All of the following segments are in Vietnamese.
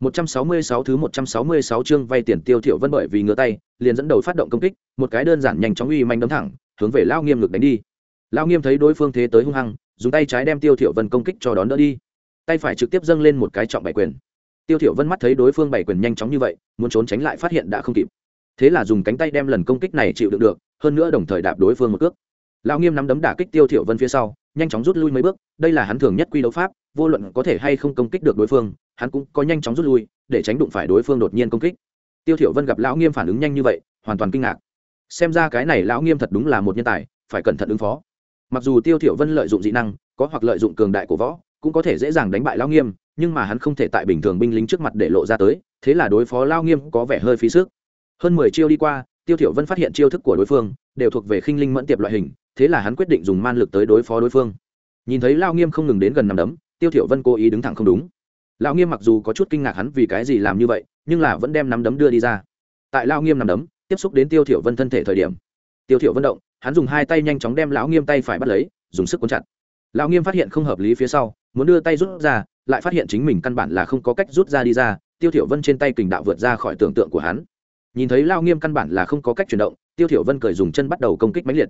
166 thứ 166 chương vay tiền Tiêu Thiểu Vân bởi vì ngửa tay, liền dẫn đầu phát động công kích, một cái đơn giản nhanh chóng uy manh đấm thẳng, hướng về lao Nghiêm ngực đánh đi. lao Nghiêm thấy đối phương thế tới hung hăng, dùng tay trái đem Tiêu Thiểu Vân công kích cho đón đỡ đi. Tay phải trực tiếp dâng lên một cái trọng bảy quyền. Tiêu Thiểu Vân mắt thấy đối phương bảy quyền nhanh chóng như vậy, muốn trốn tránh lại phát hiện đã không kịp. Thế là dùng cánh tay đem lần công kích này chịu đựng được, hơn nữa đồng thời đạp đối phương một cước. lao Nghiêm nắm đấm đả kích Tiêu Thiểu Vân phía sau, nhanh chóng rút lui mấy bước, đây là hắn thường nhất quy đấu pháp, vô luận có thể hay không công kích được đối phương, hắn cũng có nhanh chóng rút lui, để tránh đụng phải đối phương đột nhiên công kích. Tiêu thiểu vân gặp lão nghiêm phản ứng nhanh như vậy hoàn toàn kinh ngạc. Xem ra cái này lão nghiêm thật đúng là một nhân tài phải cẩn thận ứng phó. Mặc dù tiêu thiểu vân lợi dụng dị năng có hoặc lợi dụng cường đại của võ cũng có thể dễ dàng đánh bại lão nghiêm nhưng mà hắn không thể tại bình thường binh lính trước mặt để lộ ra tới thế là đối phó lão nghiêm có vẻ hơi phí sức. Hơn mười chiêu đi qua tiêu thiểu vân phát hiện chiêu thức của đối phương đều thuộc về khinh linh mẫn tiệp loại hình thế là hắn quyết định dùng man lực tới đối phó đối phương. Nhìn thấy lão nghiêm không ngừng đến gần nằm đấm tiêu thiểu vân cố ý đứng thẳng không đúng lão nghiêm mặc dù có chút kinh ngạc hắn vì cái gì làm như vậy, nhưng là vẫn đem nắm đấm đưa đi ra. Tại lão nghiêm nắm đấm, tiếp xúc đến tiêu thiểu vân thân thể thời điểm, tiêu thiểu vân động, hắn dùng hai tay nhanh chóng đem lão nghiêm tay phải bắt lấy, dùng sức cuốn chặt. Lão nghiêm phát hiện không hợp lý phía sau, muốn đưa tay rút ra, lại phát hiện chính mình căn bản là không có cách rút ra đi ra, tiêu thiểu vân trên tay kình đạo vượt ra khỏi tưởng tượng của hắn. Nhìn thấy lão nghiêm căn bản là không có cách chuyển động, tiêu thiểu vân cười dùng chân bắt đầu công kích mãnh liệt.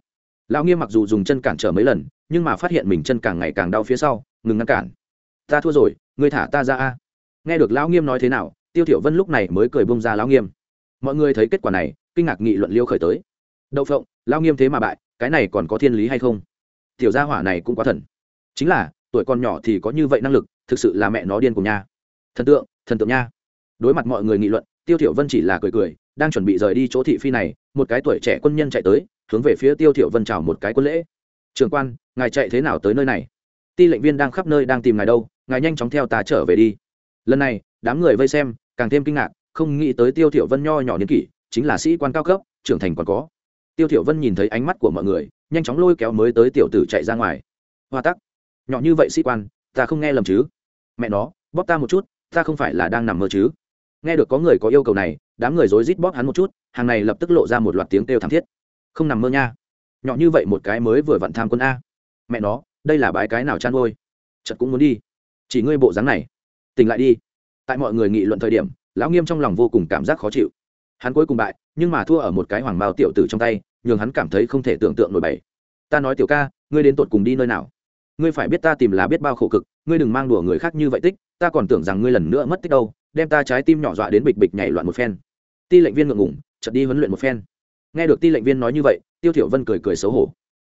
Lão nghiêm mặc dù dùng chân cản trở mấy lần, nhưng mà phát hiện mình chân càng ngày càng đau phía sau, ngừng ngăn cản. Ta thua rồi ngươi thả ta ra a. Nghe được lão nghiêm nói thế nào, tiêu thiểu vân lúc này mới cười bông ra lão nghiêm. Mọi người thấy kết quả này, kinh ngạc nghị luận liêu khởi tới. Đậu phộng, lão nghiêm thế mà bại, cái này còn có thiên lý hay không? Tiểu gia hỏa này cũng quá thần. Chính là, tuổi còn nhỏ thì có như vậy năng lực, thực sự là mẹ nó điên cùng nha. Thần tượng thần tượng nha. Đối mặt mọi người nghị luận, tiêu thiểu vân chỉ là cười cười, đang chuẩn bị rời đi chỗ thị phi này, một cái tuổi trẻ quân nhân chạy tới, hướng về phía tiêu thiểu vân chào một cái quân lễ. Trường quan, ngài chạy thế nào tới nơi này? Ti lệnh viên đang khắp nơi đang tìm ngài đâu, ngài nhanh chóng theo ta trở về đi. Lần này, đám người vây xem, càng thêm kinh ngạc, không nghĩ tới tiêu thiểu vân nho nhỏ niên kỷ, chính là sĩ quan cao cấp, trưởng thành còn có. Tiêu thiểu vân nhìn thấy ánh mắt của mọi người, nhanh chóng lôi kéo mới tới tiểu tử chạy ra ngoài. Hoa tắc, nhỏ như vậy sĩ quan, ta không nghe lầm chứ? Mẹ nó, bóp ta một chút, ta không phải là đang nằm mơ chứ? Nghe được có người có yêu cầu này, đám người rối rít bóp hắn một chút, hàng này lập tức lộ ra một loạt tiếng kêu thảm thiết. Không nằm mơ nha. Nhỏ như vậy một cái mới vừa vặn tham quân a. Mẹ nó đây là bãi cái nào chăn ngôi chật cũng muốn đi. Chỉ ngươi bộ dáng này. Tỉnh lại đi. Tại mọi người nghị luận thời điểm, lão nghiêm trong lòng vô cùng cảm giác khó chịu. Hắn cuối cùng bại, nhưng mà thua ở một cái hoàng mao tiểu tử trong tay, nhường hắn cảm thấy không thể tưởng tượng nổi bày ta nói tiểu ca, ngươi đến tột cùng đi nơi nào? Ngươi phải biết ta tìm là biết bao khổ cực, ngươi đừng mang đùa người khác như vậy tích, ta còn tưởng rằng ngươi lần nữa mất tích đâu, đem ta trái tim nhỏ dọa đến bịch bịch nhảy loạn một phen. Ti lệnh viên ngượng ngủng chật đi huấn luyện một phen. Nghe được ti lệnh viên nói như vậy, tiêu thiểu vân cười cười xấu hổ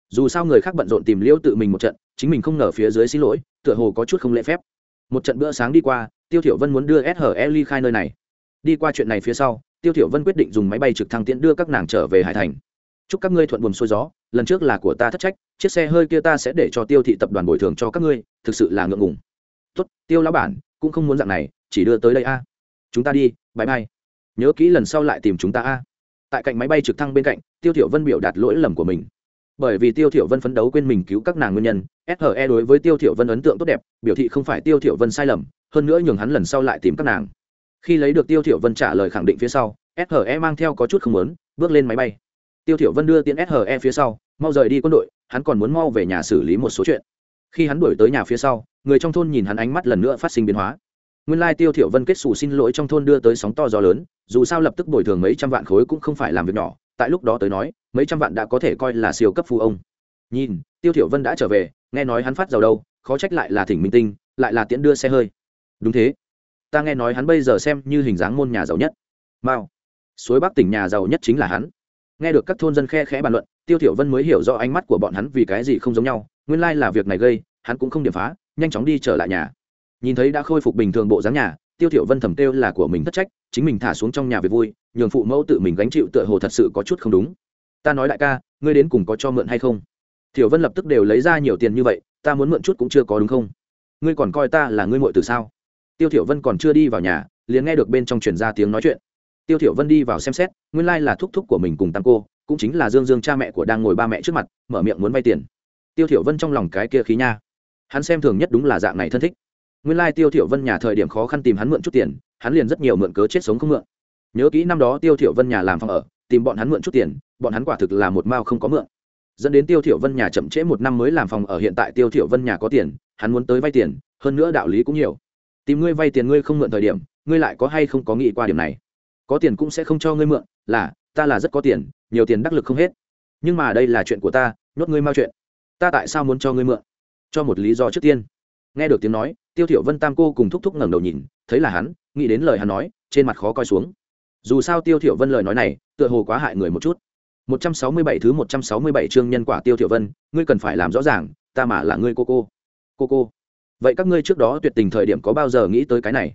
dù sao người khác bận rộn tìm liễu tự mình một trận, chính mình không ngờ phía dưới xin lỗi, tựa hồ có chút không lễ phép. Một trận bữa sáng đi qua, tiêu thiểu vân muốn đưa SHE ly khai nơi này. Đi qua chuyện này phía sau, tiêu thiểu vân quyết định dùng máy bay trực thăng tiễn đưa các nàng trở về hải thành. Chúc các ngươi thuận buồm xuôi gió, lần trước là của ta thất trách, chiếc xe hơi kia ta sẽ để cho tiêu thị tập đoàn bồi thường cho các ngươi, thực sự là ngượng ngùng. Tốt, tiêu lão bản, cũng không muốn dạng này, chỉ đưa tới đây a. Chúng ta đi, bye bye. Nhớ kỹ lần sau lại tìm chúng ta a. Tại cạnh máy bay trực thăng bên cạnh, tiêu thiểu vân biểu đạt lỗi lầm của mình bởi vì tiêu thiểu vân phấn đấu quên mình cứu các nàng nguyên nhân SHE đối với tiêu thiểu vân ấn tượng tốt đẹp, biểu thị không phải tiêu thiểu vân sai lầm, hơn nữa nhường hắn lần sau lại tìm các nàng. Khi lấy được tiêu thiểu vân trả lời khẳng định phía sau SHE mang theo có chút không muốn, bước lên máy bay. Tiêu thiểu vân đưa tiễn SHE phía sau, mau rời đi quân đội, hắn còn muốn mau về nhà xử lý một số chuyện. Khi hắn đuổi tới nhà phía sau, người trong thôn nhìn hắn ánh mắt lần nữa phát sinh biến hóa. Nguyên lai tiêu thiểu vân kết sủ xin lỗi trong thôn đưa tới sóng to gió lớn, dù sao lập tức bồi thường mấy trăm vạn khối cũng không phải làm việc nhỏ tại lúc đó tới nói, mấy trăm vạn đã có thể coi là siêu cấp phu ông. Nhìn, tiêu thiểu vân đã trở về, nghe nói hắn phát giàu đâu, khó trách lại là thỉnh minh tinh, lại là tiễn đưa xe hơi. Đúng thế. Ta nghe nói hắn bây giờ xem như hình dáng môn nhà giàu nhất. Mao. Suối bắc tỉnh nhà giàu nhất chính là hắn. Nghe được các thôn dân khe khẽ bàn luận, tiêu thiểu vân mới hiểu rõ ánh mắt của bọn hắn vì cái gì không giống nhau, nguyên lai là việc này gây, hắn cũng không điểm phá, nhanh chóng đi trở lại nhà. Nhìn thấy đã khôi phục bình thường bộ dáng nhà tiêu thiểu vân thầm kêu là của mình thất trách, chính mình thả xuống trong nhà về vui, nhường phụ mẫu tự mình gánh chịu tựa hồ thật sự có chút không đúng. Ta nói đại ca, ngươi đến cùng có cho mượn hay không? Thiểu vân lập tức đều lấy ra nhiều tiền như vậy, ta muốn mượn chút cũng chưa có đúng không? Ngươi còn coi ta là ngươi muội từ sao? Tiêu thiểu vân còn chưa đi vào nhà, liền nghe được bên trong truyền ra tiếng nói chuyện. Tiêu thiểu vân đi vào xem xét, nguyên lai là thúc thúc của mình cùng tam cô, cũng chính là dương dương cha mẹ của đang ngồi ba mẹ trước mặt, mở miệng muốn vay tiền. Tiêu thiểu vân trong lòng cái kia khí nha. Hắn xem thường nhất đúng là dạng này thân thích nguyên lai tiêu thiểu vân nhà thời điểm khó khăn tìm hắn mượn chút tiền, hắn liền rất nhiều mượn cớ chết sống không mượn. Nhớ kỹ năm đó tiêu thiểu vân nhà làm phòng ở, tìm bọn hắn mượn chút tiền, bọn hắn quả thực là một mao không có mượn. Dẫn đến tiêu thiểu vân nhà chậm trễ một năm mới làm phòng ở, hiện tại tiêu thiểu vân nhà có tiền, hắn muốn tới vay tiền, hơn nữa đạo lý cũng nhiều. Tìm ngươi vay tiền ngươi không mượn thời điểm, ngươi lại có hay không có nghĩ qua điểm này? Có tiền cũng sẽ không cho ngươi mượn, là, ta là rất có tiền, nhiều tiền đắc lực không hết. Nhưng mà đây là chuyện của ta, nhốt ngươi mau chuyện. Ta tại sao muốn cho ngươi mượn? Cho một lý do trước tiên. Nghe được tiếng nói tiêu thiểu vân tam cô cùng thúc thúc ngẩng đầu nhìn, thấy là hắn, nghĩ đến lời hắn nói, trên mặt khó coi xuống. Dù sao tiêu thiểu vân lời nói này, tựa hồ quá hại người một chút. 167 thứ 167 chương nhân quả tiêu thiểu vân, ngươi cần phải làm rõ ràng, ta mà là ngươi cô cô. Cô cô. Vậy các ngươi trước đó tuyệt tình thời điểm có bao giờ nghĩ tới cái này?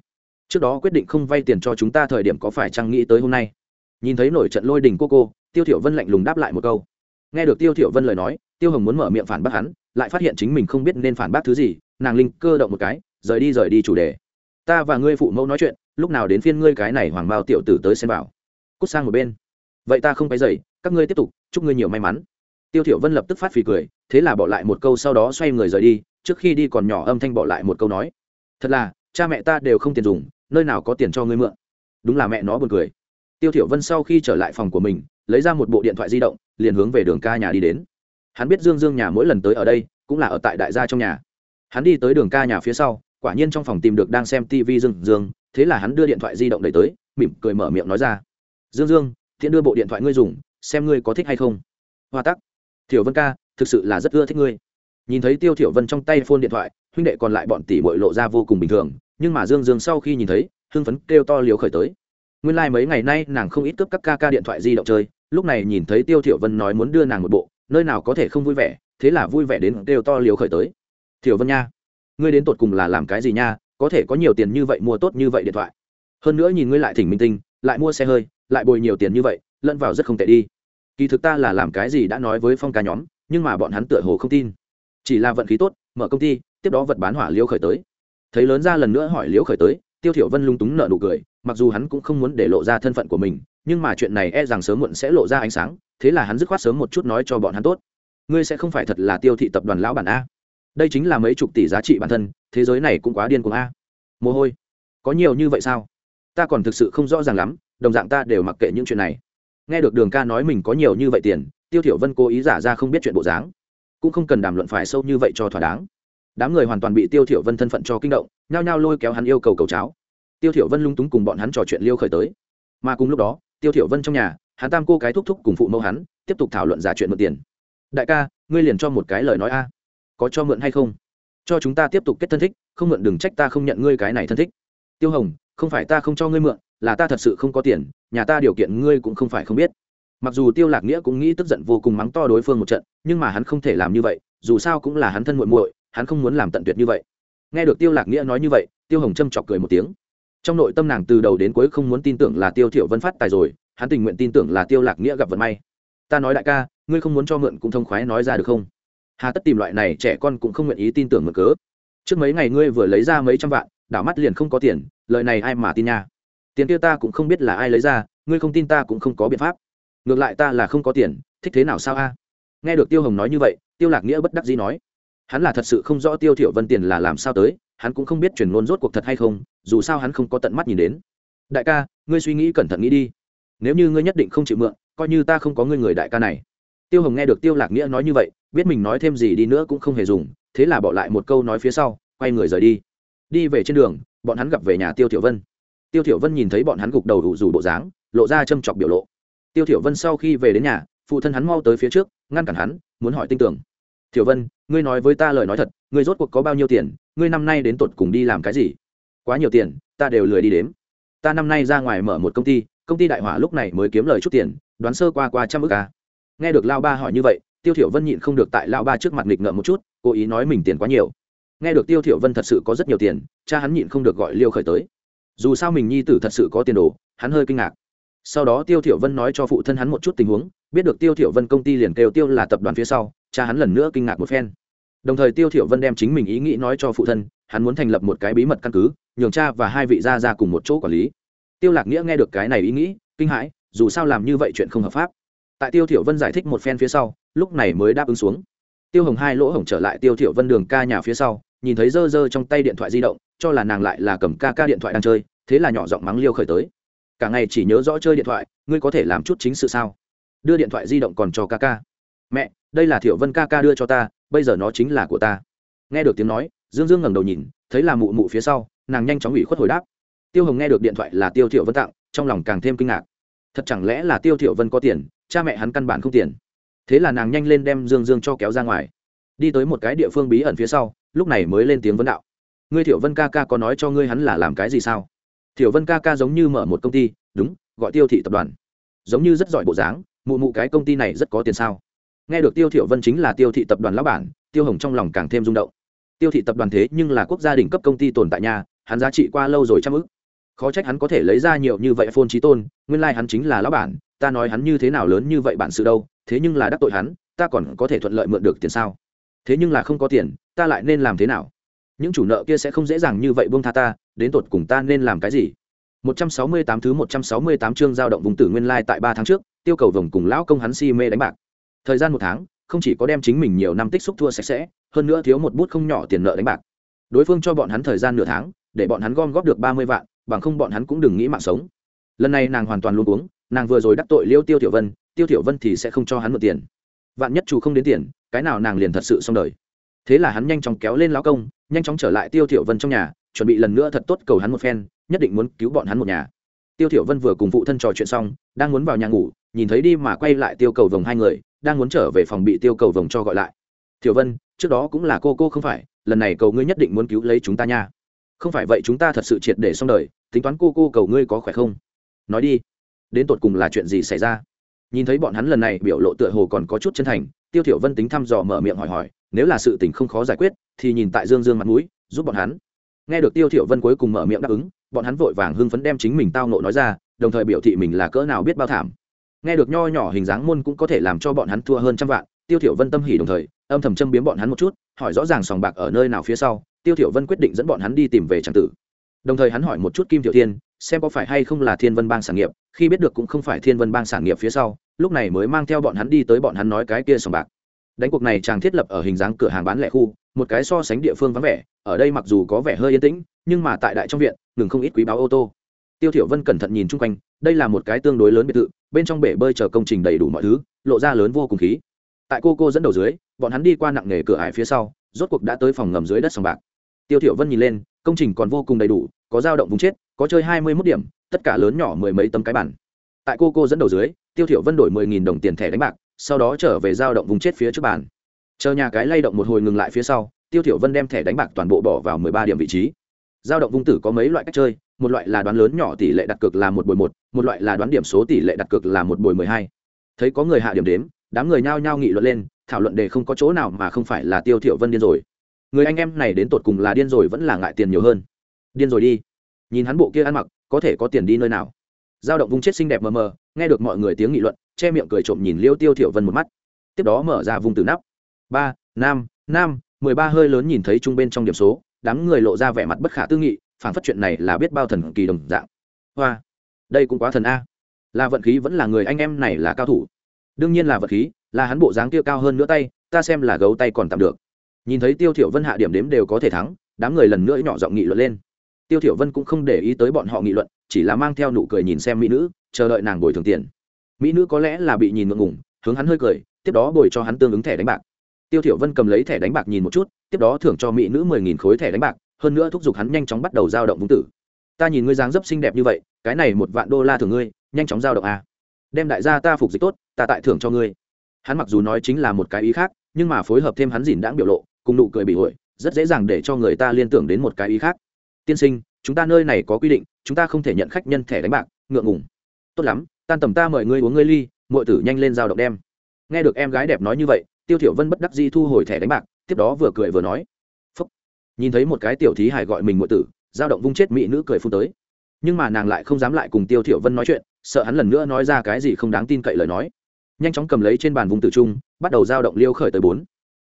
Trước đó quyết định không vay tiền cho chúng ta thời điểm có phải chăng nghĩ tới hôm nay? Nhìn thấy nổi trận lôi đình cô cô, tiêu thiểu vân lạnh lùng đáp lại một câu. Nghe được tiêu thiểu vân lời nói, tiêu hồng muốn mở miệng phản bác hắn, lại phát hiện chính mình không biết nên phản bác thứ gì, nàng linh cơ động một cái rời đi rời đi chủ đề. Ta và ngươi phụ mẫu nói chuyện, lúc nào đến phiên ngươi cái này hoàng bao tiểu tử tới xem bảo. Cút sang một bên. Vậy ta không phải dậy các ngươi tiếp tục, chúc ngươi nhiều may mắn. Tiêu thiểu vân lập tức phát phì cười, thế là bỏ lại một câu sau đó xoay người rời đi, trước khi đi còn nhỏ âm thanh bỏ lại một câu nói. Thật là, cha mẹ ta đều không tiền dùng, nơi nào có tiền cho ngươi mượn. Đúng là mẹ nó buồn cười. Tiêu thiểu vân sau khi trở lại phòng của mình, lấy ra một bộ điện thoại di động, liền hướng về đường ca nhà đi đến. Hắn biết dương dương nhà mỗi lần tới ở đây, cũng là ở tại đại gia trong nhà. Hắn đi tới đường ca nhà phía sau quả nhiên trong phòng tìm được đang xem tv dương dương, thế là hắn đưa điện thoại di động đẩy tới, mỉm cười mở miệng nói ra. Dương dương, thiện đưa bộ điện thoại ngươi dùng, xem ngươi có thích hay không. Hoa tắc. Thiểu vân ca, thực sự là rất ưa thích ngươi. Nhìn thấy tiêu thiểu vân trong tay phone điện thoại, huynh đệ còn lại bọn tỷ muội lộ ra vô cùng bình thường, nhưng mà dương dương sau khi nhìn thấy, hưng phấn kêu to liều khởi tới. Nguyên lai like mấy ngày nay nàng không ít cướp các ca ca điện thoại di động chơi, lúc này nhìn thấy tiêu thiểu vân nói muốn đưa nàng một bộ, nơi nào có thể không vui vẻ, thế là vui vẻ đến kêu to liều khởi tới. Thiểu vân nha ngươi đến tột cùng là làm cái gì nha, có thể có nhiều tiền như vậy mua tốt như vậy điện thoại. Hơn nữa nhìn ngươi lại thỉnh minh tinh, lại mua xe hơi, lại bồi nhiều tiền như vậy, lẫn vào rất không tệ đi. Kỳ thực ta là làm cái gì đã nói với phong ca nhóm, nhưng mà bọn hắn tựa hồ không tin. Chỉ là vận khí tốt, mở công ty, tiếp đó vật bán hỏa liêu khởi tới. Thấy lớn ra lần nữa hỏi liễu khởi tới, tiêu thiểu vân lung túng nở nụ cười, mặc dù hắn cũng không muốn để lộ ra thân phận của mình, nhưng mà chuyện này e rằng sớm muộn sẽ lộ ra ánh sáng, thế là hắn dứt khoát sớm một chút nói cho bọn hắn tốt. Ngươi sẽ không phải thật là tiêu thị tập đoàn lão bản a đây chính là mấy chục tỷ giá trị bản thân, thế giới này cũng quá điên cuồng a. Mồ hôi. Có nhiều như vậy sao? Ta còn thực sự không rõ ràng lắm, đồng dạng ta đều mặc kệ những chuyện này. Nghe được đường ca nói mình có nhiều như vậy tiền, tiêu thiểu vân cố ý giả ra không biết chuyện bộ dáng. Cũng không cần đàm luận phải sâu như vậy cho thỏa đáng. Đám người hoàn toàn bị tiêu thiểu vân thân phận cho kinh động, nhao nhao lôi kéo hắn yêu cầu cầu cháo. Tiêu thiểu vân lung túng cùng bọn hắn trò chuyện liêu khởi tới. Mà cùng lúc đó, tiêu thiểu vân trong nhà, hắn tam cô cái thúc thúc cùng phụ mẫu hắn, tiếp tục thảo luận giả chuyện mượn tiền. Đại ca, ngươi liền cho một cái lời nói a có cho mượn hay không? Cho chúng ta tiếp tục kết thân thích, không mượn đừng trách ta không nhận ngươi cái này thân thích. Tiêu hồng, không phải ta không cho ngươi mượn, là ta thật sự không có tiền, nhà ta điều kiện ngươi cũng không phải không biết. Mặc dù tiêu lạc nghĩa cũng nghĩ tức giận vô cùng mắng to đối phương một trận, nhưng mà hắn không thể làm như vậy, dù sao cũng là hắn thân muội muội, hắn không muốn làm tận tuyệt như vậy. Nghe được tiêu lạc nghĩa nói như vậy, tiêu hồng châm chọc cười một tiếng. Trong nội tâm nàng từ đầu đến cuối không muốn tin tưởng là tiêu thiểu vân phát tài rồi, hắn tình nguyện tin tưởng là tiêu lạc nghĩa gặp vận may. Ta nói đại ca, ngươi không muốn cho mượn cũng thông khoái nói ra được không? Hà tất tìm loại này trẻ con cũng không nguyện ý tin tưởng mượn cớ. Trước mấy ngày ngươi vừa lấy ra mấy trăm vạn, đảo mắt liền không có tiền, lời này ai mà tin nha? Tiền kia ta cũng không biết là ai lấy ra, ngươi không tin ta cũng không có biện pháp. Ngược lại ta là không có tiền, thích thế nào sao a? Nghe được tiêu hồng nói như vậy, tiêu lạc nghĩa bất đắc dĩ nói. Hắn là thật sự không rõ tiêu thiểu vân tiền là làm sao tới, hắn cũng không biết truyền ngôn rốt cuộc thật hay không, dù sao hắn không có tận mắt nhìn đến. Đại ca, ngươi suy nghĩ cẩn thận nghĩ đi. Nếu như ngươi nhất định không chịu mượn, coi như ta không có ngươi người đại ca này tiêu hồng nghe được tiêu lạc nghĩa nói như vậy, biết mình nói thêm gì đi nữa cũng không hề dùng, thế là bỏ lại một câu nói phía sau, quay người rời đi. Đi về trên đường, bọn hắn gặp về nhà tiêu tiểu vân. Tiêu tiểu vân nhìn thấy bọn hắn gục đầu đủ rủ bộ dáng, lộ ra châm chọc biểu lộ. Tiêu tiểu vân sau khi về đến nhà, phụ thân hắn mau tới phía trước, ngăn cản hắn, muốn hỏi tinh tưởng. Tiểu vân, ngươi nói với ta lời nói thật, ngươi rốt cuộc có bao nhiêu tiền, ngươi năm nay đến tột cùng đi làm cái gì? Quá nhiều tiền, ta đều lười đi đếm. Ta năm nay ra ngoài mở một công ty công ty đại hỏa lúc này mới kiếm lời chút tiền, đoán sơ qua qua trăm ức ca nghe được lao ba hỏi như vậy, tiêu thiểu vân nhịn không được tại lao ba trước mặt nghịch ngợm một chút, cố ý nói mình tiền quá nhiều. Nghe được tiêu thiểu vân thật sự có rất nhiều tiền, cha hắn nhịn không được gọi liêu khởi tới. Dù sao mình nhi tử thật sự có tiền đồ, hắn hơi kinh ngạc. Sau đó tiêu thiểu vân nói cho phụ thân hắn một chút tình huống, biết được tiêu thiểu vân công ty liền kêu tiêu là tập đoàn phía sau, cha hắn lần nữa kinh ngạc một phen. Đồng thời tiêu thiểu vân đem chính mình ý nghĩ nói cho phụ thân, hắn muốn thành lập một cái bí mật căn cứ, nhường cha và hai vị gia gia cùng một chỗ quản lý. Tiêu lạc nghĩa nghe được cái này ý nghĩ, kinh hãi, dù sao làm như vậy chuyện không hợp pháp tại tiêu thiểu vân giải thích một phen phía sau, lúc này mới đáp ứng xuống. Tiêu hồng hai lỗ hổng trở lại tiêu thiểu vân đường ca nhà phía sau, nhìn thấy dơ dơ trong tay điện thoại di động, cho là nàng lại là cầm ca ca điện thoại đang chơi, thế là nhỏ giọng mắng liêu khởi tới. Cả ngày chỉ nhớ rõ chơi điện thoại, ngươi có thể làm chút chính sự sao? Đưa điện thoại di động còn cho ca ca. Mẹ, đây là thiểu vân ca ca đưa cho ta, bây giờ nó chính là của ta. Nghe được tiếng nói, dương dương ngẩng đầu nhìn, thấy là mụ mụ phía sau, nàng nhanh chóng ủy khuất hồi đáp. Tiêu hồng nghe được điện thoại là tiêu thiểu vân tặng, trong lòng càng thêm kinh ngạc. Thật chẳng lẽ là tiêu thiểu vân có tiền cha mẹ hắn căn bản không tiền. Thế là nàng nhanh lên đem dương dương cho kéo ra ngoài. Đi tới một cái địa phương bí ẩn phía sau, lúc này mới lên tiếng vấn đạo. Ngươi thiểu vân ca ca có nói cho ngươi hắn là làm cái gì sao? Thiểu vân ca ca giống như mở một công ty, đúng, gọi tiêu thị tập đoàn. Giống như rất giỏi bộ dáng, mụ mụ cái công ty này rất có tiền sao? Nghe được tiêu thiểu vân chính là tiêu thị tập đoàn lão bản, tiêu hồng trong lòng càng thêm rung động. Tiêu thị tập đoàn thế nhưng là quốc gia đỉnh cấp công ty tồn tại nhà hắn giá trị qua lâu rồi trăm ức khó trách hắn có thể lấy ra nhiều như vậy phôn trí tôn nguyên lai hắn chính là lão bản ta nói hắn như thế nào lớn như vậy bản sự đâu thế nhưng là đắc tội hắn ta còn có thể thuận lợi mượn được tiền sao thế nhưng là không có tiền ta lại nên làm thế nào những chủ nợ kia sẽ không dễ dàng như vậy buông tha ta đến tột cùng ta nên làm cái gì 168 thứ 168 chương giao động vùng tử nguyên lai tại 3 tháng trước, tiêu cầu vồng cùng lão công hắn si mê đánh bạc. Thời gian một tháng, không chỉ có đem chính mình nhiều năm tích xúc thua sạch sẽ, hơn nữa thiếu một bút không nhỏ tiền nợ đánh bạc. Đối phương cho bọn hắn thời gian nửa tháng, để bọn hắn gom góp được 30 vạn, bằng không bọn hắn cũng đừng nghĩ mạng sống. Lần này nàng hoàn toàn luống cuống, nàng vừa rồi đắc tội Liêu Tiêu Tiểu Vân, Tiêu Tiểu Vân thì sẽ không cho hắn mượn tiền. Vạn nhất chủ không đến tiền, cái nào nàng liền thật sự xong đời. Thế là hắn nhanh chóng kéo lên lão công, nhanh chóng trở lại Tiêu Tiểu Vân trong nhà, chuẩn bị lần nữa thật tốt cầu hắn một phen, nhất định muốn cứu bọn hắn một nhà tiêu tiểu vân vừa cùng phụ thân trò chuyện xong đang muốn vào nhà ngủ nhìn thấy đi mà quay lại tiêu cầu vồng hai người đang muốn trở về phòng bị tiêu cầu vồng cho gọi lại tiểu vân trước đó cũng là cô cô không phải lần này cầu ngươi nhất định muốn cứu lấy chúng ta nha không phải vậy chúng ta thật sự triệt để xong đời, tính toán cô cô cầu ngươi có khỏe không? Nói đi. Đến tột cùng là chuyện gì xảy ra? Nhìn thấy bọn hắn lần này biểu lộ tựa hồ còn có chút chân thành, tiêu thiểu vân tính thăm dò mở miệng hỏi hỏi, nếu là sự tình không khó giải quyết, thì nhìn tại dương dương mặt mũi, giúp bọn hắn. Nghe được tiêu thiểu vân cuối cùng mở miệng đáp ứng, bọn hắn vội vàng hưng phấn đem chính mình tao nộ nói ra, đồng thời biểu thị mình là cỡ nào biết bao thảm. Nghe được nho nhỏ hình dáng môn cũng có thể làm cho bọn hắn thua hơn trăm vạn, tiêu thiểu vân tâm hỉ đồng thời, âm thầm châm biếm bọn hắn một chút, hỏi rõ ràng sòng bạc ở nơi nào phía sau tiêu thiểu vân quyết định dẫn bọn hắn đi tìm về tràng tử. Đồng thời hắn hỏi một chút kim tiểu thiên, xem có phải hay không là thiên vân bang sản nghiệp, khi biết được cũng không phải thiên vân bang sản nghiệp phía sau, lúc này mới mang theo bọn hắn đi tới bọn hắn nói cái kia sòng bạc. Đánh cuộc này chàng thiết lập ở hình dáng cửa hàng bán lẻ khu, một cái so sánh địa phương vắng vẻ, ở đây mặc dù có vẻ hơi yên tĩnh, nhưng mà tại đại trong viện, ngừng không ít quý báo ô tô. Tiêu thiểu vân cẩn thận nhìn chung quanh, đây là một cái tương đối lớn biệt thự, bên trong bể bơi chờ công trình đầy đủ mọi thứ, lộ ra lớn vô cùng khí. Tại cô cô dẫn đầu dưới, bọn hắn đi qua nặng nghề cửa ải phía sau, rốt cuộc đã tới phòng ngầm dưới đất sòng bạc tiêu thiểu vân nhìn lên, công trình còn vô cùng đầy đủ, có dao động vùng chết, có chơi hai mươi 21 điểm, tất cả lớn nhỏ mười mấy tấm cái bản tại cô cô dẫn đầu dưới, tiêu thiểu vân đổi mười nghìn đồng tiền thẻ đánh bạc, sau đó trở về dao động vùng chết phía trước bàn. Chờ nhà cái lay động một hồi ngừng lại phía sau, tiêu thiểu vân đem thẻ đánh bạc toàn bộ bỏ vào mười ba điểm vị trí. Giao động vung tử có mấy loại cách chơi, một loại là đoán lớn nhỏ tỷ lệ đặt cược là một bồi một một loại là đoán điểm số tỷ lệ đặt cược là một bồi mười hai. Thấy có người hạ điểm đếm, đám người nhao nhao nghị luận lên, thảo luận đề không có chỗ nào mà không phải là tiêu thiểu vân điên rồi người anh em này đến tột cùng là điên rồi vẫn là ngại tiền nhiều hơn. Điên rồi đi. Nhìn hắn bộ kia ăn mặc, có thể có tiền đi nơi nào? Giao động vung chết xinh đẹp mờ mờ, nghe được mọi người tiếng nghị luận, che miệng cười trộm nhìn liêu tiêu thiểu vân một mắt. Tiếp đó mở ra vùng từ nắp. Ba, năm năm, mười ba hơi lớn nhìn thấy trung bên trong điểm số, đám người lộ ra vẻ mặt bất khả tư nghị phản phát chuyện này là biết bao thần kỳ đồng dạng. Hoa, đây cũng quá thần a. Là vận khí vẫn là người anh em này là cao thủ. Đương nhiên là vận khí, là hắn bộ dáng kia cao hơn nữa tay, ta xem là gấu tay còn tạm được nhìn thấy tiêu thiểu vân hạ điểm đếm đều có thể thắng, đám người lần nữa nhỏ giọng nghị luận lên. Tiêu thiểu vân cũng không để ý tới bọn họ nghị luận, chỉ là mang theo nụ cười nhìn xem mỹ nữ, chờ đợi nàng bồi thường tiền. Mỹ nữ có lẽ là bị nhìn ngượng ngùng, hướng hắn hơi cười, tiếp đó bồi cho hắn tương ứng thẻ đánh bạc. Tiêu thiểu vân cầm lấy thẻ đánh bạc nhìn một chút, tiếp đó thưởng cho mỹ nữ mười nghìn khối thẻ đánh bạc, hơn nữa thúc giục hắn nhanh chóng bắt đầu giao động vung tử. Ta nhìn ngươi dáng dấp xinh đẹp như vậy, cái này một vạn đô la thưởng ngươi, nhanh chóng giao động à. đem đại gia ta phục dịch tốt, ta tại thưởng cho ngươi. Hắn mặc dù nói chính là một cái ý khác, nhưng mà phối hợp thêm hắn dỉn đãng biểu lộ cùng nụ cười bị hội, rất dễ dàng để cho người ta liên tưởng đến một cái ý khác. Tiên sinh, chúng ta nơi này có quy định, chúng ta không thể nhận khách nhân thẻ đánh bạc, ngượng ngùng. Tốt lắm, tan tầm ta mời ngươi uống ngươi ly, muội tử nhanh lên giao động đem. Nghe được em gái đẹp nói như vậy, tiêu thiểu vân bất đắc dĩ thu hồi thẻ đánh bạc, tiếp đó vừa cười vừa nói. Phúc. nhìn thấy một cái tiểu thí hải gọi mình muội tử giao động vung chết mỹ nữ cười phun tới. Nhưng mà nàng lại không dám lại cùng tiêu thiểu vân nói chuyện, sợ hắn lần nữa nói ra cái gì không đáng tin cậy lời nói. Nhanh chóng cầm lấy trên bàn vùng tử trung, bắt đầu giao động liêu khởi tới bốn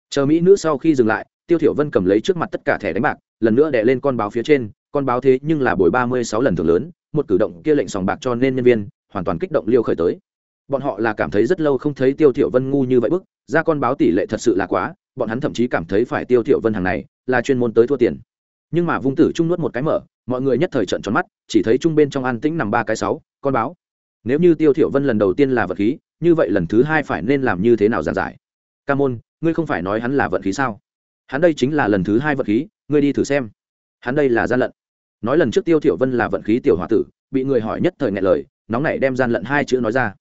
chờ mỹ nữ sau khi dừng lại, tiêu thiểu vân cầm lấy trước mặt tất cả thẻ đánh bạc, lần nữa đè lên con báo phía trên, con báo thế nhưng là bồi ba mươi sáu lần thưởng lớn, một cử động kia lệnh sòng bạc cho nên nhân viên, hoàn toàn kích động liêu khởi tới. Bọn họ là cảm thấy rất lâu không thấy tiêu thiểu vân ngu như vậy bức, ra con báo tỷ lệ thật sự là quá, bọn hắn thậm chí cảm thấy phải tiêu thiểu vân hàng này là chuyên môn tới thua tiền. Nhưng mà vung tử trung nuốt một cái mở, mọi người nhất thời trợn tròn mắt, chỉ thấy trung bên trong an tĩnh nằm ba cái sáu, con báo. Nếu như tiêu thiểu vân lần đầu tiên là vật khí, như vậy lần thứ hai phải nên làm như thế nào giải giải? Ca môn ngươi không phải nói hắn là vận khí sao? Hắn đây chính là lần thứ hai vận khí, ngươi đi thử xem. Hắn đây là gian lận. Nói lần trước tiêu thiểu vân là vận khí tiểu hòa tử, bị người hỏi nhất thời ngại lời, nóng nảy đem gian lận hai chữ nói ra.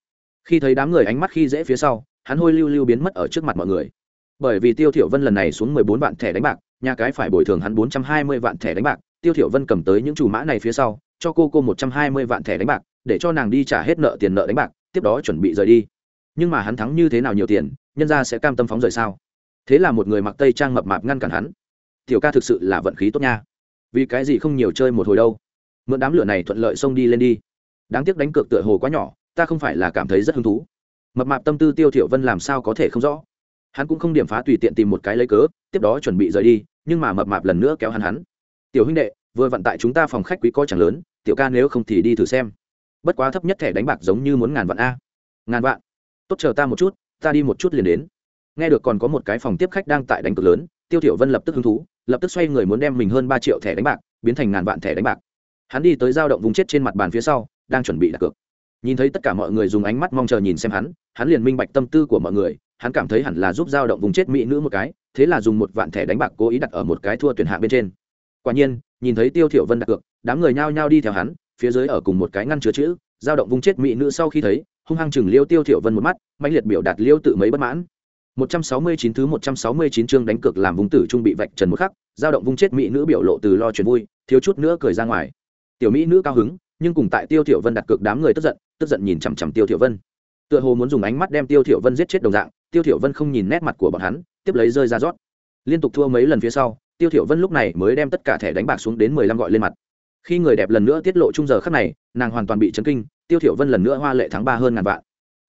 Khi thấy đám người ánh mắt khi dễ phía sau, hắn hôi lưu lưu biến mất ở trước mặt mọi người. Bởi vì tiêu thiểu vân lần này xuống 14 vạn thẻ đánh bạc, nhà cái phải bồi thường hắn 420 vạn thẻ đánh bạc, tiêu thiểu vân cầm tới những chủ mã này phía sau, cho cô cô 120 vạn thẻ đánh bạc, để cho nàng đi trả hết nợ tiền nợ đánh bạc, tiếp đó chuẩn bị rời đi. Nhưng mà hắn thắng như thế nào nhiều tiền nhân gia sẽ cam tâm phóng rời sao? Thế là một người mặc tây trang mập mạp ngăn cản hắn. Tiểu ca thực sự là vận khí tốt nha. Vì cái gì không nhiều chơi một hồi đâu? Mượn đám lửa này thuận lợi xông đi lên đi. Đáng tiếc đánh cược tựa hồ quá nhỏ, ta không phải là cảm thấy rất hứng thú. Mập mạp tâm tư tiêu thiểu vân làm sao có thể không rõ? Hắn cũng không điểm phá tùy tiện tìm một cái lấy cớ, tiếp đó chuẩn bị rời đi, nhưng mà mập mạp lần nữa kéo hắn hắn. Tiểu huynh đệ, vừa vận tại chúng ta phòng khách quý có chẳng lớn, tiểu ca nếu không thì đi thử xem. Bất quá thấp nhất thẻ đánh bạc giống như muốn ngàn vạn a. Ngàn vạn. Tốt chờ ta một chút ta đi một chút liền đến. Nghe được còn có một cái phòng tiếp khách đang tại đánh cược lớn, tiêu thiểu vân lập tức hứng thú, lập tức xoay người muốn đem mình hơn ba triệu thẻ đánh bạc, biến thành ngàn vạn thẻ đánh bạc. Hắn đi tới dao động vùng chết trên mặt bàn phía sau, đang chuẩn bị đặt cược. Nhìn thấy tất cả mọi người dùng ánh mắt mong chờ nhìn xem hắn hắn liền minh bạch tâm tư của mọi người, hắn cảm thấy hẳn là giúp dao động vùng chết mỹ nữ một cái, thế là dùng một vạn thẻ đánh bạc cố ý đặt ở một cái thua tuyển hạng bên trên. Quả nhiên, nhìn thấy tiêu thiểu vân đặt cược, đám người nhao nhao đi theo hắn, phía dưới ở cùng một cái ngăn chứa chữ, dao động vùng chết mỹ nữ sau khi thấy hung hăng chừng liêu tiêu thiểu vân một mắt, mãnh liệt biểu đạt liêu tự mấy bất mãn. 169 thứ 169 chương đánh cược làm vùng tử trung bị vạch trần một khắc, dao động vung chết mỹ nữ biểu lộ từ lo chuyện vui, thiếu chút nữa cười ra ngoài. Tiểu mỹ nữ cao hứng, nhưng cùng tại tiêu thiểu vân đặt cược đám người tức giận tức giận nhìn chằm chằm tiêu thiểu vân. Tựa hồ muốn dùng ánh mắt đem tiêu thiểu vân giết chết đồng dạng, tiêu thiểu vân không nhìn nét mặt của bọn hắn, tiếp lấy rơi ra rót. Liên tục thua mấy lần phía sau, tiêu thiểu vân lúc này mới đem tất cả thẻ đánh bạc xuống đến 15 gọi lên mặt. Khi người đẹp lần nữa tiết lộ trung giờ khắc này, nàng hoàn toàn bị chấn kinh tiêu thiểu vân lần nữa hoa lệ thắng ba hơn ngàn vạn.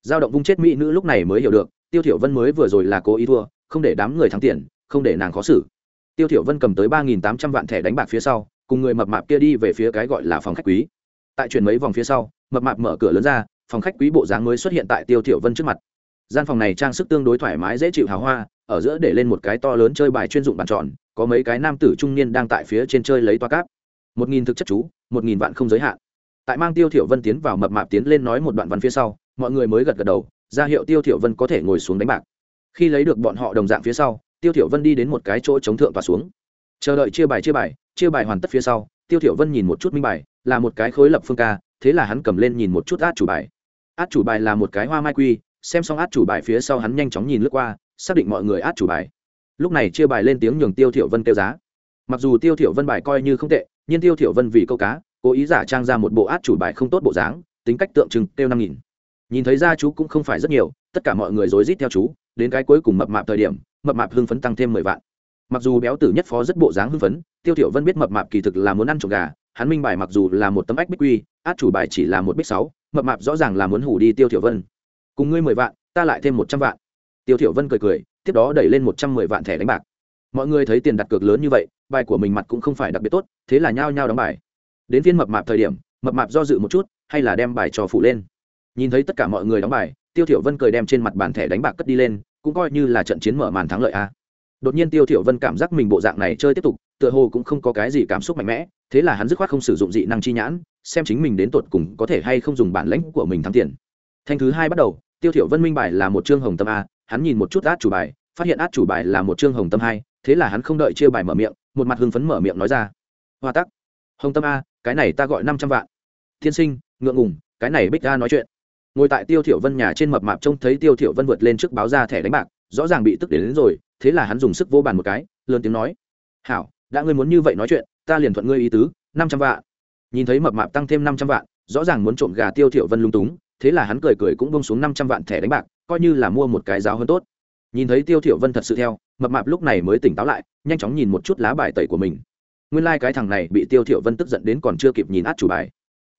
Giao động vung chết mỹ nữ lúc này mới hiểu được, tiêu thiểu vân mới vừa rồi là cố ý thua, không để đám người thắng tiền, không để nàng khó xử. Tiêu thiểu vân cầm tới ba nghìn tám trăm vạn thẻ đánh bạc phía sau, cùng người mập mạp kia đi về phía cái gọi là phòng khách quý. Tại chuyển mấy vòng phía sau, mập mạp mở cửa lớn ra, phòng khách quý bộ dáng mới xuất hiện tại tiêu thiểu vân trước mặt. Gian phòng này trang sức tương đối thoải mái, dễ chịu hào hoa, ở giữa để lên một cái to lớn chơi bài chuyên dụng bàn tròn, có mấy cái nam tử trung niên đang tại phía trên chơi lấy toa cáp. Một nghìn thực chất chú, một nghìn vạn không giới hạn tại mang tiêu thiểu vân tiến vào mập mạp tiến lên nói một đoạn văn phía sau, mọi người mới gật gật đầu, ra hiệu tiêu thiểu vân có thể ngồi xuống đánh bạc. Khi lấy được bọn họ đồng dạng phía sau, tiêu thiểu vân đi đến một cái chỗ chống thượng và xuống. Chờ đợi chia bài chia bài chia bài hoàn tất phía sau, tiêu thiểu vân nhìn một chút minh bài, là một cái khối lập phương ca, thế là hắn cầm lên nhìn một chút át chủ bài. Át chủ bài là một cái hoa mai quy, xem xong át chủ bài phía sau hắn nhanh chóng nhìn lướt qua, xác định mọi người át chủ bài. Lúc này chia bài lên tiếng nhường tiêu thiểu vân tiêu giá. Mặc dù tiêu thiểu vân bài coi như không tệ, nhưng tiêu thiểu vân vì câu cá cố ý giả trang ra một bộ át chủ bài không tốt bộ dáng, tính cách tượng trưng tiêu năm nghìn. Nhìn thấy ra chú cũng không phải rất nhiều, tất cả mọi người rối rít theo chú, đến cái cuối cùng mập mạp thời điểm, mập mạp hưng phấn tăng thêm mười vạn. Mặc dù béo tử nhất phó rất bộ dáng hưng phấn, tiêu thiểu vân biết mập mạp kỳ thực là muốn ăn trộm gà, hắn minh bài mặc dù là một tấm ách bích quy, át chủ bài chỉ là một bích sáu, mập mạp rõ ràng là muốn hủ đi tiêu thiểu vân. Cùng ngươi mười vạn, ta lại thêm một trăm vạn. Tiêu thiểu vân cười cười, tiếp đó đẩy lên một trăm mười vạn thẻ đánh bạc. Mọi người thấy tiền đặt cược lớn như vậy, bài của mình mặt cũng không phải đặc biệt tốt, thế là nhao nhao đóng bài đến phiên mập mạp thời điểm, mập mạp do dự một chút, hay là đem bài cho phụ lên. Nhìn thấy tất cả mọi người đóng bài, tiêu thiểu vân cười đem trên mặt bàn thẻ đánh bạc cất đi lên, cũng coi như là trận chiến mở màn thắng lợi a. Đột nhiên tiêu thiểu vân cảm giác mình bộ dạng này chơi tiếp tục, tựa hồ cũng không có cái gì cảm xúc mạnh mẽ, thế là hắn dứt khoát không sử dụng dị năng chi nhãn, xem chính mình đến tột cùng có thể hay không dùng bản lãnh của mình thắng tiền. Thanh thứ hai bắt đầu, tiêu thiểu vân minh bài là một trương hồng tâm a, hắn nhìn một chút át chủ bài, phát hiện át chủ bài là một trương hồng tâm hai, thế là hắn không đợi chia bài mở miệng, một mặt hưng phấn mở miệng nói ra. Hoa tắc hồng tâm a cái này ta gọi năm trăm vạn. Thiên sinh ngượng ngùng cái này bích a nói chuyện. Ngồi tại tiêu thiểu vân nhà trên mập mạp trông thấy tiêu thiểu vân vượt lên trước báo ra thẻ đánh bạc rõ ràng bị tức đến, đến rồi thế là hắn dùng sức vô bàn một cái lớn tiếng nói. Hảo đã ngươi muốn như vậy nói chuyện ta liền thuận ngươi ý tứ năm trăm vạn. Nhìn thấy mập mạp tăng thêm năm trăm vạn rõ ràng muốn trộm gà tiêu thiểu vân lung túng thế là hắn cười cười cũng bông xuống năm trăm vạn thẻ đánh bạc coi như là mua một cái giáo hơn tốt. Nhìn thấy tiêu thiểu vân thật sự theo mập mạp lúc này mới tỉnh táo lại nhanh chóng nhìn một chút lá bài tẩy của mình nguyên lai cái thằng này bị tiêu thiểu vân tức giận đến còn chưa kịp nhìn át chủ bài.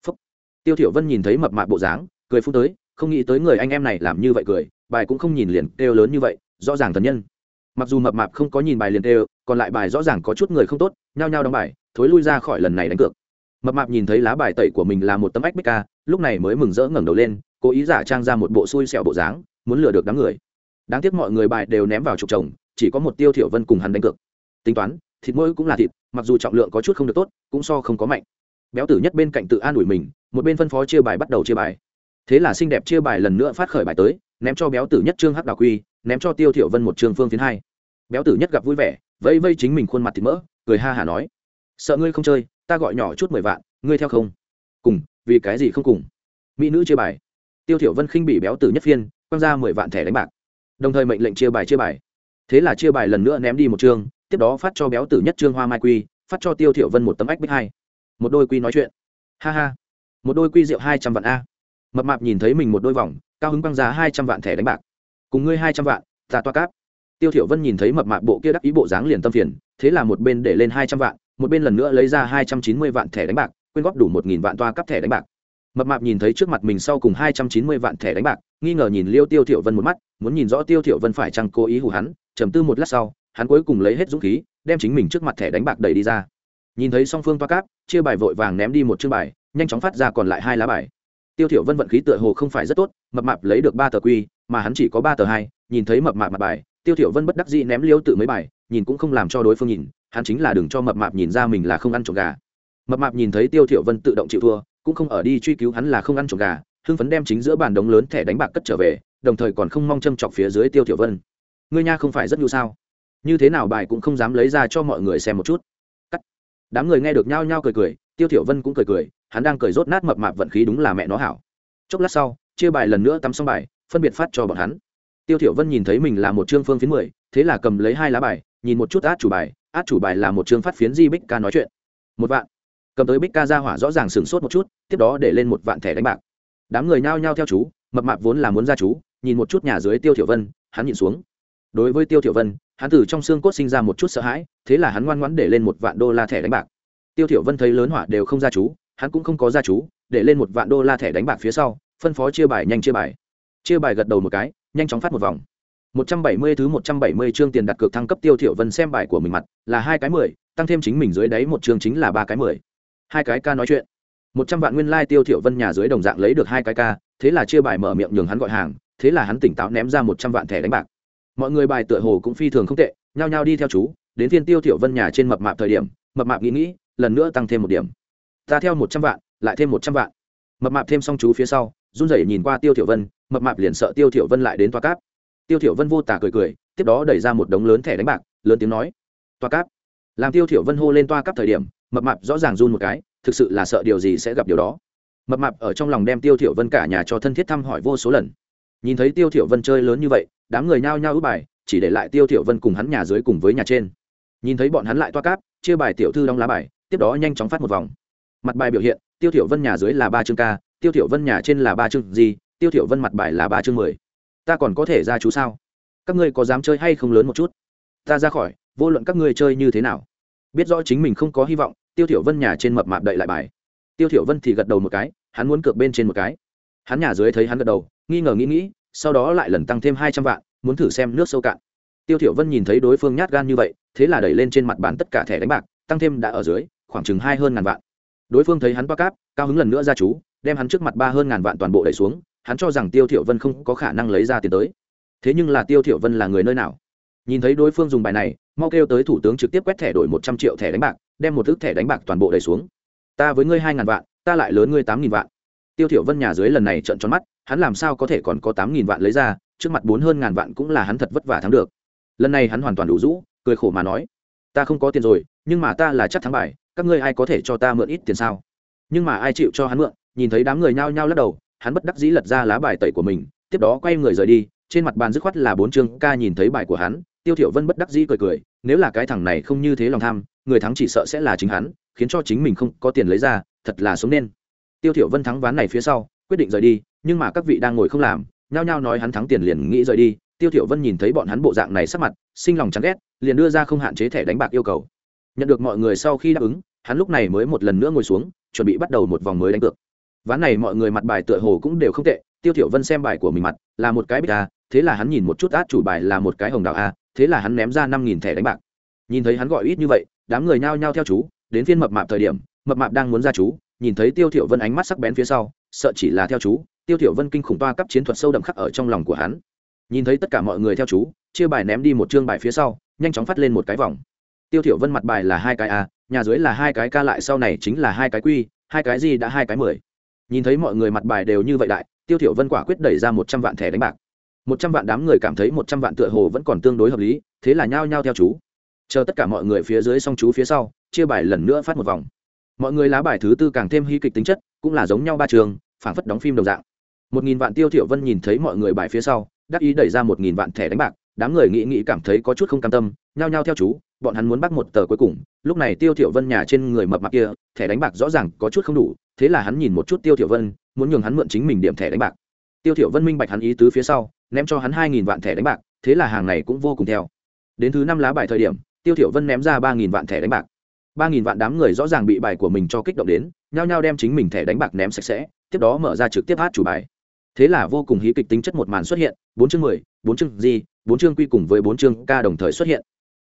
Phúc. tiêu thiểu vân nhìn thấy mập mạp bộ dáng, cười phun tới, không nghĩ tới người anh em này làm như vậy cười, bài cũng không nhìn liền kêu lớn như vậy, rõ ràng thần nhân. Mặc dù mập mạp không có nhìn bài liền kêu, còn lại bài rõ ràng có chút người không tốt, nhao nhao đóng bài, thối lui ra khỏi lần này đánh cược. Mập mạp nhìn thấy lá bài tẩy của mình là một tấm ách bích ca, lúc này mới mừng rỡ ngẩng đầu lên, cố ý giả trang ra một bộ xui xẻo bộ dáng, muốn lừa được đám người. Đáng tiếc mọi người bài đều ném vào trục chồng, chỉ có một tiêu thiểu vân cùng hắn đánh cược. Tính toán thịt mỗi cũng là thịt, mặc dù trọng lượng có chút không được tốt, cũng so không có mạnh. Béo tử nhất bên cạnh tự an ủi mình, một bên phân phó chia bài bắt đầu chia bài. Thế là xinh đẹp chia bài lần nữa phát khởi bài tới, ném cho béo tử nhất trương hắc đào quy, ném cho tiêu thiểu vân một trương phương phiến hai. Béo tử nhất gặp vui vẻ vây vây chính mình khuôn mặt thịt mỡ, cười ha hà nói, sợ ngươi không chơi, ta gọi nhỏ chút mười vạn, ngươi theo không? Cùng, vì cái gì không cùng? Mỹ nữ chia bài. Tiêu thiểu vân khinh bị béo tử nhất phiên, quăng ra mười vạn thẻ đánh bạc. Đồng thời mệnh lệnh chia bài chia bài. Thế là chia bài lần nữa ném đi một trương tiếp đó phát cho béo tử nhất trương hoa mai quy, phát cho tiêu thiểu vân một tấm ách bích hai. Một đôi quy nói chuyện. Ha ha. Một đôi quy rượu hai trăm vạn a. Mập mạp nhìn thấy mình một đôi vòng, cao hứng băng giá hai trăm vạn thẻ đánh bạc. Cùng ngươi hai trăm vạn, ta toa cáp. Tiêu thiểu vân nhìn thấy mập mạp bộ kia đắc ý bộ dáng liền tâm phiền, thế là một bên để lên hai trăm vạn, một bên lần nữa lấy ra hai trăm chín mươi vạn thẻ đánh bạc, quyên góp đủ một nghìn vạn toa cáp thẻ đánh bạc. Mập mạp nhìn thấy trước mặt mình sau cùng hai trăm chín mươi vạn thẻ đánh bạc, nghi ngờ nhìn liêu tiêu thiểu vân một mắt, muốn nhìn rõ tiêu thiểu vân phải chăng cố ý hù hắn, trầm tư một lát sau hắn cuối cùng lấy hết dũng khí, đem chính mình trước mặt thẻ đánh bạc đẩy đi ra. Nhìn thấy song phương toa cáp, chia bài vội vàng ném đi một chương bài, nhanh chóng phát ra còn lại hai lá bài. Tiêu thiểu vân vận khí tựa hồ không phải rất tốt, mập mạp lấy được ba tờ quy, mà hắn chỉ có ba tờ hai, nhìn thấy mập mạp mặt bài, tiêu thiểu vân bất đắc dĩ ném liêu tự mấy bài, nhìn cũng không làm cho đối phương nhìn, hắn chính là đừng cho mập mạp nhìn ra mình là không ăn trộm gà. Mập mạp nhìn thấy tiêu thiểu vân tự động chịu thua, cũng không ở đi truy cứu hắn là không ăn trộm gà, hưng phấn đem chính giữa bàn đống lớn thẻ đánh bạc cất trở về, đồng thời còn không mong châm chọc phía dưới tiêu thiểu vân. Ngươi nha không phải rất nhu sao? Như thế nào bài cũng không dám lấy ra cho mọi người xem một chút. Cắt. Đám người nghe được nhao nhao cười cười, tiêu thiểu vân cũng cười cười, hắn đang cười rốt nát mập mạp vận khí đúng là mẹ nó hảo. Chốc lát sau, chia bài lần nữa tắm xong bài, phân biệt phát cho bọn hắn. Tiêu thiểu vân nhìn thấy mình là một trương phương phiến mười, thế là cầm lấy hai lá bài, nhìn một chút át chủ bài, át chủ bài là một trương phát phiến di bích ca nói chuyện. Một vạn. Cầm tới bích ca ra hỏa rõ ràng sửng sốt một chút, tiếp đó để lên một vạn thẻ đánh bạc. Đám người nhao nhao theo chú, mập mạp vốn là muốn ra chú, nhìn một chút nhà dưới tiêu thiểu vân, hắn nhìn xuống. Đối với tiêu thiểu vân hắn từ trong xương cốt sinh ra một chút sợ hãi thế là hắn ngoan ngoãn để lên một vạn đô la thẻ đánh bạc. Tiêu thiểu vân thấy lớn hỏa đều không ra chú hắn cũng không có ra chú để lên một vạn đô la thẻ đánh bạc phía sau phân phó chia bài nhanh chia bài. Chia bài gật đầu một cái nhanh chóng phát một vòng. 170 thứ 170 chương tiền đặt cược thăng cấp tiêu thiểu vân xem bài của mình mặt là hai cái 10, tăng thêm chính mình dưới đấy một chương chính là ba cái 10. hai cái ca nói chuyện. Một trăm vạn nguyên lai like tiêu thiểu vân nhà dưới đồng dạng lấy được hai cái ca thế là chia bài mở miệng nhường hắn gọi hàng thế là hắn tỉnh táo ném ra một trăm vạn thẻ đánh bạc mọi người bài tựa hồ cũng phi thường không tệ, nhao nhao đi theo chú, đến thiên tiêu thiểu vân nhà trên mập mạp thời điểm, mập mạp nghĩ nghĩ, lần nữa tăng thêm một điểm. Ta theo một trăm vạn, lại thêm một trăm vạn. Mập mạp thêm xong chú phía sau, run rẩy nhìn qua tiêu thiểu vân, mập mạp liền sợ tiêu thiểu vân lại đến toa cáp. Tiêu thiểu vân vô tả cười cười, tiếp đó đẩy ra một đống lớn thẻ đánh bạc, lớn tiếng nói, toa cáp. Làm tiêu thiểu vân hô lên toa cáp thời điểm, mập mạp rõ ràng run một cái, thực sự là sợ điều gì sẽ gặp điều đó. Mập mạp ở trong lòng đem tiêu thiểu vân cả nhà cho thân thiết thăm hỏi vô số lần. Nhìn thấy tiêu thiểu vân chơi lớn như vậy đám người nhao nhao úp bài, chỉ để lại tiêu thiểu vân cùng hắn nhà dưới cùng với nhà trên. Nhìn thấy bọn hắn lại toa cáp, chia bài tiểu thư đóng lá bài, tiếp đó nhanh chóng phát một vòng. Mặt bài biểu hiện, tiêu thiểu vân nhà dưới là ba chương ca, tiêu thiểu vân nhà trên là ba chương gì, tiêu thiểu vân mặt bài là ba chương mười. Ta còn có thể ra chú sao? Các ngươi có dám chơi hay không lớn một chút? Ta ra khỏi, vô luận các ngươi chơi như thế nào. Biết rõ chính mình không có hy vọng, tiêu thiểu vân nhà trên mập mạp đậy lại bài. Tiêu thiểu vân thì gật đầu một cái, hắn muốn cược bên trên một cái. Hắn nhà dưới thấy hắn gật đầu, nghi ngờ nghĩ nghĩ sau đó lại lần tăng thêm hai trăm vạn, muốn thử xem nước sâu cạn. Tiêu thiểu vân nhìn thấy đối phương nhát gan như vậy, thế là đẩy lên trên mặt bàn tất cả thẻ đánh bạc, tăng thêm đã ở dưới, khoảng chừng hai hơn ngàn vạn. Đối phương thấy hắn qua cáp, cao hứng lần nữa ra chú, đem hắn trước mặt ba hơn ngàn vạn toàn bộ đẩy xuống, hắn cho rằng tiêu thiểu vân không có khả năng lấy ra tiền tới. Thế nhưng là tiêu thiểu vân là người nơi nào? Nhìn thấy đối phương dùng bài này, mau kêu tới thủ tướng trực tiếp quét thẻ đổi một trăm triệu thẻ đánh bạc, đem một thứ thẻ đánh bạc toàn bộ đẩy xuống. Ta với ngươi hai ngàn vạn, ta lại lớn ngươi tám nghìn vạn tiêu thiểu vân nhà dưới lần này trợn tròn mắt, hắn làm sao có thể còn có tám nghìn vạn lấy ra, trước mặt bốn hơn ngàn vạn cũng là hắn thật vất vả thắng được. Lần này hắn hoàn toàn đủ rũ, cười khổ mà nói, ta không có tiền rồi, nhưng mà ta là chắc thắng bài, các ngươi ai có thể cho ta mượn ít tiền sao? Nhưng mà ai chịu cho hắn mượn, nhìn thấy đám người nhao nhao lắc đầu, hắn bất đắc dĩ lật ra lá bài tẩy của mình, tiếp đó quay người rời đi, trên mặt bàn dứt khoát là bốn chương ca nhìn thấy bài của hắn, tiêu thiểu vân bất đắc dĩ cười cười, nếu là cái thằng này không như thế lòng tham, người thắng chỉ sợ sẽ là chính hắn, khiến cho chính mình không có tiền lấy ra, thật là sống nên tiêu thiểu vân thắng ván này phía sau, quyết định rời đi, nhưng mà các vị đang ngồi không làm, nhao nhao nói hắn thắng tiền liền nghĩ rời đi. Tiêu thiểu vân nhìn thấy bọn hắn bộ dạng này sắc mặt, sinh lòng chán ghét, liền đưa ra không hạn chế thẻ đánh bạc yêu cầu. Nhận được mọi người sau khi đáp ứng, hắn lúc này mới một lần nữa ngồi xuống, chuẩn bị bắt đầu một vòng mới đánh cược. Ván này mọi người mặt bài tựa hồ cũng đều không tệ, tiêu thiểu vân xem bài của mình mặt, là một cái bích a, thế là hắn nhìn một chút át chủ bài là một cái hồng đào a, thế là hắn ném ra năm nghìn thẻ đánh bạc. Nhìn thấy hắn gọi ít như vậy, đám người nhao nhao theo chú, đến phiên mập mạp thời điểm, mập mạp đang muốn ra chú nhìn thấy tiêu thiểu vân ánh mắt sắc bén phía sau, sợ chỉ là theo chú, tiêu thiểu vân kinh khủng toa cấp chiến thuật sâu đậm khắc ở trong lòng của hắn. Nhìn thấy tất cả mọi người theo chú, chia bài ném đi một chương bài phía sau, nhanh chóng phát lên một cái vòng. Tiêu thiểu vân mặt bài là hai cái a, nhà dưới là hai cái ca lại sau này chính là hai cái quy hai cái gì đã hai cái mười. Nhìn thấy mọi người mặt bài đều như vậy đại, tiêu thiểu vân quả quyết đẩy ra một trăm vạn thẻ đánh bạc. Một trăm vạn đám người cảm thấy một trăm vạn tựa hồ vẫn còn tương đối hợp lý, thế là nhao nhao theo chú. Chờ tất cả mọi người phía dưới xong chú phía sau, chia bài lần nữa phát một vòng mọi người lá bài thứ tư càng thêm hy kịch tính chất, cũng là giống nhau ba trường, phảng phất đóng phim đồng dạng. Một nghìn vạn tiêu thiểu vân nhìn thấy mọi người bài phía sau, đắc ý đẩy ra một nghìn vạn thẻ đánh bạc, đám người nghĩ nghĩ cảm thấy có chút không cam tâm, nhao nhao theo chú, bọn hắn muốn bắt một tờ cuối cùng. Lúc này tiêu thiểu vân nhà trên người mập mạp kia, thẻ đánh bạc rõ ràng có chút không đủ, thế là hắn nhìn một chút tiêu thiểu vân, muốn nhường hắn mượn chính mình điểm thẻ đánh bạc. Tiêu thiểu vân minh bạch hắn ý tứ phía sau, ném cho hắn hai nghìn vạn thẻ đánh bạc, thế là hàng này cũng vô cùng theo. Đến thứ năm lá bài thời điểm, tiêu thiểu vân ném ra ba nghìn vạn thẻ đánh bạc ba nghìn vạn đám người rõ ràng bị bài của mình cho kích động đến, nhao nhao đem chính mình thẻ đánh bạc ném sạch sẽ, tiếp đó mở ra trực tiếp hát chủ bài. Thế là vô cùng hí kịch tính chất một màn xuất hiện, bốn chương mười, bốn chương di bốn chương quy cùng với bốn chương ca đồng thời xuất hiện.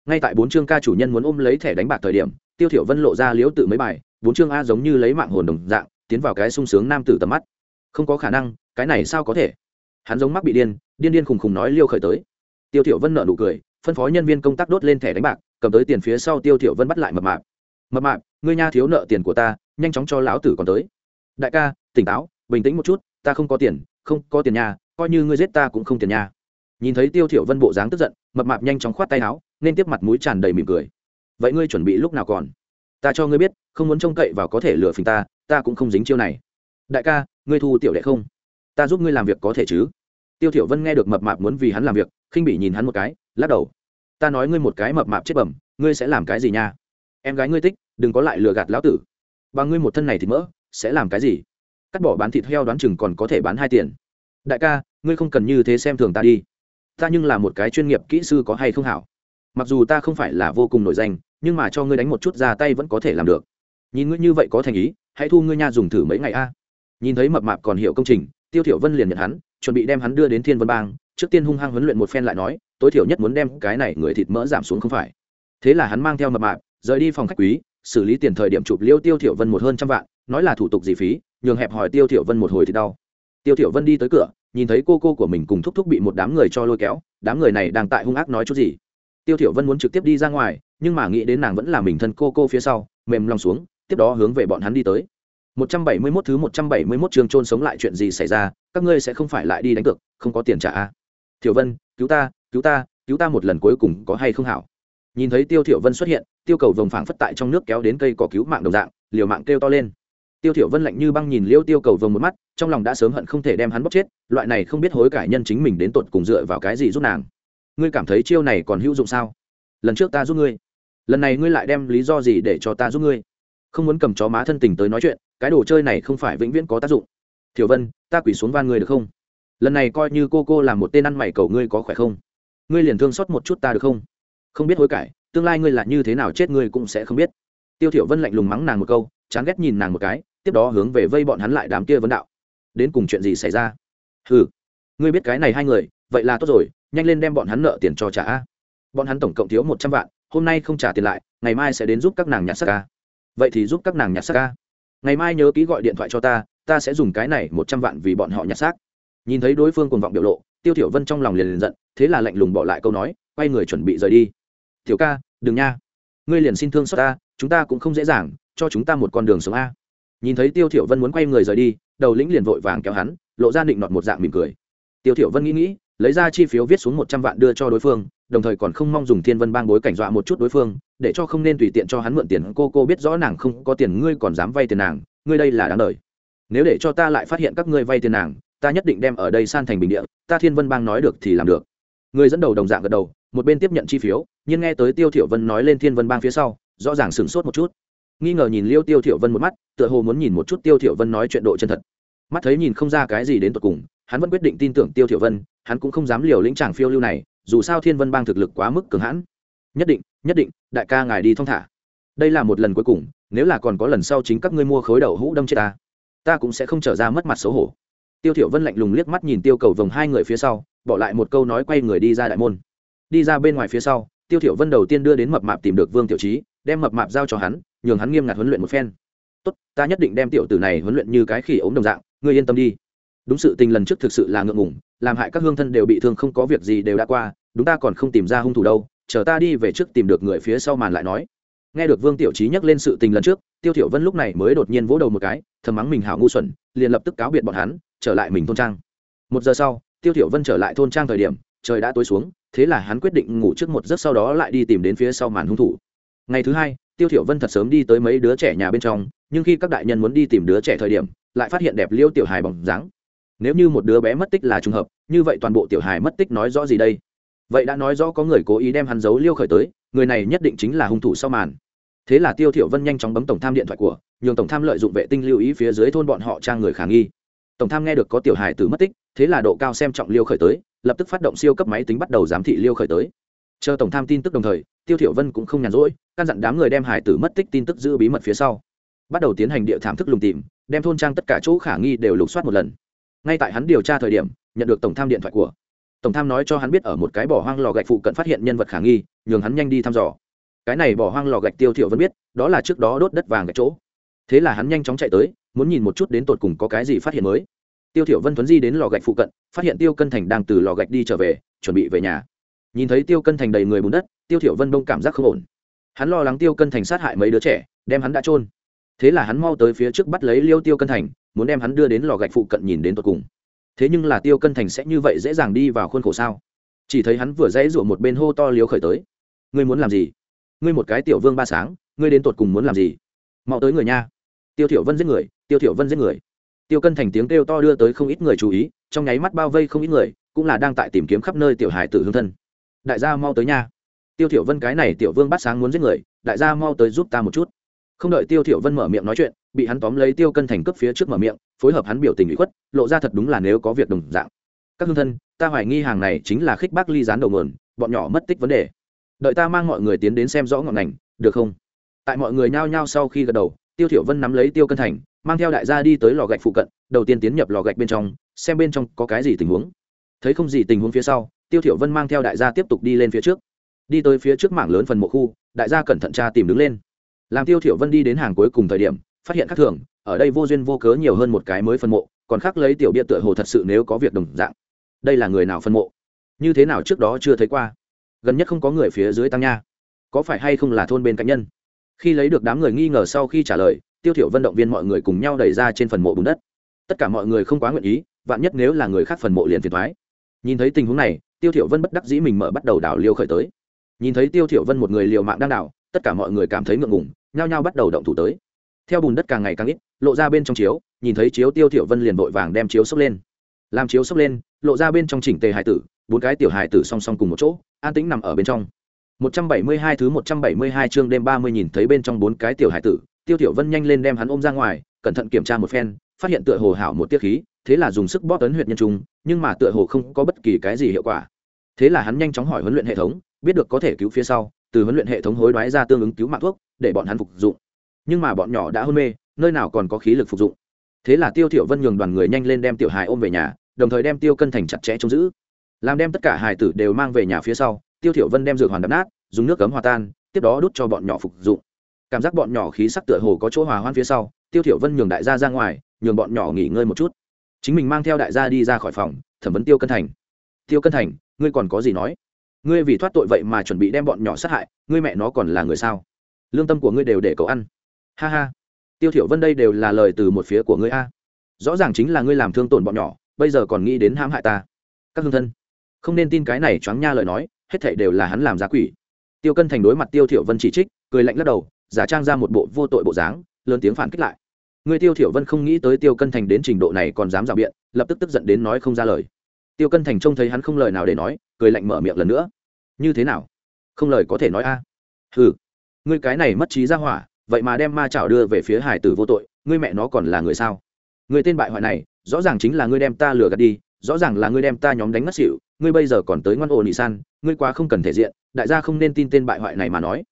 Ngay tại bốn chương ca chủ nhân muốn ôm lấy thẻ đánh bạc thời điểm, tiêu thiểu vân lộ ra liếu tự mấy bài, bốn chương a giống như lấy mạng hồn đồng dạng, tiến vào cái sung sướng nam tử tầm mắt. Không có khả năng, cái này sao có thể? Hắn giống mắc bị điên điên điên khùng khùng nói liêu khởi tới. Tiêu thiểu vân nở nụ cười, phân phó nhân viên công tác đốt lên thẻ đánh bạc, cầm tới tiền phía sau tiêu thiểu vân bắt lại mập mạp mập mạp, ngươi nha thiếu nợ tiền của ta, nhanh chóng cho lão tử còn tới. Đại ca, tỉnh táo, bình tĩnh một chút, ta không có tiền, không có tiền nhà, coi như ngươi giết ta cũng không tiền nhà. Nhìn thấy tiêu thiểu vân bộ dáng tức giận, mập mạp nhanh chóng khoát tay áo, nên tiếp mặt mũi tràn đầy mỉm cười. Vậy ngươi chuẩn bị lúc nào còn? Ta cho ngươi biết, không muốn trông cậy vào có thể lừa phình ta ta cũng không dính chiêu này. Đại ca, ngươi thu tiểu đệ không? Ta giúp ngươi làm việc có thể chứ? Tiêu thiểu vân nghe được mập mạp muốn vì hắn làm việc, khinh bỉ nhìn hắn một cái, lắc đầu. Ta nói ngươi một cái mập mạp chết bẩm, ngươi sẽ làm cái gì nha? Em gái ngươi tích đừng có lại lừa gạt lão tử. Bằng ngươi một thân này thì mỡ, sẽ làm cái gì? Cắt bỏ bán thịt heo đoán chừng còn có thể bán hai tiền. Đại ca, ngươi không cần như thế xem thường ta đi. Ta nhưng là một cái chuyên nghiệp kỹ sư có hay không hảo. Mặc dù ta không phải là vô cùng nổi danh, nhưng mà cho ngươi đánh một chút ra tay vẫn có thể làm được. Nhìn ngươi như vậy có thành ý, hãy thu ngươi nha dùng thử mấy ngày a. Nhìn thấy mập mạp còn hiểu công trình, tiêu thiểu vân liền nhận hắn, chuẩn bị đem hắn đưa đến thiên vân bang. Trước tiên hung hăng huấn luyện một phen lại nói, tối thiểu nhất muốn đem cái này người thịt mỡ giảm xuống không phải. Thế là hắn mang theo mập mạp, rời đi phòng khách quý xử lý tiền thời điểm chụp liêu tiêu thiểu vân một hơn trăm vạn, nói là thủ tục gì phí, nhường hẹp hỏi tiêu thiểu vân một hồi thì đau. Tiêu thiểu vân đi tới cửa, nhìn thấy cô cô của mình cùng thúc thúc bị một đám người cho lôi kéo, đám người này đang tại hung ác nói chút gì. Tiêu thiểu vân muốn trực tiếp đi ra ngoài, nhưng mà nghĩ đến nàng vẫn là mình thân cô cô phía sau, mềm lòng xuống, tiếp đó hướng về bọn hắn đi tới. 171 thứ 171 trường trôn sống lại chuyện gì xảy ra, các ngươi sẽ không phải lại đi đánh cược, không có tiền trả a thiểu vân, cứu ta cứu ta cứu ta một lần cuối cùng có hay không hảo? Nhìn thấy tiêu thiểu vân xuất hiện, tiêu cầu vồng phảng phất tại trong nước kéo đến cây cỏ cứu mạng đồng dạng, liều mạng kêu to lên. Tiêu thiểu vân lạnh như băng nhìn liêu tiêu cầu vồng một mắt, trong lòng đã sớm hận không thể đem hắn bóc chết, loại này không biết hối cải nhân chính mình đến tột cùng dựa vào cái gì giúp nàng. Ngươi cảm thấy chiêu này còn hữu dụng sao? Lần trước ta giúp ngươi, lần này ngươi lại đem lý do gì để cho ta giúp ngươi? Không muốn cầm chó má thân tình tới nói chuyện, cái đồ chơi này không phải vĩnh viễn có tác dụng. Thiểu vân, ta quỳ xuống van ngươi được không? Lần này coi như cô cô là một tên ăn mày cầu ngươi có khỏe không? Ngươi liền thương xót một chút ta được không? Không biết hối cải, tương lai ngươi là như thế nào chết ngươi cũng sẽ không biết. Tiêu thiểu vân lạnh lùng mắng nàng một câu, chán ghét nhìn nàng một cái, tiếp đó hướng về vây bọn hắn lại đám kia vấn đạo. Đến cùng chuyện gì xảy ra? Hừ, ngươi biết cái này hai người, vậy là tốt rồi, nhanh lên đem bọn hắn nợ tiền cho trả bọn hắn tổng cộng thiếu một trăm vạn, hôm nay không trả tiền lại, ngày mai sẽ đến giúp các nàng nhặt xác ca vậy thì giúp các nàng nhặt xác ca ngày mai nhớ ký gọi điện thoại cho ta ta sẽ dùng cái này một trăm vạn vì bọn họ nhặt xác. Nhìn thấy đối phương cuồng vọng biểu lộ, tiêu thiểu vân trong lòng liền liền giận, thế là lạnh lùng bỏ lại câu nói, quay người chuẩn bị rời đi tiểu ca, đừng nha. Ngươi liền xin thương xót ta, chúng ta cũng không dễ dàng, cho chúng ta một con đường sống a. Nhìn thấy tiêu thiểu vân muốn quay người rời đi, đầu lĩnh liền vội vàng kéo hắn, lộ ra định nọt một dạng mỉm cười. Tiêu thiểu vân nghĩ nghĩ, lấy ra chi phiếu viết xuống một trăm vạn đưa cho đối phương, đồng thời còn không mong dùng thiên vân bang bối cảnh dọa một chút đối phương, để cho không nên tùy tiện cho hắn mượn tiền. Cô cô biết rõ nàng không có tiền, ngươi còn dám vay tiền nàng, ngươi đây là đáng đời. Nếu để cho ta lại phát hiện các ngươi vay tiền nàng, ta nhất định đem ở đây san thành bình địa, ta thiên vân bang nói được thì làm được. Người dẫn đầu đồng dạng gật đầu một bên tiếp nhận chi phiếu, nhưng nghe tới tiêu thiểu vân nói lên thiên vân bang phía sau, rõ ràng sửng sốt một chút. Nghi ngờ nhìn liêu tiêu thiểu vân một mắt, tựa hồ muốn nhìn một chút tiêu thiểu vân nói chuyện độ chân thật. Mắt thấy nhìn không ra cái gì đến tận cùng, hắn vẫn quyết định tin tưởng tiêu thiểu vân, hắn cũng không dám liều lĩnh chàng phiêu lưu này, dù sao thiên vân bang thực lực quá mức cường hãn. Nhất định nhất định, đại ca ngài đi thong thả. Đây là một lần cuối cùng, nếu là còn có lần sau chính các ngươi mua khối đầu hũ đâm chết ta ta cũng sẽ không trở ra mất mặt xấu hổ. Tiêu thiểu vân lạnh lùng liếc mắt nhìn tiêu cầu vòng hai người phía sau, bỏ lại một câu nói quay người đi ra đại môn đi ra bên ngoài phía sau, tiêu thiểu vân đầu tiên đưa đến mập mạp tìm được vương tiểu trí đem mập mạp giao cho hắn, nhường hắn nghiêm ngặt huấn luyện một phen. Tốt, ta nhất định đem tiểu tử này huấn luyện như cái khỉ ống đồng dạng, ngươi yên tâm đi. Đúng sự tình lần trước thực sự là ngượng ngùng, làm hại các hương thân đều bị thương không có việc gì đều đã qua, đúng ta còn không tìm ra hung thủ đâu, chờ ta đi về trước tìm được người phía sau màn lại nói. Nghe được vương tiểu trí nhắc lên sự tình lần trước, tiêu thiểu vân lúc này mới đột nhiên vỗ đầu một cái, thầm mắng mình hảo ngu xuẩn, liền lập tức cáo biệt bọn hắn, trở lại mình thôn trang. Một giờ sau, tiêu thiểu vân trở lại thôn trang thời điểm, trời đã tối xuống thế là hắn quyết định ngủ trước một giấc sau đó lại đi tìm đến phía sau màn hung thủ. Ngày thứ hai, tiêu thiểu vân thật sớm đi tới mấy đứa trẻ nhà bên trong, nhưng khi các đại nhân muốn đi tìm đứa trẻ thời điểm, lại phát hiện đẹp liêu tiểu hài bóng dáng. Nếu như một đứa bé mất tích là trùng hợp, như vậy toàn bộ tiểu hài mất tích nói rõ gì đây? Vậy đã nói rõ có người cố ý đem hắn giấu liêu khởi tới, người này nhất định chính là hung thủ sau màn. Thế là tiêu thiểu vân nhanh chóng bấm tổng tham điện thoại của, nhường tổng tham lợi dụng vệ tinh lưu ý phía dưới thôn bọn họ trang người khả nghi. Tổng tham nghe được có tiểu hài tử mất tích, thế là độ cao xem trọng liêu khởi tới lập tức phát động siêu cấp máy tính bắt đầu giám thị liêu khởi tới. Chờ tổng tham tin tức đồng thời, tiêu thiểu vân cũng không nhàn rỗi, căn dặn đám người đem hải tử mất tích tin tức giữ bí mật phía sau. Bắt đầu tiến hành địa thảm thức lùng tìm, đem thôn trang tất cả chỗ khả nghi đều lục soát một lần. Ngay tại hắn điều tra thời điểm, nhận được tổng tham điện thoại của. Tổng tham nói cho hắn biết ở một cái bỏ hoang lò gạch phụ cận phát hiện nhân vật khả nghi, nhường hắn nhanh đi thăm dò. Cái này bỏ hoang lò gạch tiêu thiểu vân biết, đó là trước đó đốt đất vàng gạch chỗ. Thế là hắn nhanh chóng chạy tới, muốn nhìn một chút đến tột cùng có cái gì phát hiện mới tiêu thiểu vân thuấn di đến lò gạch phụ cận, phát hiện tiêu cân thành đang từ lò gạch đi trở về, chuẩn bị về nhà. Nhìn thấy tiêu cân thành đầy người bùn đất, tiêu thiểu vân đông cảm giác không ổn. Hắn lo lắng tiêu cân thành sát hại mấy đứa trẻ, đem hắn đã trôn thế là hắn mau tới phía trước bắt lấy liêu tiêu cân thành, muốn đem hắn đưa đến lò gạch phụ cận nhìn đến tận cùng. Thế nhưng là tiêu cân thành sẽ như vậy dễ dàng đi vào khuôn khổ sao? Chỉ thấy hắn vừa dãy rủa một bên hô to liếu khởi tới. Ngươi muốn làm gì? Ngươi một cái tiểu vương ba sáng, ngươi đến tột cùng muốn làm gì? Mau tới người nha. Tiêu thiểu vân giết người, tiêu thiểu vân giết người tiêu cân thành tiếng kêu to đưa tới không ít người chú ý, trong nháy mắt bao vây không ít người, cũng là đang tại tìm kiếm khắp nơi tiểu hải tử hương thân. Đại gia mau tới nha. Tiêu thiểu vân cái này tiểu vương bắt sáng muốn giết người, đại gia mau tới giúp ta một chút. Không đợi tiêu thiểu vân mở miệng nói chuyện, bị hắn tóm lấy tiêu cân thành cướp phía trước mở miệng, phối hợp hắn biểu tình ủy khuất, lộ ra thật đúng là nếu có việc đồng dạng. Các hương thân, ta hoài nghi hàng này chính là khích bác ly gián đầu nguồn, bọn nhỏ mất tích vấn đề. Đợi ta mang mọi người tiến đến xem rõ ngọn ngành, được không? Tại mọi người nhao nhao sau khi gật đầu, tiêu thiểu vân nắm lấy tiêu cân thành mang theo đại gia đi tới lò gạch phụ cận, đầu tiên tiến nhập lò gạch bên trong, xem bên trong có cái gì tình huống. Thấy không gì tình huống phía sau, tiêu thiểu vân mang theo đại gia tiếp tục đi lên phía trước. Đi tới phía trước mảng lớn phần mộ khu, đại gia cẩn thận tra tìm đứng lên. Làm tiêu thiểu vân đi đến hàng cuối cùng thời điểm, phát hiện khác thường, ở đây vô duyên vô cớ nhiều hơn một cái mới phần mộ, còn khác lấy tiểu bia tựa hồ thật sự nếu có việc đồng dạng. Đây là người nào phân mộ? Như thế nào trước đó chưa thấy qua? Gần nhất không có người phía dưới tăng nha. Có phải hay không là thôn bên cạnh nhân? Khi lấy được đám người nghi ngờ sau khi trả lời tiêu thiểu vận động viên mọi người cùng nhau đẩy ra trên phần mộ bùn đất. Tất cả mọi người không quá nguyện ý, vạn nhất nếu là người khác phần mộ liền phiền toái. Nhìn thấy tình huống này, tiêu thiểu vân bất đắc dĩ mình mở bắt đầu đào liêu khởi tới. Nhìn thấy tiêu thiểu vân một người liều mạng đang đào tất cả mọi người cảm thấy ngượng ngùng, nhao nhao bắt đầu động thủ tới. Theo bùn đất càng ngày càng ít, lộ ra bên trong chiếu, nhìn thấy chiếu tiêu thiểu vân liền vội vàng đem chiếu xốc lên. Làm chiếu xốc lên, lộ ra bên trong chỉnh tề hải tử, bốn cái tiểu hải tử song song cùng một chỗ, an tĩnh nằm ở bên trong. 172 thứ 172 chương đêm 30 nhìn thấy bên trong bốn cái tiểu hải tử tiêu tiểu vân nhanh lên đem hắn ôm ra ngoài, cẩn thận kiểm tra một phen, phát hiện tựa hồ hảo một tiết khí, thế là dùng sức bóp tấn huyệt nhân trung, nhưng mà tựa hồ không có bất kỳ cái gì hiệu quả. Thế là hắn nhanh chóng hỏi huấn luyện hệ thống, biết được có thể cứu phía sau, từ huấn luyện hệ thống hối đoái ra tương ứng cứu mạng thuốc, để bọn hắn phục dụng. Nhưng mà bọn nhỏ đã hôn mê, nơi nào còn có khí lực phục dụng. Thế là tiêu thiểu vân nhường đoàn người nhanh lên đem tiểu hài ôm về nhà, đồng thời đem tiêu cân thành chặt chẽ trông giữ. Làm đem tất cả hài tử đều mang về nhà phía sau, tiêu thiểu vân đem dược hoàn đập nát, dùng nước cấm hòa tan, tiếp đó đút cho bọn nhỏ phục dụng cảm giác bọn nhỏ khí sắc tựa hồ có chỗ hòa hoan phía sau, tiêu thiểu vân nhường đại gia ra ngoài, nhường bọn nhỏ nghỉ ngơi một chút. Chính mình mang theo đại gia đi ra khỏi phòng, thẩm vấn tiêu cân thành. Tiêu cân thành, ngươi còn có gì nói? Ngươi vì thoát tội vậy mà chuẩn bị đem bọn nhỏ sát hại, ngươi mẹ nó còn là người sao? Lương tâm của ngươi đều để cậu ăn. Ha ha. Tiêu thiểu vân đây đều là lời từ một phía của ngươi a. Rõ ràng chính là ngươi làm thương tổn bọn nhỏ, bây giờ còn nghĩ đến hãm hại ta. Các hương thân, không nên tin cái này choáng nha lời nói, hết thảy đều là hắn làm giá quỷ. Tiêu cân thành đối mặt tiêu thiểu vân chỉ trích, cười lạnh lắc đầu giả trang ra một bộ vô tội bộ dáng, lớn tiếng phản kích lại. Người tiêu thiểu vân không nghĩ tới tiêu cân thành đến trình độ này còn dám rào biện, lập tức tức giận đến nói không ra lời. Tiêu cân thành trông thấy hắn không lời nào để nói, cười lạnh mở miệng lần nữa. Như thế nào? Không lời có thể nói a. À? hừ. Ngươi cái này mất trí ra hỏa, vậy mà đem ma chảo đưa về phía hải tử vô tội, ngươi mẹ nó còn là người sao? Người tên bại hoại này, rõ ràng chính là ngươi đem ta lừa gạt đi, rõ ràng là ngươi đem ta nhóm đánh ngất xỉu, ngươi bây giờ còn tới ngoan ồn nhị san, ngươi quá không cần thể diện, đại gia không nên tin tên bại hoại này mà nói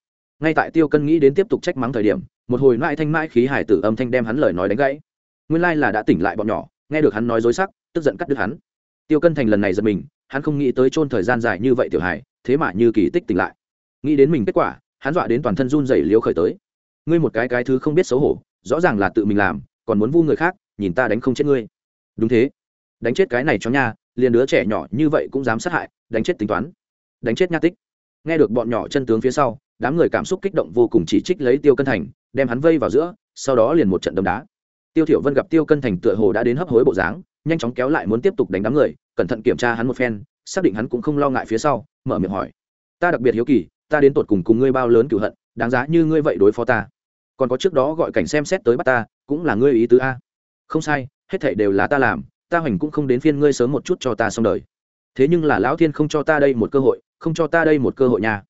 ngay tại tiêu cân nghĩ đến tiếp tục trách mắng thời điểm, một hồi mãi thanh mãi khí hải tử âm thanh đem hắn lời nói đánh gãy. Nguyên lai là đã tỉnh lại bọn nhỏ, nghe được hắn nói dối sắc, tức giận cắt đứt hắn. Tiêu cân thành lần này giật mình, hắn không nghĩ tới chôn thời gian dài như vậy tiểu hải thế mà như kỳ tích tỉnh lại. Nghĩ đến mình kết quả, hắn dọa đến toàn thân run rẩy liếu khởi tới. Ngươi một cái cái thứ không biết xấu hổ, rõ ràng là tự mình làm, còn muốn vu người khác, nhìn ta đánh không chết ngươi. Đúng thế. Đánh chết cái này cho nha, liền đứa trẻ nhỏ như vậy cũng dám sát hại, đánh chết tính toán. Đánh chết nha tích. Nghe được bọn nhỏ chân tướng phía sau đám người cảm xúc kích động vô cùng chỉ trích lấy tiêu cân thành, đem hắn vây vào giữa, sau đó liền một trận đấm đá. Tiêu thiểu vân gặp tiêu cân thành tựa hồ đã đến hấp hối bộ dáng, nhanh chóng kéo lại muốn tiếp tục đánh đám người, cẩn thận kiểm tra hắn một phen, xác định hắn cũng không lo ngại phía sau, mở miệng hỏi. Ta đặc biệt hiếu kỳ, ta đến tột cùng cùng ngươi bao lớn cửu hận, đáng giá như ngươi vậy đối phó ta. Còn có trước đó gọi cảnh xem xét tới bắt ta, cũng là ngươi ý tứ a. Không sai, hết thảy đều là ta làm, ta hoành cũng không đến phiên ngươi sớm một chút cho ta xong đời. Thế nhưng là lão thiên không cho ta đây một cơ hội, không cho ta đây một cơ hội nha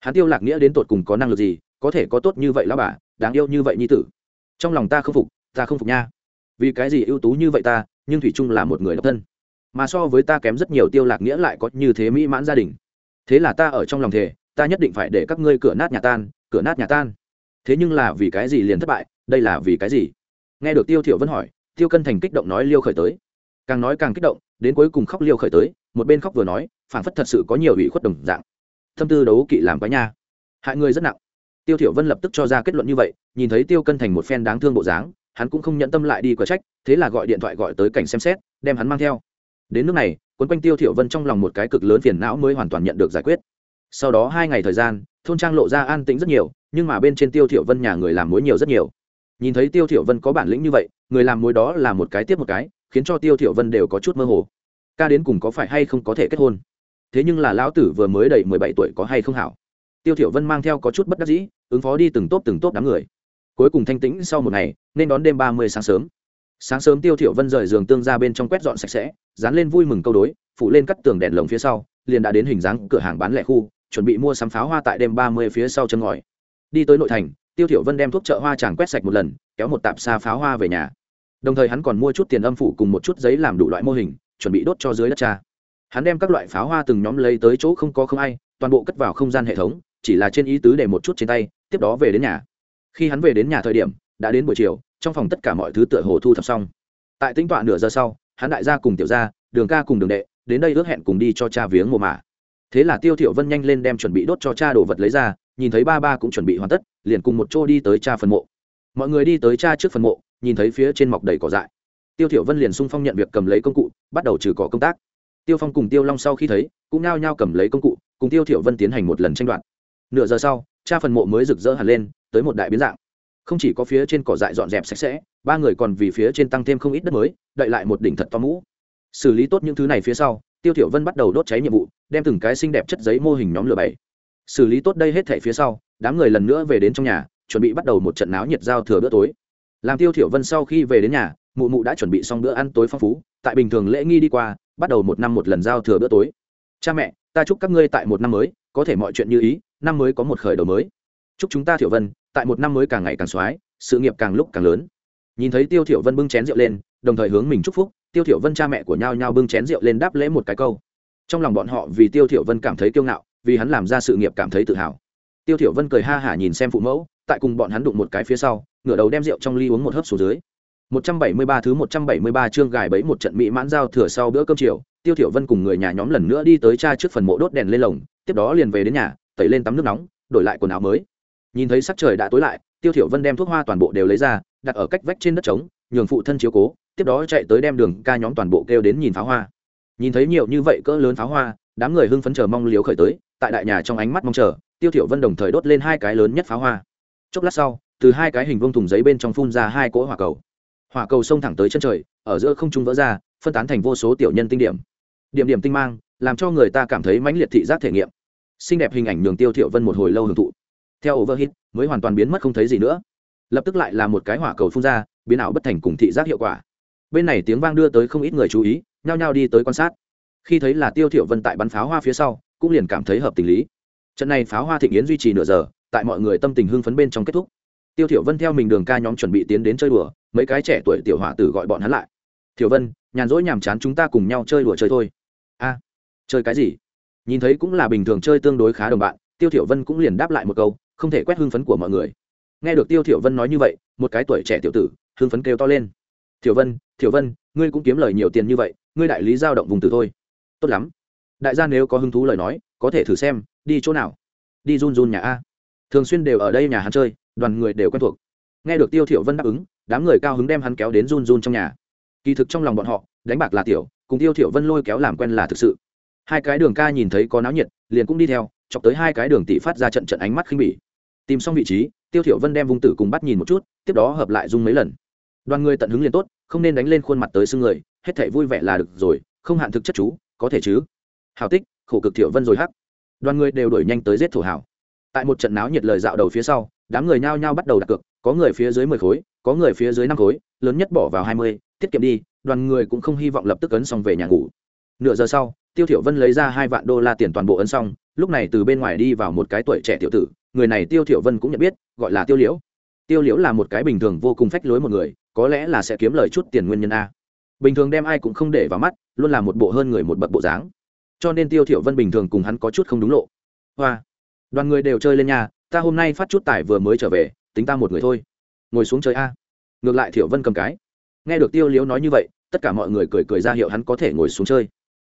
hắn tiêu lạc nghĩa đến tột cùng có năng lực gì, có thể có tốt như vậy lão bà, đáng yêu như vậy nhi tử? Trong lòng ta không phục, ta không phục nha. Vì cái gì ưu tú như vậy ta, nhưng thủy trung là một người độc thân. Mà so với ta kém rất nhiều tiêu lạc nghĩa lại có như thế mỹ mãn gia đình. Thế là ta ở trong lòng thề, ta nhất định phải để các ngươi cửa nát nhà tan, cửa nát nhà tan. Thế nhưng là vì cái gì liền thất bại, đây là vì cái gì? Nghe được tiêu thiểu vân hỏi, tiêu cân thành kích động nói liêu khởi tới. Càng nói càng kích động, đến cuối cùng khóc liêu khởi tới, một bên khóc vừa nói phản phất thật sự có nhiều ủy khuất đồng dạng thâm tư đấu kỵ làm quái nha. Hại người rất nặng. Tiêu thiểu vân lập tức cho ra kết luận như vậy, nhìn thấy tiêu cân thành một phen đáng thương bộ dáng, hắn cũng không nhận tâm lại đi quả trách, thế là gọi điện thoại gọi tới cảnh xem xét, đem hắn mang theo. Đến nước này, quấn quanh tiêu thiểu vân trong lòng một cái cực lớn phiền não mới hoàn toàn nhận được giải quyết. Sau đó hai ngày thời gian, thôn trang lộ ra an tĩnh rất nhiều, nhưng mà bên trên tiêu thiểu vân nhà người làm muối nhiều rất nhiều. Nhìn thấy tiêu thiểu vân có bản lĩnh như vậy, người làm muối đó là một cái tiếp một cái, khiến cho tiêu thiểu vân đều có chút mơ hồ. Ca đến cùng có phải hay không có thể kết hôn? Thế nhưng là lão tử vừa mới đầy mười bảy tuổi có hay không hảo? Tiêu thiểu vân mang theo có chút bất đắc dĩ, ứng phó đi từng tốp từng tốp đám người. Cuối cùng thanh tĩnh sau một ngày, nên đón đêm ba mươi sáng sớm. Sáng sớm tiêu thiểu vân rời giường tương ra bên trong quét dọn sạch sẽ, dán lên vui mừng câu đối, phủ lên cắt tường đèn lồng phía sau, liền đã đến hình dáng cửa hàng bán lẻ khu, chuẩn bị mua sắm pháo hoa tại đêm ba mươi phía sau chân ngòi. Đi tới nội thành, tiêu thiểu vân đem thuốc chợ hoa chàng quét sạch một lần, kéo một tạp xa pháo hoa về nhà. Đồng thời hắn còn mua chút tiền âm phủ cùng một chút giấy làm đủ loại mô hình, chuẩn bị đốt cho dưới đất cha hắn đem các loại pháo hoa từng nhóm lấy tới chỗ không có không ai, toàn bộ cất vào không gian hệ thống, chỉ là trên ý tứ để một chút trên tay, tiếp đó về đến nhà. Khi hắn về đến nhà thời điểm, đã đến buổi chiều, trong phòng tất cả mọi thứ tựa hồ thu thập xong. Tại tính tọa nửa giờ sau, hắn đại gia cùng tiểu gia, đường ca cùng đường đệ, đến đây ước hẹn cùng đi cho cha viếng mồ mả. Thế là tiêu thiểu vân nhanh lên đem chuẩn bị đốt cho cha đồ vật lấy ra, nhìn thấy ba ba cũng chuẩn bị hoàn tất, liền cùng một chỗ đi tới cha phần mộ. Mọi người đi tới cha trước phần mộ, nhìn thấy phía trên mọc đầy cỏ dại. Tiêu thiểu vân liền sung phong nhận việc cầm lấy công cụ, bắt đầu trừ cỏ công tác tiêu phong cùng tiêu long sau khi thấy, cũng nao nhao cầm lấy công cụ, cùng tiêu thiểu vân tiến hành một lần tranh đoạt. Nửa giờ sau, cha phần mộ mới rực rỡ hẳn lên, tới một đại biến dạng. Không chỉ có phía trên cỏ dại dọn dẹp sạch sẽ, ba người còn vì phía trên tăng thêm không ít đất mới, đậy lại một đỉnh thật to mũ. Xử lý tốt những thứ này phía sau, tiêu thiểu vân bắt đầu đốt cháy nhiệm vụ, đem từng cái xinh đẹp chất giấy mô hình nhóm lửa bảy xử lý tốt đây hết thảy phía sau, đám người lần nữa về đến trong nhà, chuẩn bị bắt đầu một trận náo nhiệt giao thừa bữa tối. Làm tiêu thiểu vân sau khi về đến nhà, mụ mụ đã chuẩn bị xong bữa ăn tối phong phú, tại bình thường lễ nghi đi qua bắt đầu một năm một lần giao thừa bữa tối. Cha mẹ, ta chúc các ngươi tại một năm mới, có thể mọi chuyện như ý, năm mới có một khởi đầu mới. Chúc chúng ta thiểu vân, tại một năm mới càng ngày càng xoái sự nghiệp càng lúc càng lớn. Nhìn thấy tiêu thiểu vân bưng chén rượu lên, đồng thời hướng mình chúc phúc, tiêu thiểu vân cha mẹ của nhau nhau bưng chén rượu lên đáp lễ một cái câu. Trong lòng bọn họ vì tiêu thiểu vân cảm thấy kiêu ngạo, vì hắn làm ra sự nghiệp cảm thấy tự hào. Tiêu thiểu vân cười ha hả nhìn xem phụ mẫu, tại cùng bọn hắn đụng một cái phía sau, ngửa đầu đem rượu trong ly uống một hớp xuống dưới. 173 thứ 173 chương gài bẫy một trận mỹ mãn giao thừa sau bữa cơm chiều, tiêu thiểu vân cùng người nhà nhóm lần nữa đi tới cha trước phần mộ đốt đèn lên lồng, tiếp đó liền về đến nhà, tẩy lên tắm nước nóng, đổi lại quần áo mới. Nhìn thấy sắc trời đã tối lại, tiêu thiểu vân đem thuốc hoa toàn bộ đều lấy ra, đặt ở cách vách trên đất trống, nhường phụ thân chiếu cố, tiếp đó chạy tới đem đường ca nhóm toàn bộ kêu đến nhìn pháo hoa. Nhìn thấy nhiều như vậy cỡ lớn pháo hoa, đám người hưng phấn chờ mong liếu khởi tới, tại đại nhà trong ánh mắt mong chờ, tiêu thiểu vân đồng thời đốt lên hai cái lớn nhất pháo hoa. Chốc lát sau, từ hai cái hình vuông thùng giấy bên trong phun ra hai cỗ hỏa cầu hỏa cầu xông thẳng tới chân trời, ở giữa không trung vỡ ra, phân tán thành vô số tiểu nhân tinh điểm. Điểm điểm tinh mang, làm cho người ta cảm thấy mãnh liệt thị giác thể nghiệm. Xinh đẹp hình ảnh nhường tiêu thiểu vân một hồi lâu hưởng thụ. Theo overhit mới hoàn toàn biến mất không thấy gì nữa. Lập tức lại là một cái hỏa cầu phun ra, biến ảo bất thành cùng thị giác hiệu quả. Bên này tiếng vang đưa tới không ít người chú ý, nhao nhao đi tới quan sát. Khi thấy là tiêu thiểu vân tại bắn pháo hoa phía sau, cũng liền cảm thấy hợp tình lý. Trận này pháo hoa thịnh yến duy trì nửa giờ, tại mọi người tâm tình hưng phấn bên trong kết thúc. Tiêu thiểu vân theo mình đường ca nhóm chuẩn bị tiến đến chơi đùa mấy cái trẻ tuổi tiểu hỏa tử gọi bọn hắn lại. Thiểu vân, nhàn rỗi nhàm chán chúng ta cùng nhau chơi đùa chơi thôi. A, chơi cái gì? Nhìn thấy cũng là bình thường chơi tương đối khá đồng bạn, tiêu thiểu vân cũng liền đáp lại một câu, không thể quét hưng phấn của mọi người. Nghe được tiêu thiểu vân nói như vậy, một cái tuổi trẻ tiểu tử, hưng phấn kêu to lên. Thiểu vân thiểu vân, ngươi cũng kiếm lời nhiều tiền như vậy, ngươi đại lý giao động vùng tử thôi. Tốt lắm. Đại gia nếu có hứng thú lời nói, có thể thử xem, đi chỗ nào? Đi run run nhà a. Thường xuyên đều ở đây nhà hắn chơi, đoàn người đều quen thuộc nghe được tiêu thiểu vân đáp ứng, đám người cao hứng đem hắn kéo đến run run trong nhà. Kỳ thực trong lòng bọn họ, đánh bạc là tiểu, cùng tiêu thiểu vân lôi kéo làm quen là thực sự. Hai cái đường ca nhìn thấy có náo nhiệt, liền cũng đi theo, chọc tới hai cái đường tỷ phát ra trận trận ánh mắt khinh bỉ. Tìm xong vị trí, tiêu thiểu vân đem vung tử cùng bắt nhìn một chút, tiếp đó hợp lại dung mấy lần. Đoàn người tận hứng liền tốt, không nên đánh lên khuôn mặt tới xương người, hết thảy vui vẻ là được rồi, không hạn thực chất chú, có thể chứ? Hảo tích, khổ cực thiểu vân rồi hắc. Đoàn người đều đuổi nhanh tới giết thổ hảo tại một trận náo nhiệt lời dạo đầu phía sau, đám người nhao nhao bắt đầu đặt cược, có người phía dưới mười khối, có người phía dưới năm khối, lớn nhất bỏ vào hai mươi, tiết kiệm đi, đoàn người cũng không hy vọng lập tức ấn xong về nhà ngủ. Nửa giờ sau, tiêu thiểu vân lấy ra hai vạn đô la tiền toàn bộ ấn xong, lúc này từ bên ngoài đi vào một cái tuổi trẻ tiểu tử, người này tiêu thiểu vân cũng nhận biết, gọi là tiêu liễu. Tiêu liễu là một cái bình thường vô cùng phách lối một người, có lẽ là sẽ kiếm lời chút tiền nguyên nhân a. Bình thường đem ai cũng không để vào mắt, luôn là một bộ hơn người một bậc bộ dáng. Cho nên tiêu thiểu vân bình thường cùng hắn có chút không đúng lộ. Hoa đoàn người đều chơi lên nhà, ta hôm nay phát chút tải vừa mới trở về, tính ta một người thôi. Ngồi xuống chơi a. Ngược lại thiểu vân cầm cái. Nghe được tiêu Liếu nói như vậy, tất cả mọi người cười cười ra hiệu hắn có thể ngồi xuống chơi.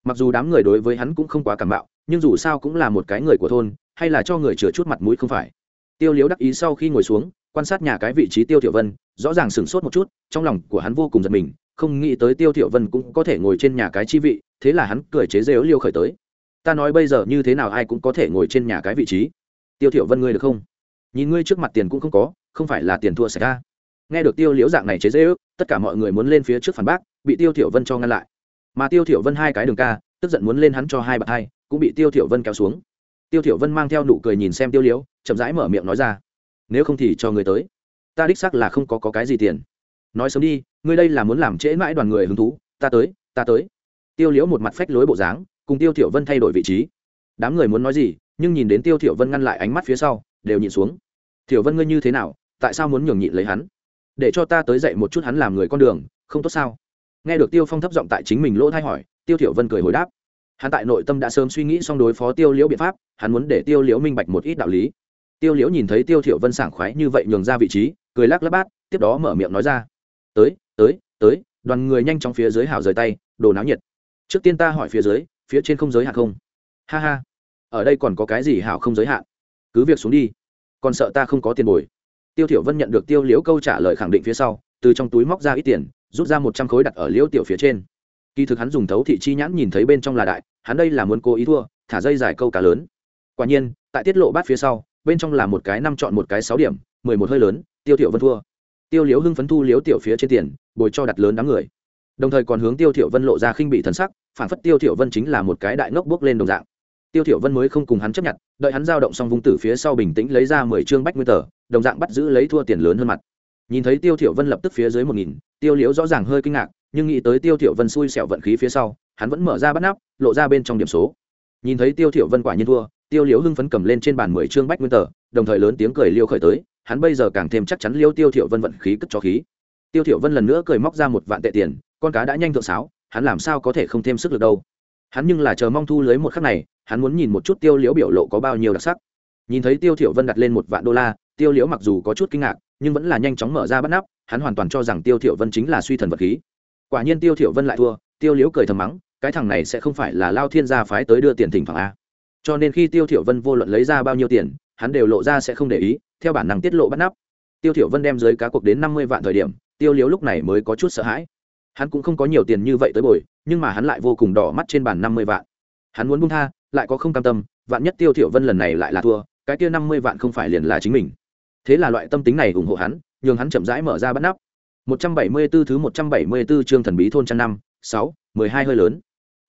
Mặc dù đám người đối với hắn cũng không quá cảm bạo, nhưng dù sao cũng là một cái người của thôn, hay là cho người chừa chút mặt mũi không phải. Tiêu liếu đắc ý sau khi ngồi xuống, quan sát nhà cái vị trí tiêu thiểu vân, rõ ràng sửng sốt một chút, trong lòng của hắn vô cùng giật mình, không nghĩ tới tiêu thiểu vân cũng có thể ngồi trên nhà cái chi vị, thế là hắn cười chế giễu liêu khởi tới ta nói bây giờ như thế nào ai cũng có thể ngồi trên nhà cái vị trí. Tiêu thiểu vân ngươi được không? Nhìn ngươi trước mặt tiền cũng không có không phải là tiền thua xảy ra nghe được tiêu liễu dạng này chế giễu tất cả mọi người muốn lên phía trước phản bác bị tiêu thiểu vân cho ngăn lại. Mà tiêu thiểu vân hai cái đường ca tức giận muốn lên hắn cho hai bạc hai cũng bị tiêu thiểu vân kéo xuống. Tiêu thiểu vân mang theo nụ cười nhìn xem tiêu liễu chậm rãi mở miệng nói ra nếu không thì cho người tới. Ta đích xác là không có, có cái gì tiền. Nói sớm đi ngươi đây là muốn làm trễ mãi đoàn người hứng thú. Ta tới ta tới. Tiêu liễu một mặt phách lối bộ dáng cùng tiêu thiểu vân thay đổi vị trí. Đám người muốn nói gì, nhưng nhìn đến tiêu thiểu vân ngăn lại ánh mắt phía sau, đều nhìn xuống. Thiểu vân ngươi như thế nào, tại sao muốn nhường nhịn lấy hắn? Để cho ta tới dạy một chút hắn làm người con đường, không tốt sao? Nghe được tiêu phong thấp giọng tại chính mình lỗ thay hỏi, tiêu thiểu vân cười hồi đáp. Hắn tại nội tâm đã sớm suy nghĩ xong đối phó tiêu liễu biện pháp, hắn muốn để tiêu liễu minh bạch một ít đạo lý. Tiêu liễu nhìn thấy tiêu thiểu vân sảng khoái như vậy nhường ra vị trí, cười lắc lắc bát, tiếp đó mở miệng nói ra. Tới tới tới, đoàn người nhanh chóng phía dưới hảo rời tay, đồ náo nhiệt. Trước tiên ta hỏi phía dưới phía trên không giới hạn không? Ha ha. Ở đây còn có cái gì hảo không giới hạn? Cứ việc xuống đi. Còn sợ ta không có tiền bồi. Tiêu thiểu vân nhận được tiêu liễu câu trả lời khẳng định phía sau, từ trong túi móc ra ít tiền, rút ra một trăm khối đặt ở liễu tiểu phía trên. Kỳ thực hắn dùng thấu thị chi nhãn nhìn thấy bên trong là đại, hắn đây là muốn cố ý thua, thả dây dài câu cá lớn. Quả nhiên, tại tiết lộ bát phía sau, bên trong là một cái năm chọn một cái sáu điểm, mười một hơi lớn, tiêu thiểu vân thua. Tiêu liễu hưng phấn thu liễu tiểu phía trên tiền, bồi cho đặt lớn đám người. Đồng thời còn hướng tiêu thiểu vân lộ ra khinh bị thần sắc phản phất tiêu thiểu vân chính là một cái đại ngốc bước lên đồng dạng. Tiêu thiểu vân mới không cùng hắn chấp nhận, đợi hắn giao động xong vung tử phía sau bình tĩnh lấy ra mười trương bách nguyên tờ, đồng dạng bắt giữ lấy thua tiền lớn hơn mặt. Nhìn thấy tiêu thiểu vân lập tức phía dưới một nghìn, tiêu liễu rõ ràng hơi kinh ngạc, nhưng nghĩ tới tiêu thiểu vân xui xẻo vận khí phía sau, hắn vẫn mở ra bắt nắp, lộ ra bên trong điểm số. Nhìn thấy tiêu thiểu vân quả nhiên thua, tiêu liễu hưng phấn cầm lên trên bàn mười trương bách nguyên tờ, đồng thời lớn tiếng cười liêu khởi tới, hắn bây giờ càng thêm chắc chắn liêu tiêu thiểu vân vận khí cất cho khí. Tiêu thiểu vân lần nữa cười móc ra một vạn tệ tiền, con cá đã nhanh thượng sáo hắn làm sao có thể không thêm sức lực đâu? Hắn nhưng là chờ mong thu lưới một khắc này, hắn muốn nhìn một chút tiêu liễu biểu lộ có bao nhiêu đặc sắc. Nhìn thấy tiêu thiểu vân đặt lên một vạn đô la, tiêu liễu mặc dù có chút kinh ngạc, nhưng vẫn là nhanh chóng mở ra bắt nắp, hắn hoàn toàn cho rằng tiêu thiểu vân chính là suy thần vật khí. Quả nhiên tiêu thiểu vân lại thua, tiêu liễu cười thầm mắng, cái thằng này sẽ không phải là lao thiên gia phái tới đưa tiền thỉnh thoảng a. Cho nên khi tiêu thiểu vân vô luận lấy ra bao nhiêu tiền, hắn đều lộ ra sẽ không để ý, theo bản năng tiết lộ bắt nắp. Tiêu thiểu vân đem dưới cá cuộc đến năm mươi vạn thời điểm, tiêu liễu lúc này mới có chút sợ hãi hắn cũng không có nhiều tiền như vậy tới bồi nhưng mà hắn lại vô cùng đỏ mắt trên bàn năm mươi vạn hắn muốn buông tha lại có không cam tâm vạn nhất tiêu thiểu vân lần này lại là thua cái kia năm mươi vạn không phải liền là chính mình thế là loại tâm tính này ủng hộ hắn nhường hắn chậm rãi mở ra bắt nắp 174 thứ 174 chương thần bí thôn trăm năm, 6, 12 hơi lớn.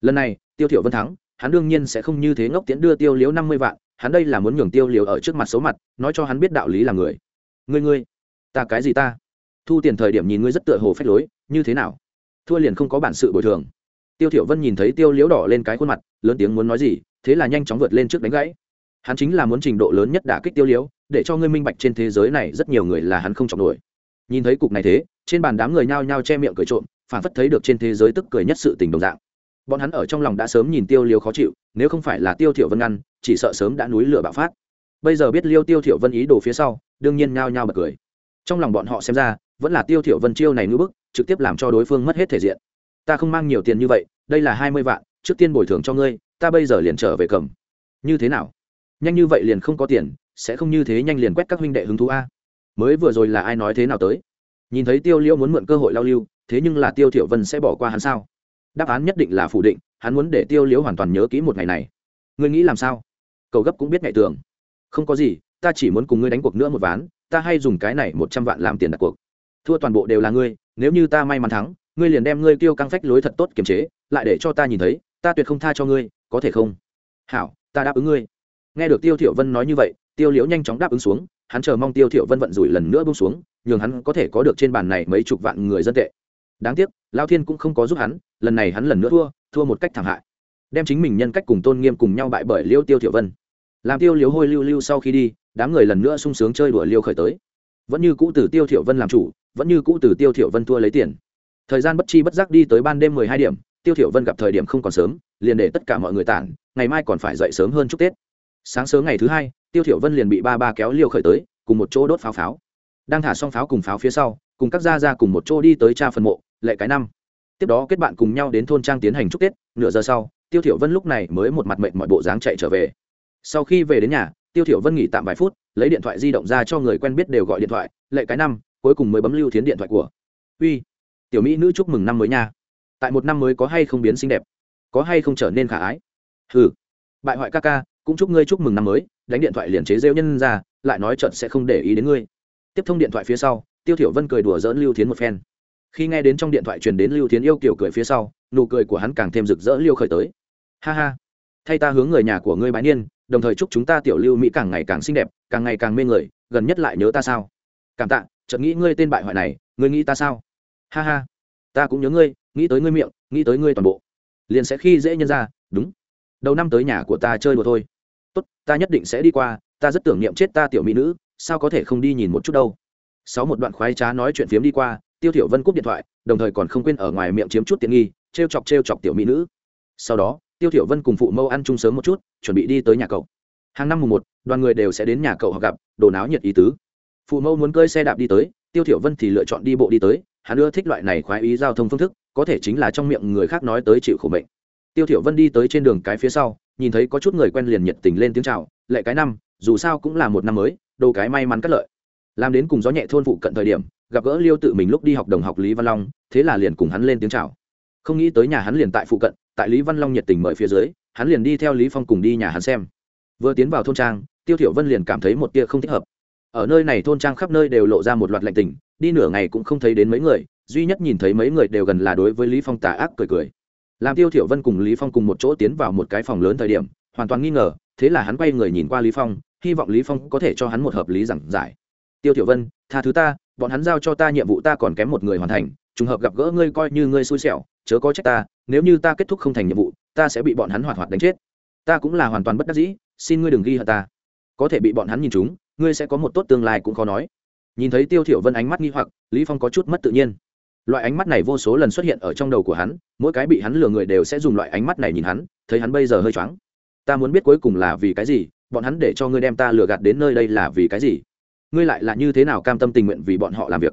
Lần này, Tiêu Thiểu Vân thắng, hắn đương nhiên sẽ không như thế ngốc tiễn đưa Tiêu Liễu 50 vạn, hắn đây là muốn nhường Tiêu Liễu ở trước mặt xấu mặt, nói cho hắn biết đạo lý là người. Ngươi ngươi, ta cái gì ta? Thu tiền thời điểm nhìn ngươi rất tựa hồ phách lối, như thế nào? Thua liền không có bản sự bồi thường. Tiêu Thiểu Vân nhìn thấy Tiêu Liễu đỏ lên cái khuôn mặt, lớn tiếng muốn nói gì, thế là nhanh chóng vượt lên trước đánh gãy. Hắn chính là muốn trình độ lớn nhất đả kích Tiêu Liễu, để cho ngươi minh bạch trên thế giới này rất nhiều người là hắn không trọng nổi. Nhìn thấy cục này thế, trên bàn đám người nhao nhao che miệng cười trộm phản phất thấy được trên thế giới tức cười nhất sự tình đồng dạng bọn hắn ở trong lòng đã sớm nhìn tiêu liêu khó chịu nếu không phải là tiêu thiểu vân ngăn chỉ sợ sớm đã núi lửa bạo phát bây giờ biết liêu tiêu thiểu vân ý đồ phía sau đương nhiên nhao nhao bật cười trong lòng bọn họ xem ra vẫn là tiêu thiểu vân chiêu này ngưỡng bức, trực tiếp làm cho đối phương mất hết thể diện. Ta không mang nhiều tiền như vậy, đây là hai mươi vạn, trước tiên bồi thường cho ngươi, ta bây giờ liền trở về cầm. Như thế nào? Nhanh như vậy liền không có tiền, sẽ không như thế nhanh liền quét các huynh đệ hứng thú a. Mới vừa rồi là ai nói thế nào tới? Nhìn thấy tiêu liễu muốn mượn cơ hội lao lưu, thế nhưng là tiêu thiểu vân sẽ bỏ qua hắn sao? Đáp án nhất định là phủ định, hắn muốn để tiêu liễu hoàn toàn nhớ kỹ một ngày này. Ngươi nghĩ làm sao? Cầu gấp cũng biết ngày tưởng. Không có gì, ta chỉ muốn cùng ngươi đánh cuộc nữa một ván, ta hay dùng cái này một trăm vạn làm tiền đặt cuộc thua toàn bộ đều là ngươi, nếu như ta may mắn thắng, ngươi liền đem ngươi tiêu căng phách lối thật tốt kiềm chế, lại để cho ta nhìn thấy, ta tuyệt không tha cho ngươi, có thể không? Hảo, ta đáp ứng ngươi. Nghe được tiêu thiểu vân nói như vậy, tiêu liễu nhanh chóng đáp ứng xuống, hắn chờ mong tiêu thiểu vân vận rủi lần nữa buông xuống, nhường hắn có thể có được trên bàn này mấy chục vạn người dân tệ. Đáng tiếc lao thiên cũng không có giúp hắn, lần này hắn lần nữa thua thua một cách thảm hại. Đem chính mình nhân cách cùng tôn nghiêm cùng nhau bại bởi liêu tiêu thiểu vân. Làm tiêu liếu hôi lưu lưu sau khi đi, đám người lần nữa sung sướng chơi đùa liêu khởi tới. Vẫn như cũ từ tiêu thiểu vân làm chủ vẫn như cũ từ tiêu thiểu vân thua lấy tiền. Thời gian bất chi bất giác đi tới ban đêm mười hai điểm, tiêu thiểu vân gặp thời điểm không còn sớm, liền để tất cả mọi người tản, ngày mai còn phải dậy sớm hơn chúc tết. Sáng sớm ngày thứ hai, tiêu thiểu vân liền bị ba ba kéo liều khởi tới, cùng một chỗ đốt pháo pháo. Đang thả xong pháo cùng pháo phía sau, cùng các gia gia cùng một chỗ đi tới cha phần mộ, lệ cái năm. Tiếp đó kết bạn cùng nhau đến thôn trang tiến hành chúc tết, nửa giờ sau, tiêu thiểu vân lúc này mới một mặt mệt mọi bộ dáng chạy trở về. Sau khi về đến nhà, tiêu thiểu vân nghỉ tạm vài phút, lấy điện thoại di động ra cho người quen biết đều gọi điện thoại, lệ cái năm cuối cùng mới bấm lưu thiến điện thoại của. Uy, tiểu mỹ nữ chúc mừng năm mới nha. Tại một năm mới có hay không biến xinh đẹp? Có hay không trở nên khả ái? Hừ, bại hoại ca ca, cũng chúc ngươi chúc mừng năm mới, đánh điện thoại liền chế rêu nhân ra, lại nói trận sẽ không để ý đến ngươi. Tiếp thông điện thoại phía sau, tiêu thiểu vân cười đùa dỡn lưu thiến một phen. Khi nghe đến trong điện thoại truyền đến lưu thiến yêu kiểu cười phía sau, nụ cười của hắn càng thêm rực rỡ liêu khởi tới. Ha ha, thay ta hướng người nhà của ngươi bái niên, đồng thời chúc chúng ta tiểu lưu mỹ càng ngày càng xinh đẹp, càng ngày càng mê người, gần nhất lại nhớ ta sao? Cảm tạ chợt nghĩ ngươi tên bại hoại này, ngươi nghĩ ta sao? Ha ha, ta cũng nhớ ngươi, nghĩ tới ngươi miệng, nghĩ tới ngươi toàn bộ. Liền sẽ khi dễ nhân ra, đúng. Đầu năm tới nhà của ta chơi đùa thôi. Tốt, ta nhất định sẽ đi qua, ta rất tưởng niệm chết ta tiểu mỹ nữ, sao có thể không đi nhìn một chút đâu. Sáu một đoạn khoái trá nói chuyện phiếm đi qua, tiêu thiểu vân cúp điện thoại, đồng thời còn không quên ở ngoài miệng chiếm chút tiện nghi treo chọc treo chọc tiểu mỹ nữ. Sau đó, tiêu thiểu vân cùng phụ mâu ăn chung sớm một chút, chuẩn bị đi tới nhà cậu. Hàng năm mùng một, đoàn người đều sẽ đến nhà cậu họ gặp, đồ náo nhiệt ý tứ phụ mẫu muốn cơi xe đạp đi tới, tiêu thiểu vân thì lựa chọn đi bộ đi tới, hắn ưa thích loại này khoái ý giao thông phương thức, có thể chính là trong miệng người khác nói tới chịu khổ mệnh. Tiêu thiểu vân đi tới trên đường cái phía sau, nhìn thấy có chút người quen liền nhiệt tình lên tiếng chào, lệ cái năm, dù sao cũng là một năm mới, đồ cái may mắn cất lợi. Làm đến cùng gió nhẹ thôn phụ cận thời điểm, gặp gỡ liêu tự mình lúc đi học đồng học lý văn long, thế là liền cùng hắn lên tiếng chào. Không nghĩ tới nhà hắn liền tại phụ cận, tại lý văn long nhiệt tình mời phía dưới, hắn liền đi theo lý phong cùng đi nhà hắn xem. Vừa tiến vào thôn trang, tiêu thiểu vân liền cảm thấy một tia không thích hợp ở nơi này thôn trang khắp nơi đều lộ ra một loạt lạnh tình, đi nửa ngày cũng không thấy đến mấy người, duy nhất nhìn thấy mấy người đều gần là đối với lý phong tà ác cười cười. Làm tiêu thiểu vân cùng lý phong cùng một chỗ tiến vào một cái phòng lớn thời điểm, hoàn toàn nghi ngờ, thế là hắn quay người nhìn qua lý phong, hy vọng lý phong có thể cho hắn một hợp lý giảng giải. Tiêu thiểu vân, tha thứ ta, bọn hắn giao cho ta nhiệm vụ ta còn kém một người hoàn thành, trùng hợp gặp gỡ ngươi coi như ngươi xui xẻo, chớ có trách ta, nếu như ta kết thúc không thành nhiệm vụ, ta sẽ bị bọn hắn hoạt hoạt đánh chết. Ta cũng là hoàn toàn bất đắc dĩ, xin ngươi đừng ghi hận ta. Có thể bị bọn hắn nhìn chúng ngươi sẽ có một tốt tương lai cũng khó nói. Nhìn thấy tiêu thiểu vân ánh mắt nghi hoặc, lý phong có chút mất tự nhiên. Loại ánh mắt này vô số lần xuất hiện ở trong đầu của hắn, mỗi cái bị hắn lừa người đều sẽ dùng loại ánh mắt này nhìn hắn, thấy hắn bây giờ hơi choáng. Ta muốn biết cuối cùng là vì cái gì, bọn hắn để cho ngươi đem ta lừa gạt đến nơi đây là vì cái gì? Ngươi lại là như thế nào cam tâm tình nguyện vì bọn họ làm việc?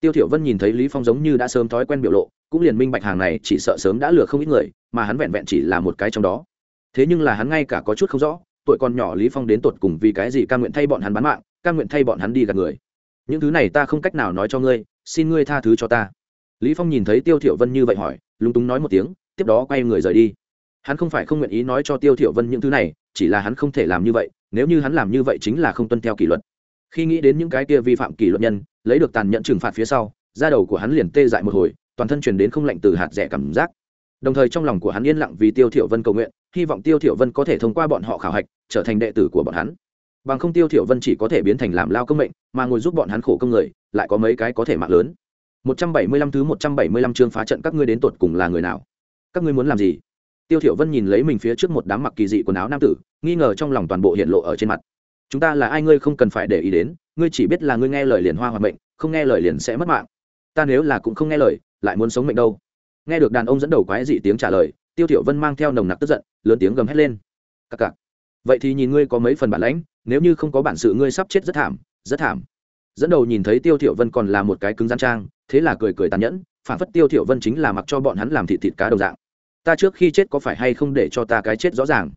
Tiêu thiểu vân nhìn thấy lý phong giống như đã sớm thói quen biểu lộ, cũng liền minh bạch hàng này chỉ sợ sớm đã lừa không ít người, mà hắn vẹn vẹn chỉ là một cái trong đó. Thế nhưng là hắn ngay cả có chút không rõ tuổi còn nhỏ lý phong đến tột cùng vì cái gì cam nguyện thay bọn hắn bán mạng cam nguyện thay bọn hắn đi gạt người. Những thứ này ta không cách nào nói cho ngươi, xin ngươi tha thứ cho ta. Lý phong nhìn thấy tiêu thiểu vân như vậy hỏi, lúng túng nói một tiếng, tiếp đó quay người rời đi. Hắn không phải không nguyện ý nói cho tiêu thiểu vân những thứ này, chỉ là hắn không thể làm như vậy, nếu như hắn làm như vậy chính là không tuân theo kỷ luật. Khi nghĩ đến những cái kia vi phạm kỷ luật nhân, lấy được tàn nhẫn trừng phạt phía sau, da đầu của hắn liền tê dại một hồi, toàn thân truyền đến không lạnh từ hạt rẻ cảm giác đồng thời trong lòng của hắn yên lặng vì tiêu thiểu vân cầu nguyện, hy vọng tiêu thiểu vân có thể thông qua bọn họ khảo hạch, trở thành đệ tử của bọn hắn. Bằng không tiêu thiểu vân chỉ có thể biến thành làm lao công mệnh, mà ngồi giúp bọn hắn khổ công người, lại có mấy cái có thể mạng lớn. 175 thứ 175 chương phá trận các ngươi đến tột cùng là người nào? Các ngươi muốn làm gì? Tiêu thiểu vân nhìn lấy mình phía trước một đám mặc kỳ dị quần áo nam tử, nghi ngờ trong lòng toàn bộ hiện lộ ở trên mặt. Chúng ta là ai ngươi không cần phải để ý đến, ngươi chỉ biết là ngươi nghe lời liền hoa hoạt mệnh, không nghe lời liền sẽ mất mạng. Ta nếu là cũng không nghe lời, lại muốn sống mệnh đâu? Nghe được đàn ông dẫn đầu quái dị tiếng trả lời, tiêu thiểu vân mang theo nồng nặc tức giận, lớn tiếng gầm hét lên. Cặc cặc, vậy thì nhìn ngươi có mấy phần bản lãnh, nếu như không có bản sự ngươi sắp chết rất thảm rất thảm. Dẫn đầu nhìn thấy tiêu thiểu vân còn là một cái cứng gian trang, thế là cười cười tàn nhẫn, phản phất tiêu thiểu vân chính là mặc cho bọn hắn làm thịt thịt cá đồng dạng. Ta trước khi chết có phải hay không để cho ta cái chết rõ ràng?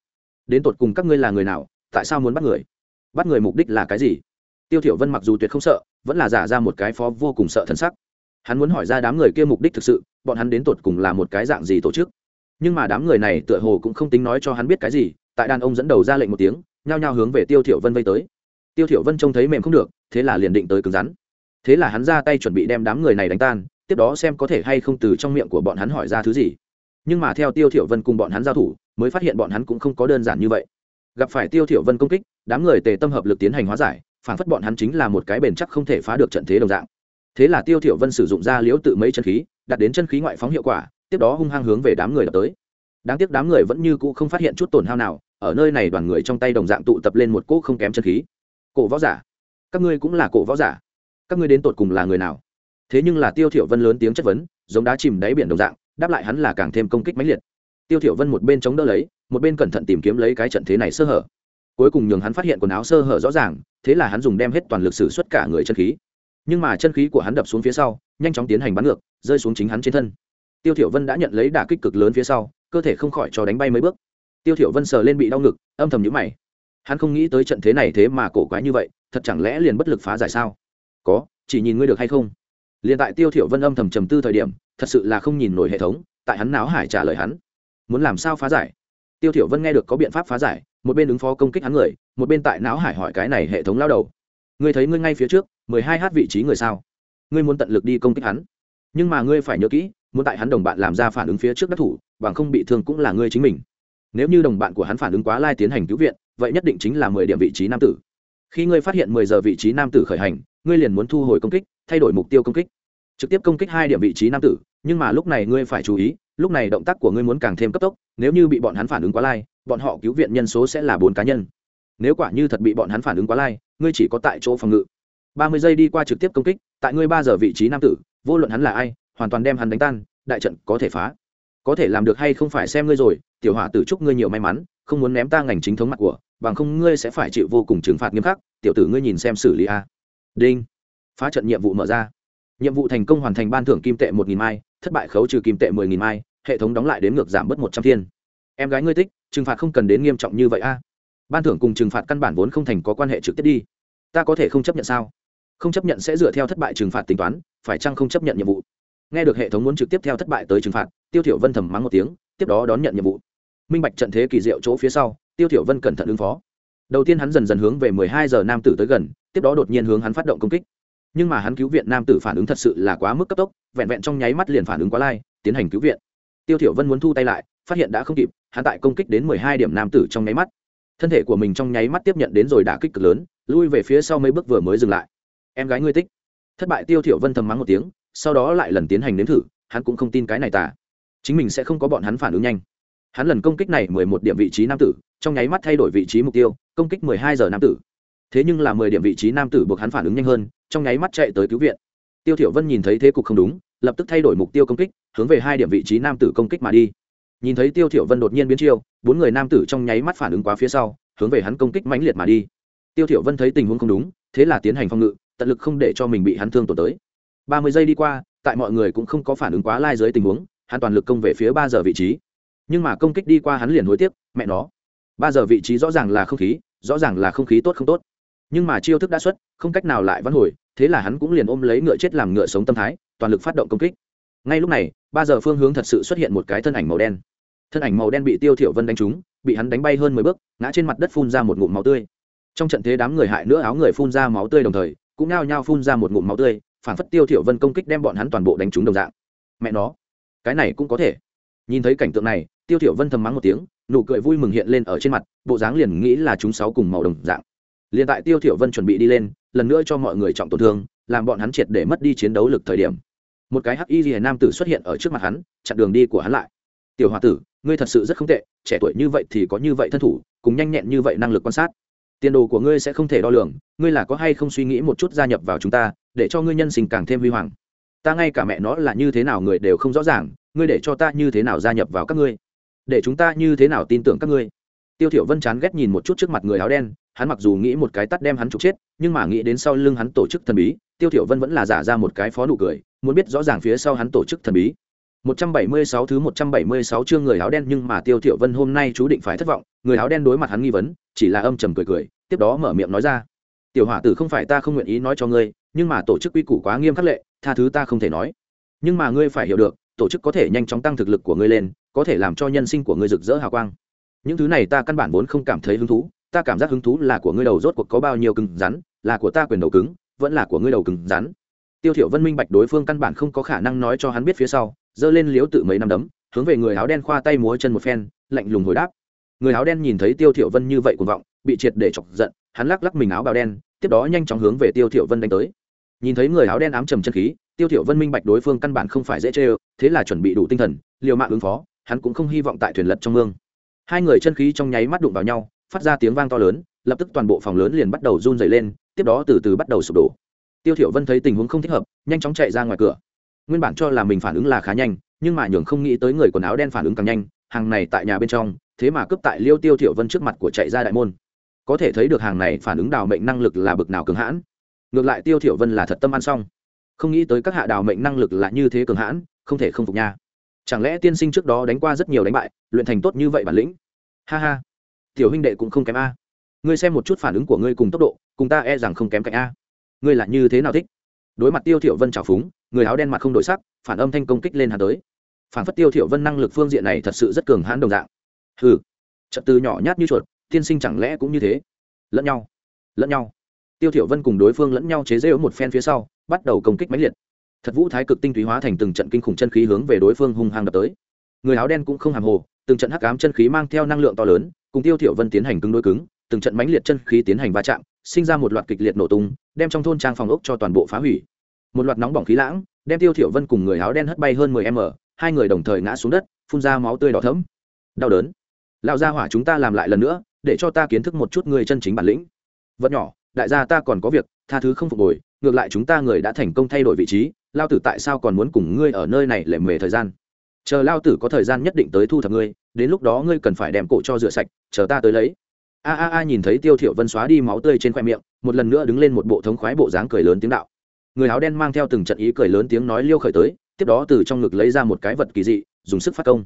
Đến tột cùng các ngươi là người nào, tại sao muốn bắt người? Bắt người mục đích là cái gì? Tiêu thiểu vân mặc dù tuyệt không sợ, vẫn là giả ra một cái phó vô cùng sợ thân sắc hắn muốn hỏi ra đám người kia mục đích thực sự, bọn hắn đến tột cùng là một cái dạng gì tổ chức. Nhưng mà đám người này tựa hồ cũng không tính nói cho hắn biết cái gì, tại đàn ông dẫn đầu ra lệnh một tiếng, nhao nhao hướng về tiêu thiểu vân vây tới. Tiêu thiểu vân trông thấy mềm không được, thế là liền định tới cứng rắn. Thế là hắn ra tay chuẩn bị đem đám người này đánh tan, tiếp đó xem có thể hay không từ trong miệng của bọn hắn hỏi ra thứ gì. Nhưng mà theo tiêu thiểu vân cùng bọn hắn giao thủ, mới phát hiện bọn hắn cũng không có đơn giản như vậy. Gặp phải tiêu thiểu vân công kích, đám người tề tâm hợp lực tiến hành hóa giải, phản phất bọn hắn chính là một cái bền chắc không thể phá được trận thế đồng dạng thế là tiêu thiểu vân sử dụng ra liễu tự mấy chân khí, đặt đến chân khí ngoại phóng hiệu quả, tiếp đó hung hăng hướng về đám người đập tới. Đáng tiếc đám người vẫn như cũ không phát hiện chút tổn hao nào, ở nơi này đoàn người trong tay đồng dạng tụ tập lên một cỗ không kém chân khí. Cổ võ giả, các ngươi cũng là cổ võ giả. Các ngươi đến tột cùng là người nào? Thế nhưng là tiêu thiểu vân lớn tiếng chất vấn, giống đá chìm đáy biển đồng dạng, đáp lại hắn là càng thêm công kích mãnh liệt. Tiêu thiểu vân một bên chống đỡ lấy, một bên cẩn thận tìm kiếm lấy cái trận thế này sơ hở. Cuối cùng nhường hắn phát hiện quần áo sơ hở rõ ràng, thế là hắn dùng đem hết toàn lực sử xuất cả người chân khí nhưng mà chân khí của hắn đập xuống phía sau, nhanh chóng tiến hành bắn ngược, rơi xuống chính hắn trên thân. Tiêu thiểu vân đã nhận lấy đả kích cực lớn phía sau, cơ thể không khỏi cho đánh bay mấy bước. Tiêu thiểu vân sờ lên bị đau ngực, âm thầm nhíu mày. Hắn không nghĩ tới trận thế này thế mà cổ quái như vậy, thật chẳng lẽ liền bất lực phá giải sao? Có, chỉ nhìn ngươi được hay không? Liền tại tiêu thiểu vân âm thầm trầm tư thời điểm, thật sự là không nhìn nổi hệ thống, tại hắn náo hải trả lời hắn. Muốn làm sao phá giải? Tiêu thiểu vân nghe được có biện pháp phá giải, một bên ứng phó công kích hắn người, một bên tại náo hải hỏi cái này hệ thống lao đầu. Ngươi thấy ngươi ngay phía trước mười hai h vị trí người sao? Ngươi muốn tận lực đi công kích hắn. Nhưng mà ngươi phải nhớ kỹ, muốn tại hắn đồng bạn làm ra phản ứng phía trước đắc thủ, bằng không bị thương cũng là ngươi chính mình. Nếu như đồng bạn của hắn phản ứng quá lai tiến hành cứu viện, vậy nhất định chính là mười điểm vị trí nam tử. Khi ngươi phát hiện mười giờ vị trí nam tử khởi hành, ngươi liền muốn thu hồi công kích, thay đổi mục tiêu công kích. Trực tiếp công kích hai điểm vị trí nam tử, nhưng mà lúc này ngươi phải chú ý, lúc này động tác của ngươi muốn càng thêm cấp tốc, nếu như bị bọn hắn phản ứng quá lai, bọn họ cứu viện nhân số sẽ là bốn cá nhân. Nếu quả như thật bị bọn hắn phản ứng quá lai, ngươi chỉ có tại chỗ phòng ngự ba mươi giây đi qua trực tiếp công kích, tại ngươi ba giờ vị trí nam tử, vô luận hắn là ai, hoàn toàn đem hắn đánh tan, đại trận có thể phá. Có thể làm được hay không phải xem ngươi rồi, tiểu hỏa tử chúc ngươi nhiều may mắn, không muốn ném ta ngành chính thống mặt của, bằng không ngươi sẽ phải chịu vô cùng trừng phạt nghiêm khắc, tiểu tử ngươi nhìn xem xử lý a. Đinh. Phá trận nhiệm vụ mở ra. Nhiệm vụ thành công hoàn thành ban thưởng kim tệ một nghìn mai, thất bại khấu trừ kim tệ mười nghìn mai, hệ thống đóng lại đến ngược giảm bớt một trăm thiên. Em gái ngươi tích trừng phạt không cần đến nghiêm trọng như vậy a. Ban thưởng cùng trừng phạt căn bản vốn không thành có quan hệ trực tiếp đi. Ta có thể không chấp nhận sao? Không chấp nhận sẽ dựa theo thất bại trừng phạt tính toán, phải chăng không chấp nhận nhiệm vụ? Nghe được hệ thống muốn trực tiếp theo thất bại tới trừng phạt, tiêu thiểu vân thầm mắng một tiếng, tiếp đó đón nhận nhiệm vụ. Minh bạch trận thế kỳ diệu chỗ phía sau, tiêu thiểu vân cẩn thận ứng phó. Đầu tiên hắn dần dần hướng về 12 giờ nam tử tới gần, tiếp đó đột nhiên hướng hắn phát động công kích. Nhưng mà hắn cứu viện nam tử phản ứng thật sự là quá mức cấp tốc, vẹn vẹn trong nháy mắt liền phản ứng quá lai, tiến hành cứu viện. Tiêu thiểu vân muốn thu tay lại, phát hiện đã không kịp, hắn tại công kích đến 12 điểm nam tử trong nháy mắt. Thân thể của mình trong nháy mắt tiếp nhận đến rồi đả kích cực lớn, lui về phía sau mấy bước vừa mới dừng lại em gái ngươi tích thất bại tiêu thiểu vân thầm mắng một tiếng, sau đó lại lần tiến hành nếm thử, hắn cũng không tin cái này tả chính mình sẽ không có bọn hắn phản ứng nhanh. Hắn lần công kích này mười một điểm vị trí nam tử, trong nháy mắt thay đổi vị trí mục tiêu, công kích mười hai giờ nam tử. Thế nhưng là mười điểm vị trí nam tử buộc hắn phản ứng nhanh hơn, trong nháy mắt chạy tới cứu viện. Tiêu thiểu vân nhìn thấy thế cục không đúng, lập tức thay đổi mục tiêu công kích, hướng về hai điểm vị trí nam tử công kích mà đi. Nhìn thấy tiêu thiểu vân đột nhiên biến chiêu, bốn người nam tử trong nháy mắt phản ứng quá phía sau, hướng về hắn công kích mãnh liệt mà đi. Tiêu thiểu vân thấy tình huống không đúng, thế là tiến hành phòng ngự tận lực không để cho mình bị hắn thương tổn tới. Ba mươi giây đi qua, tại mọi người cũng không có phản ứng quá lai dưới tình huống, hắn toàn lực công về phía ba giờ vị trí. Nhưng mà công kích đi qua hắn liền hối tiếc, mẹ nó. Ba giờ vị trí rõ ràng là không khí, rõ ràng là không khí tốt không tốt. Nhưng mà chiêu thức đã xuất, không cách nào lại vãn hồi, thế là hắn cũng liền ôm lấy ngựa chết làm ngựa sống tâm thái, toàn lực phát động công kích. Ngay lúc này, ba giờ phương hướng thật sự xuất hiện một cái thân ảnh màu đen. Thân ảnh màu đen bị tiêu thiểu vân đánh trúng, bị hắn đánh bay hơn mười bước, ngã trên mặt đất phun ra một ngụm máu tươi. Trong trận thế đám người hại nữa áo người phun ra máu tươi đồng thời cũng nao nhao phun ra một ngụm máu tươi phản phất tiêu thiểu vân công kích đem bọn hắn toàn bộ đánh trúng đồng dạng. Mẹ nó, cái này cũng có thể. Nhìn thấy cảnh tượng này, tiêu thiểu vân thầm mắng một tiếng, nụ cười vui mừng hiện lên ở trên mặt, bộ dáng liền nghĩ là chúng sáu cùng màu đồng dạng. Liền tại tiêu thiểu vân chuẩn bị đi lên, lần nữa cho mọi người trọng tổn thương, làm bọn hắn triệt để mất đi chiến đấu lực thời điểm. Một cái hắc y lìa nam tử xuất hiện ở trước mặt hắn, chặn đường đi của hắn lại. Tiểu hòa tử, ngươi thật sự rất không tệ, trẻ tuổi như vậy thì có như vậy thân thủ, cùng nhanh nhẹn như vậy năng lực quan sát tiền đồ của ngươi sẽ không thể đo lường, ngươi là có hay không suy nghĩ một chút gia nhập vào chúng ta, để cho ngươi nhân sinh càng thêm huy hoàng. Ta ngay cả mẹ nó là như thế nào người đều không rõ ràng, ngươi để cho ta như thế nào gia nhập vào các ngươi? Để chúng ta như thế nào tin tưởng các ngươi? Tiêu thiểu vân chán ghét nhìn một chút trước mặt người áo đen, hắn mặc dù nghĩ một cái tắt đem hắn trục chết, nhưng mà nghĩ đến sau lưng hắn tổ chức thần bí, tiêu thiểu vân vẫn là giả ra một cái phó nụ cười, muốn biết rõ ràng phía sau hắn tổ chức thần bí. 176 thứ 176 chương người áo đen nhưng mà Tiêu Thiểu Vân hôm nay chú định phải thất vọng, người áo đen đối mặt hắn nghi vấn, chỉ là âm trầm cười cười, tiếp đó mở miệng nói ra: "Tiểu hỏa tử không phải ta không nguyện ý nói cho ngươi, nhưng mà tổ chức quy củ quá nghiêm khắc lệ, tha thứ ta không thể nói. Nhưng mà ngươi phải hiểu được, tổ chức có thể nhanh chóng tăng thực lực của ngươi lên, có thể làm cho nhân sinh của ngươi rực rỡ hào quang. Những thứ này ta căn bản vốn không cảm thấy hứng thú, ta cảm giác hứng thú là của ngươi đầu rốt cuộc có bao nhiêu cứng rắn, là của ta quyền đầu cứng, vẫn là của ngươi đầu cứng rắn." Tiêu Thiểu Vân minh bạch đối phương căn bản không có khả năng nói cho hắn biết phía sau, giơ lên liếu tự mấy năm đấm, hướng về người áo đen khoa tay múa chân một phen, lạnh lùng hồi đáp. Người áo đen nhìn thấy tiêu thiểu vân như vậy cuồng vọng, bị triệt để chọc giận, hắn lắc lắc mình áo bào đen, tiếp đó nhanh chóng hướng về tiêu thiểu vân đánh tới. Nhìn thấy người áo đen ám trầm chân khí, tiêu thiểu vân minh bạch đối phương căn bản không phải dễ chơi thế là chuẩn bị đủ tinh thần, liều mạng ứng phó, hắn cũng không hy vọng tại thuyền lật trong mương. Hai người chân khí trong nháy mắt đụng vào nhau, phát ra tiếng vang to lớn, lập tức toàn bộ phòng lớn liền bắt đầu run rẩy lên, tiếp đó từ từ bắt đầu sụp đổ. Tiêu thiểu vân thấy tình huống không thích hợp, nhanh chóng chạy ra ngoài cửa nguyên bản cho là mình phản ứng là khá nhanh, nhưng mà nhường không nghĩ tới người quần áo đen phản ứng càng nhanh, hàng này tại nhà bên trong, thế mà cướp tại liêu tiêu thiểu vân trước mặt của chạy ra đại môn. Có thể thấy được hàng này phản ứng đào mệnh năng lực là bực nào cường hãn. Ngược lại tiêu thiểu vân là thật tâm ăn xong. Không nghĩ tới các hạ đào mệnh năng lực là như thế cường hãn, không thể không phục nha. Chẳng lẽ tiên sinh trước đó đánh qua rất nhiều đánh bại, luyện thành tốt như vậy bản lĩnh? Ha ha. Tiểu huynh đệ cũng không kém a. Ngươi xem một chút phản ứng của ngươi cùng tốc độ, cùng ta e rằng không kém cạnh a. Ngươi là như thế nào thích? Đối mặt tiêu thiểu vân trào phúng người áo đen mặt không đổi sắc, phản âm thanh công kích lên hắn tới. Phản phất tiêu thiểu vân năng lực phương diện này thật sự rất cường hãn đồng dạng. Hừ, trận từ nhỏ nhát như chuột, tiên sinh chẳng lẽ cũng như thế? Lẫn nhau lẫn nhau. Tiêu thiểu vân cùng đối phương lẫn nhau chế giễu một phen phía sau, bắt đầu công kích mãnh liệt. Thật vũ thái cực tinh túy hóa thành từng trận kinh khủng chân khí hướng về đối phương hung hăng đập tới. Người áo đen cũng không hàm hồ, từng trận hắc ám chân khí mang theo năng lượng to lớn, cùng tiêu thiểu vân tiến hành cứng đối cứng, từng trận mãnh liệt chân khí tiến hành va chạm, sinh ra một loạt kịch liệt nổ tung, đem trong thôn trang phòng ốc cho toàn bộ phá hủy một loạt nóng bỏng khí lãng, đem tiêu thiểu vân cùng người áo đen hất bay hơn 10 m, hai người đồng thời ngã xuống đất, phun ra máu tươi đỏ thẫm. Đau đớn. Lão gia hỏa chúng ta làm lại lần nữa, để cho ta kiến thức một chút người chân chính bản lĩnh. Vật nhỏ, đại gia ta còn có việc, tha thứ không phục hồi, ngược lại chúng ta người đã thành công thay đổi vị trí lao tử tại sao còn muốn cùng ngươi ở nơi này lề mề thời gian? Chờ lao tử có thời gian nhất định tới thu thập ngươi, đến lúc đó ngươi cần phải đem cổ cho rửa sạch, chờ ta tới lấy. A a a nhìn thấy tiêu thiểu vân xóa đi máu tươi trên khoe miệng, một lần nữa đứng lên một bộ thống khoái bộ dáng cười lớn tiếng đạo người áo đen mang theo từng trận ý cười lớn tiếng nói liêu khởi tới, tiếp đó từ trong ngực lấy ra một cái vật kỳ dị, dùng sức phát công.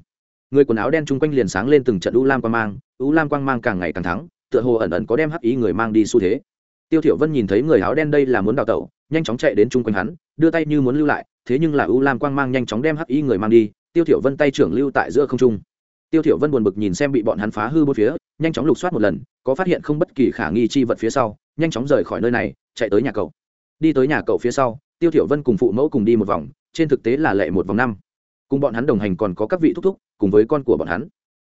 Người quần áo đen chung quanh liền sáng lên từng trận u lam quang mang, u lam quang mang càng ngày càng thắng, tựa hồ ẩn ẩn có đem hắc ý người mang đi xu thế. Tiêu thiểu vân nhìn thấy người áo đen đây là muốn đào tẩu, nhanh chóng chạy đến chung quanh hắn, đưa tay như muốn lưu lại, thế nhưng là u lam quang mang nhanh chóng đem hắc ý người mang đi, tiêu thiểu vân tay trưởng lưu tại giữa không trung. Tiêu thiểu vân buồn bực nhìn xem bị bọn hắn phá hư bốn phía, nhanh chóng lục soát một lần, có phát hiện không bất kỳ khả nghi chi vật phía sau, nhanh chóng rời khỏi nơi này, chạy tới nhà cậu đi tới nhà cậu phía sau, tiêu thiểu vân cùng phụ mẫu cùng đi một vòng, trên thực tế là lệ một vòng năm. Cùng bọn hắn đồng hành còn có các vị thúc thúc, cùng với con của bọn hắn.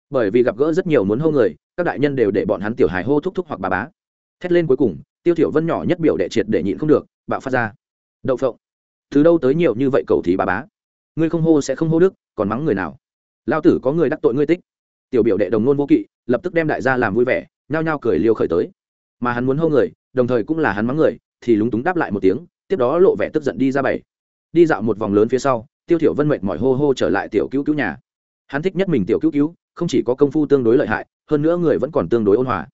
Bởi vì gặp gỡ rất nhiều muốn hô người, các đại nhân đều để bọn hắn tiểu hài hô thúc thúc hoặc bà bá. Thét lên cuối cùng, tiêu thiểu vân nhỏ nhất biểu đệ triệt để nhịn không được, bạo phát ra. Đậu phộng. Từ đâu tới nhiều như vậy cầu thí bà bá? Ngươi không hô sẽ không hô đức, còn mắng người nào? Lao tử có người đắc tội ngươi tích. Tiểu biểu đệ đồng nôn vô kỵ, lập tức đem đại gia làm vui vẻ, nhao nhao cười liêu khởi tới. Mà hắn muốn hô người, đồng thời cũng là hắn mắng người thì lúng túng đáp lại một tiếng, tiếp đó lộ vẻ tức giận đi ra bảy. Đi dạo một vòng lớn phía sau, tiêu thiểu vân mệt mỏi hô hô trở lại tiểu cứu cứu nhà. Hắn thích nhất mình tiểu cứu cứu, không chỉ có công phu tương đối lợi hại, hơn nữa người vẫn còn tương đối ôn hòa.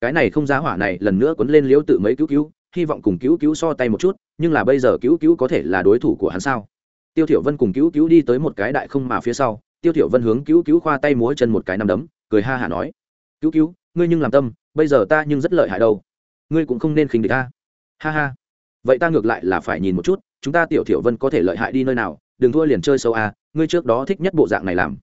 Cái này không giá hỏa này lần nữa cuốn lên liễu tự mấy cứu cứu, hy vọng cùng cứu cứu so tay một chút, nhưng là bây giờ cứu cứu có thể là đối thủ của hắn sao? Tiêu thiểu vân cùng cứu cứu đi tới một cái đại không mà phía sau, tiêu thiểu vân hướng cứu cứu khoa tay múa chân một cái nắm đấm, cười ha hà nói. Cứu cứu, ngươi nhưng làm tâm, bây giờ ta nhưng rất lợi hại đâu. Ngươi cũng không nên khinh địch ta ha ha. Vậy ta ngược lại là phải nhìn một chút, chúng ta tiểu thiểu vân có thể lợi hại đi nơi nào, đừng thua liền chơi sâu a à, ngươi trước đó thích nhất bộ dạng này làm.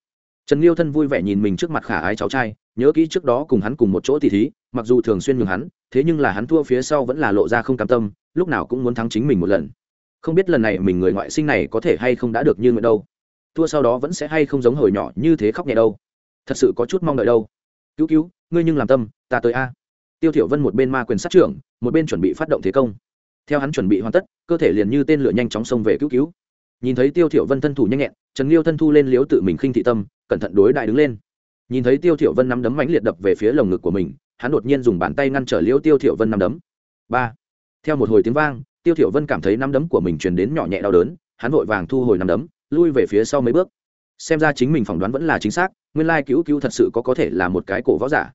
Trần liêu thân vui vẻ nhìn mình trước mặt khả ái cháu trai, nhớ kỹ trước đó cùng hắn cùng một chỗ tỉ thí, mặc dù thường xuyên nhường hắn, thế nhưng là hắn thua phía sau vẫn là lộ ra không cam tâm, lúc nào cũng muốn thắng chính mình một lần. Không biết lần này mình người ngoại sinh này có thể hay không đã được như nguyện đâu. Thua sau đó vẫn sẽ hay không giống hồi nhỏ như thế khóc nhẹ đâu. Thật sự có chút mong đợi đâu. Cứu cứu, ngươi nhưng làm tâm, ta tới a tiêu thiểu vân một bên ma quyền sát trưởng, một bên chuẩn bị phát động thế công. Theo hắn chuẩn bị hoàn tất, cơ thể liền như tên lửa nhanh chóng xông về cứu cứu. Nhìn thấy tiêu thiểu vân thân thủ nhanh nhẹn, trần liêu thân thu lên liếu tự mình khinh thị tâm, cẩn thận đối đại đứng lên. Nhìn thấy tiêu thiểu vân nắm đấm mãnh liệt đập về phía lồng ngực của mình, hắn đột nhiên dùng bàn tay ngăn trở liễu tiêu thiểu vân nắm đấm. Ba. Theo một hồi tiếng vang, tiêu thiểu vân cảm thấy nắm đấm của mình truyền đến nhỏ nhẹ đau đớn, hắn vội vàng thu hồi nắm đấm, lui về phía sau mấy bước. Xem ra chính mình phỏng đoán vẫn là chính xác, nguyên lai cứu cứu thật sự có có thể là một cái cổ võ giả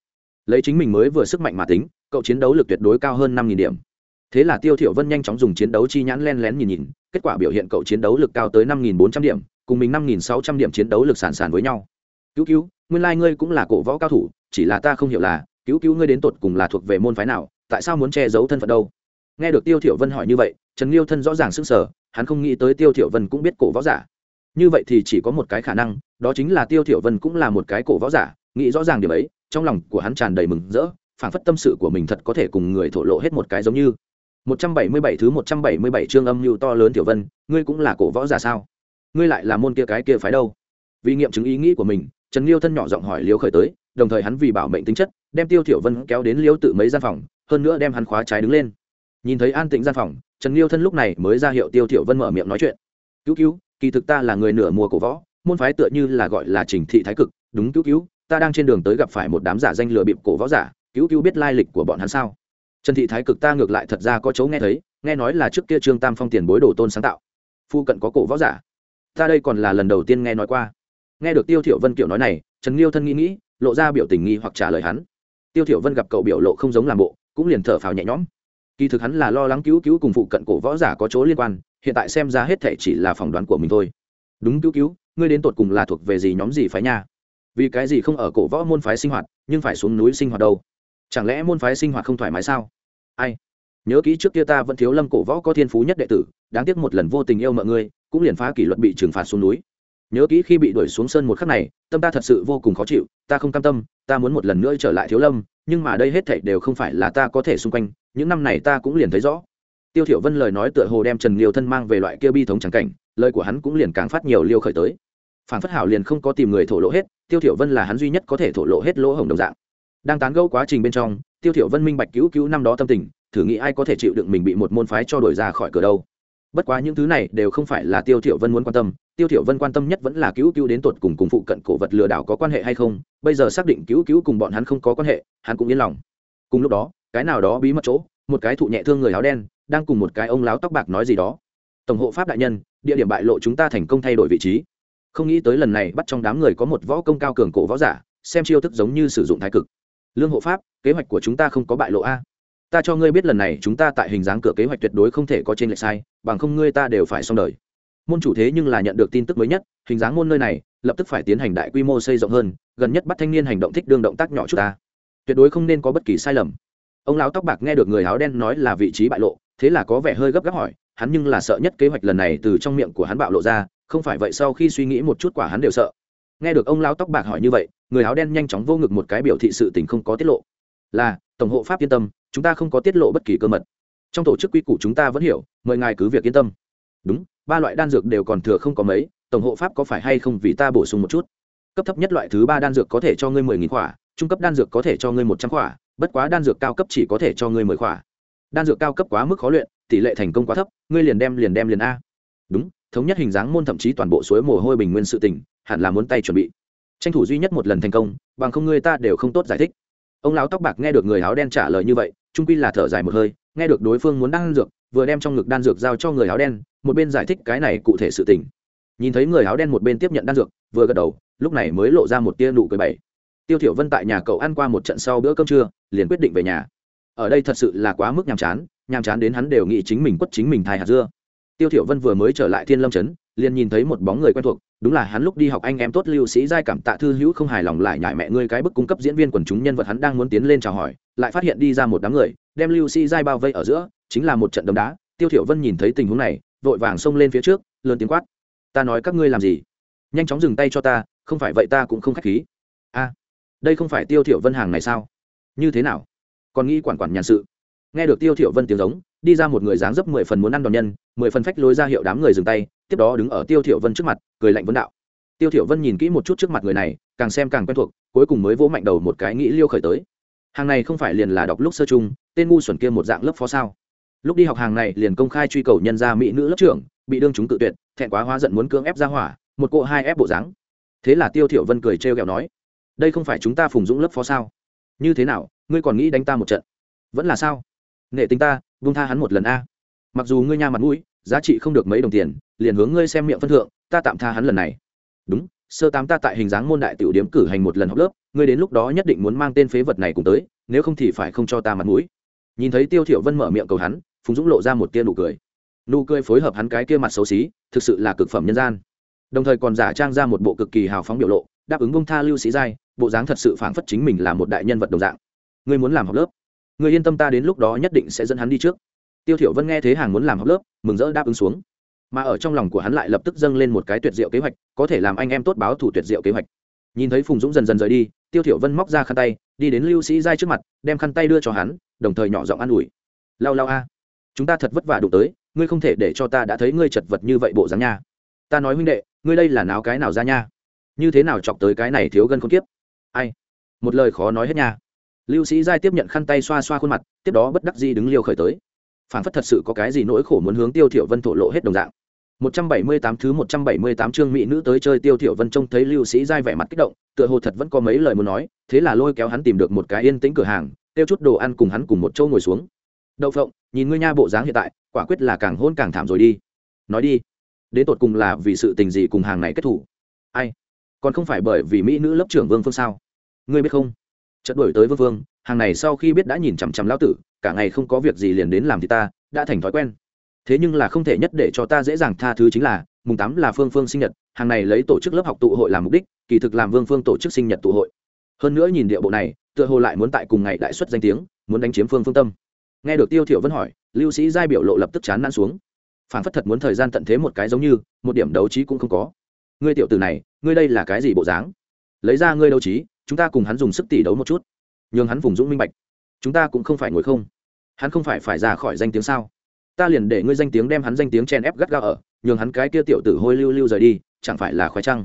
lấy chính mình mới vừa sức mạnh mà tính, cậu chiến đấu lực tuyệt đối cao hơn năm nghìn điểm. Thế là tiêu thiểu vân nhanh chóng dùng chiến đấu chi nhãn len lén nhìn nhìn, kết quả biểu hiện cậu chiến đấu lực cao tới năm nghìn bốn trăm điểm, cùng mình năm nghìn sáu trăm điểm chiến đấu lực sàn sàn với nhau. Cứu cứu, nguyên lai ngươi cũng là cổ võ cao thủ, chỉ là ta không hiểu là, cứu cứu ngươi đến tột cùng là thuộc về môn phái nào, tại sao muốn che giấu thân phận đâu? Nghe được tiêu thiểu vân hỏi như vậy, trần liêu thân rõ ràng sững sờ, hắn không nghĩ tới tiêu thiểu vân cũng biết cổ võ giả. Như vậy thì chỉ có một cái khả năng, đó chính là tiêu thiểu vân cũng là một cái cổ võ giả, nghĩ rõ ràng điểm ấy trong lòng của hắn tràn đầy mừng rỡ phản phất tâm sự của mình thật có thể cùng người thổ lộ hết một cái giống như. 177 thứ 177 chương âm nhu to lớn tiểu vân, ngươi cũng là cổ võ giả sao? Ngươi lại là môn kia cái kia phái đâu? Vì nghiệm chứng ý nghĩ của mình, trần liêu thân nhỏ giọng hỏi liêu khởi tới, đồng thời hắn vì bảo mệnh tính chất, đem tiêu tiểu vân kéo đến liêu tự mấy gian phòng, hơn nữa đem hắn khóa trái đứng lên. Nhìn thấy an tĩnh gian phòng, trần liêu thân lúc này mới ra hiệu tiêu tiểu vân mở miệng nói chuyện. Cứu cứu, kỳ thực ta là người nửa mùa cổ võ, môn phái tựa như là gọi là trình thị thái cực, đúng, cứu cứu ta đang trên đường tới gặp phải một đám giả danh lừa bịp cổ võ giả, cứu cứu biết lai lịch của bọn hắn sao? Trần thị thái cực ta ngược lại thật ra có chỗ nghe thấy, nghe nói là trước kia trương tam phong tiền bối đồ tôn sáng tạo. Phu cận có cổ võ giả. Ta đây còn là lần đầu tiên nghe nói qua. Nghe được tiêu thiểu vân kiểu nói này, trần liêu thân nghĩ nghĩ, lộ ra biểu tình nghi hoặc trả lời hắn. Tiêu thiểu vân gặp cậu biểu lộ không giống làm bộ, cũng liền thở phào nhẹ nhõm. Kỳ thực hắn là lo lắng cứu cứu cùng phụ cận cổ võ giả có chỗ liên quan, hiện tại xem ra hết thảy chỉ là phỏng đoán của mình thôi. Đúng cứu cứu, ngươi đến tột cùng là thuộc về gì nhóm gì phái nha? Vì cái gì không ở cổ võ môn phái sinh hoạt, nhưng phải xuống núi sinh hoạt đâu? Chẳng lẽ môn phái sinh hoạt không thoải mái sao? Ai? Nhớ kỹ trước kia ta vẫn thiếu lâm cổ võ có thiên phú nhất đệ tử, đáng tiếc một lần vô tình yêu mọi người cũng liền phá kỷ luật bị trừng phạt xuống núi. Nhớ kỹ khi bị đuổi xuống sơn một khắc này, tâm ta thật sự vô cùng khó chịu, ta không cam tâm, ta muốn một lần nữa trở lại thiếu lâm, nhưng mà đây hết thảy đều không phải là ta có thể xung quanh, những năm này ta cũng liền thấy rõ. Tiêu thiểu vân lời nói tựa hồ đem trần liêu thân mang về loại kia bi thống chẳng cảnh, lời của hắn cũng liền càng phát nhiều liêu khởi tới. Phản phất hảo liền không có tìm người thổ lộ hết tiêu thiểu vân là hắn duy nhất có thể thổ lộ hết lỗ hổng đồng dạng. Đang tán gẫu quá trình bên trong, tiêu thiểu vân minh bạch cứu cứu năm đó tâm tình, thử nghĩ ai có thể chịu đựng mình bị một môn phái cho đuổi ra khỏi cửa đâu. Bất quá những thứ này đều không phải là tiêu thiểu vân muốn quan tâm, tiêu thiểu vân quan tâm nhất vẫn là cứu cứu đến tột cùng cùng phụ cận cổ vật lừa đảo có quan hệ hay không, bây giờ xác định cứu cứu cùng bọn hắn không có quan hệ, hắn cũng yên lòng. Cùng lúc đó, cái nào đó bí mật chỗ, một cái thụ nhẹ thương người áo đen, đang cùng một cái ông láo tóc bạc nói gì đó. Tổng hộ pháp đại nhân, địa điểm bại lộ chúng ta thành công thay đổi vị trí không nghĩ tới lần này bắt trong đám người có một võ công cao cường cổ võ giả, xem chiêu thức giống như sử dụng thái cực. Lương hộ pháp, kế hoạch của chúng ta không có bại lộ a. Ta cho ngươi biết lần này chúng ta tại hình dáng cửa kế hoạch tuyệt đối không thể có trên lệch sai, bằng không ngươi ta đều phải xong đời. Môn chủ thế nhưng là nhận được tin tức mới nhất, hình dáng môn nơi này, lập tức phải tiến hành đại quy mô xây rộng hơn, gần nhất bắt thanh niên hành động thích đương động tác nhỏ chút ta. Tuyệt đối không nên có bất kỳ sai lầm. Ông lão tóc bạc nghe được người áo đen nói là vị trí bại lộ, thế là có vẻ hơi gấp gáp hỏi, hắn nhưng là sợ nhất kế hoạch lần này từ trong miệng của hắn bạo lộ ra không phải vậy sau khi suy nghĩ một chút quả hắn đều sợ. Nghe được ông lão tóc bạc hỏi như vậy, người áo đen nhanh chóng vô ngực một cái biểu thị sự tình không có tiết lộ. Là, tổng hộ pháp yên tâm, chúng ta không có tiết lộ bất kỳ cơ mật. Trong tổ chức quy củ chúng ta vẫn hiểu, mời ngài cứ việc yên tâm. Đúng, ba loại đan dược đều còn thừa không có mấy, tổng hộ pháp có phải hay không vì ta bổ sung một chút? Cấp thấp nhất loại thứ ba đan dược có thể cho ngươi mười nghìn khỏa, trung cấp đan dược có thể cho ngươi một trăm khỏa, bất quá đan dược cao cấp chỉ có thể cho ngươi mười khỏa. Đan dược cao cấp quá mức khó luyện, tỷ lệ thành công quá thấp, ngươi liền đem liền đem liền a. Đúng thống nhất hình dáng môn thậm chí toàn bộ suối mồ hôi bình nguyên sự tình, hẳn là muốn tay chuẩn bị. Tranh thủ duy nhất một lần thành công, bằng không ngươi ta đều không tốt giải thích. Ông lão tóc bạc nghe được người áo đen trả lời như vậy, trung quy là thở dài một hơi, nghe được đối phương muốn đan dược, vừa đem trong ngực đan dược giao cho người áo đen, một bên giải thích cái này cụ thể sự tình. Nhìn thấy người áo đen một bên tiếp nhận đan dược, vừa gật đầu, lúc này mới lộ ra một tia nụ cười bảy tiêu thiểu vân tại nhà cậu ăn qua một trận sau bữa cơm trưa, liền quyết định về nhà. Ở đây thật sự là quá mức nhàm chán nhàm chán đến hắn đều nghĩ chính mình quất chính mình thai hạt dưa tiêu thiểu vân vừa mới trở lại thiên lâm trấn, liền nhìn thấy một bóng người quen thuộc, đúng là hắn lúc đi học anh em tốt lưu sĩ giai cảm tạ thư hữu không hài lòng lại nhại mẹ ngươi cái bức cung cấp diễn viên quần chúng nhân vật hắn đang muốn tiến lên chào hỏi, lại phát hiện đi ra một đám người, đem lưu sĩ giai bao vây ở giữa, chính là một trận đấm đá. Tiêu thiểu vân nhìn thấy tình huống này, vội vàng xông lên phía trước, lớn tiếng quát. Ta nói các ngươi làm gì? Nhanh chóng dừng tay cho ta, không phải vậy ta cũng không khách khí. A, đây không phải tiêu thiểu vân hàng này sao? Như thế nào? Còn nghĩ quản quản nhàn sự? Nghe được tiêu thiểu vân tiếng giống đi ra một người dáng dấp mười phần muốn ăn đòn nhân, mười phần phách lối ra hiệu đám người dừng tay, tiếp đó đứng ở tiêu thiểu vân trước mặt, cười lạnh vấn đạo. Tiêu thiểu vân nhìn kỹ một chút trước mặt người này, càng xem càng quen thuộc, cuối cùng mới vỗ mạnh đầu một cái nghĩ liêu khởi tới. Hàng này không phải liền là đọc lúc sơ chung, tên ngu xuẩn kia một dạng lớp phó sao? Lúc đi học hàng này liền công khai truy cầu nhân gia mỹ nữ lớp trưởng, bị đương chúng tự tuyệt, thẹn quá hóa giận muốn cưỡng ép ra hỏa, một cô hai ép bộ dáng. Thế là tiêu thiểu vân cười treo gẹo nói, đây không phải chúng ta phùng dũng lớp phó sao? Như thế nào, ngươi còn nghĩ đánh ta một trận? Vẫn là sao? Nghệ tính ta vung tha hắn một lần a. Mặc dù ngươi nha mặt mũi, giá trị không được mấy đồng tiền, liền hướng ngươi xem miệng phân thượng, ta tạm tha hắn lần này. Đúng, sơ tám ta tại hình dáng môn đại tiểu điếm cử hành một lần học lớp, ngươi đến lúc đó nhất định muốn mang tên phế vật này cùng tới, nếu không thì phải không cho ta mặt mũi. Nhìn thấy tiêu thiểu vân mở miệng cầu hắn, phùng dũng lộ ra một tia nụ cười. Nụ cười phối hợp hắn cái kia mặt xấu xí, thực sự là cực phẩm nhân gian. Đồng thời còn giả trang ra một bộ cực kỳ hào phóng biểu lộ, đáp ứng bông tha lưu sĩ giai, bộ dáng thật sự phảng phất chính mình là một đại nhân vật đồng dạng. Ngươi muốn làm học lớp? Người yên tâm ta đến lúc đó nhất định sẽ dẫn hắn đi trước. Tiêu thiểu vân nghe thế hàng muốn làm học lớp, mừng rỡ đáp ứng xuống. Mà ở trong lòng của hắn lại lập tức dâng lên một cái tuyệt diệu kế hoạch, có thể làm anh em tốt báo thủ tuyệt diệu kế hoạch. Nhìn thấy phùng dũng dần dần rời đi, tiêu thiểu vân móc ra khăn tay, đi đến lưu sĩ giai trước mặt, đem khăn tay đưa cho hắn, đồng thời nhỏ giọng an ủi. Lao lao a, chúng ta thật vất vả đụng tới, ngươi không thể để cho ta đã thấy ngươi chật vật như vậy bộ dáng nha. Ta nói huynh đệ, ngươi đây là náo cái nào ra nha? Như thế nào chọc tới cái này thiếu gân con kiếp? Ai? Một lời khó nói hết nha lưu sĩ giai tiếp nhận khăn tay xoa xoa khuôn mặt, tiếp đó bất đắc dĩ đứng liêu khởi tới. Phản phất thật sự có cái gì nỗi khổ muốn hướng tiêu thiểu vân thổ lộ hết đồng dạng. 178 thứ 178 chương mỹ nữ tới chơi tiêu thiểu vân trông thấy lưu sĩ giai vẻ mặt kích động, tựa hồ thật vẫn có mấy lời muốn nói, thế là lôi kéo hắn tìm được một cái yên tĩnh cửa hàng, tiêu chút đồ ăn cùng hắn cùng một chỗ ngồi xuống. Đậu phộng, nhìn ngươi nha bộ dáng hiện tại, quả quyết là càng hôn càng thảm rồi đi. Nói đi. Đến tột cùng là vì sự tình gì cùng hàng này kết thủ? Ai? Còn không phải bởi vì mỹ nữ lớp trưởng vương phương sao? Ngươi biết không? Chợt đuổi tới vương vương, hàng này sau khi biết đã nhìn chằm chằm lão tử cả ngày không có việc gì liền đến làm thì ta đã thành thói quen. Thế nhưng là không thể nhất để cho ta dễ dàng tha thứ chính là mùng tám là phương phương sinh nhật hàng này lấy tổ chức lớp học tụ hội làm mục đích kỳ thực làm vương phương tổ chức sinh nhật tụ hội. Hơn nữa nhìn địa bộ này tựa hồ lại muốn tại cùng ngày đại xuất danh tiếng muốn đánh chiếm phương phương tâm. Nghe được tiêu thiểu vân hỏi lưu sĩ giai biểu lộ lập tức chán nản xuống. Phản phất thật muốn thời gian tận thế một cái giống như một điểm đấu trí cũng không có. Ngươi tiểu tử này ngươi đây là cái gì bộ dáng? Lấy ra ngươi đấu trí chúng ta cùng hắn dùng sức tỷ đấu một chút. Nhường hắn vùng dũng minh bạch. Chúng ta cũng không phải ngồi không. Hắn không phải phải ra khỏi danh tiếng sao? Ta liền để ngươi danh tiếng đem hắn danh tiếng chen ép gắt gao ở, nhường hắn cái kia tiểu tử hôi lưu lưu rời đi, chẳng phải là khoái trăng?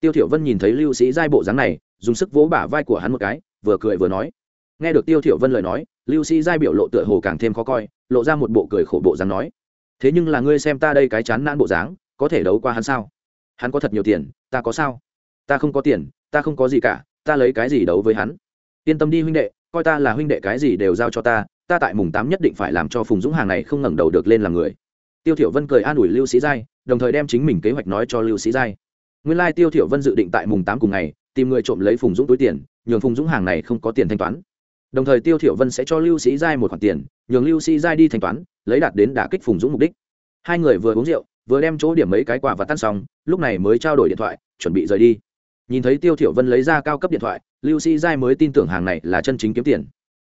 Tiêu thiểu vân nhìn thấy lưu sĩ giai bộ dáng này, dùng sức vỗ bả vai của hắn một cái, vừa cười vừa nói. Nghe được tiêu thiểu vân lời nói, lưu sĩ giai biểu lộ tựa hồ càng thêm khó coi, lộ ra một bộ cười khổ bộ dáng nói. Thế nhưng là ngươi xem ta đây cái chán nản bộ dáng, có thể đấu qua hắn sao? Hắn có thật nhiều tiền, ta có sao? Ta không có tiền, ta không có gì cả ta lấy cái gì đấu với hắn? Yên tâm đi huynh đệ, coi ta là huynh đệ cái gì đều giao cho ta ta tại mùng tám nhất định phải làm cho phùng dũng hàng này không ngẩng đầu được lên làm người. Tiêu thiểu vân cười an ủi lưu sĩ giai, đồng thời đem chính mình kế hoạch nói cho lưu sĩ giai. Nguyên lai tiêu thiểu vân dự định tại mùng tám cùng ngày, tìm người trộm lấy phùng dũng túi tiền, nhường phùng dũng hàng này không có tiền thanh toán. Đồng thời tiêu thiểu vân sẽ cho lưu sĩ giai một khoản tiền, nhường lưu sĩ giai đi thanh toán, lấy đạt đến đả kích phùng dũng mục đích. Hai người vừa uống rượu, vừa đem chỗ điểm mấy cái quà và tan xong, lúc này mới trao đổi điện thoại, chuẩn bị rời đi nhìn thấy tiêu thiểu vân lấy ra cao cấp điện thoại, lưu sĩ giai mới tin tưởng hàng này là chân chính kiếm tiền.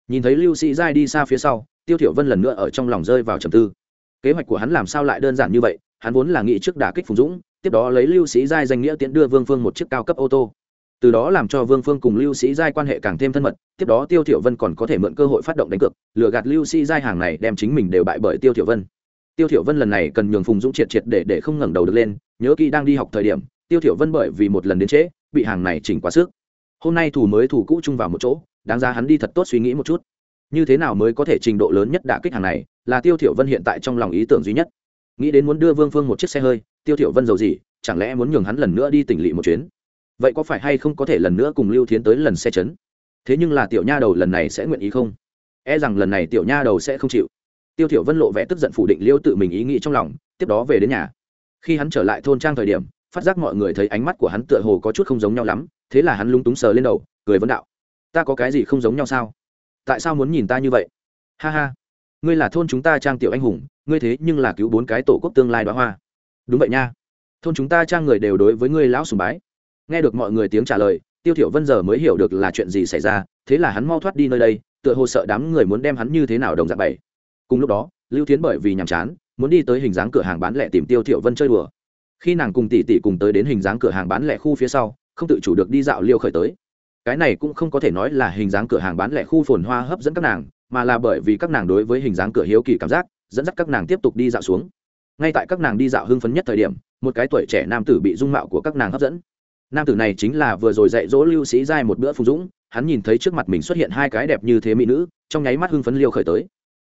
Nhìn thấy lưu sĩ giai đi xa phía sau, tiêu thiểu vân lần nữa ở trong lòng rơi vào trầm tư. Kế hoạch của hắn làm sao lại đơn giản như vậy? Hắn vốn là nghĩ trước đả kích phùng dũng, tiếp đó lấy lưu sĩ giai danh nghĩa tiễn đưa vương phương một chiếc cao cấp ô tô. Từ đó làm cho vương phương cùng lưu sĩ giai quan hệ càng thêm thân mật, tiếp đó tiêu thiểu vân còn có thể mượn cơ hội phát động đánh cược, lừa gạt lưu sĩ giai hàng này đem chính mình đều bại bởi tiêu thiểu vân. Tiêu thiểu vân lần này cần nhường phùng dũng triệt triệt để để không ngẩng đầu được lên, nhớ kỹ đang đi học thời điểm, tiêu thiểu vân bởi vì một lần đến trễ bị hàng này chỉnh quá sức. Hôm nay thủ mới thủ cũ chung vào một chỗ, đáng ra hắn đi thật tốt suy nghĩ một chút. Như thế nào mới có thể trình độ lớn nhất đả kích hàng này, là tiêu thiểu vân hiện tại trong lòng ý tưởng duy nhất. Nghĩ đến muốn đưa vương phương một chiếc xe hơi, tiêu thiểu vân giàu gì, chẳng lẽ muốn nhường hắn lần nữa đi tỉnh lỵ một chuyến? Vậy có phải hay không có thể lần nữa cùng lưu thiến tới lần xe chấn? Thế nhưng là tiểu nha đầu lần này sẽ nguyện ý không? E rằng lần này tiểu nha đầu sẽ không chịu. Tiêu thiểu vân lộ vẻ tức giận phủ định liêu tự mình ý nghĩ trong lòng, tiếp đó về đến nhà. Khi hắn trở lại thôn trang thời điểm phát giác mọi người thấy ánh mắt của hắn tựa hồ có chút không giống nhau lắm, thế là hắn lung túng sờ lên đầu, cười vấn đạo. Ta có cái gì không giống nhau sao? Tại sao muốn nhìn ta như vậy? Ha ha. Ngươi là thôn chúng ta trang tiểu anh hùng, ngươi thế nhưng là cứu bốn cái tổ quốc tương lai đoá hoa. Đúng vậy nha. Thôn chúng ta trang người đều đối với ngươi lão sùng bái. Nghe được mọi người tiếng trả lời, tiêu thiểu vân giờ mới hiểu được là chuyện gì xảy ra, thế là hắn mau thoát đi nơi đây, tựa hồ sợ đám người muốn đem hắn như thế nào đồng dạng bảy cùng lúc đó, lưu thiến bởi vì nhàm chán, muốn đi tới hình dáng cửa hàng bán lẻ tìm tiêu thiểu vân chơi đùa khi nàng cùng tỷ tỷ cùng tới đến hình dáng cửa hàng bán lẻ khu phía sau, không tự chủ được đi dạo liêu khởi tới. Cái này cũng không có thể nói là hình dáng cửa hàng bán lẻ khu phồn hoa hấp dẫn các nàng, mà là bởi vì các nàng đối với hình dáng cửa hiếu kỳ cảm giác, dẫn dắt các nàng tiếp tục đi dạo xuống. Ngay tại các nàng đi dạo hưng phấn nhất thời điểm, một cái tuổi trẻ nam tử bị dung mạo của các nàng hấp dẫn. Nam tử này chính là vừa rồi dạy dỗ lưu sĩ giai một bữa phùng dũng, hắn nhìn thấy trước mặt mình xuất hiện hai cái đẹp như thế mỹ nữ, trong nháy mắt hưng phấn liêu khởi tới.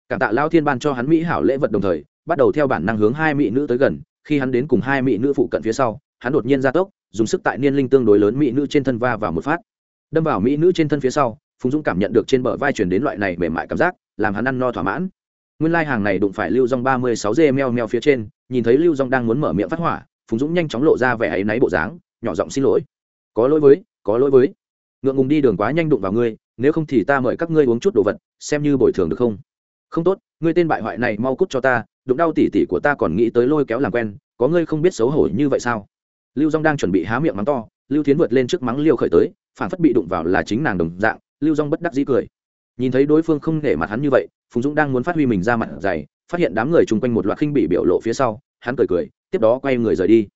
Cảm tạ lao thiên ban cho hắn mỹ hảo lễ vật đồng thời, bắt đầu theo bản năng hướng hai mỹ nữ tới gần khi hắn đến cùng hai mỹ nữ phụ cận phía sau, hắn đột nhiên ra tốc, dùng sức tại niên linh tương đối lớn mỹ nữ trên thân va vào một phát. Đâm vào mỹ nữ trên thân phía sau, phùng dũng cảm nhận được trên bờ vai chuyển đến loại này mềm mại cảm giác, làm hắn ăn no thỏa mãn. Nguyên lai、like、hàng này đụng phải lưu dong ba mươi sáu dê meo meo phía trên, nhìn thấy lưu dong đang muốn mở miệng phát hỏa, phùng dũng nhanh chóng lộ ra vẻ áy náy bộ dáng, nhỏ giọng xin lỗi. Có lỗi với, có lỗi với. Ngượng ngùng đi đường quá nhanh đụng vào ngươi, nếu không thì ta mời các ngươi uống chút đồ vật, xem như bồi thường được không? Không tốt, ngươi tên bại hoại này mau cút cho ta đụng đau tỉ tỉ của ta còn nghĩ tới lôi kéo làm quen, có ngươi không biết xấu hổ như vậy sao? Lưu dong đang chuẩn bị há miệng mắng to, lưu tiến vượt lên trước mắng liêu khởi tới, phản phất bị đụng vào là chính nàng đồng dạng, lưu dong bất đắc dĩ cười. Nhìn thấy đối phương không nể mặt hắn như vậy, phùng dũng đang muốn phát huy mình ra mặt dày, phát hiện đám người chung quanh một loạt khinh bị biểu lộ phía sau, hắn cười cười, tiếp đó quay người rời đi.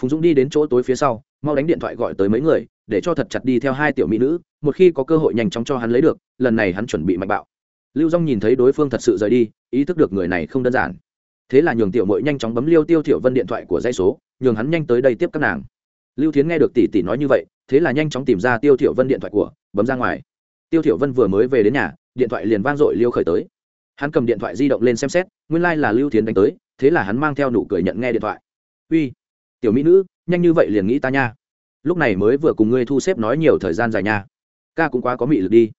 Phùng dũng đi đến chỗ tối phía sau, mau đánh điện thoại gọi tới mấy người, để cho thật chặt đi theo hai tiểu mỹ nữ, một khi có cơ hội nhanh chóng cho hắn lấy được, lần này hắn chuẩn bị mạnh bạo. Lưu dong nhìn thấy đối phương thật sự rời đi, ý thức được người này không đơn giản thế là nhường tiểu mội nhanh chóng bấm liêu tiêu thiểu vân điện thoại của dây số, nhường hắn nhanh tới đây tiếp các nàng. Lưu thiến nghe được tỷ tỷ nói như vậy, thế là nhanh chóng tìm ra tiêu thiểu vân điện thoại của, bấm ra ngoài. Tiêu thiểu vân vừa mới về đến nhà, điện thoại liền vang dội liêu khởi tới. Hắn cầm điện thoại di động lên xem xét, nguyên lai like là lưu thiến đánh tới, thế là hắn mang theo nụ cười nhận nghe điện thoại. Uy, tiểu mỹ nữ, nhanh như vậy liền nghĩ ta nha. Lúc này mới vừa cùng ngươi thu xếp nói nhiều thời gian dài nha. Ca cũng quá có mị lực đi.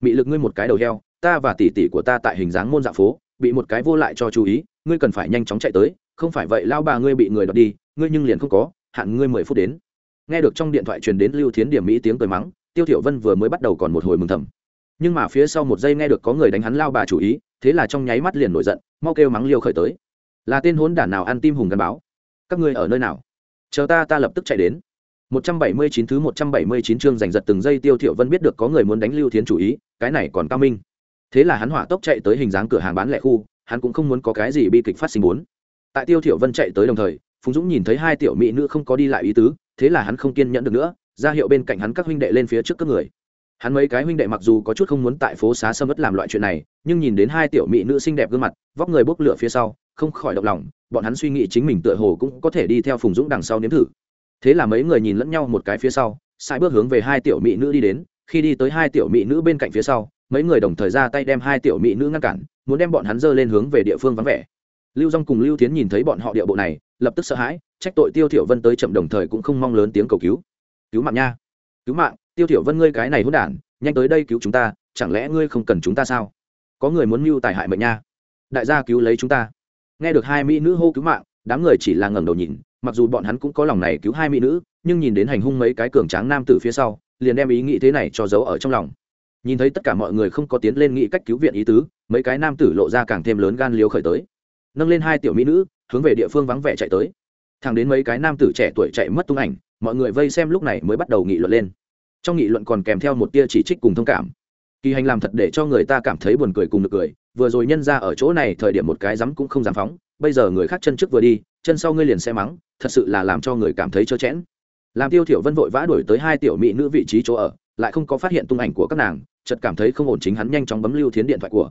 Mị lực ngươi một cái đầu heo, ta và tỷ tỷ của ta tại hình dáng môn dạ phố bị một cái vô lại cho chú ý, ngươi cần phải nhanh chóng chạy tới, không phải vậy lao bà ngươi bị người đọt đi, ngươi nhưng liền không có, hạn ngươi mười phút đến. Nghe được trong điện thoại truyền đến lưu thiến điểm mỹ tiếng cười mắng, tiêu thiểu vân vừa mới bắt đầu còn một hồi mừng thầm. Nhưng mà phía sau một giây nghe được có người đánh hắn lao bà chủ ý, thế là trong nháy mắt liền nổi giận, mau kêu mắng liêu khởi tới. Là tên hốn đản nào ăn tim hùng gắn báo? Các ngươi ở nơi nào? Chờ ta ta lập tức chạy đến. 179 thứ 179 chương giành giật từng giây tiêu thiểu vân biết được có người muốn đánh lưu thiến chủ ý, cái này còn cao minh thế là hắn hỏa tốc chạy tới hình dáng cửa hàng bán lẻ khu, hắn cũng không muốn có cái gì bi kịch phát sinh muốn tại tiêu thiểu vân chạy tới đồng thời, phùng dũng nhìn thấy hai tiểu mỹ nữ không có đi lại ý tứ, thế là hắn không kiên nhẫn được nữa, ra hiệu bên cạnh hắn các huynh đệ lên phía trước các người. Hắn mấy cái huynh đệ mặc dù có chút không muốn tại phố xá sâm ất làm loại chuyện này, nhưng nhìn đến hai tiểu mỹ nữ xinh đẹp gương mặt, vóc người bốc lửa phía sau, không khỏi động lòng, bọn hắn suy nghĩ chính mình tựa hồ cũng có thể đi theo phùng dũng đằng sau nếm thử. Thế là mấy người nhìn lẫn nhau một cái phía sau sai bước hướng về hai tiểu mỹ nữ đi đến, khi đi tới hai tiểu mỹ nữ bên cạnh phía sau mấy người đồng thời ra tay đem hai tiểu mỹ nữ ngăn cản, muốn đem bọn hắn dơ lên hướng về địa phương vắng vẻ. Lưu dong cùng lưu tiến nhìn thấy bọn họ địa bộ này, lập tức sợ hãi, trách tội tiêu thiểu vân tới chậm đồng thời cũng không mong lớn tiếng cầu cứu. Cứu mạng nha, cứu mạng, tiêu thiểu vân ngươi cái này hỗn đản, nhanh tới đây cứu chúng ta, chẳng lẽ ngươi không cần chúng ta sao? Có người muốn mưu tài hại mệnh nha. Đại gia cứu lấy chúng ta. Nghe được hai mỹ nữ hô cứu mạng, đám người chỉ là ngẩng đầu nhìn, mặc dù bọn hắn cũng có lòng này cứu hai mỹ nữ, nhưng nhìn đến hành hung mấy cái cường tráng nam tử phía sau, liền đem ý nghĩ thế này cho giấu ở trong lòng nhìn thấy tất cả mọi người không có tiến lên nghĩ cách cứu viện ý tứ, mấy cái nam tử lộ ra càng thêm lớn gan liều khởi tới. Nâng lên hai tiểu mỹ nữ, hướng về địa phương vắng vẻ chạy tới. Thẳng đến mấy cái nam tử trẻ tuổi chạy mất tung ảnh, mọi người vây xem lúc này mới bắt đầu nghị luận lên. Trong nghị luận còn kèm theo một tia chỉ trích cùng thông cảm. Kỳ hành làm thật để cho người ta cảm thấy buồn cười cùng được cười, vừa rồi nhân ra ở chỗ này thời điểm một cái rắm cũng không dám phóng, bây giờ người khác chân trước vừa đi, chân sau ngươi liền xe mắng, thật sự là làm cho người cảm thấy trơ chẽn. Làm tiêu thiểu vân vội vã đuổi tới hai tiểu mỹ nữ vị trí chỗ ở, lại không có phát hiện tung ảnh của các nàng chợt cảm thấy không ổn chính hắn nhanh chóng bấm lưu thiến điện thoại của.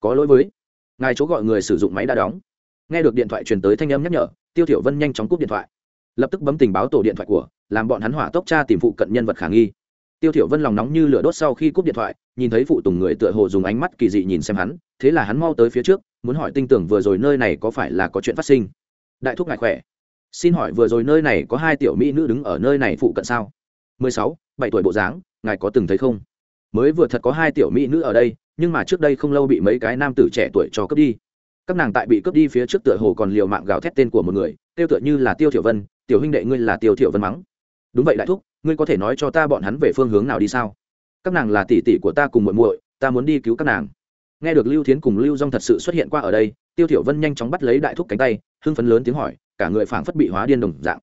Có lỗi với. Ngài chỗ gọi người sử dụng máy đã đóng. Nghe được điện thoại truyền tới thanh âm nhắc nhở, tiêu thiểu vân nhanh chóng cúp điện thoại. Lập tức bấm tình báo tổ điện thoại của, làm bọn hắn hỏa tốc tra tìm phụ cận nhân vật khả nghi. Tiêu thiểu vân lòng nóng như lửa đốt sau khi cúp điện thoại, nhìn thấy phụ tùng người tựa hồ dùng ánh mắt kỳ dị nhìn xem hắn, thế là hắn mau tới phía trước, muốn hỏi tinh tưởng vừa rồi nơi này có phải là có chuyện phát sinh. Đại thúc ngài khỏe. Xin hỏi vừa rồi nơi này có hai tiểu mỹ nữ đứng ở nơi này phụ cận sao? Mười sáu, bảy tuổi bộ dáng, ngài có từng thấy không? Mới vừa thật có hai tiểu mỹ nữ ở đây, nhưng mà trước đây không lâu bị mấy cái nam tử trẻ tuổi cho cướp đi. Các nàng tại bị cướp đi phía trước tựa hồ còn liều mạng gào thét tên của một người tiêu tựa như là tiêu thiểu vân, tiểu huynh đệ ngươi là tiêu thiểu vân mắng. Đúng vậy đại thúc, ngươi có thể nói cho ta bọn hắn về phương hướng nào đi sao? Các nàng là tỷ tỷ của ta cùng muội muội, ta muốn đi cứu các nàng. Nghe được lưu thiến cùng lưu dung thật sự xuất hiện qua ở đây, tiêu thiểu vân nhanh chóng bắt lấy đại thúc cánh tay, hưng phấn lớn tiếng hỏi, cả người phảng phất bị hóa điên đồng dạng.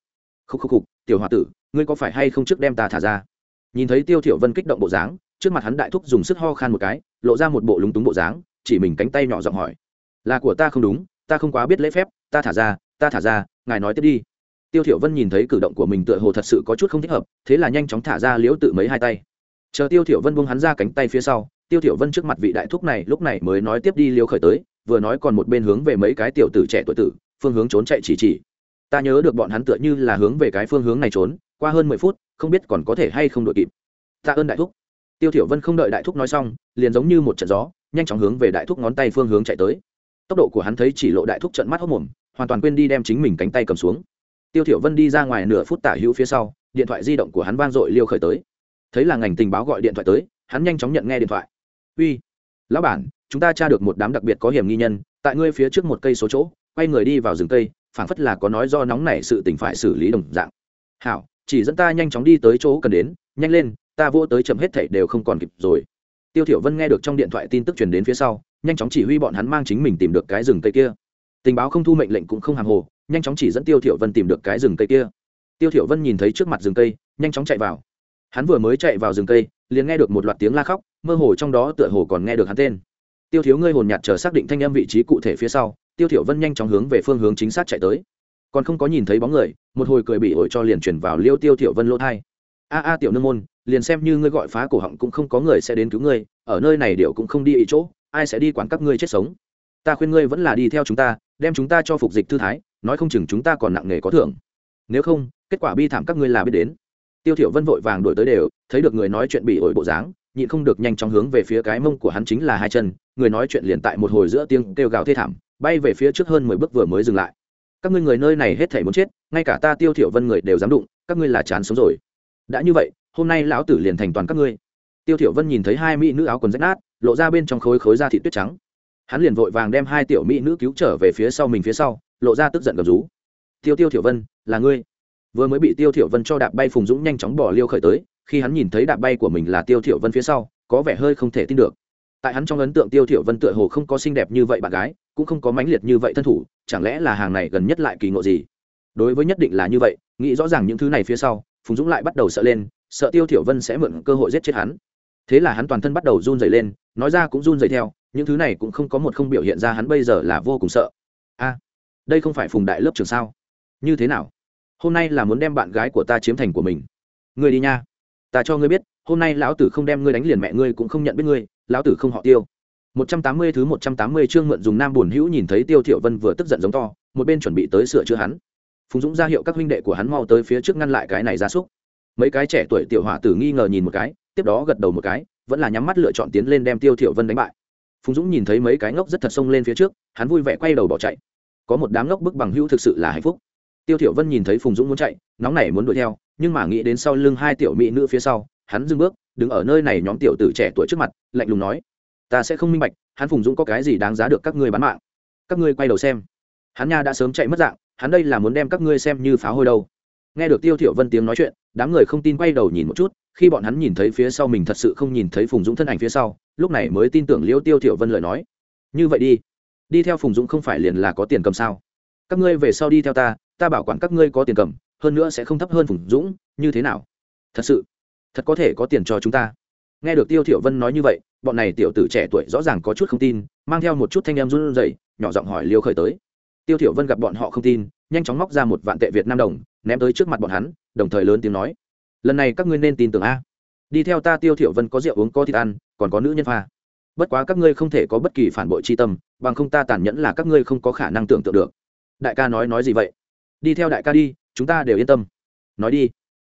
Khúc khúc khúc, tiểu hòa tử, ngươi có phải hay không trước đem ta thả ra? Nhìn thấy tiêu thiểu vân kích động bộ dáng trước mặt hắn đại thúc dùng sức ho khan một cái, lộ ra một bộ lúng túng bộ dáng, chỉ mình cánh tay nhỏ giọng hỏi. Là của ta không đúng, ta không quá biết lễ phép, ta thả ra, ta thả ra, ngài nói tiếp đi. Tiêu thiểu vân nhìn thấy cử động của mình tựa hồ thật sự có chút không thích hợp, thế là nhanh chóng thả ra liễu tự mấy hai tay. Chờ tiêu thiểu vân buông hắn ra cánh tay phía sau, tiêu thiểu vân trước mặt vị đại thúc này lúc này mới nói tiếp đi liễu khởi tới, vừa nói còn một bên hướng về mấy cái tiểu tử trẻ tuổi tử, phương hướng trốn chạy chỉ chỉ. Ta nhớ được bọn hắn tựa như là hướng về cái phương hướng này trốn, qua hơn mười phút, không biết còn có thể hay không đội kịp. Tạ ơn đại thúc tiêu thiểu vân không đợi đại thúc nói xong, liền giống như một trận gió, nhanh chóng hướng về đại thúc ngón tay phương hướng chạy tới. Tốc độ của hắn thấy chỉ lộ đại thúc trận mắt hốc mồm, hoàn toàn quên đi đem chính mình cánh tay cầm xuống. Tiêu thiểu vân đi ra ngoài nửa phút tả hữu phía sau, điện thoại di động của hắn vang dội liêu khởi tới. Thấy là ngành tình báo gọi điện thoại tới, hắn nhanh chóng nhận nghe điện thoại. Uy, lão bản, chúng ta tra được một đám đặc biệt có hiểm nghi nhân, tại ngươi phía trước một cây số chỗ, quay người đi vào rừng cây, phảng phất là có nói do nóng nảy sự tình phải xử lý đồng dạng. Hảo, chỉ dẫn ta nhanh chóng đi tới chỗ cần đến, nhanh lên ta vô tới chậm hết thảy đều không còn kịp rồi. Tiêu thiểu vân nghe được trong điện thoại tin tức truyền đến phía sau, nhanh chóng chỉ huy bọn hắn mang chính mình tìm được cái rừng cây kia. Tình báo không thu mệnh lệnh cũng không hàng hồ, nhanh chóng chỉ dẫn tiêu thiểu vân tìm được cái rừng cây kia. Tiêu thiểu vân nhìn thấy trước mặt rừng cây, nhanh chóng chạy vào. Hắn vừa mới chạy vào rừng cây, liền nghe được một loạt tiếng la khóc, mơ hồ trong đó tựa hồ còn nghe được hắn tên. Tiêu thiếu ngươi hồn nhạt chờ xác định thanh âm vị trí cụ thể phía sau, tiêu thiểu vân nhanh chóng hướng về phương hướng chính xác chạy tới. Còn không có nhìn thấy bóng người, một hồi cười bị ổi cho liền chuyển vào liêu tiêu thiểu vân lỗ hai. a a, tiểu nương môn liền xem như ngươi gọi phá cổ họng cũng không có người sẽ đến cứu ngươi, ở nơi này điệu cũng không đi ý chỗ, ai sẽ đi quản các ngươi chết sống. Ta khuyên ngươi vẫn là đi theo chúng ta, đem chúng ta cho phục dịch thư thái, nói không chừng chúng ta còn nặng nề có thưởng. Nếu không, kết quả bi thảm các ngươi là biết đến. Tiêu thiểu vân vội vàng đuổi tới đều, thấy được người nói chuyện bị ổi bộ dáng, nhịn không được nhanh chóng hướng về phía cái mông của hắn chính là hai chân, người nói chuyện liền tại một hồi giữa tiếng kêu gào thê thảm, bay về phía trước hơn mười bước vừa mới dừng lại. Các ngươi người nơi này hết thảy muốn chết, ngay cả ta tiêu thiểu vân người đều dám đụng, các ngươi là chán sống rồi. Đã như vậy hôm nay lão tử liền thành toàn các ngươi. Tiêu thiểu vân nhìn thấy hai mỹ nữ áo quần rách nát, lộ ra bên trong khối khối da thịt tuyết trắng. Hắn liền vội vàng đem hai tiểu mỹ nữ cứu trở về phía sau mình phía sau, lộ ra tức giận gầm rú. Tiêu tiêu thiểu vân, là ngươi. Vừa mới bị tiêu thiểu vân cho đạp bay phùng dũng nhanh chóng bỏ liêu khởi tới, khi hắn nhìn thấy đạp bay của mình là tiêu thiểu vân phía sau, có vẻ hơi không thể tin được. Tại hắn trong ấn tượng tiêu thiểu vân tựa hồ không có xinh đẹp như vậy bạn gái, cũng không có mãnh liệt như vậy thân thủ, chẳng lẽ là hàng này gần nhất lại kỳ ngộ gì? Đối với nhất định là như vậy, nghĩ rõ ràng những thứ này phía sau, phùng dũng lại bắt đầu sợ lên sợ tiêu thiểu vân sẽ mượn cơ hội giết chết hắn. Thế là hắn toàn thân bắt đầu run rẩy lên, nói ra cũng run rẩy theo, những thứ này cũng không có một không biểu hiện ra hắn bây giờ là vô cùng sợ. A, đây không phải phùng đại lớp trường sao? Như thế nào? Hôm nay là muốn đem bạn gái của ta chiếm thành của mình. Ngươi đi nha. Ta cho ngươi biết, hôm nay lão tử không đem ngươi đánh liền mẹ ngươi cũng không nhận biết ngươi, lão tử không họ tiêu. Một trăm tám mươi thứ một trăm tám mươi chương mượn dùng nam buồn hữu nhìn thấy tiêu thiểu vân vừa tức giận giống to, một bên chuẩn bị tới sửa chữa hắn. Phùng dũng ra hiệu các huynh đệ của hắn mau tới phía trước ngăn lại cái này ra súc mấy cái trẻ tuổi tiểu hỏa tử nghi ngờ nhìn một cái, tiếp đó gật đầu một cái, vẫn là nhắm mắt lựa chọn tiến lên đem tiêu thiểu vân đánh bại. Phùng dũng nhìn thấy mấy cái ngốc rất thật xông lên phía trước, hắn vui vẻ quay đầu bỏ chạy. Có một đám ngốc bức bằng hữu thực sự là hạnh phúc. Tiêu thiểu vân nhìn thấy phùng dũng muốn chạy, nóng nảy muốn đuổi theo, nhưng mà nghĩ đến sau lưng hai tiểu mỹ nữ phía sau, hắn dừng bước, đứng ở nơi này nhóm tiểu tử trẻ tuổi trước mặt, lạnh lùng nói, ta sẽ không minh bạch, hắn phùng dũng có cái gì đáng giá được các ngươi bán mạng. Các ngươi quay đầu xem. Hắn nha đã sớm chạy mất dạng, hắn đây là muốn đem các ngươi xem như pháo hôi đâu nghe được tiêu thiểu vân tiếng nói chuyện, đám người không tin quay đầu nhìn một chút, khi bọn hắn nhìn thấy phía sau mình thật sự không nhìn thấy phùng dũng thân ảnh phía sau, lúc này mới tin tưởng liêu tiêu thiểu vân lời nói. Như vậy đi đi theo phùng dũng không phải liền là có tiền cầm sao? Các ngươi về sau đi theo ta ta bảo quản các ngươi có tiền cầm, hơn nữa sẽ không thấp hơn phùng dũng, như thế nào? Thật sự, thật có thể có tiền cho chúng ta. Nghe được tiêu thiểu vân nói như vậy, bọn này tiểu tử trẻ tuổi rõ ràng có chút không tin, mang theo một chút thanh em run rẩy, nhỏ giọng hỏi liêu khởi tới. Tiêu thiểu vân gặp bọn họ không tin, nhanh chóng móc ra một vạn tệ việt nam đồng ném tới trước mặt bọn hắn, đồng thời lớn tiếng nói, lần này các ngươi nên tin tưởng a. Đi theo ta tiêu thiểu vân có rượu uống, có thịt ăn, còn có nữ nhân pha. Bất quá các ngươi không thể có bất kỳ phản bội chi tâm, bằng không ta tàn nhẫn là các ngươi không có khả năng tưởng tượng được. Đại ca nói nói gì vậy? Đi theo đại ca đi, chúng ta đều yên tâm. Nói đi.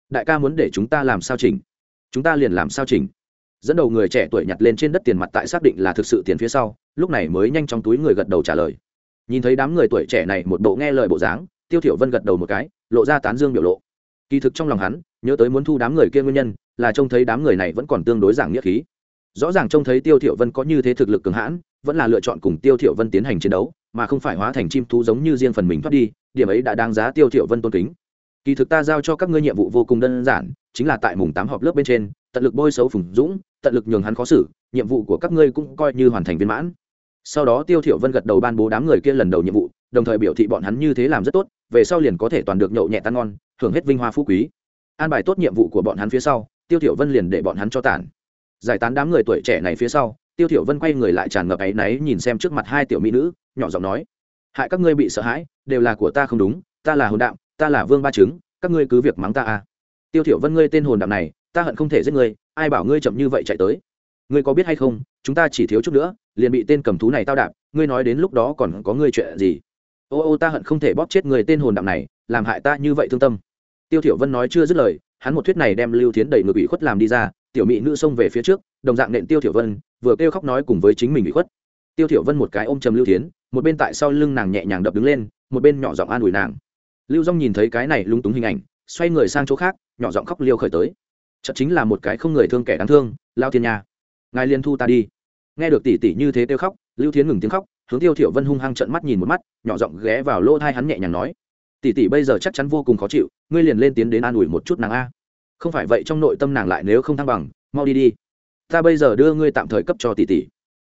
Đại ca muốn để chúng ta làm sao chỉnh? Chúng ta liền làm sao chỉnh? Dẫn đầu người trẻ tuổi nhặt lên trên đất tiền mặt tại xác định là thực sự tiền phía sau, lúc này mới nhanh trong túi người gật đầu trả lời. Nhìn thấy đám người tuổi trẻ này một bộ nghe lời bộ dáng tiêu thiểu vân gật đầu một cái, lộ ra tán dương biểu lộ. Kỳ thực trong lòng hắn, nhớ tới muốn thu đám người kia nguyên nhân, là trông thấy đám người này vẫn còn tương đối giảng nghĩa khí. Rõ ràng trông thấy tiêu thiểu vân có như thế thực lực cường hãn, vẫn là lựa chọn cùng tiêu thiểu vân tiến hành chiến đấu, mà không phải hóa thành chim thú giống như riêng phần mình thoát đi, điểm ấy đã đáng giá tiêu thiểu vân tôn kính. Kỳ thực ta giao cho các ngươi nhiệm vụ vô cùng đơn giản, chính là tại mùng tám họp lớp bên trên, tận lực bôi xấu phùng dũng, tận lực nhường hắn khó xử, nhiệm vụ của các ngươi cũng coi như hoàn thành viên mãn. Sau đó tiêu thiểu vân gật đầu ban bố đám người kia lần đầu nhiệm vụ đồng thời biểu thị bọn hắn như thế làm rất tốt, về sau liền có thể toàn được nhậu nhẹ tan ngon hưởng hết vinh hoa phú quý. An bài tốt nhiệm vụ của bọn hắn phía sau, tiêu thiểu vân liền để bọn hắn cho tản. Giải tán đám người tuổi trẻ này phía sau, tiêu thiểu vân quay người lại tràn ngập áy náy nhìn xem trước mặt hai tiểu mỹ nữ, nhỏ giọng nói, hại các ngươi bị sợ hãi, đều là của ta không đúng, ta là hồn đạm, ta là vương ba trứng các ngươi cứ việc mắng ta à tiêu thiểu vân ngươi tên hồn đạm này, ta hận không thể giết ngươi, ai bảo ngươi chậm như vậy chạy tới? Ngươi có biết hay không, chúng ta chỉ thiếu chút nữa, liền bị tên cầm thú này tao đạp, ngươi nói đến lúc đó còn có ngươi chuyện gì? Ô ô ta hận không thể bóp chết người tên hồn đạm này, làm hại ta như vậy thương tâm. Tiêu thiểu vân nói chưa dứt lời, hắn một thuyết này đem lưu thiến đẩy ngược ủy khuất làm đi ra, tiểu mỹ nữ xông về phía trước, đồng dạng nện tiêu thiểu vân, vừa kêu khóc nói cùng với chính mình ủy khuất. Tiêu thiểu vân một cái ôm trầm lưu thiến, một bên tại sau lưng nàng nhẹ nhàng đập đứng lên, một bên nhỏ giọng an ủi nàng. Lưu dung nhìn thấy cái này lung túng hình ảnh, xoay người sang chỗ khác, nhỏ giọng khóc liêu khởi tới. Chợt chính là một cái không người thương kẻ đáng thương, lao thiên nha, ngài liên thu ta đi. Nghe được tỷ tỷ như thế kêu khóc, lưu thiến ngừng tiếng khóc, hướng tiêu thiểu vân hung hăng trợn mắt nhìn một mắt nhỏ giọng ghé vào lỗ tai hắn nhẹ nhàng nói, tỷ tỷ bây giờ chắc chắn vô cùng khó chịu, ngươi liền lên tiến đến an ủi một chút nàng a. Không phải vậy trong nội tâm nàng lại nếu không thăng bằng, mau đi đi. Ta bây giờ đưa ngươi tạm thời cấp cho tỷ tỷ.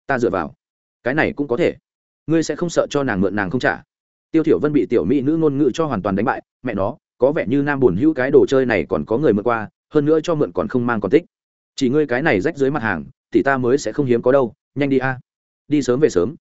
Ta dựa vào. Cái này cũng có thể. Ngươi sẽ không sợ cho nàng mượn nàng không trả. Tiêu thiểu vân bị tiểu mỹ nữ ngôn ngữ cho hoàn toàn đánh bại, mẹ nó, có vẻ như nam buồn hữu cái đồ chơi này còn có người mượn qua, hơn nữa cho mượn còn không mang còn tích. Chỉ ngươi cái này rách dưới mặt hàng thì ta mới sẽ không hiếm có đâu, nhanh đi a. Đi sớm về sớm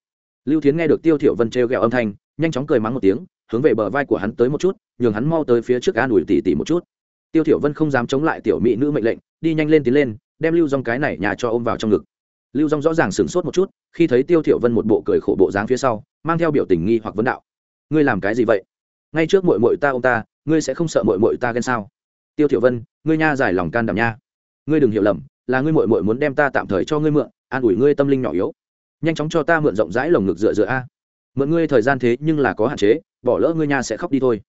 lưu thiến nghe được tiêu thiểu vân treo gẹo âm thanh, nhanh chóng cười mắng một tiếng, hướng về bờ vai của hắn tới một chút, nhường hắn mau tới phía trước an ủi tỉ tỉ một chút. Tiêu thiểu vân không dám chống lại tiểu mỹ nữ mệnh lệnh, đi nhanh lên tiến lên, đem lưu Dung cái này nhà cho ôm vào trong ngực. Lưu Dung rõ ràng sửng sốt một chút, khi thấy tiêu thiểu vân một bộ cười khổ bộ dáng phía sau, mang theo biểu tình nghi hoặc vấn đạo. Ngươi làm cái gì vậy? Ngay trước muội muội ta ôm ta, ngươi sẽ không sợ muội muội ta ghen sao? Tiêu thiểu vân, ngươi nha giải lòng can đảm nha. Ngươi đừng hiểu lầm, là ngươi muội muội muốn đem ta tạm thời cho ngươi mượn, an ủi ngươi tâm linh nhỏ yếu nhanh chóng cho ta mượn rộng rãi lồng ngực dựa dựa a. Mượn ngươi thời gian thế nhưng là có hạn chế, bỏ lỡ ngươi nha sẽ khóc đi thôi.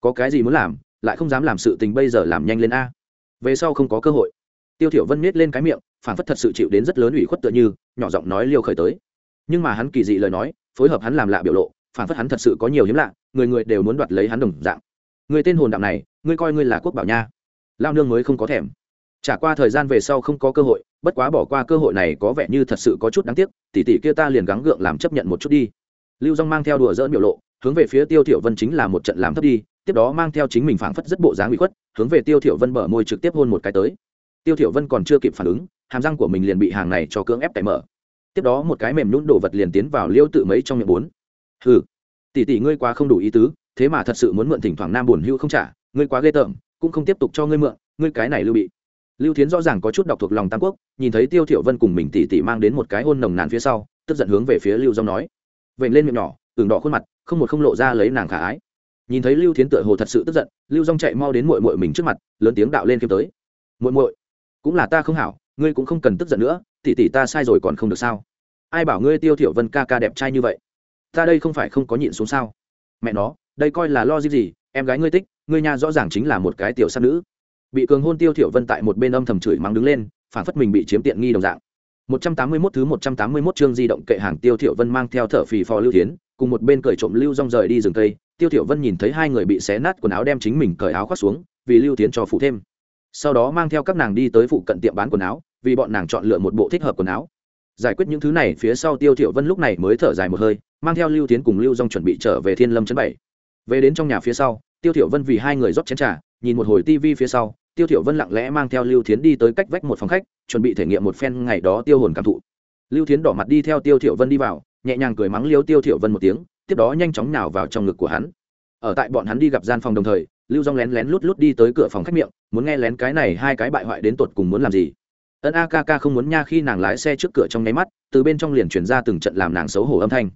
Có cái gì muốn làm, lại không dám làm sự tình bây giờ làm nhanh lên a. Về sau không có cơ hội. Tiêu thiểu vân miết lên cái miệng phản phất thật sự chịu đến rất lớn ủy khuất tựa như, nhỏ giọng nói liêu khởi tới. Nhưng mà hắn kỳ dị lời nói, phối hợp hắn làm lạ biểu lộ phản phất hắn thật sự có nhiều hiếm lạ, người người đều muốn đoạt lấy hắn đồng dạng. Người tên hồn đạm này, ngươi coi ngươi là quốc bảo nha. Lao nương mới không có thèm. Trả qua thời gian về sau không có cơ hội bất quá bỏ qua cơ hội này có vẻ như thật sự có chút đáng tiếc, tỷ tỷ kia ta liền gắng gượng làm chấp nhận một chút đi. Lưu dong mang theo đùa dỡn biểu lộ, hướng về phía tiêu thiểu vân chính là một trận làm thấp đi, tiếp đó mang theo chính mình phảng phất rất bộ dáng bị khuất, hướng về tiêu thiểu vân mở môi trực tiếp hôn một cái tới. Tiêu thiểu vân còn chưa kịp phản ứng, hàm răng của mình liền bị hàng này cho cưỡng ép cạy mở. Tiếp đó một cái mềm nhũn đồ vật liền tiến vào liêu tự mấy trong miệng bốn. Hừ, tỷ tỷ ngươi quá không đủ ý tứ, thế mà thật sự muốn mượn thỉnh thoảng nam buồn hưu không trả, ngươi quá ghê tởm, cũng không tiếp tục cho ngươi mượn, ngươi cái này lưu bị lưu thiến rõ ràng có chút đọc thuộc lòng tam quốc, nhìn thấy tiêu thiểu vân cùng mình tỷ tỷ mang đến một cái hôn nồng nàn phía sau, tức giận hướng về phía lưu Dung nói. Vểnh lên miệng nhỏ, ửng đỏ khuôn mặt, không một không lộ ra lấy nàng khả ái. Nhìn thấy lưu thiến tựa hồ thật sự tức giận, lưu Dung chạy mau đến muội muội mình trước mặt, lớn tiếng đạo lên kiếm tới. Muội muội, cũng là ta không hảo, ngươi cũng không cần tức giận nữa tỷ tỷ ta sai rồi còn không được sao? Ai bảo ngươi tiêu thiểu vân ca ca đẹp trai như vậy? Ta đây không phải không có nhịn xuống sao? Mẹ nó, đây coi là lo gì gì, em gái ngươi tích ngươi nha rõ ràng chính là một cái tiểu sát nữ bị cường hôn tiêu thiểu vân tại một bên âm thầm chửi mắng đứng lên phản phất mình bị chiếm tiện nghi đồng dạng. 181 thứ 181 chương di động kệ hàng tiêu thiểu vân mang theo thở phì phò lưu thiến, cùng một bên cởi trộm lưu rong rời đi rừng cây, tiêu thiểu vân nhìn thấy hai người bị xé nát quần áo đem chính mình cởi áo khoác xuống, vì lưu thiến cho phụ thêm. Sau đó mang theo các nàng đi tới phụ cận tiệm bán quần áo, vì bọn nàng chọn lựa một bộ thích hợp quần áo. Giải quyết những thứ này, phía sau tiêu thiểu vân lúc này mới thở dài một hơi, mang theo lưu tiến cùng lưu dong chuẩn bị trở về thiên lâm chấn bảy. Về đến trong nhà phía sau, tiêu thiểu vân vì hai người rót chén trà nhìn một hồi tivi phía sau, tiêu thiểu vân lặng lẽ mang theo lưu Thiến đi tới cách vách một phòng khách, chuẩn bị thể nghiệm một phen ngày đó tiêu hồn cảm thụ. Lưu Thiến đỏ mặt đi theo tiêu thiểu vân đi vào, nhẹ nhàng cười mắng liêu tiêu thiểu vân một tiếng, tiếp đó nhanh chóng nhào vào trong ngực của hắn. Ở tại bọn hắn đi gặp gian phòng đồng thời, lưu dong lén lén lút lút đi tới cửa phòng khách miệng, muốn nghe lén cái này hai cái bại hoại đến tột cùng muốn làm gì. Ân a Ca Ca không muốn nha khi nàng lái xe trước cửa trong nháy mắt, từ bên trong liền chuyển ra từng trận làm nàng xấu hổ âm thanh.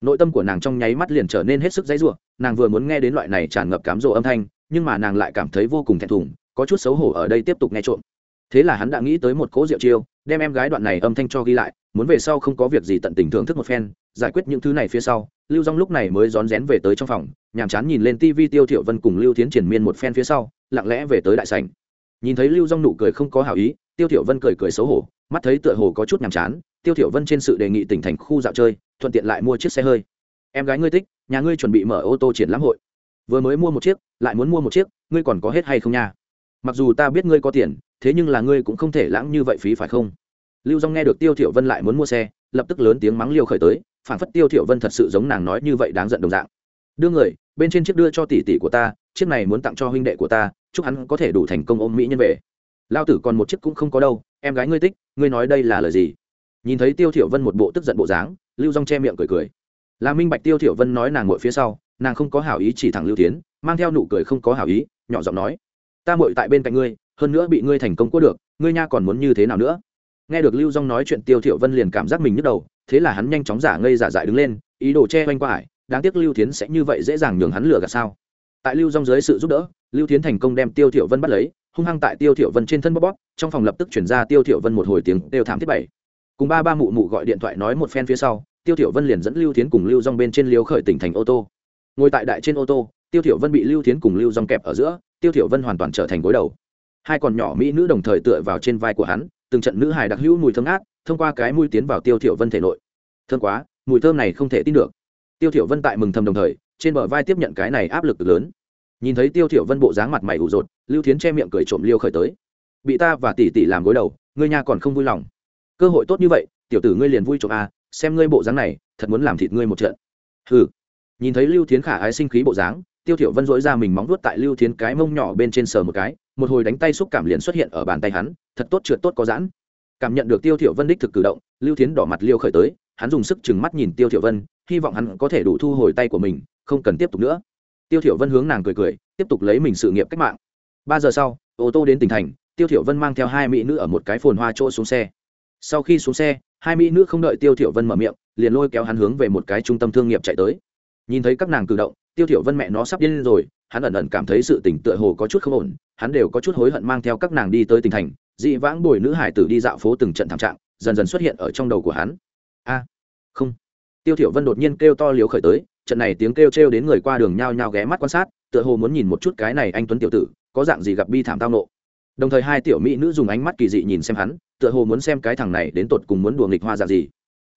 Nội tâm của nàng trong nháy mắt liền trở nên hết sức dãy ruộng nàng vừa muốn nghe đến loại này tràn ngập cám rộ âm thanh nhưng mà nàng lại cảm thấy vô cùng thẹn thùng, có chút xấu hổ ở đây tiếp tục nghe trộm. Thế là hắn đã nghĩ tới một cỗ rượu chiêu, đem em gái đoạn này âm thanh cho ghi lại, muốn về sau không có việc gì tận tình thưởng thức một phen, giải quyết những thứ này phía sau, lưu dong lúc này mới rón rén về tới trong phòng, nhàm chán nhìn lên tivi tiêu thiệu vân cùng lưu tiến triển miên một phen phía sau, lặng lẽ về tới đại sảnh. Nhìn thấy lưu dong nụ cười không có hảo ý, tiêu Thiệu vân cười cười xấu hổ, mắt thấy tựa hồ có chút nhàm chán, tiêu Thiệu vân trên sự đề nghị tỉnh thành khu dạo chơi, thuận tiện lại mua chiếc xe hơi. Em gái ngươi thích, nhà ngươi chuẩn bị mở ô tô triển lãm hội vừa mới mua một chiếc, lại muốn mua một chiếc, ngươi còn có hết hay không nha? Mặc dù ta biết ngươi có tiền, thế nhưng là ngươi cũng không thể lãng như vậy phí phải không? Lưu Dung nghe được tiêu thiểu vân lại muốn mua xe, lập tức lớn tiếng mắng liêu khởi tới, phản phất tiêu thiểu vân thật sự giống nàng nói như vậy đáng giận đồng dạng. Đưa người, bên trên chiếc đưa cho tỷ tỷ của ta, chiếc này muốn tặng cho huynh đệ của ta, chúc hắn có thể đủ thành công ôm mỹ nhân về. Lao tử còn một chiếc cũng không có đâu, em gái ngươi tích, ngươi nói đây là lời gì? Nhìn thấy tiêu thiểu vân một bộ tức giận bộ dáng, lưu Dung che miệng cười cười. Là minh bạch tiêu thiểu vân nói nàng ngồi phía sau nàng không có hảo ý chỉ thẳng lưu tiến mang theo nụ cười không có hảo ý, nhỏ giọng nói, ta muội tại bên cạnh ngươi, hơn nữa bị ngươi thành công có được, ngươi nha còn muốn như thế nào nữa? Nghe được lưu Dung nói chuyện, tiêu thiểu vân liền cảm giác mình nhức đầu, thế là hắn nhanh chóng giả ngây giả dại đứng lên, ý đồ che quanh qua hải đáng tiếc lưu tiến sẽ như vậy dễ dàng nhường hắn lừa gạt sao? Tại lưu Dung dưới sự giúp đỡ, lưu tiến thành công đem tiêu thiểu vân bắt lấy, hung hăng tại tiêu thiểu vân trên thân bóp bóp, trong phòng lập tức chuyển ra tiêu thiểu vân một hồi tiếng đều thảm thiết bảy. Cùng ba ba mụ mụ gọi điện thoại nói một phen phía sau, tiêu thiểu vân liền dẫn lưu tiến cùng lưu Dung bên trên liêu khởi tỉnh thành ô tô ngồi tại đại trên ô tô, tiêu thiểu vân bị lưu tiến cùng lưu dòng kẹp ở giữa, tiêu thiểu vân hoàn toàn trở thành gối đầu. Hai con nhỏ mỹ nữ đồng thời tựa vào trên vai của hắn, từng trận nữ hài đặc hữu mùi thơm ngát, thông qua cái mũi tiến vào tiêu thiểu vân thể nội. Thơm quá, mùi thơm này không thể tin được. Tiêu thiểu vân tại mừng thầm đồng thời, trên bờ vai tiếp nhận cái này áp lực lớn. Nhìn thấy tiêu thiểu vân bộ dáng mặt mày ủ rột, lưu thiến che miệng cười trộm liêu khởi tới. Bị ta và tỷ tỷ làm gối đầu, ngươi nha còn không vui lòng. Cơ hội tốt như vậy, tiểu tử ngươi liền vui trộm à xem ngươi bộ dáng này, thật muốn làm thịt ngươi một trận. Hừ nhìn thấy lưu thiến khả ái sinh khí bộ dáng, tiêu thiểu vân dỗi ra mình móng vuốt tại lưu thiến cái mông nhỏ bên trên sờ một cái, một hồi đánh tay xúc cảm liền xuất hiện ở bàn tay hắn, thật tốt trượt tốt có giãn. Cảm nhận được tiêu thiểu vân đích thực cử động, lưu thiến đỏ mặt liêu khởi tới, hắn dùng sức chừng mắt nhìn tiêu thiểu vân, hy vọng hắn có thể đủ thu hồi tay của mình, không cần tiếp tục nữa. Tiêu thiểu vân hướng nàng cười cười, tiếp tục lấy mình sự nghiệp cách mạng. Ba giờ sau, ô tô đến tỉnh thành, tiêu thiểu vân mang theo hai mỹ nữ ở một cái phồn hoa chỗ xuống xe. Sau khi xuống xe, hai mỹ nữ không đợi tiêu thiểu vân mở miệng, liền lôi kéo hắn hướng về một cái trung tâm thương nghiệp chạy tới nhìn thấy các nàng cử động, tiêu thiểu vân mẹ nó sắp điên rồi, hắn ẩn ẩn cảm thấy sự tình tựa hồ có chút không ổn, hắn đều có chút hối hận mang theo các nàng đi tới tỉnh thành, dị vãng bồi nữ hải tử đi dạo phố từng trận thảm trạng, dần dần xuất hiện ở trong đầu của hắn. A, không. Tiêu thiểu vân đột nhiên kêu to liếu khởi tới, trận này tiếng kêu treo đến người qua đường nhao nhao ghé mắt quan sát, tựa hồ muốn nhìn một chút cái này anh tuấn tiểu tử, có dạng gì gặp bi thảm tao nộ. Đồng thời hai tiểu mỹ nữ dùng ánh mắt kỳ dị nhìn xem hắn, tựa hồ muốn xem cái thằng này đến tột cùng muốn đùa nghịch hoa dạng gì.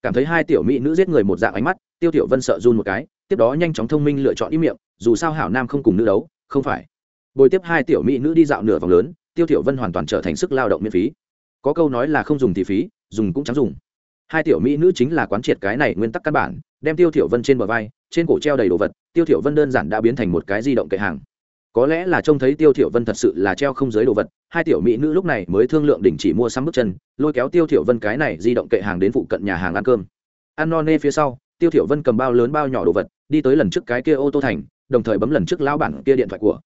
Cảm thấy hai tiểu mỹ nữ giết người một dạng ánh mắt, tiêu tiểu vân sợ run một cái tiếp đó nhanh chóng thông minh lựa chọn ý miệng, dù sao hảo nam không cùng nữ đấu, không phải. Bồi tiếp hai tiểu mỹ nữ đi dạo nửa vòng lớn, tiêu tiểu vân hoàn toàn trở thành sức lao động miễn phí. Có câu nói là không dùng thì phí, dùng cũng chẳng dùng. Hai tiểu mỹ nữ chính là quán triệt cái này nguyên tắc căn bản, đem tiêu tiểu vân trên bờ vai, trên cổ treo đầy đồ vật, tiêu tiểu vân đơn giản đã biến thành một cái di động kệ hàng. Có lẽ là trông thấy tiêu tiểu vân thật sự là treo không giới đồ vật, hai tiểu mỹ nữ lúc này mới thương lượng đình chỉ mua sắm bước chân, lôi kéo tiêu tiểu vân cái này di động kệ hàng đến phụ cận nhà hàng ăn cơm. Ăn no nê phía sau tiêu thiểu vân cầm bao lớn bao nhỏ đồ vật, đi tới lần trước cái kia ô tô thành, đồng thời bấm lần trước lao bản kia điện thoại của.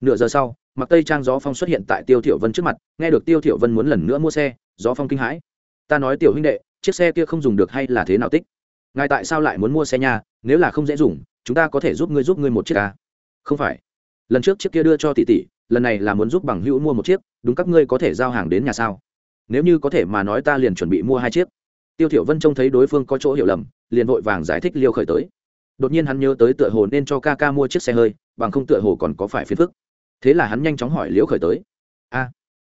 Nửa giờ sau, mặc tây trang gió phong xuất hiện tại tiêu thiểu vân trước mặt, nghe được tiêu thiểu vân muốn lần nữa mua xe, gió phong kinh hãi. Ta nói tiểu huynh đệ, chiếc xe kia không dùng được hay là thế nào tích? Ngài tại sao lại muốn mua xe nhà nếu là không dễ dùng, chúng ta có thể giúp ngươi giúp ngươi một chiếc à? không phải. Lần trước chiếc kia đưa cho tỷ tỷ, lần này là muốn giúp bằng hữu mua một chiếc, đúng các ngươi có thể giao hàng đến nhà sao? Nếu như có thể mà nói ta liền chuẩn bị mua hai chiếc. Tiêu thiểu vân trông thấy đối phương có chỗ hiểu lầm liền vội vàng giải thích liêu khởi tới. Đột nhiên hắn nhớ tới tựa hồ nên cho ca ca mua chiếc xe hơi, bằng không tựa hồ còn có phải phiền phức. Thế là hắn nhanh chóng hỏi liễu khởi tới. A,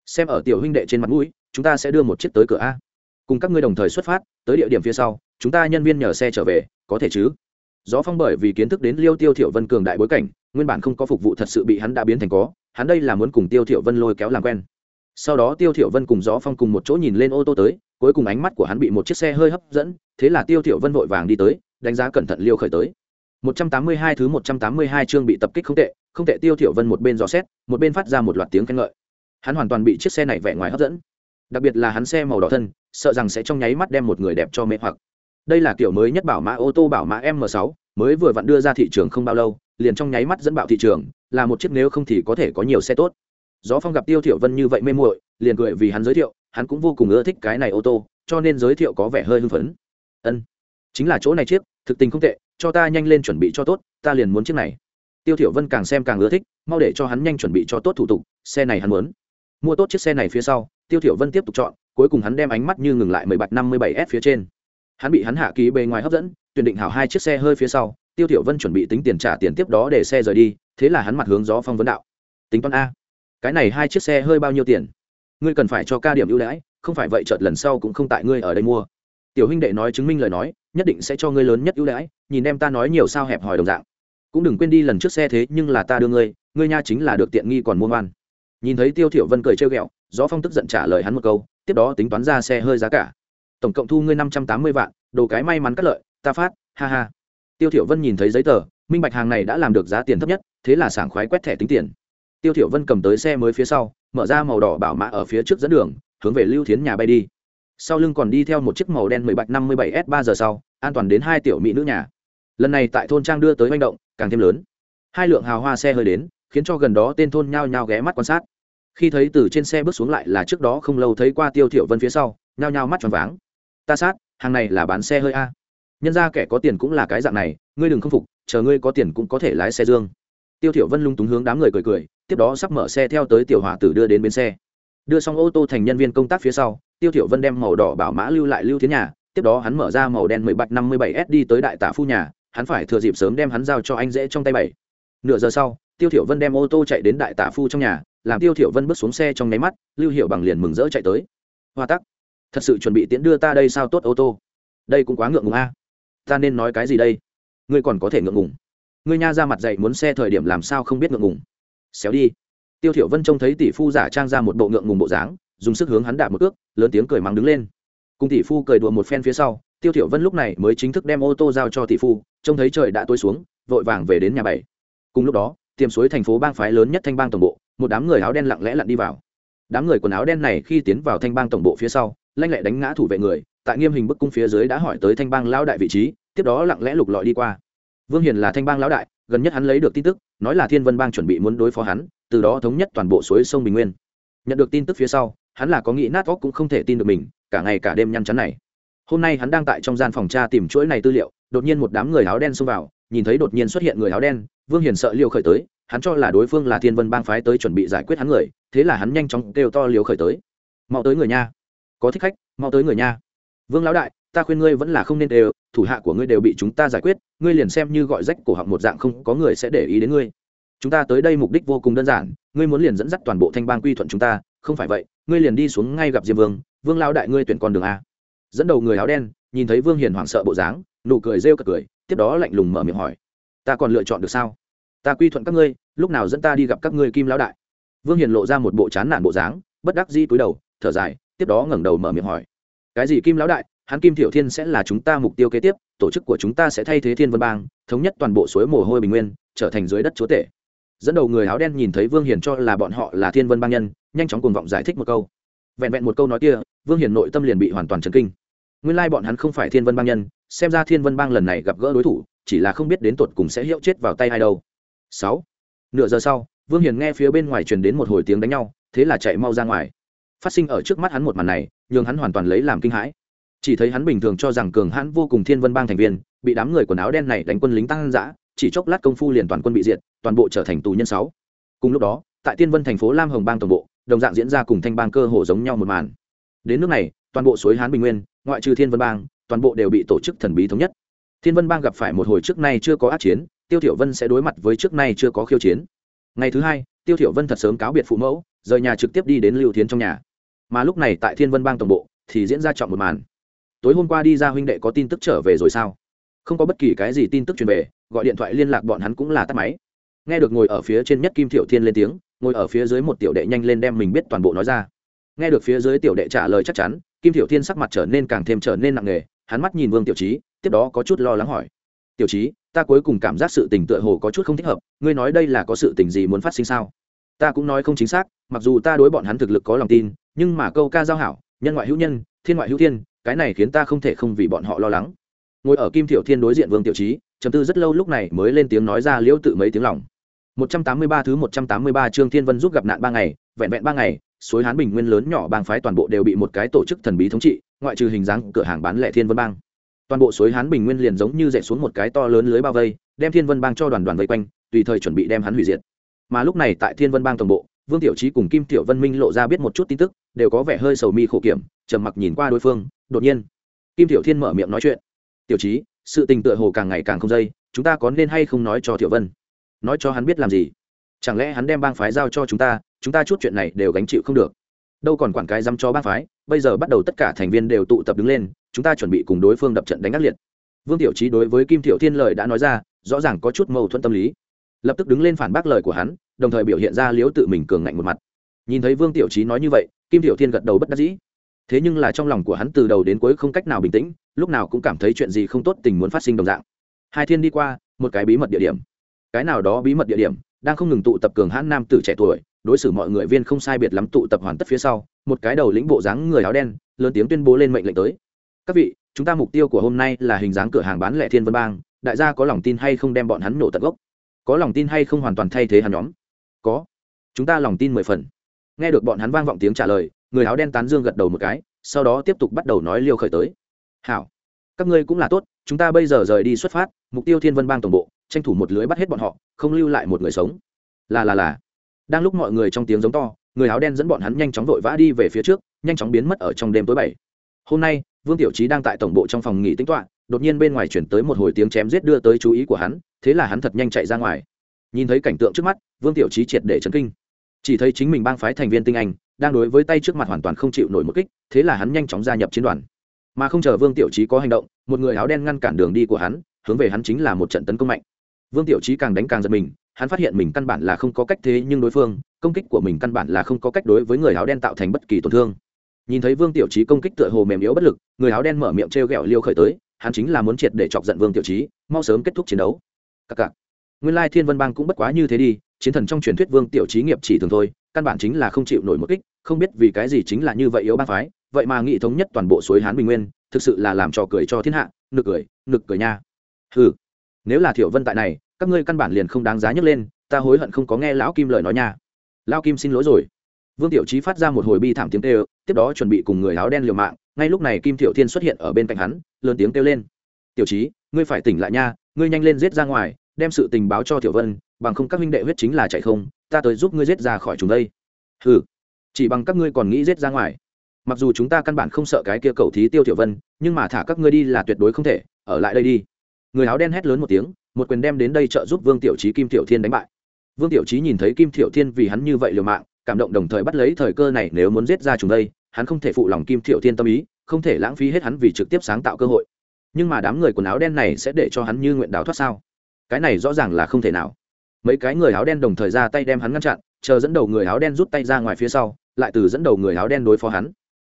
xem ở tiểu huynh đệ trên mặt mũi, chúng ta sẽ đưa một chiếc tới cửa a. Cùng các ngươi đồng thời xuất phát, tới địa điểm phía sau, chúng ta nhân viên nhờ xe trở về, có thể chứ? Gió phong bởi vì kiến thức đến liêu tiêu thiểu vân cường đại bối cảnh, nguyên bản không có phục vụ thật sự bị hắn đã biến thành có, hắn đây là muốn cùng tiêu thiểu vân lôi kéo làm quen sau đó tiêu thiểu vân cùng gió phong cùng một chỗ nhìn lên ô tô tới, cuối cùng ánh mắt của hắn bị một chiếc xe hơi hấp dẫn, thế là tiêu thiểu vân vội vàng đi tới, đánh giá cẩn thận liêu khởi tới. 182 thứ 182 chương bị tập kích không tệ không tệ tiêu thiểu vân một bên dò xét, một bên phát ra một loạt tiếng khen ngợi. Hắn hoàn toàn bị chiếc xe này vẻ ngoài hấp dẫn. Đặc biệt là hắn xe màu đỏ thân, sợ rằng sẽ trong nháy mắt đem một người đẹp cho mê hoặc. Đây là kiểu mới nhất bảo mã ô tô bảo mã m 6 mới vừa vặn đưa ra thị trường không bao lâu, liền trong nháy mắt dẫn bạo thị trường, là một chiếc nếu không thì có thể có nhiều xe tốt gió phong gặp tiêu thiểu vân như vậy mê muội, liền cười vì hắn giới thiệu, hắn cũng vô cùng ưa thích cái này ô tô, cho nên giới thiệu có vẻ hơi hưng phấn. Ân, chính là chỗ này chiếc, thực tình không tệ, cho ta nhanh lên chuẩn bị cho tốt, ta liền muốn chiếc này. Tiêu thiểu vân càng xem càng ưa thích, mau để cho hắn nhanh chuẩn bị cho tốt thủ tục, xe này hắn muốn. Mua tốt chiếc xe này phía sau, tiêu thiểu vân tiếp tục chọn, cuối cùng hắn đem ánh mắt như ngừng lại 17 57 s phía trên. Hắn bị hắn hạ ký bề ngoài hấp dẫn, tuyển định hảo hai chiếc xe hơi phía sau, tiêu thiểu vân chuẩn bị tính tiền trả tiền tiếp đó để xe rời đi, thế là hắn mặt hướng gió phong vấn đạo. Tính toán a cái này hai chiếc xe hơi bao nhiêu tiền? Ngươi cần phải cho ca điểm ưu đãi, không phải vậy chợt lần sau cũng không tại ngươi ở đây mua. Tiểu huynh đệ nói chứng minh lời nói, nhất định sẽ cho ngươi lớn nhất ưu đãi, nhìn em ta nói nhiều sao hẹp hòi đồng dạng. Cũng đừng quên đi lần trước xe thế nhưng là ta đưa ngươi ngươi nha chính là được tiện nghi còn mua ngoan. Nhìn thấy tiêu thiểu vân cười trêu ghẹo, gió phong tức giận trả lời hắn một câu, tiếp đó tính toán ra xe hơi giá cả. Tổng cộng thu ngươi năm trăm tám mươi vạn, đồ cái may mắn cắt lợi, ta phát, ha ha. Tiêu thiểu vân nhìn thấy giấy tờ, minh bạch hàng này đã làm được giá tiền thấp nhất, thế là sảng khoái quét thẻ tính tiền tiêu thiểu vân cầm tới xe mới phía sau, mở ra màu đỏ bảo mã ở phía trước dẫn đường, hướng về lưu thiến nhà bay đi. Sau lưng còn đi theo một chiếc màu đen mười bạch năm mươi bảy s ba giờ sau, an toàn đến hai tiểu mỹ nữ nhà. Lần này tại thôn trang đưa tới manh động, càng thêm lớn. Hai lượng hào hoa xe hơi đến, khiến cho gần đó tên thôn nhao nhao ghé mắt quan sát. Khi thấy từ trên xe bước xuống lại là trước đó không lâu thấy qua tiêu thiểu vân phía sau, nhao nhao mắt tròn váng. Ta sát, hàng này là bán xe hơi a? Nhân ra kẻ có tiền cũng là cái dạng này, ngươi đừng không phục, chờ ngươi có tiền cũng có thể lái xe dương. Tiêu thiểu vân lung túng hướng đám người cười cười tiếp đó sắp mở xe theo tới tiểu hòa tử đưa đến bến xe. Đưa xong ô tô thành nhân viên công tác phía sau, tiêu thiểu vân đem màu đỏ bảo mã lưu lại lưu thiến nhà, tiếp đó hắn mở ra màu đen mười bạch năm mươi bảy s đi tới đại tả phu nhà, hắn phải thừa dịp sớm đem hắn giao cho anh dễ trong tay bảy. Nửa giờ sau, tiêu thiểu vân đem ô tô chạy đến đại tả phu trong nhà, làm tiêu thiểu vân bước xuống xe trong nháy mắt, lưu hiểu bằng liền mừng rỡ chạy tới. Hoa tắc, thật sự chuẩn bị tiễn đưa ta đây sao tốt ô tô. Đây cũng quá ngượng ngùng a. Ta nên nói cái gì đây? Ngươi còn có thể ngượng ngùng. Ngươi nha ra mặt dậy muốn xe thời điểm làm sao không biết ngượng ngùng? Xéo đi. Tiêu thiểu vân trông thấy tỷ phu giả trang ra một bộ ngượng ngùng bộ dáng, dùng sức hướng hắn đạp một cước, lớn tiếng cười mắng đứng lên. Cùng tỷ phu cười đùa một phen phía sau, tiêu thiểu vân lúc này mới chính thức đem ô tô giao cho tỷ phu, trông thấy trời đã tối xuống, vội vàng về đến nhà bảy cùng lúc đó tiềm suối thành phố bang phái lớn nhất thanh bang tổng bộ, một đám người áo đen lặng lẽ lặn đi vào. Đám người quần áo đen này khi tiến vào thanh bang tổng bộ phía sau, lanh lẹ đánh ngã thủ vệ người, tại nghiêm hình bức cung phía dưới đã hỏi tới thanh bang lão đại vị trí, tiếp đó lặng lẽ lục lọi đi qua vương hiền là thanh bang lão đại, gần nhất hắn lấy được tin tức, nói là thiên vân bang chuẩn bị muốn đối phó hắn, từ đó thống nhất toàn bộ suối sông bình nguyên. Nhận được tin tức phía sau, hắn là có nghĩ nát óc cũng không thể tin được mình, cả ngày cả đêm nhăn chắn này. Hôm nay hắn đang tại trong gian phòng tra tìm chuỗi này tư liệu, đột nhiên một đám người áo đen xông vào, nhìn thấy đột nhiên xuất hiện người áo đen, vương hiền sợ liều khởi tới, hắn cho là đối phương là thiên vân bang phái tới chuẩn bị giải quyết hắn người, thế là hắn nhanh chóng kêu to liều khởi tới. Mau tới người nha, có thích khách, mau tới người nha. Vương lão đại ta khuyên ngươi vẫn là không nên đều, thủ hạ của ngươi đều bị chúng ta giải quyết, ngươi liền xem như gọi rách cổ họng một dạng không có người sẽ để ý đến ngươi. Chúng ta tới đây mục đích vô cùng đơn giản, ngươi muốn liền dẫn dắt toàn bộ thanh bang quy thuận chúng ta, không phải vậy, ngươi liền đi xuống ngay gặp diêm vương vương lão đại ngươi tuyển con đường a. Dẫn đầu người áo đen, nhìn thấy vương hiền hoảng sợ bộ dáng, nụ cười rêu cật cười, tiếp đó lạnh lùng mở miệng hỏi, ta còn lựa chọn được sao? Ta quy thuận các ngươi, lúc nào dẫn ta đi gặp các ngươi kim lão đại? Vương hiền lộ ra một bộ chán nản bộ dáng, bất đắc di cúi đầu, thở dài, tiếp đó ngẩng đầu mở miệng hỏi, cái gì kim lão đại? Hắn kim thiểu thiên sẽ là chúng ta mục tiêu kế tiếp, tổ chức của chúng ta sẽ thay thế thiên vân bang, thống nhất toàn bộ suối mồ hôi bình nguyên, trở thành dưới đất chúa tể. Dẫn đầu người áo đen nhìn thấy vương hiền cho là bọn họ là thiên vân bang nhân, nhanh chóng cuồng vọng giải thích một câu. Vẹn vẹn một câu nói kia, vương hiền nội tâm liền bị hoàn toàn chấn kinh. Nguyên lai bọn hắn không phải thiên vân bang nhân, xem ra thiên vân bang lần này gặp gỡ đối thủ, chỉ là không biết đến tột cùng sẽ hiệu chết vào tay ai đâu. Sáu. Nửa giờ sau, vương hiền nghe phía bên ngoài truyền đến một hồi tiếng đánh nhau, thế là chạy mau ra ngoài. Phát sinh ở trước mắt hắn một màn này, nhường hắn hoàn toàn lấy làm kinh hãi chỉ thấy hắn bình thường cho rằng cường hãn vô cùng thiên vân bang thành viên, bị đám người quần áo đen này đánh quân lính tăng dã, chỉ chốc lát công phu liền toàn quân bị diệt, toàn bộ trở thành tù nhân sáu. Cùng lúc đó, tại tiên vân thành phố lam hồng bang toàn bộ, đồng dạng diễn ra cùng thanh bang cơ hồ giống nhau một màn. Đến nước này, toàn bộ suối hán bình nguyên, ngoại trừ thiên vân bang, toàn bộ đều bị tổ chức thần bí thống nhất. Thiên vân bang gặp phải một hồi trước nay chưa có át chiến, tiêu thiểu vân sẽ đối mặt với trước nay chưa có khiêu chiến. Ngày thứ hai, tiêu thiểu vân thật sớm cáo biệt phụ mẫu, rời nhà trực tiếp đi đến lưu thiến trong nhà. Mà lúc này tại thiên vân bang tổng bộ, thì diễn ra trọng một màn tối hôm qua đi ra huynh đệ có tin tức trở về rồi sao? Không có bất kỳ cái gì tin tức truyền về, gọi điện thoại liên lạc bọn hắn cũng là tắt máy. Nghe được ngồi ở phía trên nhất kim Thiệu thiên lên tiếng, ngồi ở phía dưới một tiểu đệ nhanh lên đem mình biết toàn bộ nói ra. Nghe được phía dưới tiểu đệ trả lời chắc chắn, kim Thiệu thiên sắc mặt trở nên càng thêm trở nên nặng nề, hắn mắt nhìn vương tiểu trí tiếp đó có chút lo lắng hỏi. Tiểu trí ta cuối cùng cảm giác sự tình tựa hồ có chút không thích hợp, ngươi nói đây là có sự tình gì muốn phát sinh sao? Ta cũng nói không chính xác, mặc dù ta đối bọn hắn thực lực có lòng tin, nhưng mà câu ca giao hảo, nhân ngoại hữu nhân, thiên ngoại hữu thiên cái này khiến ta không thể không vì bọn họ lo lắng ngồi ở kim Thiệu thiên đối diện vương tiểu trí trầm tư rất lâu lúc này mới lên tiếng nói ra liễu tự mấy tiếng lòng 183 thứ 183 chương Thiên Vân giúp gặp nạn ba ngày, vẹn vẹn ba ngày, suối Hán Bình Nguyên lớn nhỏ bang phái toàn bộ đều bị một cái tổ chức thần bí thống trị, ngoại trừ hình dáng cửa hàng bán lẻ Thiên Vân Bang. Toàn bộ suối Hán Bình Nguyên liền giống như dệt xuống một cái to lớn lưới bao vây, đem Thiên Vân Bang cho đoàn đoàn vây quanh, tùy thời chuẩn bị đem hắn hủy diệt. Mà lúc này tại Thiên Vân Bang toàn bộ, Vương Tiểu Chí cùng Kim Tiểu Vân Minh lộ ra biết một chút tin tức, đều có vẻ hơi sầu mi khổ kiểm, trầm mặc nhìn qua đối phương, đột nhiên, Kim Tiểu Thiên mở miệng nói chuyện. "Tiểu Chí, sự tình tựa hồ càng ngày càng không dây, chúng ta có nên hay không nói cho Tiểu Vân?" Nói cho hắn biết làm gì? chẳng lẽ hắn đem bang phái giao cho chúng ta chúng ta chút chuyện này đều gánh chịu không được đâu còn quản cái dám cho bang phái bây giờ bắt đầu tất cả thành viên đều tụ tập đứng lên chúng ta chuẩn bị cùng đối phương đập trận đánh ác liệt vương tiểu trí đối với kim Tiểu thiên lời đã nói ra rõ ràng có chút mâu thuẫn tâm lý lập tức đứng lên phản bác lời của hắn đồng thời biểu hiện ra liếu tự mình cường ngạnh một mặt. Nhìn thấy vương tiểu trí nói như vậy, kim Tiểu thiên gật đầu bất đắc dĩ. Thế nhưng là trong lòng của hắn từ đầu đến cuối không cách nào bình tĩnh, lúc nào cũng cảm thấy chuyện gì không tốt tình muốn phát sinh đồng dạng. Hai thiên đi qua, một cái bí mật địa điểm. Cái nào đó bí mật địa điểm, đang không ngừng tụ tập cường hãn nam tử trẻ tuổi, đối xử mọi người viên không sai biệt lắm tụ tập hoàn tất phía sau, một cái đầu lĩnh bộ dáng người áo đen, lớn tiếng tuyên bố lên mệnh lệnh tới. Các vị, chúng ta mục tiêu của hôm nay là hình dáng cửa hàng bán lẻ thiên vân bang, đại gia có lòng tin hay không đem bọn hắn nổ tận gốc? Có lòng tin hay không hoàn toàn thay thế hắn nhóm có. Chúng ta lòng tin mười phần. Nghe được bọn hắn vang vọng tiếng trả lời, người áo đen tán dương gật đầu một cái, sau đó tiếp tục bắt đầu nói liêu khởi tới. Hảo, các ngươi cũng là tốt, chúng ta bây giờ rời đi xuất phát, mục tiêu thiên vân bang tổng bộ, tranh thủ một lưới bắt hết bọn họ, không lưu lại một người sống. Là là là. Đang lúc mọi người trong tiếng giống to, người áo đen dẫn bọn hắn nhanh chóng vội vã đi về phía trước, nhanh chóng biến mất ở trong đêm tối bảy. Hôm nay, vương tiểu trí đang tại tổng bộ trong phòng nghỉ tính toạ đột nhiên bên ngoài chuyển tới một hồi tiếng chém giết đưa tới chú ý của hắn, thế là hắn thật nhanh chạy ra ngoài nhìn thấy cảnh tượng trước mắt, vương tiểu trí triệt để chấn kinh. Chỉ thấy chính mình bang phái thành viên tinh anh, đang đối với tay trước mặt hoàn toàn không chịu nổi một kích, thế là hắn nhanh chóng gia nhập chiến đoàn. Mà không chờ vương tiểu trí có hành động, một người áo đen ngăn cản đường đi của hắn, hướng về hắn chính là một trận tấn công mạnh. Vương tiểu trí càng đánh càng giật mình, hắn phát hiện mình căn bản là không có cách thế nhưng đối phương, công kích của mình căn bản là không có cách đối với người áo đen tạo thành bất kỳ tổn thương. Nhìn thấy vương tiểu trí công kích tựa hồ mềm yếu bất lực, người áo đen mở miệng t r e o g ẹ o liêu khởi tới, hắn chính là muốn triệt để chọc giận vương tiểu trí mau sớm kết thúc chiến đấu. Cặc cặc nguyên lai thiên vân bang cũng bất quá như thế đi, chiến thần trong truyền thuyết vương tiểu trí nghiệp chỉ thường thôi, căn bản chính là không chịu nổi một kích, không biết vì cái gì chính là như vậy yếu bang phái, vậy mà nghị thống nhất toàn bộ suối hán bình nguyên, thực sự là làm trò cười cho thiên hạ, nực cười nực cười nha. Ừ nếu là thiểu vân tại này, các ngươi căn bản liền không đáng giá nhấc lên, ta hối hận không có nghe lão kim lời nói nha. Lão kim xin lỗi rồi. Vương tiểu trí phát ra một hồi bi thảm tiếng kêu, tiếp đó chuẩn bị cùng người áo đen liều mạng, ngay lúc này kim thiệu thiên xuất hiện ở bên cạnh hắn, lớn tiếng kêu lên. Tiểu trí ngươi phải tỉnh lại nha, ngươi nhanh lên giết ra ngoài đem sự tình báo cho tiểu vân, bằng không các huynh đệ huyết chính là chạy không, ta tới giúp ngươi giết ra khỏi chúng đây. Ừ chỉ bằng các ngươi còn nghĩ giết ra ngoài. Mặc dù chúng ta căn bản không sợ cái kia cầu thí tiêu tiểu vân, nhưng mà thả các ngươi đi là tuyệt đối không thể, ở lại đây đi. Người áo đen hét lớn một tiếng, một quyền đem đến đây trợ giúp vương tiểu trí kim tiểu thiên đánh bại. Vương tiểu trí nhìn thấy kim tiểu thiên vì hắn như vậy liều mạng, cảm động đồng thời bắt lấy thời cơ này nếu muốn giết ra chúng đây, hắn không thể phụ lòng kim tiểu thiên tâm ý, không thể lãng phí hết hắn vì trực tiếp sáng tạo cơ hội. Nhưng mà đám người quần áo đen này sẽ để cho hắn như nguyện đào thoát sao? Cái này rõ ràng là không thể nào. Mấy cái người áo đen đồng thời ra tay đem hắn ngăn chặn, chờ dẫn đầu người áo đen rút tay ra ngoài phía sau, lại từ dẫn đầu người áo đen đối phó hắn.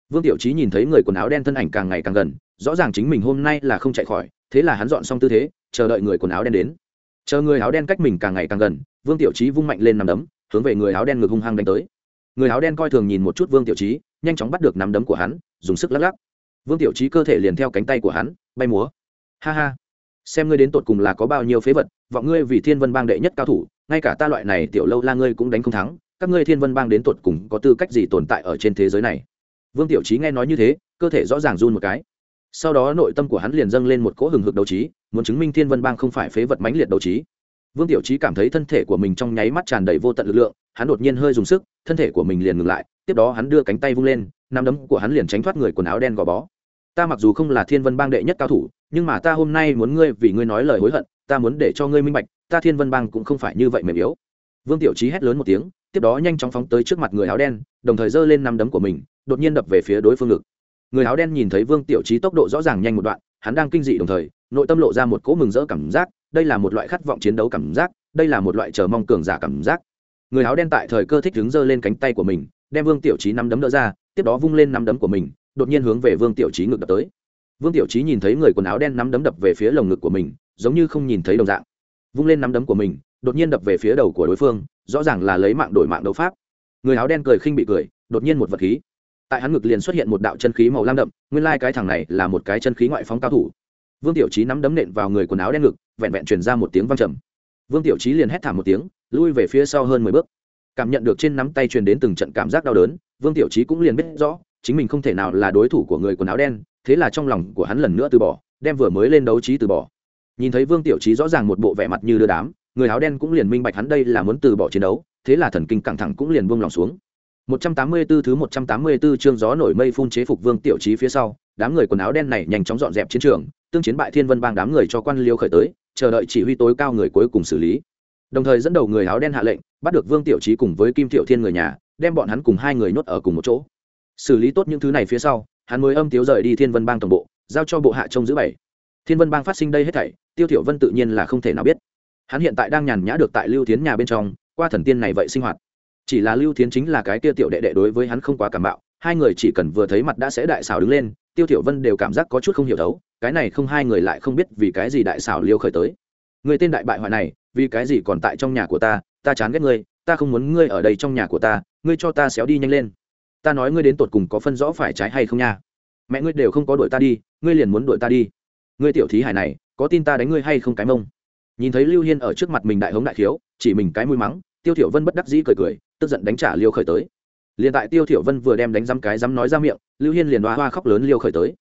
Vương tiểu trí nhìn thấy người quần áo đen thân ảnh càng ngày càng gần, rõ ràng chính mình hôm nay là không chạy khỏi, thế là hắn dọn xong tư thế, chờ đợi người quần áo đen đến. Chờ người áo đen cách mình càng ngày càng gần, vương tiểu trí vung mạnh lên nằm đấm, hướng về người áo đen ngực hung hăng đánh tới. Người áo đen coi thường nhìn một chút vương tiểu trí nhanh chóng bắt được nắm đấm của hắn, dùng sức lắc lắc. Vương tiểu trí cơ thể liền theo cánh tay của hắn, bay múa. Ha ha xem ngươi đến tột cùng là có bao nhiêu phế vật, vọng ngươi vì thiên vân bang đệ nhất cao thủ, ngay cả ta loại này tiểu lâu la ngươi cũng đánh không thắng, các ngươi thiên vân bang đến tột cùng có tư cách gì tồn tại ở trên thế giới này? Vương tiểu trí nghe nói như thế, cơ thể rõ ràng run một cái. Sau đó nội tâm của hắn liền dâng lên một cỗ hừng hực đấu trí, muốn chứng minh thiên vân bang không phải phế vật mãnh liệt đấu trí. Vương tiểu trí cảm thấy thân thể của mình trong nháy mắt tràn đầy vô tận lực lượng, hắn đột nhiên hơi dùng sức, thân thể của mình liền ngừng lại, tiếp đó hắn đưa cánh tay vung lên, nắm đấm của hắn liền tránh thoát người quần áo đen gò bó ta mặc dù không là thiên vân bang đệ nhất cao thủ, nhưng mà ta hôm nay muốn ngươi vì ngươi nói lời hối hận, ta muốn để cho ngươi minh bạch, ta thiên vân bang cũng không phải như vậy mềm yếu. Vương tiểu trí hét lớn một tiếng, tiếp đó nhanh chóng phóng tới trước mặt người áo đen, đồng thời giơ lên nắm đấm của mình, đột nhiên đập về phía đối phương ngực. Người áo đen nhìn thấy vương tiểu trí tốc độ rõ ràng nhanh một đoạn, hắn đang kinh dị đồng thời, nội tâm lộ ra một cỗ mừng rỡ cảm giác, đây là một loại khát vọng chiến đấu cảm giác, đây là một loại chờ mong cường giả cảm giác. Người áo đen tại thời cơ thích đứng giơ lên cánh tay của mình, đem vương tiểu trí nắm đấm đỡ ra, tiếp đó vung lên nắm đấm của mình đột nhiên hướng về vương tiểu trí ngực đập tới. Vương tiểu trí nhìn thấy người quần áo đen nắm đấm đập về phía lồng ngực của mình, giống như không nhìn thấy đồng dạng. Vung lên nắm đấm của mình, đột nhiên đập về phía đầu của đối phương, rõ ràng là lấy mạng đổi mạng đấu pháp. Người áo đen cười khinh bị cười, đột nhiên một vật khí. Tại hắn ngực liền xuất hiện một đạo chân khí màu lam đậm, nguyên lai cái thằng này là một cái chân khí ngoại phóng cao thủ. Vương tiểu trí nắm đấm nện vào người quần áo đen ngực, vẹn vẹn truyền ra một tiếng văng trầm. Vương tiểu trí liền hét thảm một tiếng, lui về phía sau hơn mười bước. Cảm nhận được trên nắm tay truyền đến từng trận cảm giác đau đớn, vương tiểu trí cũng liền biết rõ chính mình không thể nào là đối thủ của người quần áo đen thế là trong lòng của hắn lần nữa từ bỏ đem vừa mới lên đấu trí từ bỏ nhìn thấy vương tiểu trí rõ ràng một bộ vẻ mặt như đưa đám người áo đen cũng liền minh bạch hắn đây là muốn từ bỏ chiến đấu thế là thần kinh căng thẳng cũng liền buông lòng xuống 184 thứ 184 chương gió nổi mây phun chế phục Vương Tiểu Chí phía sau, đám người quần áo đen này nhanh chóng dọn dẹp chiến trường, tương chiến bại Thiên Vân Bang đám người cho quan liêu khởi tới, chờ đợi chỉ huy tối cao người cuối cùng xử lý. Đồng thời dẫn đầu người áo đen hạ lệnh, bắt được Vương Tiểu Chí cùng với Kim Tiểu Thiên người nhà, đem bọn hắn cùng hai người nhốt ở cùng một chỗ. Xử lý tốt những thứ này phía sau, hắn mới âm tiếu rời đi Thiên Vân Bang tổng bộ, giao cho bộ hạ trông giữ bảy. Thiên Vân Bang phát sinh đây hết thảy, Tiêu thiểu Vân tự nhiên là không thể nào biết. Hắn hiện tại đang nhàn nhã được tại Lưu Thiến nhà bên trong, qua thần tiên này vậy sinh hoạt chỉ là lưu thiến chính là cái tiêu tiểu đệ đệ đối với hắn không quá cảm bạo hai người chỉ cần vừa thấy mặt đã sẽ đại xảo đứng lên tiêu thiểu vân đều cảm giác có chút không hiểu thấu cái này không hai người lại không biết vì cái gì đại xảo liêu khởi tới người tên đại bại hoại này vì cái gì còn tại trong nhà của ta ta chán ghét ngươi ta không muốn ngươi ở đây trong nhà của ta ngươi cho ta xéo đi nhanh lên ta nói ngươi đến tột cùng có phân rõ phải trái hay không nha. Mẹ ngươi đều không có đuổi ta đi, ngươi liền muốn đuổi ta đi. Ngươi tiểu thí hải này, có tin ta đánh ngươi hay không cái mông? Nhìn thấy lưu hiên ở trước mặt mình đại hống đại thiếu chỉ mình cái mũi mắng, tiêu thiểu vân bất đắc dĩ cười cười, tức giận đánh trả liêu khởi tới. Liền tại tiêu thiểu vân vừa đem đánh dăm cái dám nói ra miệng, lưu hiên liền hoa hoa khóc lớn liêu khởi tới.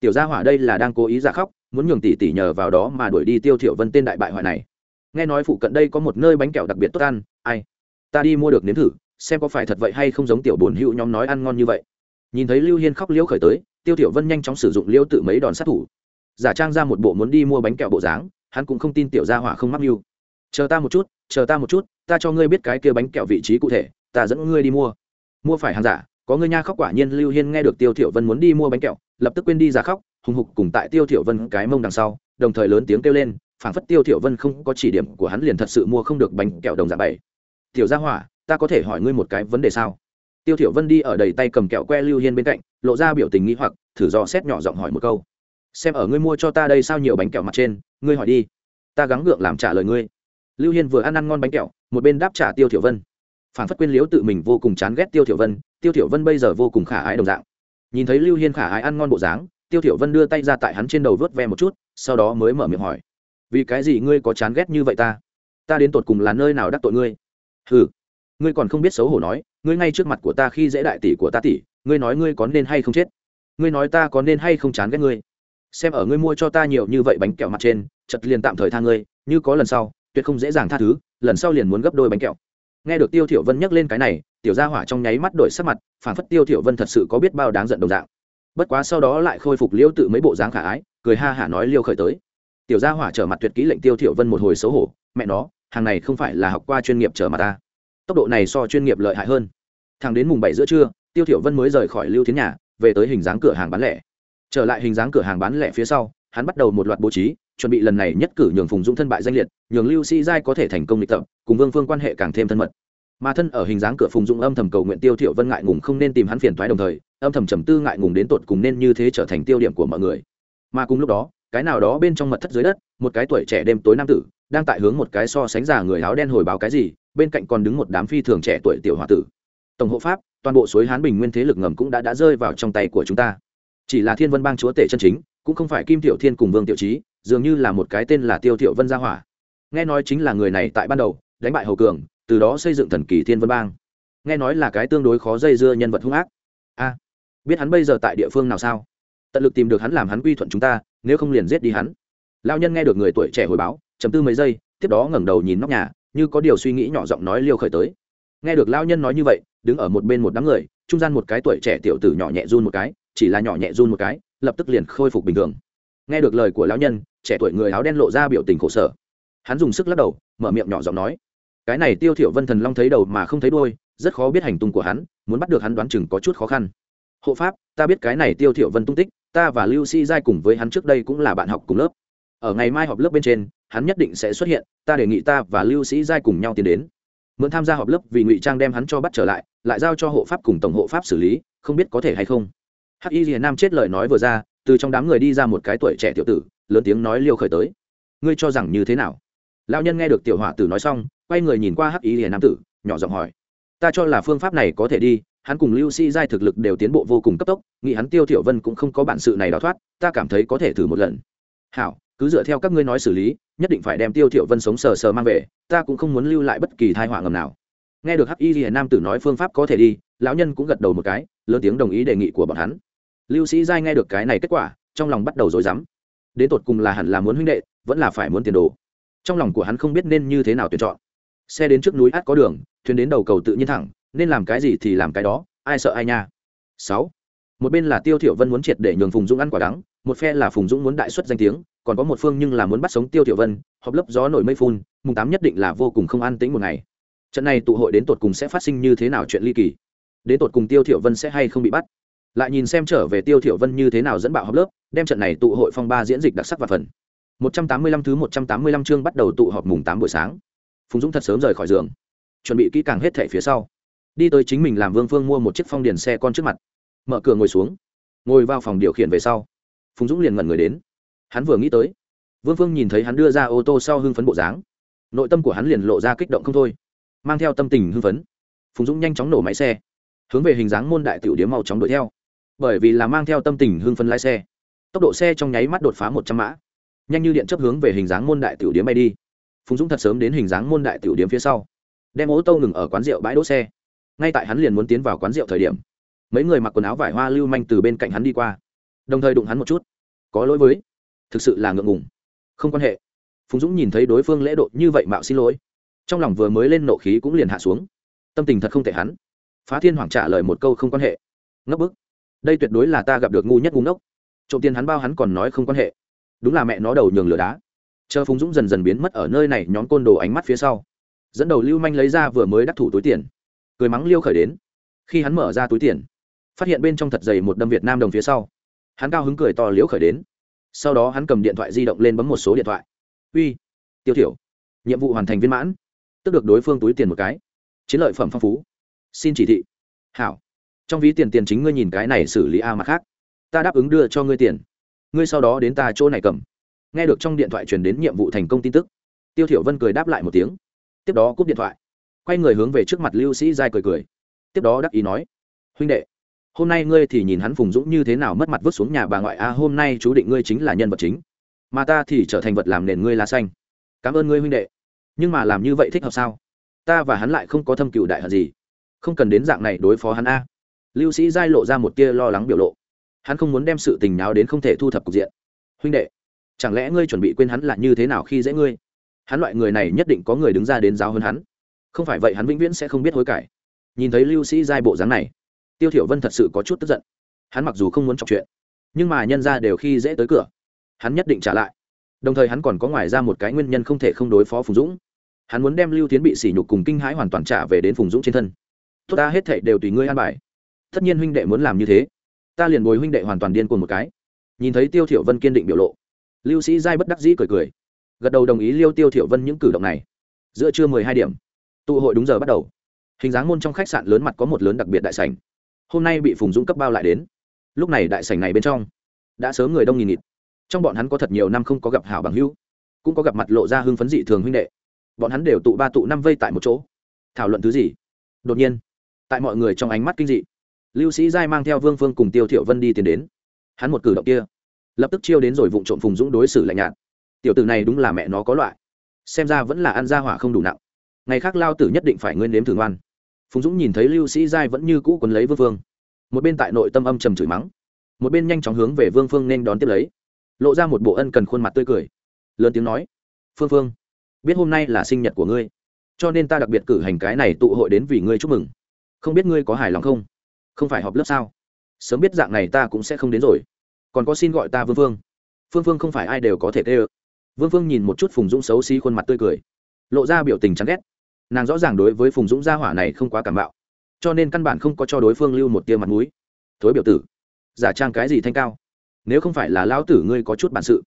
Tiểu gia hỏa đây là đang cố ý giả khóc, muốn nhường tỷ tỷ nhờ vào đó mà đuổi đi tiêu thiểu vân tên đại bại hoại này. Nghe nói phụ cận đây có một nơi bánh kẹo đặc biệt tốt ăn, ai? Ta đi mua được nếm thử xem có phải thật vậy hay không giống tiểu bổn hữu nhóm nói ăn ngon như vậy. Nhìn thấy lưu hiên khóc liễu khởi tới, tiêu tiểu vân nhanh chóng sử dụng liêu tự mấy đòn sát thủ. Giả trang ra một bộ muốn đi mua bánh kẹo bộ dáng, hắn cũng không tin tiểu gia hỏa không mắc mưu. Chờ ta một chút, chờ ta một chút, ta cho ngươi biết cái kia bánh kẹo vị trí cụ thể, ta dẫn ngươi đi mua. Mua phải hàng giả, có ngươi nha khóc quả nhiên. Lưu hiên nghe được tiêu tiểu vân muốn đi mua bánh kẹo, lập tức quên đi giả khóc, hùng hục cùng tại tiêu tiểu vân cái mông đằng sau, đồng thời lớn tiếng kêu lên, phảng phất tiêu tiểu vân không có chỉ điểm của hắn liền thật sự mua không được bánh kẹo đồng giả bảy. Tiểu gia hỏa ta có thể hỏi ngươi một cái vấn đề sao? Tiêu thiểu vân đi ở đầy tay cầm kẹo que lưu hiên bên cạnh, lộ ra biểu tình nghi hoặc, thử dò xét nhỏ giọng hỏi một câu. Xem ở ngươi mua cho ta đây sao nhiều bánh kẹo mặt trên, ngươi hỏi đi. Ta gắng gượng làm trả lời ngươi. Lưu hiên vừa ăn ăn ngon bánh kẹo, một bên đáp trả tiêu thiểu vân. Phản phất quên liếu tự mình vô cùng chán ghét tiêu thiểu vân, tiêu thiểu vân bây giờ vô cùng khả ái đồng dạng. Nhìn thấy lưu hiên khả ái ăn ngon bộ dáng, tiêu thiểu vân đưa tay ra tại hắn trên đầu vớt ve một chút, sau đó mới mở miệng hỏi. Vì cái gì ngươi có chán ghét như vậy ta? Ta đến tột cùng là nơi nào đắc tội ngươi? Hừ ngươi còn không biết xấu hổ nói, ngươi ngay trước mặt của ta khi dễ đại tỷ của ta tỷ, ngươi nói ngươi có nên hay không chết? Ngươi nói ta có nên hay không chán ghét ngươi? Xem ở ngươi mua cho ta nhiều như vậy bánh kẹo mặt trên chật liền tạm thời tha ngươi, như có lần sau, tuyệt không dễ dàng tha thứ, lần sau liền muốn gấp đôi bánh kẹo. Nghe được tiêu thiểu vân nhắc lên cái này, tiểu gia hỏa trong nháy mắt đổi sắc mặt, phản phất tiêu thiểu vân thật sự có biết bao đáng giận đồng dạng. Bất quá sau đó lại khôi phục liêu tự mấy bộ dáng khả ái, cười ha hả nói liêu khởi tới. Tiểu gia hỏa trở mặt tuyệt kỹ lệnh tiêu thiểu vân một hồi xấu hổ, mẹ nó, hàng này không phải là học qua chuyên nghiệp trở mặt ta tốc độ này so chuyên nghiệp lợi hại hơn. Thằng đến mùng bảy giữa trưa, tiêu thiểu vân mới rời khỏi lưu thiến nhà, về tới hình dáng cửa hàng bán lẻ. Trở lại hình dáng cửa hàng bán lẻ phía sau, hắn bắt đầu một loạt bố trí, chuẩn bị lần này nhất cử nhường phùng dũng thân bại danh liệt, nhường lưu sĩ giai có thể thành công lịch tập, cùng vương phương quan hệ càng thêm thân mật. Mà thân ở hình dáng cửa phùng dũng âm thầm cầu nguyện tiêu thiểu vân ngại ngùng không nên tìm hắn phiền toái đồng thời, âm thầm trầm tư ngại ngùng đến tột cùng nên như thế trở thành tiêu điểm của mọi người. Mà cùng lúc đó, cái nào đó bên trong mật thất dưới đất, một cái tuổi trẻ đêm tối nam tử đang tại hướng một cái so sánh già người áo đen hồi báo cái gì, bên cạnh còn đứng một đám phi thường trẻ tuổi tiểu hòa tử. Tổng hộ pháp, toàn bộ suối hán bình nguyên thế lực ngầm cũng đã đã rơi vào trong tay của chúng ta. Chỉ là thiên vân bang chúa tể chân chính, cũng không phải kim tiểu thiên cùng vương tiểu trí dường như là một cái tên là tiêu thiệu vân gia hỏa. Nghe nói chính là người này tại ban đầu, đánh bại hầu cường, từ đó xây dựng thần kỳ thiên vân bang. Nghe nói là cái tương đối khó dây dưa nhân vật hung ác. A, biết hắn bây giờ tại địa phương nào sao? Tận lực tìm được hắn làm hắn quy thuận chúng ta, nếu không liền giết đi hắn. Lao nhân nghe được người tuổi trẻ hồi báo chấm tư mấy giây, tiếp đó ngẩng đầu nhìn nóc nhà, như có điều suy nghĩ nhỏ giọng nói liêu khởi tới. Nghe được lao nhân nói như vậy, đứng ở một bên một đám người, trung gian một cái tuổi trẻ tiểu tử nhỏ nhẹ run một cái, chỉ là nhỏ nhẹ run một cái, lập tức liền khôi phục bình thường. Nghe được lời của lão nhân, trẻ tuổi người áo đen lộ ra biểu tình khổ sở. Hắn dùng sức lắc đầu, mở miệng nhỏ giọng nói, cái này tiêu thiểu vân thần long thấy đầu mà không thấy đuôi, rất khó biết hành tung của hắn, muốn bắt được hắn đoán chừng có chút khó khăn. Hộ pháp, ta biết cái này tiêu thiểu vân tung tích, ta và lưu si giai cùng với hắn trước đây cũng là bạn học cùng lớp. Ở ngày mai họp lớp bên trên hắn nhất định sẽ xuất hiện, ta đề nghị ta và lưu sĩ giai cùng nhau tiến đến. Mượn tham gia họp lớp vì ngụy trang đem hắn cho bắt trở lại lại giao cho hộ pháp cùng tổng hộ pháp xử lý, không biết có thể hay không. Hắc y nam chết lời nói vừa ra, từ trong đám người đi ra một cái tuổi trẻ tiểu tử, lớn tiếng nói liêu khởi tới. Ngươi cho rằng như thế nào? Lão nhân nghe được tiểu hỏa tử nói xong, quay người nhìn qua hắc y nam tử, nhỏ giọng hỏi. Ta cho là phương pháp này có thể đi, hắn cùng lưu sĩ giai thực lực đều tiến bộ vô cùng cấp tốc, nghĩ hắn tiêu thiểu vân cũng không có bản sự này đào thoát, ta cảm thấy có thể thử một lần. Hảo cứ dựa theo các ngươi nói xử lý, nhất định phải đem tiêu thiểu vân sống sờ sờ mang về, ta cũng không muốn lưu lại bất kỳ tai họa ngầm nào. Nghe được hắc y lìa nam tử nói phương pháp có thể đi, lão nhân cũng gật đầu một cái, lớn tiếng đồng ý đề nghị của bọn hắn. Lưu sĩ giai nghe được cái này kết quả, trong lòng bắt đầu rối rắm. Đến tột cùng là hẳn là muốn huynh đệ, vẫn là phải muốn tiền đồ. Trong lòng của hắn không biết nên như thế nào tuyển chọn. Xe đến trước núi át có đường, thuyền đến đầu cầu tự nhiên thẳng, nên làm cái gì thì làm cái đó, ai sợ ai nha. Sáu. Một bên là tiêu thiểu vân muốn triệt để nhường phùng dũng ăn quả đắng, một phe là phùng dũng muốn đại xuất danh tiếng còn có một phương nhưng là muốn bắt sống tiêu thiểu vân họp lớp gió nổi mây phun, mùng tám nhất định là vô cùng không an tĩnh một ngày. Trận này tụ hội đến tột cùng sẽ phát sinh như thế nào chuyện ly kỳ? Đến tột cùng tiêu thiểu vân sẽ hay không bị bắt? Lại nhìn xem trở về tiêu thiểu vân như thế nào dẫn bạo họp lớp, đem trận này tụ hội phong ba diễn dịch đặc sắc và phần. 185 thứ 185 chương bắt đầu tụ họp mùng 8 buổi sáng. Phùng dũng thật sớm rời khỏi giường, chuẩn bị kỹ càng hết thảy phía sau. Đi tới chính mình làm vương phương mua một chiếc phong điền xe con trước mặt. Mở cửa ngồi xuống. Ngồi vào phòng điều khiển về sau. Phùng dũng liền ngẩn người đến hắn vừa nghĩ tới, vương phương nhìn thấy hắn đưa ra ô tô sau hưng phấn bộ dáng. Nội tâm của hắn liền lộ ra kích động không thôi, mang theo tâm tình hưng phấn. Phùng dũng nhanh chóng nổ máy xe, hướng về hình dáng môn đại tiểu điếm màu chóng đuổi theo. Bởi vì là mang theo tâm tình hưng phấn lái xe, tốc độ xe trong nháy mắt đột phá một trăm mã. Nhanh như điện chấp hướng về hình dáng môn đại tiểu điếm bay đi. Phùng dũng thật sớm đến hình dáng môn đại tiểu điếm phía sau, đem ô tô ngừng ở quán rượu bãi đỗ xe. Ngay tại hắn liền muốn tiến vào quán rượu thời điểm, mấy người mặc quần áo vải hoa lưu manh từ bên cạnh hắn đi qua. Đồng thời đụng hắn một chút. Có lỗi với thực sự là ngượng ngùng. Không quan hệ. Phùng dũng nhìn thấy đối phương lễ độ như vậy mạo xin lỗi, trong lòng vừa mới lên nộ khí cũng liền hạ xuống. Tâm tình thật không thể hắn. Phá thiên hoàng trả lời một câu không quan hệ. Ngốc bức. Đây tuyệt đối là ta gặp được ngu nhất ngu ngốc. Trộm tiền hắn bao hắn còn nói không quan hệ. Đúng là mẹ nó đầu nhường lửa đá. Chờ phùng dũng dần dần biến mất ở nơi này, nhóm côn đồ ánh mắt phía sau. Dẫn đầu lưu manh lấy ra vừa mới đắc thủ túi tiền. Cười mắng liêu khởi đến. Khi hắn mở ra túi tiền, phát hiện bên trong thật dày một đâm việt nam đồng phía sau. Hắn cao hứng cười to liễu khởi đến sau đó hắn cầm điện thoại di động lên bấm một số điện thoại. Uy, tiêu thiểu, nhiệm vụ hoàn thành viên mãn. Tức được đối phương túi tiền một cái. Chiến lợi phẩm phong phú. Xin chỉ thị. Hảo. Trong ví tiền tiền chính ngươi nhìn cái này xử lý a mặt khác. Ta đáp ứng đưa cho ngươi tiền. Ngươi sau đó đến ta chỗ này cầm. Nghe được trong điện thoại truyền đến nhiệm vụ thành công tin tức, tiêu thiểu vân cười đáp lại một tiếng. Tiếp đó cúp điện thoại. Quay người hướng về trước mặt lưu sĩ giai cười cười. Tiếp đó đắc ý nói, huynh đệ hôm nay ngươi thì nhìn hắn phùng dũng như thế nào mất mặt vứt xuống nhà bà ngoại. A hôm nay chú định ngươi chính là nhân vật chính. Mà ta thì trở thành vật làm nền ngươi lá xanh. Cảm ơn ngươi huynh đệ. Nhưng mà làm như vậy thích hợp sao? Ta và hắn lại không có thâm cựu đại hận gì. Không cần đến dạng này đối phó hắn a. Lưu sĩ giai lộ ra một tia lo lắng biểu lộ. Hắn không muốn đem sự tình nào đến không thể thu thập cục diện. Huynh đệ, chẳng lẽ ngươi chuẩn bị quên hắn là như thế nào khi dễ ngươi? Hắn loại người này nhất định có người đứng ra đến giáo hơn hắn. Không phải vậy hắn vĩnh viễn sẽ không biết hối cải. Nhìn thấy lưu sĩ giai bộ dáng này tiêu thiểu vân thật sự có chút tức giận. Hắn mặc dù không muốn chọc chuyện, nhưng mà nhân ra đều khi dễ tới cửa. Hắn nhất định trả lại. Đồng thời hắn còn có ngoài ra một cái nguyên nhân không thể không đối phó phùng dũng. Hắn muốn đem lưu tiến bị sỉ nhục cùng kinh hãi hoàn toàn trả về đến phùng dũng trên thân. Tốt ta, hết thề đều tùy ngươi an bài. Tất nhiên huynh đệ muốn làm như thế, ta liền bồi huynh đệ hoàn toàn điên cuồng một cái. Nhìn thấy tiêu thiểu vân kiên định biểu lộ, lưu sĩ giai bất đắc dĩ cười cười. Gật đầu đồng ý liêu tiêu thiểu vân những cử động này. Giữa trưa mười hai điểm, tụ hội đúng giờ bắt đầu. Hình dáng môn trong khách sạn lớn mặt có một lớn đặc biệt đại sảnh hôm nay bị phùng dũng cấp bao lại đến. Lúc này đại sảnh này bên trong, đã sớm người đông nghìn nghịt. Trong bọn hắn có thật nhiều năm không có gặp hảo bằng hữu, cũng có gặp mặt lộ ra hưng phấn dị thường huynh đệ. Bọn hắn đều tụ ba tụ năm vây tại một chỗ. Thảo luận thứ gì? Đột nhiên, tại mọi người trong ánh mắt kinh dị, lưu sĩ giai mang theo vương phương cùng tiêu thiệu vân đi tiến đến. Hắn một cử động kia, lập tức chiêu đến rồi vụng trộm phùng dũng đối xử lạnh nhạt. Tiểu tử này đúng là mẹ nó có loại, xem ra vẫn là ăn ra hỏa không đủ nặng. Ngày khác lao tử nhất định phải nguyên nếm thường ngoan phùng dũng nhìn thấy lưu sĩ giai vẫn như cũ quấn lấy vương phương. Một bên tại nội tâm âm trầm chửi mắng, một bên nhanh chóng hướng về vương phương nên đón tiếp lấy. Lộ ra một bộ ân cần khuôn mặt tươi cười, lớn tiếng nói, phương phương, biết hôm nay là sinh nhật của ngươi, cho nên ta đặc biệt cử hành cái này tụ hội đến vì ngươi chúc mừng. Không biết ngươi có hài lòng không? Không phải họp lớp sao? Sớm biết dạng này ta cũng sẽ không đến rồi. Còn có xin gọi ta vương phương. Phương phương không phải ai đều có thể tê ơ. Vương phương nhìn một chút phùng dũng xấu xí khuôn mặt tươi cười, lộ ra biểu tình chán ghét nàng rõ ràng đối với phùng dũng gia hỏa này không quá cảm bạo cho nên căn bản không có cho đối phương lưu một tia mặt m ũ i thối biểu tử, giả trang cái gì thanh cao? Nếu không phải là lao tử ngươi có chút bản sự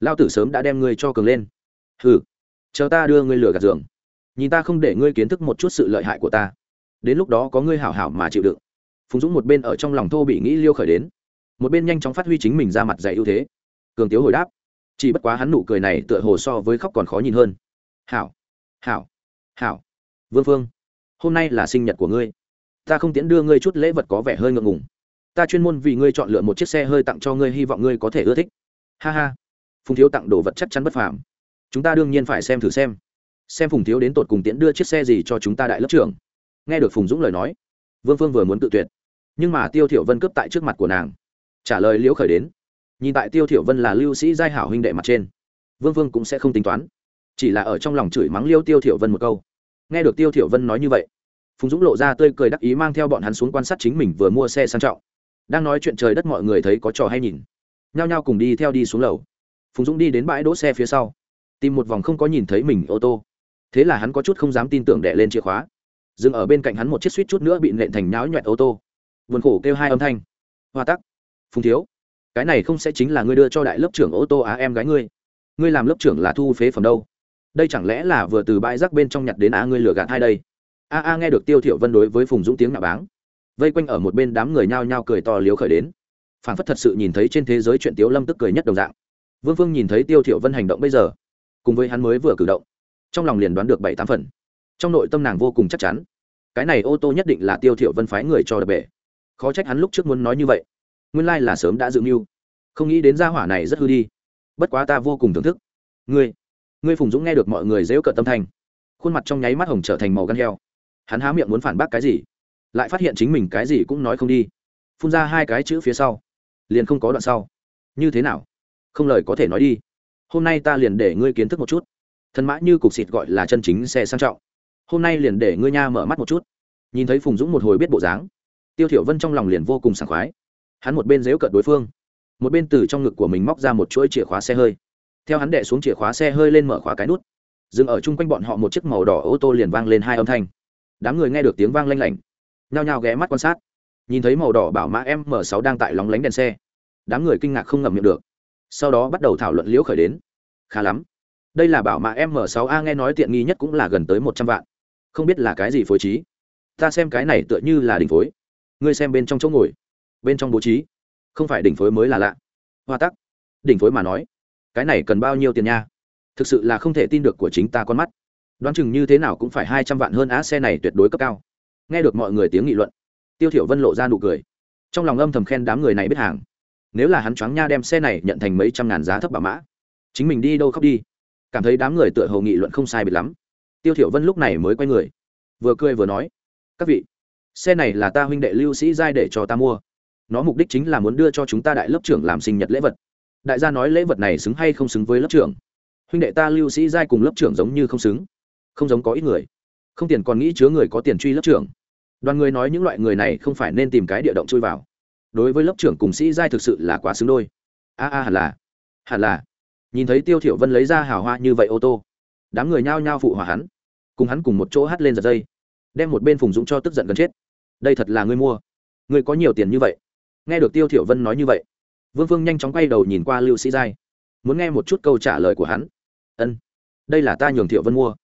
lao tử sớm đã đem ngươi cho cường lên. Hừ, chờ ta đưa ngươi lửa gạt giường. Nhìn ta không để ngươi kiến thức một chút sự lợi hại của ta, đến lúc đó có ngươi hảo hảo mà chịu đựng. Phùng dũng một bên ở trong lòng thô bị nghĩ liêu khởi đến, một bên nhanh chóng phát huy chính mình ra mặt dạy ưu thế. Cường tiếu hồi đáp, chỉ bất quá hắn nụ cười này tựa hồ so với khóc còn khó nhìn hơn. Hảo hảo hảo vương phương, hôm nay là sinh nhật của ngươi. Ta không tiễn đưa ngươi chút lễ vật có vẻ hơi ngượng ngùng. Ta chuyên môn vì ngươi chọn lựa một chiếc xe hơi tặng cho ngươi, hy vọng ngươi có thể ưa thích. Ha ha. Phùng thiếu tặng đồ vật chắc chắn bất phàm. Chúng ta đương nhiên phải xem thử xem. Xem phùng thiếu đến tột cùng tiễn đưa chiếc xe gì cho chúng ta đại lớp trưởng. Nghe được phùng dũng lời nói, vương phương vừa muốn tự tuyệt. Nhưng mà tiêu thiểu vân cướp tại trước mặt của nàng. Trả lời liễu khởi đến, nhìn tại tiêu thiểu vân là lưu sĩ giai hảo huynh đệ mặt trên, vương vương cũng sẽ không tính toán. Chỉ là ở trong lòng chửi mắng liêu tiêu thiểu vân một câu nghe được tiêu thiểu vân nói như vậy, phùng dũng lộ ra tươi cười đắc ý mang theo bọn hắn xuống quan sát chính mình vừa mua xe sang trọng. Đang nói chuyện trời đất mọi người thấy có trò hay nhìn. Nhao nhao cùng đi theo đi xuống lầu. Phùng dũng đi đến bãi đỗ xe phía sau, tìm một vòng không có nhìn thấy mình ô tô. Thế là hắn có chút không dám tin tưởng đẻ lên chìa khóa. Dừng ở bên cạnh hắn một chiếc suýt chút nữa bị nện thành nháo nhọn ô tô. Vườn khổ kêu hai âm thanh. Hoa tắc. Phùng thiếu, cái này không sẽ chính là ngươi đưa cho đại lớp trưởng ô tô á em gái ngươi. Ngươi làm lớp trưởng là thu phế phẩm đâu? Đây chẳng lẽ là vừa từ bãi rác bên trong nhặt đến á ngươi lừa gạt hai đây? A a, nghe được tiêu thiểu vân đối với phùng dũng tiếng nạ báng. Vây quanh ở một bên đám người nhao nhao cười to liếu khởi đến. Phản phất thật sự nhìn thấy trên thế giới chuyện tiếu lâm tức cười nhất đồng dạng. Vương phương nhìn thấy tiêu thiểu vân hành động bây giờ, cùng với hắn mới vừa cử động, trong lòng liền đoán được bảy tám phần. Trong nội tâm nàng vô cùng chắc chắn, cái này ô tô nhất định là tiêu thiểu vân phái người cho đập bể. Khó trách hắn lúc trước muốn nói như vậy. Nguyên lai là sớm đã dự mưu. Không nghĩ đến gia hỏa này rất hư đi. Bất quá ta vô cùng thưởng thức. Ngươi ngươi phùng dũng nghe được mọi người dễu cợt tâm thanh, khuôn mặt trong nháy mắt hồng trở thành màu gan heo. Hắn há miệng muốn phản bác cái gì, lại phát hiện chính mình cái gì cũng nói không đi. Phun ra hai cái chữ phía sau, liền không có đoạn sau. Như thế nào? Không lời có thể nói đi. Hôm nay ta liền để ngươi kiến thức một chút. Thân mã như cục xịt gọi là chân chính xe sang trọng. Hôm nay liền để ngươi nha mở mắt một chút. Nhìn thấy phùng dũng một hồi biết bộ dáng, tiêu thiểu vân trong lòng liền vô cùng sảng khoái. Hắn một bên dếu cợt đối phương, một bên từ trong ngực của mình móc ra một chuỗi chìa khóa xe hơi theo hắn đệ xuống chìa khóa xe hơi lên mở khóa cái nút. Dừng ở chung quanh bọn họ một chiếc màu đỏ ô tô liền vang lên hai âm thanh. Đám người nghe được tiếng vang lanh lảnh. Nhao nhao ghé mắt quan sát. Nhìn thấy màu đỏ bảo mã m 6 đang tại lóng lánh đèn xe. Đám người kinh ngạc không ngậm miệng được. Sau đó bắt đầu thảo luận liễu khởi đến. Khá lắm. Đây là bảo mã m 6 a nghe nói tiện nghi nhất cũng là gần tới một trăm vạn. Không biết là cái gì phối trí. Ta xem cái này tựa như là đỉnh phối. Ngươi xem bên trong chỗ ngồi. Bên trong bố trí. Không phải đỉnh phối mới là lạ. Hoa tắc. Đỉnh phối mà nói cái này cần bao nhiêu tiền nha? Thực sự là không thể tin được của chính ta con mắt. Đoán chừng như thế nào cũng phải hai trăm vạn hơn á, xe này tuyệt đối cấp cao. Nghe được mọi người tiếng nghị luận, tiêu thiểu vân lộ ra nụ cười. Trong lòng âm thầm khen đám người này biết hàng. Nếu là hắn choáng nha đem xe này nhận thành mấy trăm ngàn giá thấp bảo mã, chính mình đi đâu khóc đi. Cảm thấy đám người tựa hồ nghị luận không sai biệt lắm. Tiêu thiểu vân lúc này mới quay người, vừa cười vừa nói, các vị, xe này là ta huynh đệ lưu sĩ giai để cho ta mua. Nó mục đích chính là muốn đưa cho chúng ta đại lớp trưởng làm sinh nhật lễ vật đại gia nói lễ vật này xứng hay không xứng với lớp trưởng? Huynh đệ ta lưu sĩ giai cùng lớp trưởng giống như không xứng. Không giống có ít người. Không tiền còn nghĩ chứa người có tiền truy lớp trưởng. Đoàn người nói những loại người này không phải nên tìm cái địa động chui vào. Đối với lớp trưởng cùng sĩ giai thực sự là quá xứng đôi. A a hẳn là. Hẳn là. Nhìn thấy tiêu thiểu vân lấy ra hào hoa như vậy ô tô, đám người nhao nhao phụ hòa hắn, cùng hắn cùng một chỗ hắt lên giật dây, đem một bên phùng dũng cho tức giận gần chết. Đây thật là ngươi mua. Ngươi có nhiều tiền như vậy. Nghe được tiêu thiểu vân nói như vậy vương vương nhanh chóng quay đầu nhìn qua lưu sĩ giai, muốn nghe một chút câu trả lời của hắn. Ân, đây là ta nhường thiệu vân mua.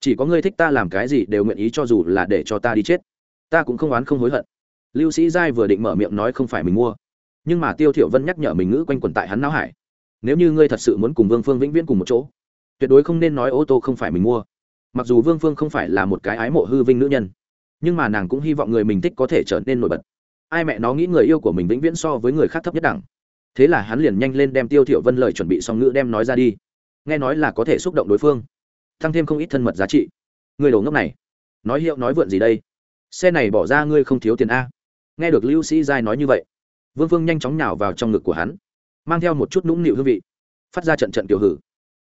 Chỉ có ngươi thích ta làm cái gì đều nguyện ý cho dù là để cho ta đi chết. Ta cũng không oán không hối hận. Lưu sĩ giai vừa định mở miệng nói không phải mình mua, nhưng mà tiêu thiệu vân nhắc nhở mình ngữ quanh quẩn tại hắn não hải. Nếu như ngươi thật sự muốn cùng vương phương vĩnh viễn cùng một chỗ, tuyệt đối không nên nói ô tô không phải mình mua. Mặc dù vương phương không phải là một cái ái mộ hư vinh nữ nhân, nhưng mà nàng cũng hy vọng người mình thích có thể trở nên nổi bật. Ai mẹ nó nghĩ người yêu của mình vĩnh viễn so với người khác thấp nhất đẳng thế là hắn liền nhanh lên đem tiêu thiểu vân lời chuẩn bị xong ngữ đem nói ra đi. Nghe nói là có thể xúc động đối phương, tăng thêm không ít thân mật giá trị. Người đồ ngốc này, nói hiệu nói vượn gì đây? Xe này bỏ ra ngươi không thiếu tiền a. Nghe được lưu sĩ giai nói như vậy, vương phương nhanh chóng nhào vào trong ngực của hắn, mang theo một chút nũng nịu hương vị, phát ra trận trận tiểu hử.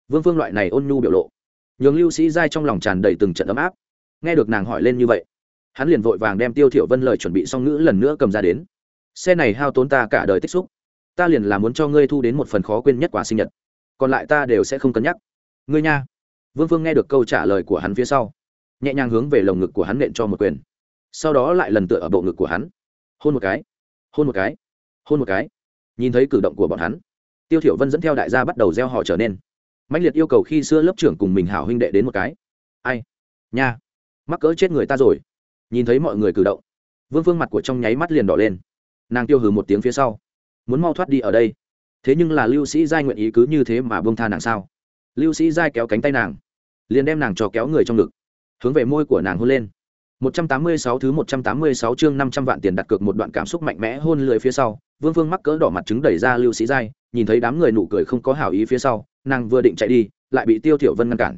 Vương phương loại này ôn nhu biểu lộ, nhường lưu sĩ giai trong lòng tràn đầy từng trận ấm áp. Nghe được nàng hỏi lên như vậy, hắn liền vội vàng đem tiêu thiểu vân lời chuẩn bị xong ngữ lần nữa cầm ra đến. Xe này hao tốn ta cả đời tích xúc ta liền là muốn cho ngươi thu đến một phần khó quên nhất quả sinh nhật. Còn lại ta đều sẽ không cân nhắc. Ngươi nha. Vương phương nghe được câu trả lời của hắn phía sau, nhẹ nhàng hướng về lồng ngực của hắn nện cho một quyền. Sau đó lại lần tựa ở bộ ngực của hắn. Hôn một cái, hôn một cái, hôn một cái. Nhìn thấy cử động của bọn hắn, tiêu thiểu vân dẫn theo đại gia bắt đầu gieo họ trở nên. Mãnh liệt yêu cầu khi xưa lớp trưởng cùng mình hảo huynh đệ đến một cái. Ai? Nha, mắc cỡ chết người ta rồi. Nhìn thấy mọi người cử động, vương phương mặt của trong nháy mắt liền đỏ lên. Nàng tiêu hừ một tiếng phía sau muốn mau thoát đi ở đây. Thế nhưng là lưu sĩ giai nguyện ý cứ như thế mà bông tha nàng sao? Lưu sĩ giai kéo cánh tay nàng liền đem nàng cho kéo người trong ngực hướng về môi của nàng hôn lên. 186 thứ 186 chương 500 vạn tiền đặt cược một đoạn cảm xúc mạnh mẽ hôn lưỡi phía sau, Vương Vương mắc cỡ đỏ mặt trứng đẩy ra Lưu Sĩ Giai, nhìn thấy đám người nụ cười không có hảo ý phía sau, nàng vừa định chạy đi, lại bị Tiêu Thiểu Vân ngăn cản.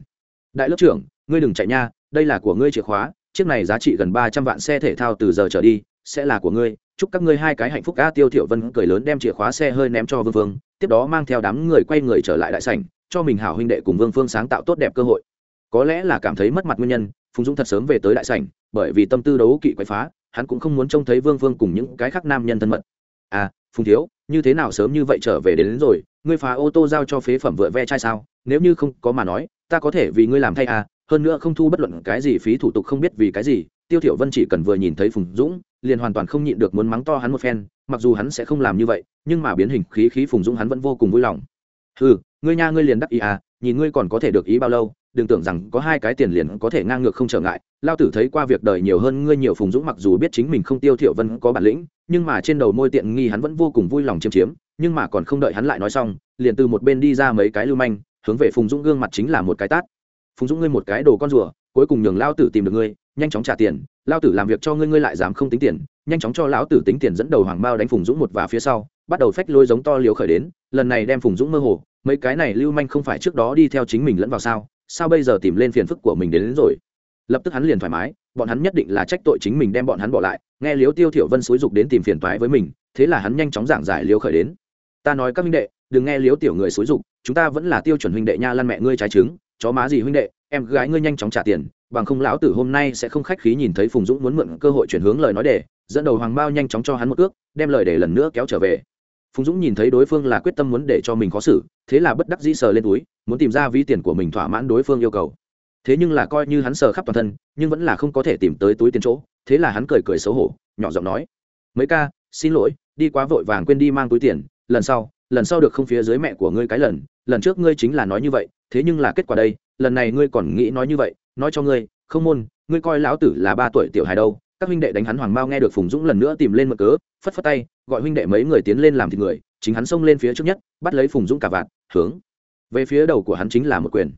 "Đại lớp trưởng, ngươi đừng chạy nha, đây là của ngươi chìa khóa, chiếc này giá trị gần 300 vạn xe thể thao từ giờ trở đi, sẽ là của ngươi, chúc các ngươi hai cái hạnh phúc." ca Tiêu Thiểu Vân cười lớn đem chìa khóa xe hơi ném cho Vương Vương, tiếp đó mang theo đám người quay người trở lại đại sảnh, cho mình hảo huynh đệ cùng Vương Phương sáng tạo tốt đẹp cơ hội. Có lẽ là cảm thấy mất mặt nguyên nhân, Phùng Dũng thật sớm về tới đại sảnh, bởi vì tâm tư đấu kỵ quậy phá hắn cũng không muốn trông thấy vương vương cùng những cái khác nam nhân thân mật à phùng thiếu như thế nào sớm như vậy trở về đến, đến rồi ngươi phá ô tô giao cho phế phẩm vựa ve chai sao nếu như không có mà nói ta có thể vì ngươi làm thay à hơn nữa không thu bất luận cái gì phí thủ tục không biết vì cái gì tiêu thiểu vân chỉ cần vừa nhìn thấy phùng dũng liền hoàn toàn không nhịn được muốn mắng to hắn một phen, mặc dù hắn sẽ không làm như vậy, nhưng mà biến hình khí khí phùng dũng hắn vẫn vô cùng vui lòng. Hừ, ngươi nha, ngươi liền đắc ý à nhìn ngươi còn có thể được ý bao lâu, đừng tưởng rằng có hai cái tiền liền có thể ngang ngược không trở ngại. Lao tử thấy qua việc đời nhiều hơn ngươi nhiều phùng dũng mặc dù biết chính mình không tiêu thiểu vân có bản lĩnh, nhưng mà trên đầu môi tiện nghi hắn vẫn vô cùng vui lòng chiếm chiếm, nhưng mà còn không đợi hắn lại nói xong, liền từ một bên đi ra mấy cái lưu manh, hướng về phùng dũng gương mặt chính là một cái tát. Phùng dũng ngươi một cái đồ con rùa, cuối cùng nhường lao tử tìm được ngươi nhanh chóng trả tiền lao tử làm việc cho ngươi ngươi lại dám không tính tiền nhanh chóng cho lão tử tính tiền dẫn đầu hoàng bao đánh phùng dũng một và phía sau bắt đầu phách lôi giống to liều khởi đến lần này đem phùng dũng mơ hồ mấy cái này lưu manh không phải trước đó đi theo chính mình lẫn vào sao sao bây giờ tìm lên phiền phức của mình đến, đến rồi? Lập tức hắn liền thoải mái bọn hắn nhất định là trách tội chính mình đem bọn hắn bỏ lại nghe liếu tiêu thiểu vân xúi dục đến tìm phiền toái với mình thế là hắn nhanh chóng giảng giải liếu khởi đến. Ta nói các huynh đệ đừng nghe liếu tiểu người xúi dục chúng ta vẫn là tiêu chuẩn huynh đệ nha lăn mẹ ngươi trái trứng chó má gì huynh đệ em gái ngươi nhanh chóng trả tiền bằng không lão tử hôm nay sẽ không khách khí nhìn thấy phùng dũng muốn mượn cơ hội chuyển hướng lời nói để, dẫn đầu hoàng bao nhanh chóng cho hắn một ước đem lời để lần nữa kéo trở về. Phùng dũng nhìn thấy đối phương là quyết tâm muốn để cho mình khó xử, thế là bất đắc dĩ sờ lên túi, muốn tìm ra ví tiền của mình thỏa mãn đối phương yêu cầu. Thế nhưng là coi như hắn sờ khắp toàn thân, nhưng vẫn là không có thể tìm tới túi tiền chỗ, thế là hắn cười cười xấu hổ, nhỏ giọng nói, mấy ca, xin lỗi, đi quá vội vàng quên đi mang túi tiền, lần sau lần sau được không phía dưới mẹ của ngươi cái lần lần trước ngươi chính là nói như vậy, thế nhưng là kết quả đây, lần này ngươi còn nghĩ nói như vậy nói cho ngươi, không môn, ngươi coi lão tử là ba tuổi tiểu hài đâu, các huynh đệ đánh hắn hoàng mao nghe được phùng dũng lần nữa tìm lên mực cớ, phất phất tay, gọi huynh đệ mấy người tiến lên làm thịt người, chính hắn xông lên phía trước nhất, bắt lấy phùng dũng cả vạt hướng. Về phía đầu của hắn chính là một quyền.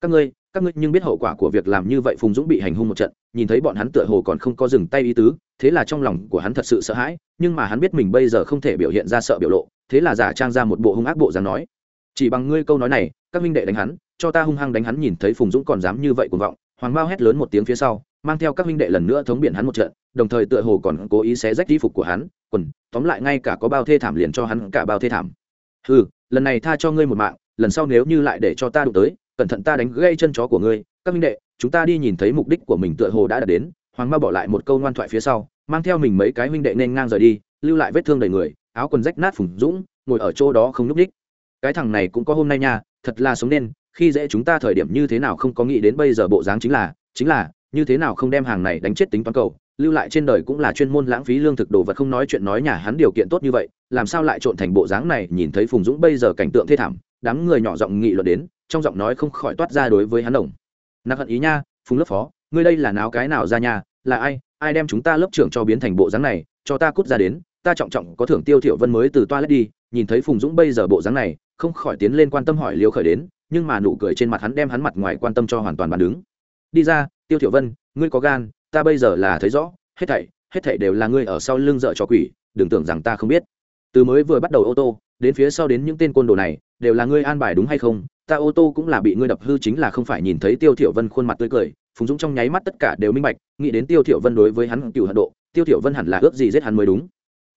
Các ngươi các ngươi nhưng biết hậu quả của việc làm như vậy phùng dũng bị hành hung một trận, nhìn thấy bọn hắn tựa hồ còn không có dừng tay ý tứ, thế là trong lòng của hắn thật sự sợ hãi, nhưng mà hắn biết mình bây giờ không thể biểu hiện ra sợ biểu lộ, thế là giả trang ra một bộ hung ác bộ dám nói. Chỉ bằng ngươi câu nói này, các minh đệ đánh hắn cho ta hung hăng đánh hắn nhìn thấy phùng dũng còn dám như vậy cuồng vọng, hoàng Mao hét lớn một tiếng phía sau, mang theo các minh đệ lần nữa thống biện hắn một trận, đồng thời tựa hồ còn cố ý xé rách y phục của hắn, quần, tóm lại ngay cả có bao thê thảm liền cho hắn cả bao thê thảm. Ừ lần này tha cho ngươi một mạng, lần sau nếu như lại để cho ta đụng tới, cẩn thận ta đánh gãy chân chó của ngươi. Các minh đệ, chúng ta đi nhìn thấy mục đích của mình tựa hồ đã đạt đến, hoàng ma bỏ lại một câu ngoan thoại phía sau, mang theo mình mấy cái huynh đệ nên ngang rời đi, lưu lại vết thương đầy người, áo quần rách nát phùng dũng, ngồi ở chỗ đó không nhúc đích cái thằng này cũng có hôm nay nha, thật là sống nên khi dễ chúng ta thời điểm như thế nào không có nghĩ đến bây giờ bộ dáng chính là chính là, như thế nào không đem hàng này đánh chết tính toán cầu, lưu lại trên đời cũng là chuyên môn lãng phí lương thực đồ vật không nói chuyện nói nhà hắn điều kiện tốt như vậy, làm sao lại trộn thành bộ dáng này, nhìn thấy phùng dũng bây giờ cảnh tượng thê thảm, đám người nhỏ giọng nghị luận đến, trong giọng nói không khỏi toát ra đối với hắn đồng. Nặc hận ý nha, phùng lớp phó, ngươi đây là náo cái nào ra nhà, là ai ai đem chúng ta lớp trưởng cho biến thành bộ dáng này, cho ta cút ra đến, ta trọng trọng có thưởng tiêu thiểu vân mới từ toilet đi, nhìn thấy phùng dũng bây giờ bộ dáng này, không khỏi tiến lên quan tâm hỏi liêu khởi đến nhưng mà nụ cười trên mặt hắn đem hắn mặt ngoài quan tâm cho hoàn toàn bàn đứng. Đi ra, tiêu thiểu vân, ngươi có gan, ta bây giờ là thấy rõ, hết thảy hết thảy đều là ngươi ở sau lưng dợ cho quỷ, đừng tưởng rằng ta không biết. Từ mới vừa bắt đầu ô tô, đến phía sau đến những tên côn đồ này, đều là ngươi an bài đúng hay không? Ta ô tô cũng là bị ngươi đập hư chính là không phải nhìn thấy tiêu thiểu vân khuôn mặt tươi cười, phùng dũng trong nháy mắt tất cả đều minh bạch, nghĩ đến tiêu thiểu vân đối với hắn cựu hận độ, tiêu thiểu vân hẳn là ước gì giết hắn mới đúng.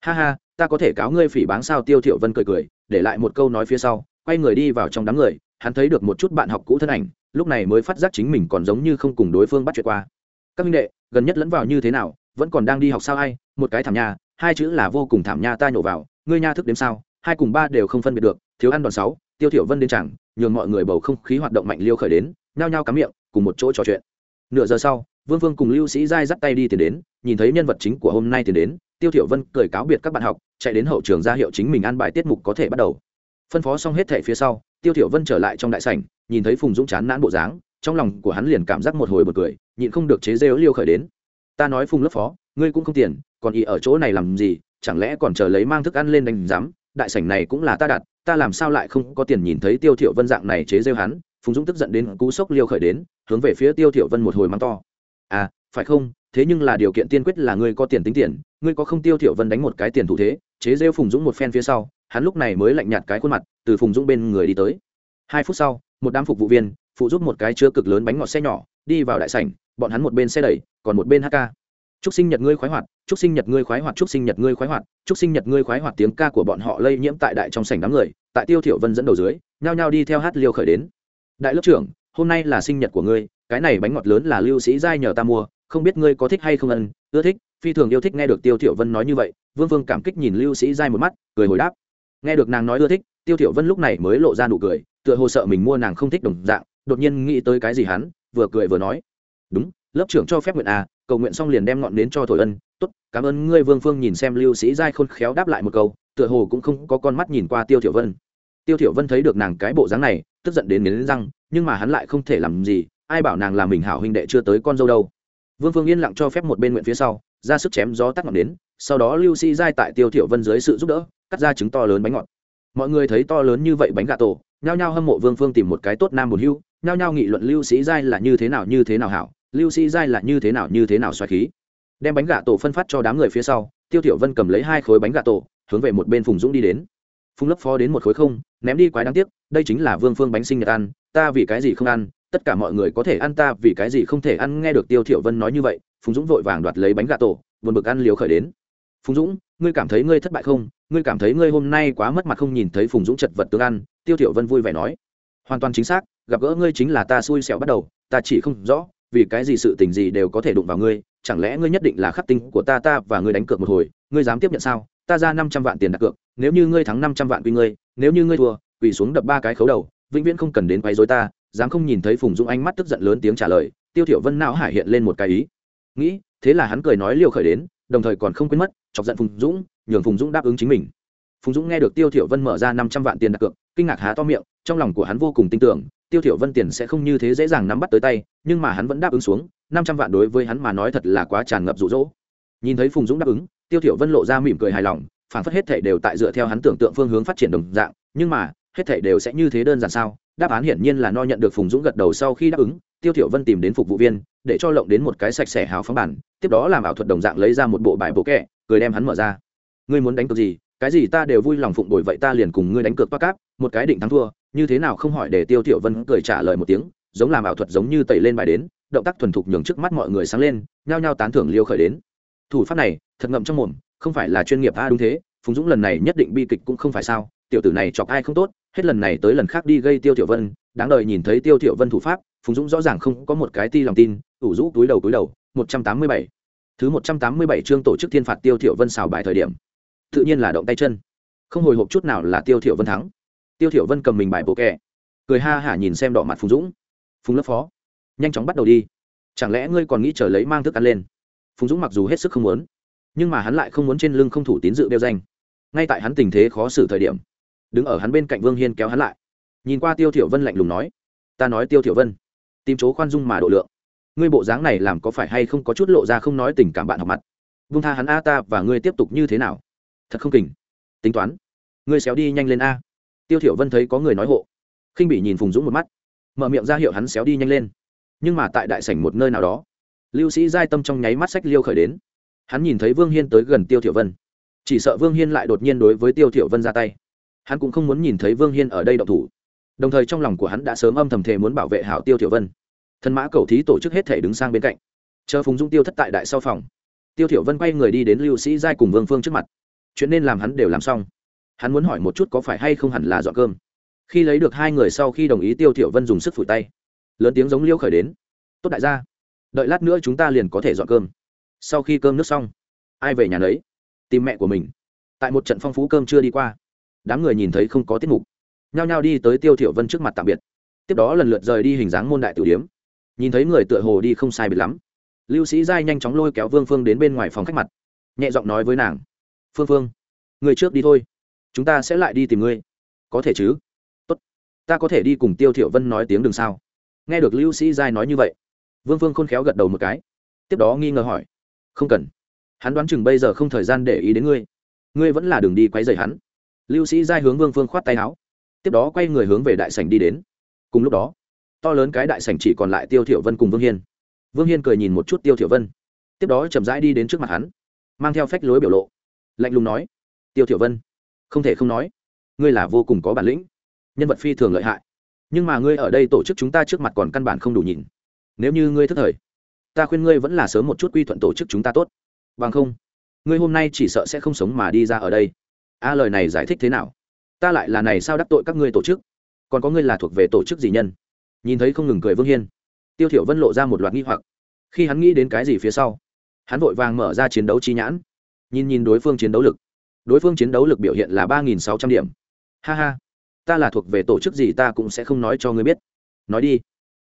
Ha ha, ta có thể cáo ngươi phỉ báng sao? Tiêu thiểu vân cười cười, để lại một câu nói phía sau, quay người đi vào trong đám người hắn thấy được một chút bạn học cũ thân ảnh, lúc này mới phát giác chính mình còn giống như không cùng đối phương bắt chuyện qua. Các minh đệ, gần nhất lẫn vào như thế nào, vẫn còn đang đi học sao ai? Một cái thảm nha, hai chữ là vô cùng thảm nha ta nhổ vào, ngươi nha thức đếm sao? Hai cùng ba đều không phân biệt được, thiếu ăn đòn sáu, tiêu thiểu vân đến chẳng, nhường mọi người bầu không khí hoạt động mạnh liêu khởi đến, nhao nhao cắm miệng, cùng một chỗ trò chuyện. Nửa giờ sau, vương vương cùng lưu sĩ giai dắt tay đi tiền đến, nhìn thấy nhân vật chính của hôm nay tiền đến, tiêu thiểu vân cười cáo biệt các bạn học, chạy đến hậu trường ra hiệu chính mình an bài tiết mục có thể bắt đầu. Phân phó xong hết thảy phía sau tiêu thiểu vân trở lại trong đại sảnh, nhìn thấy phùng dũng chán nản bộ dáng, trong lòng của hắn liền cảm giác một hồi bật cười, nhịn không được chế rêu liêu khởi đến. Ta nói phùng lớp phó, ngươi cũng không tiền, còn ý ở chỗ này làm gì, chẳng lẽ còn chờ lấy mang thức ăn lên đánh giám? Đại sảnh này cũng là ta đặt, ta làm sao lại không có tiền nhìn thấy tiêu thiểu vân dạng này chế rêu hắn? Phùng dũng tức giận đến cú sốc liêu khởi đến, hướng về phía tiêu thiểu vân một hồi mắng to. À phải không? Thế nhưng là điều kiện tiên quyết là ngươi có tiền tính tiền, ngươi có không tiêu thiểu vân đánh một cái tiền thủ thế? Chế rêu phùng dũng một phen phía sau hắn lúc này mới lạnh nhạt cái khuôn mặt, từ phùng dũng bên người đi tới. Hai phút sau, một đám phục vụ viên, phụ giúp một cái chứa cực lớn bánh ngọt xe nhỏ, đi vào đại sảnh, bọn hắn một bên xe đẩy, còn một bên hát ca. Chúc sinh nhật ngươi khoái hoạt, chúc sinh nhật ngươi khoái hoạt, chúc sinh nhật ngươi khoái hoạt, chúc sinh nhật ngươi khoái hoạt tiếng ca của bọn họ lây nhiễm tại đại trong sảnh đám người, tại tiêu thiểu vân dẫn đầu dưới, nhao nhao đi theo hát liêu khởi đến. Đại lớp trưởng, hôm nay là sinh nhật của ngươi, cái này bánh ngọt lớn là lưu sĩ giai nhờ ta mua, không biết ngươi có thích hay không ân, ưa thích, phi thường yêu thích. Nghe được tiêu thiểu vân nói như vậy, vương vương cảm kích nhìn lưu sĩ giai một mắt, cười hồi đáp nghe được nàng nói ưa thích, tiêu thiểu vân lúc này mới lộ ra nụ cười, tựa hồ sợ mình mua nàng không thích đồng dạng, đột nhiên nghĩ tới cái gì hắn, vừa cười vừa nói. Đúng, lớp trưởng cho phép nguyện à cầu nguyện xong liền đem ngọn đến cho thổi ân, tốt, cảm ơn ngươi vương phương nhìn xem lưu sĩ giai khôn khéo đáp lại một câu, tựa hồ cũng không có con mắt nhìn qua tiêu thiểu vân. Tiêu thiểu vân thấy được nàng cái bộ dáng này, tức giận đến nghiến răng, nhưng mà hắn lại không thể làm gì, ai bảo nàng là mình hảo huynh đệ chưa tới con dâu đâu. Vương phương yên lặng cho phép một bên nguyện phía sau, ra sức chém gió tắt ngọn đến sau đó lưu sĩ giai tại tiêu thiểu vân dưới sự giúp đỡ cắt ra trứng to lớn bánh ngọt. Mọi người thấy to lớn như vậy bánh gà tổ, nhao nhao hâm mộ vương phương tìm một cái tốt nam buồn hưu, nhao nhao nghị luận lưu sĩ giai là như thế nào, như thế nào hảo, lưu sĩ giai là như thế nào, như thế nào xoài khí. Đem bánh gà tổ phân phát cho đám người phía sau, tiêu tiểu vân cầm lấy hai khối bánh gà tổ, hướng về một bên phùng dũng đi đến. Phùng lấp phó đến một khối không, ném đi quái đáng tiếc, đây chính là vương phương bánh sinh nhật ăn, ta vì cái gì không ăn, tất cả mọi người có thể ăn ta vì cái gì không thể ăn, nghe được tiêu thiểu vân nói như vậy, phùng dũng vội vàng đoạt lấy bánh gà tổ, buồn bực ăn liều khởi đến phùng dũng, ngươi cảm thấy ngươi thất bại không? Ngươi cảm thấy ngươi hôm nay quá mất mặt không nhìn thấy phùng dũng chật vật tương ăn? Tiêu thiểu vân vui vẻ nói. Hoàn toàn chính xác, gặp gỡ ngươi chính là ta xui xẻo bắt đầu, ta chỉ không rõ, vì cái gì sự tình gì đều có thể đụng vào ngươi, chẳng lẽ ngươi nhất định là khắc tinh của ta ta và ngươi đánh cược một hồi, ngươi dám tiếp nhận sao? Ta ra năm trăm vạn tiền đặt cược, nếu như ngươi thắng năm trăm vạn quy ngươi, nếu như ngươi thua, quỳ xuống đập ba cái khấu đầu, vĩnh viễn không cần đến quấy rối ta, dám không nhìn thấy phùng dũng ánh mắt tức giận lớn tiếng trả lời, tiêu thiểu vân não hải hiện lên một cái ý. Nghĩ, thế là hắn cười nói liều khởi đến, đồng thời còn không quên mất chọc giận phùng dũng, nhường phùng dũng đáp ứng chính mình. Phùng dũng nghe được tiêu thiểu vân mở ra năm trăm vạn tiền đặt cược, kinh ngạc há to miệng, trong lòng của hắn vô cùng tin tưởng, tiêu thiểu vân tiền sẽ không như thế dễ dàng nắm bắt tới tay, nhưng mà hắn vẫn đáp ứng xuống, năm trăm vạn đối với hắn mà nói thật là quá tràn ngập rụ rỗ nhìn thấy phùng dũng đáp ứng, tiêu thiểu vân lộ ra mỉm cười hài lòng phản phất hết thảy đều tại dựa theo hắn tưởng tượng phương hướng phát triển đồng dạng, nhưng mà, hết thảy đều sẽ như thế đơn giản sao? Đáp án hiển nhiên là no nhận được phùng dũng gật đầu sau khi đáp ứng, tiêu thiểu vân tìm đến phục vụ viên, để cho lộng đến một cái sạch sẽ hào phóng bản, tiếp đó làm ảo thuật đồng dạng lấy ra một bộ bài bộ kẹ cười đem hắn mở ra. Ngươi muốn đánh cược gì? Cái gì ta đều vui lòng phụng đổi vậy ta liền cùng ngươi đánh cược toa cáp, một cái định thắng thua, như thế nào không hỏi để tiêu thiểu vân cười trả lời một tiếng, giống làm ảo thuật giống như tẩy lên bài đến, động tác thuần thục nhường trước mắt mọi người sáng lên, nhao nhao tán thưởng liêu khởi đến. Thủ pháp này, thật ngậm trong mồm, không phải là chuyên nghiệp a, đúng thế, phùng dũng lần này nhất định bi kịch cũng không phải sao, tiểu tử này chọc ai không tốt, hết lần này tới lần khác đi gây tiêu tiểu vân, đáng đời nhìn thấy tiêu thiểu vân thủ pháp, phùng dũng rõ ràng không có một cái ti lòng tin, ủ rũ túi đầu túi đầu, một trăm tám mươi bảy thứ một trăm tám mươi bảy chương tổ chức thiên phạt tiêu thiểu vân xào bài thời điểm. Tự nhiên là động tay chân. Không hồi hộp chút nào là tiêu thiểu vân thắng. Tiêu thiểu vân cầm mình bài bộ kẹ. Cười ha hả nhìn xem đỏ mặt phùng dũng. Phùng lớp phó, nhanh chóng bắt đầu đi. Chẳng lẽ ngươi còn nghĩ chờ lấy mang thức ăn lên? Phùng dũng mặc dù hết sức không muốn, nhưng mà hắn lại không muốn trên lưng không thủ tín dự đeo danh. Ngay tại hắn tình thế khó xử thời điểm, đứng ở hắn bên cạnh vương hiên kéo hắn lại. Nhìn qua tiêu thiểu vân lạnh lùng nói, ta nói tiêu thiểu vân, tìm chỗ khoan dung mà độ lượng ngươi bộ dáng này làm có phải hay không có chút lộ ra không nói tình cảm bạn học mặt? Vung tha hắn a ta và ngươi tiếp tục như thế nào? Thật không kình. Tính toán. Ngươi xéo đi nhanh lên a. Tiêu thiểu vân thấy có người nói hộ. Khinh bị nhìn phùng dũng một mắt. Mở miệng ra hiệu hắn xéo đi nhanh lên. Nhưng mà tại đại sảnh một nơi nào đó, lưu sĩ giai tâm trong nháy mắt sách liêu khởi đến. Hắn nhìn thấy vương hiên tới gần tiêu thiểu vân. Chỉ sợ vương hiên lại đột nhiên đối với tiêu thiểu vân ra tay. Hắn cũng không muốn nhìn thấy vương hiên ở đây động thủ. Đồng thời trong lòng của hắn đã sớm âm thầm thề muốn bảo vệ hảo tiêu thiểu vân thần mã cầu thí tổ chức hết thể đứng sang bên cạnh. Chờ phùng dung tiêu thất tại đại sau phòng, tiêu thiểu vân quay người đi đến lưu sĩ giai cùng vương phương trước mặt. Chuyện nên làm hắn đều làm xong. Hắn muốn hỏi một chút có phải hay không hẳn là dọn cơm. Khi lấy được hai người sau khi đồng ý, tiêu thiểu vân dùng sức phủi tay. Lớn tiếng giống liêu khởi đến. Tốt đại gia, đợi lát nữa chúng ta liền có thể dọn cơm. Sau khi cơm nước xong, ai về nhà nấy? Tìm mẹ của mình. Tại một trận phong phú cơm chưa đi qua, đám người nhìn thấy không có tiết mục. Nhao nhao đi tới tiêu thiểu vân trước mặt tạm biệt. Tiếp đó lần lượt rời đi hình dáng môn đại tử điếm nhìn thấy người tựa hồ đi không sai biệt lắm. Lưu sĩ giai nhanh chóng lôi kéo vương phương đến bên ngoài phòng khách mặt, nhẹ giọng nói với nàng, phương phương, người trước đi thôi, chúng ta sẽ lại đi tìm ngươi. Có thể chứ. Tốt, ta có thể đi cùng tiêu thiểu vân nói tiếng đường sao? Nghe được lưu sĩ giai nói như vậy, vương phương khôn khéo gật đầu một cái, tiếp đó nghi ngờ hỏi, không cần, hắn đoán chừng bây giờ không thời gian để ý đến ngươi ngươi vẫn là đường đi quấy rầy hắn. Lưu sĩ giai hướng vương phương khoát tay áo, tiếp đó quay người hướng về đại sảnh đi đến. Cùng lúc đó to lớn cái đại sảnh chỉ còn lại tiêu thiểu vân cùng vương hiên. Vương hiên cười nhìn một chút tiêu thiểu vân. Tiếp đó chậm rãi đi đến trước mặt hắn, mang theo phách lối biểu lộ, lạnh lùng nói, tiêu thiểu vân, không thể không nói, ngươi là vô cùng có bản lĩnh, nhân vật phi thường lợi hại. Nhưng mà ngươi ở đây tổ chức chúng ta trước mặt còn căn bản không đủ nhìn. Nếu như ngươi thất thời, ta khuyên ngươi vẫn là sớm một chút quy thuận tổ chức chúng ta tốt. Bằng không, ngươi hôm nay chỉ sợ sẽ không sống mà đi ra ở đây. A, lời này giải thích thế nào? Ta lại là này sao đắc tội các ngươi tổ chức? Còn có ngươi là thuộc về tổ chức gì nhân? Nhìn thấy không ngừng cười vương hiên. Tiêu thiểu vân lộ ra một loạt nghi hoặc. Khi hắn nghĩ đến cái gì phía sau, hắn vội vàng mở ra chiến đấu chi nhãn. Nhìn nhìn đối phương chiến đấu lực. Đối phương chiến đấu lực biểu hiện là ba nghìn sáu trăm điểm. Ha ha. Ta là thuộc về tổ chức gì ta cũng sẽ không nói cho ngươi biết. Nói đi.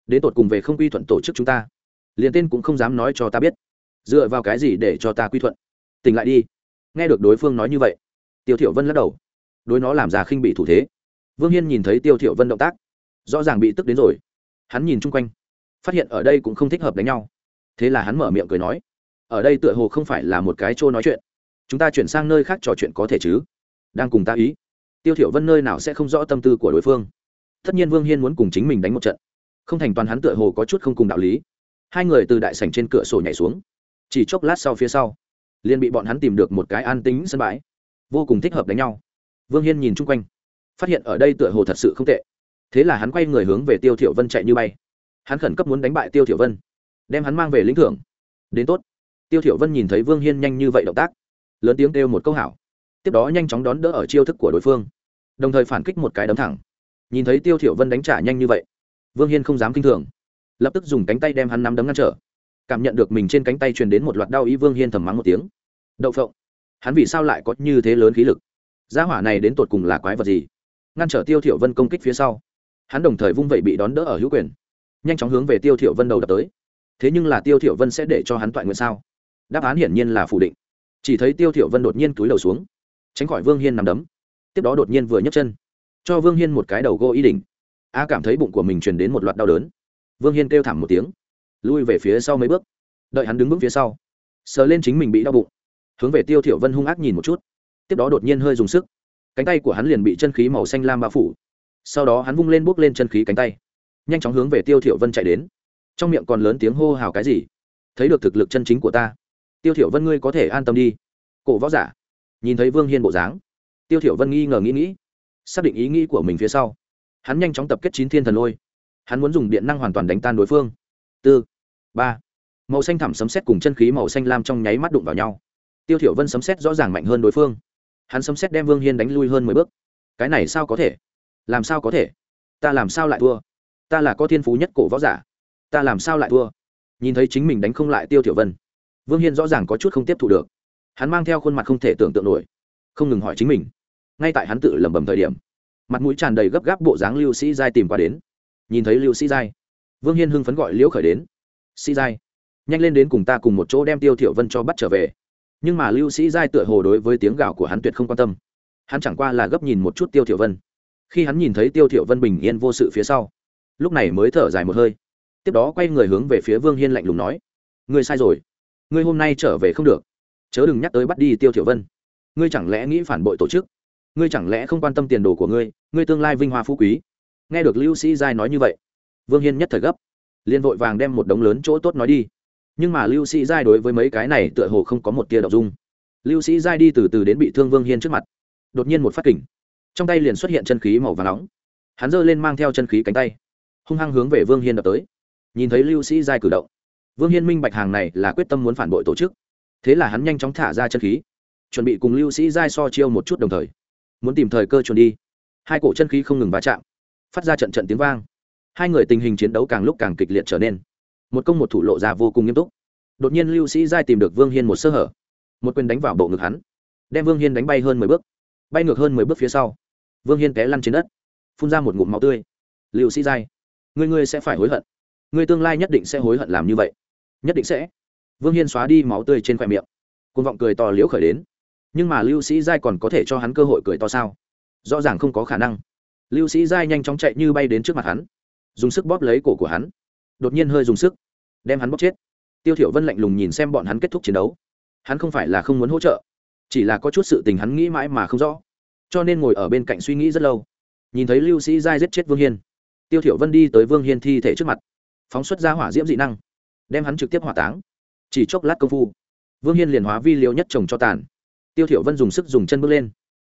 Đến tột cùng về không quy thuận tổ chức chúng ta. Liền tên cũng không dám nói cho ta biết. Dựa vào cái gì để cho ta quy thuận? Tỉnh lại đi. Nghe được đối phương nói như vậy, tiêu thiểu vân lắc đầu. Đối nó làm ra khinh bị thủ thế. Vương hiên nhìn thấy tiêu thiểu vân động tác, rõ ràng bị tức đến rồi hắn nhìn chung quanh, phát hiện ở đây cũng không thích hợp đánh nhau. Thế là hắn mở miệng cười nói, ở đây tựa hồ không phải là một cái chỗ nói chuyện. Chúng ta chuyển sang nơi khác trò chuyện có thể chứ? Đang cùng ta ý. Tiêu thiểu vân nơi nào sẽ không rõ tâm tư của đối phương. Tất nhiên vương hiên muốn cùng chính mình đánh một trận. Không thành toàn hắn tựa hồ có chút không cùng đạo lý. Hai người từ đại sảnh trên cửa sổ nhảy xuống. Chỉ chốc lát sau phía sau, liền bị bọn hắn tìm được một cái an tính sân bãi. Vô cùng thích hợp đánh nhau. Vương hiên nhìn chung quanh, phát hiện ở đây tựa hồ thật sự không tệ thế là hắn quay người hướng về tiêu thiểu vân chạy như bay. Hắn khẩn cấp muốn đánh bại tiêu thiểu vân, đem hắn mang về lĩnh thưởng. Đến tốt. Tiêu thiểu vân nhìn thấy vương hiên nhanh như vậy động tác, lớn tiếng kêu một câu hảo. Tiếp đó nhanh chóng đón đỡ ở chiêu thức của đối phương, đồng thời phản kích một cái đấm thẳng. Nhìn thấy tiêu thiểu vân đánh trả nhanh như vậy, vương hiên không dám kinh thường, lập tức dùng cánh tay đem hắn nắm đấm ngăn trở. Cảm nhận được mình trên cánh tay truyền đến một loạt đau ý, vương hiên thầm mắng một tiếng. Đậu phộng. Hắn vì sao lại có như thế lớn khí lực? Gia hỏa này đến tột cùng là quái vật gì? Ngăn trở tiêu thiểu vân công kích phía sau hắn đồng thời vung vẩy bị đón đỡ ở hữu quyền. Nhanh chóng hướng về tiêu thiểu vân đầu đập tới. Thế nhưng là tiêu thiểu vân sẽ để cho hắn toại nguyện sao? Đáp án hiển nhiên là phủ định. Chỉ thấy tiêu thiểu vân đột nhiên cúi đầu xuống, tránh khỏi vương hiên nằm đấm. Tiếp đó đột nhiên vừa nhấc chân, cho vương hiên một cái đầu gô ý đỉnh. A cảm thấy bụng của mình truyền đến một loạt đau đớn. Vương hiên kêu thảm một tiếng, lui về phía sau mấy bước. Đợi hắn đứng vững phía sau, sờ lên chính mình bị đau bụng. Hướng về tiêu thiểu vân hung ác nhìn một chút. Tiếp đó đột nhiên hơi dùng sức. Cánh tay của hắn liền bị chân khí màu xanh lam bao phủ sau đó hắn vung lên bước lên chân khí cánh tay, nhanh chóng hướng về tiêu thiểu vân chạy đến. Trong miệng còn lớn tiếng hô hào cái gì? Thấy được thực lực chân chính của ta, tiêu thiểu vân ngươi có thể an tâm đi. Cổ võ giả, nhìn thấy vương hiên bộ dáng, tiêu thiểu vân nghi ngờ nghĩ nghĩ, xác định ý nghĩ của mình phía sau. Hắn nhanh chóng tập kết chín thiên thần lôi. Hắn muốn dùng điện năng hoàn toàn đánh tan đối phương. Tư, ba, màu xanh thẳm sấm sét cùng chân khí màu xanh lam trong nháy mắt đụng vào nhau. Tiêu thiểu vân sấm sét rõ ràng mạnh hơn đối phương. Hắn sấm sét đem vương hiên đánh lui hơn mười bước. Cái này sao có thể? Làm sao có thể? Ta làm sao lại thua? Ta là có thiên phú nhất cổ võ giả. Ta làm sao lại thua? Nhìn thấy chính mình đánh không lại tiêu thiểu vân, vương hiên rõ ràng có chút không tiếp thu được. Hắn mang theo khuôn mặt không thể tưởng tượng nổi, không ngừng hỏi chính mình. Ngay tại hắn tự lẩm bẩm thời điểm, mặt mũi tràn đầy gấp gáp bộ dáng lưu sĩ giai tìm qua đến. Nhìn thấy lưu sĩ giai, vương hiên hưng phấn gọi liễu khởi đến. Sĩ giai, nhanh lên đến cùng ta cùng một chỗ đem tiêu thiểu vân cho bắt trở về. Nhưng mà lưu sĩ giai tựa hồ đối với tiếng gào của hắn tuyệt không quan tâm. Hắn chẳng qua là gấp nhìn một chút tiêu thiểu vân khi hắn nhìn thấy tiêu Thiệu vân bình yên vô sự phía sau, lúc này mới thở dài một hơi, tiếp đó quay người hướng về phía vương hiên lạnh lùng nói, ngươi sai rồi, ngươi hôm nay trở về không được, chớ đừng nhắc tới bắt đi tiêu Thiệu vân, ngươi chẳng lẽ nghĩ phản bội tổ chức, ngươi chẳng lẽ không quan tâm tiền đồ của ngươi ngươi tương lai vinh hoa phú quý. Nghe được lưu sĩ giai nói như vậy, vương hiên nhất thời gấp, liền vội vàng đem một đống lớn chỗ tốt nói đi. Nhưng mà lưu sĩ giai đối với mấy cái này tựa hồ không có một tia đ dung. Lưu sĩ giai đi từ từ đến bị thương vương hiên trước mặt, đột nhiên một phát kỉnh trong tay liền xuất hiện chân khí màu và nóng. Hắn giơ lên mang theo chân khí cánh tay, hung hăng hướng về vương hiên đập tới. Nhìn thấy lưu sĩ giai cử động, vương hiên minh bạch hàng này là quyết tâm muốn phản bội tổ chức. Thế là hắn nhanh chóng thả ra chân khí, chuẩn bị cùng lưu sĩ giai so chiêu một chút đồng thời, muốn tìm thời cơ chuẩn đi. Hai cổ chân khí không ngừng va chạm, phát ra trận trận tiếng vang. Hai người tình hình chiến đấu càng lúc càng kịch liệt trở nên, một công một thủ lộ ra vô cùng nghiêm túc. Đột nhiên lưu sĩ giai tìm được vương hiên một sơ hở, một quyền đánh vào bộ ngực hắn, đem vương hiên đánh bay hơn mười bước bay ngược hơn mười bước phía sau. Vương hiên té lăn trên đất, phun ra một ngụm máu tươi. Liệu sĩ giai, ngươi ngươi sẽ phải hối hận. Ngươi tương lai nhất định sẽ hối hận làm như vậy. Nhất định sẽ. Vương hiên xóa đi máu tươi trên khoe miệng. Côn vọng cười to liễu khởi đến. Nhưng mà lưu sĩ giai còn có thể cho hắn cơ hội cười to sao? Rõ ràng không có khả năng. Lưu sĩ giai nhanh chóng chạy như bay đến trước mặt hắn. Dùng sức bóp lấy cổ của hắn. Đột nhiên hơi dùng sức, đem hắn bóp chết. Tiêu thiểu vân lạnh lùng nhìn xem bọn hắn kết thúc chiến đấu. Hắn không phải là không muốn hỗ trợ chỉ là có chút sự tình hắn nghĩ mãi mà không rõ, cho nên ngồi ở bên cạnh suy nghĩ rất lâu. Nhìn thấy lưu sĩ giai giết chết vương hiên, tiêu thiểu vân đi tới vương hiên thi thể trước mặt, phóng xuất ra hỏa diễm dị năng, đem hắn trực tiếp hỏa táng. Chỉ chốc lát công phu, vương hiên liền hóa vi liều nhất trồng cho tàn. Tiêu thiểu vân dùng sức dùng chân bước lên,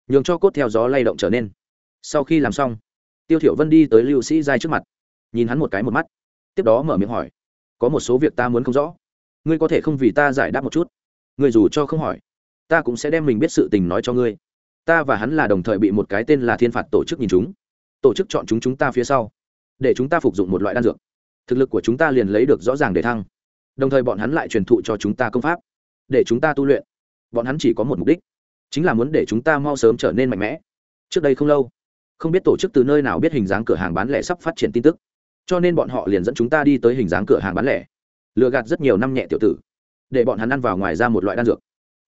nhường cho cốt theo gió lay động trở nên. Sau khi làm xong, tiêu thiểu vân đi tới lưu sĩ giai trước mặt, nhìn hắn một cái một mắt, tiếp đó mở miệng hỏi, có một số việc ta muốn không rõ, ngươi có thể không vì ta giải đáp một chút? Ngươi dù cho không hỏi ta cũng sẽ đem mình biết sự tình nói cho ngươi. Ta và hắn là đồng thời bị một cái tên là thiên phạt tổ chức nhìn chúng. Tổ chức chọn chúng chúng ta phía sau, để chúng ta phục dụng một loại đan dược. Thực lực của chúng ta liền lấy được rõ ràng để thăng. Đồng thời bọn hắn lại truyền thụ cho chúng ta công pháp, để chúng ta tu luyện. Bọn hắn chỉ có một mục đích, chính là muốn để chúng ta mau sớm trở nên mạnh mẽ. Trước đây không lâu, không biết tổ chức từ nơi nào biết hình dáng cửa hàng bán lẻ sắp phát triển tin tức, cho nên bọn họ liền dẫn chúng ta đi tới hình dáng cửa hàng bán lẻ. Lừa gạt rất nhiều năm nhẹ tiểu tử, để bọn hắn ăn vào ngoài ra một loại đan dược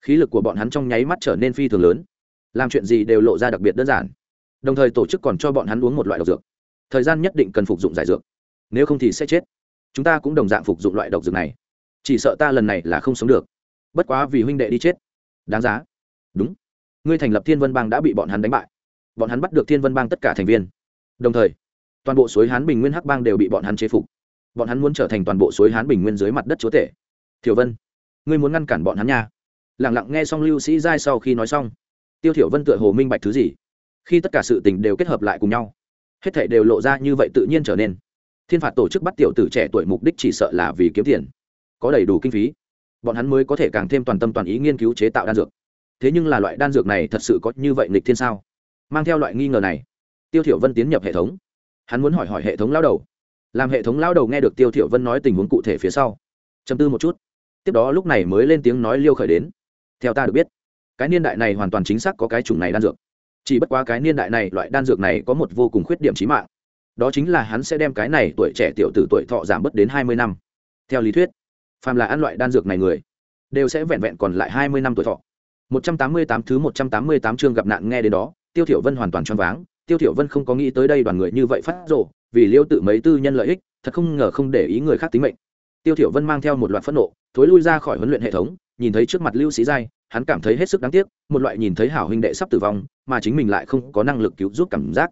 khí lực của bọn hắn trong nháy mắt trở nên phi thường lớn. Làm chuyện gì đều lộ ra đặc biệt đơn giản. Đồng thời tổ chức còn cho bọn hắn uống một loại độc dược. Thời gian nhất định cần phục dụng giải dược. Nếu không thì sẽ chết. Chúng ta cũng đồng dạng phục dụng loại độc dược này. Chỉ sợ ta lần này là không sống được. Bất quá vì huynh đệ đi chết. Đáng giá. Đúng. Ngươi thành lập thiên vân bang đã bị bọn hắn đánh bại. Bọn hắn bắt được thiên vân bang tất cả thành viên. Đồng thời, toàn bộ suối hán bình nguyên hắc bang đều bị bọn hắn chế phục. Bọn hắn muốn trở thành toàn bộ suối hán bình nguyên dưới mặt đất chúa tể. Thiểu vân, ngươi muốn ngăn cản bọn hắn nha lẳng lặng nghe xong lưu sĩ giai sau khi nói xong, tiêu thiểu vân tựa hồ minh bạch thứ gì. Khi tất cả sự tình đều kết hợp lại cùng nhau, hết thảy đều lộ ra như vậy tự nhiên trở nên. Thiên phạt tổ chức bắt tiểu tử trẻ tuổi mục đích chỉ sợ là vì kiếm tiền, có đầy đủ kinh phí. Bọn hắn mới có thể càng thêm toàn tâm toàn ý nghiên cứu chế tạo đan dược. Thế nhưng là loại đan dược này thật sự có như vậy nghịch thiên sao? Mang theo loại nghi ngờ này, tiêu thiểu vân tiến nhập hệ thống. Hắn muốn hỏi hỏi hệ thống lão đầu. Làm hệ thống lão đầu nghe được tiêu thiểu vân nói tình huống cụ thể phía sau, trầm tư một chút. Tiếp đó lúc này mới lên tiếng nói liêu khởi đến theo ta được biết, cái niên đại này hoàn toàn chính xác có cái chủng này đan dược. Chỉ bất quá cái niên đại này loại đan dược này có một vô cùng khuyết điểm chí mạng. Đó chính là hắn sẽ đem cái này tuổi trẻ tiểu tử tuổi thọ giảm bớt đến hai mươi năm. Theo lý thuyết, phàm là ăn loại đan dược này người, đều sẽ vẹn vẹn còn lại hai mươi năm tuổi thọ. Một trăm tám mươi tám thứ một trăm tám mươi tám chương gặp nạn nghe đến đó, tiêu thiểu vân hoàn toàn choáng váng. Tiêu thiểu vân không có nghĩ tới đây đoàn người như vậy phát rồ, vì liêu tự mấy tư nhân lợi ích, thật không ngờ không để ý người khác tính mệnh. Tiêu thiểu vân mang theo một loạt phẫn nộ, thối lui ra khỏi huấn luyện hệ thống nhìn thấy trước mặt lưu sĩ giai, hắn cảm thấy hết sức đáng tiếc, một loại nhìn thấy hảo huynh đệ sắp tử vong, mà chính mình lại không có năng lực cứu giúp cảm giác.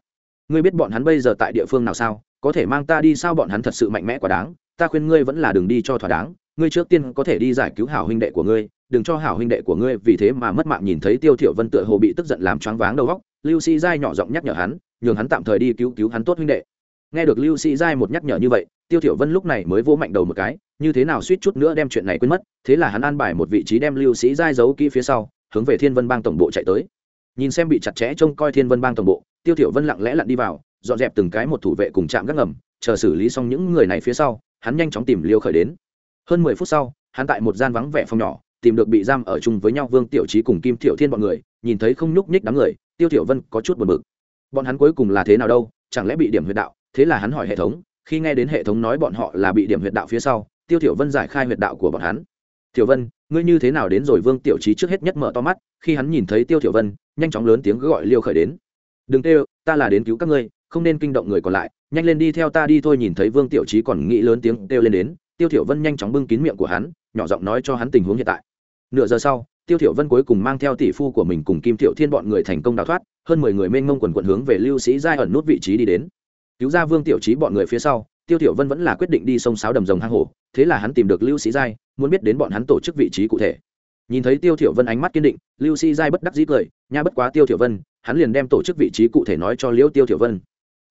Ngươi biết bọn hắn bây giờ tại địa phương nào sao? Có thể mang ta đi sao bọn hắn thật sự mạnh mẽ quá đáng? Ta khuyên ngươi vẫn là đường đi cho thỏa đáng. Ngươi trước tiên có thể đi giải cứu hảo huynh đệ của ngươi, đừng cho hảo huynh đệ của ngươi vì thế mà mất mạng nhìn thấy tiêu thiểu vân tựa hồ bị tức giận làm choáng váng đầu óc. Lưu sĩ giai nhỏ giọng nhắc nhở hắn, nhường hắn tạm thời đi cứu cứu hắn tốt huynh đệ. Nghe được lưu sĩ giai một nhắc nhở như vậy, tiêu thiểu vân lúc này mới vỗ mạnh đầu một cái như thế nào suýt chút nữa đem chuyện này quên mất, thế là hắn an bài một vị trí đem lưu sĩ giai giấu kỹ phía sau, hướng về thiên vân bang tổng bộ chạy tới. Nhìn xem bị chặt chẽ trông coi thiên vân bang tổng bộ, tiêu thiểu vân lặng lẽ lặn đi vào, dọn dẹp từng cái một thủ vệ cùng chạm gác ngầm, chờ xử lý xong những người này phía sau, hắn nhanh chóng tìm liêu khởi đến. Hơn mười phút sau, hắn tại một gian vắng vẻ phòng nhỏ, tìm được bị giam ở chung với nhau vương tiểu trí cùng kim Tiểu thiên bọn người, nhìn thấy không nhúc nhích đám người, tiêu thiểu vân có chút buồn bực. Bọn hắn cuối cùng là thế nào đâu, chẳng lẽ bị điểm huyệt đạo? Thế là hắn hỏi hệ thống, khi nghe đến hệ thống nói bọn họ là bị điểm huyệt đạo phía sau tiêu thiểu vân giải khai huyệt đạo của bọn hắn. Tiểu vân, ngươi như thế nào đến rồi? Vương tiểu trí trước hết nhất mở to mắt, khi hắn nhìn thấy tiêu thiểu vân, nhanh chóng lớn tiếng gọi liêu khởi đến. Đừng kêu, ta là đến cứu các ngươi, không nên kinh động người còn lại, nhanh lên đi theo ta đi thôi. Nhìn thấy vương tiểu trí còn nghĩ lớn tiếng kêu lên đến, tiêu thiểu vân nhanh chóng bưng kín miệng của hắn, nhỏ giọng nói cho hắn tình huống hiện tại. Nửa giờ sau, tiêu thiểu vân cuối cùng mang theo tỷ phu của mình cùng kim thiệu thiên bọn người thành công đào thoát, hơn mười người mênh mông quần quận hướng về lưu sĩ giai ẩn nút vị trí đi đến. Cứu ra vương tiểu trí bọn người phía sau tiêu tiểu vân vẫn là quyết định đi sông sáo đầm rồng hang hổ, thế là hắn tìm được lưu sĩ giai, muốn biết đến bọn hắn tổ chức vị trí cụ thể. Nhìn thấy tiêu tiểu vân ánh mắt kiên định, lưu sĩ giai bất đắc dĩ cười, nha bất quá tiêu tiểu vân, hắn liền đem tổ chức vị trí cụ thể nói cho liễu tiêu tiểu vân.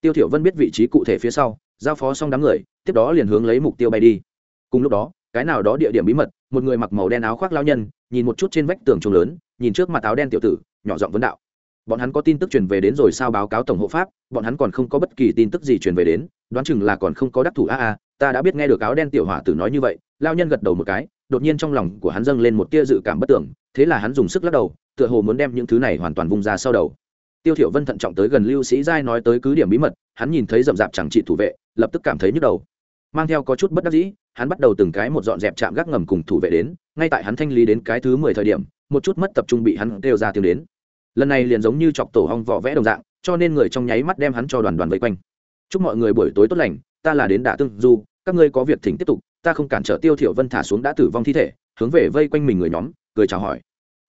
Tiêu tiểu vân biết vị trí cụ thể phía sau, giao phó xong đám người, tiếp đó liền hướng lấy mục tiêu bay đi. Cùng lúc đó, cái nào đó địa điểm bí mật, một người mặc màu đen áo khoác lao nhân, nhìn một chút trên vách tường trùng lớn, nhìn trước mặt áo đen tiểu tử, nhỏ giọng vấn đạo. Bọn hắn có tin tức truyền về đến rồi sao báo cáo tổng hộ pháp, bọn hắn còn không có bất kỳ tin tức gì truyền về đến đoán chừng là còn không có đắc thủ. A a, ta đã biết nghe được áo đen tiểu hỏa tử nói như vậy. Lao nhân gật đầu một cái, đột nhiên trong lòng của hắn dâng lên một tia dự cảm bất tưởng, thế là hắn dùng sức lắc đầu, tựa hồ muốn đem những thứ này hoàn toàn vung ra sau đầu. Tiêu thiểu vân thận trọng tới gần lưu sĩ giai nói tới cứ điểm bí mật, hắn nhìn thấy rậm rạp chẳng trị thủ vệ, lập tức cảm thấy nhức đầu. Mang theo có chút bất đắc dĩ, hắn bắt đầu từng cái một dọn dẹp chạm gác ngầm cùng thủ vệ đến, ngay tại hắn thanh lý đến cái thứ mười thời điểm, một chút mất tập trung bị hắn kêu ra tiếng đến. Lần này liền giống như chọc tổ hong vỏ vẽ đồng dạng, cho nên người trong nháy mắt đem hắn cho đoàn đoàn vây quanh chúc mọi người buổi tối tốt lành, ta là đến đả tương du, các ngươi có việc thỉnh tiếp tục, ta không cản trở tiêu thiểu vân thả xuống đã tử vong thi thể, hướng về vây quanh mình người nhóm, cười chào hỏi.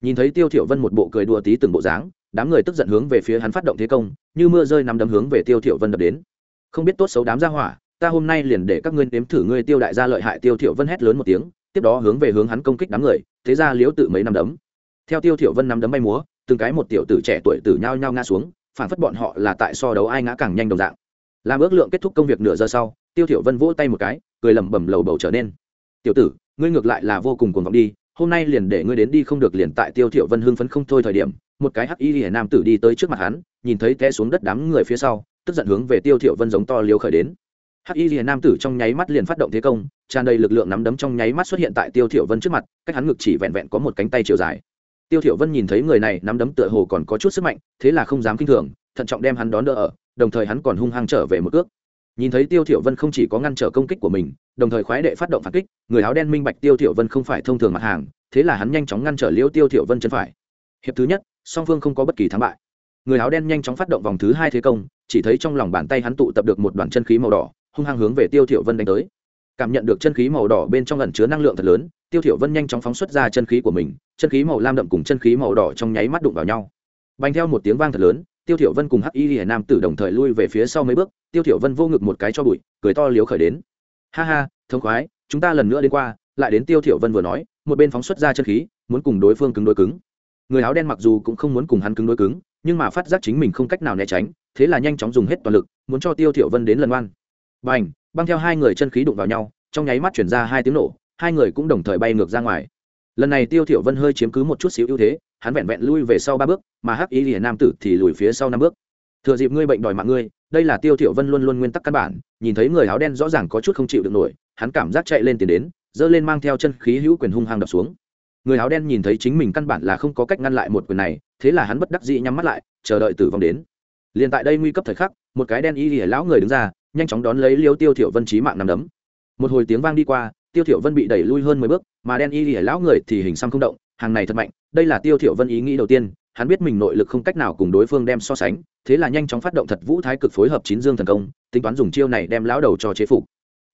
Nhìn thấy tiêu thiểu vân một bộ cười đùa tí từng bộ dáng, đám người tức giận hướng về phía hắn phát động thế công, như mưa rơi nắm đấm hướng về tiêu thiểu vân đập đến. Không biết tốt xấu đám gia hỏa, ta hôm nay liền để các ngươi nếm thử ngươi tiêu đại gia lợi hại tiêu thiểu vân hét lớn một tiếng, tiếp đó hướng về hướng hắn công kích đám người, thế ra liếu tự mấy năm đấm. Theo tiêu thiểu vân nắm đấm bay múa, từng cái một tiểu tử trẻ tuổi tử nhao nhao ngã xuống, phản phất bọn họ là tại so đấu ai ngã càng nhanh đồng dạng làm ước lượng kết thúc công việc nửa giờ sau, tiêu thiểu vân vỗ tay một cái, cười lẩm bẩm lầu bầu trở nên. Tiểu tử, ngươi ngược lại là vô cùng cuồng vọng đi, hôm nay liền để ngươi đến đi không được liền tại tiêu thiểu vân hưng phấn không thôi thời điểm, một cái hắc y lìa nam tử đi tới trước mặt hắn, nhìn thấy té xuống đất đám người phía sau, tức giận hướng về tiêu thiểu vân giống to liều khởi đến. Hắc y lìa nam tử trong nháy mắt liền phát động thế công, tràn đầy lực lượng nắm đấm trong nháy mắt xuất hiện tại tiêu thiểu vân trước mặt, cách hắn ngực chỉ vẹn vẹn có một cánh tay chiều dài. Tiêu thiểu vân nhìn thấy người này, nắm đấm tựa hồ còn có chút sức mạnh, thế là không dám kinh thường, thận trọng đem hắn đón đỡ ở đồng thời hắn còn hung hăng trở về một cước. Nhìn thấy tiêu thiểu vân không chỉ có ngăn trở công kích của mình, đồng thời khoái đệ phát động phản kích, người áo đen minh bạch tiêu thiểu vân không phải thông thường mặt hàng, thế là hắn nhanh chóng ngăn trở liêu tiêu thiểu vân chân phải. Hiệp thứ nhất, song phương không có bất kỳ thắng bại. Người áo đen nhanh chóng phát động vòng thứ hai thế công, chỉ thấy trong lòng bàn tay hắn tụ tập được một đoàn chân khí màu đỏ, hung hăng hướng về tiêu thiểu vân đánh tới. Cảm nhận được chân khí màu đỏ bên trong ẩn chứa năng lượng thật lớn, tiêu thiểu vân nhanh chóng phóng xuất ra chân khí của mình, chân khí màu lam đậm cùng chân khí màu đỏ trong nháy mắt đụng vào nhau. Bành theo một tiếng vang thật lớn tiêu thiểu vân cùng hắc y lìa nam tử đồng thời lui về phía sau mấy bước, tiêu thiểu vân vô ngực một cái cho bụi, cười to liếu khởi đến. Ha ha, thông khoái, chúng ta lần nữa đến qua, lại đến tiêu thiểu vân vừa nói, một bên phóng xuất ra chân khí, muốn cùng đối phương cứng đối cứng. Người áo đen mặc dù cũng không muốn cùng hắn cứng đối cứng, nhưng mà phát giác chính mình không cách nào né tránh, thế là nhanh chóng dùng hết toàn lực, muốn cho tiêu thiểu vân đến lần oan bành, băng theo hai người chân khí đụng vào nhau, trong nháy mắt chuyển ra hai tiếng nổ, hai người cũng đồng thời bay ngược ra ngoài lần này tiêu thiểu vân hơi chiếm cứ một chút xíu ưu thế, hắn vẹn vẹn lui về sau ba bước, mà hắc ý lìa nam tử thì lùi phía sau năm bước. Thừa dịp ngươi bệnh đòi mạng ngươi, đây là tiêu thiểu vân luôn luôn nguyên tắc căn bản, nhìn thấy người áo đen rõ ràng có chút không chịu được nổi, hắn cảm giác chạy lên tiền đến dơ lên mang theo chân khí hữu quyền hung hăng đập xuống. Người áo đen nhìn thấy chính mình căn bản là không có cách ngăn lại một quyền này, thế là hắn bất đắc dĩ nhắm mắt lại, chờ đợi tử vong đến. Liền tại đây nguy cấp thời khắc, một cái đen y lìa lão người đứng ra, nhanh chóng đón lấy liêu tiêu thiểu vân chí mạng nằm đấm. Một hồi tiếng vang đi qua tiêu thiểu vân bị đẩy lui hơn mười bước, mà đen y lìa lão người thì hình xăm không động, hàng này thật mạnh, đây là tiêu thiểu vân ý nghĩ đầu tiên, hắn biết mình nội lực không cách nào cùng đối phương đem so sánh, thế là nhanh chóng phát động thật vũ thái cực phối hợp chín dương thần công, tính toán dùng chiêu này đem lão đầu cho chế phục.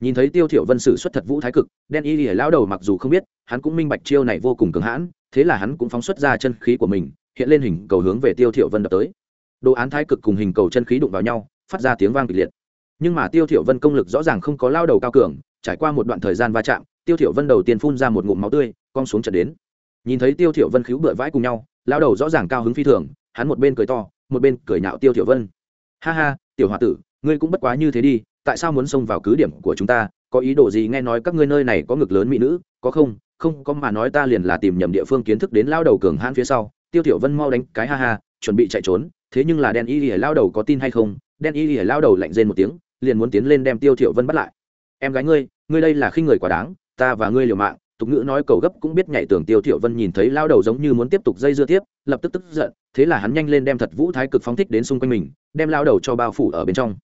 Nhìn thấy tiêu thiểu vân sử xuất thật vũ thái cực, đen y lìa lão đầu mặc dù không biết, hắn cũng minh bạch chiêu này vô cùng cứng hãn, thế là hắn cũng phóng xuất ra chân khí của mình, hiện lên hình cầu hướng về tiêu thiểu vân đập tới. Đồ án thái cực cùng hình cầu chân khí đụng vào nhau, phát ra tiếng vang kịch liệt. Nhưng mà tiêu thiểu vân công lực rõ ràng không có lao đầu cao cường trải qua một đoạn thời gian va chạm, tiêu thiểu vân đầu tiên phun ra một ngụm máu tươi, cong xuống trận đến. Nhìn thấy tiêu thiểu vân khiếu bựa vãi cùng nhau, Lão đầu rõ ràng cao hứng phi thường, hắn một bên cười to, một bên cười nhạo tiêu thiểu vân. Ha ha, tiểu hòa tử, ngươi cũng bất quá như thế đi, tại sao muốn xông vào cứ điểm của chúng ta? Có ý đồ gì nghe nói các ngươi nơi này có ngực lớn mỹ nữ? Có không? Không, có mà nói ta liền là tìm nhầm địa phương kiến thức đến lao đầu cường hãn phía sau. Tiêu thiểu vân mau đánh cái ha ha, chuẩn bị chạy trốn, thế nhưng là đen y lìa lao đầu có tin hay không? Đen y lìa lao đầu lạnh rên một tiếng, liền muốn tiến lên đem tiêu thiểu vân bắt lại em gái ngươi ngươi đây là khi người quá đáng, ta và ngươi liều mạng. Tục ngữ nói cầu gấp cũng biết nhảy tưởng tiêu thiểu vân nhìn thấy lao đầu giống như muốn tiếp tục dây dưa tiếp, lập tức tức giận, thế là hắn nhanh lên đem thật vũ thái cực phóng thích đến xung quanh mình, đem lao đầu cho bao phủ ở bên trong.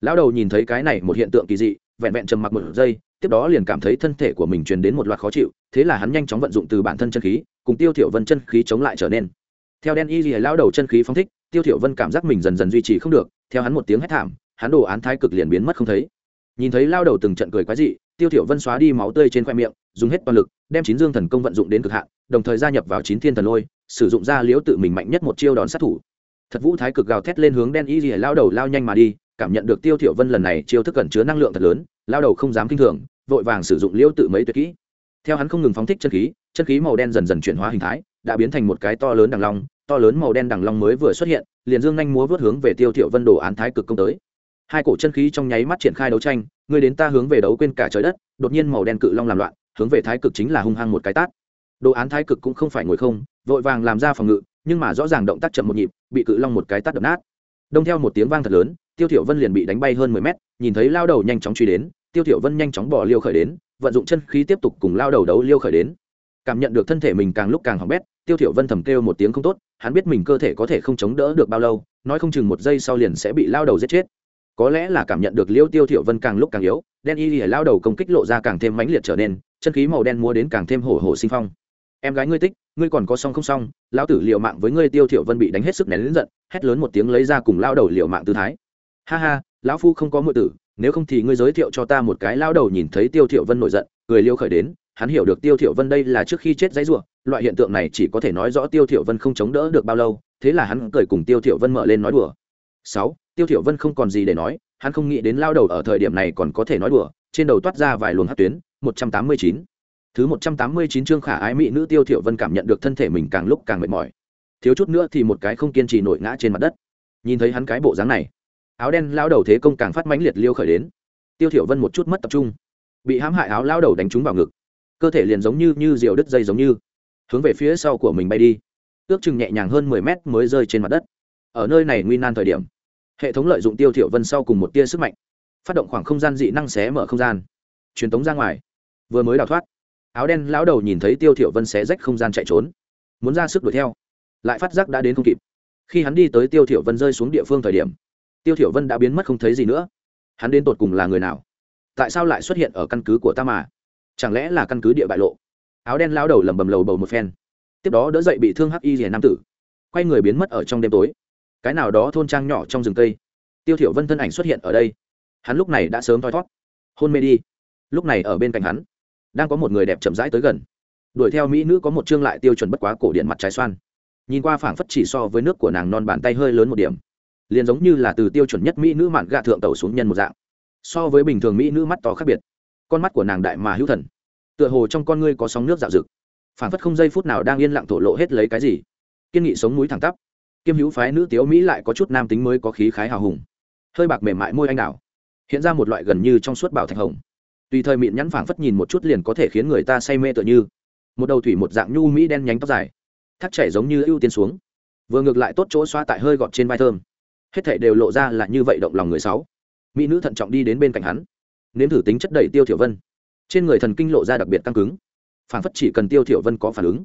Lao đầu nhìn thấy cái này một hiện tượng kỳ dị, vẹn vẹn trầm mặc một giây, tiếp đó liền cảm thấy thân thể của mình truyền đến một loạt khó chịu, thế là hắn nhanh chóng vận dụng từ bản thân chân khí, cùng tiêu thiểu vân chân khí chống lại trở nên. Theo đen y lìa lao đầu chân khí phóng thích, tiêu thiểu vân cảm giác mình dần dần duy trì không được, theo hắn một tiếng hét thảm, hắn đồ án thái cực liền biến mất không thấy nhìn thấy lao đầu từng trận cười quái dị, tiêu thiểu vân xóa đi máu tươi trên khoe miệng, dùng hết toàn lực, đem chín dương thần công vận dụng đến cực hạn, đồng thời gia nhập vào chín thiên thần lôi, sử dụng ra liễu tự mình mạnh nhất một chiêu đòn sát thủ. Thật vũ thái cực gào thét lên hướng đen y lìa lao đầu lao nhanh mà đi, cảm nhận được tiêu thiểu vân lần này chiêu thức cẩn chứa năng lượng thật lớn, lao đầu không dám kinh thường, vội vàng sử dụng liễu tự mấy tuyệt kỹ. Theo hắn không ngừng phóng thích chân khí chân khí màu đen dần dần chuyển hóa hình thái, đã biến thành một cái to lớn đằng long, to lớn màu đen đằng long mới vừa xuất hiện, liền dương nhanh múa vớt hướng về tiêu thiểu vân đồ án thái cực công tới hai cổ chân khí trong nháy mắt triển khai đấu tranh người đến ta hướng về đấu quên cả trời đất, đột nhiên màu đen cự long làm loạn, hướng về thái cực chính là hung hăng một cái tát. Đồ án thái cực cũng không phải ngồi không, vội vàng làm ra phòng ngự, nhưng mà rõ ràng động tác chậm một nhịp, bị cự long một cái tát đập nát. Đông theo một tiếng vang thật lớn, tiêu thiểu vân liền bị đánh bay hơn mười mét, nhìn thấy lao đầu nhanh chóng truy đến, tiêu thiểu vân nhanh chóng bỏ liêu khởi đến, vận dụng chân khí tiếp tục cùng lao đầu đấu liêu khởi đến. Cảm nhận được thân thể mình càng lúc càng hỏng bét, tiêu thiểu vân thầm kêu một tiếng không tốt, hắn biết mình cơ thể có thể không chống đỡ được bao lâu, nói không chừng một giây sau liền sẽ bị lao đầu giết chết có lẽ là cảm nhận được liêu tiêu thiểu vân càng lúc càng yếu, đen y lìa lao đầu công kích lộ ra càng thêm mãnh liệt trở nên, chân khí màu đen múa đến càng thêm hổ hổ sinh phong. Em gái ngươi tích ngươi còn có song không song, lão tử liều mạng với ngươi. Tiêu thiểu vân bị đánh hết sức nén lớn giận, hét lớn một tiếng lấy ra cùng lao đầu liều mạng tư thái. Ha ha, lão phu không có muội tử, nếu không thì ngươi giới thiệu cho ta một cái lao đầu. Nhìn thấy tiêu thiểu vân nổi giận, cười liêu khởi đến, hắn hiểu được tiêu thiểu vân đây là trước khi chết dãy rủa, loại hiện tượng này chỉ có thể nói rõ tiêu thiểu vân không chống đỡ được bao lâu, thế là hắn cười cùng tiêu thiểu vân mở lên nói đùa. Sáu tiêu thiểu vân không còn gì để nói, hắn không nghĩ đến lao đầu ở thời điểm này còn có thể nói đùa, trên đầu toát ra vài luồng hắt tuyến 189 thứ 189 chương khả ái mỹ nữ tiêu thiểu vân cảm nhận được thân thể mình càng lúc càng mệt mỏi. Thiếu chút nữa thì một cái không kiên trì nổi ngã trên mặt đất. Nhìn thấy hắn cái bộ dáng này, áo đen lao đầu thế công càng phát mãnh liệt liêu khởi đến. Tiêu thiểu vân một chút mất tập trung, bị hãm hại áo lao đầu đánh trúng vào ngực. Cơ thể liền giống như như diều đứt dây giống như, hướng về phía sau của mình bay đi. Ước chừng nhẹ nhàng hơn mười mét mới rơi trên mặt đất. Ở nơi này nguy nan thời điểm hệ thống lợi dụng tiêu thiểu vân sau cùng một tia sức mạnh, phát động khoảng không gian dị năng xé mở không gian, truyền tống ra ngoài, vừa mới đào thoát. Áo đen lão đầu nhìn thấy tiêu thiểu vân xé rách không gian chạy trốn, muốn ra sức đuổi theo, lại phát giác đã đến không kịp. Khi hắn đi tới tiêu thiểu vân rơi xuống địa phương thời điểm, tiêu thiểu vân đã biến mất không thấy gì nữa. Hắn đến tột cùng là người nào? Tại sao lại xuất hiện ở căn cứ của ta mà? Chẳng lẽ là căn cứ địa bại lộ? Áo đen lão đầu lầm bầm lầu bầu một phen, tiếp đó đỡ dậy bị thương hắc y rìa nam tử, quay người biến mất ở trong đêm tối cái nào đó thôn trang nhỏ trong rừng cây. Tiêu thiểu vân thân ảnh xuất hiện ở đây. Hắn lúc này đã sớm thoi thoát, hôn mê đi. Lúc này ở bên cạnh hắn đang có một người đẹp chậm rãi tới gần. Đuổi theo mỹ nữ có một chương lại tiêu chuẩn bất quá cổ điện mặt trái xoan. Nhìn qua phảng phất chỉ so với nước của nàng non bàn tay hơi lớn một điểm liền giống như là từ tiêu chuẩn nhất mỹ nữ mạn gạ thượng tẩu xuống nhân một dạng. So với bình thường mỹ nữ mắt to khác biệt. Con mắt của nàng đại mà hữu thần. Tựa hồ trong con ngươi có sóng nước dạo rực. Phảng phất không giây phút nào đang yên lặng thổ lộ hết lấy cái gì. Kiên nghị sống núi thẳng tắp kiêm hữu phái nữ tiếu mỹ lại có chút nam tính mới có khí khái hào hùng. Hơi bạc mềm mại môi anh đào. Hiện ra một loại gần như trong suốt bảo thạch hồng. Tùy thời mịn nhắn phảng phất nhìn một chút liền có thể khiến người ta say mê tựa như. Một đầu thủy một dạng nhu mỹ đen nhánh tóc dài. Thắt chảy giống như ưu tiên xuống. Vừa ngược lại tốt chỗ xoa tại hơi gọt trên vai thơm. Hết thể đều lộ ra là như vậy động lòng người sáu. Mỹ nữ thận trọng đi đến bên cạnh hắn. Nếm thử tính chất đầy tiêu thiểu vân. Trên người thần kinh lộ ra đặc biệt căng cứng. Phảng phất chỉ cần tiêu thiểu vân có phản ứng,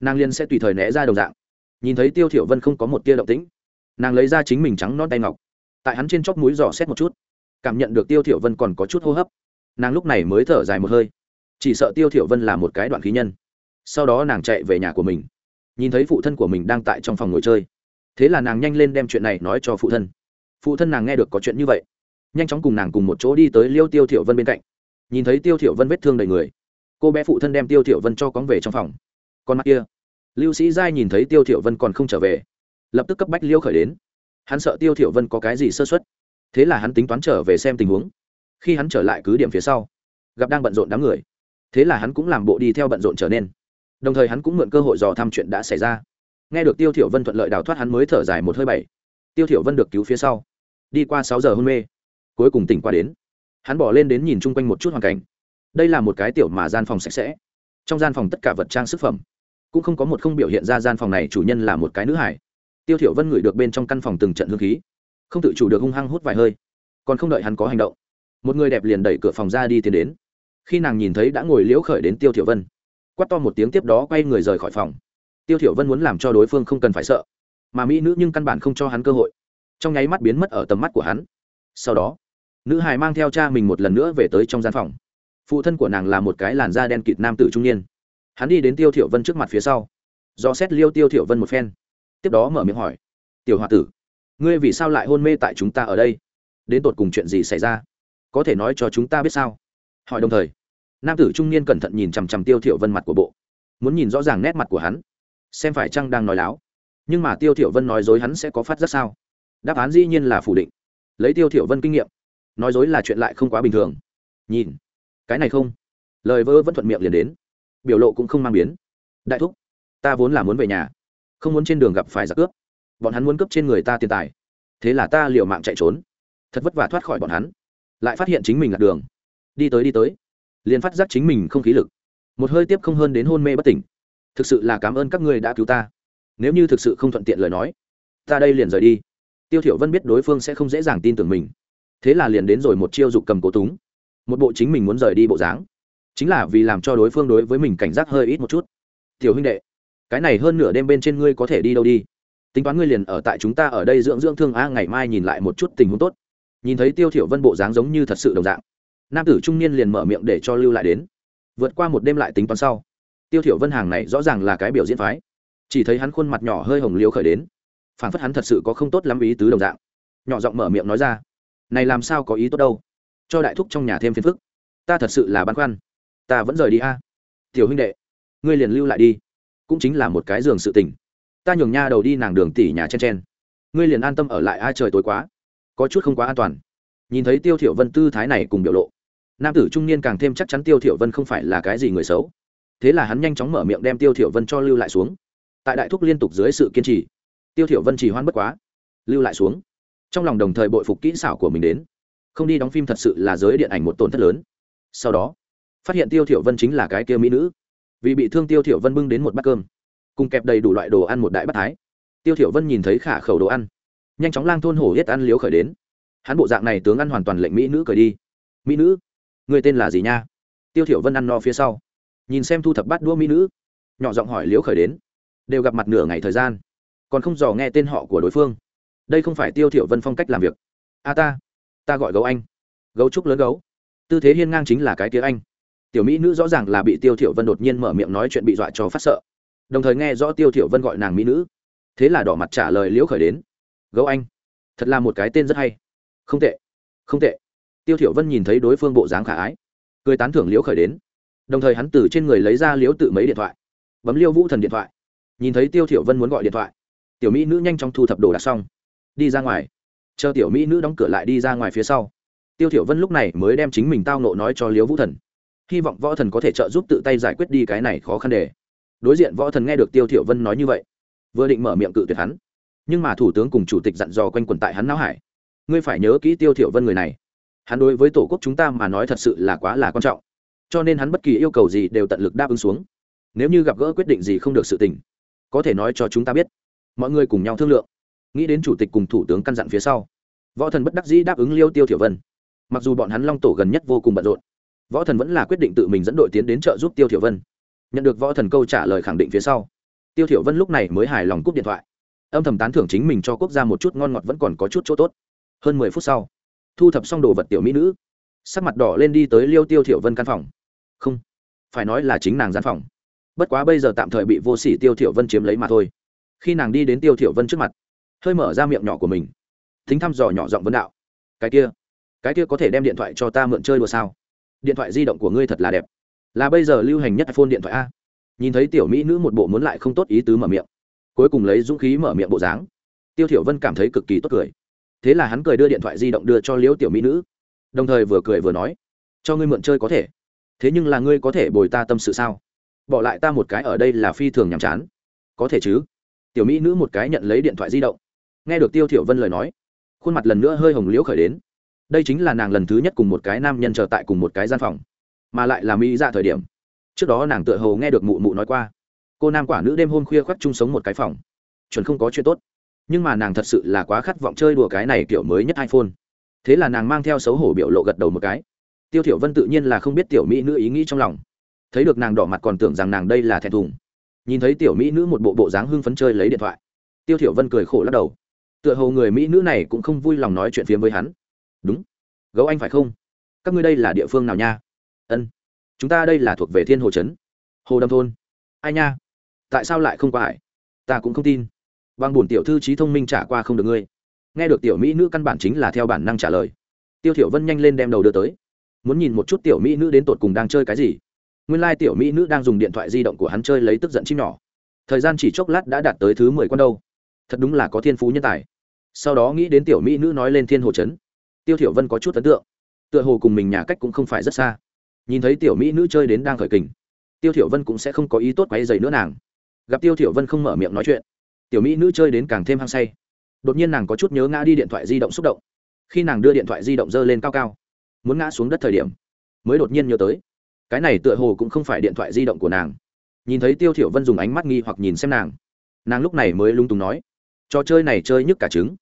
nàng liên sẽ tùy thời né ra đồng dạng nhìn thấy tiêu thiểu vân không có một tia động tĩnh nàng lấy ra chính mình trắng non tay ngọc tại hắn trên chóp mũi dò xét một chút cảm nhận được tiêu thiểu vân còn có chút hô hấp nàng lúc này mới thở dài một hơi chỉ sợ tiêu thiểu vân là một cái đoạn khí nhân sau đó nàng chạy về nhà của mình nhìn thấy phụ thân của mình đang tại trong phòng ngồi chơi thế là nàng nhanh lên đem chuyện này nói cho phụ thân phụ thân nàng nghe được có chuyện như vậy nhanh chóng cùng nàng cùng một chỗ đi tới liêu tiêu thiểu vân bên cạnh nhìn thấy tiêu thiểu vân vết thương đầy người cô bé phụ thân đem tiêu thiểu vân cho cóng về trong phòng con mắt kia lưu sĩ giai nhìn thấy tiêu thiểu vân còn không trở về, lập tức cấp bách liêu khởi đến. Hắn sợ tiêu thiểu vân có cái gì sơ suất. Thế là hắn tính toán trở về xem tình huống. Khi hắn trở lại cứ điểm phía sau, gặp đang bận rộn đám người. Thế là hắn cũng làm bộ đi theo bận rộn trở nên. Đồng thời hắn cũng mượn cơ hội dò thăm chuyện đã xảy ra. Nghe được tiêu thiểu vân thuận lợi đào thoát hắn mới thở dài một hơi bảy. Tiêu thiểu vân được cứu phía sau. Đi qua sáu giờ hôn mê, cuối cùng tỉnh qua đến. Hắn bỏ lên đến nhìn chung quanh một chút hoàn cảnh. Đây là một cái tiểu mà gian phòng sạch sẽ. Trong gian phòng tất cả vật trang sức phẩm cũng không có một không biểu hiện ra gian phòng này chủ nhân là một cái nữ hải. Tiêu thiểu vân ngửi được bên trong căn phòng từng trận hương khí. Không tự chủ được hung hăng hút vài hơi. Còn không đợi hắn có hành động, một người đẹp liền đẩy cửa phòng ra đi tiến đến. Khi nàng nhìn thấy đã ngồi liễu khởi đến tiêu thiểu vân, quát to một tiếng tiếp đó quay người rời khỏi phòng. Tiêu thiểu vân muốn làm cho đối phương không cần phải sợ, mà mỹ nữ nhưng căn bản không cho hắn cơ hội. Trong nháy mắt biến mất ở tầm mắt của hắn. Sau đó, nữ hài mang theo cha mình một lần nữa về tới trong gian phòng. Phụ thân của nàng là một cái làn da đen kịt nam tử trung niên hắn đi đến tiêu thiểu vân trước mặt phía sau. Do xét liêu tiêu thiểu vân một phen. Tiếp đó mở miệng hỏi, tiểu hòa tử, ngươi vì sao lại hôn mê tại chúng ta ở đây? Đến tột cùng chuyện gì xảy ra? Có thể nói cho chúng ta biết sao? Hỏi đồng thời, nam tử trung niên cẩn thận nhìn chằm chằm tiêu thiểu vân mặt của bộ, muốn nhìn rõ ràng nét mặt của hắn, xem phải chăng đang nói láo. Nhưng mà tiêu thiểu vân nói dối hắn sẽ có phát rất sao? Đáp án dĩ nhiên là phủ định. Lấy tiêu thiểu vân kinh nghiệm, nói dối là chuyện lại không quá bình thường. Nhìn, cái này không? Lời vơ vẫn thuận miệng liền đến biểu lộ cũng không mang biến. Đại thúc, ta vốn là muốn về nhà, không muốn trên đường gặp phải giặc cướp. Bọn hắn muốn cướp trên người ta tiền tài. Thế là ta liều mạng chạy trốn. Thật vất vả thoát khỏi bọn hắn. Lại phát hiện chính mình lạc đường. Đi tới đi tới. Liền phát giác chính mình không khí lực. Một hơi tiếp không hơn đến hôn mê bất tỉnh. Thực sự là cảm ơn các ngươi đã cứu ta. Nếu như thực sự không thuận tiện lời nói, ta đây liền rời đi. Tiêu thiểu vân biết đối phương sẽ không dễ dàng tin tưởng mình. Thế là liền đến rồi một chiêu dục cầm cố túng. Một bộ chính mình muốn rời đi bộ dáng chính là vì làm cho đối phương đối với mình cảnh giác hơi ít một chút. Tiểu huynh đệ, cái này hơn nửa đêm bên trên ngươi có thể đi đâu đi? Tính toán ngươi liền ở tại chúng ta ở đây dưỡng dưỡng thương a, ngày mai nhìn lại một chút tình huống tốt. Nhìn thấy tiêu thiểu vân bộ dáng giống như thật sự đồng dạng. Nam tử trung niên liền mở miệng để cho lưu lại đến. Vượt qua một đêm lại tính toán sau, tiêu thiểu vân hàng này rõ ràng là cái biểu diễn phái. Chỉ thấy hắn khuôn mặt nhỏ hơi hồng liêu khởi đến. Phảng phất hắn thật sự có không tốt lắm ý tứ đồng dạng. Nhỏ giọng mở miệng nói ra, này làm sao có ý tốt đâu? Cho đại thúc trong nhà thêm phiền phức. Ta thật sự là băn khoăn ta vẫn rời đi a. Tiểu huynh đệ, ngươi liền lưu lại đi. Cũng chính là một cái giường sự tình. Ta nhường nha đầu đi nàng đường tỉ nhà chen chen. Ngươi liền an tâm ở lại, ai trời tối quá. Có chút không quá an toàn. Nhìn thấy tiêu thiểu vân tư thái này cùng biểu lộ, nam tử trung niên càng thêm chắc chắn tiêu thiểu vân không phải là cái gì người xấu. Thế là hắn nhanh chóng mở miệng đem tiêu thiểu vân cho lưu lại xuống. Tại đại thúc liên tục dưới sự kiên trì, tiêu thiểu vân chỉ hoan bất quá, lưu lại xuống. Trong lòng đồng thời bội phục kỹ xảo của mình đến. Không đi đóng phim thật sự là giới điện ảnh một tổn thất lớn. Sau đó phát hiện tiêu thiểu vân chính là cái kia mỹ nữ. Vì bị thương tiêu thiểu vân bưng đến một bát cơm, cùng kẹp đầy đủ loại đồ ăn một đại bát thái. Tiêu thiểu vân nhìn thấy khả khẩu đồ ăn, nhanh chóng lang thôn hổ yết ăn liếu khởi đến. Hắn bộ dạng này tướng ăn hoàn toàn lệnh mỹ nữ cởi đi. Mỹ nữ, người tên là gì nha? Tiêu thiểu vân ăn no phía sau, nhìn xem thu thập bát đũa mỹ nữ, nhỏ giọng hỏi liếu khởi đến. Đều gặp mặt nửa ngày thời gian, còn không dò nghe tên họ của đối phương. Đây không phải tiêu thiểu vân phong cách làm việc. A ta ta gọi gấu anh. Gấu trúc lớn gấu. Tư thế hiên ngang chính là cái kia anh tiểu mỹ nữ rõ ràng là bị tiêu thiểu vân đột nhiên mở miệng nói chuyện bị dọa cho phát sợ. Đồng thời nghe rõ tiêu thiểu vân gọi nàng mỹ nữ. Thế là đỏ mặt trả lời liễu khởi đến. Gấu anh, thật là một cái tên rất hay. Không tệ không tệ. Tiêu thiểu vân nhìn thấy đối phương bộ dáng khả ái, cười tán thưởng liễu khởi đến. Đồng thời hắn từ trên người lấy ra liễu tự mấy điện thoại, bấm liêu vũ thần điện thoại, nhìn thấy tiêu thiểu vân muốn gọi điện thoại. Tiểu mỹ nữ nhanh chóng thu thập đồ đạc xong, đi ra ngoài. Chờ tiểu mỹ nữ đóng cửa lại đi ra ngoài phía sau, tiêu thiểu vân lúc này mới đem chính mình tao nộ nói cho liễu vũ thần hy vọng võ thần có thể trợ giúp tự tay giải quyết đi cái này khó khăn để đối diện võ thần nghe được tiêu thiểu vân nói như vậy, vừa định mở miệng cự tuyệt hắn, nhưng mà thủ tướng cùng chủ tịch dặn dò quanh quẩn tại hắn não hải. Ngươi phải nhớ kỹ tiêu thiểu vân người này. Hắn đối với tổ quốc chúng ta mà nói thật sự là quá là quan trọng, cho nên hắn bất kỳ yêu cầu gì đều tận lực đáp ứng xuống. Nếu như gặp gỡ quyết định gì không được sự tình, có thể nói cho chúng ta biết. Mọi người cùng nhau thương lượng. Nghĩ đến chủ tịch cùng thủ tướng căn dặn phía sau, võ thần bất đắc dĩ đáp ứng liêu tiêu thiểu vân. Mặc dù bọn hắn long tổ gần nhất vô cùng bận rộn võ thần vẫn là quyết định tự mình dẫn đội tiến đến trợ giúp tiêu thiểu vân. Nhận được võ thần câu trả lời khẳng định phía sau, tiêu thiểu vân lúc này mới hài lòng cúp điện thoại. Âm thầm tán thưởng chính mình cho quốc gia một chút ngon ngọt vẫn còn có chút chỗ tốt. Hơn mười phút sau, thu thập xong đồ vật tiểu mỹ nữ, sắc mặt đỏ lên đi tới liêu tiêu thiểu vân căn phòng. Không, phải nói là chính nàng gian phòng. Bất quá bây giờ tạm thời bị vô sỉ tiêu thiểu vân chiếm lấy mà thôi. Khi nàng đi đến tiêu thiểu vân trước mặt, hơi mở ra miệng nhỏ của mình, thính thăm dò nhỏ giọng vấn đạo. Cái kia cái kia có thể đem điện thoại cho ta mượn chơi đùa sao? Điện thoại di động của ngươi thật là đẹp. Là bây giờ lưu hành nhất iphone điện thoại a. Nhìn thấy tiểu mỹ nữ một bộ muốn lại không tốt ý tứ mở miệng. Cuối cùng lấy dũng khí mở miệng bộ dáng. Tiêu thiểu vân cảm thấy cực kỳ tốt cười. Thế là hắn cười đưa điện thoại di động đưa cho liễu tiểu mỹ nữ. Đồng thời vừa cười vừa nói, cho ngươi mượn chơi có thể. Thế nhưng là ngươi có thể bồi ta tâm sự sao? Bỏ lại ta một cái ở đây là phi thường nhàm chán. Có thể chứ. Tiểu mỹ nữ một cái nhận lấy điện thoại di động. Nghe được tiêu thiểu vân lời nói, khuôn mặt lần nữa hơi hồng liễu khởi đến đây chính là nàng lần thứ nhất cùng một cái nam nhân chờ tại cùng một cái gian phòng, mà lại là mỹ dạ thời điểm. Trước đó nàng tựa hồ nghe được mụ mụ nói qua, cô nam quả nữ đêm hôm khuya khoác chung sống một cái phòng, chuẩn không có chuyện tốt. Nhưng mà nàng thật sự là quá khát vọng chơi đùa cái này kiểu mới nhất iphone. Thế là nàng mang theo xấu hổ biểu lộ gật đầu một cái. Tiêu thiểu vân tự nhiên là không biết tiểu mỹ nữ ý nghĩ trong lòng. Thấy được nàng đỏ mặt còn tưởng rằng nàng đây là thẹn thùng. Nhìn thấy tiểu mỹ nữ một bộ bộ dáng hưng phấn chơi lấy điện thoại, tiêu thiểu vân cười khổ lắc đầu. Tựa hồ người mỹ nữ này cũng không vui lòng nói chuyện phiếm với hắn đúng. Gấu anh phải không? Các ngươi đây là địa phương nào nha? Ân. Chúng ta đây là thuộc về thiên hồ trấn. Hồ đâm thôn. Ai nha? Tại sao lại không qua hải? Ta cũng không tin. Bằng bổn tiểu thư trí thông minh trả qua không được ngươi. Nghe được tiểu mỹ nữ căn bản chính là theo bản năng trả lời. Tiêu thiểu vân nhanh lên đem đầu đưa tới. Muốn nhìn một chút tiểu mỹ nữ đến tột cùng đang chơi cái gì. Nguyên lai tiểu mỹ nữ đang dùng điện thoại di động của hắn chơi lấy tức giận chim nhỏ. Thời gian chỉ chốc lát đã đạt tới thứ mười con đâu. Thật đúng là có thiên phú nhân tài. Sau đó nghĩ đến tiểu mỹ nữ nói lên thiên hồ trấn tiêu thiểu vân có chút ấn tượng. Tựa hồ cùng mình nhà cách cũng không phải rất xa. Nhìn thấy tiểu mỹ nữ chơi đến đang khởi kình, tiêu thiểu vân cũng sẽ không có ý tốt quay dày nữa nàng. Gặp tiêu thiểu vân không mở miệng nói chuyện, tiểu mỹ nữ chơi đến càng thêm hăng say. Đột nhiên nàng có chút nhớ ngã đi điện thoại di động xúc động. Khi nàng đưa điện thoại di động dơ lên cao cao, muốn ngã xuống đất thời điểm, mới đột nhiên nhớ tới. Cái này tựa hồ cũng không phải điện thoại di động của nàng. Nhìn thấy tiêu thiểu vân dùng ánh mắt nghi hoặc nhìn xem nàng nàng lúc này mới lung tung nói, trò chơi này chơi nhức cả trứng,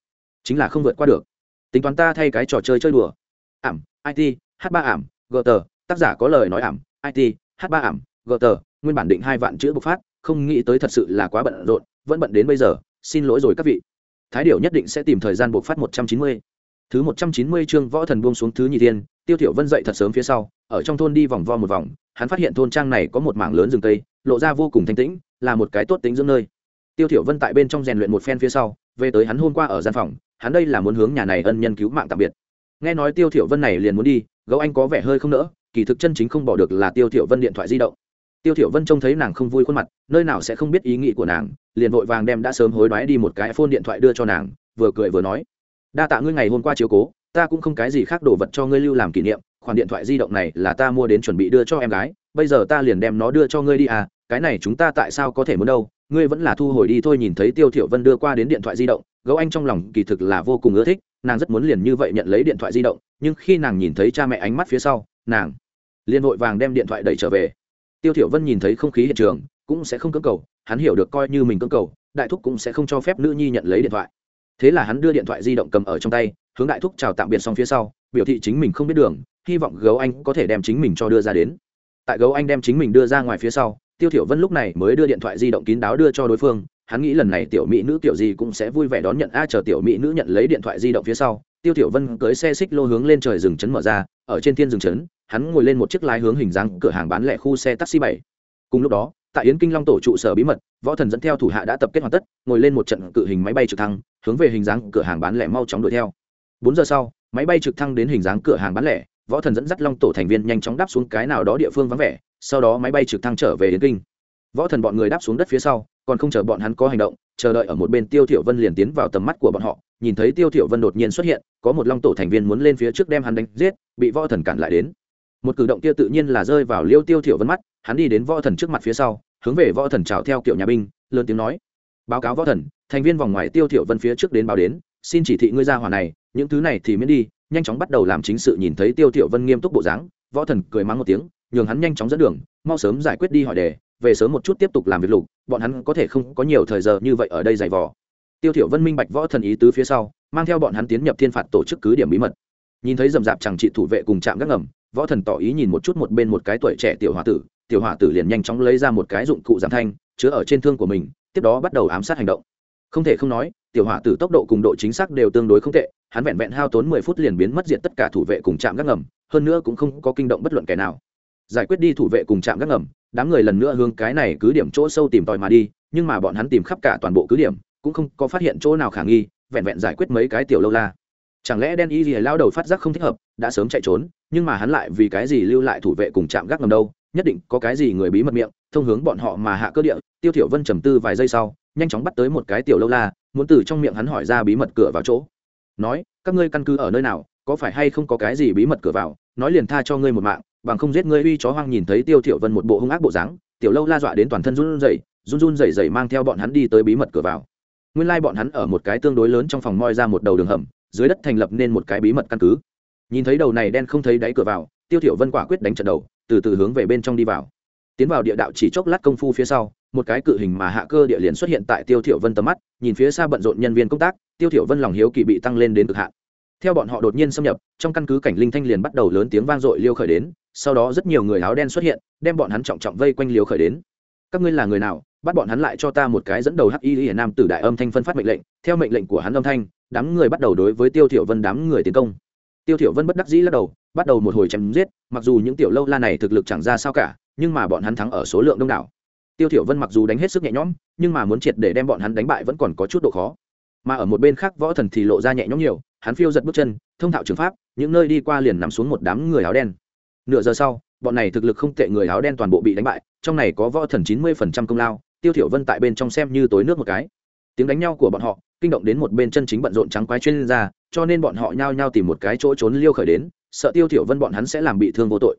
chính là không vượt qua được tính toán ta thay cái trò chơi chơi đùa. Ảm it h ba ảm gờ tờ tác giả có lời nói ảm it h ba ảm gờ tờ nguyên bản định hai vạn chữ bộc phát, không nghĩ tới thật sự là quá bận rộn, vẫn bận đến bây giờ, xin lỗi rồi các vị. Thái điểu nhất định sẽ tìm thời gian bộc phát một trăm chín mươi. Thứ một trăm chín mươi chương võ thần buông xuống thứ nhị thiên, tiêu thiểu vân dậy thật sớm phía sau, ở trong thôn đi vòng vo một vòng, hắn phát hiện thôn trang này có một mảng lớn rừng tây lộ ra vô cùng thanh tĩnh, là một cái tốt tính dưỡng nơi tiêu thiểu vân tại bên trong rèn luyện một phen phía sau, về tới hắn hôm qua ở gian phòng, hắn đây là muốn hướng nhà này ân nhân cứu mạng tạm biệt. Nghe nói tiêu thiểu vân này liền muốn đi, gấu anh có vẻ hơi không nỡ, kỳ thực chân chính không bỏ được là tiêu thiểu vân điện thoại di động. Tiêu thiểu vân trông thấy nàng không vui khuôn mặt, nơi nào sẽ không biết ý nghĩ của nàng, liền vội vàng đem đã sớm hối đoái đi một cái iphone điện thoại đưa cho nàng, vừa cười vừa nói, đa tạ ngươi ngày hôm qua chiếu cố, ta cũng không cái gì khác đồ vật cho ngươi lưu làm kỷ niệm, khoản điện thoại di động này là ta mua đến chuẩn bị đưa cho em gái, bây giờ ta liền đem nó đưa cho ngươi đi à cái này chúng ta tại sao có thể muốn đâu ngươi vẫn là thu hồi đi thôi, nhìn thấy tiêu thiểu vân đưa qua đến điện thoại di động, gấu anh trong lòng kỳ thực là vô cùng ưa thích, nàng rất muốn liền như vậy nhận lấy điện thoại di động, nhưng khi nàng nhìn thấy cha mẹ ánh mắt phía sau, nàng liền vội vàng đem điện thoại đẩy trở về. Tiêu thiểu vân nhìn thấy không khí hiện trường, cũng sẽ không cưỡng cầu, hắn hiểu được coi như mình cưỡng cầu, đại thúc cũng sẽ không cho phép nữ nhi nhận lấy điện thoại. Thế là hắn đưa điện thoại di động cầm ở trong tay, hướng đại thúc chào tạm biệt xong phía sau, biểu thị chính mình không biết đường, hy vọng gấu anh có thể đem chính mình cho đưa ra đến. Tại gấu anh đem chính mình đưa ra ngoài phía sau tiêu thiểu vân lúc này mới đưa điện thoại di động kín đáo đưa cho đối phương, hắn nghĩ lần này tiểu mỹ nữ tiểu gì cũng sẽ vui vẻ đón nhận, a, chờ tiểu mỹ nữ nhận lấy điện thoại di động phía sau, tiêu thiểu vân cưỡi xe xích lô hướng lên trời rừng chấn mở ra, ở trên thiên rừng chấn, hắn ngồi lên một chiếc lái hướng hình dáng cửa hàng bán lẻ khu xe taxi bảy. Cùng lúc đó, tại yến kinh long tổ trụ sở bí mật, võ thần dẫn theo thủ hạ đã tập kết hoàn tất, ngồi lên một trận cự hình máy bay trực thăng, hướng về hình dáng cửa hàng bán lẻ mau chóng đuổi theo. Bốn giờ sau, máy bay trực thăng đến hình dáng cửa hàng bán lẻ, võ thần dẫn dắt long tổ thành viên nhanh chóng đáp xuống cái nào đó địa phương vắng vẻ sau đó máy bay trực thăng trở về yến kinh. Võ thần bọn người đáp xuống đất phía sau, còn không chờ bọn hắn có hành động, chờ đợi ở một bên tiêu thiểu vân liền tiến vào tầm mắt của bọn họ, nhìn thấy tiêu thiểu vân đột nhiên xuất hiện, có một long tổ thành viên muốn lên phía trước đem hắn đánh giết, bị võ thần cản lại đến. Một cử động kia tự nhiên là rơi vào liêu tiêu thiểu vân mắt, hắn đi đến võ thần trước mặt phía sau, hướng về võ thần chào theo kiểu nhà binh, lớn tiếng nói, báo cáo võ thần, thành viên vòng ngoài tiêu thiểu vân phía trước đến báo đến, xin chỉ thị ngươi ra hỏa này, những thứ này thì miễn đi. Nhanh chóng bắt đầu làm chính sự nhìn thấy tiêu thiểu vân nghiêm túc bộ dáng, võ thần cười mắng một tiếng nhường hắn nhanh chóng dẫn đường, mau sớm giải quyết đi hỏi đề, về sớm một chút tiếp tục làm việc lục, bọn hắn có thể không có nhiều thời giờ như vậy ở đây dày vò. Tiêu thiểu vân minh bạch võ thần ý tứ phía sau, mang theo bọn hắn tiến nhập thiên phạt tổ chức cứ điểm bí mật. Nhìn thấy rầm rạp chẳng trị thủ vệ cùng chạm gác ngầm, võ thần tỏ ý nhìn một chút một bên một cái tuổi trẻ tiểu hòa tử, tiểu hòa tử liền nhanh chóng lấy ra một cái dụng cụ giảm thanh, chứa ở trên thương của mình, tiếp đó bắt đầu ám sát hành động. Không thể không nói, tiểu hòa tử tốc độ cùng độ chính xác đều tương đối không tệ, hắn vẹn vẹn hao tốn mười phút liền biến mất diện tất cả thủ vệ cùng chạm gác ngầm, hơn nữa cũng không có kinh động bất luận kẻ nào giải quyết đi thủ vệ cùng chạm gác ngầm, đám người lần nữa hướng cái này cứ điểm chỗ sâu tìm tòi mà đi, nhưng mà bọn hắn tìm khắp cả toàn bộ cứ điểm, cũng không có phát hiện chỗ nào khả nghi, vẹn vẹn giải quyết mấy cái tiểu lâu la. Chẳng lẽ đen y gì lao đầu phát giác không thích hợp, đã sớm chạy trốn, nhưng mà hắn lại vì cái gì lưu lại thủ vệ cùng chạm gác ngầm đâu? Nhất định có cái gì người bí mật miệng, thông hướng bọn họ mà hạ cơ địa, tiêu thiểu vân trầm tư vài giây sau, nhanh chóng bắt tới một cái tiểu lâu la, muốn từ trong miệng hắn hỏi ra bí mật cửa vào chỗ. Nói, các ngươi căn cứ ở nơi nào, có phải hay không có cái gì bí mật cửa vào? Nói liền tha cho ngươi một mạng bằng không giết ngươi uy chó hoang nhìn thấy tiêu thiểu vân một bộ hung ác bộ dáng, tiểu lâu la dọa đến toàn thân run rẩy, run run rẩy rẩy mang theo bọn hắn đi tới bí mật cửa vào. Nguyên lai like bọn hắn ở một cái tương đối lớn trong phòng moi ra một đầu đường hầm, dưới đất thành lập nên một cái bí mật căn cứ. Nhìn thấy đầu này đen không thấy đáy cửa vào, tiêu thiểu vân quả quyết đánh trận đầu, từ từ hướng về bên trong đi vào. Tiến vào địa đạo chỉ chốc lát công phu phía sau, một cái cự hình mà hạ cơ địa liền xuất hiện tại tiêu thiểu vân tầm mắt, nhìn phía xa bận rộn nhân viên công tác, tiêu thiểu vân lòng hiếu kỳ bị tăng lên đến cực hạn. Theo bọn họ đột nhiên xâm nhập, trong căn cứ cảnh linh thanh liền bắt đầu lớn tiếng vang dội liêu khởi đến sau đó rất nhiều người áo đen xuất hiện, đem bọn hắn trọng trọng vây quanh liều khởi đến. Các ngươi là người nào, bắt bọn hắn lại cho ta một cái dẫn đầu hắc y hiển nam tử đại âm thanh phân phát mệnh lệnh, theo mệnh lệnh của hắn âm thanh, đám người bắt đầu đối với tiêu thiểu vân đám người tiến công. Tiêu thiểu vân bất đắc dĩ lắc đầu, bắt đầu một hồi chém giết, mặc dù những tiểu lâu la này thực lực chẳng ra sao cả, nhưng mà bọn hắn thắng ở số lượng đông đảo. Tiêu thiểu vân mặc dù đánh hết sức nhẹ nhõm, nhưng mà muốn triệt để đem bọn hắn đánh bại vẫn còn có chút độ khó. Mà ở một bên khác võ thần thì lộ ra nhẹ nhõm nhiều, hắn phiêu giật bước chân, thông thạo trường pháp, những nơi đi qua liền nằm xuống một đám người áo đen nửa giờ sau, bọn này thực lực không tệ người áo đen toàn bộ bị đánh bại, trong này có võ thần chín mươi phần trăm công lao, tiêu thiểu vân tại bên trong xem như tối nước một cái. Tiếng đánh nhau của bọn họ, kinh động đến một bên chân chính bận rộn trắng quái chuyên gia, cho nên bọn họ nhao nhao tìm một cái chỗ trốn liêu khởi đến, sợ tiêu thiểu vân bọn hắn sẽ làm bị thương vô tội.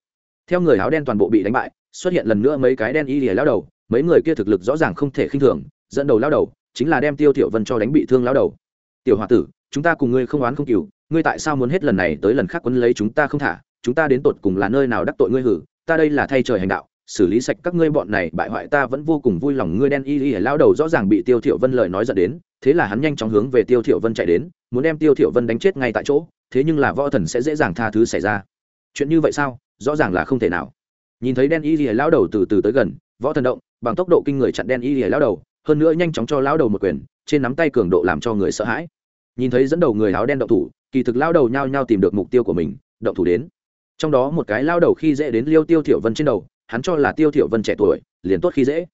Theo người áo đen toàn bộ bị đánh bại, xuất hiện lần nữa mấy cái đen y lìa lao đầu, mấy người kia thực lực rõ ràng không thể khinh thường, dẫn đầu lao đầu chính là đem tiêu thiểu vân cho đánh bị thương lao đầu. Tiểu hòa tử, chúng ta cùng ngươi không oán không cừu, ngươi tại sao muốn hết lần này tới lần khác quấn lấy chúng ta không thả? Chúng ta đến tột cùng là nơi nào đắc tội ngươi hử? Ta đây là thay trời hành đạo, xử lý sạch các ngươi bọn này, bại hoại ta vẫn vô cùng vui lòng. Ngươi đen y y lao đầu rõ ràng bị tiêu thiểu vân lời nói giận đến, thế là hắn nhanh chóng hướng về tiêu thiểu vân chạy đến, muốn đem tiêu thiểu vân đánh chết ngay tại chỗ, thế nhưng là võ thần sẽ dễ dàng tha thứ xảy ra. Chuyện như vậy sao? Rõ ràng là không thể nào. Nhìn thấy đen y y lao đầu từ từ tới gần, võ thần động, bằng tốc độ kinh người chặn đen y y lao đầu, hơn nữa nhanh chóng cho lao đầu một quyền, trên nắm tay cường độ làm cho người sợ hãi. Nhìn thấy dẫn đầu người áo đen động thủ, kỳ thực lao đầu nhao nhao tìm được mục tiêu của mình, động thủ đến trong đó một cái lao đầu khi dễ đến liêu tiêu thiểu vân trên đầu, hắn cho là tiêu thiểu vân trẻ tuổi, liền tốt khi dễ.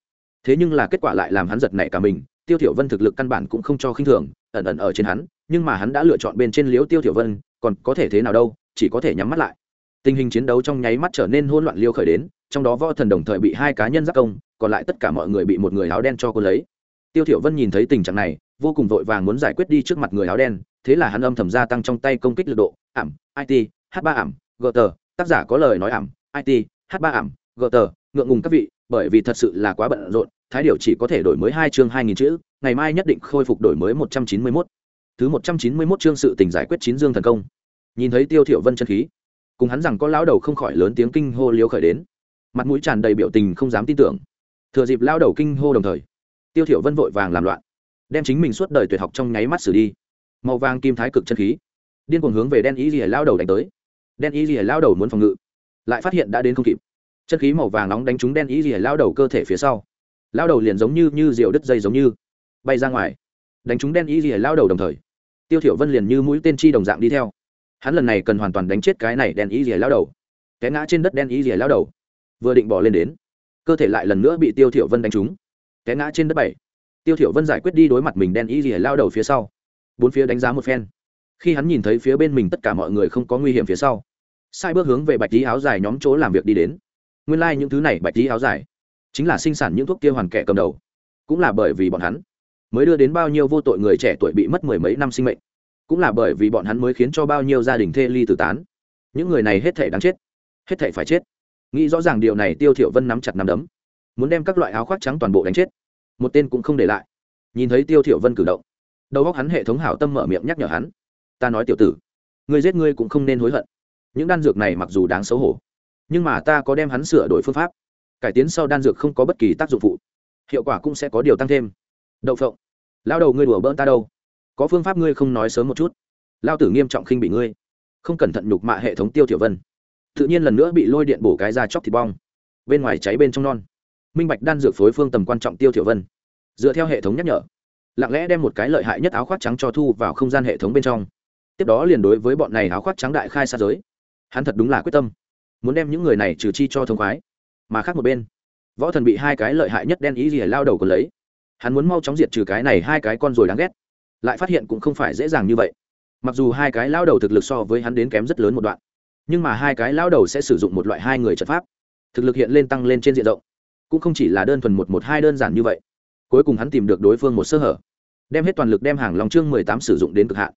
Thế nhưng là kết quả lại làm hắn giật nảy cả mình, tiêu thiểu vân thực lực căn bản cũng không cho khinh thường, ẩn ẩn ở trên hắn, nhưng mà hắn đã lựa chọn bên trên liêu tiêu thiểu vân, còn có thể thế nào đâu, chỉ có thể nhắm mắt lại. Tình hình chiến đấu trong nháy mắt trở nên hỗn loạn liêu khởi đến, trong đó võ thần đồng thời bị hai cá nhân giáp công, còn lại tất cả mọi người bị một người áo đen cho cô lấy. Tiêu thiểu vân nhìn thấy tình trạng này, vô cùng vội vàng muốn giải quyết đi trước mặt người áo đen, thế là hắn âm thầm gia tăng trong tay công kích lực độ, ảm it h ba ảm gờ tờ, tác giả có lời nói ảm it h ba ảm, gờ tờ, ngượng ngùng các vị, bởi vì thật sự là quá bận rộn, thái điều chỉ có thể đổi mới hai chương hai nghìn chữ, ngày mai nhất định khôi phục đổi mới một trăm chín mươi mốt. Thứ một trăm chín mươi mốt chương sự tình giải quyết chín dương thần công. Nhìn thấy tiêu thiểu vân chân khí, cùng hắn rằng có lão đầu không khỏi lớn tiếng kinh hô liếu khởi đến. Mặt mũi tràn đầy biểu tình không dám tin tưởng. Thừa dịp lao đầu kinh hô đồng thời, tiêu thiểu vân vội vàng làm loạn, đem chính mình suốt đời tuyệt học trong nháy mắt xử đi. Màu vàng kim thái cực chân khí, điên cuồng hướng về đen ý rìa lao đầu đánh tới đen ý rìa lao đầu muốn phòng ngự, lại phát hiện đã đến không kịp. Chân khí màu vàng nóng đánh trúng đen ý rìa lao đầu cơ thể phía sau. Lao đầu liền giống như như rượu đứt dây giống như bay ra ngoài, đánh trúng đen ý rìa lao đầu đồng thời, tiêu thiểu vân liền như mũi tên chi đồng dạng đi theo. Hắn lần này cần hoàn toàn đánh chết cái này đen ý rìa lao đầu. Té ngã trên đất đen ý rìa lao đầu, vừa định bỏ lên đến, cơ thể lại lần nữa bị tiêu thiểu vân đánh trúng. Té ngã trên đất bảy. Tiêu thiểu vân giải quyết đi đối mặt mình đen ý rìa lao đầu phía sau. Bốn phía đánh giá một phen khi hắn nhìn thấy phía bên mình tất cả mọi người không có nguy hiểm phía sau, sai bước hướng về bạch tí áo dài nhóm chỗ làm việc đi đến. Nguyên lai、like、những thứ này bạch tí áo dài chính là sinh sản những thuốc kia hoàn kẻ cầm đầu, cũng là bởi vì bọn hắn mới đưa đến bao nhiêu vô tội người trẻ tuổi bị mất mười mấy năm sinh mệnh, cũng là bởi vì bọn hắn mới khiến cho bao nhiêu gia đình thê ly tử tán. Những người này hết thể đáng chết, hết thể phải chết. Nghĩ rõ ràng điều này, tiêu thiểu vân nắm chặt nắm đấm, muốn đem các loại áo khoác trắng toàn bộ đánh chết. Một tên cũng không để lại. Nhìn thấy tiêu thiểu vân cử động, đầu óc hắn hệ thống hảo tâm mở miệng nhắc nhở hắn ta nói tiểu tử người giết ngươi cũng không nên hối hận. Những đan dược này mặc dù đáng xấu hổ, nhưng mà ta có đem hắn sửa đổi phương pháp, cải tiến sau đan dược không có bất kỳ tác dụng phụ, hiệu quả cũng sẽ có điều tăng thêm. Đậu phộng, lao đầu ngươi đùa bỡn ta đâu? Có phương pháp ngươi không nói sớm một chút. Lao tử nghiêm trọng khinh bị ngươi, không cẩn thận nhục mạ hệ thống tiêu tiểu vân. Tự nhiên lần nữa bị lôi điện bổ cái ra chóc thịt bong, bên ngoài cháy bên trong non. Minh bạch đan dược phối phương tầm quan trọng tiêu tiểu vân. Dựa theo hệ thống nhắc nhở, lặng lẽ đem một cái lợi hại nhất áo khoác trắng cho thu vào không gian hệ thống bên trong tiếp đó liền đối với bọn này áo khoác trắng đại khai sát giới. Hắn thật đúng là quyết tâm, muốn đem những người này trừ chi cho thông khoái, mà khác một bên, võ thần bị hai cái lợi hại nhất đen ý gì lao đầu còn lấy. Hắn muốn mau chóng diệt trừ cái này hai cái con rồi đáng ghét, lại phát hiện cũng không phải dễ dàng như vậy. Mặc dù hai cái lao đầu thực lực so với hắn đến kém rất lớn một đoạn, nhưng mà hai cái lao đầu sẽ sử dụng một loại hai người trận pháp, thực lực hiện lên tăng lên trên diện rộng, cũng không chỉ là đơn thuần một một hai đơn giản như vậy. Cuối cùng hắn tìm được đối phương một sơ hở, đem hết toàn lực đem hàng lòng chương mười tám sử dụng đến cực hạn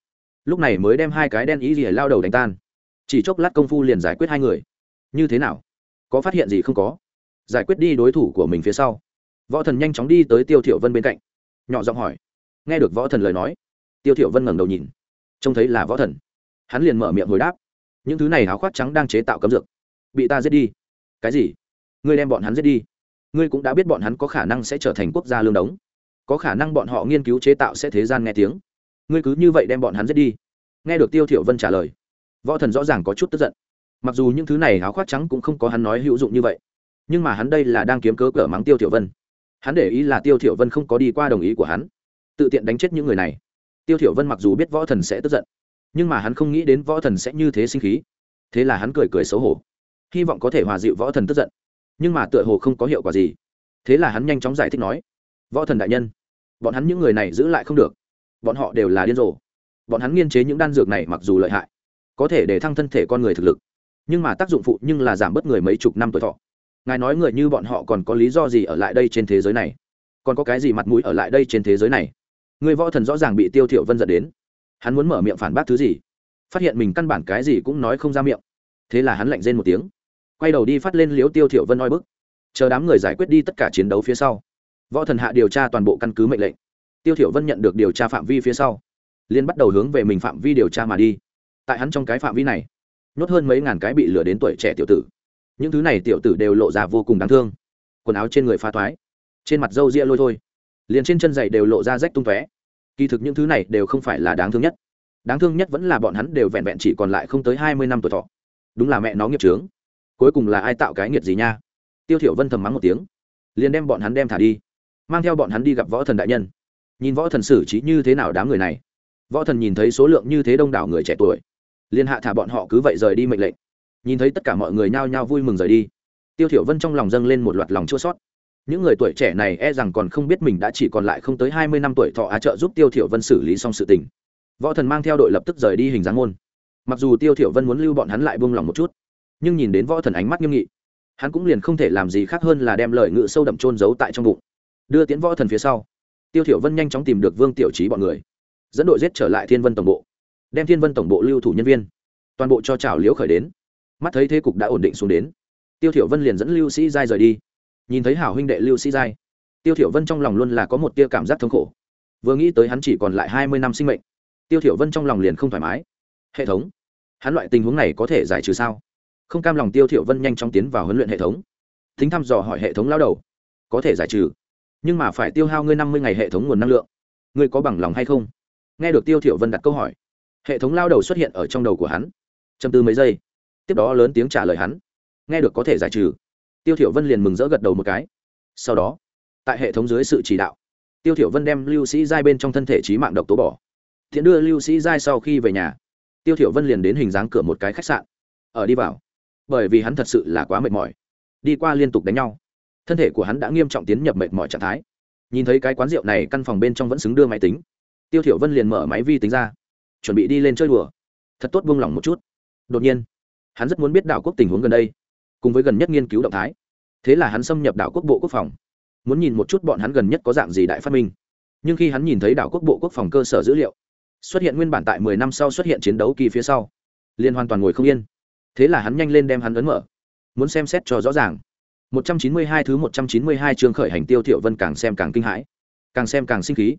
lúc này mới đem hai cái đen ý gì lao đầu đánh tan. Chỉ chốc lát công phu liền giải quyết hai người. Như thế nào? Có phát hiện gì không có? Giải quyết đi đối thủ của mình phía sau. Võ thần nhanh chóng đi tới tiêu thiểu vân bên cạnh. Nhỏ giọng hỏi. Nghe được võ thần lời nói, tiêu thiểu vân ngẩng đầu nhìn. Trông thấy là võ thần. Hắn liền mở miệng hồi đáp. Những thứ này áo khoác trắng đang chế tạo cấm dược. Bị ta giết đi. Cái gì? Ngươi đem bọn hắn giết đi. Ngươi cũng đã biết bọn hắn có khả năng sẽ trở thành quốc gia lương đống. Có khả năng bọn họ nghiên cứu chế tạo sẽ thế gian nghe tiếng ngươi cứ như vậy đem bọn hắn giết đi. Nghe được tiêu thiểu vân trả lời, võ thần rõ ràng có chút tức giận. Mặc dù những thứ này áo khoác trắng cũng không có hắn nói hữu dụng như vậy, nhưng mà hắn đây là đang kiếm cớ cỡ mắng tiêu thiểu vân. Hắn để ý là tiêu thiểu vân không có đi qua đồng ý của hắn, tự tiện đánh chết những người này. Tiêu thiểu vân mặc dù biết võ thần sẽ tức giận, nhưng mà hắn không nghĩ đến võ thần sẽ như thế sinh khí. Thế là hắn cười cười xấu hổ, hy vọng có thể hòa dịu võ thần tức giận, nhưng mà tựa hồ không có hiệu quả gì. Thế là hắn nhanh chóng giải thích nói, võ thần đại nhân, bọn hắn những người này giữ lại không được bọn họ đều là điên rồ. Bọn hắn nghiên chế những đan dược này mặc dù lợi hại, có thể để thăng thân thể con người thực lực, nhưng mà tác dụng phụ nhưng là giảm bớt người mấy chục năm tuổi thọ. Ngài nói người như bọn họ còn có lý do gì ở lại đây trên thế giới này? Còn có cái gì mặt mũi ở lại đây trên thế giới này? Người võ thần rõ ràng bị tiêu thiểu vân dẫn đến. Hắn muốn mở miệng phản bác thứ gì? Phát hiện mình căn bản cái gì cũng nói không ra miệng. Thế là hắn lạnh rên một tiếng, quay đầu đi phát lên liếu tiêu thiểu vân oi bức. Chờ đám người giải quyết đi tất cả chiến đấu phía sau, võ thần hạ điều tra toàn bộ căn cứ mệnh lệnh tiêu thiểu vân nhận được điều tra phạm vi phía sau liên bắt đầu hướng về mình phạm vi điều tra mà đi. Tại hắn trong cái phạm vi này, nhốt hơn mấy ngàn cái bị lừa đến tuổi trẻ tiểu tử. Những thứ này tiểu tử đều lộ ra vô cùng đáng thương. Quần áo trên người pha toái trên mặt râu ria lôi thôi, liền trên chân giày đều lộ ra rách tung tóe. Kỳ thực những thứ này đều không phải là đáng thương nhất. Đáng thương nhất vẫn là bọn hắn đều vẹn vẹn chỉ còn lại không tới hai mươi năm tuổi thọ. Đúng là mẹ nó nghiệp trướng cuối cùng là ai tạo cái nghiệt gì nha? Tiêu thiểu vân thầm mắng một tiếng, liền đem bọn hắn đem thả đi, mang theo bọn hắn đi gặp võ thần đại nhân nhìn võ thần xử trí như thế nào đám người này. Võ thần nhìn thấy số lượng như thế đông đảo người trẻ tuổi. Liên hạ thả bọn họ cứ vậy rời đi mệnh lệnh. Nhìn thấy tất cả mọi người nhao nhao vui mừng rời đi. Tiêu thiểu vân trong lòng dâng lên một loạt lòng chua sót những người tuổi trẻ này e rằng còn không biết mình đã chỉ còn lại không tới hai mươi năm tuổi thọ á trợ giúp tiêu thiểu vân xử lý xong sự tình. Võ thần mang theo đội lập tức rời đi hình dáng môn. Mặc dù tiêu thiểu vân muốn lưu bọn hắn lại buông lòng một chút, nhưng nhìn đến võ thần ánh mắt nghiêm nghị, hắn cũng liền không thể làm gì khác hơn là đem lời ngự sâu đậm trôn giấu tại trong bụng. Đưa tiến võ thần phía sau tiêu thiểu vân nhanh chóng tìm được vương tiểu trí bọn người, dẫn đội giết trở lại thiên vân tổng bộ, đem thiên vân tổng bộ lưu thủ nhân viên, toàn bộ cho trào liễu khởi đến. Mắt thấy thế cục đã ổn định xuống đến, tiêu thiểu vân liền dẫn lưu sĩ giai rời đi. Nhìn thấy hảo huynh đệ lưu sĩ giai, tiêu thiểu vân trong lòng luôn là có một tia cảm giác thống khổ. Vừa nghĩ tới hắn chỉ còn lại hai mươi năm sinh mệnh, tiêu thiểu vân trong lòng liền không thoải mái. Hệ thống, hắn loại tình huống này có thể giải trừ sao? Không cam lòng tiêu thiểu vân nhanh chóng tiến vào huấn luyện hệ thống, thính thăm dò hỏi hệ thống lao đầu, có thể giải trừ nhưng mà phải tiêu hao ngươi năm mươi ngày hệ thống nguồn năng lượng. Ngươi có bằng lòng hay không? Nghe được tiêu thiểu vân đặt câu hỏi, hệ thống lao đầu xuất hiện ở trong đầu của hắn. Trầm tư mấy giây, tiếp đó lớn tiếng trả lời hắn. Nghe được có thể giải trừ. Tiêu thiểu vân liền mừng rỡ gật đầu một cái. Sau đó, tại hệ thống dưới sự chỉ đạo, tiêu thiểu vân đem lưu sĩ giai bên trong thân thể trí mạng độc tố bỏ. Thiện đưa lưu sĩ giai sau khi về nhà, tiêu thiểu vân liền đến hình dáng cửa một cái khách sạn. Ở đi vào, bởi vì hắn thật sự là quá mệt mỏi. Đi qua liên tục đánh nhau thân thể của hắn đã nghiêm trọng tiến nhập mệt mỏi trạng thái. Nhìn thấy cái quán rượu này, căn phòng bên trong vẫn xứng đưa máy tính. Tiêu thiểu vân liền mở máy vi tính ra, chuẩn bị đi lên chơi đùa. Thật tốt buông lỏng một chút. Đột nhiên, hắn rất muốn biết đảo quốc tình huống gần đây, cùng với gần nhất nghiên cứu động thái. Thế là hắn xâm nhập đảo quốc bộ quốc phòng, muốn nhìn một chút bọn hắn gần nhất có dạng gì đại phát minh. Nhưng khi hắn nhìn thấy đảo quốc bộ quốc phòng cơ sở dữ liệu, xuất hiện nguyên bản tại mười năm sau xuất hiện chiến đấu kỳ phía sau, liền hoàn toàn ngồi không yên. Thế là hắn nhanh lên đem hắn ấn mở, muốn xem xét cho rõ ràng. 192 thứ 192 chương khởi hành tiêu thiệu vân càng xem càng kinh hãi, càng xem càng sinh khí.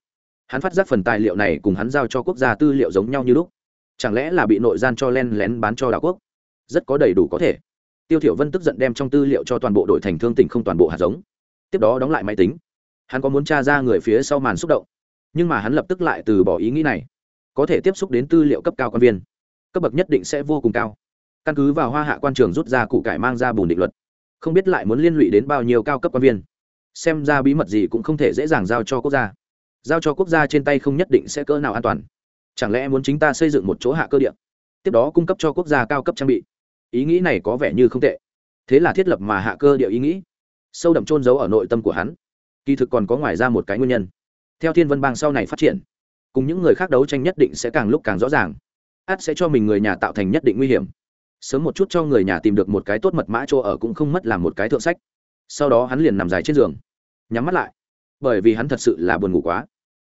Hắn phát giác phần tài liệu này cùng hắn giao cho quốc gia tư liệu giống nhau như lúc. Chẳng lẽ là bị nội gian cho len lén bán cho đảo quốc? Rất có đầy đủ có thể. Tiêu Thiệu vân tức giận đem trong tư liệu cho toàn bộ đội thành thương tỉnh không toàn bộ hạt giống. Tiếp đó đóng lại máy tính. Hắn có muốn tra ra người phía sau màn xúc động. Nhưng mà hắn lập tức lại từ bỏ ý nghĩ này. Có thể tiếp xúc đến tư liệu cấp cao quan viên. Cấp bậc nhất định sẽ vô cùng cao. Căn cứ vào hoa hạ quan trường rút ra cụ cải mang ra bùn định luật không biết lại muốn liên lụy đến bao nhiêu cao cấp quan viên. Xem ra bí mật gì cũng không thể dễ dàng giao cho quốc gia. Giao cho quốc gia trên tay không nhất định sẽ cỡ nào an toàn. Chẳng lẽ muốn chính ta xây dựng một chỗ hạ cơ điện tiếp đó cung cấp cho quốc gia cao cấp trang bị. Ý nghĩ này có vẻ như không tệ. Thế là thiết lập mà hạ cơ địa ý nghĩ. Sâu đậm trôn giấu ở nội tâm của hắn. Kỳ thực còn có ngoài ra một cái nguyên nhân. Theo thiên vân bang sau này phát triển, cùng những người khác đấu tranh nhất định sẽ càng lúc càng rõ ràng. Át sẽ cho mình người nhà tạo thành nhất định nguy hiểm sớm một chút cho người nhà tìm được một cái tốt mật mã chỗ ở cũng không mất làm một cái thượng sách. Sau đó hắn liền nằm dài trên giường, nhắm mắt lại, bởi vì hắn thật sự là buồn ngủ quá.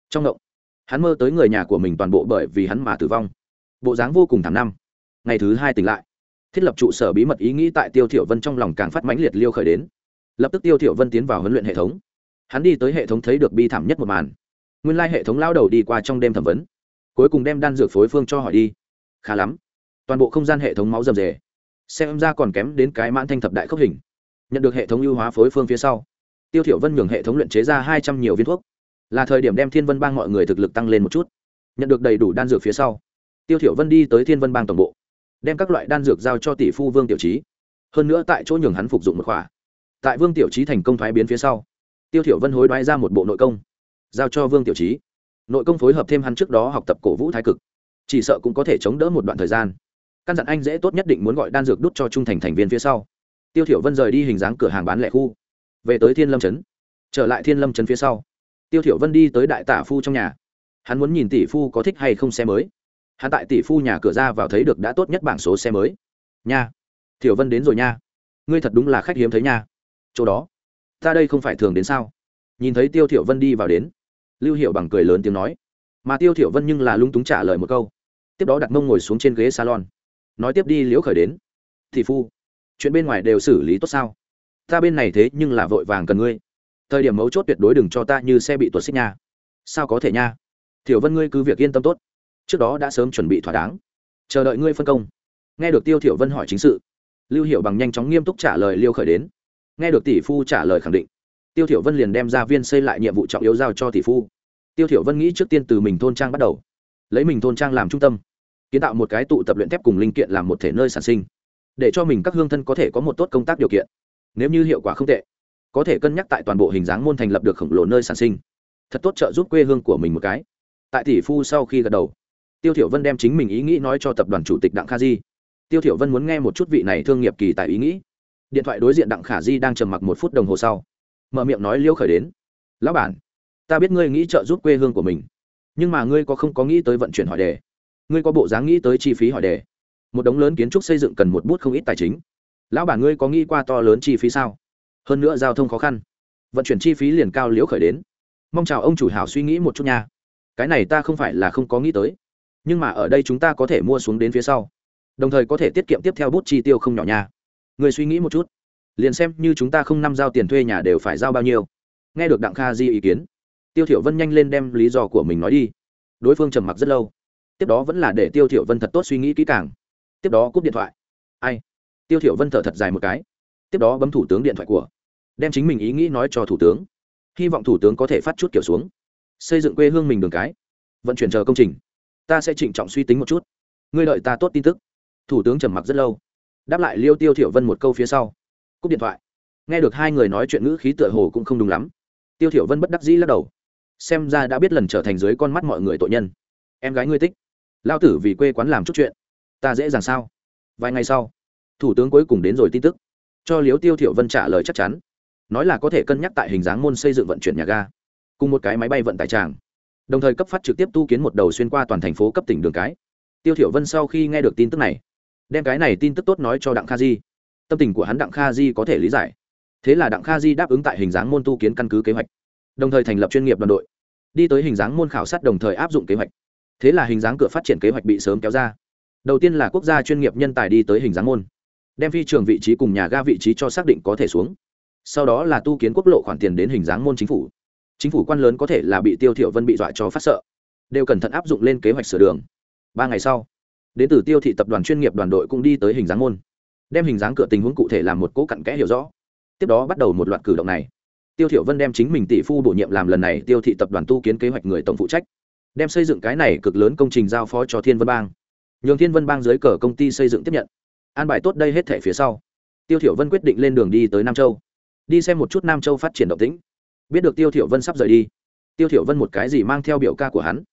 Trong ngộng, hắn mơ tới người nhà của mình toàn bộ bởi vì hắn mà tử vong. Bộ dáng vô cùng thảm năm ngày thứ hai tỉnh lại, thiết lập trụ sở bí mật ý nghĩ tại tiêu thiểu vân trong lòng càng phát mãnh liệt liêu khởi đến. Lập tức tiêu thiểu vân tiến vào huấn luyện hệ thống. Hắn đi tới hệ thống thấy được bi thảm nhất một màn. Nguyên lai hệ thống lao đầu đi qua trong đêm thẩm vấn, cuối cùng đem đan dược phối phương cho hỏi đi. Khá lắm toàn bộ không gian hệ thống máu rầm rề. Xem ra còn kém đến cái mãn thanh thập đại khốc hình. Nhận được hệ thống ưu hóa phối phương phía sau, tiêu thiểu vân nhường hệ thống luyện chế ra hai trăm nhiều viên thuốc. Là thời điểm đem thiên vân bang mọi người thực lực tăng lên một chút. Nhận được đầy đủ đan dược phía sau, tiêu thiểu vân đi tới thiên vân bang tổng bộ, đem các loại đan dược giao cho tỷ phu vương tiểu trí hơn nữa tại chỗ nhường hắn phục dụng một khỏa. Tại vương tiểu trí thành công thoái biến phía sau, tiêu thiểu vân hối đoái ra một bộ nội công, giao cho vương tiểu trí nội công phối hợp thêm hắn trước đó học tập cổ vũ thái cực, chỉ sợ cũng có thể chống đỡ một đoạn thời gian căn dặn anh dễ tốt nhất định muốn gọi đan dược đút cho trung thành thành viên phía sau. Tiêu thiểu vân rời đi hình dáng cửa hàng bán lẻ khu. Về tới thiên lâm trấn. Trở lại thiên lâm trấn phía sau. Tiêu thiểu vân đi tới đại tả phu trong nhà. Hắn muốn nhìn tỷ phu có thích hay không xe mới. Hắn tại tỷ phu nhà cửa ra vào thấy được đã tốt nhất bảng số xe mới. Nha. Thiểu vân đến rồi nha. Ngươi thật đúng là khách hiếm thấy nha. Chỗ đó. Ta đây không phải thường đến sao? Nhìn thấy tiêu thiểu vân đi vào đến, lưu hiệu bằng cười lớn tiếng nói. Mà tiêu thiểu vân nhưng là lung túng trả lời một câu. Tiếp đó đặt mông ngồi xuống trên ghế salon nói tiếp đi liễu khởi đến. Thị phu, chuyện bên ngoài đều xử lý tốt sao? Ta bên này thế nhưng là vội vàng cần ngươi. Thời điểm mấu chốt tuyệt đối đừng cho ta như xe bị tuột xích nha. Sao có thể nha? Thiểu vân ngươi cứ việc yên tâm tốt. Trước đó đã sớm chuẩn bị thỏa đáng. Chờ đợi ngươi phân công. Nghe được tiêu thiểu vân hỏi chính sự, lưu hiệu bằng nhanh chóng nghiêm túc trả lời liêu khởi đến. Nghe được tỷ phu trả lời khẳng định, tiêu thiểu vân liền đem ra viên xây lại nhiệm vụ trọng yếu giao cho tỷ phu. Tiêu thiểu vân nghĩ trước tiên từ mình thôn trang bắt đầu, lấy mình thôn trang làm trung tâm kiến tạo một cái tụ tập luyện thép cùng linh kiện làm một thể nơi sản sinh, để cho mình các hương thân có thể có một tốt công tác điều kiện. Nếu như hiệu quả không tệ, có thể cân nhắc tại toàn bộ hình dáng môn thành lập được khổng lồ nơi sản sinh. Thật tốt trợ giúp quê hương của mình một cái. Tại tỷ phu sau khi gật đầu, tiêu thiểu vân đem chính mình ý nghĩ nói cho tập đoàn chủ tịch đặng kha di. Tiêu thiểu vân muốn nghe một chút vị này thương nghiệp kỳ tại ý nghĩ. Điện thoại đối diện đặng khả di đang trầm mặc một phút đồng hồ sau, mở miệng nói liêu khởi đến. Lão bản, ta biết ngươi nghĩ trợ giúp quê hương của mình, nhưng mà ngươi có không có nghĩ tới vận chuyển hỏi đề? Ngươi có bộ dáng nghĩ tới chi phí hỏi đề. Một đống lớn kiến trúc xây dựng cần một bút không ít tài chính. Lão bản ngươi có nghĩ qua to lớn chi phí sao? Hơn nữa giao thông khó khăn. Vận chuyển chi phí liền cao liễu khởi đến. Mong chào ông chủ hảo suy nghĩ một chút nha. Cái này ta không phải là không có nghĩ tới. Nhưng mà ở đây chúng ta có thể mua xuống đến phía sau. Đồng thời có thể tiết kiệm tiếp theo bút chi tiêu không nhỏ nha. Người suy nghĩ một chút. Liền xem như chúng ta không năm giao tiền thuê nhà đều phải giao bao nhiêu. Nghe được đặng kha di ý kiến, tiêu thiểu vân nhanh lên đem lý do của mình nói đi. Đối phương trầm mặc rất lâu tiếp đó vẫn là để tiêu thiểu vân thật tốt suy nghĩ kỹ càng. Tiếp đó cúp điện thoại. Ai? Tiêu thiểu vân thở thật dài một cái. Tiếp đó bấm thủ tướng điện thoại của. Đem chính mình ý nghĩ nói cho thủ tướng. Hy vọng thủ tướng có thể phát chút kiểu xuống. Xây dựng quê hương mình đường cái. Vận chuyển chờ công trình. Ta sẽ trịnh trọng suy tính một chút. Ngươi đợi ta tốt tin tức. Thủ tướng trầm mặc rất lâu. Đáp lại liêu tiêu thiểu vân một câu phía sau. Cúp điện thoại. Nghe được hai người nói chuyện ngữ khí tựa hồ cũng không đúng lắm. Tiêu thiểu vân bất đắc dĩ lắc đầu. Xem ra đã biết lần trở thành dưới con mắt mọi người tội nhân. Em gái ngươi tích lao tử vì quê quán làm chút chuyện. Ta dễ dàng sao? Vài ngày sau, thủ tướng cuối cùng đến rồi tin tức. Cho liếu tiêu thiểu vân trả lời chắc chắn. Nói là có thể cân nhắc tại hình dáng môn xây dựng vận chuyển nhà ga, cùng một cái máy bay vận tải tràng. Đồng thời cấp phát trực tiếp tu kiến một đầu xuyên qua toàn thành phố cấp tỉnh đường cái. Tiêu thiểu vân sau khi nghe được tin tức này, đem cái này tin tức tốt nói cho đặng kha di. Tâm tình của hắn đặng kha di có thể lý giải. Thế là đặng kha di đáp ứng tại hình dáng môn tu kiến căn cứ kế hoạch, đồng thời thành lập chuyên nghiệp đoàn đội, đi tới hình dáng môn khảo sát đồng thời áp dụng kế hoạch thế là hình dáng cửa phát triển kế hoạch bị sớm kéo ra. Đầu tiên là quốc gia chuyên nghiệp nhân tài đi tới hình dáng môn, đem phi trường vị trí cùng nhà ga vị trí cho xác định có thể xuống. Sau đó là tu kiến quốc lộ khoản tiền đến hình dáng môn chính phủ. Chính phủ quan lớn có thể là bị tiêu thiểu vân bị dọa cho phát sợ. Đều cẩn thận áp dụng lên kế hoạch sửa đường. Ba ngày sau, đến từ tiêu thị tập đoàn chuyên nghiệp đoàn đội cũng đi tới hình dáng môn, đem hình dáng cửa tình huống cụ thể làm một cố cặn kẽ hiểu rõ. Tiếp đó bắt đầu một loạt cử động này. Tiêu thiểu vân đem chính mình tỷ phu bổ nhiệm làm lần này tiêu thị tập đoàn tu kiến kế hoạch người tổng phụ trách đem xây dựng cái này cực lớn công trình giao phó cho thiên vân bang. Nhường thiên vân bang dưới cờ công ty xây dựng tiếp nhận. An bài tốt đây hết thể phía sau. Tiêu thiểu vân quyết định lên đường đi tới nam châu. Đi xem một chút nam châu phát triển động tĩnh. Biết được tiêu thiểu vân sắp rời đi, tiêu thiểu vân một cái gì mang theo biểu ca của hắn,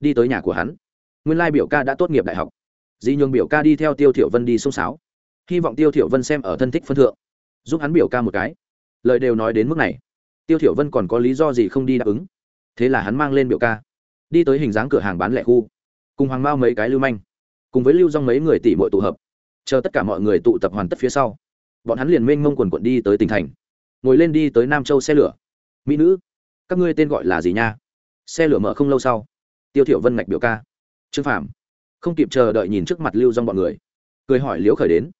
đi tới nhà của hắn. Nguyên lai biểu ca đã tốt nghiệp đại học. Di nhường biểu ca đi theo tiêu thiểu vân đi sông sáo. Hy vọng tiêu thiểu vân xem ở thân thích phân thượng. Giúp hắn biểu ca một cái. Lời đều nói đến mức này. Tiêu thiểu vân còn có lý do gì không đi đáp ứng? Thế là hắn mang lên biểu ca đi tới hình dáng cửa hàng bán lẻ khu, cùng hoàng mao mấy cái lưu manh, cùng với lưu dong mấy người tỷ muội tụ hợp, chờ tất cả mọi người tụ tập hoàn tất phía sau, bọn hắn liền mênh mông quần quận đi tới tỉnh thành, ngồi lên đi tới nam châu xe lửa. Mỹ nữ, các ngươi tên gọi là gì nha? Xe lửa mở không lâu sau, tiêu thiểu vân ngạch biểu ca. Trương phạm không kịp chờ đợi nhìn trước mặt lưu dong bọn người, cười hỏi liễu khởi đến.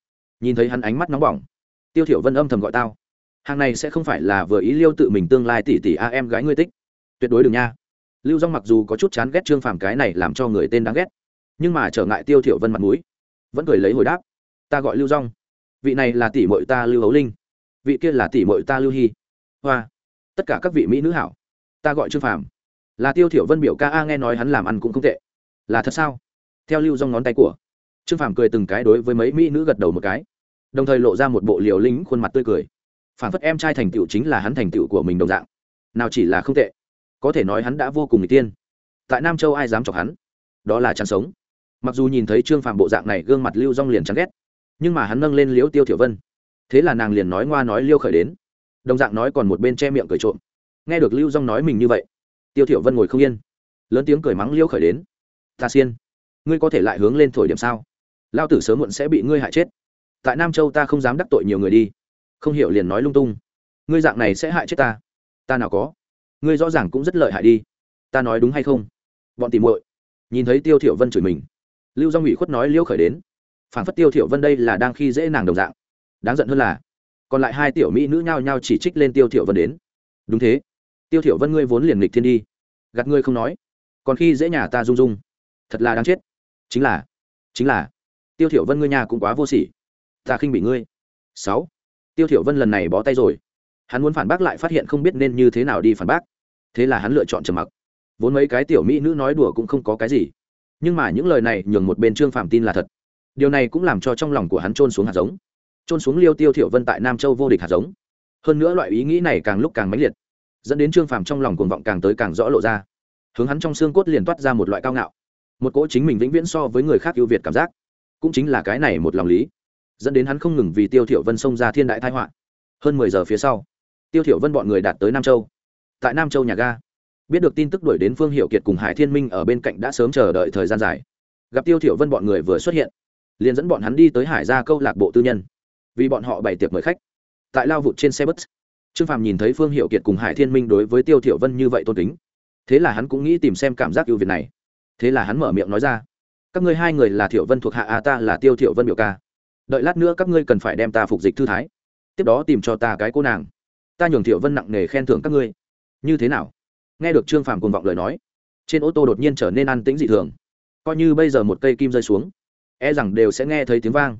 Nhìn thấy hắn ánh mắt nóng bỏng, tiêu thiểu vân âm thầm gọi tao. Hàng này sẽ không phải là vừa ý liêu tự mình tương lai tỷ tỷ a em gái ngươi tích. Tuyệt đối đừng nha lưu dong mặc dù có chút chán ghét trương phàm cái này làm cho người tên đáng ghét, nhưng mà trở ngại tiêu thiểu vân mặt mũi, vẫn cười lấy hồi đáp, ta gọi lưu dong vị này là tỷ muội ta lưu hấu linh, vị kia là tỷ muội ta lưu hy. Hoa, tất cả các vị mỹ nữ hảo, ta gọi trương phàm. Là tiêu thiểu vân biểu ca a nghe nói hắn làm ăn cũng không tệ. Là thật sao? Theo lưu dong ngón tay của, trương phàm cười từng cái đối với mấy mỹ nữ gật đầu một cái, đồng thời lộ ra một bộ liều lính khuôn mặt tươi cười. Phản phất em trai thành tựu chính là hắn thành tựu của mình đồng dạng, nào chỉ là không tệ có thể nói hắn đã vô cùng n tiên. Tại nam châu ai dám chọc hắn? Đó là chán sống. Mặc dù nhìn thấy trương phàm bộ dạng này gương mặt lưu rong liền chán ghét, nhưng mà hắn nâng lên liễu tiêu thiểu vân. Thế là nàng liền nói ngoa nói liêu khởi đến. Đồng dạng nói còn một bên che miệng cười trộm. Nghe được lưu rong nói mình như vậy, tiêu thiểu vân ngồi không yên. Lớn tiếng cười mắng liêu khởi đến. Ta xiên. Ngươi có thể lại hướng lên thổi điểm sao? Lao tử sớm muộn sẽ bị ngươi hại chết. Tại nam châu ta không dám đắc tội nhiều người đi. Không hiểu liền nói lung tung. Ngươi dạng này sẽ hại chết ta. Ta nào có? Ngươi rõ ràng cũng rất lợi hại đi. Ta nói đúng hay không? Bọn tìm muội. Nhìn thấy tiêu thiểu vân chửi mình, lưu dong ủy khuất nói liêu khởi đến. Phản phất tiêu thiểu vân đây là đang khi dễ nàng đồng dạng. Đáng giận hơn là, còn lại hai tiểu mỹ nữ nhao nhao chỉ trích lên tiêu thiểu vân đến. Đúng thế. Tiêu thiểu vân ngươi vốn liền nghịch thiên đi. Gạt ngươi không nói. Còn khi dễ nhà ta rung rung. Thật là đáng chết. Chính là chính là, tiêu thiểu vân ngươi nhà cũng quá vô sỉ. Ta khinh bị ngươi. Sáu. Tiêu thiểu vân lần này bó tay rồi hắn muốn phản bác lại phát hiện không biết nên như thế nào đi phản bác. Thế là hắn lựa chọn trầm mặc. Vốn mấy cái tiểu mỹ nữ nói đùa cũng không có cái gì. Nhưng mà những lời này nhường một bên trương phạm tin là thật. Điều này cũng làm cho trong lòng của hắn trôn xuống hạt giống. Trôn xuống liêu tiêu thiểu vân tại nam châu vô địch hạt giống. Hơn nữa loại ý nghĩ này càng lúc càng mãnh liệt, dẫn đến trương phạm trong lòng cuồng vọng càng tới càng rõ lộ ra. Hướng hắn trong xương cốt liền toát ra một loại cao ngạo. Một cỗ chính mình vĩnh viễn so với người khác ưu việt cảm giác. Cũng chính là cái này một lòng lý, dẫn đến hắn không ngừng vì tiêu thiểu vân xông ra thiên đại tai họa. Hơn mười giờ phía sau tiêu thiểu vân bọn người đạt tới nam châu. Tại nam châu nhà ga, biết được tin tức đuổi đến phương hiệu kiệt cùng hải thiên minh ở bên cạnh đã sớm chờ đợi thời gian dài. Gặp tiêu thiểu vân bọn người vừa xuất hiện, liền dẫn bọn hắn đi tới hải gia câu lạc bộ tư nhân, vì bọn họ bày tiệc mời khách. Tại lao vụt trên xe bus, trương phàm nhìn thấy phương hiệu kiệt cùng hải thiên minh đối với tiêu thiểu vân như vậy tôn kính. Thế là hắn cũng nghĩ tìm xem cảm giác ưu việt này. Thế là hắn mở miệng nói ra, các ngươi hai người là thiểu vân thuộc hạ a ta là tiêu thiểu vân biểu ca. Đợi lát nữa các ngươi cần phải đem ta phục dịch thư thái. Tiếp đó tìm cho ta cái cô nàng ta nhường thiệu vân nặng nề khen thưởng các ngươi. Như thế nào? Nghe được trương phàm cuồng vọng lời nói trên ô tô đột nhiên trở nên an tĩnh dị thường. Coi như bây giờ một cây kim rơi xuống e rằng đều sẽ nghe thấy tiếng vang.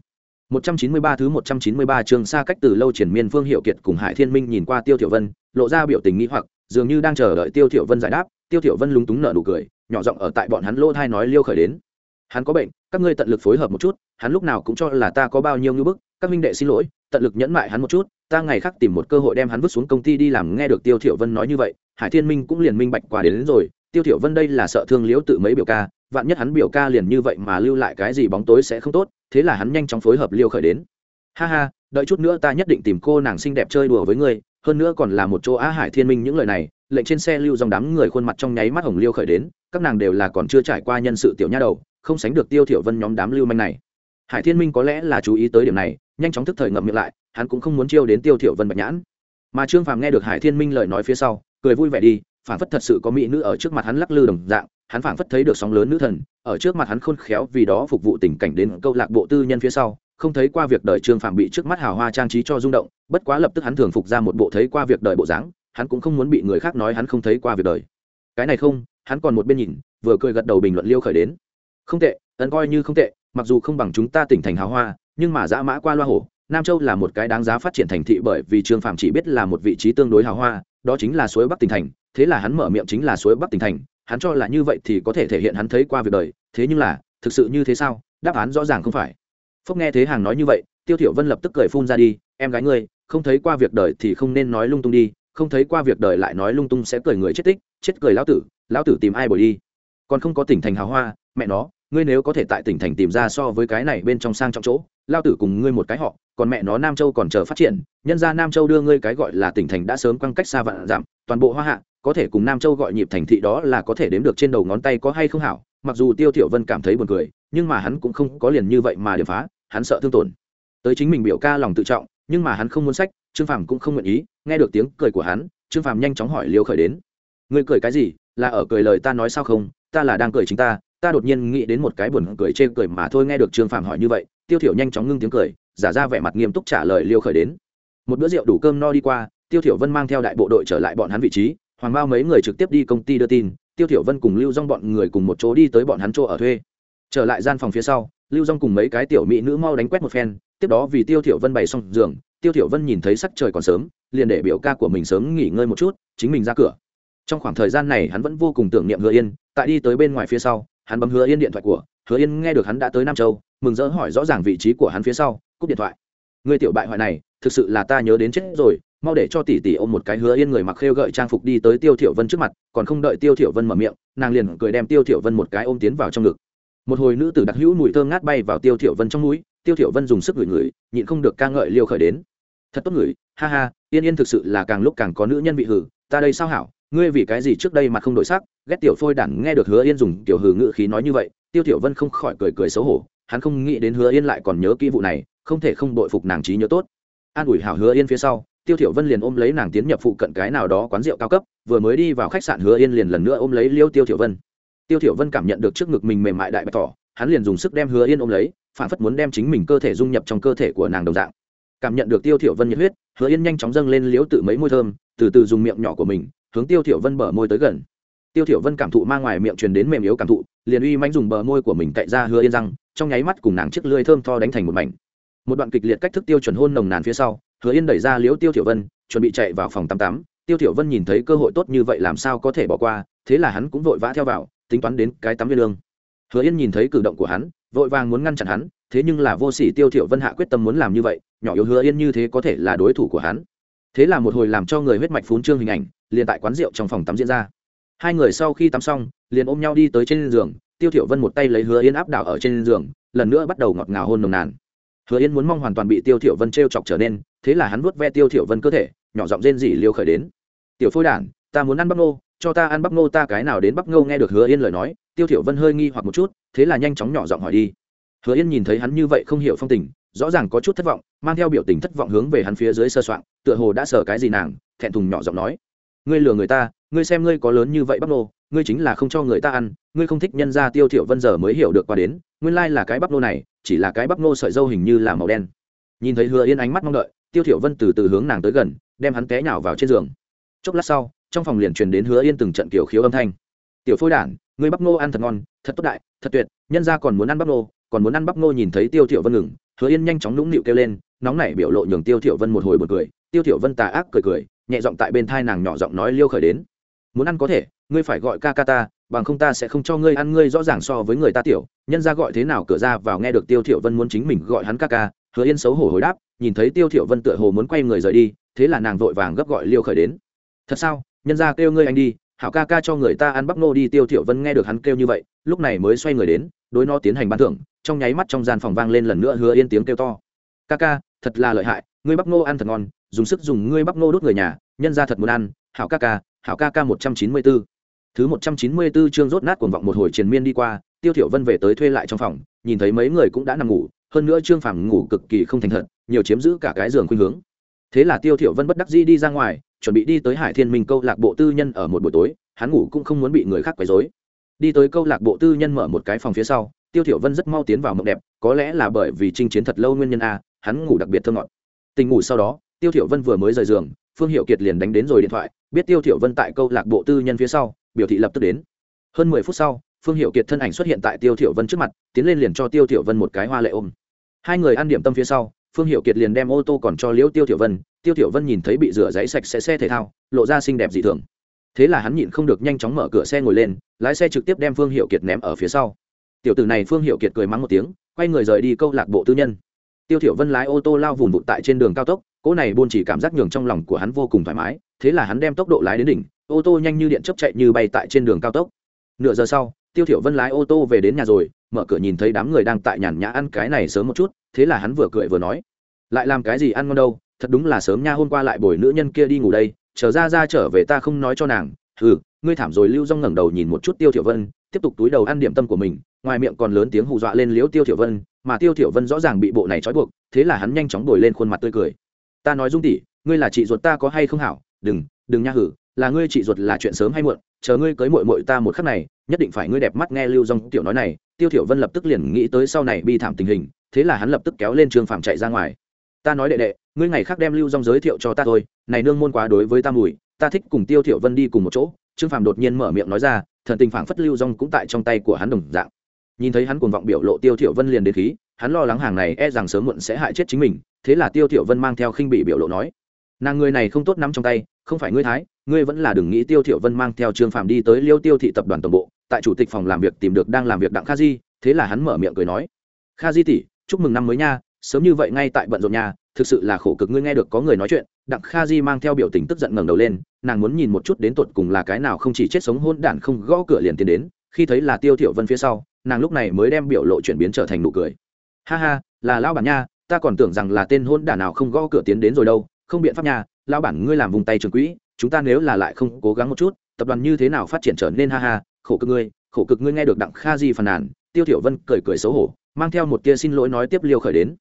193 thứ 193 trường xa cách từ lâu triển miên Phương Hiệu Kiệt cùng Hải Thiên Minh nhìn qua Tiêu Thiểu Vân, lộ ra biểu tình nghi hoặc, dường như đang chờ đợi Tiêu Thiểu Vân giải đáp, Tiêu Thiểu Vân lúng túng nở nụ cười, nhỏ giọng ở tại bọn hắn lô thai nói liêu khởi đến. Hắn có bệnh, các ngươi tận lực phối hợp một chút, hắn lúc nào cũng cho là ta có bao nhiêu như bức, các minh đệ xin lỗi, tận lực nhẫn mại hắn một chút, ta ngày khác tìm một cơ hội đem hắn vứt xuống công ty đi làm nghe được Tiêu Thiểu Vân nói như vậy, Hải Thiên Minh cũng liền minh bạch quả đến, đến rồi, Tiêu Thiểu Vân đây là sợ thương liễu tự mấy biểu ca, vạn nhất hắn biểu ca liền như vậy mà lưu lại cái gì bóng tối sẽ không tốt, thế là hắn nhanh chóng phối hợp liêu khởi đến. Ha ha đợi chút nữa ta nhất định tìm cô nàng xinh đẹp chơi đùa với ngươi hơn nữa còn là một chỗ á hải thiên minh những lời này lệnh trên xe lưu dòng đám người khuôn mặt trong nháy mắt hồng liêu khởi đến các nàng đều là còn chưa trải qua nhân sự tiểu nha đầu không sánh được tiêu thiểu vân nhóm đám lưu manh này. Hải thiên minh có lẽ là chú ý tới điểm này nhanh chóng thức thời ngậm miệng lại hắn cũng không muốn chiêu đến tiêu thiểu vân bạch nhãn. Mà trương phàm nghe được hải thiên minh lời nói phía sau, cười vui vẻ đi phản phất thật sự có mỹ nữ ở trước mặt hắn lắc lư đồng dạng, hắn phảng phất thấy được sóng lớn nữ thần, ở trước mặt hắn khôn khéo vì đó phục vụ tình cảnh đến câu lạc bộ tư nhân phía sau, không thấy qua việc đời trương phàm bị trước mắt hào hoa trang trí cho rung động, bất quá lập tức hắn thường phục ra một bộ thấy qua việc đời bộ dáng, hắn cũng không muốn bị người khác nói hắn không thấy qua việc đời. Cái này không, hắn còn một bên nhìn, vừa cười gật đầu bình luận liêu khởi đến. Không tệ ấn coi như không tệ, mặc dù không bằng chúng ta tỉnh thành hào hoa, nhưng mà dã mã qua loa hổ nam châu là một cái đáng giá phát triển thành thị bởi vì trương phạm chỉ biết là một vị trí tương đối hào hoa, đó chính là suối bắc tỉnh thành, thế là hắn mở miệng chính là suối bắc tỉnh thành, hắn cho là như vậy thì có thể thể hiện hắn thấy qua việc đời, thế nhưng là, thực sự như thế sao, đáp án rõ ràng không phải. Phúc nghe thế hàng nói như vậy, tiêu thiểu vân lập tức cười phun ra đi, em gái ngươi, không thấy qua việc đời thì không nên nói lung tung đi, không thấy qua việc đời lại nói lung tung sẽ cười người chết tích, chết cười lão tử lão tử tìm ai bồi đi? Còn không có tỉnh thành hào hoa, mẹ nó, ngươi nếu có thể tại tỉnh thành tìm ra so với cái này bên trong sang trọng chỗ lao tử cùng ngươi một cái họ còn mẹ nó nam châu còn chờ phát triển, nhân ra nam châu đưa ngươi cái gọi là tỉnh thành đã sớm quăng cách xa vạn giảm toàn bộ hoa hạ, có thể cùng nam châu gọi nhịp thành thị đó là có thể đếm được trên đầu ngón tay có hay không hảo, mặc dù tiêu thiểu vân cảm thấy buồn cười, nhưng mà hắn cũng không có liền như vậy mà điểm phá, hắn sợ thương tổn. Tới chính mình biểu ca lòng tự trọng, nhưng mà hắn không muốn sách, trương phàm cũng không nguyện ý, nghe được tiếng cười của hắn, trương phàm nhanh chóng hỏi liêu khởi đến. Ngươi cười cái gì? Là ở cười lời ta nói sao không? Ta là đang cười chính ta ta đột nhiên nghĩ đến một cái buồn cười chê cười mà thôi nghe được trương phàm hỏi như vậy, tiêu thiểu nhanh chóng ngưng tiếng cười giả ra vẻ mặt nghiêm túc trả lời liêu khởi đến. Một bữa rượu đủ cơm no đi qua, tiêu thiểu vân mang theo đại bộ đội trở lại bọn hắn vị trí, hoàng bao mấy người trực tiếp đi công ty đưa tin, tiêu thiểu vân cùng lưu dong bọn người cùng một chỗ đi tới bọn hắn chỗ ở thuê. Trở lại gian phòng phía sau, lưu dong cùng mấy cái tiểu mỹ nữ mau đánh quét một phen, tiếp đó vì tiêu thiểu vân bày xong giường, tiêu thiểu vân nhìn thấy sắc trời còn sớm, liền để biểu ca của mình sớm nghỉ ngơi một chút, chính mình ra cửa. Trong khoảng thời gian này hắn vẫn vô cùng tưởng niệm hứa yên, tại đi tới bên ngoài phía sau, hắn bấm hứa yên điện thoại của, hứa yên nghe được hắn đã tới nam châu, mừng rỡ hỏi rõ ràng vị trí của hắn phía sau cúp điện thoại. Người tiểu bại hoại này, thực sự là ta nhớ đến chết rồi, mau để cho tỷ tỷ ôm một cái hứa yên người mặc khêu gợi trang phục đi tới tiêu thiểu vân trước mặt, còn không đợi tiêu thiểu vân mở miệng, nàng liền cười đem tiêu thiểu vân một cái ôm tiến vào trong ngực. Một hồi nữ tử đặc hữu mùi thơm ngát bay vào tiêu thiểu vân trong mũi, tiêu thiểu vân dùng sức ngửi ngửi, nhịn không được ca ngợi liêu khởi đến. Thật tốt ngửi ha ha, yên yên thực sự là càng lúc càng có nữ nhân bị hử, ta đây sao hảo, ngươi vì cái gì trước đây mà không đổi sắc, ghét tiểu phôi đản nghe được hứa yên dùng tiểu hử ngữ khí nói như vậy. Tiêu thiểu vân không khỏi cười cười xấu hổ, hắn không nghĩ đến hứa yên lại còn nhớ kỹ vụ này không thể không bội phục nàng trí nhớ tốt. An ủi hảo hứa yên phía sau, tiêu thiểu vân liền ôm lấy nàng tiến nhập phụ cận cái nào đó quán rượu cao cấp, vừa mới đi vào khách sạn hứa yên liền lần nữa ôm lấy liêu tiêu thiểu vân. Tiêu thiểu vân cảm nhận được trước ngực mình mềm mại đại bạch tỏ hắn liền dùng sức đem hứa yên ôm lấy, phản phất muốn đem chính mình cơ thể dung nhập trong cơ thể của nàng đồng dạng. Cảm nhận được tiêu thiểu vân nhiệt huyết, hứa yên nhanh chóng dâng lên liếu tự mấy môi thơm, từ từ dùng miệng nhỏ của mình, hướng tiêu thiểu vân bờ môi tới gần. Tiêu thiểu vân cảm thụ mang ngoài miệng truyền đến mềm yếu cảm thụ, liền uy mãnh dùng bờ môi của mình cậy ra hứa yên răng, trong nháy mắt cùng nàng chiếc lưỡi thơm tho đánh thành một mảnh một đoạn kịch liệt cách thức tiêu chuẩn hôn nồng nàn phía sau, hứa yên đẩy ra Liễu tiêu thiểu vân, chuẩn bị chạy vào phòng tám tám tiêu thiểu vân nhìn thấy cơ hội tốt như vậy làm sao có thể bỏ qua, thế là hắn cũng vội vã theo vào, tính toán đến cái tắm viên lương. Hứa yên nhìn thấy cử động của hắn, vội vàng muốn ngăn chặn hắn, thế nhưng là vô sỉ tiêu thiểu vân hạ quyết tâm muốn làm như vậy, nhỏ yếu hứa yên như thế có thể là đối thủ của hắn. Thế là một hồi làm cho người huyết mạch phún trương hình ảnh, liền tại quán rượu trong phòng tắm diễn ra. Hai người sau khi tắm xong, liền ôm nhau đi tới trên giường, tiêu thiểu vân một tay lấy hứa yên áp đảo ở trên giường, lần nữa bắt đầu ngọt ngào hôn nồng nàn hứa yên muốn mong hoàn toàn bị tiêu thiểu vân treo chọc trở nên, thế là hắn vuốt ve tiêu thiểu vân cơ thể, nhỏ giọng rên rỉ liêu khởi đến. Tiểu phôi đản, ta muốn ăn bắp nô cho ta ăn bắp nô ta cái nào đến bắp ngô nghe được hứa yên lời nói. Tiêu thiểu vân hơi nghi hoặc một chút, thế là nhanh chóng nhỏ giọng hỏi đi. Hứa yên nhìn thấy hắn như vậy không hiểu phong tình, rõ ràng có chút thất vọng, mang theo biểu tình thất vọng hướng về hắn phía dưới sơ soạn, tựa hồ đã sờ cái gì nàng, thẹn thùng nhỏ giọng nói. Ngươi lừa người ta, ngươi xem ngươi có lớn như vậy bắp nô ngươi chính là không cho người ta ăn, ngươi không thích nhân ra tiêu thiểu vân giờ mới hiểu được qua đến nguyên lai là cái bắp nô này, chỉ là cái bắp nô sợi dâu hình như là màu đen. Nhìn thấy hứa yên ánh mắt mong đợi, tiêu thiểu vân từ từ hướng nàng tới gần, đem hắn té nhào vào trên giường. Chốc lát sau, trong phòng liền truyền đến hứa yên từng trận kiểu khiếu âm thanh. Tiểu phôi đản, ngươi bắp nô ăn thật ngon, thật tốt đại, thật tuyệt, nhân gia còn muốn ăn bắp nô, còn muốn ăn bắp nô nhìn thấy tiêu thiểu vân ngừng, hứa yên nhanh chóng nũng nịu kêu lên, nóng nảy biểu lộ nhường tiêu thiểu vân một hồi buồn cười, tiêu thiểu vân tà ác cười cười, nhẹ giọng tại bên thay nàng nhỏ giọng nói liêu khởi đến. Muốn ăn có thể, ngươi phải gọi ca ca ta bằng không ta sẽ không cho ngươi ăn ngươi rõ ràng so với người ta tiểu. Nhân ra gọi thế nào cửa ra vào nghe được tiêu thiểu vân muốn chính mình gọi hắn ca ca, hứa yên xấu hổ hồi đáp, nhìn thấy tiêu thiểu vân tựa hồ muốn quay người rời đi, thế là nàng vội vàng gấp gọi liêu khởi đến. Thật sao? Nhân ra kêu ngươi anh đi, hảo ca ca cho người ta ăn bắp nô đi. Tiêu thiểu vân nghe được hắn kêu như vậy, lúc này mới xoay người đến, đối nó tiến hành ban thưởng. Trong nháy mắt trong gian phòng vang lên lần nữa hứa yên tiếng kêu to. Ca ca, thật là lợi hại, ngươi bắp nô ăn thật ngon, dùng sức dùng ngươi bắp nô đốt người nhà, nhân ra thật muốn ăn. Hảo ca ca, hảo ca ca một trăm chín mươi 194 thứ một trăm chín mươi 194 chương rốt nát cuồng vọng một hồi triền miên đi qua, tiêu thiểu vân về tới thuê lại trong phòng, nhìn thấy mấy người cũng đã nằm ngủ, hơn nữa trương phàm ngủ cực kỳ không thành thật, nhiều chiếm giữ cả cái giường khuynh hướng. Thế là tiêu thiểu vân bất đắc dĩ đi ra ngoài, chuẩn bị đi tới hải thiên minh câu lạc bộ tư nhân ở một buổi tối, hắn ngủ cũng không muốn bị người khác quấy rối. Đi tới câu lạc bộ tư nhân mở một cái phòng phía sau, tiêu thiểu vân rất mau tiến vào mộng đẹp, có lẽ là bởi vì chinh chiến thật lâu nguyên nhân a, hắn ngủ đặc biệt thơ ngọt. Tình ngủ sau đó, tiêu thiểu vân vừa mới rời giường, phương hiệu kiệt liền đánh đến rồi điện thoại, biết tiêu thiểu vân tại câu lạc bộ tư nhân phía sau biểu thị lập tức đến. Hơn mười phút sau, phương hiệu kiệt thân ảnh xuất hiện tại tiêu thiểu vân trước mặt, tiến lên liền cho tiêu thiểu vân một cái hoa lệ ôm. Hai người ăn điểm tâm phía sau, phương hiệu kiệt liền đem ô tô còn cho liễu tiêu thiểu vân, tiêu thiểu vân nhìn thấy bị rửa giấy sạch sẽ xe thể thao, lộ ra xinh đẹp dị thường. Thế là hắn nhịn không được nhanh chóng mở cửa xe ngồi lên, lái xe trực tiếp đem phương hiệu kiệt ném ở phía sau. Tiểu tử này phương hiệu kiệt cười mắng một tiếng, quay người rời đi câu lạc bộ tư nhân. Tiêu thiểu vân lái ô tô lao vùn vụt tại trên đường cao tốc, cỗ này buôn chỉ cảm giác nhường trong lòng của hắn vô cùng thoải mái, thế là hắn đem tốc độ lái đến đỉnh ô tô nhanh như điện chớp chạy như bay tại trên đường cao tốc. Nửa giờ sau, tiêu thiểu vân lái ô tô về đến nhà rồi, mở cửa nhìn thấy đám người đang tại nhàn nhã ăn cái này sớm một chút, thế là hắn vừa cười vừa nói, lại làm cái gì ăn ngon đâu, thật đúng là sớm nha, hôm qua lại bồi nữ nhân kia đi ngủ đây, chờ ra ra trở về ta không nói cho nàng, hừ, ngươi thảm rồi. Lưu dong ngẩng đầu nhìn một chút tiêu thiểu vân, tiếp tục túi đầu ăn điểm tâm của mình, ngoài miệng còn lớn tiếng hù dọa lên liếu tiêu thiểu vân, mà tiêu thiểu vân rõ ràng bị bộ này trói buộc, thế là hắn nhanh chóng đổi lên khuôn mặt tươi cười, ta nói dung tỷ, ngươi là chị ruột ta có hay không hảo? Đừng đừng nha hử là ngươi chị ruột là chuyện sớm hay muộn, chờ ngươi cưới muội muội ta một khắc này, nhất định phải ngươi đẹp mắt nghe lưu dong tiểu nói này, tiêu thiểu vân lập tức liền nghĩ tới sau này bi thảm tình hình, thế là hắn lập tức kéo lên trương phàm chạy ra ngoài. Ta nói đệ đệ, ngươi ngày khác đem lưu dong giới thiệu cho ta thôi, này nương môn quá đối với ta mùi, ta thích cùng tiêu thiểu vân đi cùng một chỗ. Trương phàm đột nhiên mở miệng nói ra, thần tình phảng phất lưu dong cũng tại trong tay của hắn đồng dạng. Nhìn thấy hắn cuồng vọng biểu lộ tiêu thiểu vân liền đến khí, hắn lo lắng hàng này e rằng sớm muộn sẽ hại chết chính mình, thế là tiêu thiểu vân mang theo khinh bị biểu lộ nói, nàng người này không tốt nắm trong tay không phải ngươi thái, ngươi vẫn là đừng nghĩ tiêu thiểu vân mang theo trương phạm đi tới liêu tiêu thị tập đoàn tổng bộ, tại chủ tịch phòng làm việc tìm được đang làm việc đặng kha di, thế là hắn mở miệng cười nói, kha di tỷ, chúc mừng năm mới nha, sớm như vậy ngay tại bận rộn nhà thực sự là khổ cực ngươi nghe được có người nói chuyện. Đặng kha di mang theo biểu tình tức giận ngẩng đầu lên, nàng muốn nhìn một chút đến tột cùng là cái nào không chỉ chết sống hôn đản không gõ cửa liền tiến đến, khi thấy là tiêu thiểu vân phía sau, nàng lúc này mới đem biểu lộ chuyển biến trở thành nụ cười. Ha ha, là lão bản nha, ta còn tưởng rằng là tên hôn đản nào không gõ cửa tiến đến rồi đâu, không biện pháp nha lão bản ngươi làm vùng tay trường quỹ chúng ta nếu là lại không cố gắng một chút tập đoàn như thế nào phát triển trở nên ha ha khổ cực ngươi khổ cực ngươi nghe được đặng kha di phàn nàn tiêu thiểu vân cười cười xấu hổ mang theo một tia xin lỗi nói tiếp liêu khởi đến.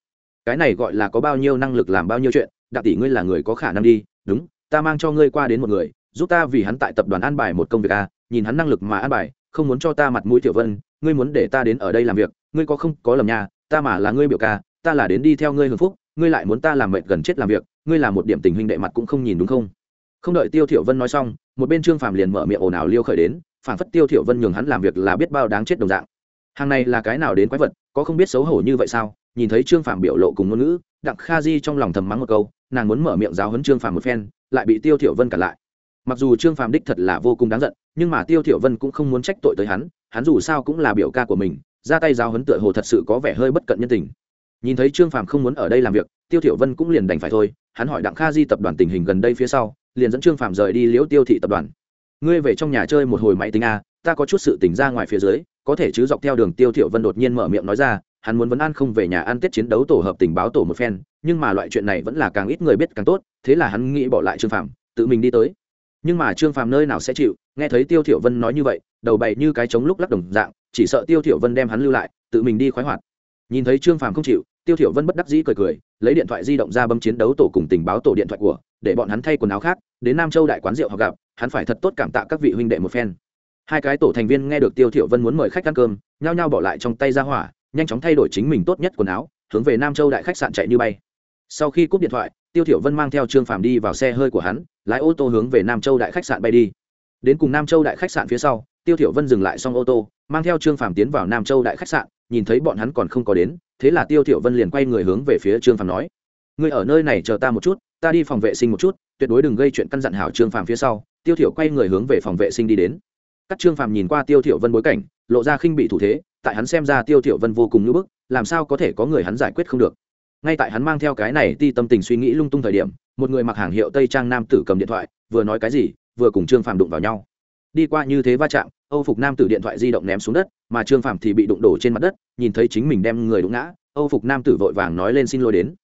Cái này gọi là có bao nhiêu năng lực làm bao nhiêu chuyện đặng tỷ ngươi là người có khả năng đi đúng ta mang cho ngươi qua đến một người giúp ta vì hắn tại tập đoàn an bài một công việc a nhìn hắn năng lực mà an bài không muốn cho ta mặt mũi tiểu vân ngươi muốn để ta đến ở đây làm việc ngươi có không có lầm nhà, ta mà là ngươi biểu ca ta là đến đi theo ngươi hưởng phúc ngươi lại muốn ta làm mệt gần chết làm việc, ngươi là một điểm tình huynh đệ mặt cũng không nhìn đúng không? Không đợi tiêu thiểu vân nói xong, một bên trương phàm liền mở miệng ồn ào liêu khởi đến phản phất tiêu thiểu vân nhường hắn làm việc là biết bao đáng chết đồng dạng. Hàng này là cái nào đến quái vật, có không biết xấu hổ như vậy sao? Nhìn thấy trương phàm biểu lộ cùng ngôn ngữ, đặng kha di trong lòng thầm mắng một câu, nàng muốn mở miệng giáo huấn trương phàm một phen, lại bị tiêu thiểu vân cản lại. Mặc dù trương phàm đích thật là vô cùng đáng giận, nhưng mà tiêu thiểu vân cũng không muốn trách tội tới hắn hắn dù sao cũng là biểu ca của mình, ra tay giáo huấn tựa hồ thật sự có vẻ hơi bất cận nhân tình nhìn thấy trương phàm không muốn ở đây làm việc, tiêu thiểu vân cũng liền đành phải thôi. Hắn hỏi đặng kha di tập đoàn tình hình gần đây phía sau, liền dẫn trương phàm rời đi liễu tiêu thị tập đoàn. Ngươi về trong nhà chơi một hồi máy tính a ta có chút sự tỉnh ra ngoài phía dưới, có thể chứ dọc theo đường tiêu thiểu vân đột nhiên mở miệng nói ra, hắn muốn vấn an không về nhà ăn tết chiến đấu tổ hợp tình báo tổ một phen, nhưng mà loại chuyện này vẫn là càng ít người biết càng tốt, thế là hắn nghĩ bỏ lại trương phàm, tự mình đi tới. Nhưng mà trương phàm nơi nào sẽ chịu, nghe thấy tiêu thiểu vân nói như vậy, đầu bày như cái trống lúc lắc đồng dạng, chỉ sợ tiêu thiểu vân đem hắn lưu lại, tự mình đi khoái hoạt. Nhìn thấy trương phàm không chịu tiêu thiểu vân bất đắc dĩ cười cười, lấy điện thoại di động ra bấm chiến đấu tổ cùng tình báo tổ điện thoại của, để bọn hắn thay quần áo khác, đến nam châu đại quán rượu họ gặp, hắn phải thật tốt cảm tạ các vị huynh đệ một phen. Hai cái tổ thành viên nghe được tiêu thiểu vân muốn mời khách ăn cơm, nhao nhao bỏ lại trong tay ra hỏa, nhanh chóng thay đổi chính mình tốt nhất quần áo, hướng về nam châu đại khách sạn chạy như bay. Sau khi cúp điện thoại, tiêu thiểu vân mang theo trương phàm đi vào xe hơi của hắn, lái ô tô hướng về nam châu đại khách sạn bay đi. Đến cùng nam châu đại khách sạn phía sau, tiêu thiểu vân dừng lại xong ô tô, mang theo trương phàm tiến vào nam châu đại khách sạn nhìn thấy bọn hắn còn không có đến, thế là tiêu thiểu vân liền quay người hướng về phía trương phàm nói, ngươi ở nơi này chờ ta một chút, ta đi phòng vệ sinh một chút, tuyệt đối đừng gây chuyện căn dặn hảo trương phàm phía sau. Tiêu thiểu quay người hướng về phòng vệ sinh đi đến. Các trương phàm nhìn qua tiêu thiểu vân bối cảnh, lộ ra khinh bị thủ thế, tại hắn xem ra tiêu thiểu vân vô cùng nhu bức, làm sao có thể có người hắn giải quyết không được. Ngay tại hắn mang theo cái này ti tâm tình suy nghĩ lung tung thời điểm, một người mặc hàng hiệu tây trang nam tử cầm điện thoại, vừa nói cái gì, vừa cùng trương phàm đụng vào nhau đi qua như thế va chạm, âu phục nam tử điện thoại di động ném xuống đất, mà trương Phạm thì bị đụng đổ trên mặt đất, nhìn thấy chính mình đem người đụng ngã, âu phục nam tử vội vàng nói lên xin lỗi đến.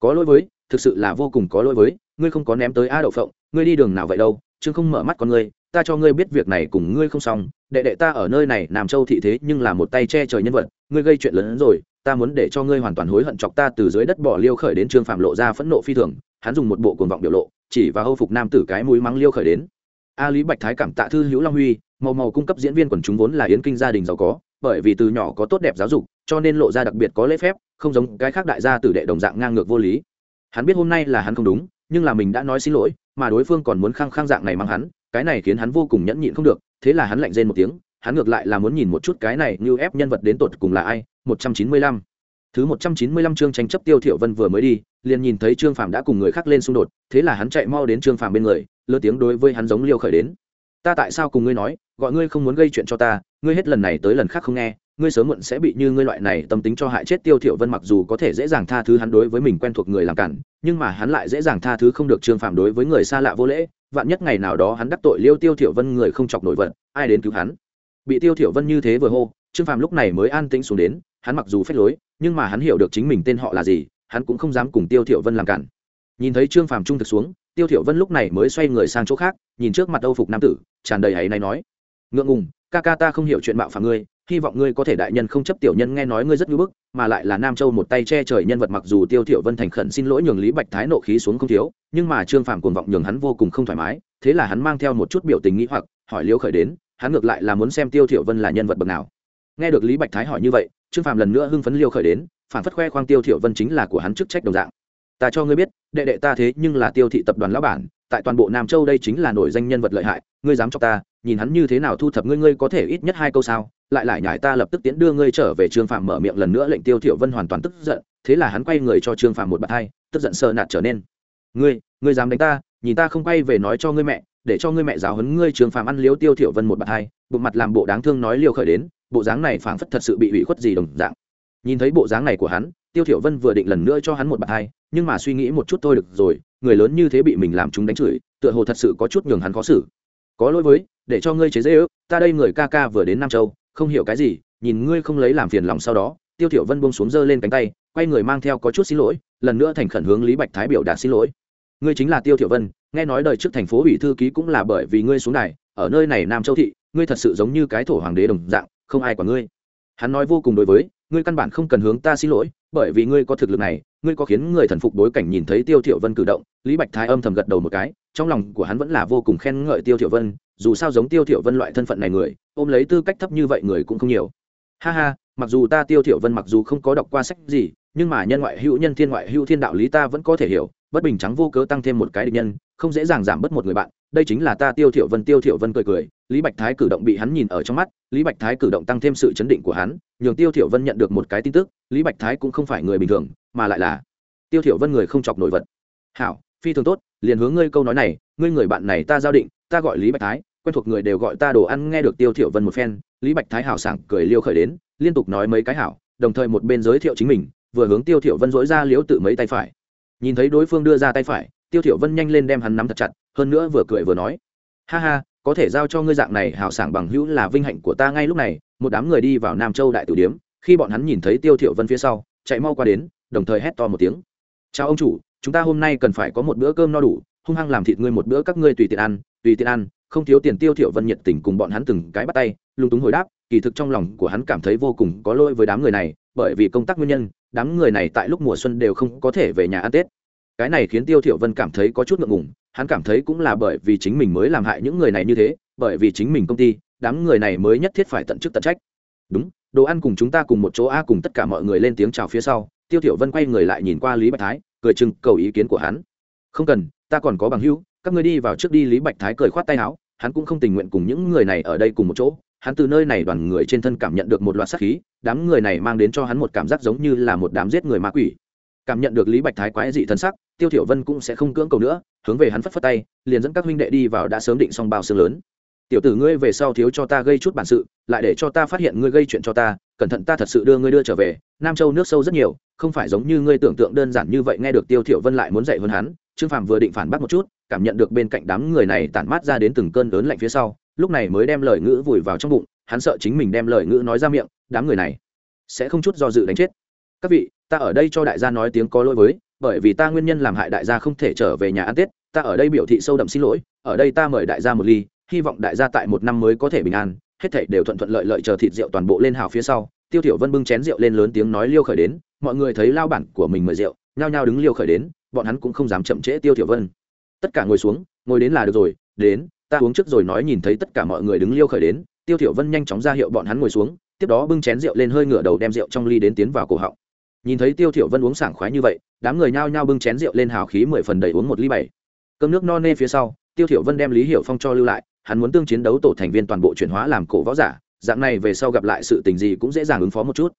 Có lỗi với, thực sự là vô cùng có lỗi với, ngươi không có ném tới a đậu phộng, ngươi đi đường nào vậy đâu, trương không mở mắt con ngươi, ta cho ngươi biết việc này cùng ngươi không xong, đệ đệ ta ở nơi này, nam châu thị thế nhưng là một tay che trời nhân vật, ngươi gây chuyện lớn hơn rồi, ta muốn để cho ngươi hoàn toàn hối hận chọc ta từ dưới đất bỏ liêu khởi đến trương phạm lộ ra phẫn nộ phi thường, hắn dùng một bộ cuồng vọng biểu lộ, chỉ và hâu phục nam tử cái mũi mắng liêu khởi đến a lý bạch thái cảm tạ thư hữu long huy, màu màu cung cấp diễn viên quần chúng vốn là yến kinh gia đình giàu có, bởi vì từ nhỏ có tốt đẹp giáo dục, cho nên lộ ra đặc biệt có lễ phép, không giống cái khác đại gia tử đệ đồng dạng ngang ngược vô lý. Hắn biết hôm nay là hắn không đúng, nhưng là mình đã nói xin lỗi, mà đối phương còn muốn khăng khăng dạng này mang hắn, cái này khiến hắn vô cùng nhẫn nhịn không được, thế là hắn lạnh rên một tiếng, hắn ngược lại là muốn nhìn một chút cái này như ép nhân vật đến tột cùng là ai, một trăm chín mươi lăm. Thứ một trăm chín mươi lăm chương tranh chấp tiêu thiểu vân vừa mới đi, liền nhìn thấy trương phàm đã cùng người khác lên xung đột, thế là hắn chạy mau đến trương phàm bên người lớn tiếng đối với hắn giống liêu khởi đến. Ta tại sao cùng ngươi nói, gọi ngươi không muốn gây chuyện cho ta, ngươi hết lần này tới lần khác không nghe, ngươi sớm muộn sẽ bị như ngươi loại này tâm tính cho hại chết tiêu thiểu vân mặc dù có thể dễ dàng tha thứ hắn đối với mình quen thuộc người làm cản, nhưng mà hắn lại dễ dàng tha thứ không được trương phạm đối với người xa lạ vô lễ, vạn nhất ngày nào đó hắn đắc tội liêu tiêu thiểu vân người không chọc nổi vật, ai đến cứu hắn? Bị tiêu thiểu vân như thế vừa hô, trương phạm lúc này mới an tĩnh xuống đến, hắn mặc dù phép lối, nhưng mà hắn hiểu được chính mình tên họ là gì, hắn cũng không dám cùng tiêu thiểu vân làm cản. Nhìn thấy trương phạm trung thực xuống tiêu thiểu vân lúc này mới xoay người sang chỗ khác, nhìn trước mặt âu phục nam tử, tràn đầy hãy này nói, ngượng ngùng, ca ca ta không hiểu chuyện mạo phạm ngươi, hy vọng ngươi có thể đại nhân không chấp tiểu nhân nghe nói ngươi rất nhu bức, mà lại là nam châu một tay che trời nhân vật mặc dù tiêu thiểu vân thành khẩn xin lỗi nhường lý bạch thái nộ khí xuống không thiếu, nhưng mà trương phàm cuồng vọng nhường hắn vô cùng không thoải mái, thế là hắn mang theo một chút biểu tình nghĩ hoặc, hỏi liễu khởi đến, hắn ngược lại là muốn xem tiêu thiểu vân là nhân vật bậc nào. Nghe được lý bạch thái hỏi như vậy, trương phàm lần nữa hưng phấn liêu khởi đến, phản phất khoe khoang tiêu thiểu vân chính là của hắn chức trách đồng dạng ta cho ngươi biết, đệ đệ ta thế nhưng là tiêu thị tập đoàn lão bản, tại toàn bộ nam châu đây chính là nổi danh nhân vật lợi hại, ngươi dám cho ta, nhìn hắn như thế nào thu thập ngươi ngươi có thể ít nhất hai câu sao? Lại lại nhải ta lập tức tiến đưa ngươi trở về trương phạm mở miệng lần nữa lệnh tiêu thiểu vân hoàn toàn tức giận, thế là hắn quay người cho trương phạm một bạt hai, tức giận sờ nạt trở nên. Ngươi ngươi dám đánh ta, nhìn ta không quay về nói cho ngươi mẹ, để cho ngươi mẹ giáo huấn ngươi trương phạm ăn liếu tiêu thiểu vân một bạt hai, bụng mặt làm bộ đáng thương nói liều khởi đến, bộ dáng này phảng phất thật sự bị ủy khuất gì đồng dạng. Nhìn thấy bộ dáng này của hắn, tiêu thiểu vân vừa định lần nữa cho hắn một bạt hai nhưng mà suy nghĩ một chút thôi được rồi, người lớn như thế bị mình làm chúng đánh chửi, tựa hồ thật sự có chút nhường hắn khó xử. Có lỗi với, để cho ngươi chế dễ ước ta đây người ca ca vừa đến nam châu, không hiểu cái gì, nhìn ngươi không lấy làm phiền lòng sau đó, tiêu thiểu vân buông xuống giơ lên cánh tay, quay người mang theo có chút xin lỗi, lần nữa thành khẩn hướng lý bạch thái biểu đạt xin lỗi. Ngươi chính là tiêu thiểu vân, nghe nói đời trước thành phố ủy thư ký cũng là bởi vì ngươi xuống này ở nơi này nam châu thị, ngươi thật sự giống như cái thổ hoàng đế đồng dạng, không ai quản ngươi. Hắn nói vô cùng đối với, ngươi căn bản không cần hướng ta xin lỗi, bởi vì ngươi có thực lực này ngươi có khiến người thần phục đối cảnh nhìn thấy tiêu Thiệu vân cử động? Lý bạch thái âm thầm gật đầu một cái, trong lòng của hắn vẫn là vô cùng khen ngợi tiêu Thiệu vân, dù sao giống tiêu Thiệu vân loại thân phận này người, ôm lấy tư cách thấp như vậy người cũng không nhiều. Ha ha, mặc dù ta tiêu Thiệu vân mặc dù không có đọc qua sách gì, nhưng mà nhân ngoại hữu, nhân thiên ngoại hữu thiên đạo lý ta vẫn có thể hiểu, bất bình trắng vô cớ tăng thêm một cái địch nhân, không dễ dàng giảm bớt một người bạn, đây chính là ta tiêu Thiệu vân. Tiêu Thiệu vân cười cười, lý bạch thái cử động bị hắn nhìn ở trong mắt, lý bạch thái cử động tăng thêm sự chấn định của hắn, nhường tiêu Thiệu vân nhận được một cái tin tức lý bạch thái cũng không phải người bình thường, mà lại là tiêu thiểu vân người không chọc nổi vật. Hảo, phi thường tốt, liền hướng ngươi câu nói này, ngươi người bạn này ta giao định, ta gọi lý bạch thái, quen thuộc người đều gọi ta đồ ăn. Nghe được tiêu thiểu vân một phen, lý bạch thái hảo sảng cười liêu khởi đến, liên tục nói mấy cái hảo, đồng thời một bên giới thiệu chính mình, vừa hướng tiêu thiểu vân dỗi ra liếu tự mấy tay phải. Nhìn thấy đối phương đưa ra tay phải, tiêu thiểu vân nhanh lên đem hắn nắm thật chặt, hơn nữa vừa cười vừa nói, ha ha, có thể giao cho ngươi dạng này hào sảng bằng hữu là vinh hạnh của ta ngay lúc này, một đám người đi vào nam châu đại tử điếm khi bọn hắn nhìn thấy tiêu thiểu vân phía sau, chạy mau qua đến, đồng thời hét to một tiếng. Chào ông chủ, chúng ta hôm nay cần phải có một bữa cơm no đủ, hung hăng làm thịt ngươi một bữa các ngươi tùy tiện ăn, tùy tiện ăn, không thiếu tiền. Tiêu thiểu vân nhiệt tình cùng bọn hắn từng cái bắt tay, lung túng hồi đáp, kỳ thực trong lòng của hắn cảm thấy vô cùng có lỗi với đám người này, bởi vì công tác nguyên nhân, đám người này tại lúc mùa xuân đều không có thể về nhà ăn tết. Cái này khiến tiêu thiểu vân cảm thấy có chút ngượng ngùng, hắn cảm thấy cũng là bởi vì chính mình mới làm hại những người này như thế, bởi vì chính mình công ty, đám người này mới nhất thiết phải tận chức tận trách. Đúng đồ ăn cùng chúng ta cùng một chỗ a, cùng tất cả mọi người lên tiếng chào phía sau, tiêu Tiểu vân quay người lại nhìn qua lý bạch thái, cười chừng cầu ý kiến của hắn. Không cần, ta còn có bằng hữu, các ngươi đi vào trước đi, lý bạch thái cười khoát tay áo, hắn cũng không tình nguyện cùng những người này ở đây cùng một chỗ. Hắn từ nơi này đoàn người trên thân cảm nhận được một loạt sát khí, đám người này mang đến cho hắn một cảm giác giống như là một đám giết người ma quỷ. Cảm nhận được lý bạch thái quái dị thân sắc, tiêu thiểu vân cũng sẽ không cưỡng cầu nữa, hướng về hắn phất phất tay, liền dẫn các huynh đệ đi vào đã sớm định xong bao xương lớn tiểu tử ngươi về sau thiếu cho ta gây chút bản sự, lại để cho ta phát hiện ngươi gây chuyện cho ta, cẩn thận ta thật sự đưa ngươi đưa trở về, nam châu nước sâu rất nhiều, không phải giống như ngươi tưởng tượng đơn giản như vậy, nghe được tiêu thiểu vân lại muốn dạy hơn hắn, trương phàm vừa định phản bác một chút, cảm nhận được bên cạnh đám người này tản mát ra đến từng cơn lớn lạnh phía sau, lúc này mới đem lời ngữ vùi vào trong bụng, hắn sợ chính mình đem lời ngữ nói ra miệng, đám người này sẽ không chút do dự đánh chết. Các vị, ta ở đây cho đại gia nói tiếng có lỗi với, bởi vì ta nguyên nhân làm hại đại gia không thể trở về nhà ăn tết, ta ở đây biểu thị sâu đậm xin lỗi, ở đây ta mời đại gia một ly hy vọng đại gia tại một năm mới có thể bình an, hết thảy đều thuận thuận lợi lợi chờ thịt rượu toàn bộ lên hào phía sau. Tiêu tiểu vân bưng chén rượu lên lớn tiếng nói liêu khởi đến, mọi người thấy lao bản của mình mời rượu, nhao nhao đứng liêu khởi đến, bọn hắn cũng không dám chậm trễ tiêu tiểu vân. Tất cả ngồi xuống, ngồi đến là được rồi, đến, ta uống trước rồi nói nhìn thấy tất cả mọi người đứng liêu khởi đến, tiêu tiểu vân nhanh chóng ra hiệu bọn hắn ngồi xuống, tiếp đó bưng chén rượu lên hơi ngửa đầu đem rượu trong ly đến tiến vào cổ họng. Nhìn thấy tiêu Tiểu vân uống sảng khoái như vậy, đám người nhao nhao bưng chén rượu lên hào khí mười phần đầy uống một ly bảy. Cơm nước no nê phía sau, tiêu Tiểu vân đem lý hiểu phong cho lưu lại hắn muốn tương chiến đấu tổ thành viên toàn bộ chuyển hóa làm cổ võ giả, dạng này về sau gặp lại sự tình gì cũng dễ dàng ứng phó một chút.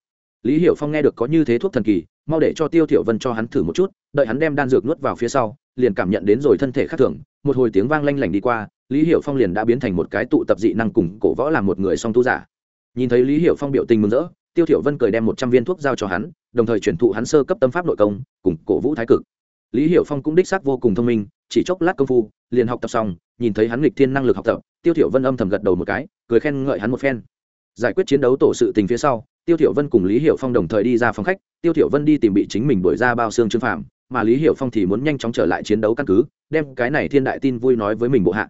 Lý hiểu phong nghe được có như thế thuốc thần kỳ, mau để cho tiêu thiểu vân cho hắn thử một chút, đợi hắn đem đan dược nuốt vào phía sau, liền cảm nhận đến rồi thân thể khác thường, một hồi tiếng vang lanh lảnh đi qua, lý hiểu phong liền đã biến thành một cái tụ tập dị năng cùng cổ võ làm một người song tu giả. Nhìn thấy lý hiểu phong biểu tình mừng rỡ, tiêu thiểu vân cười đem một trăm viên thuốc giao cho hắn, đồng thời chuyển thụ hắn sơ cấp tâm pháp nội công, cùng cổ vũ thái cực lý hiểu phong cũng đích xác vô cùng thông minh, chỉ chốc lát công phu, liền học tập xong, nhìn thấy hắn nghịch thiên năng lực học tập, tiêu thiểu vân âm thầm gật đầu một cái, cười khen ngợi hắn một phen. Giải quyết chiến đấu tổ sự tình phía sau, tiêu thiểu vân cùng lý hiểu phong đồng thời đi ra phòng khách, tiêu thiểu vân đi tìm bị chính mình đuổi ra bao xương trương phạm mà lý hiểu phong thì muốn nhanh chóng trở lại chiến đấu căn cứ, đem cái này thiên đại tin vui nói với mình bộ hạ.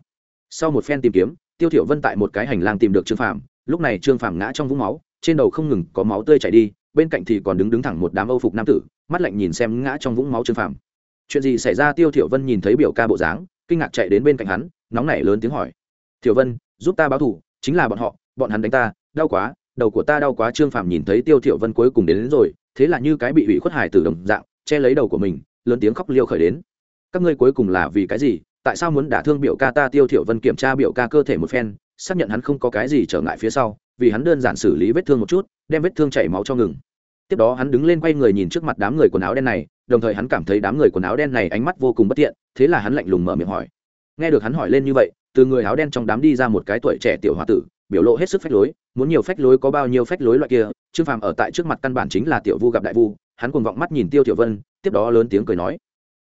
Sau một phen tìm kiếm, tiêu thiểu vân tại một cái hành lang tìm được trương phạm lúc này trương phạm ngã trong vũng máu, trên đầu không ngừng có máu tươi chảy đi, bên cạnh thì còn đứng đứng thẳng một đám âu phục nam tử, mắt lạnh nhìn xem ngã trong vũng máu trương phạm chuyện gì xảy ra? Tiêu thiểu vân nhìn thấy biểu ca bộ dáng kinh ngạc chạy đến bên cạnh hắn nóng nảy lớn tiếng hỏi. Thiểu vân giúp ta báo thù chính là bọn họ bọn hắn đánh ta đau quá đầu của ta đau quá. Trương phạm nhìn thấy tiêu thiểu vân cuối cùng đến, đến rồi thế là như cái bị ủy khuất hải tử đồng dạng che lấy đầu của mình lớn tiếng khóc liêu khởi đến. Các ngươi cuối cùng là vì cái gì? Tại sao muốn đả thương biểu ca ta? Tiêu thiểu vân kiểm tra biểu ca cơ thể một phen xác nhận hắn không có cái gì trở ngại phía sau vì hắn đơn giản xử lý vết thương một chút đem vết thương chảy máu cho ngừng. Tiếp đó hắn đứng lên quay người nhìn trước mặt đám người quần áo đen này đồng thời hắn cảm thấy đám người quần áo đen này ánh mắt vô cùng bất tiện, thế là hắn lạnh lùng mở miệng hỏi nghe được hắn hỏi lên như vậy, từ người áo đen trong đám đi ra một cái tuổi trẻ tiểu h o a tử, biểu lộ hết sức phách lối, muốn nhiều phách lối có bao nhiêu phách lối loại kia, trương phàm ở tại trước mặt căn bản chính là tiểu vu gặp đại vu, hắn cùng vọng mắt nhìn tiêu tiểu vân, tiếp đó lớn tiếng cười nói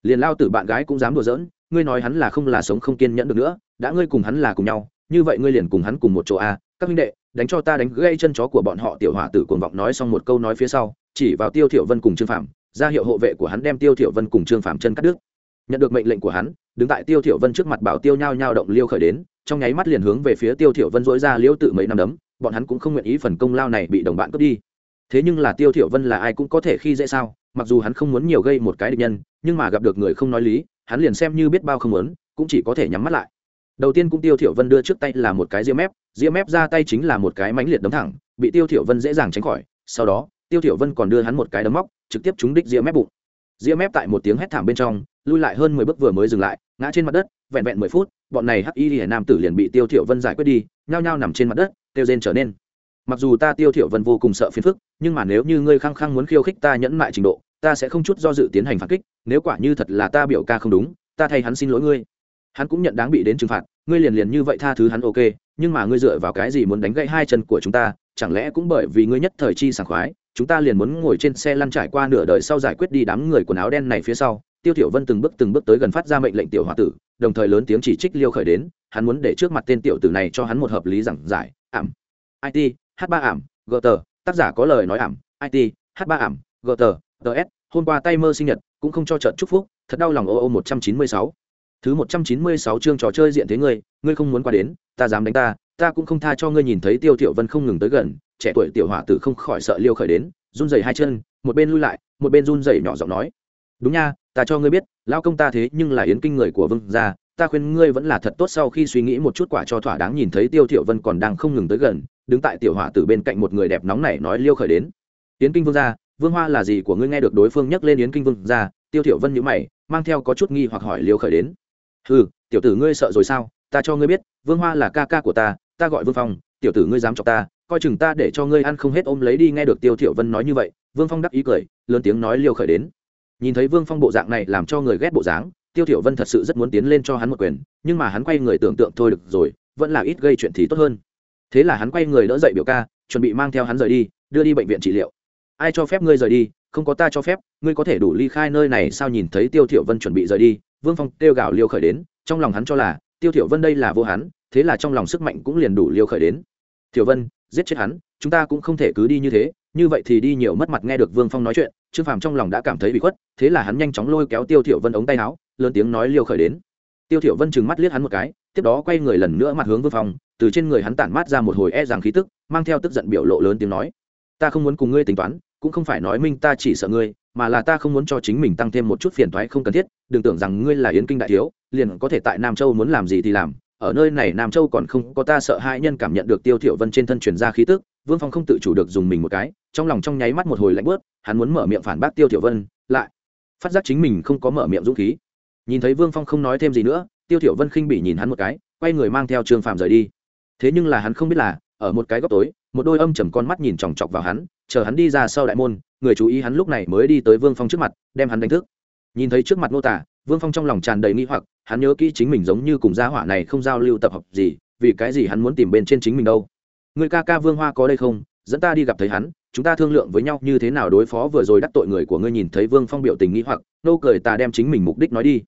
liền lao tử bạn gái cũng dám đùa giỡn, ngươi nói hắn là không là sống không kiên nhẫn được nữa, đã ngươi cùng hắn là cùng nhau, như vậy ngươi liền cùng hắn cùng một chỗ a à. các huynh đệ, đánh cho ta đánh gây chân chó của bọn họ, tiểu hỏa tử cuồng vọng nói xong một câu nói phía sau, chỉ vào tiêu thiểu vân cùng trương phạm ra hiệu hộ vệ của hắn đem tiêu thiểu vân cùng trương phạm chân cắt đứt. Nhận được mệnh lệnh của hắn, đứng tại tiêu thiểu vân trước mặt bảo tiêu nhao nhao động liêu khởi đến, trong nháy mắt liền hướng về phía tiêu thiểu vân dỗi ra liêu tự mấy năm đấm, bọn hắn cũng không nguyện ý phần công lao này bị đồng bạn cướp đi. Thế nhưng là tiêu thiểu vân là ai cũng có thể khi dễ sao, mặc dù hắn không muốn nhiều gây một cái địch nhân, nhưng mà gặp được người không nói lý, hắn liền xem như biết bao không muốn, cũng chỉ có thể nhắm mắt lại. Đầu tiên cũng tiêu thiểu vân đưa trước tay là một cái ria mép ria mép ra tay chính là một cái mãnh liệt đấm thẳng, bị tiêu thiểu vân dễ dàng tránh khỏi, sau đó tiêu thiểu vân còn đưa hắn một cái đấm móc, trực tiếp trúng đích ria mép bụng. Ria mép tại một tiếng hét thảm bên trong, lui lại hơn mười bước vừa mới dừng lại, ngã trên mặt đất, vẹn vẹn mười phút, bọn này hắc y lìa nam tử liền bị tiêu thiểu vân giải quyết đi, nhao nhao nằm trên mặt đất tiêu rên trở nên. Mặc dù ta tiêu thiểu vân vô cùng sợ phiền phức, nhưng mà nếu như ngươi khăng khăng muốn khiêu khích ta nhẫn mại trình độ, ta sẽ không chút do dự tiến hành phản kích, nếu quả như thật là ta biểu ca không đúng, ta thay hắn xin lỗi ngươi. Hắn cũng nhận đáng bị đến trừng phạt, ngươi liền liền như vậy tha thứ hắn ok, nhưng mà ngươi dựa vào cái gì muốn đánh gãy hai chân của chúng ta chẳng lẽ cũng bởi vì ngươi nhất thời chi sảng khoái, chúng ta liền muốn ngồi trên xe lăn trải qua nửa đời sau giải quyết đi đám người quần áo đen này phía sau, tiêu thiểu vân từng bước từng bước tới gần phát ra mệnh lệnh tiểu hòa tử, đồng thời lớn tiếng chỉ trích liêu khởi đến, hắn muốn để trước mặt tên tiểu tử này cho hắn một hợp lý giảng giải, ảm it h ba ảm gt tác giả có lời nói ảm it h ba ảm gt ts hôm qua tay mơ sinh nhật, cũng không cho trận chúc phúc, thật đau lòng ô ô một trăm chín mươi sáu. Thứ một trăm chín mươi sáu chương trò chơi diện thế ngươi ngươi không muốn qua đến, ta dám đánh ta ta cũng không tha cho ngươi nhìn thấy tiêu tiểu vân không ngừng tới gần, trẻ tuổi tiểu hỏa tử không khỏi sợ liêu khởi đến, run rẩy hai chân, một bên lui lại, một bên run rẩy nhỏ giọng nói. Đúng nha, ta cho ngươi biết, lão công ta thế nhưng là yến kinh người của vương gia, ta khuyên ngươi vẫn là thật tốt sau khi suy nghĩ một chút quả cho thỏa đáng nhìn thấy tiêu thiểu vân còn đang không ngừng tới gần, đứng tại tiểu hỏa tử bên cạnh một người đẹp nóng này nói liêu khởi đến. Yến kinh vương gia, vương hoa là gì của ngươi nghe được đối phương nhắc lên yến kinh vương gia, tiêu thiểu vân nhíu mày, mang theo có chút nghi hoặc hỏi liêu khởi đến. Hừ, tiểu tử ngươi sợ rồi sao, ta cho ngươi biết vương hoa là ca ca của ta ta gọi vương phong, tiểu tử ngươi dám chọc ta, coi chừng ta để cho ngươi ăn không hết ôm lấy đi, nghe được tiêu thiểu vân nói như vậy, vương phong đắc ý cười, lớn tiếng nói liêu khởi đến. Nhìn thấy vương phong bộ dạng này làm cho người ghét bộ dáng, tiêu thiểu vân thật sự rất muốn tiến lên cho hắn một quyền, nhưng mà hắn quay người tưởng tượng thôi được rồi, vẫn là ít gây chuyện thì tốt hơn. Thế là hắn quay người đỡ dậy biểu ca, chuẩn bị mang theo hắn rời đi, đưa đi bệnh viện trị liệu. Ai cho phép ngươi rời đi? Không có ta cho phép, ngươi có thể đủ ly khai nơi này sao? Nhìn thấy tiêu thiểu vân chuẩn bị rời đi, vương phong kêu gào liêu khởi đến, trong lòng hắn cho là tiêu thiểu vân đây là vô hắn, thế là trong lòng sức mạnh cũng liền đủ liêu khởi đến. Thiểu vân, giết chết hắn, chúng ta cũng không thể cứ đi như thế, như vậy thì đi nhiều mất mặt nghe được vương phong nói chuyện, trương phàm trong lòng đã cảm thấy bị khuất, thế là hắn nhanh chóng lôi kéo tiêu thiểu vân ống tay áo, lớn tiếng nói liêu khởi đến. Tiêu thiểu vân chừng mắt liếc hắn một cái, tiếp đó quay người lần nữa mặt hướng vương phong, từ trên người hắn tản mát ra một hồi e rằng khí tức, mang theo tức giận biểu lộ lớn tiếng nói, ta không muốn cùng ngươi tính toán, cũng không phải nói minh ta chỉ sợ ngươi mà là ta không muốn cho chính mình tăng thêm một chút phiền toái không cần thiết, đừng tưởng rằng ngươi là yến kinh đại thiếu, liền có thể tại nam châu muốn làm gì thì làm. Ở nơi này nam châu còn không có ta sợ hãi nhân cảm nhận được tiêu thiểu vân trên thân truyền ra khí tức, vương phong không tự chủ được dùng mình một cái, trong lòng trong nháy mắt một hồi lạnh bớt hắn muốn mở miệng phản bác tiêu thiểu vân, lại phát giác chính mình không có mở miệng dũng khí. Nhìn thấy vương phong không nói thêm gì nữa, tiêu thiểu vân khinh bỉ nhìn hắn một cái, quay người mang theo trương phàm rời đi. Thế nhưng là hắn không biết là, ở một cái góc tối, một đôi âm trầm con mắt nhìn chòng chọc vào hắn, chờ hắn đi ra sau đại môn người chú ý hắn lúc này mới đi tới vương phong trước mặt, đem hắn đánh thức. Nhìn thấy trước mặt ngô tả, vương phong trong lòng tràn đầy nghi hoặc, hắn nhớ kỹ chính mình giống như cùng gia hỏa này không giao lưu tập hợp gì, vì cái gì hắn muốn tìm bên trên chính mình đâu. Người ca ca vương hoa có đây không? Dẫn ta đi gặp thấy hắn, chúng ta thương lượng với nhau như thế nào đối phó vừa rồi đắc tội người của ngươi nhìn thấy vương phong biểu tình nghĩ hoặc, nô cười ta đem chính mình mục đích nói đi.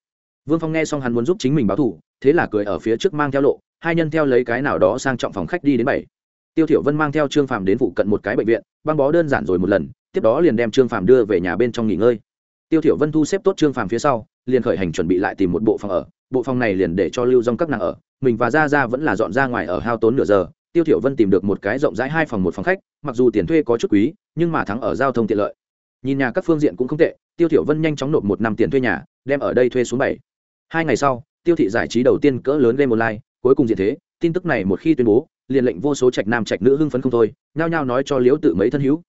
Vương phong nghe xong hắn muốn giúp chính mình báo thù, thế là cười ở phía trước mang theo lộ, hai nhân theo lấy cái nào đó sang trọng phòng khách đi đến bảy. Tiêu thiểu vân mang theo trương phàm đến phụ cận một cái bệnh viện, băng bó đơn giản rồi một lần tiếp đó liền đem trương phàm đưa về nhà bên trong nghỉ ngơi. Tiêu thiểu vân thu xếp tốt trương phàm phía sau, liền khởi hành chuẩn bị lại tìm một bộ phòng ở. Bộ phòng này liền để cho lưu dung các nàng ở. Mình và gia gia vẫn là dọn ra ngoài ở hao tốn nửa giờ. Tiêu thiểu vân tìm được một cái rộng rãi hai phòng một phòng khách, mặc dù tiền thuê có chút quý, nhưng mà thắng ở giao thông tiện lợi. Nhìn nhà các phương diện cũng không tệ, tiêu thiểu vân nhanh chóng nộp một năm tiền thuê nhà, đem ở đây thuê xuống bảy. Hai ngày sau, tiêu thị giải trí đầu tiên cỡ lớn game online, cuối cùng diện thế, tin tức này một khi tuyên bố, liền lệnh vô số trạch nam trạch nữ hưng phấn không thôi, nhao nhao nói cho liễu tự mấy thân hữu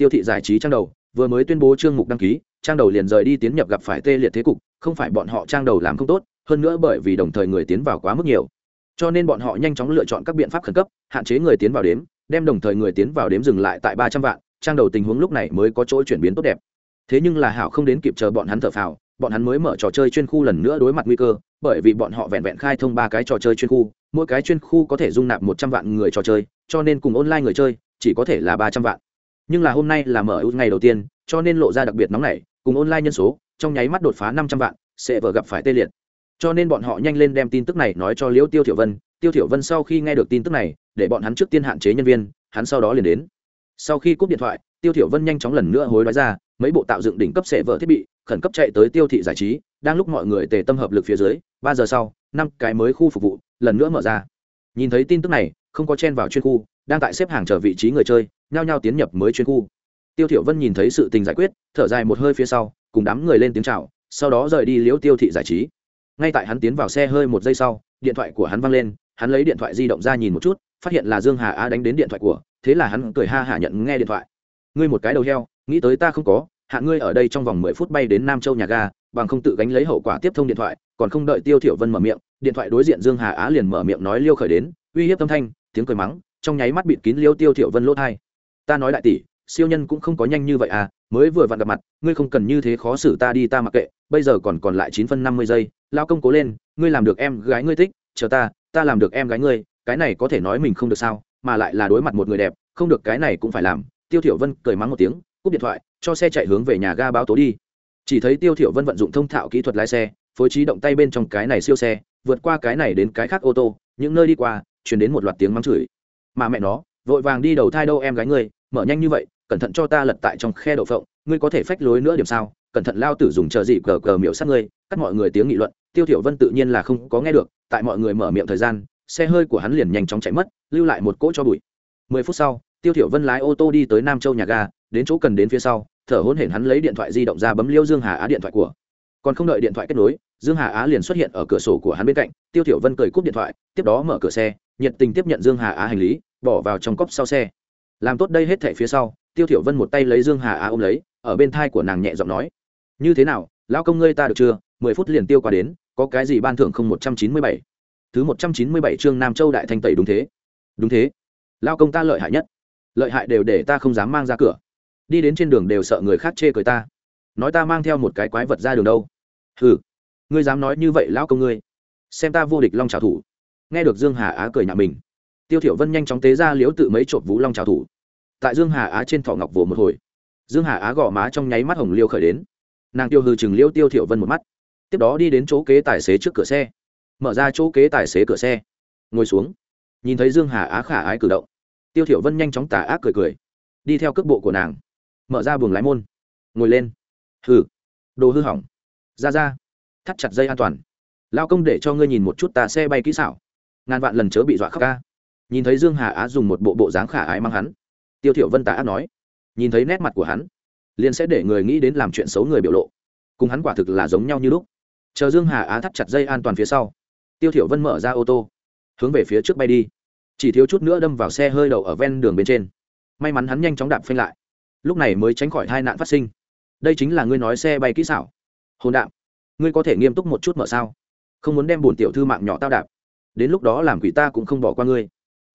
tiêu thị giải trí trang đầu, vừa mới tuyên bố chương mục đăng ký, trang đầu liền rời đi tiến nhập gặp phải tê liệt thế cục, không phải bọn họ trang đầu làm không tốt, hơn nữa bởi vì đồng thời người tiến vào quá mức nhiều. Cho nên bọn họ nhanh chóng lựa chọn các biện pháp khẩn cấp, hạn chế người tiến vào đếm, đem đồng thời người tiến vào đếm dừng lại tại ba trăm vạn, trang đầu tình huống lúc này mới có chỗ chuyển biến tốt đẹp. Thế nhưng là hảo không đến kịp chờ bọn hắn thở phào, bọn hắn mới mở trò chơi chuyên khu lần nữa đối mặt nguy cơ, bởi vì bọn họ vẹn vẹn khai thông ba cái trò chơi chuyên khu, mỗi cái chuyên khu có thể dung nạp một trăm vạn người trò chơi, cho nên cùng online người chơi chỉ có thể là ba trăm vạn nhưng là hôm nay là mở ưu ngày đầu tiên, cho nên lộ ra đặc biệt nóng này cùng online nhân số, trong nháy mắt đột phá năm trăm vạn, sẽ vợ gặp phải tê liệt. Cho nên bọn họ nhanh lên đem tin tức này nói cho liễu tiêu thiểu vân, tiêu thiểu vân sau khi nghe được tin tức này, để bọn hắn trước tiên hạn chế nhân viên, hắn sau đó liền đến. Sau khi cúp điện thoại, tiêu thiểu vân nhanh chóng lần nữa hối đoái ra, mấy bộ tạo dựng đỉnh cấp sẽ vợ thiết bị, khẩn cấp chạy tới tiêu thị giải trí, đang lúc mọi người tề tâm hợp lực phía dưới, ba giờ sau, năm cái mới khu phục vụ, lần nữa mở ra. Nhìn thấy tin tức này, không có chen vào chuyên khu, đang tại xếp hàng chờ vị trí người chơi nhao nhao tiến nhập mới chuyên khu. Tiêu thiểu vân nhìn thấy sự tình giải quyết, thở dài một hơi phía sau, cùng đám người lên tiếng chào, sau đó rời đi liễu tiêu thị giải trí. Ngay tại hắn tiến vào xe hơi một giây sau, điện thoại của hắn văng lên, hắn lấy điện thoại di động ra nhìn một chút, phát hiện là dương hà á đánh đến điện thoại của, thế là hắn cười ha hả nhận nghe điện thoại. Ngươi một cái đầu heo, nghĩ tới ta không có, hạ ngươi ở đây trong vòng mười phút bay đến nam châu nhà ga, bằng không tự gánh lấy hậu quả tiếp thông điện thoại, còn không đợi tiêu thiểu vân mở miệng, điện thoại đối diện dương hà á liền mở miệng nói liêu khởi đến, uy hiếp tâm thanh, tiếng cười mắng, trong nháy mắt bịt kín liêu tiêu thiểu vân lỗ thay ta nói đại tỷ, siêu nhân cũng không có nhanh như vậy à mới vừa vặn gặp mặt, ngươi không cần như thế khó xử ta đi ta mặc kệ, bây giờ còn còn lại chín phân năm mươi giây, lao công cố lên, ngươi làm được em gái ngươi thích, chờ ta ta làm được em gái ngươi, cái này có thể nói mình không được sao, mà lại là đối mặt một người đẹp, không được cái này cũng phải làm, tiêu thiểu vân cười mắng một tiếng, cúp điện thoại, cho xe chạy hướng về nhà ga báo tố đi. Chỉ thấy tiêu thiểu vân vận dụng thông thạo kỹ thuật lái xe, phối trí động tay bên trong cái này siêu xe, vượt qua cái này đến cái khác ô tô, những nơi đi qua truyền đến một loạt tiếng mắng chửi. Mà mẹ nó, vội vàng đi đầu thai đâu em gái ngươi mở nhanh như vậy, cẩn thận cho ta lật tại trong khe đậu phộng, ngươi có thể phách lối nữa điểm sao? Cẩn thận lao tử dùng chờ gì cờ cờ miểu sát ngươi, cắt mọi người tiếng nghị luận, tiêu thiểu vân tự nhiên là không có nghe được, tại mọi người mở miệng thời gian, xe hơi của hắn liền nhanh chóng chạy mất, lưu lại một cỗ cho bụi. Mười phút sau, tiêu thiểu vân lái ô tô đi tới nam châu nhà ga, đến chỗ cần đến phía sau, thở hổn hển hắn lấy điện thoại di động ra bấm liêu dương hà á điện thoại của. Còn không đợi điện thoại kết nối, dương hà á liền xuất hiện ở cửa sổ của hắn bên cạnh, tiêu thiểu vân cười cúp điện thoại, tiếp đó mở cửa xe, nhiệt tình tiếp nhận dương hà á hành lý, bỏ vào trong cốc sau xe làm tốt đây hết thể phía sau, tiêu thiểu vân một tay lấy dương hà á ôm lấy, ở bên thai của nàng nhẹ giọng nói, như thế nào, lão công ngươi ta được chưa? Mười phút liền tiêu qua đến, có cái gì ban thưởng không? Một trăm chín mươi bảy. Thứ một trăm chín mươi bảy chương nam châu đại thanh tẩy đúng thế. Đúng thế. Lão công ta lợi hại nhất. Lợi hại đều để ta không dám mang ra cửa. Đi đến trên đường đều sợ người khác chê cười ta. Nói ta mang theo một cái quái vật ra đường đâu. Hừ, ngươi dám nói như vậy lão công ngươi. Xem ta vô địch long trào thủ nghe được dương hà á cười nhạo mình tiêu thiểu vân nhanh chóng tế ra liếu tự mấy trộm vũ long trào thủ. Tại dương hà á trên thọ ngọc vồ một hồi. Dương hà á gò má trong nháy mắt hồng liêu khởi đến. Nàng tiêu hư chừng liêu tiêu thiểu vân một mắt. Tiếp đó đi đến chỗ kế tài xế trước cửa xe. Mở ra chỗ kế tài xế cửa xe. Ngồi xuống. Nhìn thấy dương hà á khả ái cử động. Tiêu thiểu vân nhanh chóng tà ác cười cười. Đi theo cước bộ của nàng. Mở ra buồng lái môn. Ngồi lên. Hừ. Đồ hư hỏng. Ra ra. Thắt chặt dây an toàn. Lao công để cho ngươi nhìn một chút tà xe bay kỹ xảo. Ngàn vạn lần chớ bị dọa khóc ca nhìn thấy dương hà á dùng một bộ bộ dáng khả ái mang hắn, tiêu thiểu vân tà ác nói, nhìn thấy nét mặt của hắn, liền sẽ để người nghĩ đến làm chuyện xấu người biểu lộ. Cùng hắn quả thực là giống nhau như lúc. Chờ dương hà á thắt chặt dây an toàn phía sau, tiêu thiểu vân mở ra ô tô, hướng về phía trước bay đi. Chỉ thiếu chút nữa đâm vào xe hơi đầu ở ven đường bên trên. May mắn hắn nhanh chóng đạp phanh lại. Lúc này mới tránh khỏi tai nạn phát sinh. Đây chính là ngươi nói xe bay kỹ xảo. Hồn đạm, ngươi có thể nghiêm túc một chút mở sao? Không muốn đem bổn tiểu thư mạng nhỏ tao đạp. Đến lúc đó làm quỷ ta cũng không bỏ qua ngươi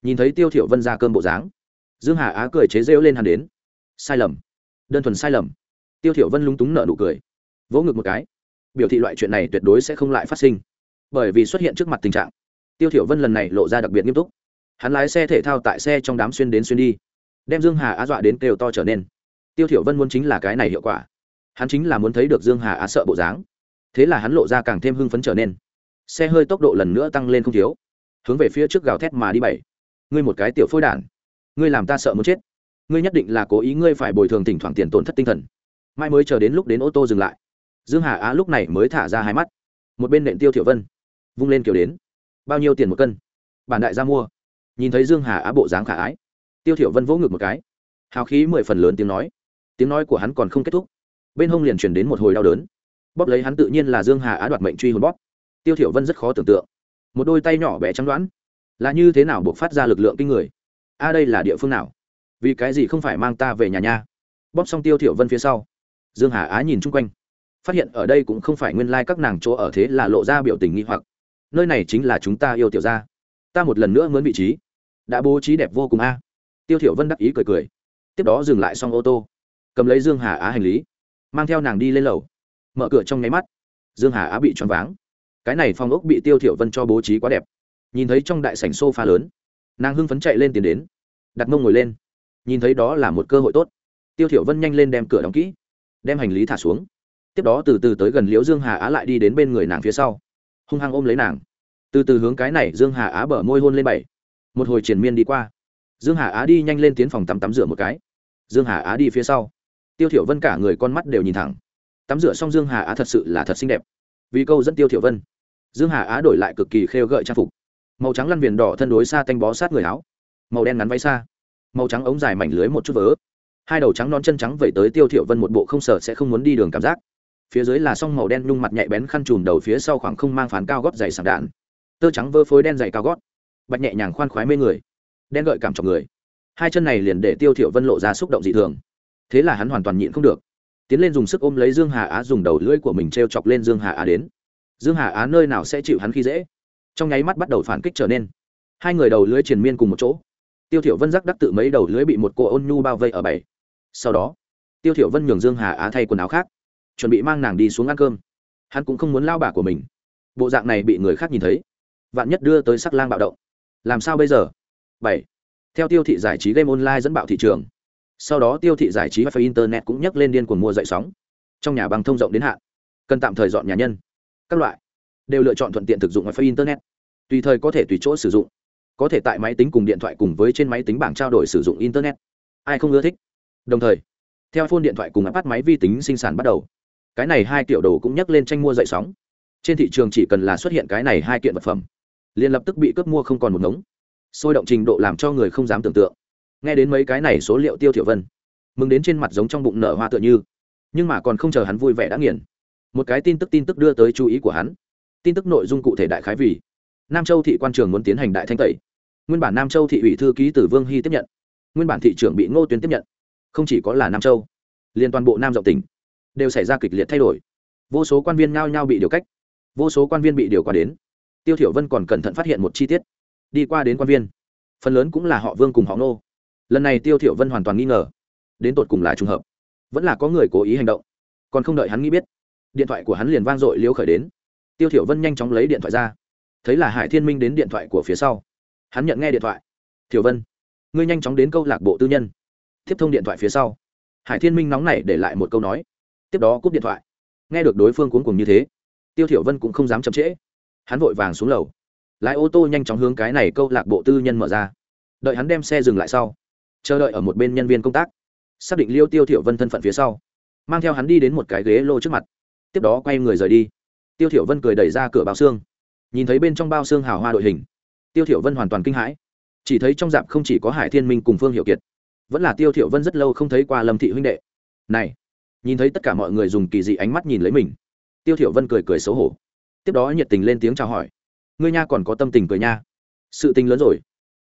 nhìn thấy tiêu thiểu vân ra cơm bộ dáng. Dương hà á cười chế rêu lên hắn đến. Sai lầm. Đơn thuần sai lầm. Tiêu thiểu vân lúng túng nở nụ cười. Vỗ ngực một cái. Biểu thị loại chuyện này tuyệt đối sẽ không lại phát sinh. Bởi vì xuất hiện trước mặt tình trạng, tiêu thiểu vân lần này lộ ra đặc biệt nghiêm túc. Hắn lái xe thể thao tại xe trong đám xuyên đến xuyên đi, đem dương hà á dọa đến kêu to trở nên. Tiêu thiểu vân muốn chính là cái này hiệu quả. Hắn chính là muốn thấy được dương hà á sợ bộ dáng. Thế là hắn lộ ra càng thêm hưng phấn trở nên. Xe hơi tốc độ lần nữa tăng lên không thiếu. Hướng về phía trước gào thét mà đi bảy ngươi một cái tiểu phôi đản. Ngươi làm ta sợ muốn chết. Ngươi nhất định là cố ý ngươi phải bồi thường thỉnh thoảng tiền tổn thất tinh thần. Mai mới chờ đến lúc đến ô tô dừng lại. Dương hà á lúc này mới thả ra hai mắt. Một bên nện tiêu thiểu vân, vung lên kiểu đến. Bao nhiêu tiền một cân? Bản đại gia mua. Nhìn thấy dương hà á bộ dáng khả ái, tiêu thiểu vân vỗ ngực một cái. Hào khí mười phần lớn tiếng nói. Tiếng nói của hắn còn không kết thúc. Bên hông liền truyền đến một hồi đau đớn. Bóp lấy hắn tự nhiên là dương hà á đoạt mệnh truy hồn bóp. Tiêu thiểu vân rất khó tưởng tượng. Một đôi tay nhỏ bé trắng đoán là như thế nào buộc phát ra lực lượng kinh người? A, đây là địa phương nào? Vì cái gì không phải mang ta về nhà nha? Bóp xong tiêu thiểu vân phía sau. Dương hà á nhìn chung quanh. Phát hiện ở đây cũng không phải nguyên lai like các nàng chỗ ở thế là lộ ra biểu tình nghi hoặc. Nơi này chính là chúng ta yêu tiểu gia. Ta một lần nữa mướn vị trí. Đã bố trí đẹp vô cùng a. Tiêu thiểu vân đắc ý cười cười. Tiếp đó dừng lại xong ô tô. Cầm lấy dương hà á hành lý. Mang theo nàng đi lên lầu. Mở cửa trong nháy mắt. Dương hà á bị choáng váng. Cái này phong ốc bị tiêu thiểu vân cho bố trí quá đẹp nhìn thấy trong đại sảnh sofa lớn. Nàng hưng phấn chạy lên tiền đến. Đặt mông ngồi lên. Nhìn thấy đó là một cơ hội tốt. Tiêu thiểu vân nhanh lên đem cửa đóng kỹ, đem hành lý thả xuống. Tiếp đó từ từ tới gần liễu dương hà á lại đi đến bên người nàng phía sau. Hung hăng ôm lấy nàng. Từ từ hướng cái này dương hà á bờ môi hôn lên bảy. Một hồi triển miên đi qua. Dương hà á đi nhanh lên tiến phòng tắm tắm rửa một cái. Dương hà á đi phía sau. Tiêu thiểu vân cả người con mắt đều nhìn thẳng. Tắm rửa xong dương hà á thật sự là thật xinh đẹp. Vì câu dẫn tiêu thiểu vân, dương hà á đổi lại cực kỳ khêu gợi trang phục màu trắng lăn viền đỏ thân đối xa tanh bó sát người áo, màu đen ngắn váy xa, màu trắng ống dài mảnh lưới một chút vớ, hai đầu trắng non chân trắng vẩy tới tiêu thiểu vân một bộ không sợ sẽ không muốn đi đường cảm giác. Phía dưới là song màu đen nhung mặt nhạy bén khăn trùm đầu phía sau khoảng không mang phán cao gót dày sảng đạn, tơ trắng vơ phối đen dày cao gót, bạch nhẹ nhàng khoan khoái mê người, đen gợi cảm trọng người. Hai chân này liền để tiêu thiểu vân lộ ra xúc động dị thường. Thế là hắn hoàn toàn nhịn không được, tiến lên dùng sức ôm lấy dương hà á dùng đầu lưỡi của mình treo chọc lên dương hà á đến. Dương hà á nơi nào sẽ chịu hắn khi dễ? Trong nháy mắt bắt đầu phản kích trở nên. Hai người đầu lưới triền miên cùng một chỗ. Tiêu thiểu vân giác đắc tự mấy đầu lưới bị một cô ôn nhu bao vây ở bảy sau đó, tiêu thiểu vân nhường dương hà á thay quần áo khác, chuẩn bị mang nàng đi xuống ăn cơm. Hắn cũng không muốn lao bà của mình. Bộ dạng này bị người khác nhìn thấy, vạn nhất đưa tới sắc lang bạo động. Làm sao bây giờ? Bảy. Theo tiêu thị giải trí game online dẫn bạo thị trường, sau đó tiêu thị giải trí và internet cũng nhắc lên điên cuồng mua dậy sóng. Trong nhà bằng thông rộng đến hạn, cần tạm thời dọn nhà nhân, các loại đều lựa chọn thuận tiện thực dụng wifi internet. Tùy thời có thể tùy chỗ sử dụng. Có thể tại máy tính cùng điện thoại cùng với trên máy tính bảng trao đổi sử dụng internet. Ai không ưa thích? Đồng thời, theo phone điện thoại cùng ipad máy vi tính sinh sản bắt đầu, cái này hai kiểu đồ cũng nhắc lên tranh mua dậy sóng. Trên thị trường chỉ cần là xuất hiện cái này hai kiện vật phẩm, liền lập tức bị cướp mua không còn một ngống. Sôi động trình độ làm cho người không dám tưởng tượng. Nghe đến mấy cái này số liệu tiêu thiểu vân, mừng đến trên mặt giống trong bụng nở hoa tựa như, nhưng mà còn không chờ hắn vui vẻ đã nghiền. Một cái tin tức tin tức đưa tới chú ý của hắn tin tức nội dung cụ thể đại khái vì. Nam châu thị quan trường muốn tiến hành đại thanh tẩy. Nguyên bản nam châu thị ủy thư ký tử vương hy tiếp nhận. Nguyên bản thị trưởng bị ngô tuyến tiếp nhận. Không chỉ có là nam châu liên toàn bộ nam rộng tỉnh đều xảy ra kịch liệt thay đổi. Vô số quan viên ngao nhau bị điều cách. Vô số quan viên bị điều qua đến. Tiêu thiểu vân còn cẩn thận phát hiện một chi tiết. Đi qua đến quan viên, phần lớn cũng là họ vương cùng họ ngô. Lần này tiêu thiểu vân hoàn toàn nghi ngờ. Đến tột cùng là trùng hợp, vẫn là có người cố ý hành động. Còn không đợi hắn nghĩ biết, điện thoại của hắn liền vang dội liêu khởi đến tiêu thiểu vân nhanh chóng lấy điện thoại ra. Thấy là hải thiên minh đến điện thoại của phía sau, hắn nhận nghe điện thoại. Thiểu vân, ngươi nhanh chóng đến câu lạc bộ tư nhân. Tiếp thông điện thoại phía sau, hải thiên minh nóng nảy để lại một câu nói. Tiếp đó cúp điện thoại. Nghe được đối phương cuống cùng như thế, tiêu thiểu vân cũng không dám chậm trễ. Hắn vội vàng xuống lầu. Lái ô tô nhanh chóng hướng cái này câu lạc bộ tư nhân mở ra. Đợi hắn đem xe dừng lại sau, chờ đợi ở một bên nhân viên công tác, xác định liêu tiêu thiểu vân thân phận phía sau, mang theo hắn đi đến một cái ghế lô trước mặt. Tiếp đó quay người rời đi tiêu thiểu vân cười đẩy ra cửa bao xương. Nhìn thấy bên trong bao xương hào hoa đội hình, tiêu thiểu vân hoàn toàn kinh hãi. Chỉ thấy trong dạp không chỉ có hải thiên minh cùng phương hiểu kiệt, vẫn là tiêu thiểu vân rất lâu không thấy qua lâm thị huynh đệ. Này, nhìn thấy tất cả mọi người dùng kỳ dị ánh mắt nhìn lấy mình, tiêu thiểu vân cười cười xấu hổ. Tiếp đó nhiệt tình lên tiếng chào hỏi. Ngươi nha còn có tâm tình cười nha. Sự tình lớn rồi.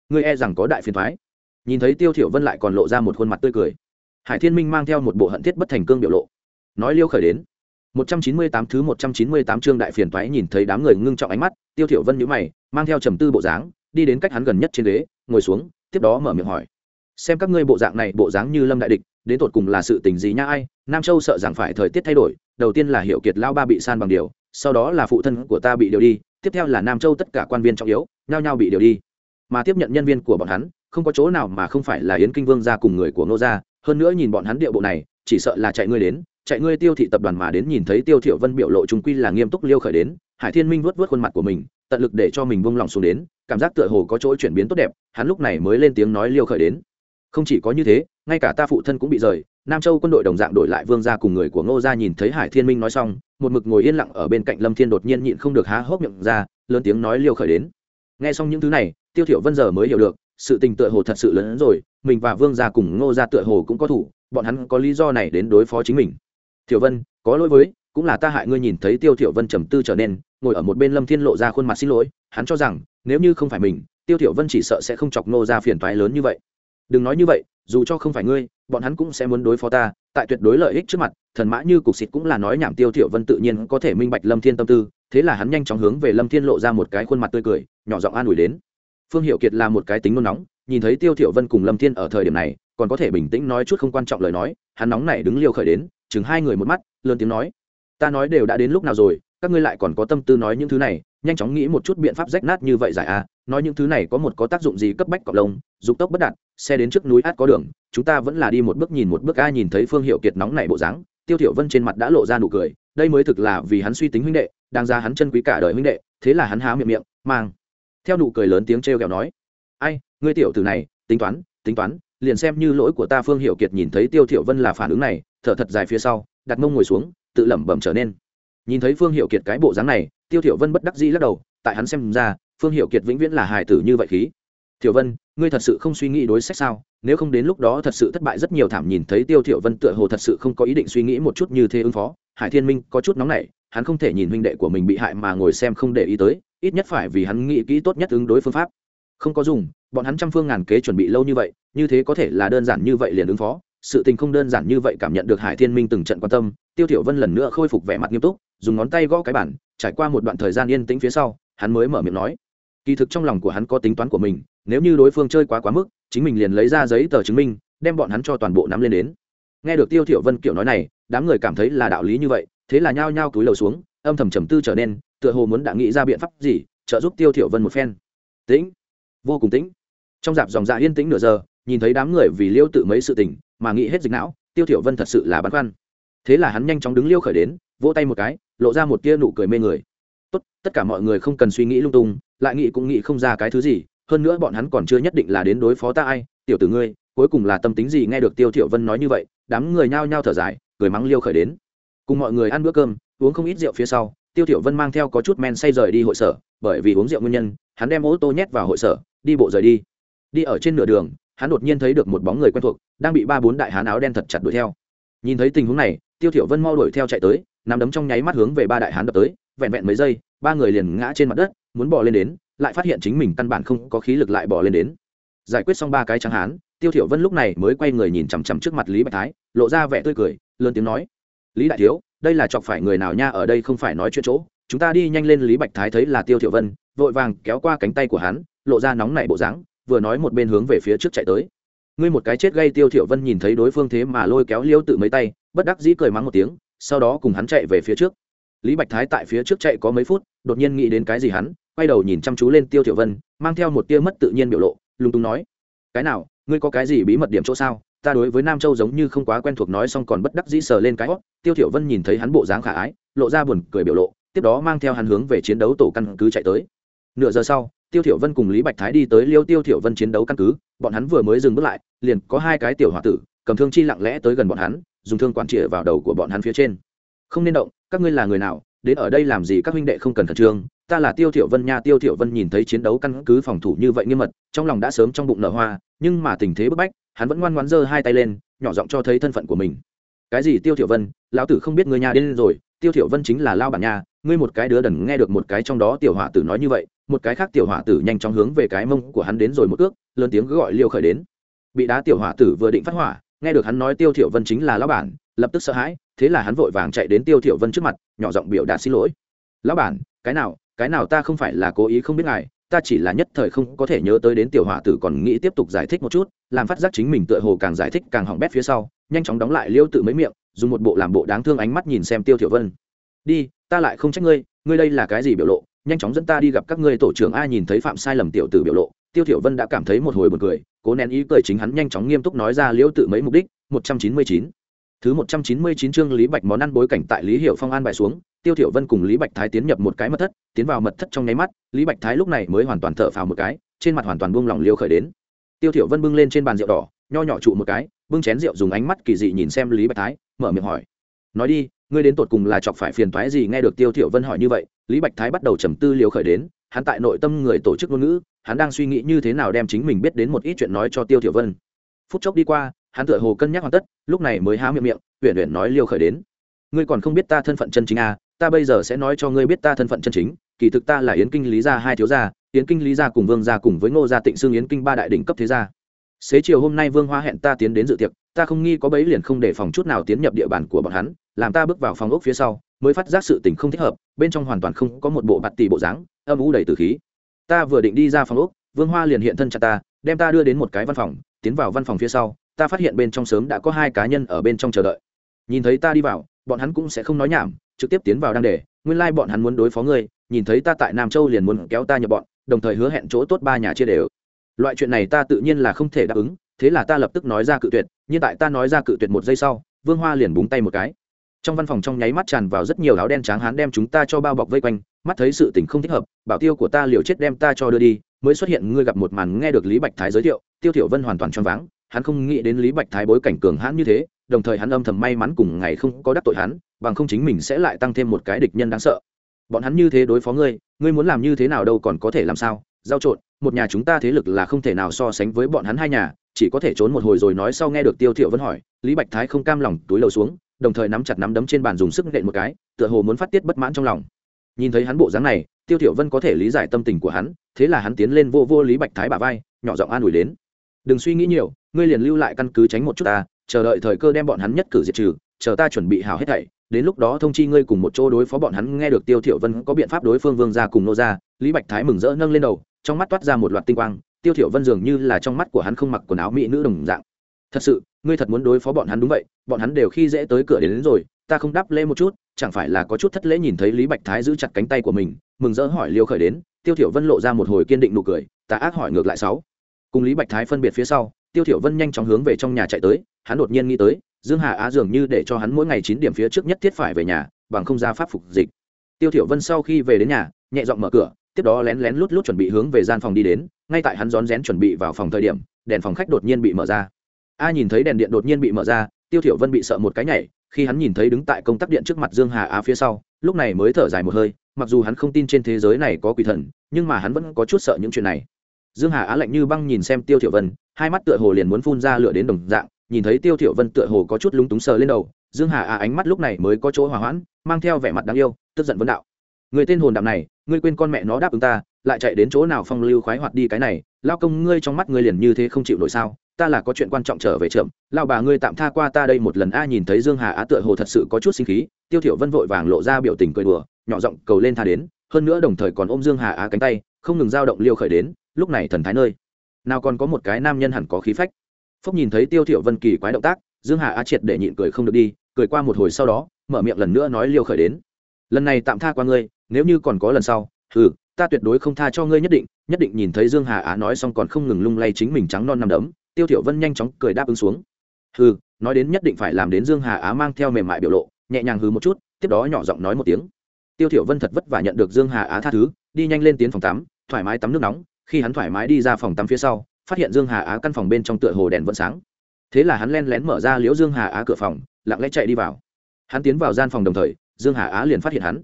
Ngươi e rằng có đại phiền toái nhìn thấy tiêu thiểu vân lại còn lộ ra một khuôn mặt tươi cười. Hải thiên minh mang theo một bộ hận thiết bất thành cương biểu lộ. Nói liêu khởi đến. 198 thứ 198 chương đại phiền toái nhìn thấy đám người ngưng trọng ánh mắt, tiêu thiểu vân nhíu mày, mang theo trầm tư bộ dáng, đi đến cách hắn gần nhất trên ghế, ngồi xuống, tiếp đó mở miệng hỏi. Xem các ngươi bộ dạng này, bộ dáng như lâm đại địch, đến tột cùng là sự tình gì nha ai, nam châu sợ rằng phải thời tiết thay đổi, đầu tiên là hiệu kiệt lão ba bị san bằng điều, sau đó là phụ thân của ta bị điều đi, tiếp theo là nam châu tất cả quan viên trọng yếu, nhao nhao bị điều đi. Mà tiếp nhận nhân viên của bọn hắn, không có chỗ nào mà không phải là yến kinh vương gia cùng người của ngô gia, hơn nữa nhìn bọn hắn điệu bộ này, chỉ sợ là chạy ngươi đến chạy ngươi tiêu thị tập đoàn mà đến nhìn thấy tiêu thiệu vân biểu lộ trung quy là nghiêm túc liêu khởi đến, hải thiên minh vuốt vuốt khuôn mặt của mình, tận lực để cho mình buông lòng xuống đến, cảm giác tựa hồ có chỗ chuyển biến tốt đẹp, hắn lúc này mới lên tiếng nói liêu khởi đến. Không chỉ có như thế, ngay cả ta phụ thân cũng bị rời, nam châu quân đội đồng dạng đổi lại vương gia cùng người của ngô gia nhìn thấy hải thiên minh nói xong, một mực ngồi yên lặng ở bên cạnh lâm thiên đột nhiên nhịn không được há hốc miệng ra, lớn tiếng nói liêu khởi đến. Nghe xong những thứ này, tiêu thiểu vân giờ mới hiểu được, sự tình tựa hồ thật sự lớn hơn rồi, mình và vương gia cùng ngô gia tựa hồ cũng có thủ, bọn hắn có lý do này đến đối phó chính mình tiểu vân, có lỗi với, cũng là ta hại ngươi nhìn thấy tiêu tiểu vân trầm tư trở nên, ngồi ở một bên lâm thiên lộ ra khuôn mặt xin lỗi, hắn cho rằng, nếu như không phải mình, tiêu tiểu vân chỉ sợ sẽ không chọc nô ra phiền toái lớn như vậy. Đừng nói như vậy, dù cho không phải ngươi, bọn hắn cũng sẽ muốn đối phó ta, tại tuyệt đối lợi ích trước mặt, thần mã như cục xịt cũng là nói nhảm tiêu tiểu vân tự nhiên có thể minh bạch lâm thiên tâm tư, thế là hắn nhanh chóng hướng về lâm thiên lộ ra một cái khuôn mặt tươi cười, nhỏ giọng an ủi đến. Phương hiệu kiệt là một cái tính nôn nóng, nhìn thấy tiêu tiểu vân cùng lâm thiên ở thời điểm này, còn có thể bình tĩnh nói chút không quan trọng lời nói, hắn nóng này đứng liêu khởi đến chừng hai người một mắt, lớn tiếng nói, ta nói đều đã đến lúc nào rồi, các ngươi lại còn có tâm tư nói những thứ này, nhanh chóng nghĩ một chút biện pháp rách nát như vậy giải a, nói những thứ này có một có tác dụng gì cấp bách cọc lông dục tốc bất đạt, xe đến trước núi át có đường, chúng ta vẫn là đi một bước nhìn một bước a, nhìn thấy phương hiệu kiệt nóng này bộ dáng, tiêu thiểu vân trên mặt đã lộ ra nụ cười, đây mới thực là vì hắn suy tính huynh đệ đang ra hắn chân quý cả đời huynh đệ, thế là hắn há miệng miệng, mang theo nụ cười lớn tiếng treo kẹo nói, ai, ngươi tiểu tử này, tính toán tính toán, liền xem như lỗi của ta phương hiệu kiệt nhìn thấy tiêu thiểu vân là phản ứng này thở thật dài phía sau, đặt mông ngồi xuống, tự lẩm bẩm trở nên. Nhìn thấy phương hiệu kiệt cái bộ dáng này, tiêu thiểu vân bất đắc dĩ lắc đầu, tại hắn xem ra, phương hiệu kiệt vĩnh viễn là hài tử như vậy khí. Thiểu vân, ngươi thật sự không suy nghĩ đối sách sao? Nếu không đến lúc đó thật sự thất bại rất nhiều thảm nhìn thấy tiêu thiểu vân tựa hồ thật sự không có ý định suy nghĩ một chút như thế ứng phó. Hải thiên minh có chút nóng nảy, hắn không thể nhìn huynh đệ của mình bị hại mà ngồi xem không để ý tới, ít nhất phải vì hắn nghĩ kỹ tốt nhất ứng đối phương pháp. Không có dùng, bọn hắn trăm phương ngàn kế chuẩn bị lâu như vậy, như thế có thể là đơn giản như vậy liền ứng phó sự tình không đơn giản như vậy cảm nhận được hải thiên minh từng trận quan tâm, tiêu thiểu vân lần nữa khôi phục vẻ mặt nghiêm túc, dùng ngón tay gõ cái bản trải qua một đoạn thời gian yên tĩnh phía sau, hắn mới mở miệng nói. Kỳ thực trong lòng của hắn có tính toán của mình, nếu như đối phương chơi quá quá mức, chính mình liền lấy ra giấy tờ chứng minh, đem bọn hắn cho toàn bộ nắm lên đến. Nghe được tiêu thiểu vân kiểu nói này, đám người cảm thấy là đạo lý như vậy, thế là nhao nhao túi lầu xuống, âm thầm trầm tư trở nên, tựa hồ muốn đã nghĩ ra biện pháp gì, trợ giúp tiêu thiểu vân một phen. Tĩnh. Vô cùng tĩnh. Trong dạp dòng dạ yên tĩnh nửa giờ, nhìn thấy đám người vì liêu tự mấy sự tình mà nghĩ hết dịch não, tiêu thiểu vân thật sự là băn khoăn. Thế là hắn nhanh chóng đứng liêu khởi đến, vỗ tay một cái, lộ ra một tia nụ cười mê người. Tốt, tất cả mọi người không cần suy nghĩ lung tung, lại nghĩ cũng nghĩ không ra cái thứ gì, hơn nữa bọn hắn còn chưa nhất định là đến đối phó ta ai. Tiểu tử ngươi, cuối cùng là tâm tính gì nghe được tiêu thiểu vân nói như vậy, đám người nhao nhao thở dài, cười mắng liêu khởi đến. Cùng mọi người ăn bữa cơm, uống không ít rượu phía sau, tiêu thiểu vân mang theo có chút men say rời đi hội sở, bởi vì uống rượu nguyên nhân, hắn đem ô tô nhét vào hội sở, đi bộ rời đi. Đi ở trên nửa đường hắn đột nhiên thấy được một bóng người quen thuộc, đang bị ba bốn đại hán áo đen thật chặt đuổi theo. Nhìn thấy tình huống này, tiêu thiểu vân mau đuổi theo chạy tới nắm đấm trong nháy mắt hướng về ba đại hán đập tới, vẹn vẹn mấy giây, ba người liền ngã trên mặt đất, muốn bò lên đến, lại phát hiện chính mình căn bản không có khí lực lại bò lên đến. Giải quyết xong ba cái trắng hán, tiêu thiểu vân lúc này mới quay người nhìn chằm chằm trước mặt lý bạch thái, lộ ra vẻ tươi cười, lớn tiếng nói, lý đại thiếu, đây là chọc phải người nào nha, ở đây không phải nói chuyện chỗ, chúng ta đi nhanh lên lý bạch thái thấy là tiêu thiểu vân, vội vàng kéo qua cánh tay của hắn, lộ ra nóng nảy bộ dáng vừa nói một bên hướng về phía trước chạy tới. Ngươi một cái chết gây tiêu thiểu vân nhìn thấy đối phương thế mà lôi kéo liêu tự mấy tay, bất đắc dĩ cười mắng một tiếng, sau đó cùng hắn chạy về phía trước. Lý bạch thái tại phía trước chạy có mấy phút, đột nhiên nghĩ đến cái gì hắn, quay đầu nhìn chăm chú lên tiêu thiểu vân, mang theo một tia mất tự nhiên biểu lộ lung tung nói, cái nào, ngươi có cái gì bí mật điểm chỗ sao? Ta đối với nam châu giống như không quá quen thuộc nói xong còn bất đắc dĩ sờ lên cái hót tiêu thiểu vân nhìn thấy hắn bộ dáng khả ái, lộ ra buồn cười biểu lộ, tiếp đó mang theo hắn hướng về chiến đấu tổ căn cứ chạy tới. Nửa giờ sau tiêu thiểu vân cùng lý bạch thái đi tới liêu tiêu thiểu vân chiến đấu căn cứ, bọn hắn vừa mới dừng bước lại, liền có hai cái tiểu hỏa tử, cầm thương chi lặng lẽ tới gần bọn hắn, dùng thương quản chĩa vào đầu của bọn hắn phía trên. Không nên động, các ngươi là người nào, đến ở đây làm gì các huynh đệ không cần khẩn trương, ta là tiêu thiểu vân nha. Tiêu thiểu vân nhìn thấy chiến đấu căn cứ phòng thủ như vậy nghiêm mật, trong lòng đã sớm trong bụng nở hoa, nhưng mà tình thế bức bách, hắn vẫn ngoan ngoãn giơ hai tay lên, nhỏ giọng cho thấy thân phận của mình. Cái gì tiêu thiểu vân, lão tử không biết người nhà đến rồi, tiêu thiểu vân chính là lao bản nha, ngươi một cái đứa đần nghe được một cái trong đó tiểu hỏa tử nói như vậy một cái khác tiểu hỏa tử nhanh chóng hướng về cái mông của hắn đến rồi một ước lớn tiếng gọi liêu khởi đến. Bị đá tiểu hỏa tử vừa định phát hỏa, nghe được hắn nói tiêu thiểu vân chính là lão bản, lập tức sợ hãi, thế là hắn vội vàng chạy đến tiêu thiểu vân trước mặt, nhỏ giọng biểu đạt xin lỗi. Lão bản, cái nào cái nào ta không phải là cố ý không biết ngài, ta chỉ là nhất thời không có thể nhớ tới đến tiểu hỏa tử còn nghĩ tiếp tục giải thích một chút, làm phát giác chính mình tựa hồ càng giải thích càng hỏng bét phía sau, nhanh chóng đóng lại liêu tự mấy miệng, dùng một bộ làm bộ đáng thương ánh mắt nhìn xem tiêu thiểu vân. Đi, ta lại không trách ngươi ngươi đây là cái gì biểu lộ nhanh chóng dẫn ta đi gặp các ngươi tổ trưởng a nhìn thấy phạm sai lầm tiểu tử biểu lộ, tiêu thiểu vân đã cảm thấy một hồi buồn cười, cố nén ý cười chính hắn nhanh chóng nghiêm túc nói ra liêu tự mấy mục đích 199 thứ 199 chương lý bạch món ăn bối cảnh tại lý hiểu phong an bài xuống, tiêu thiểu vân cùng lý bạch thái tiến nhập một cái mật thất, tiến vào mật thất trong nháy mắt, lý bạch thái lúc này mới hoàn toàn thở phào một cái, trên mặt hoàn toàn buông lỏng liêu khởi đến. Tiêu thiểu vân bưng lên trên bàn rượu đỏ, nho nhỏ trụ một cái, bưng chén rượu dùng ánh mắt kỳ dị nhìn xem lý bạch thái, mở miệng hỏi, nói đi ngươi đến tột cùng là chọc phải phiền toái gì? Nghe được tiêu thiểu vân hỏi như vậy, lý bạch thái bắt đầu trầm tư liều khởi đến, hắn tại nội tâm người tổ chức ngôn ngữ, hắn đang suy nghĩ như thế nào đem chính mình biết đến một ít chuyện nói cho tiêu thiểu vân. Phút chốc đi qua, hắn tựa hồ cân nhắc hoàn tất, lúc này mới há miệng miệng, uyển uyển nói liều khởi đến. Ngươi còn không biết ta thân phận chân chính à ta bây giờ sẽ nói cho ngươi biết ta thân phận chân chính, kỳ thực ta là yến kinh lý gia hai thiếu gia, yến kinh lý gia cùng vương gia cùng với ngô gia tịnh xương yến kinh ba đại đỉnh cấp thế gia. Xế chiều hôm nay vương hoa hẹn ta tiến đến dự tiệc, ta không nghi có bấy liền không để phòng chút nào tiến nhập địa bàn của bọn hắn làm ta bước vào phòng ốc phía sau, mới phát giác sự tình không thích hợp, bên trong hoàn toàn không có một bộ bạt tỷ bộ dáng, âm u đầy từ khí. Ta vừa định đi ra phòng ốc, vương hoa liền hiện thân chặt ta, đem ta đưa đến một cái văn phòng, tiến vào văn phòng phía sau, ta phát hiện bên trong sớm đã có hai cá nhân ở bên trong chờ đợi. Nhìn thấy ta đi vào, bọn hắn cũng sẽ không nói nhảm, trực tiếp tiến vào đang để, nguyên lai bọn hắn muốn đối phó ngươi, nhìn thấy ta tại nam châu liền muốn kéo ta nhập bọn, đồng thời hứa hẹn chỗ tốt ba nhà chia đều. Loại chuyện này ta tự nhiên là không thể đáp ứng, thế là ta lập tức nói ra cự tuyệt, nhưng tại ta nói ra cự tuyệt một giây sau, vương hoa liền búng tay một cái trong văn phòng trong nháy mắt tràn vào rất nhiều áo đen tráng hán đem chúng ta cho bao bọc vây quanh, mắt thấy sự tình không thích hợp, bảo tiêu của ta liều chết đem ta cho đưa đi, mới xuất hiện ngươi gặp một màn nghe được lý bạch thái giới thiệu, tiêu thiểu vân hoàn toàn choáng váng, hắn không nghĩ đến lý bạch thái bối cảnh cường hãn như thế, đồng thời hắn âm thầm may mắn cùng ngày không có đắc tội hắn, bằng không chính mình sẽ lại tăng thêm một cái địch nhân đáng sợ. Bọn hắn như thế đối phó ngươi ngươi muốn làm như thế nào đâu còn có thể làm sao, giao trộn, một nhà chúng ta thế lực là không thể nào so sánh với bọn hắn hai nhà, chỉ có thể trốn một hồi rồi nói sau nghe được tiêu thiểu vân hỏi, lý bạch thái không cam lòng túi lầu xuống đồng thời nắm chặt nắm đấm trên bàn dùng sức nện một cái, tựa hồ muốn phát tiết bất mãn trong lòng. Nhìn thấy hắn bộ dáng này, tiêu thiểu vân có thể lý giải tâm tình của hắn, thế là hắn tiến lên vô vô lý bạch thái bả vai, nhỏ giọng an ủi đến. Đừng suy nghĩ nhiều, ngươi liền lưu lại căn cứ tránh một chút ta, chờ đợi thời cơ đem bọn hắn nhất cử diệt trừ, chờ ta chuẩn bị hào hết thảy, đến lúc đó thông chi ngươi cùng một chỗ đối phó bọn hắn. Nghe được tiêu thiểu vân có biện pháp đối phương vương gia cùng nô gia, lý bạch thái mừng rỡ nâng lên đầu, trong mắt toát ra một loạt tinh quang, tiêu thiểu vân dường như là trong mắt của hắn không mặc quần áo mỹ nữ đồng dạng thật sự ngươi thật muốn đối phó bọn hắn đúng vậy bọn hắn đều khi dễ tới cửa đến, đến rồi ta không đáp lễ một chút chẳng phải là có chút thất lễ nhìn thấy lý bạch thái giữ chặt cánh tay của mình mừng rỡ hỏi liêu khởi đến tiêu thiểu vân lộ ra một hồi kiên định nụ cười ta ác hỏi ngược lại sáu. Cùng lý bạch thái phân biệt phía sau tiêu thiểu vân nhanh chóng hướng về trong nhà chạy tới hắn đột nhiên nghĩ tới dương hà á dường như để cho hắn mỗi ngày chín điểm phía trước nhất thiết phải về nhà bằng không ra pháp phục dịch. Tiêu thiểu vân sau khi về đến nhà nhẹ giọng mở cửa tiếp đó lén lén lút lút chuẩn bị hướng về gian phòng đi đến ngay tại hắn rón rén chuẩn bị vào phòng thời điểm đèn phòng khách đột nhiên bị mở ra a nhìn thấy đèn điện đột nhiên bị mở ra, tiêu thiểu vân bị sợ một cái nhảy, khi hắn nhìn thấy đứng tại công tắc điện trước mặt dương hà á phía sau, lúc này mới thở dài một hơi, mặc dù hắn không tin trên thế giới này có quỷ thần, nhưng mà hắn vẫn có chút sợ những chuyện này. Dương hà á lạnh như băng nhìn xem tiêu thiểu vân, hai mắt tựa hồ liền muốn phun ra lửa đến đồng dạng, nhìn thấy tiêu thiểu vân tựa hồ có chút lúng túng sờ lên đầu, dương hà á ánh mắt lúc này mới có chỗ hòa hoãn, mang theo vẻ mặt đáng yêu, tức giận vấn đạo. Người tên hồn đạm này, ngươi quên con mẹ nó đáp ứng ta lại chạy đến chỗ nào phong lưu khoái hoạt đi cái này, lao công ngươi trong mắt ngươi liền như thế không chịu nổi sao? Ta là có chuyện quan trọng trở về trượm lao bà ngươi tạm tha qua ta đây một lần, a, nhìn thấy dương hà á tựa hồ thật sự có chút sinh khí, tiêu thiểu vân vội vàng lộ ra biểu tình cười đùa, nhỏ giọng cầu lên tha đến, hơn nữa đồng thời còn ôm dương hà á cánh tay, không ngừng dao động liêu khởi đến, lúc này thần thái nơi, nào còn có một cái nam nhân hẳn có khí phách. Phúc nhìn thấy tiêu thiểu vân kỳ quái động tác, dương hà á triệt để nhịn cười không được đi, cười qua một hồi sau đó, mở miệng lần nữa nói liêu khởi đến. Lần này tạm tha qua ngươi, nếu như còn có lần sau ừ ta tuyệt đối không tha cho ngươi nhất định nhất định nhìn thấy dương hà á nói xong còn không ngừng lung lay chính mình trắng non nằm đấm, tiêu thiểu vân nhanh chóng cười đáp ứng xuống. Hừ, nói đến nhất định phải làm đến dương hà á mang theo mềm mại biểu lộ, nhẹ nhàng hừ một chút, tiếp đó nhỏ giọng nói một tiếng. Tiêu thiểu vân thật vất vả nhận được dương hà á tha thứ, đi nhanh lên tiến phòng tắm, thoải mái tắm nước nóng, khi hắn thoải mái đi ra phòng tắm phía sau, phát hiện dương hà á căn phòng bên trong tựa hồ đèn vẫn sáng. Thế là hắn len lén mở ra liễu dương hà á cửa phòng, lặng lẽ chạy đi vào. Hắn tiến vào gian phòng đồng thời, dương hà á liền phát hiện hắn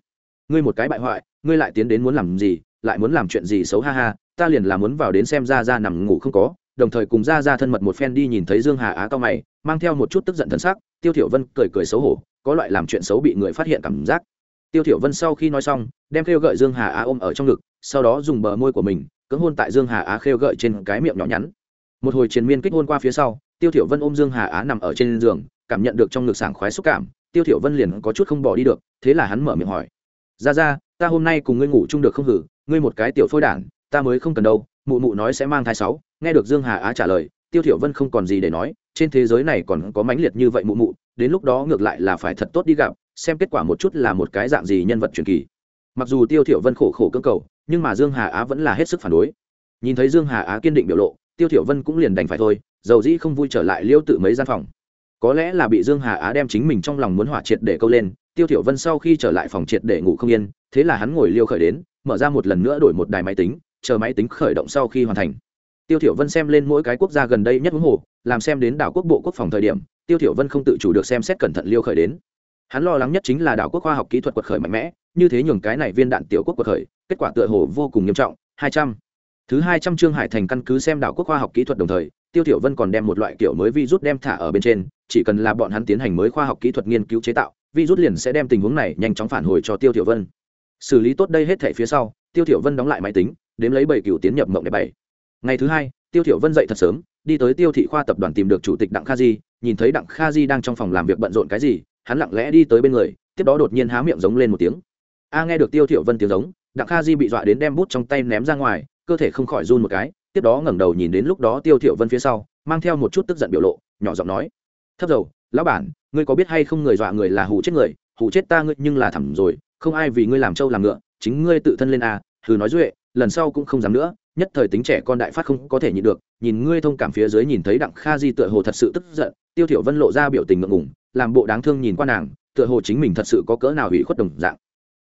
ngươi một cái bại hoại, ngươi lại tiến đến muốn làm gì, lại muốn làm chuyện gì xấu, ha ha, ta liền là muốn vào đến xem ra ra nằm ngủ không có, đồng thời cùng ra ra thân mật một phen đi nhìn thấy dương hà á cao mày, mang theo một chút tức giận thân xác tiêu thiểu vân cười cười xấu hổ, có loại làm chuyện xấu bị người phát hiện cảm giác. Tiêu thiểu vân sau khi nói xong, đem khêu gợi dương hà á ôm ở trong ngực, sau đó dùng bờ môi của mình, cưỡng hôn tại dương hà á khêu gợi trên cái miệng nhỏ nhắn. Một hồi truyền miên kích hôn qua phía sau, tiêu thiểu vân ôm dương hà á nằm ở trên giường, cảm nhận được trong ngực sảng khoái xúc cảm, tiêu thiểu vân liền có chút không bỏ đi được, thế là hắn mở miệng hỏi ra ra, ta hôm nay cùng ngươi ngủ chung được không hử? Ngươi một cái tiểu phôi đản, ta mới không cần đâu. Mụ mụ nói sẽ mang thai sáu. Nghe được dương hà á trả lời, tiêu thiểu vân không còn gì để nói. Trên thế giới này còn có mãnh liệt như vậy mụ mụ, đến lúc đó ngược lại là phải thật tốt đi gặp, xem kết quả một chút là một cái dạng gì nhân vật truyền kỳ. Mặc dù tiêu thiểu vân khổ khổ cưỡng cầu, nhưng mà dương hà á vẫn là hết sức phản đối. Nhìn thấy dương hà á kiên định biểu lộ, tiêu thiểu vân cũng liền đành phải thôi, dầu dĩ không vui trở lại liêu tự mấy gian phòng. Có lẽ là bị dương hà á đem chính mình trong lòng muốn hỏa triệt để câu lên tiêu thiểu vân sau khi trở lại phòng triệt để ngủ không yên, thế là hắn ngồi liêu khởi đến, mở ra một lần nữa đổi một đài máy tính, chờ máy tính khởi động sau khi hoàn thành. Tiêu thiểu vân xem lên mỗi cái quốc gia gần đây nhất huống hồ, làm xem đến đảo quốc bộ quốc phòng thời điểm, tiêu thiểu vân không tự chủ được xem xét cẩn thận liêu khởi đến. Hắn lo lắng nhất chính là đảo quốc khoa học kỹ thuật quật khởi mạnh mẽ, như thế nhường cái này viên đạn tiểu quốc quật khởi, kết quả tựa hồ vô cùng nghiêm trọng 200 thứ 200 chương hải thành căn cứ xem đảo quốc khoa học kỹ thuật đồng thời, tiêu thiểu vân còn đem một loại kiểu mới virus đem thả ở bên trên, chỉ cần là bọn hắn tiến hành mới khoa học kỹ thuật nghiên cứu chế tạo virus liền sẽ đem tình huống này nhanh chóng phản hồi cho tiêu thiểu vân. Xử lý tốt đây hết thể phía sau, tiêu thiểu vân đóng lại máy tính, đếm lấy bảy cựu tiến nhập mộng đẹp bảy. Ngày thứ hai, tiêu thiểu vân dậy thật sớm, đi tới tiêu thị khoa tập đoàn tìm được chủ tịch đặng kha di, nhìn thấy đặng kha di đang trong phòng làm việc bận rộn cái gì, hắn lặng lẽ đi tới bên người, tiếp đó đột nhiên há miệng giống lên một tiếng. A, nghe được tiêu thiểu vân tiếng giống, đặng kha di bị dọa đến đem bút trong tay ném ra ngoài, cơ thể không khỏi run một cái, tiếp đó ngẩng đầu nhìn đến lúc đó tiêu thiểu vân phía sau, mang theo một chút tức giận biểu lộ, nhỏ giọng nói, thấp dầu lão bản, ngươi có biết hay không người dọa người là hù chết người, hù chết ta ngươi nhưng là thẳng rồi, không ai vì ngươi làm trâu làm ngựa, chính ngươi tự thân lên à thử nói duệ, lần sau cũng không dám nữa, nhất thời tính trẻ con đại phát không có thể nhịn được, nhìn ngươi thông cảm phía dưới nhìn thấy đặng kha di tựa hồ thật sự tức giận, tiêu thiểu vân lộ ra biểu tình ngượng ngùng, làm bộ đáng thương nhìn qua nàng, tựa hồ chính mình thật sự có cỡ nào hủy khuất đồng dạng.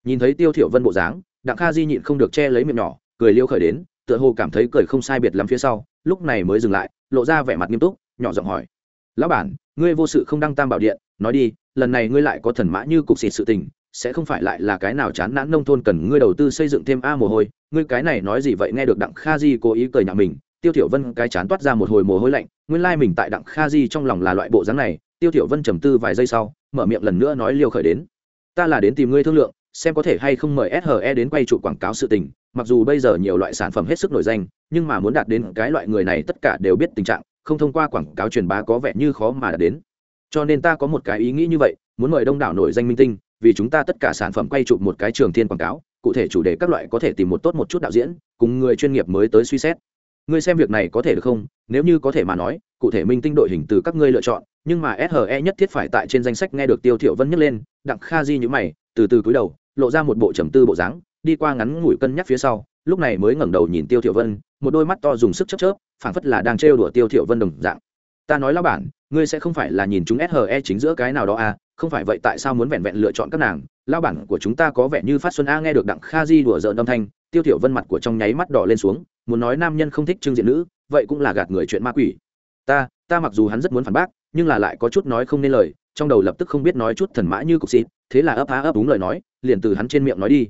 Nhìn thấy tiêu thiểu vân bộ dáng, đặng kha di nhịn không được che lấy miệng nhỏ, cười liêu khởi đến, tựa hồ cảm thấy cười không sai biệt lắm phía sau, lúc này mới dừng lại, lộ ra vẻ mặt nghiêm túc, nhỏ giọng hỏi, lão bản ngươi vô sự không đăng tam bảo điện nói đi lần này ngươi lại có thần mã như cục xịt sự tình sẽ không phải lại là cái nào chán nản nông thôn cần ngươi đầu tư xây dựng thêm a mồ hôi ngươi cái này nói gì vậy nghe được đặng kha di cố ý cười nhạo mình tiêu thiểu vân cái chán toát ra một hồi mồ hôi lạnh nguyên lai mình tại đặng kha di trong lòng là loại bộ dáng này tiêu thiểu vân trầm tư vài giây sau mở miệng lần nữa nói liêu khởi đến ta là đến tìm ngươi thương lượng xem có thể hay không mời SHE đến quay trụ quảng cáo sự tình, mặc dù bây giờ nhiều loại sản phẩm hết sức nổi danh, nhưng mà muốn đạt đến cái loại người này tất cả đều biết tình trạng, không thông qua quảng cáo truyền bá có vẻ như khó mà đạt đến. Cho nên ta có một cái ý nghĩ như vậy, muốn mời đông đảo nổi danh minh tinh, vì chúng ta tất cả sản phẩm quay chụp một cái trường thiên quảng cáo, cụ thể chủ đề các loại có thể tìm một tốt một chút đạo diễn, cùng người chuyên nghiệp mới tới suy xét. Ngươi xem việc này có thể được không? Nếu như có thể mà nói, cụ thể minh tinh đội hình từ các ngươi lựa chọn, nhưng mà SHE nhất thiết phải tại trên danh sách nghe được Tiêu Thiệu Vân nhắc lên, Đặng Kha Di như mày, từ từ cúi đầu, lộ ra một bộ trầm tư bộ dáng đi qua ngắn ngủi cân nhắc phía sau lúc này mới ngẩng đầu nhìn tiêu thiểu vân một đôi mắt to dùng sức chớp chớp, phảng phất là đang trêu đùa tiêu thiểu vân đồng dạng. Ta nói lão bản, ngươi sẽ không phải là nhìn chúng SHE chính giữa cái nào đó à? Không phải vậy tại sao muốn vẹn vẹn lựa chọn các nàng? Lão bản của chúng ta có vẻ như phát xuân a nghe được đặng kha di đùa giỡn âm thanh, tiêu thiểu vân mặt của trong nháy mắt đỏ lên xuống, muốn nói nam nhân không thích trưng diện nữ, vậy cũng là gạt người chuyện ma quỷ. Ta ta mặc dù hắn rất muốn phản bác, nhưng là lại có chút nói không nên lời, trong đầu lập tức không biết nói chút thần mã như cục xịt, thế là ấp á ấp đúng lời nói, liền từ hắn trên miệng nói đi.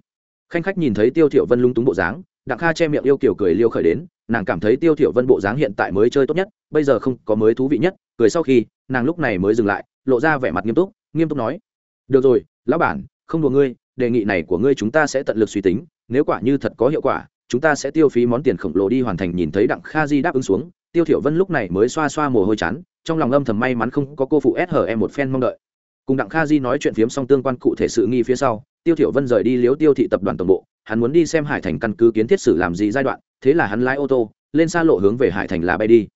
Khanh khách nhìn thấy tiêu thiểu vân lung túng bộ dáng đặng kha che miệng yêu kiểu cười liêu khởi đến, nàng cảm thấy tiêu thiểu vân bộ dáng hiện tại mới chơi tốt nhất, bây giờ không có mới thú vị nhất, cười sau khi, nàng lúc này mới dừng lại, lộ ra vẻ mặt nghiêm túc nghiêm túc nói, được rồi, lão bản, không đùa ngươi, đề nghị này của ngươi chúng ta sẽ tận lực suy tính, nếu quả như thật có hiệu quả, chúng ta sẽ tiêu phí món tiền khổng lồ đi hoàn thành. Nhìn thấy đặng kha di đáp ứng xuống, tiêu thiểu vân lúc này mới xoa xoa mồ hôi chán, trong lòng âm thầm may mắn không có cô phụ SHE một phen mong đợi. Cùng đặng kha di nói chuyện phiếm xong tương quan cụ thể sự nghi phía sau, tiêu thiểu vân rời đi liếu tiêu thị tập đoàn tổng bộ hắn muốn đi xem hải thành căn cứ kiến thiết sử làm gì giai đoạn, thế là hắn lái ô tô, lên xa lộ hướng về hải thành là bay đi.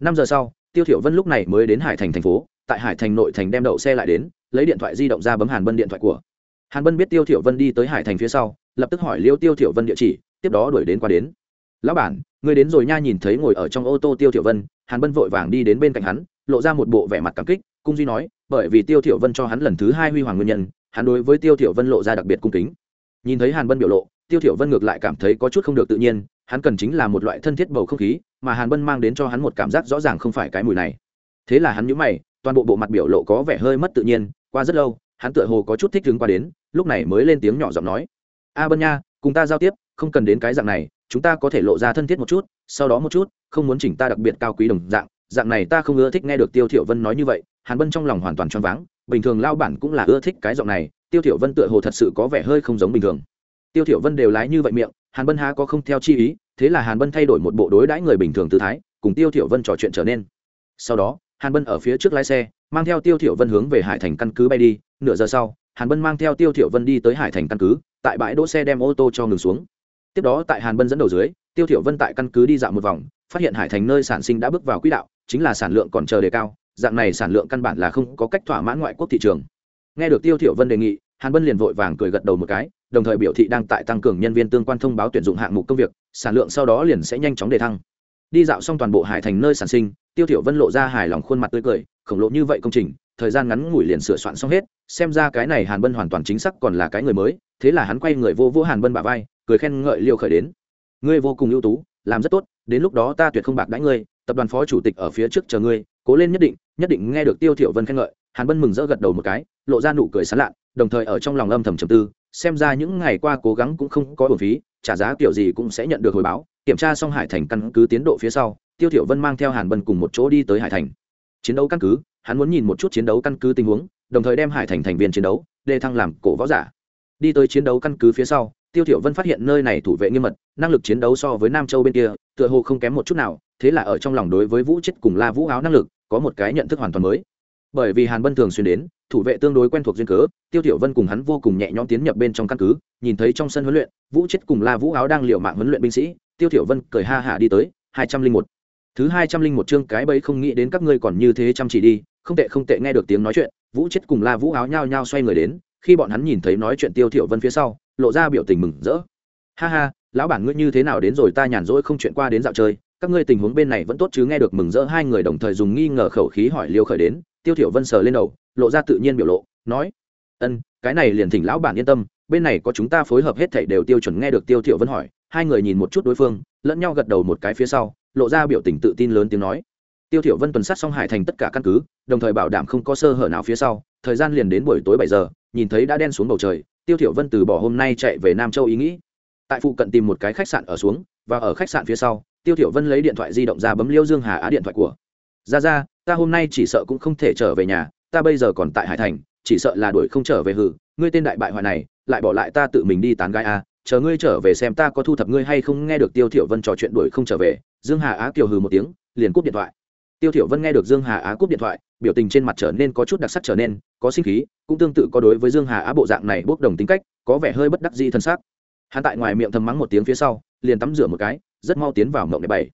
Năm giờ sau, tiêu thiểu vân lúc này mới đến hải thành thành phố, tại hải thành nội thành đem đậu xe lại đến, lấy điện thoại di động ra bấm hàn bân điện thoại của. Hàn bân biết tiêu thiểu vân đi tới hải thành phía sau, lập tức hỏi liêu tiêu thiểu vân địa chỉ, tiếp đó đuổi đến qua đến. Lão bản, người đến rồi nha nhìn thấy ngồi ở trong ô tô tiêu thiểu vân. Hàn bân vội vàng đi đến bên cạnh hắn, lộ ra một bộ vẻ mặt cảm kích, cung duy nói, bởi vì tiêu thiểu vân cho hắn lần thứ hai huy hoàng nguyên nhân, hắn đối với tiêu thiểu vân lộ ra đặc biệt cung kính. Nhìn thấy hàn bân biểu lộ tiêu thiểu vân ngược lại cảm thấy có chút không được tự nhiên, hắn cần chính là một loại thân thiết bầu không khí, mà hàn bân mang đến cho hắn một cảm giác rõ ràng không phải cái mùi này. Thế là hắn nhíu mày, toàn bộ bộ mặt biểu lộ có vẻ hơi mất tự nhiên, qua rất lâu, hắn tựa hồ có chút thích đứng qua đến, lúc này mới lên tiếng nhỏ giọng nói. A bân nha, cùng ta giao tiếp, không cần đến cái dạng này, chúng ta có thể lộ ra thân thiết một chút, sau đó một chút, không muốn chỉnh ta đặc biệt cao quý đồng dạng. Dạng này ta không ưa thích nghe được tiêu thiểu vân nói như vậy, hàn bân trong lòng hoàn toàn choáng váng, bình thường lao bản cũng là ưa thích cái giọng này, tiêu thiểu vân tựa hồ thật sự có vẻ hơi không giống bình thường tiêu thiểu vân đều lái như vậy miệng, hàn bân há có không theo chi ý, thế là hàn bân thay đổi một bộ đối đãi người bình thường tư thái, cùng tiêu thiểu vân trò chuyện trở nên. Sau đó, hàn bân ở phía trước lái xe, mang theo tiêu thiểu vân hướng về hải thành căn cứ bay đi. Nửa giờ sau, hàn bân mang theo tiêu thiểu vân đi tới hải thành căn cứ, tại bãi đỗ xe đem ô tô cho ngừng xuống. Tiếp đó tại hàn bân dẫn đầu dưới, tiêu thiểu vân tại căn cứ đi dạo một vòng, phát hiện hải thành nơi sản sinh đã bước vào quỹ đạo, chính là sản lượng còn chờ đề cao, dạng này sản lượng căn bản là không có cách thỏa mãn ngoại quốc thị trường. Nghe được tiêu thiểu vân đề nghị, hàn bân liền vội vàng cười gật đầu một cái đồng thời biểu thị đang tại tăng cường nhân viên tương quan thông báo tuyển dụng hạng mục công việc, sản lượng sau đó liền sẽ nhanh chóng đề thăng. Đi dạo xong toàn bộ hải thành nơi sản sinh, tiêu thiểu vân lộ ra hài lòng khuôn mặt tươi cười, khổng lồ như vậy công trình, thời gian ngắn ngủi liền sửa soạn xong hết, xem ra cái này hàn bân hoàn toàn chính xác còn là cái người mới, thế là hắn quay người vô vô hàn bân bả vai, cười khen ngợi liêu khởi đến. Ngươi vô cùng ưu tú, làm rất tốt, đến lúc đó ta tuyệt không bạc đãi ngươi, tập đoàn phó chủ tịch ở phía trước chờ ngươi, cố lên nhất định nhất định nghe được tiêu thiểu vân khen ngợi. Hàn bân mừng rỡ gật đầu một cái, lộ ra nụ cười sán lạn, đồng thời ở trong lòng âm thầm trầm tư xem ra những ngày qua cố gắng cũng không có bổn phí, trả giá kiểu gì cũng sẽ nhận được hồi báo. Kiểm tra xong hải thành căn cứ tiến độ phía sau, tiêu thiểu vân mang theo hàn bân cùng một chỗ đi tới hải thành. Chiến đấu căn cứ, hắn muốn nhìn một chút chiến đấu căn cứ tình huống, đồng thời đem hải thành thành viên chiến đấu, đề thăng làm cổ võ giả. Đi tới chiến đấu căn cứ phía sau, tiêu thiểu vân phát hiện nơi này thủ vệ nghiêm mật, năng lực chiến đấu so với nam châu bên kia, tựa hồ không kém một chút nào, thế là ở trong lòng đối với vũ chết cùng la vũ áo năng lực, có một cái nhận thức hoàn toàn mới. Bởi vì hàn bân thường xuyên đến thủ vệ tương đối quen thuộc duyên cớ, tiêu tiểu vân cùng hắn vô cùng nhẹ nhõm tiến nhập bên trong căn cứ, nhìn thấy trong sân huấn luyện, vũ chết cùng la vũ áo đang liều mạng huấn luyện binh sĩ, tiêu tiểu vân cười ha hả đi tới, hai trăm linh một. Thứ hai trăm linh một chương, cái bấy không nghĩ đến các ngươi còn như thế chăm chỉ đi, không tệ không tệ nghe được tiếng nói chuyện. Vũ chết cùng la vũ áo nhao nhao xoay người đến, khi bọn hắn nhìn thấy nói chuyện tiêu tiểu vân phía sau, lộ ra biểu tình mừng rỡ. Ha ha, lão bản ngươi như thế nào đến rồi ta nhàn rỗi không chuyện qua đến dạo chơi, các ngươi tình huống bên này vẫn tốt chứ? Nghe được mừng rỡ hai người đồng thời dùng nghi ngờ khẩu khí hỏi liêu khởi đến tiêu thiểu vân sờ lên đầu, lộ ra tự nhiên biểu lộ, nói, ân, cái này liền thỉnh lão bản yên tâm, bên này có chúng ta phối hợp hết thảy đều tiêu chuẩn nghe được tiêu thiểu vân hỏi. Hai người nhìn một chút đối phương, lẫn nhau gật đầu một cái phía sau, lộ ra biểu tình tự tin lớn tiếng nói, tiêu thiểu vân tuần sát xong hải thành tất cả căn cứ, đồng thời bảo đảm không có sơ hở nào phía sau, thời gian liền đến buổi tối bảy giờ, nhìn thấy đã đen xuống bầu trời, tiêu thiểu vân từ bỏ hôm nay chạy về nam châu ý nghĩ. Tại phụ cận tìm một cái khách sạn ở xuống, và ở khách sạn phía sau, tiêu thiểu vân lấy điện thoại di động ra bấm liêu dương hà á điện thoại của ra ra ta hôm nay chỉ sợ cũng không thể trở về nhà ta bây giờ còn tại hải thành chỉ sợ là đuổi không trở về hử. Ngươi tên đại bại hoại này lại bỏ lại ta tự mình đi tán gái à, chờ ngươi trở về xem ta có thu thập ngươi hay không nghe được tiêu thiểu vân trò chuyện đuổi không trở về. Dương hà á kiều hừ một tiếng liền cúp điện thoại. Tiêu thiểu vân nghe được dương hà á cúp điện thoại biểu tình trên mặt trở nên có chút đặc sắc trở nên có sinh khí cũng tương tự có đối với dương hà á bộ dạng này bốc đồng tính cách có vẻ hơi bất đắc dĩ thân xác. Hắn tại ngoài miệng thầm mắng một tiếng phía sau liền tắm rửa một cái rất mau tiến vào mộng đệ bảy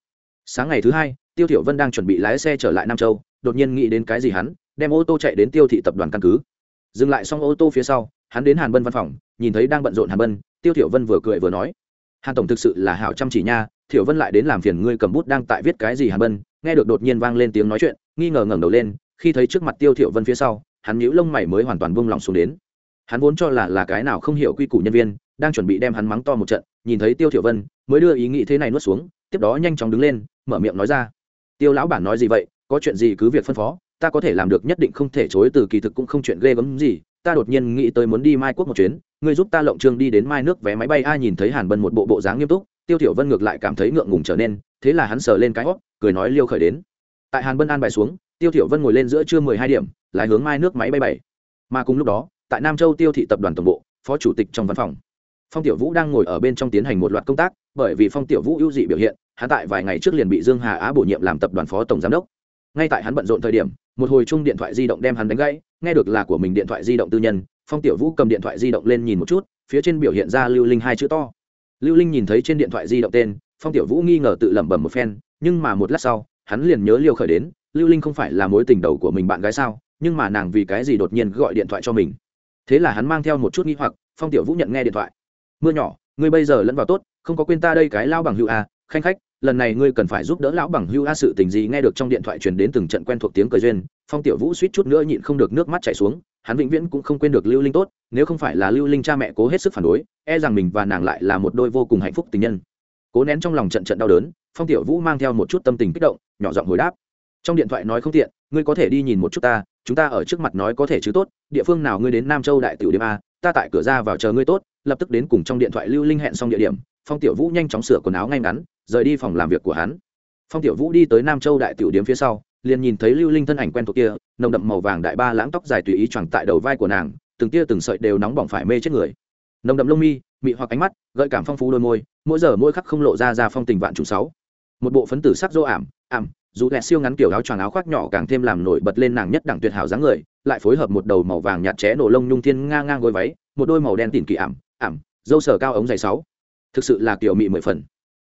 sáng ngày thứ hai tiêu thiểu vân đang chuẩn bị lái xe trở lại nam châu, đột nhiên nghĩ đến cái gì hắn, đem ô tô chạy đến tiêu thị tập đoàn căn cứ. Dừng lại xong ô tô phía sau, hắn đến hàn bân văn phòng, nhìn thấy đang bận rộn hàn bân, tiêu thiểu vân vừa cười vừa nói, hàn tổng thực sự là hảo chăm chỉ nha, thiểu vân lại đến làm phiền ngươi cầm bút đang tại viết cái gì hàn bân. Nghe được đột nhiên vang lên tiếng nói chuyện, nghi ngờ ngẩng đầu lên, khi thấy trước mặt tiêu thiểu vân phía sau, hắn nhíu lông mày mới hoàn toàn buông lòng xuống đến. Hắn vốn cho là là cái nào không hiểu quy củ nhân viên, đang chuẩn bị đem hắn mắng to một trận, nhìn thấy tiêu thiểu vân, mới đưa ý nghĩ thế này nuốt xuống, tiếp đó nhanh chóng đứng lên, mở miệng nói ra tiêu lão bản nói gì vậy, có chuyện gì cứ việc phân phó, ta có thể làm được nhất định không thể chối từ kỳ thực cũng không chuyện ghê gớm gì, ta đột nhiên nghĩ tới muốn đi mai quốc một chuyến, ngươi giúp ta lộng trương đi đến mai nước vé máy bay, ai nhìn thấy hàn bân một bộ bộ dáng nghiêm túc, tiêu thiểu vân ngược lại cảm thấy ngượng ngùng trở nên, thế là hắn sờ lên cái hót cười nói liêu khởi đến. Tại hàn bân an bài xuống, tiêu thiểu vân ngồi lên giữa trưa mười hai điểm, lái hướng mai nước máy bay bảy. Mà cùng lúc đó, tại nam châu tiêu thị tập đoàn tổng bộ, phó chủ tịch trong văn phòng phong tiểu vũ đang ngồi ở bên trong tiến hành một loạt công tác, bởi vì phong tiểu vũ ưu dị biểu hiện, hắn tại vài ngày trước liền bị dương hà á bổ nhiệm làm tập đoàn phó tổng giám đốc. Ngay tại hắn bận rộn thời điểm, một hồi chung điện thoại di động đem hắn đánh gãy, nghe được là của mình điện thoại di động tư nhân, phong tiểu vũ cầm điện thoại di động lên nhìn một chút, phía trên biểu hiện ra lưu linh hai chữ to. Lưu linh nhìn thấy trên điện thoại di động tên, phong tiểu vũ nghi ngờ tự lẩm bẩm một phen, nhưng mà một lát sau, hắn liền nhớ liêu khởi đến, lưu linh không phải là mối tình đầu của mình bạn gái sao, nhưng mà nàng vì cái gì đột nhiên gọi điện thoại cho mình? Thế là hắn mang theo một chút nghi hoặc, phong tiểu vũ nhận nghe điện thoại mưa nhỏ, ngươi bây giờ lẫn vào tốt, không có quên ta đây cái lao bằng hữu a, khanh khách, lần này ngươi cần phải giúp đỡ lão bằng hữu a sự tình gì nghe được trong điện thoại truyền đến từng trận quen thuộc tiếng cười duyên, phong tiểu vũ suýt chút nữa nhịn không được nước mắt chảy xuống, hắn vĩnh viễn cũng không quên được lưu linh tốt, nếu không phải là lưu linh cha mẹ cố hết sức phản đối e rằng mình và nàng lại là một đôi vô cùng hạnh phúc tình nhân. Cố nén trong lòng trận trận đau đớn, phong tiểu vũ mang theo một chút tâm tình kích động, nhỏ giọng hồi đáp. Trong điện thoại nói không tiện, ngươi có thể đi nhìn một chút ta, chúng ta ở trước mặt nói có thể chứ tốt, địa phương nào ngươi đến nam châu đại tiểu điểm a, ta tại cửa ra vào chờ ngươi tốt lập tức đến cùng trong điện thoại lưu linh hẹn xong địa điểm, phong tiểu vũ nhanh chóng sửa quần áo ngay ngắn, rời đi phòng làm việc của hắn. Phong tiểu vũ đi tới nam châu đại tiểu điếm phía sau, liền nhìn thấy lưu linh thân ảnh quen thuộc kia, nồng đậm màu vàng đại ba lãng tóc dài tùy ý choàng tại đầu vai của nàng, từng tia từng sợi đều nóng bỏng phải mê chết người. Nồng đậm lông mi, mị hoặc ánh mắt, gợi cảm phong phú đôi môi, mỗi giờ mỗi khắc không lộ ra ra phong tình vạn chủ sáu. Một bộ phấn tử sắc dô ảm ảm, dù lẹ siêu ngắn kiểu áo choàng áo khoác nhỏ càng thêm làm nổi bật lên nàng nhất đẳng tuyệt hảo dáng người, lại phối hợp một đầu màu vàng nhạt ché nổ lông nhung thiên ngang ngang gối váy, một đôi màu đen tỉn kỳ ảm ảm, dâu sở cao ống dày sáu. Thực sự là kiểu mị mười phần.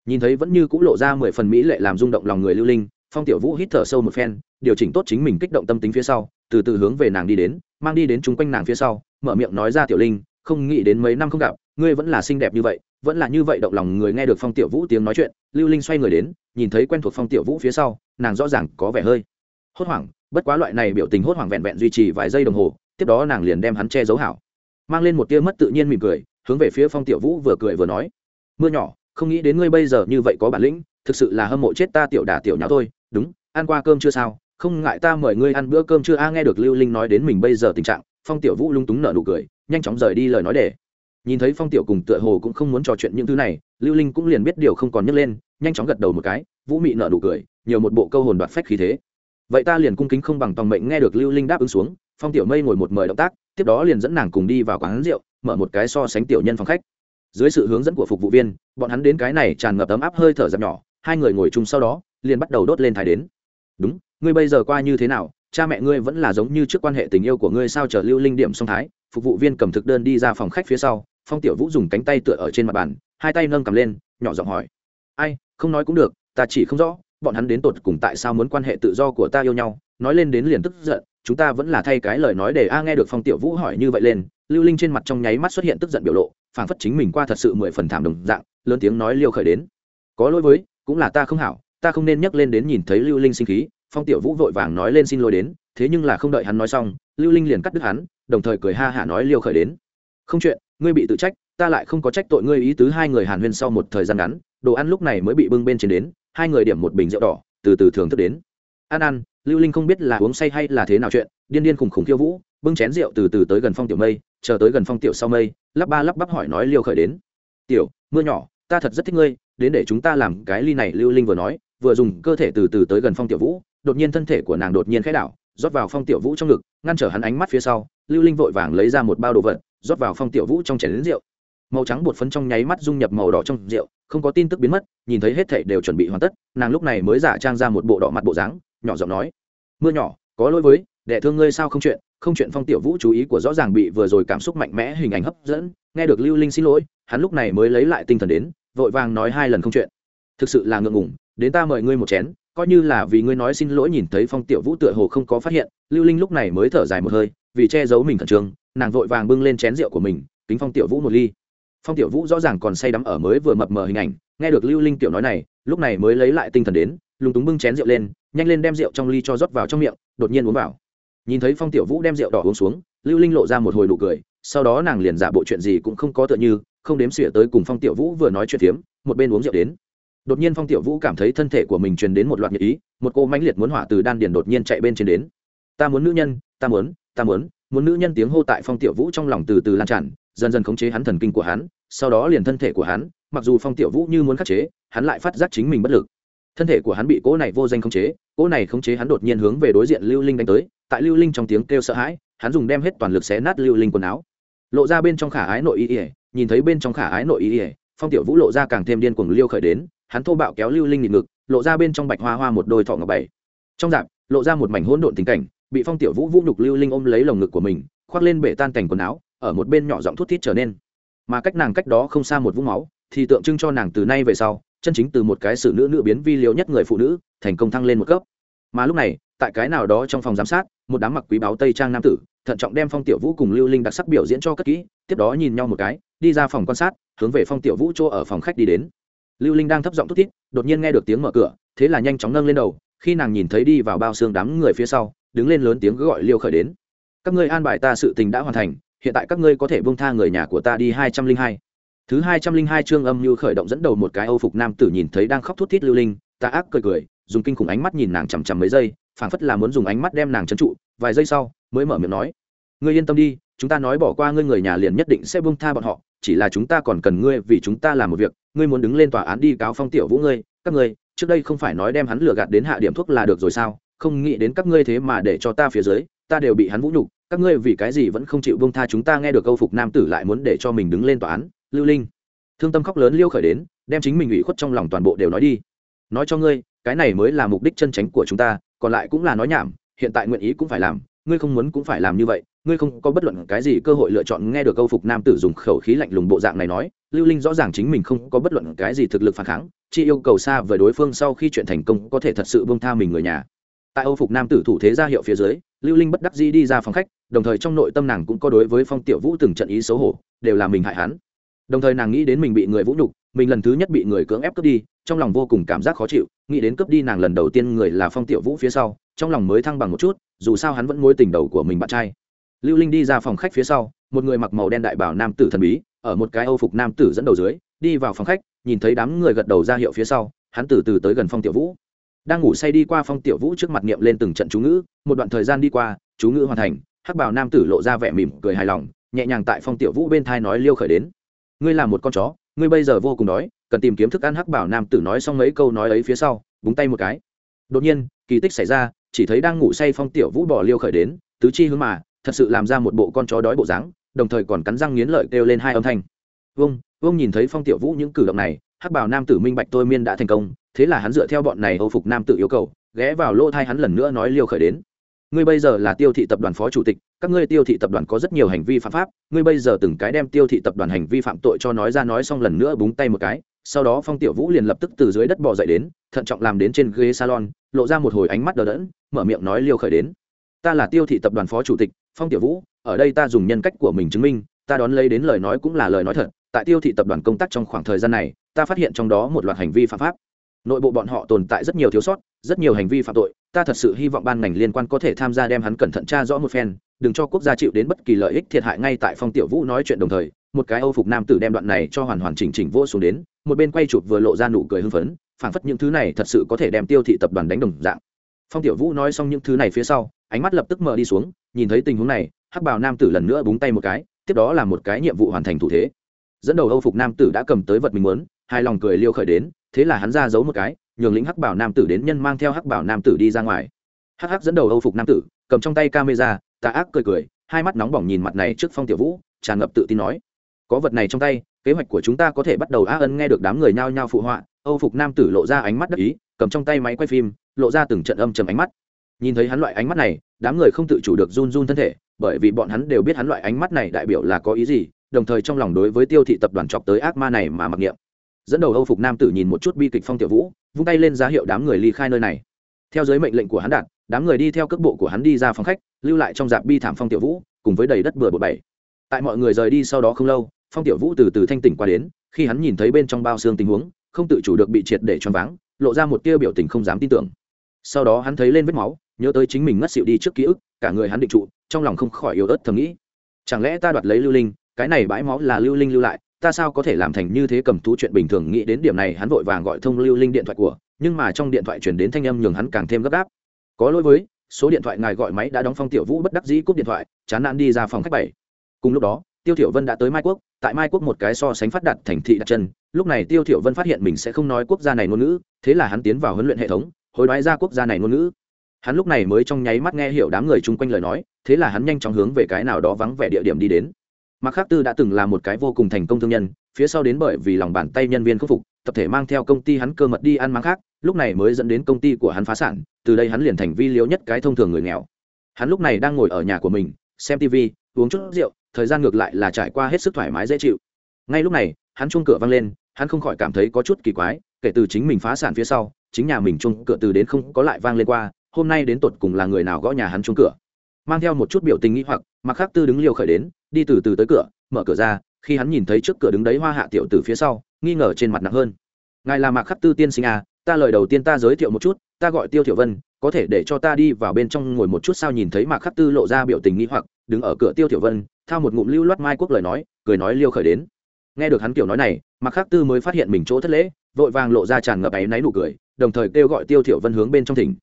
Nhìn thấy vẫn như c ũ lộ ra mười phần mỹ lệ làm rung động lòng người lưu linh, phong tiểu vũ hít thở sâu một phen, điều chỉnh tốt chính mình kích động tâm tính phía sau, từ từ hướng về nàng đi đến, mang đi đến chung quanh nàng phía sau, mở miệng nói ra tiểu linh, không nghĩ đến mấy năm không gặp, ngươi vẫn là xinh đẹp như vậy, vẫn là như vậy động lòng người nghe được phong tiểu vũ tiếng nói chuyện. Lưu linh xoay người đến, nhìn thấy quen thuộc phong tiểu vũ phía sau, nàng rõ ràng có vẻ hơi hốt hoảng, bất quá loại này biểu tình hốt hoảng vẹn vẹn duy trì vài giây đồng hồ, tiếp đó nàng liền đem hắn che giấu hảo. Mang lên một tia mất tự nhiên mỉm cười hướng về phía phong tiểu vũ vừa cười vừa nói, mưa nhỏ, không nghĩ đến ngươi bây giờ như vậy có bản lĩnh, thực sự là hâm mộ chết ta tiểu đà tiểu nháo thôi. Đúng, ăn qua cơm chưa sao? Không ngại ta mời ngươi ăn bữa cơm chưa? A, nghe được lưu linh nói đến mình bây giờ tình trạng, phong tiểu vũ lung túng nở nụ cười, nhanh chóng rời đi lời nói để. Nhìn thấy phong tiểu cùng tựa hồ cũng không muốn trò chuyện những thứ này, lưu linh cũng liền biết điều không còn nhấc lên, nhanh chóng gật đầu một cái, vũ mị nở nụ cười, nhiều một bộ câu hồn đoạt phách khí thế. Vậy ta liền cung kính không bằng tòng mệnh nghe được lưu linh đáp ứng xuống, phong tiểu mây ngồi một mời động tác tiếp đó liền dẫn nàng cùng đi vào quán rượu, mở một cái so sánh tiểu nhân phòng khách. Dưới sự hướng dẫn của phục vụ viên, bọn hắn đến cái này tràn ngập ấm áp hơi thở giặc nhỏ, hai người ngồi chung sau đó, liền bắt đầu đốt lên thái đến. Đúng, ngươi bây giờ qua như thế nào? Cha mẹ ngươi vẫn là giống như trước quan hệ tình yêu của ngươi sao chờ lưu linh điểm song thái? Phục vụ viên cầm thực đơn đi ra phòng khách phía sau, phong tiểu vũ dùng cánh tay tựa ở trên mặt bàn, hai tay nâng cầm lên, nhỏ giọng hỏi. Ai, không nói cũng được, ta chỉ không rõ, bọn hắn đến tột cùng tại sao muốn quan hệ tự do của ta yêu nhau nói lên đến liền tức giận, chúng ta vẫn là thay cái lời nói để a nghe được phong tiểu vũ hỏi như vậy lên, lưu linh trên mặt trong nháy mắt xuất hiện tức giận biểu lộ, phảng phất chính mình qua thật sự mười phần thảm đồng dạng, lớn tiếng nói liêu khởi đến. Có lỗi với, cũng là ta không hảo, ta không nên nhắc lên đến nhìn thấy lưu linh sinh khí, phong tiểu vũ vội vàng nói lên xin lỗi đến, thế nhưng là không đợi hắn nói xong, lưu linh liền cắt đứt hắn, đồng thời cười ha hả nói liêu khởi đến. Không chuyện, ngươi bị tự trách, ta lại không có trách tội ngươi ý tứ hai người hàn huyên sau một thời gian ngắn, đồ ăn lúc này mới bị bưng bên trên đến, hai người điểm một bình rượu đỏ, từ từ thưởng thức đến ăn ăn lưu linh không biết là uống say hay là thế nào chuyện, điên điên khùng khùng khiêu vũ, bưng chén rượu từ từ tới gần phong tiểu mây, chờ tới gần phong tiểu sau mây, lắp ba lắp bắp hỏi nói liêu khởi đến. Tiểu, mưa nhỏ, ta thật rất thích ngươi, đến để chúng ta làm cái ly này, lưu linh vừa nói, vừa dùng cơ thể từ từ tới gần phong tiểu vũ, đột nhiên thân thể của nàng đột nhiên khẽ đảo, rót vào phong tiểu vũ trong ngực, ngăn trở hắn ánh mắt phía sau, lưu linh vội vàng lấy ra một bao đồ vật, rót vào phong tiểu vũ trong chén lính rượu. Màu trắng bột phấn trong nháy mắt dung nhập màu đỏ trong rượu, không có tin tức biến mất, nhìn thấy hết thảy đều chuẩn bị hoàn tất, nàng lúc này mới giả trang ra một bộ đỏ mặt bộ dáng nhỏ giọng nói, mưa nhỏ, có lỗi với đệ thương ngươi sao không chuyện? Không chuyện phong tiểu vũ chú ý của rõ ràng bị vừa rồi cảm xúc mạnh mẽ hình ảnh hấp dẫn, nghe được lưu linh xin lỗi, hắn lúc này mới lấy lại tinh thần đến, vội vàng nói hai lần không chuyện. Thực sự là ngượng ngùng, đến ta mời ngươi một chén, coi như là vì ngươi nói xin lỗi nhìn thấy phong tiểu vũ tựa hồ không có phát hiện, lưu linh lúc này mới thở dài một hơi, vì che giấu mình khẩn trương, nàng vội vàng bưng lên chén rượu của mình, kính phong tiểu vũ một ly. Phong tiểu vũ rõ ràng còn say đắm ở mới vừa mập mờ hình ảnh, nghe được lưu linh tiểu nói này, lúc này mới lấy lại tinh thần đến, lúng túng bưng chén rượu lên nhanh lên đem rượu trong ly cho rót vào trong miệng, đột nhiên uống vào. Nhìn thấy phong tiểu vũ đem rượu đỏ uống xuống, lưu linh lộ ra một hồi nụ cười, sau đó nàng liền giả bộ chuyện gì cũng không có tựa như, không đếm xỉa tới cùng phong tiểu vũ vừa nói chuyện phiếm, một bên uống rượu đến. Đột nhiên phong tiểu vũ cảm thấy thân thể của mình truyền đến một loạt nhiệt ý, một cô mãnh liệt muốn hỏa từ đan điền đột nhiên chạy bên trên đến. Ta muốn nữ nhân, ta muốn ta muốn muốn nữ nhân tiếng hô tại phong tiểu vũ trong lòng từ từ lan tràn, dần dần khống chế hắn thần kinh của hắn, sau đó liền thân thể của hắn, mặc dù phong tiểu vũ như muốn khắc chế, hắn lại phát giác chính mình bất lực thân thể của hắn bị cỗ này vô danh khống chế, cỗ này khống chế hắn đột nhiên hướng về đối diện lưu linh đánh tới, tại lưu linh trong tiếng kêu sợ hãi, hắn dùng đem hết toàn lực xé nát lưu linh quần áo. Lộ ra bên trong khả ái nội y ỉa nhìn thấy bên trong khả ái nội y ỉa phong tiểu vũ lộ ra càng thêm điên cuồng liêu khởi đến, hắn thô bạo kéo lưu linh nhịn ngực, lộ ra bên trong bạch hoa hoa một đôi thọ ngọc bảy. Trong dạp, lộ ra một mảnh hỗn độn tình cảnh, bị phong tiểu vũ vũ nhục lưu linh ôm lấy lồng ngực của mình, khoác lên bể tan cảnh quần áo, ở một bên nhỏ giọng thút thít trở nên. Mà cách nàng cách đó không xa một vũng máu, thì tượng trưng cho nàng từ nay về sau chân chính từ một cái sự nữ nữ biến vi liều nhất người phụ nữ, thành công thăng lên một cấp. Mà lúc này, tại cái nào đó trong phòng giám sát, một đám mặc quý báo tây trang nam tử, thận trọng đem phong tiểu vũ cùng lưu linh đặc sắc biểu diễn cho cất kỹ, tiếp đó nhìn nhau một cái, đi ra phòng quan sát, hướng về phong tiểu vũ chỗ ở phòng khách đi đến. Lưu linh đang thấp giọng thút thít, đột nhiên nghe được tiếng mở cửa, thế là nhanh chóng nâng lên đầu, khi nàng nhìn thấy đi vào bao xương đám người phía sau, đứng lên lớn tiếng gọi liêu khởi đến. Các ngươi an bài ta sự tình đã hoàn thành, hiện tại các ngươi có thể bông tha người nhà của ta đi hai trăm linh hai thứ hai trăm linh hai chương âm như khởi động dẫn đầu một cái âu phục nam tử nhìn thấy đang khóc thút thít lưu linh, ta ác cười cười, dùng kinh khủng ánh mắt nhìn nàng chằm chằm mấy giây, phảng phất là muốn dùng ánh mắt đem nàng trấn trụ, vài giây sau, mới mở miệng nói, ngươi yên tâm đi, chúng ta nói bỏ qua ngươi người nhà liền nhất định sẽ buông tha bọn họ, chỉ là chúng ta còn cần ngươi vì chúng ta làm một việc, ngươi muốn đứng lên tòa án đi cáo phong tiểu vũ ngươi, các ngươi, trước đây không phải nói đem hắn lừa gạt đến hạ điểm thuốc là được rồi sao, không nghĩ đến các ngươi thế mà để cho ta phía dưới, ta đều bị hắn vũ nhục, các ngươi vì cái gì vẫn không chịu buông tha chúng ta? Nghe được câu phục nam tử lại muốn để cho mình đứng lên tòa án lưu linh. Thương tâm khóc lớn liêu khởi đến, đem chính mình ủy khuất trong lòng toàn bộ đều nói đi. Nói cho ngươi, cái này mới là mục đích chân tránh của chúng ta, còn lại cũng là nói nhảm, hiện tại nguyện ý cũng phải làm, ngươi không muốn cũng phải làm như vậy, ngươi không có bất luận cái gì cơ hội lựa chọn nghe được câu phục nam tử dùng khẩu khí lạnh lùng bộ dạng này nói. Lưu linh rõ ràng chính mình không có bất luận cái gì thực lực phản kháng, chỉ yêu cầu xa với đối phương sau khi chuyện thành công có thể thật sự bông tha mình người nhà. Tại âu phục nam tử thủ thế ra hiệu phía dưới, lưu linh bất đắc dĩ đi ra phòng khách, đồng thời trong nội tâm nàng cũng có đối với phong tiểu vũ từng trận ý xấu hổ, đều là mình hại hắn đồng thời nàng nghĩ đến mình bị người vũ nhục, mình lần thứ nhất bị người cưỡng ép cướp đi, trong lòng vô cùng cảm giác khó chịu, nghĩ đến cướp đi nàng lần đầu tiên người là phong tiểu vũ phía sau, trong lòng mới thăng bằng một chút, dù sao hắn vẫn mối tình đầu của mình bạn trai. Lưu linh đi ra phòng khách phía sau, một người mặc màu đen đại bảo nam tử thần bí, ở một cái âu phục nam tử dẫn đầu dưới, đi vào phòng khách, nhìn thấy đám người gật đầu ra hiệu phía sau, hắn từ từ tới gần phong tiểu vũ. Đang ngủ say đi qua phong tiểu vũ trước mặt niệm lên từng trận chú ngữ, một đoạn thời gian đi qua, chú ngữ hoàn thành, hắc bảo nam tử lộ ra vẻ mỉm cười hài lòng, nhẹ nhàng tại phong tiểu vũ bên thai nói liêu khởi đến ngươi là một con chó, ngươi bây giờ vô cùng đói, cần tìm kiếm thức ăn hắc bảo nam tử nói xong mấy câu nói ấy phía sau, búng tay một cái. Đột nhiên, kỳ tích xảy ra, chỉ thấy đang ngủ say phong tiểu vũ bỏ liêu khởi đến, tứ chi hướng mà, thật sự làm ra một bộ con chó đói bộ dáng, đồng thời còn cắn răng nghiến lợi kêu lên hai âm thanh. Vâng vâng nhìn thấy phong tiểu vũ những cử động này, hắc bảo nam tử minh bạch tôi miên đã thành công, thế là hắn dựa theo bọn này âu phục nam tử yêu cầu, ghé vào lỗ thai hắn lần nữa nói liêu khởi đến ngươi bây giờ là tiêu thị tập đoàn phó chủ tịch, các ngươi tiêu thị tập đoàn có rất nhiều hành vi phạm pháp, ngươi bây giờ từng cái đem tiêu thị tập đoàn hành vi phạm tội cho nói ra nói xong lần nữa búng tay một cái, sau đó phong tiểu vũ liền lập tức từ dưới đất bò dậy đến, thận trọng làm đến trên ghế salon, lộ ra một hồi ánh mắt đờ đẫn, mở miệng nói liêu khởi đến. Ta là tiêu thị tập đoàn phó chủ tịch, phong tiểu vũ, ở đây ta dùng nhân cách của mình chứng minh, ta đón lấy đến lời nói cũng là lời nói thật, tại tiêu thị tập đoàn công tác trong khoảng thời gian này, ta phát hiện trong đó một loạt hành vi phạm pháp. Nội bộ bọn họ tồn tại rất nhiều thiếu sót rất nhiều hành vi phạm tội, ta thật sự hy vọng ban ngành liên quan có thể tham gia đem hắn cẩn thận tra rõ một phen, đừng cho quốc gia chịu đến bất kỳ lợi ích thiệt hại ngay tại phong tiểu vũ nói chuyện đồng thời, một cái âu phục nam tử đem đoạn này cho hoàn hoàn chỉnh chỉnh vô xuống đến, một bên quay chụp vừa lộ ra nụ cười hưng phấn, phảng phất những thứ này thật sự có thể đem tiêu thị tập đoàn đánh đồng dạng. Phong tiểu vũ nói xong những thứ này phía sau, ánh mắt lập tức mở đi xuống, nhìn thấy tình huống này, hắc bào nam tử lần nữa búng tay một cái, tiếp đó là một cái nhiệm vụ hoàn thành thủ thế. Dẫn đầu âu phục nam tử đã cầm tới vật mình muốn hai lòng cười liêu khởi đến, thế là hắn ra giấu một cái nhường lĩnh hắc bảo nam tử đến nhân mang theo hắc bảo nam tử đi ra ngoài. Hắc hắc dẫn đầu âu phục nam tử, cầm trong tay camera, tà ác cười cười, hai mắt nóng bỏng nhìn mặt này trước phong tiểu vũ, tràn ngập tự tin nói, có vật này trong tay, kế hoạch của chúng ta có thể bắt đầu á ân nghe được đám người nhao nhao phụ họa, âu phục nam tử lộ ra ánh mắt đắc ý, cầm trong tay máy quay phim, lộ ra từng trận âm trầm ánh mắt. Nhìn thấy hắn loại ánh mắt này, đám người không tự chủ được run run thân thể, bởi vì bọn hắn đều biết hắn loại ánh mắt này đại biểu là có ý gì, đồng thời trong lòng đối với tiêu thị tập đoàn chọc tới ác ma này mà mặc niệm. Dẫn đầu âu phục nam tử nhìn một chút bi kịch phong tiểu vũ vung tay lên giá hiệu đám người ly khai nơi này. Theo giới mệnh lệnh của hắn đạt, đám người đi theo cước bộ của hắn đi ra phòng khách, lưu lại trong dạp bi thảm phong tiểu vũ, cùng với đầy đất bừa bộn bảy. Tại mọi người rời đi sau đó không lâu, phong tiểu vũ từ từ thanh tỉnh qua đến, khi hắn nhìn thấy bên trong bao xương tình huống, không tự chủ được bị triệt để choáng váng, lộ ra một tia biểu tình không dám tin tưởng. Sau đó hắn thấy lên vết máu, nhớ tới chính mình ngất xịu đi trước ký ức, cả người hắn định trụ, trong lòng không khỏi yếu ớt thầm nghĩ. Chẳng lẽ ta đoạt lấy lưu linh, cái này bãi máu là lưu linh lưu lại ta sao có thể làm thành như thế cầm thú chuyện bình thường? Nghĩ đến điểm này, hắn vội vàng gọi thông lưu linh điện thoại của, nhưng mà trong điện thoại chuyển đến thanh âm nhường hắn càng thêm gấp gáp. Có lỗi với, số điện thoại ngài gọi máy đã đóng phong tiểu vũ bất đắc dĩ cúp điện thoại, chán nản đi ra phòng khách bảy. Cùng lúc đó, tiêu thiểu vân đã tới mai quốc, tại mai quốc một cái so sánh phát đạt thành thị đặt chân, lúc này tiêu thiểu vân phát hiện mình sẽ không nói quốc gia này ngôn ngữ, thế là hắn tiến vào huấn luyện hệ thống hồi đoái ra quốc gia này ngôn ngữ. Hắn lúc này mới trong nháy mắt nghe hiểu đám người chung quanh lời nói, thế là hắn nhanh chóng hướng về cái nào đó vắng vẻ địa điểm đi đến. Mạc Khắc Tư đã từng là một cái vô cùng thành công thương nhân, phía sau đến bởi vì lòng bàn tay nhân viên khắc phục, tập thể mang theo công ty hắn cơ mật đi ăn máng khác, lúc này mới dẫn đến công ty của hắn phá sản, từ đây hắn liền thành vi liếu nhất cái thông thường người nghèo. Hắn lúc này đang ngồi ở nhà của mình, xem TV, uống chút rượu, thời gian ngược lại là trải qua hết sức thoải mái dễ chịu. Ngay lúc này, hắn chuông cửa vang lên, hắn không khỏi cảm thấy có chút kỳ quái, kể từ chính mình phá sản phía sau, chính nhà mình chuông cửa từ đến không có lại vang lên qua, hôm nay đến tột cùng là người nào gõ nhà hắn chuông cửa. Mang theo một chút biểu tình nghi hoặc, Mạc Khắc Tư đứng liều khởi đến, đi từ từ tới cửa, mở cửa ra, khi hắn nhìn thấy trước cửa đứng đấy hoa hạ tiểu từ phía sau, nghi ngờ trên mặt nặng hơn. Ngài là mạc khắc tư tiên sinh à ta lời đầu tiên ta giới thiệu một chút, ta gọi tiêu thiểu vân, có thể để cho ta đi vào bên trong ngồi một chút sao nhìn thấy mạc khắc tư lộ ra biểu tình nghi hoặc, đứng ở cửa tiêu thiểu vân, thao một ngụm lưu loát mai quốc lời nói, cười nói liêu khởi đến. Nghe được hắn kiểu nói này, mạc khắc tư mới phát hiện mình chỗ thất lễ, vội vàng lộ ra tràn ngập áy náy nụ cười, đồng thời kêu gọi tiêu thiểu vân hướng bên trong thỉnh.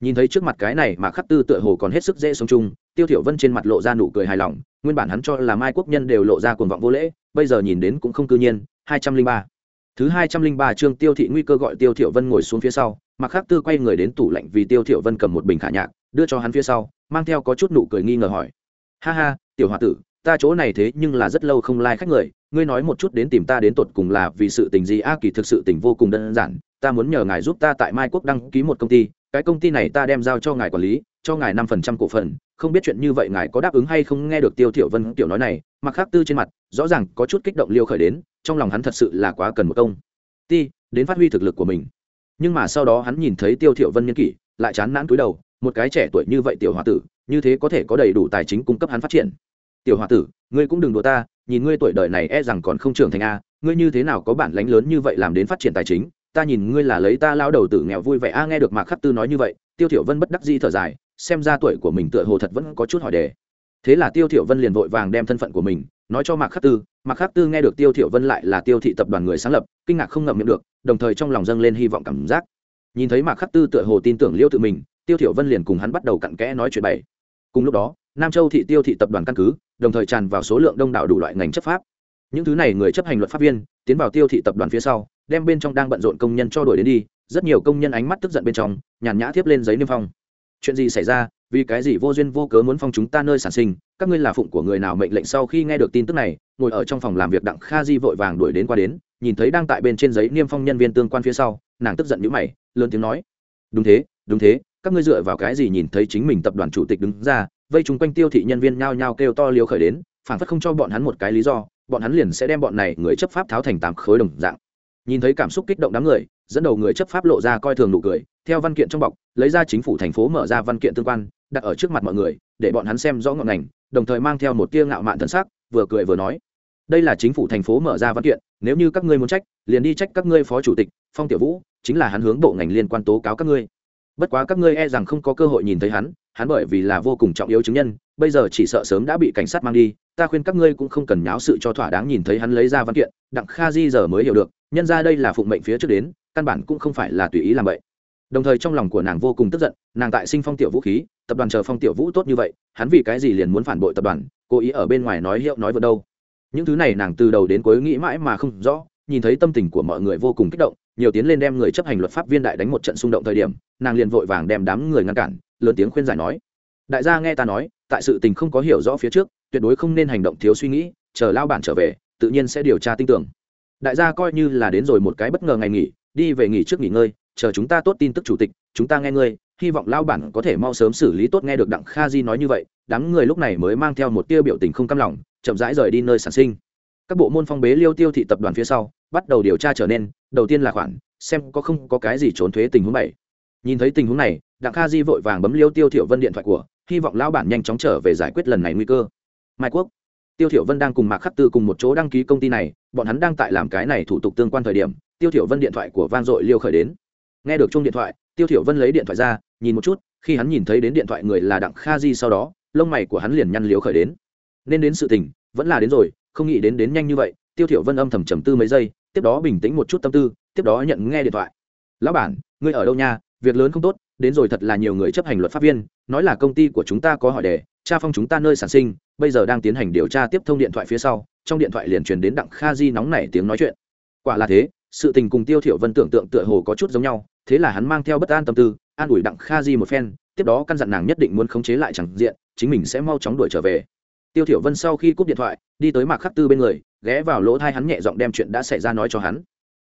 Nhìn thấy trước mặt cái này mà khắc tư tựa hồ còn hết sức dễ sống chung tiêu thiểu vân trên mặt lộ ra nụ cười hài lòng, nguyên bản hắn cho là mai quốc nhân đều lộ ra cuồng vọng vô lễ, bây giờ nhìn đến cũng không cư nhiên, hai trăm linh ba. Thứ hai trăm linh ba chương tiêu thị nguy cơ gọi tiêu thiểu vân ngồi xuống phía sau mặc khắc tư quay người đến tủ lạnh vì tiêu thiểu vân cầm một bình khả nhạc, đưa cho hắn phía sau, mang theo có chút nụ cười nghi ngờ hỏi. Ha ha, tiểu hòa tử, ta chỗ này thế nhưng là rất lâu không lai like khách người, ngươi nói một chút đến tìm ta đến tột cùng là vì sự tình gì? A, kỳ thực sự tình vô cùng đơn giản, ta muốn nhờ ngài giúp ta tại mai quốc đăng ký một công ty, cái công ty này ta đem giao cho ngài quản lý, cho ngài năm phần trăm cổ phần không biết chuyện như vậy ngài có đáp ứng hay không nghe được tiêu thiểu vân tiểu nói này mặc khắc tư trên mặt, rõ ràng có chút kích động liêu khởi đến, trong lòng hắn thật sự là quá cần một công. Ti, đến phát huy thực lực của mình. Nhưng mà sau đó hắn nhìn thấy tiêu thiểu vân nhân kỷ, lại chán nản cúi đầu, một cái trẻ tuổi như vậy tiểu hòa tử, như thế có thể có đầy đủ tài chính cung cấp hắn phát triển. Tiểu hòa tử, ngươi cũng đừng đùa ta, nhìn ngươi tuổi đời này e rằng còn không trưởng thành a, ngươi như thế nào có bản lãnh lớn như vậy làm đến phát triển tài chính? Ta nhìn ngươi là lấy ta lao đầu tử nghèo vui vẻ. A, nghe được mạc khắc tư nói như vậy, tiêu thiểu vân bất đắc dĩ thở dài xem ra tuổi của mình tựa hồ thật vẫn có chút hỏi đề. Thế là tiêu thiểu vân liền vội vàng đem thân phận của mình nói cho mạc khắc tư. Mạc khắc tư nghe được tiêu thiểu vân lại là tiêu thị tập đoàn người sáng lập, kinh ngạc không ngậm miệng được, đồng thời trong lòng dâng lên hy vọng cảm giác. Nhìn thấy mạc khắc tư tựa hồ tin tưởng liêu tự mình, tiêu thiểu vân liền cùng hắn bắt đầu cặn kẽ nói chuyện bảy cùng lúc đó, nam châu thị tiêu thị tập đoàn căn cứ, đồng thời tràn vào số lượng đông đảo đủ loại ngành chấp pháp. Những thứ này người chấp hành luật pháp viên, tiến vào tiêu thị tập đoàn phía sau, đem bên trong đang bận rộn công nhân cho đuổi đến đi, rất nhiều công nhân ánh mắt tức giận bên trong, nhàn nhã tiếp lên giấy niêm phong chuyện gì xảy ra, vì cái gì vô duyên vô cớ muốn phong chúng ta nơi sản sinh, các ngươi là phụng của người nào mệnh lệnh sau khi nghe được tin tức này, ngồi ở trong phòng làm việc đặng kha di vội vàng đuổi đến qua đến, nhìn thấy đang tại bên trên giấy niêm phong nhân viên tương quan phía sau, nàng tức giận nhữ mày, lớn tiếng nói, đúng thế đúng thế, các ngươi dựa vào cái gì nhìn thấy chính mình tập đoàn chủ tịch đứng ra, vây chúng quanh tiêu thị nhân viên nhao nhao kêu to liều khởi đến, phản phất không cho bọn hắn một cái lý do, bọn hắn liền sẽ đem bọn này người chấp pháp tháo thành tám khối đồng dạng. Nhìn thấy cảm xúc kích động đám người dẫn đầu người chấp pháp lộ ra coi thường nụ cười, theo văn kiện trong bọc, lấy ra chính phủ thành phố mở ra văn kiện tương quan, đặt ở trước mặt mọi người, để bọn hắn xem rõ ngọn ngành, đồng thời mang theo một tia ngạo mạn thân xác vừa cười vừa nói. Đây là chính phủ thành phố mở ra văn kiện, nếu như các ngươi muốn trách, liền đi trách các ngươi phó chủ tịch, phong tiểu vũ, chính là hắn hướng bộ ngành liên quan tố cáo các ngươi. Bất quá các ngươi e rằng không có cơ hội nhìn thấy hắn hắn bởi vì là vô cùng trọng yếu chứng nhân, bây giờ chỉ sợ sớm đã bị cảnh sát mang đi, ta khuyên các ngươi cũng không cần nháo sự cho thỏa đáng nhìn thấy hắn lấy ra văn kiện, đặng kha di giờ mới hiểu được, nhân ra đây là phụng mệnh phía trước đến căn bản cũng không phải là tùy ý làm vậy. Đồng thời trong lòng của nàng vô cùng tức giận, nàng tại sinh phong tiểu vũ khí, tập đoàn chờ phong tiểu vũ tốt như vậy, hắn vì cái gì liền muốn phản bội tập đoàn, cố ý ở bên ngoài nói hiệu nói vượt đâu. Những thứ này nàng từ đầu đến cuối nghĩ mãi mà không rõ, nhìn thấy tâm tình của mọi người vô cùng kích động, nhiều tiến lên đem người chấp hành luật pháp viên đại đánh một trận xung động thời điểm, nàng liền vội vàng đem đám người ngăn cản, lớn tiếng khuyên giải nói. Đại gia nghe ta nói, tại sự tình không có hiểu rõ phía trước, tuyệt đối không nên hành động thiếu suy nghĩ, chờ lao bản trở về, tự nhiên sẽ điều tra tin tưởng. Đại gia coi như là đến rồi một cái bất ngờ ngày nghỉ đi về nghỉ trước nghỉ ngơi, chờ chúng ta tốt tin tức chủ tịch, chúng ta nghe ngươi, hy vọng lao bản có thể mau sớm xử lý tốt nghe được đặng kha di nói như vậy, đám người lúc này mới mang theo một tia biểu tình không căm lòng, chậm rãi rời đi nơi sản sinh. Các bộ môn phong bế liêu tiêu thị tập đoàn phía sau, bắt đầu điều tra trở nên, đầu tiên là khoản, xem có không có cái gì trốn thuế tình huống bảy. Nhìn thấy tình huống này, đặng kha di vội vàng bấm liêu tiêu thiểu vân điện thoại của, hy vọng lao bản nhanh chóng trở về giải quyết lần này nguy cơ. Mai quốc, tiêu thiểu vân đang cùng mạc khắc tư cùng một chỗ đăng ký công ty này, bọn hắn đang tại làm cái này thủ tục tương quan thời điểm tiêu thiểu vân điện thoại của vang dội liêu khởi đến. Nghe được chung điện thoại, tiêu thiểu vân lấy điện thoại ra, nhìn một chút, khi hắn nhìn thấy đến điện thoại người là đặng kha di sau đó, lông mày của hắn liền nhăn liếu khởi đến. Nên đến sự tình, vẫn là đến rồi, không nghĩ đến đến nhanh như vậy, tiêu thiểu vân âm thầm trầm tư mấy giây, tiếp đó bình tĩnh một chút tâm tư, tiếp đó nhận nghe điện thoại. Lão bản, ngươi ở đâu nha? Việc lớn không tốt, đến rồi thật là nhiều người chấp hành luật pháp viên, nói là công ty của chúng ta có hỏi đề, tra phong chúng ta nơi sản sinh, bây giờ đang tiến hành điều tra tiếp thông điện thoại phía sau, trong điện thoại liền truyền đến đặng kha di nóng nảy tiếng nói chuyện. Quả là thế sự tình cùng tiêu thiểu vân tưởng tượng tựa hồ có chút giống nhau, thế là hắn mang theo bất an tâm tư, an ủi đặng kha di một phen, tiếp đó căn dặn nàng nhất định muốn khống chế lại chẳng diện, chính mình sẽ mau chóng đuổi trở về. Tiêu thiểu vân sau khi cúp điện thoại, đi tới mạc khắc tư bên người, ghé vào lỗ tai hắn nhẹ giọng đem chuyện đã xảy ra nói cho hắn.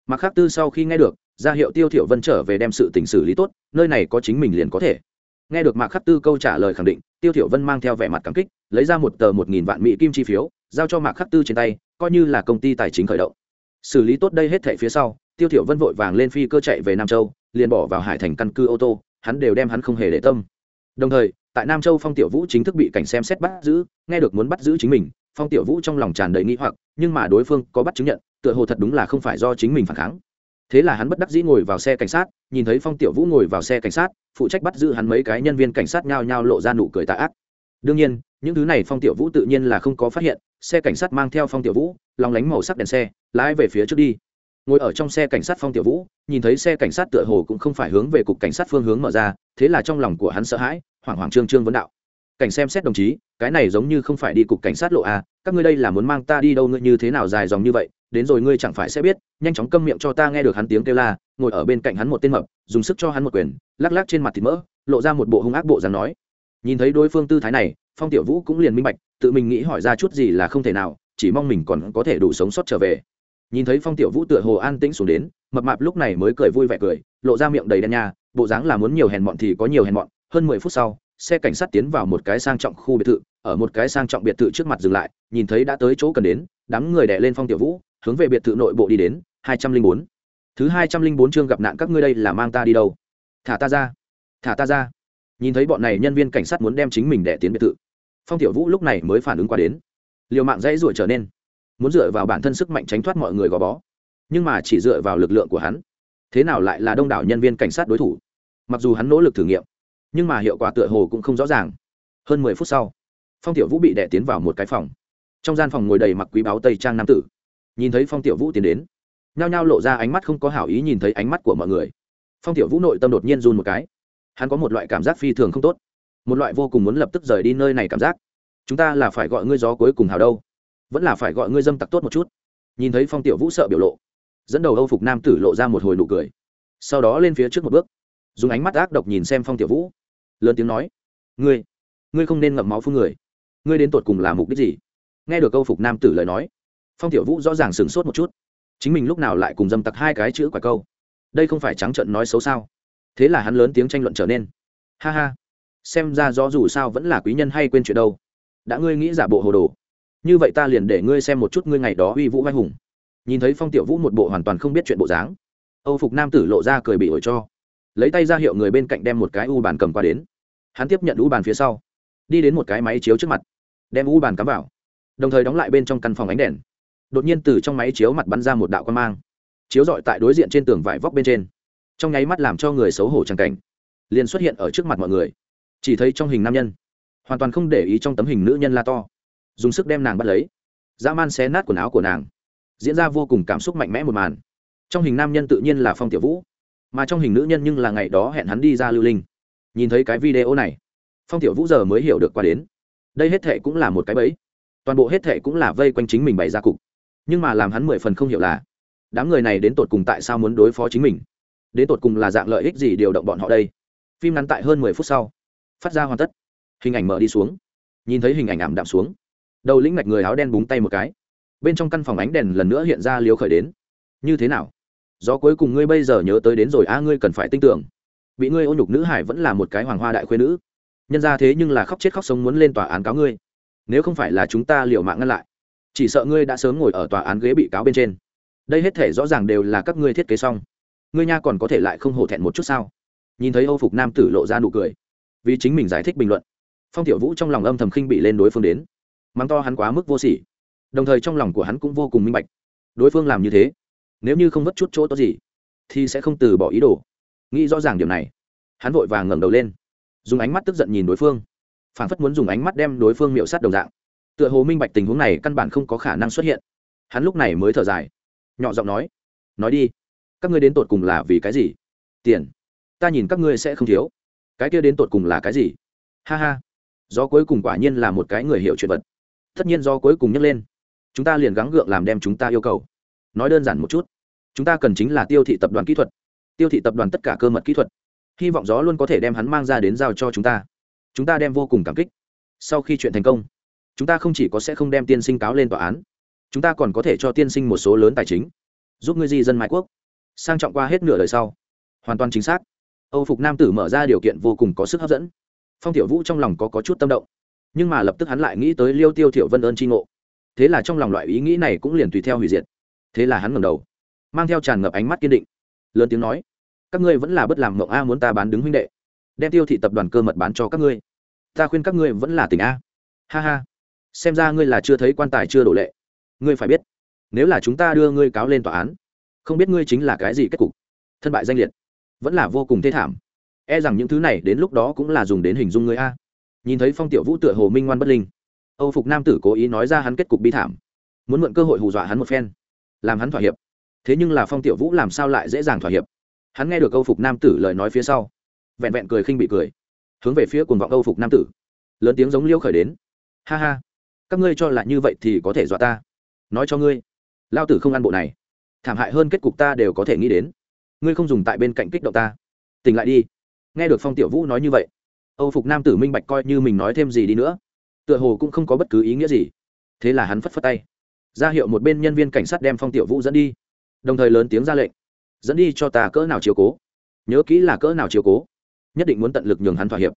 Mạc khắc tư sau khi nghe được, ra hiệu tiêu thiểu vân trở về đem sự tình xử lý tốt, nơi này có chính mình liền có thể. Nghe được mạc khắc tư câu trả lời khẳng định, tiêu thiểu vân mang theo vẻ mặt cảm kích, lấy ra một tờ một nghìn vạn mỹ kim chi phiếu, giao cho mạc khắc tư trên tay, coi như là công ty tài chính khởi động xử lý tốt đây hết thảy phía sau, tiêu thiểu vân vội vàng lên phi cơ chạy về nam châu, liền bỏ vào hải thành căn cứ ô tô, hắn đều đem hắn không hề để tâm. Đồng thời, tại nam châu phong tiểu vũ chính thức bị cảnh xem xét bắt giữ, nghe được muốn bắt giữ chính mình, phong tiểu vũ trong lòng tràn đầy nghi hoặc, nhưng mà đối phương có bắt chứng nhận, tựa hồ thật đúng là không phải do chính mình phản kháng. Thế là hắn bất đắc dĩ ngồi vào xe cảnh sát, nhìn thấy phong tiểu vũ ngồi vào xe cảnh sát, phụ trách bắt giữ hắn mấy cái nhân viên cảnh sát nhao nhao lộ ra nụ cười tạ ác. Đương nhiên những thứ này phong tiểu vũ tự nhiên là không có phát hiện, xe cảnh sát mang theo phong tiểu vũ, lòng lánh màu sắc đèn xe, lái về phía trước đi. Ngồi ở trong xe cảnh sát phong tiểu vũ, nhìn thấy xe cảnh sát tựa hồ cũng không phải hướng về cục cảnh sát phương hướng mở ra, thế là trong lòng của hắn sợ hãi, hoảng hoảng trương trương vấn đạo. Cảnh xem xét đồng chí, cái này giống như không phải đi cục cảnh sát lộ a các ngươi đây là muốn mang ta đi đâu ngươi như thế nào dài dòng như vậy, đến rồi ngươi chẳng phải sẽ biết, nhanh chóng câm miệng cho ta nghe được hắn tiếng kêu la, ngồi ở bên cạnh hắn một tên mập, dùng sức cho hắn một quyền, lắc lắc trên mặt thịt mỡ, lộ ra một bộ hung ác bộ dáng nói nhìn thấy đối phương tư thái này, phong tiểu vũ cũng liền minh bạch, tự mình nghĩ hỏi ra chút gì là không thể nào, chỉ mong mình còn có thể đủ sống sót trở về. Nhìn thấy phong tiểu vũ tựa hồ an tĩnh xuống đến, mập mạp lúc này mới cười vui vẻ cười, lộ ra miệng đầy đen nha, bộ dáng là muốn nhiều hèn mọn thì có nhiều hèn mọn, hơn mười phút sau, xe cảnh sát tiến vào một cái sang trọng khu biệt thự, ở một cái sang trọng biệt thự trước mặt dừng lại, nhìn thấy đã tới chỗ cần đến, đám người đẻ lên phong tiểu vũ, hướng về biệt thự nội bộ đi đến, hai trăm linh bốn. Thứ hai trăm linh bốn chương gặp nạn các ngươi đây là mang ta đi đâu? Thả ta ra. Thả ta ra nhìn thấy bọn này nhân viên cảnh sát muốn đem chính mình đẻ tiến biệt thự. Phong tiểu vũ lúc này mới phản ứng qua đến. Liều mạng dãy ruổi trở nên. Muốn dựa vào bản thân sức mạnh tránh thoát mọi người gò bó. Nhưng mà chỉ dựa vào lực lượng của hắn. Thế nào lại là đông đảo nhân viên cảnh sát đối thủ? Mặc dù hắn nỗ lực thử nghiệm, nhưng mà hiệu quả tựa hồ cũng không rõ ràng. Hơn mười phút sau, phong tiểu vũ bị đẻ tiến vào một cái phòng. Trong gian phòng ngồi đầy mặc quý báo tây trang nam tử. Nhìn thấy phong tiểu vũ tiến đến, nhao nhao lộ ra ánh mắt không có hảo ý nhìn thấy ánh mắt của mọi người. Phong tiểu vũ nội tâm đột nhiên run một cái hắn có một loại cảm giác phi thường không tốt. Một loại vô cùng muốn lập tức rời đi nơi này cảm giác. Chúng ta là phải gọi ngươi gió cuối cùng hào đâu? Vẫn là phải gọi ngươi dâm tặc tốt một chút. Nhìn thấy phong tiểu vũ sợ biểu lộ, dẫn đầu âu phục nam tử lộ ra một hồi nụ cười. Sau đó lên phía trước một bước, dùng ánh mắt ác độc nhìn xem phong tiểu vũ, lớn tiếng nói, ngươi ngươi không nên ngậm máu phương người. Ngươi đến tột cùng là mục đích gì? Nghe được câu phục nam tử lời nói, phong tiểu vũ rõ ràng sửng sốt một chút. Chính mình lúc nào lại cùng dâm tặc hai cái chữ quả câu? Đây không phải trắng trận nói xấu sao? Thế là hắn lớn tiếng tranh luận trở nên. Ha ha, xem ra do dù sao vẫn là quý nhân hay quên chuyện đâu. Đã ngươi nghĩ giả bộ hồ đồ. Như vậy ta liền để ngươi xem một chút ngươi ngày đó uy vũ vai hùng. Nhìn thấy phong tiểu vũ một bộ hoàn toàn không biết chuyện bộ dáng, âu phục nam tử lộ ra cười bị ổi cho. Lấy tay ra hiệu người bên cạnh đem một cái u bàn cầm qua đến. Hắn tiếp nhận u bàn phía sau, đi đến một cái máy chiếu trước mặt, đem u bàn cắm vào, đồng thời đóng lại bên trong căn phòng ánh đèn. Đột nhiên từ trong máy chiếu mặt bắn ra một đạo quan mang, chiếu dọi tại đối diện trên tường vải vóc bên trên trong nháy mắt làm cho người xấu hổ trắng cảnh, liền xuất hiện ở trước mặt mọi người. Chỉ thấy trong hình nam nhân, hoàn toàn không để ý trong tấm hình nữ nhân la to, dùng sức đem nàng bắt lấy. Dã man xé nát quần áo của nàng, diễn ra vô cùng cảm xúc mạnh mẽ một màn. Trong hình nam nhân tự nhiên là phong tiểu vũ, mà trong hình nữ nhân nhưng là ngày đó hẹn hắn đi ra lưu linh. Nhìn thấy cái video này, phong tiểu vũ giờ mới hiểu được qua đến. Đây hết thệ cũng là một cái bẫy. Toàn bộ hết thệ cũng là vây quanh chính mình bày ra cục. Nhưng mà làm hắn mười phần không hiểu là, đám người này đến tột cùng tại sao muốn đối phó chính mình? Đến tột cùng là dạng lợi ích gì điều động bọn họ đây? Phim ngắn tại hơn mười phút sau, phát ra hoàn tất. Hình ảnh mở đi xuống. Nhìn thấy hình ảnh ảm đạm xuống. Đầu lĩnh ngạch người áo đen búng tay một cái. Bên trong căn phòng ánh đèn lần nữa hiện ra liều khởi đến. Như thế nào? Do cuối cùng ngươi bây giờ nhớ tới đến rồi a ngươi cần phải tin tưởng. Bị ngươi ô nhục nữ hải vẫn là một cái hoàng hoa đại khuyên nữ. Nhân ra thế nhưng là khóc chết khóc sống muốn lên tòa án cáo ngươi. Nếu không phải là chúng ta liệu mạng ngăn lại, chỉ sợ ngươi đã sớm ngồi ở tòa án ghế bị cáo bên trên. Đây hết thể rõ ràng đều là các ngươi thiết kế xong ngươi nha còn có thể lại không hổ thẹn một chút sao? Nhìn thấy âu phục nam tử lộ ra nụ cười, vì chính mình giải thích bình luận, phong tiểu vũ trong lòng âm thầm khinh bị lên đối phương đến. Mắng to hắn quá mức vô sỉ. Đồng thời trong lòng của hắn cũng vô cùng minh bạch, đối phương làm như thế, nếu như không mất chút chỗ tốt gì, thì sẽ không từ bỏ ý đồ. Nghĩ rõ ràng điểm này, hắn vội vàng ngẩng đầu lên, dùng ánh mắt tức giận nhìn đối phương phản phất muốn dùng ánh mắt đem đối phương miệu sát đồng dạng. Tựa hồ minh bạch tình huống này căn bản không có khả năng xuất hiện. Hắn lúc này mới thở dài, nhỏ giọng nói nói đi các ngươi đến tột cùng là vì cái gì? Tiền. Ta nhìn các ngươi sẽ không thiếu. Cái kia đến tột cùng là cái gì? Ha ha. Do cuối cùng quả nhiên là một cái người hiểu chuyện vật. Tất nhiên do cuối cùng nhắc lên. Chúng ta liền gắng gượng làm đem chúng ta yêu cầu. Nói đơn giản một chút. Chúng ta cần chính là tiêu thị tập đoàn kỹ thuật. Tiêu thị tập đoàn tất cả cơ mật kỹ thuật. Hy vọng gió luôn có thể đem hắn mang ra đến giao cho chúng ta. Chúng ta đem vô cùng cảm kích. Sau khi chuyện thành công, chúng ta không chỉ có sẽ không đem tiên sinh cáo lên tòa án, chúng ta còn có thể cho tiên sinh một số lớn tài chính, giúp ngươi di dân mãi quốc sang trọng qua hết nửa đời sau. Hoàn toàn chính xác. Âu phục nam tử mở ra điều kiện vô cùng có sức hấp dẫn. Phong tiểu vũ trong lòng có, có chút tâm động. Nhưng mà lập tức hắn lại nghĩ tới liêu tiêu thiểu vân ơn tri ngộ. Thế là trong lòng loại ý nghĩ này cũng liền tùy theo hủy diệt. Thế là hắn ngẩng đầu mang theo tràn ngập ánh mắt kiên định lớn tiếng nói các ngươi vẫn là bất làm mộng a muốn ta bán đứng huynh đệ đem tiêu thị tập đoàn cơ mật bán cho các ngươi. Ta khuyên các ngươi vẫn là tỉnh a. Ha ha xem ra ngươi là chưa thấy quan tài chưa đổ lệ. Ngươi phải biết nếu là chúng ta đưa ngươi cáo lên tòa án không biết ngươi chính là cái gì kết cục. Thân bại danh liệt, vẫn là vô cùng thê thảm. E rằng những thứ này đến lúc đó cũng là dùng đến hình dung ngươi a. Nhìn thấy phong tiểu vũ tựa hồ minh ngoan bất linh, âu phục nam tử cố ý nói ra hắn kết cục bi thảm, muốn mượn cơ hội hù dọa hắn một phen, làm hắn thỏa hiệp. Thế nhưng là phong tiểu vũ làm sao lại dễ dàng thỏa hiệp? Hắn nghe được âu phục nam tử lời nói phía sau, vẹn vẹn cười khinh bị cười, hướng về phía cuồng vọng âu phục nam tử, lớn tiếng giống liêu khởi đến. Ha ha, các ngươi cho là như vậy thì có thể dọa ta. Nói cho ngươi, lao tử không ăn bộ này thảm hại hơn kết cục ta đều có thể nghĩ đến. Ngươi không dùng tại bên cạnh kích động ta. Tỉnh lại đi. Nghe được phong tiểu vũ nói như vậy, âu phục nam tử minh bạch coi như mình nói thêm gì đi nữa, tựa hồ cũng không có bất cứ ý nghĩa gì. Thế là hắn phất phất tay, ra hiệu một bên nhân viên cảnh sát đem phong tiểu vũ dẫn đi, đồng thời lớn tiếng ra lệnh, dẫn đi cho ta cỡ nào chiều cố? Nhớ kỹ là cỡ nào chiều cố? Nhất định muốn tận lực nhường hắn thỏa hiệp.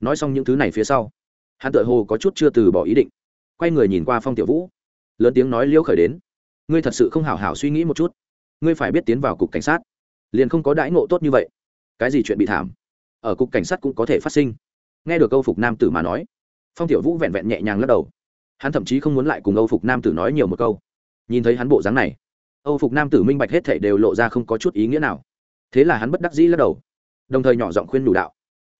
Nói xong những thứ này phía sau, hắn tựa hồ có chút chưa từ bỏ ý định, quay người nhìn qua phong tiểu vũ, lớn tiếng nói liêu khởi đến ngươi thật sự không hảo hảo suy nghĩ một chút. Ngươi phải biết tiến vào cục cảnh sát. Liền không có đãi ngộ tốt như vậy. Cái gì chuyện bị thảm? Ở cục cảnh sát cũng có thể phát sinh. Nghe được câu phục nam tử mà nói, phong tiểu vũ vẹn vẹn nhẹ nhàng lắc đầu. Hắn thậm chí không muốn lại cùng âu phục nam tử nói nhiều một câu. Nhìn thấy hắn bộ dáng này, âu phục nam tử minh bạch hết thảy đều lộ ra không có chút ý nghĩa nào. Thế là hắn bất đắc dĩ lắc đầu, đồng thời nhỏ giọng khuyên đủ đạo.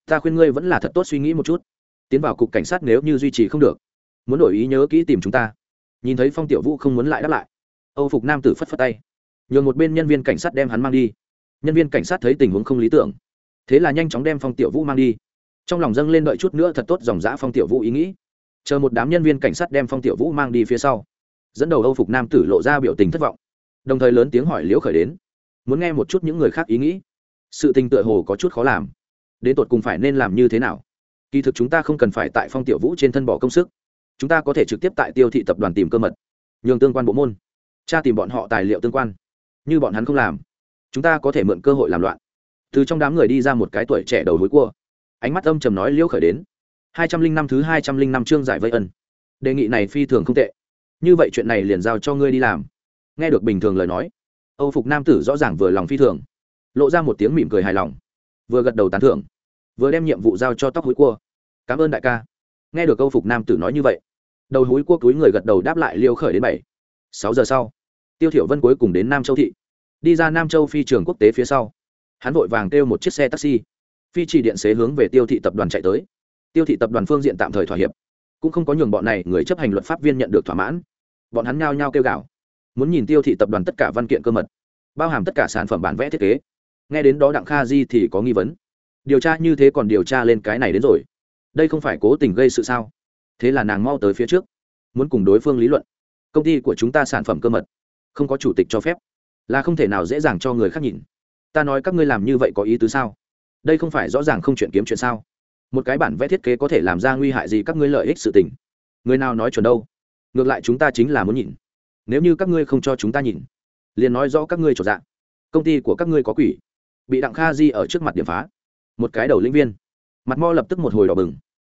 Ta khuyên ngươi vẫn là thật tốt suy nghĩ một chút. Tiến vào cục cảnh sát nếu như duy trì không được, muốn đổi ý nhớ kỹ tìm chúng ta. Nhìn thấy phong tiểu vũ không muốn lại đáp lại âu phục nam tử phất phất tay. Nhường một bên nhân viên cảnh sát đem hắn mang đi. Nhân viên cảnh sát thấy tình huống không lý tưởng. Thế là nhanh chóng đem phong tiểu vũ mang đi. Trong lòng dâng lên đợi chút nữa thật tốt dòng dã phong tiểu vũ ý nghĩ. Chờ một đám nhân viên cảnh sát đem phong tiểu vũ mang đi phía sau, dẫn đầu âu phục nam tử lộ ra biểu tình thất vọng. Đồng thời lớn tiếng hỏi liễu khởi đến, muốn nghe một chút những người khác ý nghĩ? Sự tình tựa hồ có chút khó làm. Đến tột cùng phải nên làm như thế nào? Kỳ thực chúng ta không cần phải tại phong tiểu vũ trên thân bỏ công sức. Chúng ta có thể trực tiếp tại tiêu thị tập đoàn tìm cơ mật, nhường tương quan bộ môn tra tìm bọn họ tài liệu tương quan. Như bọn hắn không làm, chúng ta có thể mượn cơ hội làm loạn. Từ trong đám người đi ra một cái tuổi trẻ đầu hối cua. Ánh mắt âm trầm nói liễu khởi đến. Hai trăm linh năm thứ hai trăm linh năm chương giải vây ân. Đề nghị này phi thường không tệ. Như vậy chuyện này liền giao cho ngươi đi làm. Nghe được bình thường lời nói, âu phục nam tử rõ ràng vừa lòng phi thường, lộ ra một tiếng mỉm cười hài lòng, vừa gật đầu tán thưởng, vừa đem nhiệm vụ giao cho tóc hối cua. Cảm ơn đại ca. Nghe được câu phục nam tử nói như vậy, đầu hối cua túi người gật đầu đáp lại liêu khởi đến bảy sáu giờ sau, tiêu thiểu vân cuối cùng đến nam châu thị. Đi ra nam châu phi trường quốc tế phía sau, hắn vội vàng kêu một chiếc xe taxi. Phi chỉ điện xế hướng về tiêu thị tập đoàn chạy tới. Tiêu thị tập đoàn phương diện tạm thời thỏa hiệp, cũng không có nhường bọn này người chấp hành luật pháp viên nhận được thỏa mãn. Bọn hắn nhao nhao kêu gào, muốn nhìn tiêu thị tập đoàn tất cả văn kiện cơ mật, bao hàm tất cả sản phẩm bản vẽ thiết kế. Nghe đến đó đặng kha di thì có nghi vấn. Điều tra như thế còn điều tra lên cái này đến rồi. Đây không phải cố tình gây sự sao? Thế là nàng mau tới phía trước, muốn cùng đối phương lý luận công ty của chúng ta sản phẩm cơ mật. Không có chủ tịch cho phép. Là không thể nào dễ dàng cho người khác nhìn. Ta nói các ngươi làm như vậy có ý tứ sao? Đây không phải rõ ràng không chuyện kiếm chuyện sao? Một cái bản vẽ thiết kế có thể làm ra nguy hại gì các ngươi lợi ích sự tình. Người nào nói chuẩn đâu? Ngược lại chúng ta chính là muốn nhìn. Nếu như các ngươi không cho chúng ta nhìn, liền nói rõ các ngươi trọn dạng. Công ty của các ngươi có quỷ. Bị đặng kha di ở trước mặt điểm phá. Một cái đầu lĩnh viên. Mặt mo lập tức một hồi đỏ bừng.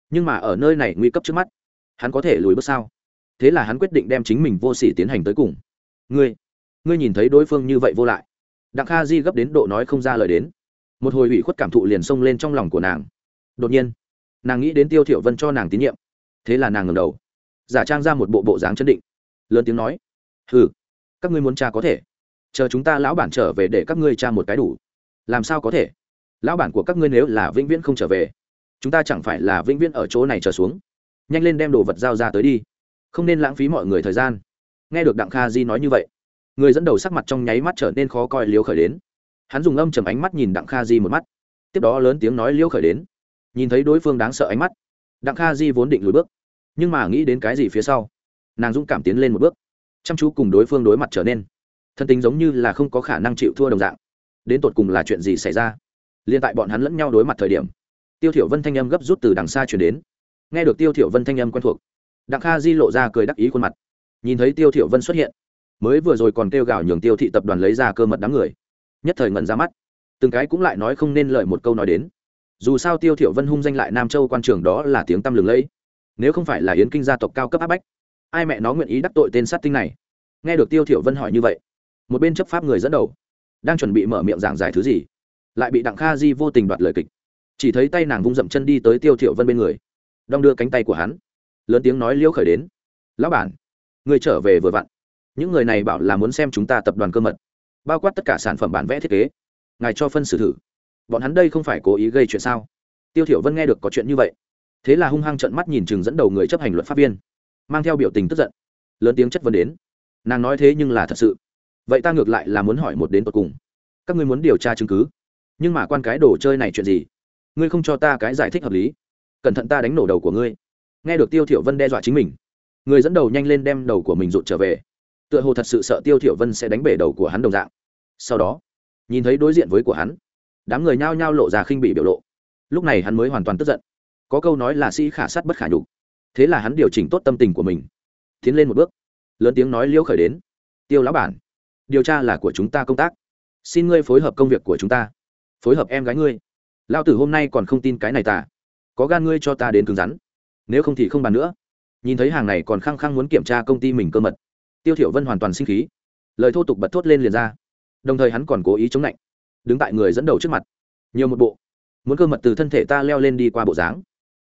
Nhưng mà ở nơi này nguy cấp trước mắt, hắn có thể lùi bước sao? Thế là hắn quyết định đem chính mình vô sỉ tiến hành tới cùng. Ngươi ngươi nhìn thấy đối phương như vậy vô lại. Đặng kha di gấp đến độ nói không ra lời đến. Một hồi ủy khuất cảm thụ liền xông lên trong lòng của nàng. Đột nhiên, nàng nghĩ đến tiêu thiểu vân cho nàng tín nhiệm. Thế là nàng ngẩng đầu, giả trang ra một bộ bộ dáng chấn định. Lớn tiếng nói, hừ, các ngươi muốn cha có thể. Chờ chúng ta lão bản trở về để các ngươi cha một cái đủ. Làm sao có thể? Lão bản của các ngươi nếu là vĩnh viễn không trở về, chúng ta chẳng phải là vĩnh viễn ở chỗ này trở xuống. Nhanh lên đem đồ vật giao ra tới đi không nên lãng phí mọi người thời gian. Nghe được đặng kha di nói như vậy, người dẫn đầu sắc mặt trong nháy mắt trở nên khó coi liêu khởi đến. Hắn dùng âm chầm ánh mắt nhìn đặng kha di một mắt, tiếp đó lớn tiếng nói liêu khởi đến. Nhìn thấy đối phương đáng sợ ánh mắt, đặng kha di vốn định lùi bước, nhưng mà nghĩ đến cái gì phía sau, nàng dũng cảm tiến lên một bước, chăm chú cùng đối phương đối mặt trở nên. Thân tính giống như là không có khả năng chịu thua đồng dạng. Đến tột cùng là chuyện gì xảy ra? Liên tại bọn hắn lẫn nhau đối mặt thời điểm, tiêu thiểu vân thanh âm gấp rút từ đằng xa truyền đến. Nghe được tiêu thiểu vân thanh âm quen thuộc đặng kha di lộ ra cười đắc ý khuôn mặt. Nhìn thấy tiêu thiểu vân xuất hiện, mới vừa rồi còn kêu gào nhường tiêu thị tập đoàn lấy ra cơ mật đám người. Nhất thời ngẩn ra mắt. Từng cái cũng lại nói không nên lời một câu nói đến. Dù sao tiêu thiểu vân hung danh lại nam châu quan trường đó là tiếng tăm lừng lẫy. Nếu không phải là yến kinh gia tộc cao cấp áp bách, ai mẹ nó nguyện ý đắc tội tên sát tinh này? Nghe được tiêu thiểu vân hỏi như vậy, một bên chấp pháp người dẫn đầu, đang chuẩn bị mở miệng giảng giải thứ gì, lại bị đặng kha di vô tình đoạt lời kịch. Chỉ thấy tay nàng vung dậm chân đi tới tiêu thiểu vân bên người, đong đưa cánh tay của hắn lớn tiếng nói liễu khởi đến. Lão bản, người trở về vừa vặn. Những người này bảo là muốn xem chúng ta tập đoàn cơ mật, bao quát tất cả sản phẩm bản vẽ thiết kế. Ngài cho phân xử thử. Bọn hắn đây không phải cố ý gây chuyện sao? Tiêu thiểu vân nghe được có chuyện như vậy, thế là hung hăng trợn mắt nhìn chừng dẫn đầu người chấp hành luật pháp viên, mang theo biểu tình tức giận. Lớn tiếng chất vấn đến. Nàng nói thế nhưng là thật sự. Vậy ta ngược lại là muốn hỏi một đến tận cùng. Các ngươi muốn điều tra chứng cứ. Nhưng mà quan cái đồ chơi này chuyện gì? Ngươi không cho ta cái giải thích hợp lý. Cẩn thận ta đánh nổ đầu của ngươi nghe được tiêu thiểu vân đe dọa chính mình. Người dẫn đầu nhanh lên đem đầu của mình rụt trở về. Tựa hồ thật sự sợ tiêu thiểu vân sẽ đánh bể đầu của hắn đồng dạng. Sau đó, nhìn thấy đối diện với của hắn, đám người nhao nhao lộ ra khinh bị biểu lộ. Lúc này hắn mới hoàn toàn tức giận. Có câu nói là sĩ khả sát bất khả nhục. Thế là hắn điều chỉnh tốt tâm tình của mình. Tiến lên một bước. Lớn tiếng nói liêu khởi đến. Tiêu lão bản, điều tra là của chúng ta công tác. Xin ngươi phối hợp công việc của chúng ta. Phối hợp em gái ngươi. Lao tử hôm nay còn không tin cái này ta. Có gan ngươi cho ta đến cứng rắn nếu không thì không bàn nữa. Nhìn thấy hàng này còn khăng khăng muốn kiểm tra công ty mình cơ mật, tiêu thiểu vân hoàn toàn sinh khí. Lời thô tục bật thốt lên liền ra. Đồng thời hắn còn cố ý chống lạnh, đứng tại người dẫn đầu trước mặt. Nhiều một bộ, muốn cơ mật từ thân thể ta leo lên đi qua bộ dáng.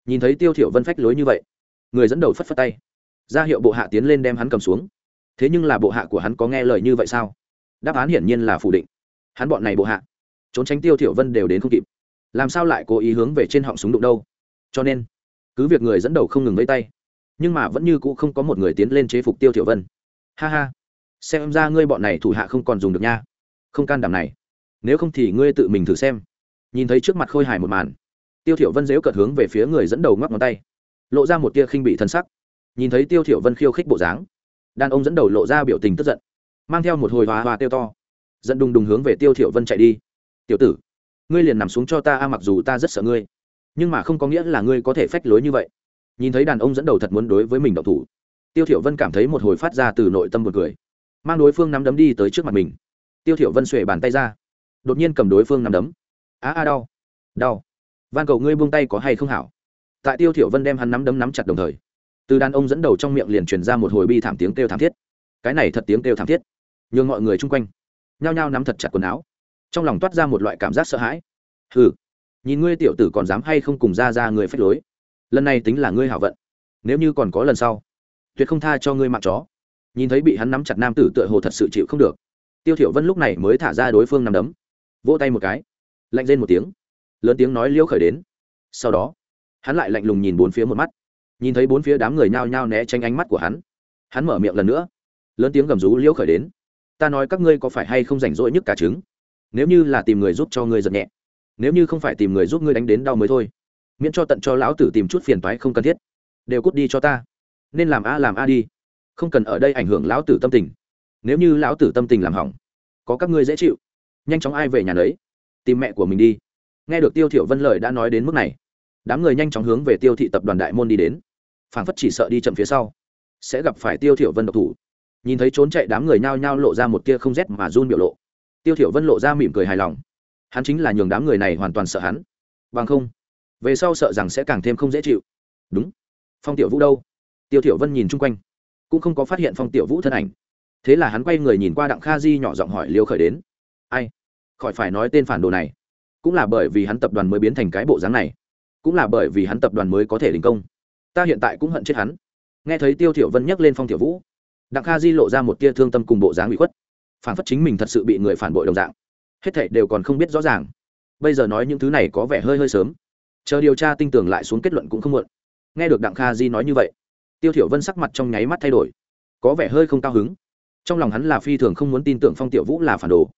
Nhìn thấy tiêu thiểu vân phách lối như vậy, người dẫn đầu phất phất tay. Ra hiệu bộ hạ tiến lên đem hắn cầm xuống. Thế nhưng là bộ hạ của hắn có nghe lời như vậy sao? Đáp án hiển nhiên là phủ định. Hắn bọn này bộ hạ, trốn tránh tiêu thiểu vân đều đến không kịp. Làm sao lại cố ý hướng về trên họng súng đụng đâu? Cho nên cứ việc người dẫn đầu không ngừng vẫy tay, nhưng mà vẫn như cũ không có một người tiến lên chế phục tiêu thiểu vân. Ha ha, xem ra ngươi bọn này thủ hạ không còn dùng được nha. Không can đảm này. Nếu không thì ngươi tự mình thử xem. Nhìn thấy trước mặt khôi hài một màn, tiêu thiểu vân dếu cợt hướng về phía người dẫn đầu ngoắc ngón tay, lộ ra một tia khinh bị thân sắc. Nhìn thấy tiêu thiểu vân khiêu khích bộ dáng, đàn ông dẫn đầu lộ ra biểu tình tức giận, mang theo một hồi hòa hòa tiêu to dẫn đùng đùng hướng về tiêu thiểu vân chạy đi. Tiểu tử, ngươi liền nằm xuống cho ta, a, mặc dù ta rất sợ ngươi nhưng mà không có nghĩa là ngươi có thể phách lối như vậy. Nhìn thấy đàn ông dẫn đầu thật muốn đối với mình động thủ, tiêu thiểu vân cảm thấy một hồi phát ra từ nội tâm một cười. Mang đối phương nắm đấm đi tới trước mặt mình. Tiêu thiểu vân xuề bàn tay ra, đột nhiên cầm đối phương nắm đấm. Á a đau đau. Van cầu ngươi buông tay có hay không hảo? Tại tiêu thiểu vân đem hắn nắm đấm nắm chặt đồng thời, từ đàn ông dẫn đầu trong miệng liền truyền ra một hồi bi thảm tiếng kêu thảm thiết. Cái này thật tiếng kêu thảm thiết. Nhường mọi người chung quanh, nhao nhao nắm thật chặt quần áo. Trong lòng toát ra một loại cảm giác sợ hãi. Hừ nhìn ngươi tiểu tử còn dám hay không cùng ra ra người phách lối. Lần này tính là ngươi hảo vận. Nếu như còn có lần sau, tuyệt không tha cho ngươi mạng chó. Nhìn thấy bị hắn nắm chặt nam tử tựa hồ thật sự chịu không được. Tiêu thiểu vân lúc này mới thả ra đối phương nằm đấm. Vỗ tay một cái. Lạnh rên một tiếng. Lớn tiếng nói liễu khởi đến. Sau đó, hắn lại lạnh lùng nhìn bốn phía một mắt. Nhìn thấy bốn phía đám người nhao nhao né tránh ánh mắt của hắn. Hắn mở miệng lần nữa. Lớn tiếng gầm rú liễu khởi đến. Ta nói các ngươi có phải hay không rảnh rỗi nhất cả trứng? Nếu như là tìm người giúp cho ngươi giật nhẹ nếu như không phải tìm người giúp ngươi đánh đến đau mới thôi, miễn cho tận cho lão tử tìm chút phiền toái không cần thiết, đều cút đi cho ta. Nên làm a làm a đi. Không cần ở đây ảnh hưởng lão tử tâm tình. Nếu như lão tử tâm tình làm hỏng, có các ngươi dễ chịu. Nhanh chóng ai về nhà đấy tìm mẹ của mình đi. Nghe được tiêu thiểu vân lời đã nói đến mức này, đám người nhanh chóng hướng về tiêu thị tập đoàn đại môn đi đến. Phảng phất chỉ sợ đi chậm phía sau, sẽ gặp phải tiêu thiểu vân độc thủ. Nhìn thấy trốn chạy đám người nhao nhao lộ ra một tia không rét mà run biểu lộ, tiêu thiểu vân lộ ra mỉm cười hài lòng hắn chính là nhường đám người này hoàn toàn sợ hắn. Bằng không, về sau sợ rằng sẽ càng thêm không dễ chịu. Đúng. Phong tiểu vũ đâu? Tiêu thiểu vân nhìn chung quanh, cũng không có phát hiện phong tiểu vũ thân ảnh. Thế là hắn quay người nhìn qua đặng kha di nhỏ giọng hỏi liêu khởi đến. Ai? Khỏi phải nói tên phản đồ này. Cũng là bởi vì hắn tập đoàn mới biến thành cái bộ dáng này. Cũng là bởi vì hắn tập đoàn mới có thể đình công. Ta hiện tại cũng hận chết hắn. Nghe thấy tiêu thiểu vân nhắc lên phong tiểu vũ, đặng kha di lộ ra một tia thương tâm cùng bộ dáng bị khuất. Phản phất chính mình thật sự bị người phản bội đồng dạng hết thảy đều còn không biết rõ ràng. Bây giờ nói những thứ này có vẻ hơi hơi sớm. Chờ điều tra tinh tường lại xuống kết luận cũng không muộn. Nghe được đặng kha di nói như vậy, tiêu thiểu vân sắc mặt trong nháy mắt thay đổi, có vẻ hơi không cao hứng. Trong lòng hắn là phi thường không muốn tin tưởng phong tiểu vũ là phản đồ.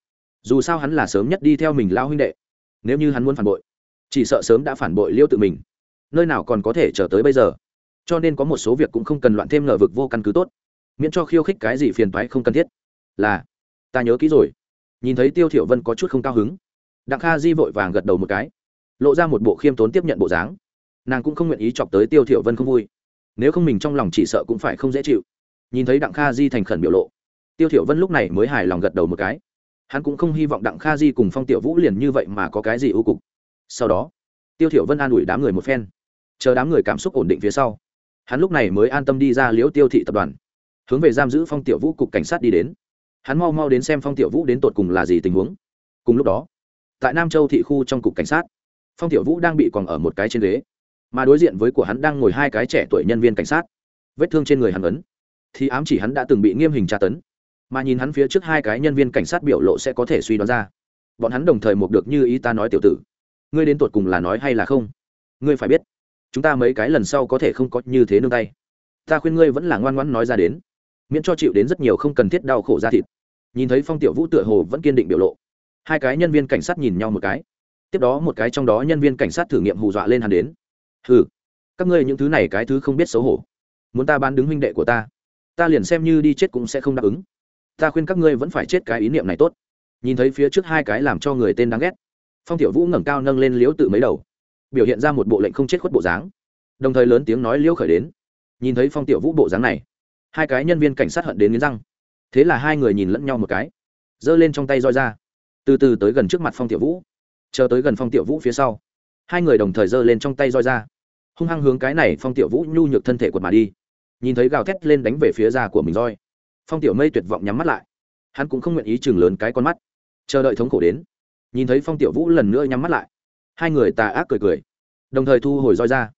Dù sao hắn là sớm nhất đi theo mình lao huynh đệ. Nếu như hắn muốn phản bội, chỉ sợ sớm đã phản bội liêu tự mình. Nơi nào còn có thể chờ tới bây giờ. Cho nên có một số việc cũng không cần loạn thêm ngờ vực vô căn cứ tốt. Miễn cho khiêu khích cái gì phiền toái không cần thiết. Là, ta nhớ kỹ rồi nhìn thấy tiêu thiểu vân có chút không cao hứng đặng kha di vội vàng gật đầu một cái lộ ra một bộ khiêm tốn tiếp nhận bộ dáng nàng cũng không nguyện ý chọc tới tiêu thiểu vân không vui nếu không mình trong lòng chỉ sợ cũng phải không dễ chịu nhìn thấy đặng kha di thành khẩn biểu lộ tiêu thiểu vân lúc này mới hài lòng gật đầu một cái hắn cũng không hy vọng đặng kha di cùng phong tiểu vũ liền như vậy mà có cái gì ưu cục sau đó tiêu thiểu vân an ủi đám người một phen chờ đám người cảm xúc ổn định phía sau hắn lúc này mới an tâm đi ra liễu tiêu thị tập đoàn hướng về giam giữ phong tiểu vũ cục cảnh sát đi đến hắn mau mau đến xem phong tiểu vũ đến tột cùng là gì tình huống. Cùng lúc đó, tại nam châu thị khu trong cục cảnh sát, phong tiểu vũ đang bị còn ở một cái trên ghế. Mà đối diện với của hắn đang ngồi hai cái trẻ tuổi nhân viên cảnh sát. Vết thương trên người hắn ấn. Thì ám chỉ hắn đã từng bị nghiêm hình tra tấn. Mà nhìn hắn phía trước hai cái nhân viên cảnh sát biểu lộ sẽ có thể suy đoán ra. Bọn hắn đồng thời mục được như ý ta nói tiểu tử. Ngươi đến tột cùng là nói hay là không? Ngươi phải biết. Chúng ta mấy cái lần sau có thể không có như thế nương tay. Ta khuyên ngươi vẫn là ngoan ngoãn nói ra đến miễn cho chịu đến rất nhiều không cần thiết đau khổ ra thịt. Nhìn thấy phong tiểu vũ tựa hồ vẫn kiên định biểu lộ. Hai cái nhân viên cảnh sát nhìn nhau một cái. Tiếp đó một cái trong đó nhân viên cảnh sát thử nghiệm hù dọa lên hắn đến. Ừ các ngươi những thứ này cái thứ không biết xấu hổ. Muốn ta bán đứng huynh đệ của ta ta liền xem như đi chết cũng sẽ không đáp ứng. Ta khuyên các ngươi vẫn phải chết cái ý niệm này tốt. Nhìn thấy phía trước hai cái làm cho người tên đáng ghét, phong tiểu vũ ngẩng cao nâng lên liếu tự mấy đầu, biểu hiện ra một bộ lệnh không chết khuất bộ dáng. Đồng thời lớn tiếng nói liễu khởi đến. Nhìn thấy phong tiểu vũ bộ dáng này hai cái nhân viên cảnh sát hận đến nghiến răng. Thế là hai người nhìn lẫn nhau một cái, giơ lên trong tay roi ra. Từ từ tới gần trước mặt phong tiểu vũ. Chờ tới gần phong tiểu vũ phía sau, hai người đồng thời giơ lên trong tay roi ra. Hung hăng hướng cái này phong tiểu vũ nhu nhược thân thể quật mà đi. Nhìn thấy gào thét lên đánh về phía da của mình roi, phong tiểu mây tuyệt vọng nhắm mắt lại. Hắn cũng không nguyện ý chừng lớn cái con mắt, chờ đợi thống khổ đến. Nhìn thấy phong tiểu vũ lần nữa nhắm mắt lại, hai người tà ác cười cười, đồng thời thu hồi roi ra,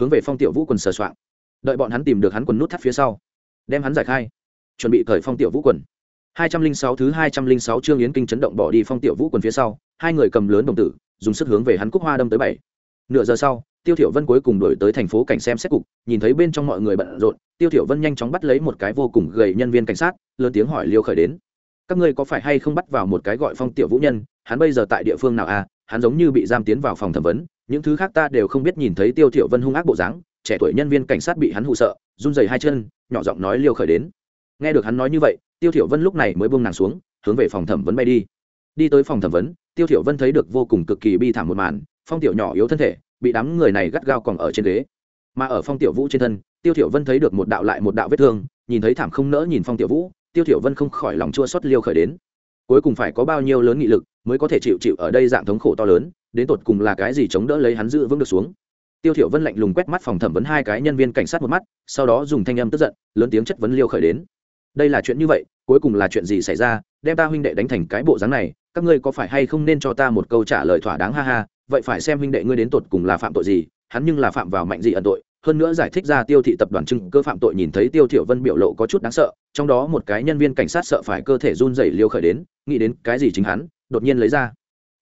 hướng về phong tiểu vũ quần sờ soạng. Đợi bọn hắn tìm được hắn quần nút thắt phía sau đem hắn giải khai. Chuẩn bị cởi phong tiểu vũ quần. Hai trăm linh sáu thứ hai trăm linh sáu chương yến kinh chấn động bỏ đi phong tiểu vũ quần phía sau, hai người cầm lớn đồng tử, dùng sức hướng về hắn cúc hoa đâm tới bảy. Nửa giờ sau, tiêu thiểu vân cuối cùng đổi tới thành phố cảnh xem xét cục, nhìn thấy bên trong mọi người bận rộn, tiêu thiểu vân nhanh chóng bắt lấy một cái vô cùng gầy nhân viên cảnh sát, lớn tiếng hỏi liêu khởi đến. Các ngươi có phải hay không bắt vào một cái gọi phong tiểu vũ nhân, hắn bây giờ tại địa phương nào à? Hắn giống như bị giam tiến vào phòng thẩm vấn, những thứ khác ta đều không biết, nhìn thấy tiêu thiểu vân hung ác bộ dáng, trẻ tuổi nhân viên cảnh sát bị hắn hù sợ, run rẩy hai chân nhỏ giọng nói liêu khởi đến. Nghe được hắn nói như vậy, tiêu thiểu vân lúc này mới buông nàng xuống, hướng về phòng thẩm vấn bay đi. Đi tới phòng thẩm vấn, tiêu thiểu vân thấy được vô cùng cực kỳ bi thảm một màn, phong tiểu nhỏ yếu thân thể, bị đám người này gắt gao còn ở trên ghế. Mà ở phong tiểu vũ trên thân, tiêu thiểu vân thấy được một đạo lại một đạo vết thương, nhìn thấy thảm không nỡ nhìn phong tiểu vũ, tiêu thiểu vân không khỏi lòng chua xót liêu khởi đến. Cuối cùng phải có bao nhiêu lớn nghị lực mới có thể chịu chịu ở đây dạng thống khổ to lớn, đến tột cùng là cái gì chống đỡ lấy hắn giữ vững được xuống tiêu thiểu vân lạnh lùng quét mắt phòng thẩm vấn hai cái nhân viên cảnh sát một mắt, sau đó dùng thanh âm tức giận, lớn tiếng chất vấn liêu khởi đến. Đây là chuyện như vậy, cuối cùng là chuyện gì xảy ra, đem ta huynh đệ đánh thành cái bộ dáng này, các ngươi có phải hay không nên cho ta một câu trả lời thỏa đáng ha ha, vậy phải xem huynh đệ ngươi đến tột cùng là phạm tội gì, hắn nhưng là phạm vào mạnh gì ẩn tội. Hơn nữa giải thích ra tiêu thị tập đoàn chứng cơ phạm tội nhìn thấy tiêu thiểu vân biểu lộ có chút đáng sợ, trong đó một cái nhân viên cảnh sát sợ phải cơ thể run rẩy liêu khởi đến, nghĩ đến cái gì chính hắn, đột nhiên lấy ra.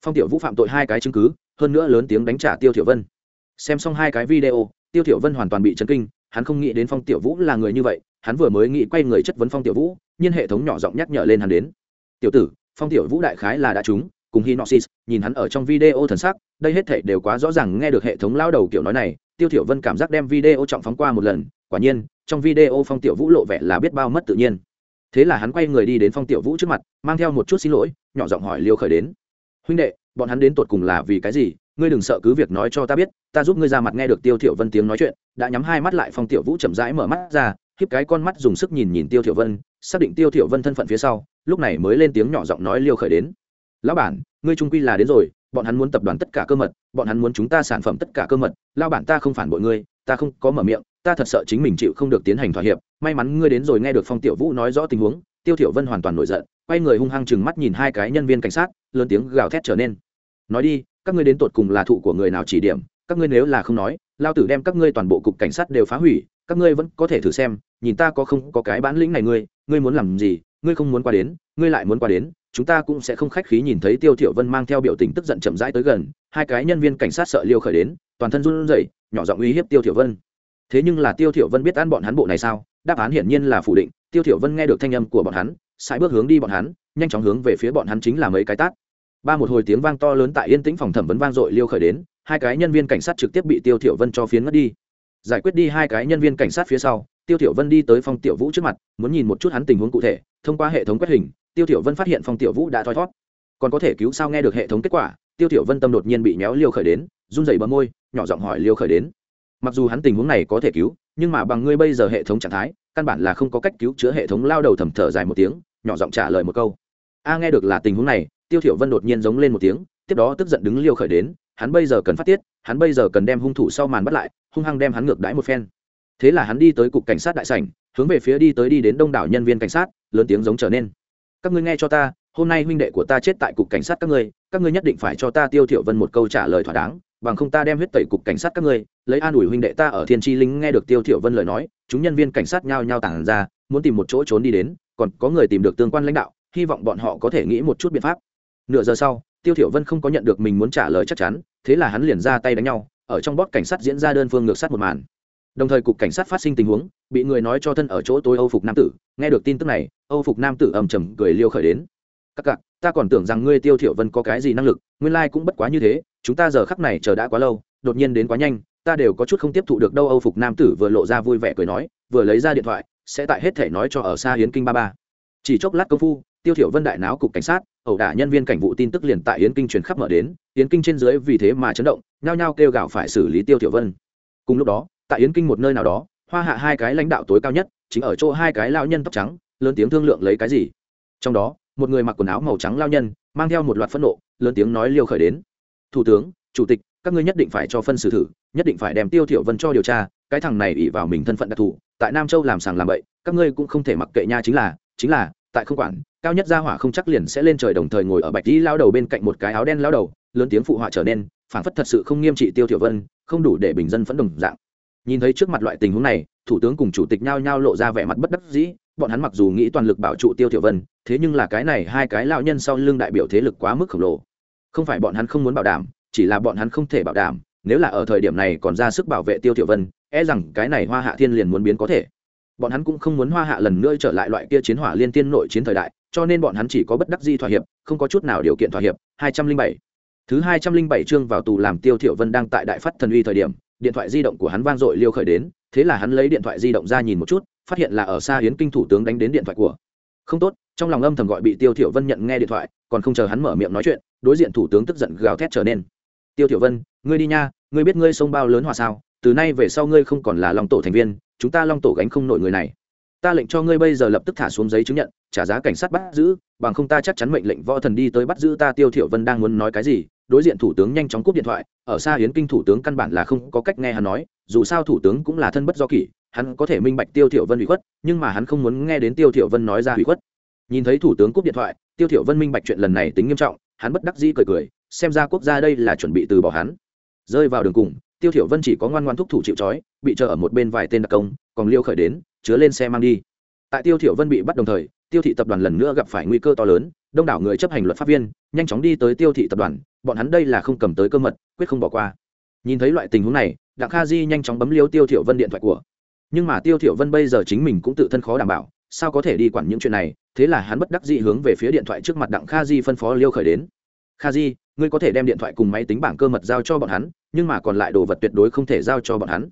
Phong tiểu vũ phạm tội hai cái chứng cứ, hơn nữa lớn tiếng đánh trả tiêu thiểu vân xem xong hai cái video, tiêu thiểu vân hoàn toàn bị chấn kinh, hắn không nghĩ đến phong tiểu vũ là người như vậy, hắn vừa mới nghĩ quay người chất vấn phong tiểu vũ nhưng hệ thống nhỏ giọng nhắc nhở lên hắn đến. Tiểu tử, phong tiểu vũ đại khái là đã trúng, cùng hinoxis, nhìn hắn ở trong video thần sắc, đây hết thảy đều quá rõ ràng nghe được hệ thống lao đầu kiểu nói này. Tiêu thiểu vân cảm giác đem video trọng phóng qua một lần, quả nhiên, trong video phong tiểu vũ lộ vẻ là biết bao mất tự nhiên. Thế là hắn quay người đi đến phong tiểu vũ trước mặt, mang theo một chút xin lỗi, nhỏ giọng hỏi liêu khởi đến. Huynh đệ, bọn hắn đến tột cùng là vì cái gì? Ngươi đừng sợ cứ việc nói cho ta biết, ta giúp ngươi ra mặt nghe được tiêu thiểu vân tiếng nói chuyện, đã nhắm hai mắt lại phong tiểu vũ chậm rãi mở mắt ra khiếp cái con mắt dùng sức nhìn nhìn tiêu thiểu vân, xác định tiêu thiểu vân thân phận phía sau, lúc này mới lên tiếng nhỏ giọng nói liêu khởi đến. Lão bản, ngươi trung quy là đến rồi, bọn hắn muốn tập đoàn tất cả cơ mật, bọn hắn muốn chúng ta sản phẩm tất cả cơ mật, lão bản ta không phản bội ngươi, ta không có mở miệng, ta thật sợ chính mình chịu không được tiến hành thỏa hiệp, may mắn ngươi đến rồi nghe được phong tiểu vũ nói rõ tình huống, tiêu thiểu vân hoàn toàn nổi giận, quay người hung hăng chừng mắt nhìn hai cái nhân viên cảnh sát, lớn tiếng gào thét trở nên. Nói đi các ngươi đến tột cùng là thụ của người nào chỉ điểm, các ngươi nếu là không nói, lao tử đem các ngươi toàn bộ cục cảnh sát đều phá hủy, các ngươi vẫn có thể thử xem, nhìn ta có không có cái bản lĩnh này ngươi ngươi muốn làm gì, ngươi không muốn qua đến, ngươi lại muốn qua đến, chúng ta cũng sẽ không khách khí nhìn thấy tiêu thiểu vân mang theo biểu tình tức giận chậm rãi tới gần, hai cái nhân viên cảnh sát sợ liêu khởi đến, toàn thân run rẩy, nhỏ giọng uy hiếp tiêu thiểu vân. Thế nhưng là tiêu thiểu vân biết ăn bọn hắn bộ này sao? Đáp án hiển nhiên là phủ định, tiêu thiểu vân nghe được thanh âm của bọn hắn, sải bước hướng đi bọn hắn, nhanh chóng hướng về phía bọn hắn chính là mấy cái tát ba một hồi tiếng vang to lớn tại yên tĩnh phòng thẩm vấn vang dội liêu khởi đến, hai cái nhân viên cảnh sát trực tiếp bị tiêu thiểu vân cho phiến mất đi. Giải quyết đi hai cái nhân viên cảnh sát phía sau, tiêu thiểu vân đi tới phong tiểu vũ trước mặt, muốn nhìn một chút hắn tình huống cụ thể, thông qua hệ thống quét hình, tiêu thiểu vân phát hiện phong tiểu vũ đã thoi thoát còn có thể cứu sao nghe được hệ thống kết quả, tiêu thiểu vân tâm đột nhiên bị méo liêu khởi đến, run rẩy bờ môi, nhỏ giọng hỏi liêu khởi đến. Mặc dù hắn tình huống này có thể cứu, nhưng mà bằng ngươi bây giờ hệ thống trạng thái, căn bản là không có cách cứu chữa hệ thống lao đầu thầm thở dài một tiếng, nhỏ giọng trả lời một câu. A, nghe được là tình huống này tiêu thiểu vân đột nhiên giống lên một tiếng, tiếp đó tức giận đứng liêu khởi đến, hắn bây giờ cần phát tiết, hắn bây giờ cần đem hung thủ sau màn bắt lại, hung hăng đem hắn ngược đãi một phen. Thế là hắn đi tới cục cảnh sát đại sảnh, hướng về phía đi tới đi đến đông đảo nhân viên cảnh sát, lớn tiếng giống trở nên. Các ngươi nghe cho ta, hôm nay huynh đệ của ta chết tại cục cảnh sát các ngươi các ngươi nhất định phải cho ta tiêu thiểu vân một câu trả lời thỏa đáng, bằng không ta đem huyết tẩy cục cảnh sát các ngươi, lấy an ủi huynh đệ ta ở thiên chi linh nghe được tiêu thiểu vân lời nói, chúng nhân viên cảnh sát nhao nhao tản ra, muốn tìm một chỗ trốn đi đến, còn có người tìm được tương quan lãnh đạo, hy vọng bọn họ có thể nghĩ một chút biện pháp nửa giờ sau, tiêu thiểu vân không có nhận được mình muốn trả lời chắc chắn, thế là hắn liền ra tay đánh nhau, ở trong bót cảnh sát diễn ra đơn phương ngược sát một màn. Đồng thời cục cảnh sát phát sinh tình huống, bị người nói cho thân ở chỗ tôi âu phục nam tử, nghe được tin tức này, âu phục nam tử ầm trầm cười liêu khởi đến. Các cặc, ta còn tưởng rằng ngươi tiêu thiểu vân có cái gì năng lực, nguyên lai like cũng bất quá như thế, chúng ta giờ khắc này chờ đã quá lâu, đột nhiên đến quá nhanh, ta đều có chút không tiếp thụ được đâu. Âu phục nam tử vừa lộ ra vui vẻ cười nói, vừa lấy ra điện thoại, sẽ tại hết thể nói cho ở xa hiến kinh ba ba. Chỉ chốc lát công phu tiêu thiểu vân đại náo cục cảnh sát, ẩu đả nhân viên cảnh vụ tin tức liền tại yến kinh truyền khắp mở đến, yến kinh trên dưới vì thế mà chấn động, nhao nhao kêu gào phải xử lý tiêu thiểu vân. Cùng lúc đó, tại yến kinh một nơi nào đó, hoa hạ hai cái lãnh đạo tối cao nhất, chính ở chỗ hai cái lao nhân tóc trắng, lớn tiếng thương lượng lấy cái gì. Trong đó, một người mặc quần áo màu trắng lao nhân, mang theo một loạt phẫn nộ, lớn tiếng nói liêu khởi đến. Thủ tướng, chủ tịch, các ngươi nhất định phải cho phân xử thử, nhất định phải đem tiêu thiểu vân cho điều tra, cái thằng này ỷ vào mình thân phận đặc thù, tại nam châu làm sàng làm bậy, các ngươi cũng không thể mặc kệ nha chính là chính là tại không quản, cao nhất gia hỏa không chắc liền sẽ lên trời đồng thời ngồi ở bạch tí lao đầu bên cạnh một cái áo đen lao đầu, lớn tiếng phụ họa trở nên phản phất thật sự không nghiêm trị tiêu thiểu vân, không đủ để bình dân phẫn đồng dạng. Nhìn thấy trước mặt loại tình huống này, thủ tướng cùng chủ tịch nhao nhao lộ ra vẻ mặt bất đắc dĩ, bọn hắn mặc dù nghĩ toàn lực bảo trụ tiêu thiểu vân, thế nhưng là cái này hai cái lao nhân sau lưng đại biểu thế lực quá mức khổng lồ. Không phải bọn hắn không muốn bảo đảm, chỉ là bọn hắn không thể bảo đảm, nếu là ở thời điểm này còn ra sức bảo vệ tiêu thiểu vân e rằng cái này hoa hạ thiên liền muốn biến có thể bọn hắn cũng không muốn hoa hạ lần nữa trở lại loại kia chiến hỏa liên tiên nội chiến thời đại, cho nên bọn hắn chỉ có bất đắc di thỏa hiệp, không có chút nào điều kiện thỏa hiệp. 207 thứ 207 chương vào tù làm tiêu thiểu vân đang tại đại phát thần uy thời điểm, điện thoại di động của hắn vang dội liêu khởi đến, thế là hắn lấy điện thoại di động ra nhìn một chút, phát hiện là ở xa hiến kinh thủ tướng đánh đến điện thoại của. Không tốt, trong lòng âm thầm gọi bị tiêu thiểu vân nhận nghe điện thoại, còn không chờ hắn mở miệng nói chuyện, đối diện thủ tướng tức giận gào thét trở nên. Tiêu thiểu vân, ngươi đi nha, ngươi biết ngươi sông bao lớn hòa sao, từ nay về sau ngươi không còn là long tổ thành viên chúng ta long tổ gánh không nổi người này. Ta lệnh cho ngươi bây giờ lập tức thả xuống giấy chứng nhận, trả giá cảnh sát bắt giữ, bằng không ta chắc chắn mệnh lệnh võ thần đi tới bắt giữ ta. Tiêu thiểu vân đang muốn nói cái gì, đối diện thủ tướng nhanh chóng cúp điện thoại, ở xa hiến kinh thủ tướng căn bản là không có cách nghe hắn nói, dù sao thủ tướng cũng là thân bất do kỷ, hắn có thể minh bạch tiêu thiểu vân ủy khuất, nhưng mà hắn không muốn nghe đến tiêu thiểu vân nói ra ủy khuất. Nhìn thấy thủ tướng cúp điện thoại, tiêu thiểu vân minh bạch chuyện lần này tính nghiêm trọng, hắn bất đắc dĩ cười cười, xem ra quốc gia đây là chuẩn bị từ bỏ hắn. Rơi vào đường cùng tiêu thiểu vân chỉ có ngoan ngoãn thúc thủ chịu chói, bị chờ ở một bên vài tên đặc công còn liêu khởi đến chứa lên xe mang đi. Tại tiêu thiểu vân bị bắt đồng thời tiêu thị tập đoàn lần nữa gặp phải nguy cơ to lớn đông đảo người chấp hành luật pháp viên nhanh chóng đi tới tiêu thị tập đoàn bọn hắn đây là không cầm tới cơ mật quyết không bỏ qua. Nhìn thấy loại tình huống này đặng kha di nhanh chóng bấm liêu tiêu thiểu vân điện thoại của. Nhưng mà tiêu thiểu vân bây giờ chính mình cũng tự thân khó đảm bảo sao có thể đi quản những chuyện này thế là hắn bất đắc dĩ hướng về phía điện thoại trước mặt đặng kha di phân phó liêu khởi đến. Kha di ngươi có thể đem điện thoại cùng máy tính bảng cơ mật giao cho bọn hắn, nhưng mà còn lại đồ vật tuyệt đối không thể giao cho bọn hắn.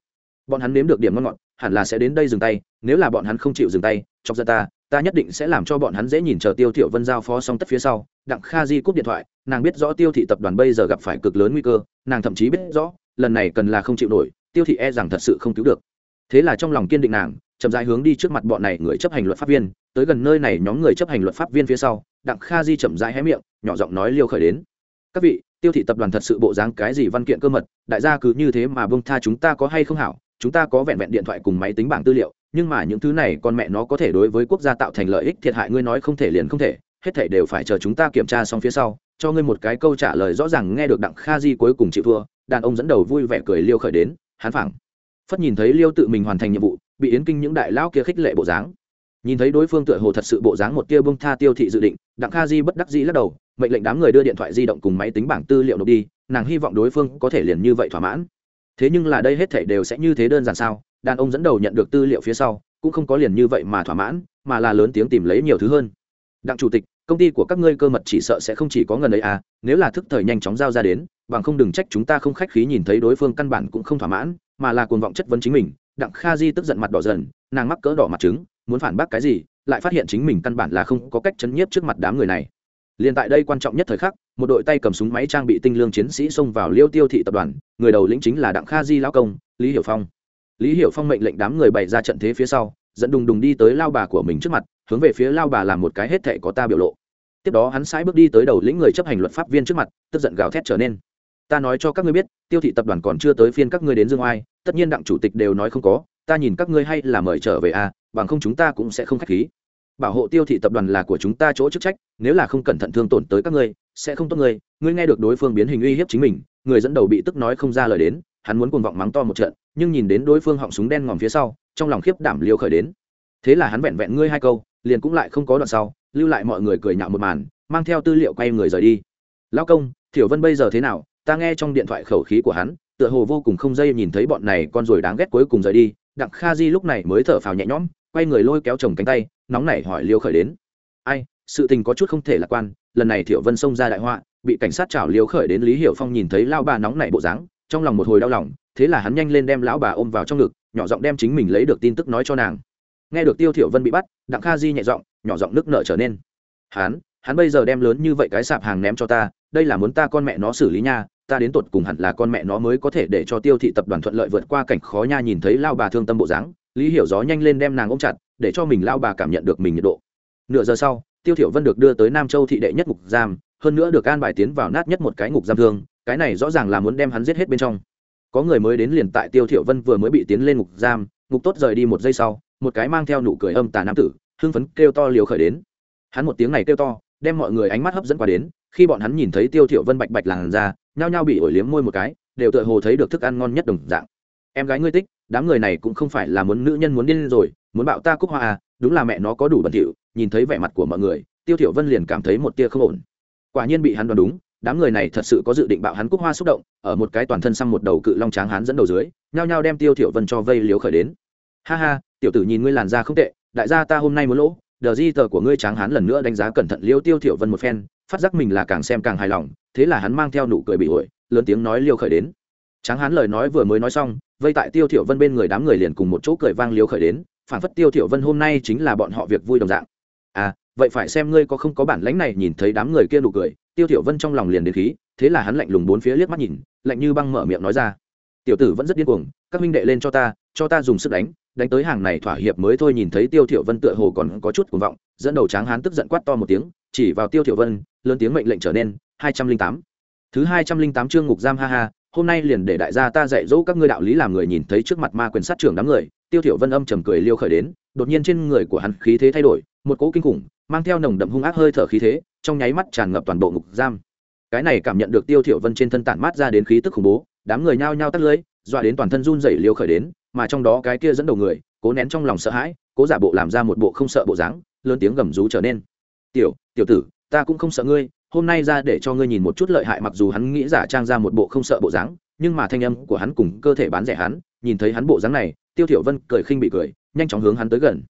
Bọn hắn nếm được điểm ngon ngọt, hẳn là sẽ đến đây dừng tay, nếu là bọn hắn không chịu dừng tay, chọc ra ta ta nhất định sẽ làm cho bọn hắn dễ nhìn chờ tiêu thiểu vân giao phó xong tất phía sau, đặng kha di cúp điện thoại, nàng biết rõ tiêu thị tập đoàn bây giờ gặp phải cực lớn nguy cơ, nàng thậm chí biết rõ, lần này cần là không chịu nổi, tiêu thị e rằng thật sự không cứu được. Thế là trong lòng kiên định nàng, chậm rãi hướng đi trước mặt bọn này người chấp hành luật pháp viên, tới gần nơi này nhóm người chấp hành luật pháp viên phía sau, đặng kha di chậm rãi hé miệng, nhỏ giọng nói liêu khởi đến các vị, tiêu thị tập đoàn thật sự bộ dáng cái gì văn kiện cơ mật, đại gia cứ như thế mà bông tha chúng ta có hay không hảo, chúng ta có vẹn vẹn điện thoại cùng máy tính bảng tư liệu, nhưng mà những thứ này con mẹ nó có thể đối với quốc gia tạo thành lợi ích thiệt hại ngươi nói không thể liền không thể, hết thể đều phải chờ chúng ta kiểm tra xong phía sau, cho ngươi một cái câu trả lời rõ ràng nghe được đặng kha di cuối cùng chịu thua, đàn ông dẫn đầu vui vẻ cười liêu khởi đến hán phẳng phất nhìn thấy liêu tự mình hoàn thành nhiệm vụ, bị yến kinh những đại lão kia khích lệ bộ dáng. Nhìn thấy đối phương tựa hồ thật sự bộ dáng một tia bông tha tiêu thị dự định, đặng kha di bất đắc dĩ lắc đầu mệnh lệnh đám người đưa điện thoại di động cùng máy tính bảng tư liệu nộp đi, nàng hy vọng đối phương có thể liền như vậy thỏa mãn. Thế nhưng là đây hết thể đều sẽ như thế đơn giản sao? Đàn ông dẫn đầu nhận được tư liệu phía sau, cũng không có liền như vậy mà thỏa mãn, mà là lớn tiếng tìm lấy nhiều thứ hơn. Đặng chủ tịch, công ty của các ngươi cơ mật chỉ sợ sẽ không chỉ có ngần ấy à nếu là thức thời nhanh chóng giao ra đến, bằng không đừng trách chúng ta không khách khí nhìn thấy đối phương căn bản cũng không thỏa mãn, mà là cuồng vọng chất vấn chính mình. Đặng kha di tức giận mặt đỏ dần, nàng mắc cỡ đỏ mặt trứng, muốn phản bác cái gì, lại phát hiện chính mình căn bản là không có cách chấn nhiếp trước mặt đám người này liền tại đây quan trọng nhất thời khắc, một đội tay cầm súng máy trang bị tinh lương chiến sĩ xông vào liêu tiêu thị tập đoàn, người đầu lĩnh chính là đặng kha di lão công, lý hiểu phong. Lý hiểu phong mệnh lệnh đám người bày ra trận thế phía sau, dẫn đùng đùng đi tới lao bà của mình trước mặt, hướng về phía lao bà làm một cái hết thệ có ta biểu lộ. Tiếp đó hắn sãi bước đi tới đầu lĩnh người chấp hành luật pháp viên trước mặt, tức giận gào thét trở nên. Ta nói cho các ngươi biết, tiêu thị tập đoàn còn chưa tới phiên các ngươi đến dương oai, tất nhiên đặng chủ tịch đều nói không có, ta nhìn các ngươi hay là mời trở về à bằng không chúng ta cũng sẽ không k h á c h khí bảo hộ tiêu thị tập đoàn là của chúng ta chỗ chức trách, nếu là không cẩn thận thương tổn tới các ngươi, sẽ không tốt ngươi. Ngươi nghe được đối phương biến hình uy hiếp chính mình, người dẫn đầu bị tức nói không ra lời đến, hắn muốn cuồng vọng mắng to một trận, nhưng nhìn đến đối phương họng súng đen ngòm phía sau, trong lòng khiếp đảm liều khởi đến. Thế là hắn vẹn vẹn ngươi hai câu, liền cũng lại không có đoạn sau, lưu lại mọi người cười nhạo một màn, mang theo tư liệu quay người rời đi. Lão công, thiểu vân bây giờ thế nào? Ta nghe trong điện thoại khẩu khí của hắn, tựa hồ vô cùng không dây nhìn thấy bọn này con rồi đáng ghét cuối cùng rời đi. Đặng kha di lúc này mới thở phào nhẹ nhõm quay người lôi kéo chồng cánh tay, nóng nảy hỏi liêu khởi đến. Ai, sự tình có chút không thể lạc quan, lần này Thiệu vân xông ra đại họa, bị cảnh sát chảo liêu khởi đến lý hiểu phong nhìn thấy lao bà nóng nảy bộ dáng, trong lòng một hồi đau lòng, thế là hắn nhanh lên đem lão bà ôm vào trong ngực, nhỏ giọng đem chính mình lấy được tin tức nói cho nàng. Nghe được tiêu thiểu vân bị bắt, đặng kha di nhẹ giọng, nhỏ giọng nước nợ trở nên. Hắn hắn bây giờ đem lớn như vậy cái sạp hàng ném cho ta, đây là muốn ta con mẹ nó xử lý nha, ta đến tột cùng hẳn là con mẹ nó mới có thể để cho tiêu thị tập đoàn thuận lợi vượt qua cảnh khó nha nhìn thấy lao bà thương tâm bộ dáng lý hiểu gió nhanh lên đem nàng ôm chặt, để cho mình lao bà cảm nhận được mình nhiệt độ. Nửa giờ sau, tiêu thiểu vân được đưa tới nam châu thị đệ nhất ngục giam, hơn nữa được an bài tiến vào nát nhất một cái ngục giam thương, cái này rõ ràng là muốn đem hắn giết hết bên trong. Có người mới đến liền tại tiêu thiểu vân vừa mới bị tiến lên ngục giam, ngục tốt rời đi một giây sau, một cái mang theo nụ cười âm tà nam tử, hưng phấn kêu to liều khởi đến. Hắn một tiếng này kêu to, đem mọi người ánh mắt hấp dẫn qua đến, khi bọn hắn nhìn thấy tiêu thiểu vân bạch bạch làn ra nhao nhao bị ổi liếm môi một cái, đều tựa hồ thấy được thức ăn ngon nhất đồng dạng. Em gái ngươi tích đám người này cũng không phải là muốn nữ nhân muốn điên rồi, muốn bạo ta cúc hoa à đúng là mẹ nó có đủ bẩn thỉu, nhìn thấy vẻ mặt của mọi người, tiêu thiểu vân liền cảm thấy một tia không ổn. Quả nhiên bị hắn đoán đúng, đám người này thật sự có dự định bạo hắn cúc hoa xúc động, ở một cái toàn thân xăm một đầu cự long tráng hắn dẫn đầu dưới, nhao nhao đem tiêu thiểu vân cho vây liếu khởi đến. Ha ha, tiểu tử nhìn ngươi làn da không tệ, đại gia ta hôm nay muốn lỗ, đờ di tờ của ngươi tráng hắn lần nữa đánh giá cẩn thận liêu tiêu thiểu vân một phen, phát giác mình là càng xem càng hài lòng, thế là hắn mang theo nụ cười bị ổi lớn tiếng nói liêu khởi đến. Tráng hắn lời nói vừa mới nói xong vây tại tiêu thiểu vân bên người đám người liền cùng một chỗ cười vang liếu khởi đến phản phất tiêu thiểu vân hôm nay chính là bọn họ việc vui đồng dạng. À vậy phải xem ngươi có không có bản lãnh này nhìn thấy đám người kia nụ cười, tiêu thiểu vân trong lòng liền đến khí, thế là hắn lạnh lùng bốn phía liếc mắt nhìn, lạnh như băng mở miệng nói ra. Tiểu tử vẫn rất điên cuồng, các minh đệ lên cho ta cho ta dùng sức đánh đánh tới hàng này thỏa hiệp mới thôi nhìn thấy tiêu thiểu vân tựa hồ còn có chút cuồng vọng, dẫn đầu tráng hán tức giận quát to một tiếng, chỉ vào tiêu thiểu vân, lớn tiếng mệnh lệnh trở nên 208 thứ 208 chương ngục giam ha ha hôm nay liền để đại gia ta dạy dỗ các ngươi đạo lý làm người nhìn thấy trước mặt ma quyền sát trưởng đám người, tiêu thiểu vân âm trầm cười liêu khởi đến, đột nhiên trên người của hắn khí thế thay đổi, một cỗ kinh khủng, mang theo nồng đậm hung ác hơi thở khí thế, trong nháy mắt tràn ngập toàn bộ ngục giam. Cái này cảm nhận được tiêu thiểu vân trên thân tản mát ra đến khí tức khủng bố, đám người nhao nhao tắt lưới dọa đến toàn thân run rẩy liêu khởi đến, mà trong đó cái kia dẫn đầu người, cố nén trong lòng sợ hãi, cố giả bộ làm ra một bộ không sợ bộ dáng, lớn tiếng gầm rú trở nên. Tiểu tiểu tử, ta cũng không sợ ngươi hôm nay ra để cho ngươi nhìn một chút lợi hại mặc dù hắn nghĩ giả trang ra một bộ không sợ bộ dáng, nhưng mà thanh âm của hắn cùng cơ thể bán rẻ hắn, nhìn thấy hắn bộ dáng này, tiêu thiểu vân cười khinh bị cười, nhanh chóng hướng hắn tới gần.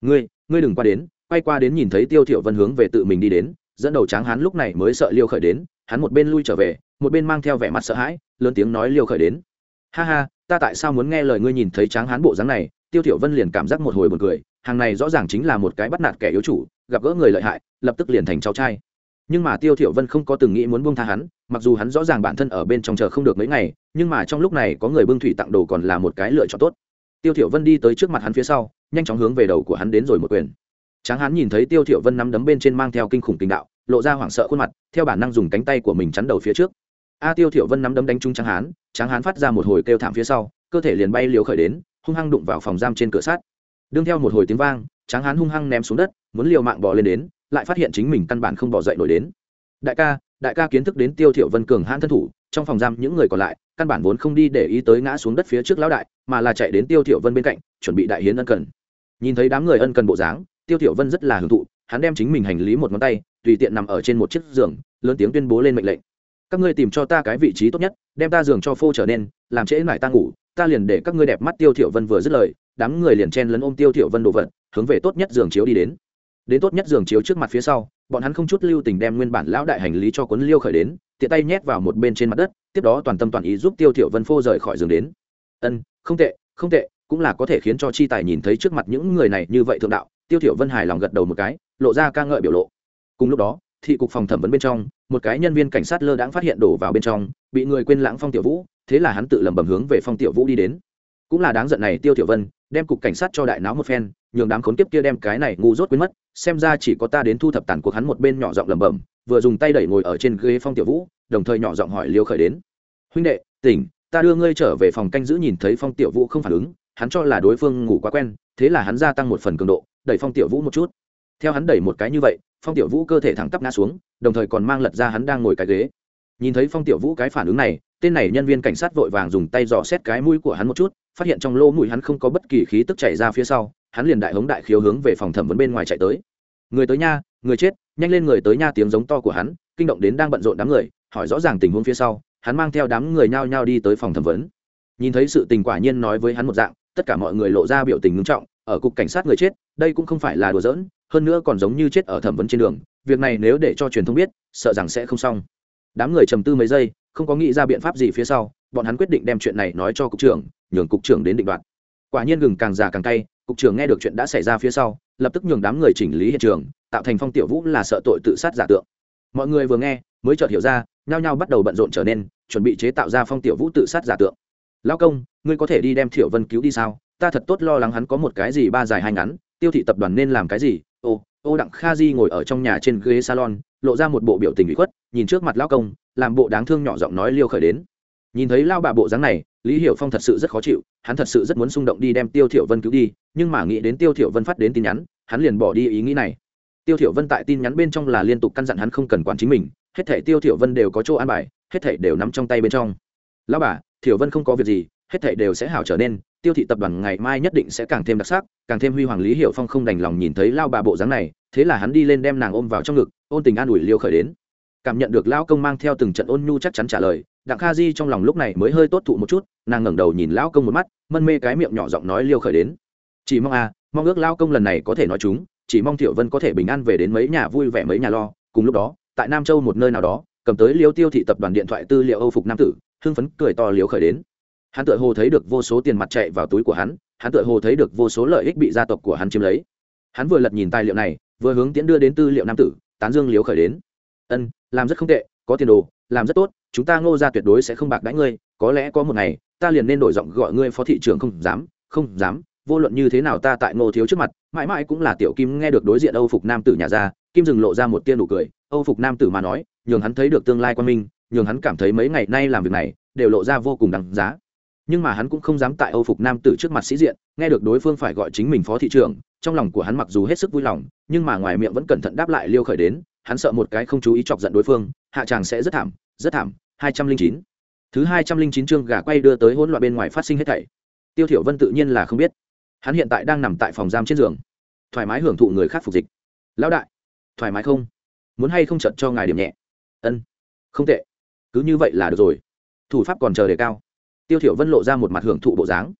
Ngươi ngươi đừng qua đến, quay qua đến nhìn thấy tiêu thiểu vân hướng về tự mình đi đến, dẫn đầu tráng hắn lúc này mới sợ liêu khởi đến, hắn một bên lui trở về, một bên mang theo vẻ mặt sợ hãi, lớn tiếng nói liêu khởi đến. Ha ha, ta tại sao muốn nghe lời ngươi nhìn thấy tráng hán bộ dáng này? Tiêu thiểu vân liền cảm giác một hồi buồn cười, hàng này rõ ràng chính là một cái bắt nạt kẻ yếu chủ, gặp gỡ người lợi hại, lập tức liền thành cháu trai nhưng mà tiêu thiểu vân không có từng nghĩ muốn buông tha hắn mặc dù hắn rõ ràng bản thân ở bên trong chờ không được mấy ngày nhưng mà trong lúc này có người bưng thủy tặng đồ còn là một cái lựa chọn tốt. Tiêu thiểu vân đi tới trước mặt hắn phía sau nhanh chóng hướng về đầu của hắn đến rồi một quyền. Tráng hắn nhìn thấy tiêu thiểu vân nắm đấm bên trên mang theo kinh khủng tình đạo lộ ra hoảng sợ khuôn mặt theo bản năng dùng cánh tay của mình chắn đầu phía trước. A tiêu thiểu vân nắm đấm đánh trúng tráng hắn, tráng hắn phát ra một hồi kêu thảm phía sau cơ thể liền bay liều khởi đến hung hăng đụng vào phòng giam trên cửa sắt. Đương theo một hồi tiếng vang tráng hắn hung hăng ném xuống đất muốn liều mạng bò lên đến lại phát hiện chính mình căn bản không bò dậy nổi đến. Đại ca đại ca kiến thức đến tiêu thiểu vân cường hãn thân thủ, trong phòng giam những người còn lại, căn bản vốn không đi để ý tới ngã xuống đất phía trước lão đại, mà là chạy đến tiêu thiểu vân bên cạnh, chuẩn bị đại hiến ân cần. Nhìn thấy đám người ân cần bộ dáng, tiêu thiểu vân rất là hưởng thụ, hắn đem chính mình hành lý một ngón tay, tùy tiện nằm ở trên một chiếc giường, lớn tiếng tuyên bố lên mệnh lệnh. Các ngươi tìm cho ta cái vị trí tốt nhất, đem ta giường cho phô trở nên, làm trễ nải ta ngủ, ta liền để các ngươi đẹp mắt tiêu thiểu vân vừa dứt lời, đám người liền chen lấn ôm tiêu thiểu vân đồ vật, hướng về tốt nhất giường chiếu đi đến đến tốt nhất giường chiếu trước mặt phía sau, bọn hắn không chút lưu tình đem nguyên bản lão đại hành lý cho cuốn liêu khởi đến, tiện tay nhét vào một bên trên mặt đất, tiếp đó toàn tâm toàn ý giúp tiêu thiểu vân phô rời khỏi giường đến. Ân, không tệ không tệ, cũng là có thể khiến cho chi tài nhìn thấy trước mặt những người này như vậy thượng đạo, tiêu thiểu vân hài lòng gật đầu một cái, lộ ra ca ngợi biểu lộ. Cùng lúc đó, thị cục phòng thẩm vấn bên trong, một cái nhân viên cảnh sát lơ đãng phát hiện đổ vào bên trong, bị người quên lãng phong tiểu vũ, thế là hắn tự lẩm bẩm hướng về phong tiểu vũ đi đến. Cũng là đáng giận này, tiêu tiểu vân đem cục cảnh sát cho đại náo một phen, nhường đám khốn kiếp kia đem cái này ngu dốt quên mất, xem ra chỉ có ta đến thu thập tàn cuộc hắn một bên nhỏ giọng lẩm bẩm, vừa dùng tay đẩy ngồi ở trên ghế phong tiểu vũ, đồng thời nhỏ giọng hỏi liêu khởi đến. Huynh đệ, tỉnh, ta đưa ngươi trở về phòng canh giữ nhìn thấy phong tiểu vũ không phản ứng, hắn cho là đối phương ngủ quá quen, thế là hắn gia tăng một phần cường độ, đẩy phong tiểu vũ một chút. Theo hắn đẩy một cái như vậy, phong tiểu vũ cơ thể thẳng tắp ngã xuống, đồng thời còn mang lật ra hắn đang ngồi cái ghế. Nhìn thấy phong tiểu vũ cái phản ứng này, tên này nhân viên cảnh sát vội vàng dùng tay dò xét cái mũi của hắn một chút phát hiện trong lỗ mũi hắn không có bất kỳ khí tức chảy ra phía sau, hắn liền đại hống đại khiếu hướng về phòng thẩm vấn bên ngoài chạy tới. Người tới nha, người chết, nhanh lên người tới nha tiếng giống to của hắn, kinh động đến đang bận rộn đám người, hỏi rõ ràng tình huống phía sau, hắn mang theo đám người nhao nhao đi tới phòng thẩm vấn. Nhìn thấy sự tình quả nhiên nói với hắn một dạng, tất cả mọi người lộ ra biểu tình ngưng trọng, ở cục cảnh sát người chết, đây cũng không phải là đùa giỡn, hơn nữa còn giống như chết ở thẩm vấn trên đường, việc này nếu để cho truyền thông biết, sợ rằng sẽ không xong. Đám người trầm tư mấy giây không có nghĩ ra biện pháp gì phía sau, bọn hắn quyết định đem chuyện này nói cho cục trưởng, nhường cục trưởng đến định đoạt. Quả nhiên gừng càng già càng cay, cục trưởng nghe được chuyện đã xảy ra phía sau, lập tức nhường đám người chỉnh lý hiện trường, tạo thành phong tiểu vũ là sợ tội tự sát giả tượng. Mọi người vừa nghe, mới chợt hiểu ra, nhao nhao bắt đầu bận rộn trở nên, chuẩn bị chế tạo ra phong tiểu vũ tự sát giả tượng. Lao công, ngươi có thể đi đem thiểu vân cứu đi sao? Ta thật tốt lo lắng hắn có một cái gì ba dài hai ngắn, tiêu thị tập đoàn nên làm cái gì? Ô ô đặng kha di ngồi ở trong nhà trên ghế salon, lộ ra một bộ biểu tình bị khuất, nhìn trước mặt lao công làm bộ đáng thương nhỏ giọng nói liêu khởi đến. Nhìn thấy lao bà bộ dáng này, lý hiểu phong thật sự rất khó chịu, hắn thật sự rất muốn xung động đi đem tiêu thiểu vân cứu đi, nhưng mà nghĩ đến tiêu thiểu vân phát đến tin nhắn, hắn liền bỏ đi ý nghĩ này. Tiêu thiểu vân tại tin nhắn bên trong là liên tục căn dặn hắn không cần quản chính mình, hết thảy tiêu thiểu vân đều có chỗ an bài, hết thảy đều nắm trong tay bên trong. Lão bà, thiểu vân không có việc gì, hết thảy đều sẽ hảo trở nên, tiêu thị tập đoàn ngày mai nhất định sẽ càng thêm đặc sắc, càng thêm huy hoàng lý hiểu phong không đành lòng nhìn thấy lao bà bộ dáng này, thế là hắn đi lên đem nàng ôm vào trong ngực, ôn tình an ủi liêu khởi đến cảm nhận được lão công mang theo từng trận ôn nhu chắc chắn trả lời, đặng kha di trong lòng lúc này mới hơi tốt thụ một chút, nàng ngẩng đầu nhìn lão công một mắt, mân mê cái miệng nhỏ giọng nói liêu khởi đến. Chỉ mong à mong ước lão công lần này có thể nói chúng, chỉ mong thiệu vân có thể bình an về đến mấy nhà vui vẻ mấy nhà lo. Cùng lúc đó, tại nam châu một nơi nào đó, cầm tới liêu tiêu thị tập đoàn điện thoại tư liệu âu phục nam tử, hưng phấn cười to liêu khởi đến. Hắn tự hồ thấy được vô số tiền mặt chạy vào túi của hắn hắn tự hồ thấy được vô số lợi ích bị gia tộc của hắn chiếm lấy. Hắn vừa lật nhìn tài liệu này, vừa hướng tiễn đưa đến tư liệu nam tử, tán dương liếu khởi đến. Ân làm rất không tệ, có tiền đồ, làm rất tốt, chúng ta ngô ra tuyệt đối sẽ không bạc đãi ngươi, có lẽ có một ngày, ta liền nên đổi giọng gọi ngươi phó thị trưởng không dám không dám, vô luận như thế nào ta tại ngô thiếu trước mặt, mãi mãi cũng là tiểu kim nghe được đối diện âu phục nam tử nhà ra, kim dừng lộ ra một tiên nụ cười, âu phục nam tử mà nói, nhường hắn thấy được tương lai quan minh, nhường hắn cảm thấy mấy ngày nay làm việc này, đều lộ ra vô cùng đáng giá. Nhưng mà hắn cũng không dám tại âu phục nam tử trước mặt sĩ diện, nghe được đối phương phải gọi chính mình phó thị trưởng, trong lòng của hắn mặc dù hết sức vui lòng, nhưng mà ngoài miệng vẫn cẩn thận đáp lại liêu khởi đến hắn sợ một cái không chú ý chọc giận đối phương, hạ tràng sẽ rất thảm rất thảm, hai trăm linh chín. Thứ hai trăm linh chín chương gà quay đưa tới hỗn loạn bên ngoài phát sinh hết thảy. Tiêu thiểu vân tự nhiên là không biết. Hắn hiện tại đang nằm tại phòng giam trên giường. Thoải mái hưởng thụ người khác phục dịch. Lão đại, thoải mái không? Muốn hay không chợt cho ngài điểm nhẹ? Ân, không tệ. Cứ như vậy là được rồi. Thủ pháp còn chờ đề cao. Tiêu thiểu vân lộ ra một mặt hưởng thụ bộ dáng.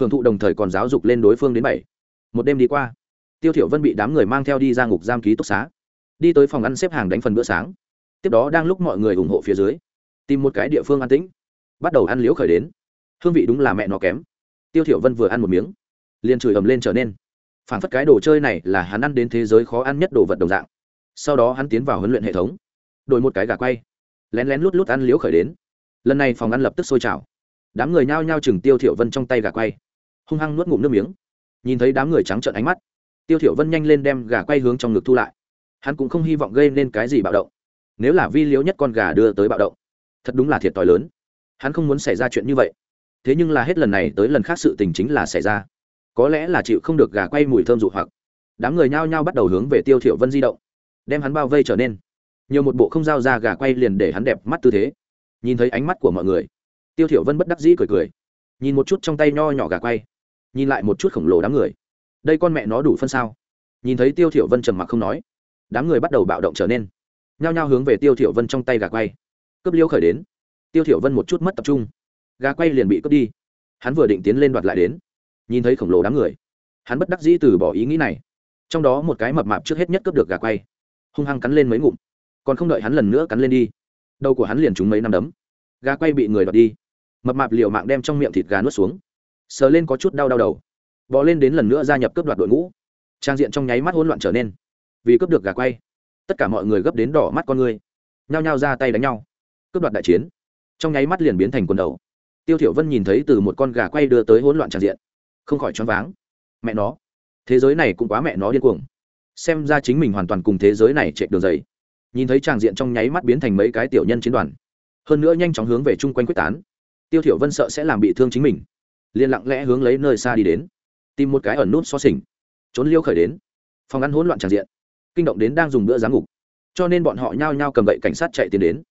Hưởng thụ đồng thời còn giáo dục lên đối phương đến bảy. Một đêm đi qua, tiêu thiểu vân bị đám người mang theo đi ra ngục giam ký túc xá đi tới phòng ăn xếp hàng đánh phần bữa sáng. Tiếp đó đang lúc mọi người ủng hộ phía dưới, tìm một cái địa phương an tĩnh. Bắt đầu ăn liếu khởi đến. Hương vị đúng là mẹ nó kém. Tiêu thiểu vân vừa ăn một miếng, liền chửi ầm lên trở nên. Phản phất cái đồ chơi này là hắn ăn đến thế giới khó ăn nhất đồ vật đồng dạng. Sau đó hắn tiến vào huấn luyện hệ thống, đổi một cái gà quay, lén lén lút lút ăn liếu khởi đến. Lần này phòng ăn lập tức sôi trào. Đám người nhao nhao chừng tiêu thiểu vân trong tay gà quay, hung hăng nuốt ngụm nước miếng. Nhìn thấy đám người trắng trợn ánh mắt, tiêu thiểu vân nhanh lên đem gà quay hướng trong ngực thu lại hắn cũng không hy vọng gây nên cái gì bạo động. Nếu là vi liếu nhất con gà đưa tới bạo động, thật đúng là thiệt thòi lớn. Hắn không muốn xảy ra chuyện như vậy. Thế nhưng là hết lần này tới lần khác sự tình chính là xảy ra. Có lẽ là chịu không được gà quay mùi thơm dụ hoặc. Đám người nhao nhao bắt đầu hướng về tiêu thiểu vân di động, đem hắn bao vây trở nên. Nhiều một bộ không giao ra gà quay liền để hắn đẹp mắt tư thế. Nhìn thấy ánh mắt của mọi người, tiêu thiểu vân bất đắc dĩ cười cười. Nhìn một chút trong tay nho nhỏ gà quay, nhìn lại một chút khổng lồ đám người. Đây con mẹ nó đủ phân sao? Nhìn thấy tiêu thiểu vân trầm mặc không nói đám người bắt đầu bạo động trở nên. Nhao nhao hướng về tiêu thiểu vân trong tay gà quay. Cướp liêu khởi đến. Tiêu thiểu vân một chút mất tập trung. Gà quay liền bị cướp đi. Hắn vừa định tiến lên đoạt lại đến. Nhìn thấy khổng lồ đám người, hắn bất đắc dĩ từ bỏ ý nghĩ này. Trong đó một cái mập mạp trước hết nhất cướp được gà quay. Hung hăng cắn lên mấy ngụm. Còn không đợi hắn lần nữa cắn lên đi, đầu của hắn liền trúng mấy năm đấm. Gà quay bị người đoạt đi. Mập mạp liều mạng đem trong miệng thịt gà nuốt xuống. Sờ lên có chút đau đau đầu. Bò lên đến lần nữa gia nhập cướp đoạt đội ngũ. Trang diện trong nháy mắt hỗn loạn trở nên vì cướp được gà quay. Tất cả mọi người gấp đến đỏ mắt con người. Nhao nhao ra tay đánh nhau. Cướp đoạt đại chiến. Trong nháy mắt liền biến thành quần đầu. Tiêu thiểu vân nhìn thấy từ một con gà quay đưa tới hỗn loạn tràn diện, không khỏi choáng váng. Mẹ nó, thế giới này cũng quá mẹ nó điên cuồng. Xem ra chính mình hoàn toàn cùng thế giới này chạy đường dày nhìn thấy tràng diện trong nháy mắt biến thành mấy cái tiểu nhân chiến đoàn, hơn nữa nhanh chóng hướng về chung quanh quyết tán. Tiêu thiểu vân sợ sẽ làm bị thương chính mình, liền lặng lẽ hướng lấy nơi xa đi đến, tìm một cái ẩn nút so sình trốn liêu khởi đến, phòng ăn hỗn loạn tràn diện kinh động đến đang dùng bữa giám ngục. Cho nên bọn họ nhao nhao cầm gậy cảnh sát chạy tiến đến.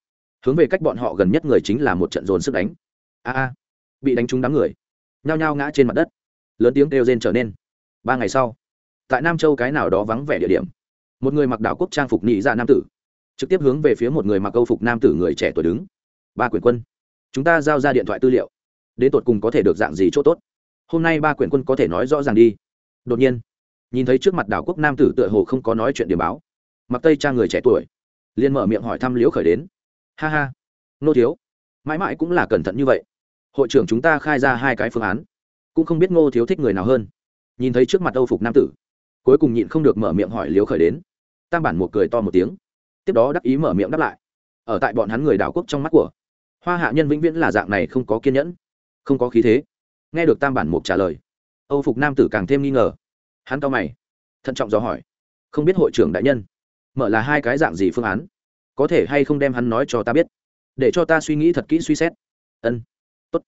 Hướng về cách bọn họ gần nhất người chính là một trận dồn sức đánh. A a, bị đánh trúng đám người. Nhao nhao ngã trên mặt đất. Lớn tiếng kêu rên trở nên. Ba ngày sau, tại nam châu cái nào đó vắng vẻ địa điểm, một người mặc đảo quốc trang phục nhị ra dạ nam tử, trực tiếp hướng về phía một người mặc câu phục nam tử người trẻ tuổi đứng. Ba quyển quân, chúng ta giao ra điện thoại tư liệu, đến tột cùng có thể được dạng gì chỗ tốt? Hôm nay ba quyển quân có thể nói rõ ràng đi. Đột nhiên nhìn thấy trước mặt đảo quốc nam tử tựa hồ không có nói chuyện điểm báo. Mặc tây cha người trẻ tuổi, liền mở miệng hỏi thăm liễu khởi đến. Ha ha, nô thiếu, mãi mãi cũng là cẩn thận như vậy. Hội trưởng chúng ta khai ra hai cái phương án, cũng không biết ngô thiếu thích người nào hơn. Nhìn thấy trước mặt âu phục nam tử, cuối cùng nhịn không được mở miệng hỏi liếu khởi đến. Tam bản một cười to một tiếng, tiếp đó đắc ý mở miệng đáp lại. Ở tại bọn hắn người đảo quốc trong mắt của hoa hạ nhân vĩnh viễn là dạng này không có kiên nhẫn, không có khí thế. Nghe được tam bản mục trả lời, âu phục nam tử càng thêm nghi ngờ hắn cao mày, thận trọng dò hỏi, không biết hội trưởng đại nhân, mở là hai cái dạng gì phương án? Có thể hay không đem hắn nói cho ta biết? Để cho ta suy nghĩ thật kỹ suy xét. Ân, tốt.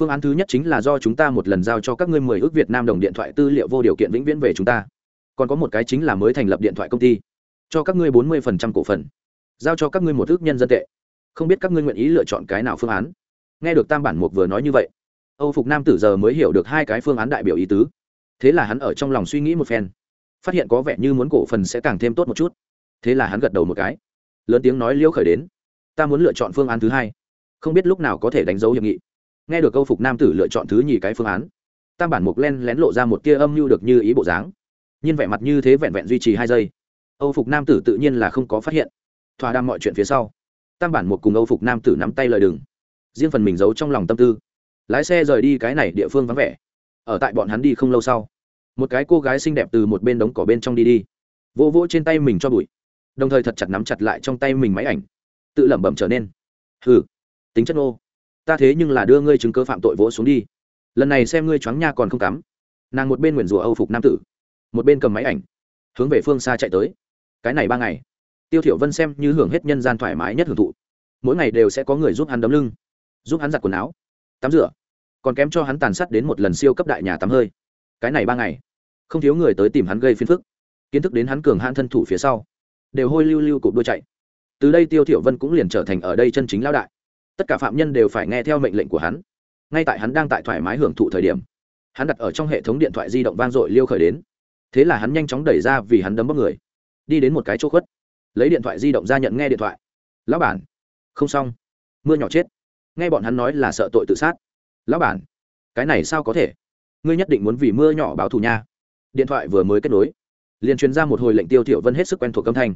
Phương án thứ nhất chính là do chúng ta một lần giao cho các ngươi mười ước việt nam đồng điện thoại tư liệu vô điều kiện vĩnh viễn về chúng ta. Còn có một cái chính là mới thành lập điện thoại công ty, cho các ngươi bốn mươi phần trăm cổ phần, giao cho các ngươi một ước nhân dân tệ. Không biết các ngươi nguyện ý lựa chọn cái nào phương án? Nghe được tam bản mục vừa nói như vậy, âu phục nam tử giờ mới hiểu được hai cái phương án đại biểu ý tứ thế là hắn ở trong lòng suy nghĩ một phen, phát hiện có vẻ như muốn cổ phần sẽ càng thêm tốt một chút. Thế là hắn gật đầu một cái, lớn tiếng nói liêu khởi đến, ta muốn lựa chọn phương án thứ hai, không biết lúc nào có thể đánh dấu hiệp nghị. Nghe được câu phục nam tử lựa chọn thứ nhì cái phương án, tam bản mục len lén lộ ra một tia âm mưu được như ý bộ dáng nhưng vẻ mặt như thế vẹn vẹn duy trì hai giây, âu phục nam tử tự nhiên là không có phát hiện. Thỏa đam mọi chuyện phía sau, tam bản mục cùng âu phục nam tử nắm tay lời đừng riêng phần mình giấu trong lòng tâm tư, lái xe rời đi cái này địa phương vắng vẻ ở tại bọn hắn đi không lâu sau. Một cái cô gái xinh đẹp từ một bên đống cỏ bên trong đi đi. Vỗ vỗ trên tay mình cho bụi. Đồng thời thật chặt nắm chặt lại trong tay mình máy ảnh. Tự lẩm bẩm trở nên. Hừ, tính chất ô ta thế nhưng là đưa ngươi chứng cơ phạm tội vỗ xuống đi. Lần này xem ngươi choáng nha còn không cắm. Nàng một bên nguyền rủa âu phục nam tử, một bên cầm máy ảnh, hướng về phương xa chạy tới. Cái này ba ngày, tiêu thiểu vân xem như hưởng hết nhân gian thoải mái nhất hưởng thụ. Mỗi ngày đều sẽ có người giúp hắn đấm lưng, giúp hắn giặt quần áo, tắm rửa còn kém cho hắn tàn sát đến một lần siêu cấp đại nhà tắm hơi. Cái này ba ngày, không thiếu người tới tìm hắn gây phiền phức. Kiến thức đến hắn cường hãn thân thủ phía sau, đều hôi lưu lưu cụp đôi chạy. Từ đây tiêu thiểu vân cũng liền trở thành ở đây chân chính lão đại. Tất cả phạm nhân đều phải nghe theo mệnh lệnh của hắn. Ngay tại hắn đang tại thoải mái hưởng thụ thời điểm, hắn đặt ở trong hệ thống điện thoại di động vang dội liêu khởi đến. Thế là hắn nhanh chóng đẩy ra vì hắn đấm bóc người. Đi đến một cái chỗ khuất, lấy điện thoại di động ra nhận nghe điện thoại. Lão bản, không xong, mưa nhỏ chết. Nghe bọn hắn nói là sợ tội tự sát lão bản, cái này sao có thể? Ngươi nhất định muốn vì mưa nhỏ báo thù nha. Điện thoại vừa mới kết nối, liền truyền ra một hồi lệnh tiêu thiểu vân hết sức quen thuộc âm thanh.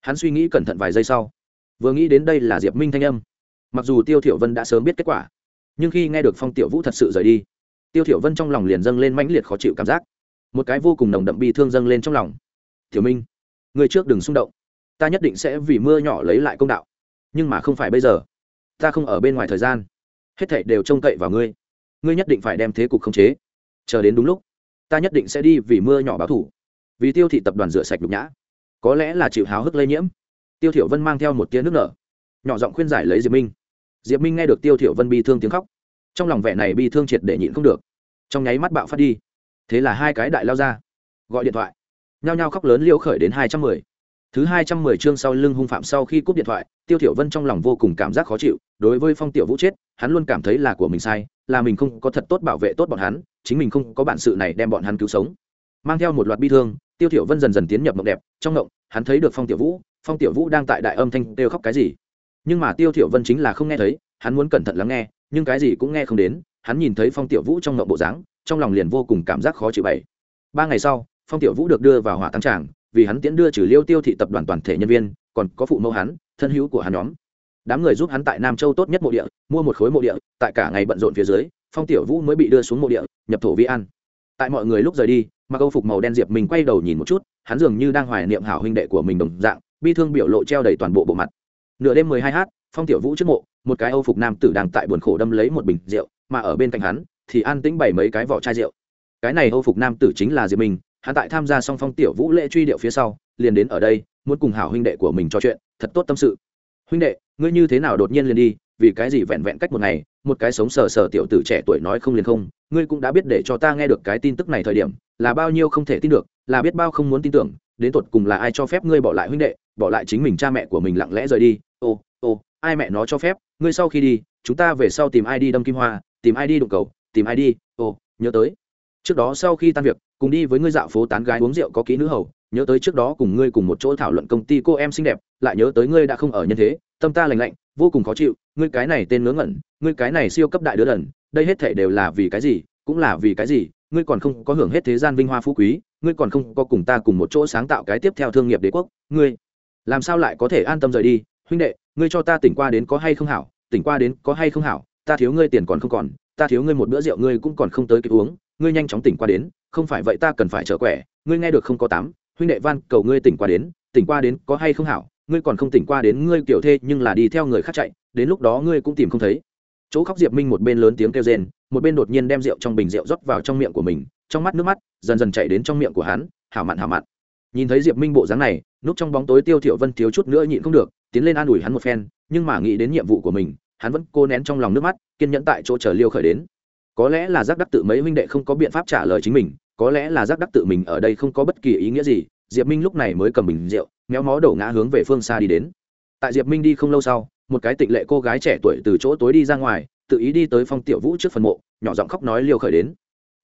Hắn suy nghĩ cẩn thận vài giây sau, vừa nghĩ đến đây là diệp minh thanh âm. Mặc dù tiêu thiểu vân đã sớm biết kết quả, nhưng khi nghe được phong tiểu vũ thật sự rời đi, tiêu thiểu vân trong lòng liền dâng lên mãnh liệt khó chịu cảm giác. Một cái vô cùng nồng đậm bi thương dâng lên trong lòng. Tiểu minh người trước đừng xung động. Ta nhất định sẽ vì mưa nhỏ lấy lại công đạo. Nhưng mà không phải bây giờ. Ta không ở bên ngoài thời gian hết thảy đều trông cậy vào ngươi. Ngươi nhất định phải đem thế cục khống chế. Chờ đến đúng lúc, ta nhất định sẽ đi vì mưa nhỏ báo thủ. Vì tiêu thị tập đoàn rửa sạch nhục nhã. Có lẽ là chịu háo hức lây nhiễm. Tiêu thiểu vân mang theo một tia nước nở. Nhỏ giọng khuyên giải lấy diệp minh. Diệp minh nghe được tiêu thiểu vân bi thương tiếng khóc. Trong lòng vẻ này bi thương triệt để nhịn không được. Trong nháy mắt bạo phát đi. Thế là hai cái đại lao ra. Gọi điện thoại. Nhao nhao khóc lớn liêu khởi đến hai trăm mười. Thứ hai trăm mười chương sau lưng hung phạm sau khi cúp điện thoại, tiêu thiểu vân trong lòng vô cùng cảm giác khó chịu đối với phong tiểu vũ chết, hắn luôn cảm thấy là của mình sai, là mình không có thật tốt bảo vệ tốt bọn hắn, chính mình không có bản sự này đem bọn hắn cứu sống. Mang theo một loạt bi thương, tiêu thiểu vân dần dần tiến nhập mộng đẹp, trong mộng, hắn thấy được phong tiểu vũ, phong tiểu vũ đang tại đại âm thanh đều khóc cái gì? Nhưng mà tiêu thiểu vân chính là không nghe thấy, hắn muốn cẩn thận lắng nghe, nhưng cái gì cũng nghe không đến, hắn nhìn thấy phong tiểu vũ trong mộng bộ dáng, trong lòng liền vô cùng cảm giác khó chịu bảy ba ngày sau, phong tiểu vũ được đưa vào hỏa tăng tràng, vì hắn tiễn đưa trừ liêu tiêu thị tập đoàn toàn thể nhân viên, còn có phụ mẫu hắn, thân hữu của hắn nhóm đám người giúp hắn tại nam châu tốt nhất mộ địa mua một khối mộ địa tại cả ngày bận rộn phía dưới phong tiểu vũ mới bị đưa xuống mộ địa nhập thổ vi an. Tại mọi người lúc rời đi mặc âu phục màu đen diệp mình quay đầu nhìn một chút hắn dường như đang hoài niệm hảo huynh đệ của mình đồng dạng bi thương biểu lộ treo đầy toàn bộ bộ mặt. Nửa đêm mười hai h phong tiểu vũ trước mộ một cái âu phục nam tử đang tại buồn khổ đâm lấy một bình rượu mà ở bên cạnh hắn thì an tĩnh bảy mấy cái vỏ chai rượu. Cái này âu phục nam tử chính là diệp mình, hắn tại tham gia song phong tiểu vũ lễ truy điệu phía sau liền đến ở đây muốn cùng hảo huynh đệ của mình trò chuyện thật tốt tâm sự. Huynh đệ ngươi như thế nào đột nhiên liền đi, vì cái gì vẹn vẹn cách một ngày, một cái sống sờ sờ tiểu tử trẻ tuổi nói không liền không, ngươi cũng đã biết để cho ta nghe được cái tin tức này thời điểm, là bao nhiêu không thể tin được, là biết bao không muốn tin tưởng, đến tột cùng là ai cho phép ngươi bỏ lại huynh đệ, bỏ lại chính mình cha mẹ của mình lặng lẽ rời đi. Ô ô, ai mẹ nó cho phép, ngươi sau khi đi, chúng ta về sau tìm ai đi đâm kim hoa, tìm ai đi đụng cầu, tìm ai đi, ô, nhớ tới. Trước đó sau khi tan việc, cùng đi với ngươi dạo phố tán gái uống rượu có kỹ nữ hầu nhớ tới trước đó cùng ngươi cùng một chỗ thảo luận công ty cô em xinh đẹp, lại nhớ tới ngươi đã không ở nhân thế, tâm ta lành lạnh, vô cùng khó chịu, ngươi cái này tên ngớ ngẩn, ngươi cái này siêu cấp đại đứa đần, đây hết thể đều là vì cái gì, cũng là vì cái gì, ngươi còn không có hưởng hết thế gian vinh hoa phú quý, ngươi còn không có cùng ta cùng một chỗ sáng tạo cái tiếp theo thương nghiệp đế quốc, ngươi làm sao lại có thể an tâm rời đi? Huynh đệ, ngươi cho ta tỉnh qua đến có hay không hảo, tỉnh qua đến có hay không hảo, ta thiếu ngươi tiền còn không còn, ta thiếu ngươi một bữa rượu ngươi cũng còn không tới kịp uống, ngươi nhanh chóng tỉnh qua đến, không phải vậy ta cần phải trở quẻ, ngươi nghe được không có tám huynh đệ van, cầu ngươi tỉnh qua đến, tỉnh qua đến có hay không hảo? Ngươi còn không tỉnh qua đến, ngươi kiểu thê nhưng là đi theo người khác chạy, đến lúc đó ngươi cũng tìm không thấy. Chỗ khóc diệp minh một bên lớn tiếng kêu rên, một bên đột nhiên đem rượu trong bình rượu rót vào trong miệng của mình, trong mắt nước mắt dần dần chạy đến trong miệng của hắn, hảo mặn hảo mặn nhìn thấy diệp minh bộ dáng này núp trong bóng tối tiêu thiểu vân thiếu chút nữa nhịn không được, tiến lên an ủi hắn một phen, nhưng mà nghĩ đến nhiệm vụ của mình, hắn vẫn cố nén trong lòng nước mắt, kiên nhẫn tại chỗ chờ liêu khởi đến. Có lẽ là giác đắc tự mấy huynh đệ không có biện pháp trả lời chính mình có lẽ là giác đắc tự mình ở đây không có bất kỳ ý nghĩa gì, diệp minh lúc này mới cầm bình rượu, méo mó đổ ngã hướng về phương xa đi đến. Tại diệp minh đi không lâu sau, một cái tịnh lệ cô gái trẻ tuổi từ chỗ tối đi ra ngoài, tự ý đi tới phong tiểu vũ trước phần mộ, nhỏ giọng khóc nói liều khởi đến.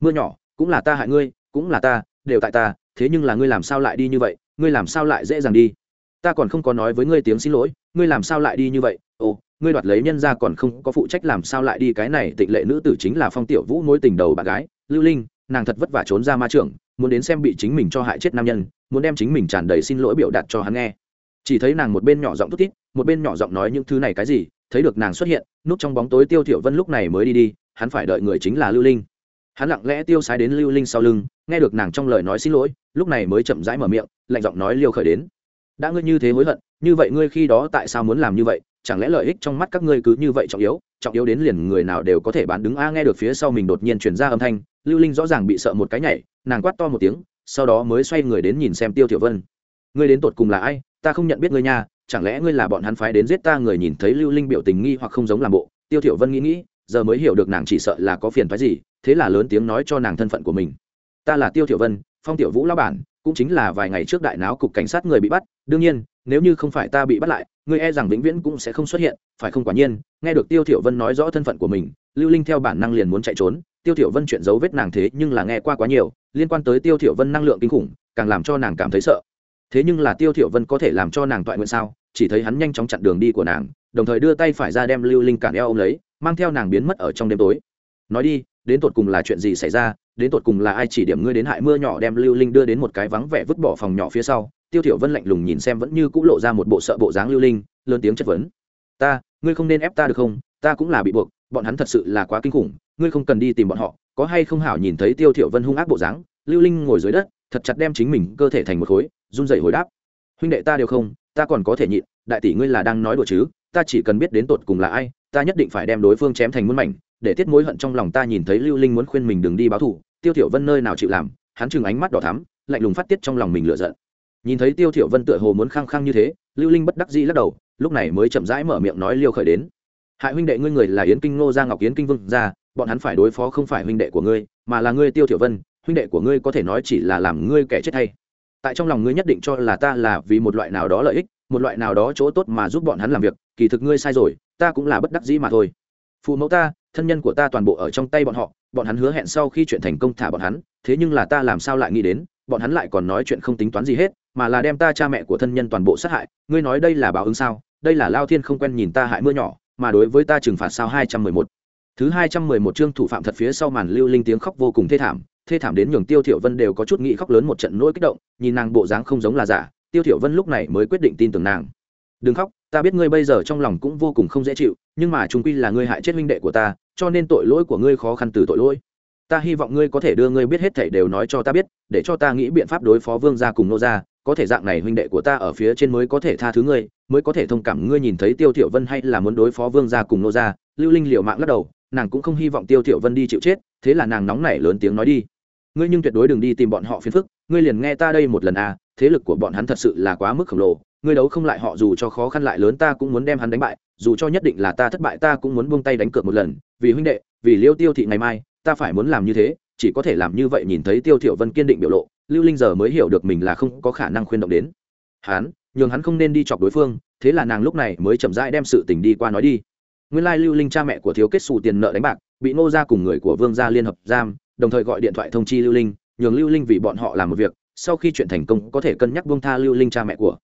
Mưa nhỏ, cũng là ta hại ngươi, cũng là ta, đều tại ta, thế nhưng là ngươi làm sao lại đi như vậy, ngươi làm sao lại dễ dàng đi? Ta còn không có nói với ngươi tiếng xin lỗi, ngươi làm sao lại đi như vậy? Ồ, ngươi đoạt lấy nhân ra còn không có phụ trách làm sao lại đi, cái này tịnh lệ nữ tử chính là phong tiểu vũ mối tình đầu bạn gái, lưu linh nàng thật vất vả trốn ra ma trường muốn đến xem bị chính mình cho hại chết nam nhân, muốn đem chính mình tràn đầy xin lỗi biểu đạt cho hắn nghe. Chỉ thấy nàng một bên nhỏ giọng thút tít một bên nhỏ giọng nói những thứ này cái gì, thấy được nàng xuất hiện, núp trong bóng tối tiêu thiểu vân lúc này mới đi đi, hắn phải đợi người chính là lưu linh. Hắn lặng lẽ tiêu sái đến lưu linh sau lưng, nghe được nàng trong lời nói xin lỗi, lúc này mới chậm rãi mở miệng, lạnh giọng nói liêu khởi đến. Đã ngươi như thế hối hận, như vậy ngươi khi đó tại sao muốn làm như vậy? Chẳng lẽ lợi ích trong mắt các ngươi cứ như vậy trọng yếu? Trọng yếu đến liền người nào đều có thể bán đứng. A, nghe được phía sau mình đột nhiên truyền ra âm thanh, lưu linh rõ ràng bị sợ một cái nhảy, nàng quát to một tiếng, sau đó mới xoay người đến nhìn xem tiêu tiểu vân. Ngươi đến tột cùng là ai? Ta không nhận biết ngươi nha, chẳng lẽ ngươi là bọn hắn phái đến giết ta? Người nhìn thấy lưu linh biểu tình nghi hoặc không giống làm bộ, tiêu tiểu vân nghĩ nghĩ, giờ mới hiểu được nàng chỉ sợ là có phiền phái gì, thế là lớn tiếng nói cho nàng thân phận của mình. Ta là tiêu tiểu vân, phong tiểu vũ lão bản cũng chính là vài ngày trước đại náo cục cảnh sát người bị bắt, đương nhiên, nếu như không phải ta bị bắt lại, ngươi e rằng vĩnh viễn cũng sẽ không xuất hiện, phải không quả nhiên? Nghe được tiêu thiểu vân nói rõ thân phận của mình, lưu linh theo bản năng liền muốn chạy trốn, tiêu thiểu vân chuyện giấu vết nàng thế nhưng là nghe qua quá nhiều, liên quan tới tiêu thiểu vân năng lượng kinh khủng, càng làm cho nàng cảm thấy sợ. Thế nhưng là tiêu thiểu vân có thể làm cho nàng toại nguyện sao? Chỉ thấy hắn nhanh chóng chặn đường đi của nàng, đồng thời đưa tay phải ra đem lưu linh cản eo ôm lấy, mang theo nàng biến mất ở trong đêm tối. Nói đi đến tột cùng là chuyện gì xảy ra, đến tột cùng là ai chỉ điểm ngươi đến hại mưa nhỏ đem lưu linh đưa đến một cái vắng vẻ vứt bỏ phòng nhỏ phía sau. Tiêu thiểu vân lạnh lùng nhìn xem vẫn như cũ lộ ra một bộ sợ bộ dáng lưu linh, lớn tiếng chất vấn. Ta, ngươi không nên ép ta được không? Ta cũng là bị buộc, bọn hắn thật sự là quá kinh khủng, ngươi không cần đi tìm bọn họ. Có hay không hảo nhìn thấy tiêu thiểu vân hung ác bộ dáng, lưu linh ngồi dưới đất, thật chặt đem chính mình cơ thể thành một khối, run rẩy hồi đáp. Huynh đệ ta đều không, ta còn có thể nhịn, đại tỷ ngươi là đang nói đùa chứ, ta chỉ cần biết đến tột cùng là ai ta nhất định phải đem đối phương chém thành muôn mảnh, để tiết mối hận trong lòng ta nhìn thấy lưu linh muốn khuyên mình đừng đi báo thù, tiêu thiểu vân nơi nào chịu làm, hắn chừng ánh mắt đỏ thắm, lạnh lùng phát tiết trong lòng mình lựa giận. Nhìn thấy tiêu thiểu vân tựa hồ muốn khăng khăng như thế, lưu linh bất đắc dĩ lắc đầu, lúc này mới chậm rãi mở miệng nói liêu khởi đến. Hại huynh đệ ngươi người là yến kinh ngô gia ngọc yến kinh vương gia, bọn hắn phải đối phó không phải huynh đệ của ngươi, mà là ngươi tiêu thiểu vân, huynh đệ của ngươi có thể nói chỉ là làm ngươi kẻ chết hay. Tại trong lòng ngươi nhất định cho là ta là vì một loại nào đó lợi ích, một loại nào đó chỗ tốt mà giúp bọn hắn làm việc, kỳ thực ngươi sai rồi ta cũng là bất đắc dĩ mà thôi. Phụ mẫu ta, thân nhân của ta toàn bộ ở trong tay bọn họ, bọn hắn hứa hẹn sau khi chuyện thành công thả bọn hắn, thế nhưng là ta làm sao lại nghĩ đến, bọn hắn lại còn nói chuyện không tính toán gì hết, mà là đem ta cha mẹ của thân nhân toàn bộ sát hại. Ngươi nói đây là báo ứng sao? Đây là lao thiên không quen nhìn ta hại mưa nhỏ, mà đối với ta trừng phạt sao hai trăm mười một. Thứ hai trăm mười một chương thủ phạm thật phía sau màn lưu linh tiếng khóc vô cùng thê thảm thê thảm đến nhường tiêu thiểu vân đều có chút nghĩ khóc lớn một trận nỗi kích động, nhìn nàng bộ dáng không giống là giả, tiêu thiểu vân lúc này mới quyết định tin tưởng nàng. Đừng khóc ta biết ngươi bây giờ trong lòng cũng vô cùng không dễ chịu, nhưng mà chúng quy là ngươi hại chết huynh đệ của ta, cho nên tội lỗi của ngươi khó khăn từ tội lỗi. Ta hy vọng ngươi có thể đưa ngươi biết hết thảy đều nói cho ta biết, để cho ta nghĩ biện pháp đối phó vương gia cùng nô gia, có thể dạng này huynh đệ của ta ở phía trên mới có thể tha thứ ngươi, mới có thể thông cảm ngươi nhìn thấy tiêu thiểu vân hay là muốn đối phó vương gia cùng nô gia, lưu linh liều mạng lắc đầu, nàng cũng không hy vọng tiêu thiểu vân đi chịu chết, thế là nàng nóng nảy lớn tiếng nói đi. Ngươi nhưng tuyệt đối đừng đi tìm bọn họ phiền phức, ngươi liền nghe ta đây một lần à thế lực của bọn hắn thật sự là quá mức khổng lồ ngươi đấu không lại họ, dù cho khó khăn lại lớn, ta cũng muốn đem hắn đánh bại, dù cho nhất định là ta thất bại, ta cũng muốn buông tay đánh cược một lần. Vì huynh đệ, vì liêu tiêu thị ngày mai, ta phải muốn làm như thế, chỉ có thể làm như vậy, nhìn thấy tiêu thiểu vân kiên định biểu lộ, lưu linh giờ mới hiểu được mình là không có khả năng khuyên động đến. Hắn, nhường hắn không nên đi chọc đối phương, thế là nàng lúc này mới chậm rãi đem sự tình đi qua nói đi. Nguyên lai lưu linh cha mẹ của thiếu kết xù tiền nợ đánh bạc, bị nô gia cùng người của vương gia liên hợp giam, đồng thời gọi điện thoại thông chi lưu linh, nhường lưu linh vì bọn họ làm một việc, sau khi chuyện thành công có thể cân nhắc buông tha lưu linh cha mẹ của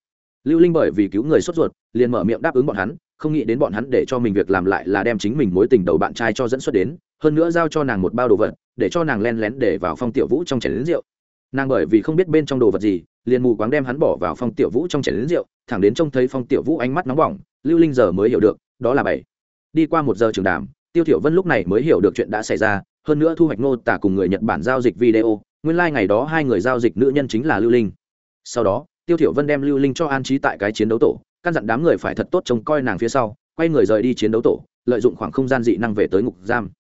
lưu linh bởi vì cứu người sốt ruột, liền mở miệng đáp ứng bọn hắn, không nghĩ đến bọn hắn để cho mình việc làm lại là đem chính mình mối tình đầu bạn trai cho dẫn xuất đến, hơn nữa giao cho nàng một bao đồ vật, để cho nàng len lén để vào phong tiểu vũ trong chảy đến rượu. Nàng bởi vì không biết bên trong đồ vật gì, liền mù quáng đem hắn bỏ vào phong tiểu vũ trong chảy đến rượu, thẳng đến trông thấy phong tiểu vũ ánh mắt nóng bỏng, lưu linh giờ mới hiểu được, đó là bảy. Đi qua một giờ trường đàm, tiêu thiểu vân lúc này mới hiểu được chuyện đã xảy ra, hơn nữa thu hoạch nô tả cùng người nhật bản giao dịch video, nguyên lai like ngày đó hai người giao dịch nữ nhân chính là lưu linh. Sau đó tiêu thiểu vân đem lưu linh cho an trí tại cái chiến đấu tổ, căn dặn đám người phải thật tốt trông coi nàng phía sau, quay người rời đi chiến đấu tổ, lợi dụng khoảng không gian dị năng về tới ngục giam.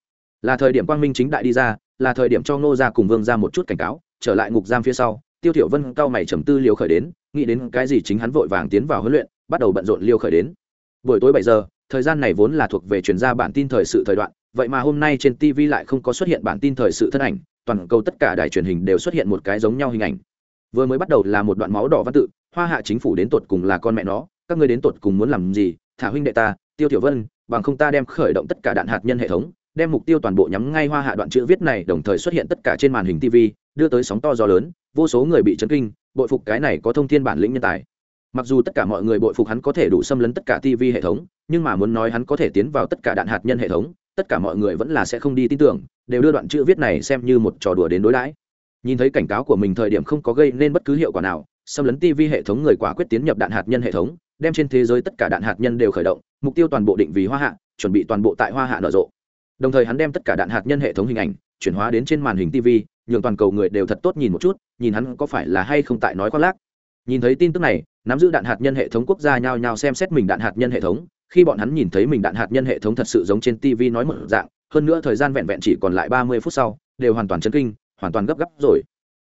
Là thời điểm quang minh chính đại đi ra, là thời điểm cho ngô gia cùng vương ra một chút cảnh cáo, trở lại ngục giam phía sau, tiêu thiểu vân cao mày trầm tư liều khởi đến, nghĩ đến cái gì chính hắn vội vàng tiến vào huấn luyện, bắt đầu bận rộn liều khởi đến. Buổi tối bảy giờ, thời gian này vốn là thuộc về truyền ra bản tin thời sự thời đoạn, vậy mà hôm nay trên tv lại không có xuất hiện bản tin thời sự thân ảnh, toàn cầu tất cả đài truyền hình đều xuất hiện một cái giống nhau hình ảnh vừa mới bắt đầu là một đoạn máu đỏ văn tự, hoa hạ chính phủ đến tột cùng là con mẹ nó, các ngươi đến tột cùng muốn làm gì? Thả huynh đệ ta, tiêu tiểu vân, bằng không ta đem khởi động tất cả đạn hạt nhân hệ thống, đem mục tiêu toàn bộ nhắm ngay hoa hạ đoạn chữ viết này đồng thời xuất hiện tất cả trên màn hình tv đưa tới sóng to gió lớn, vô số người bị chấn kinh, bội phục cái này có thông thiên bản lĩnh nhân tài. Mặc dù tất cả mọi người bội phục hắn có thể đủ xâm lấn tất cả tv hệ thống, nhưng mà muốn nói hắn có thể tiến vào tất cả đạn hạt nhân hệ thống, tất cả mọi người vẫn là sẽ không đi tin tưởng, đều đưa đoạn chữ viết này xem như một trò đùa đến đối đãi nhìn thấy cảnh cáo của mình thời điểm không có gây nên bất cứ hiệu quả nào, xâm lấn tv hệ thống người quả quyết tiến nhập đạn hạt nhân hệ thống, đem trên thế giới tất cả đạn hạt nhân đều khởi động, mục tiêu toàn bộ định vì hoa hạ, chuẩn bị toàn bộ tại hoa hạ nở rộ. Đồng thời hắn đem tất cả đạn hạt nhân hệ thống hình ảnh, chuyển hóa đến trên màn hình tv nhường toàn cầu người đều thật tốt nhìn một chút, nhìn hắn có phải là hay không tại nói khoác lác. Nhìn thấy tin tức này, nắm giữ đạn hạt nhân hệ thống quốc gia nhao nhao xem xét mình đạn hạt nhân hệ thống, khi bọn hắn nhìn thấy mình đạn hạt nhân hệ thống thật sự giống trên tv nói một dạng, hơn nữa thời gian vẹn vẹn chỉ còn lại ba mươi phút sau, đều hoàn toàn chấn kinh hoàn toàn gấp gáp rồi.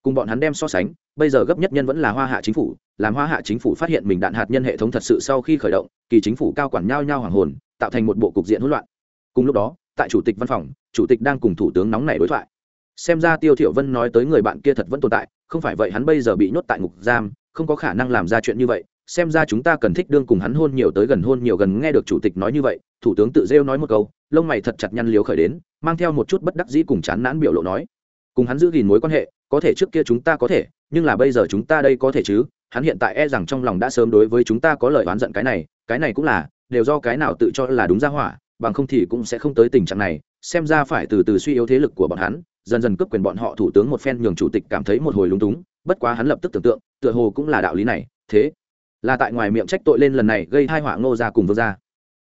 Cùng bọn hắn đem so sánh, bây giờ gấp nhất nhân vẫn là hoa hạ chính phủ, làm hoa hạ chính phủ phát hiện mình đạn hạt nhân hệ thống thật sự sau khi khởi động, kỳ chính phủ cao quản nhao nhao hoàng hồn, tạo thành một bộ cục diện hỗn loạn. Cùng lúc đó, tại chủ tịch văn phòng, chủ tịch đang cùng thủ tướng nóng nảy đối thoại. Xem ra tiêu thiểu vân nói tới người bạn kia thật vẫn tồn tại, không phải vậy hắn bây giờ bị nhốt tại ngục giam, không có khả năng làm ra chuyện như vậy. Xem ra chúng ta cần thích đương cùng hắn hôn nhiều tới gần hôn nhiều gần nghe được chủ tịch nói như vậy, thủ tướng tự rêu nói một câu, lông mày thật chặt nhăn liếu khởi đến, mang theo một chút bất đắc dĩ cùng chán nản biểu lộ nói cùng hắn giữ gìn mối quan hệ, có thể trước kia chúng ta có thể, nhưng là bây giờ chúng ta đây có thể chứ? Hắn hiện tại e rằng trong lòng đã sớm đối với chúng ta có lời oán giận cái này cái này cũng là, đều do cái nào tự cho là đúng ra hỏa, bằng không thì cũng sẽ không tới tình trạng này. Xem ra phải từ từ suy yếu thế lực của bọn hắn, dần dần cướp quyền bọn họ thủ tướng một phen nhường chủ tịch cảm thấy một hồi lúng túng, bất quá hắn lập tức tưởng tượng, tựa hồ cũng là đạo lý này. Thế là tại ngoài miệng trách tội lên lần này, gây hai họa ngô ra cùng vương ra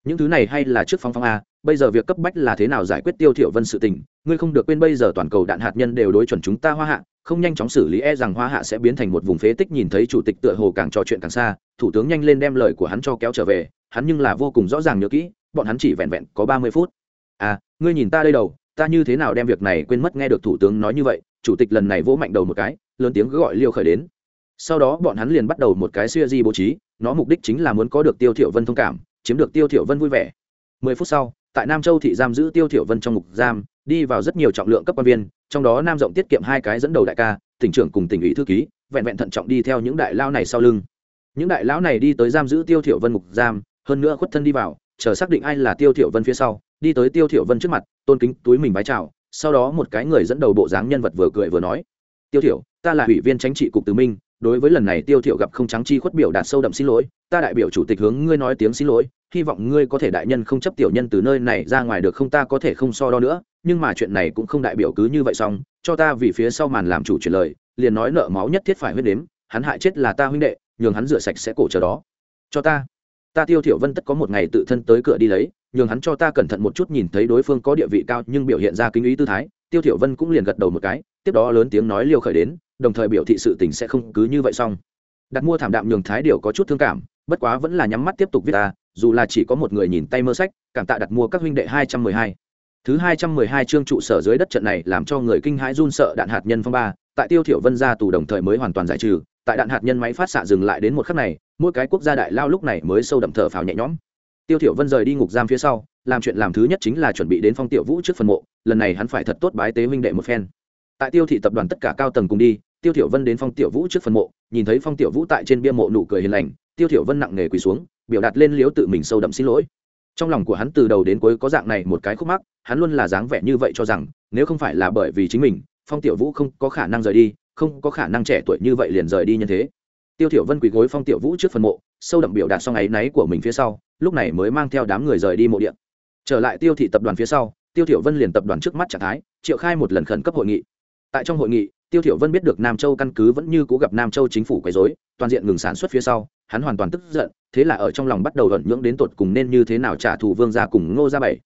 những thứ này hay là trước phong phong a bây giờ việc cấp bách là thế nào giải quyết tiêu thiểu vân sự tình? Ngươi không được quên bây giờ toàn cầu đạn hạt nhân đều đối chuẩn chúng ta hoa hạ, không nhanh chóng xử lý e rằng hoa hạ sẽ biến thành một vùng phế tích nhìn thấy chủ tịch tựa hồ càng trò chuyện càng xa, thủ tướng nhanh lên đem lời của hắn cho kéo trở về, hắn nhưng là vô cùng rõ ràng nhớ kỹ, bọn hắn chỉ vẹn vẹn có ba mươi phút. À ngươi nhìn ta đây đầu, ta như thế nào đem việc này quên mất nghe được thủ tướng nói như vậy, chủ tịch lần này vỗ mạnh đầu một cái, lớn tiếng gọi liêu khởi đến. Sau đó bọn hắn liền bắt đầu một cái siêu di bố trí, nó mục đích chính là muốn có được tiêu thiểu vân thông cảm, chiếm được tiêu thiểu vân vui vẻ. Mười phút sau tại nam châu thị giam giữ tiêu thiểu vân trong ngục giam, đi vào rất nhiều trọng lượng cấp quan viên, trong đó nam rộng tiết kiệm hai cái dẫn đầu đại ca, tỉnh trưởng cùng tỉnh ủy thư ký, vẹn vẹn thận trọng đi theo những đại lao này sau lưng. Những đại lão này đi tới giam giữ tiêu thiểu vân ngục giam, hơn nữa khuất thân đi vào, chờ xác định ai là tiêu thiểu vân phía sau, đi tới tiêu thiểu vân trước mặt, tôn kính túi mình bái chào, sau đó một cái người dẫn đầu bộ dáng nhân vật vừa cười vừa nói, tiêu thiểu, ta là ủy viên chính trị cục từ minh đối với lần này tiêu thiểu gặp không trắng chi khuất biểu đạt sâu đậm xin lỗi, ta đại biểu chủ tịch hướng ngươi nói tiếng xin lỗi, hy vọng ngươi có thể đại nhân không chấp tiểu nhân từ nơi này ra ngoài được không ta có thể không so đo nữa, nhưng mà chuyện này cũng không đại biểu cứ như vậy xong, cho ta vì phía sau màn làm chủ truyền lời, liền nói nợ máu nhất thiết phải huyết đếm, hắn hại chết là ta huynh đệ, nhường hắn rửa sạch sẽ cổ chờ đó. Cho ta. Ta tiêu thiểu vân tất có một ngày tự thân tới cửa đi lấy, nhường hắn cho ta cẩn thận một chút nhìn thấy đối phương có địa vị cao nhưng biểu hiện ra kính ý tư thái, tiêu thiểu vân cũng liền gật đầu một cái, tiếp đó lớn tiếng nói liều khởi đến đồng thời biểu thị sự tình sẽ không cứ như vậy xong. Đặt mua thảm đạm nhường thái điều có chút thương cảm, bất quá vẫn là nhắm mắt tiếp tục viết ta, dù là chỉ có một người nhìn tay mơ sách, cảm tạ đặt mua các huynh đệ 212. thứ 212 chương trụ sở dưới đất trận này làm cho người kinh hãi run sợ đạn hạt nhân phong ba, tại tiêu thiểu vân ra tù đồng thời mới hoàn toàn giải trừ, tại đạn hạt nhân máy phát xạ dừng lại đến một khắc này, mỗi cái quốc gia đại lao lúc này mới sâu đậm thở phào nhẹ nhõm. Tiêu thiểu vân rời đi ngục giam phía sau, làm chuyện làm thứ nhất chính là chuẩn bị đến phong tiểu vũ trước phần mộ, lần này hắn phải thật tốt bái tế huynh đệ một phen. Tại tiêu thị tập đoàn tất cả cao tầng cùng đi tiêu thiểu vân đến phong tiểu vũ trước phần mộ, nhìn thấy phong tiểu vũ tại trên bia mộ nụ cười hiền lành, tiêu thiểu vân nặng nề quỳ xuống, biểu đạt lên liếu tự mình sâu đậm xin lỗi. Trong lòng của hắn từ đầu đến cuối có dạng này một cái khúc mắc, hắn luôn là dáng vẻ như vậy cho rằng, nếu không phải là bởi vì chính mình, phong tiểu vũ không có khả năng rời đi, không có khả năng trẻ tuổi như vậy liền rời đi như thế. Tiêu thiểu vân quỳ gối phong tiểu vũ trước phần mộ, sâu đậm biểu đạt xong ấy náy của mình phía sau, lúc này mới mang theo đám người rời đi mộ điện trở lại tiêu thị tập đoàn phía sau, tiêu thiểu vân liền tập đoàn trước mắt trạng thái, triệu khai một lần khẩn cấp hội nghị. Tại trong hội nghị tiêu thiểu vân biết được nam châu căn cứ vẫn như cũ gặp nam châu chính phủ quấy rối, toàn diện ngừng sản xuất phía sau, hắn hoàn toàn tức giận, thế là ở trong lòng bắt đầu luận nhưỡng đến tột cùng nên như thế nào trả thù vương gia cùng ngô gia bảy.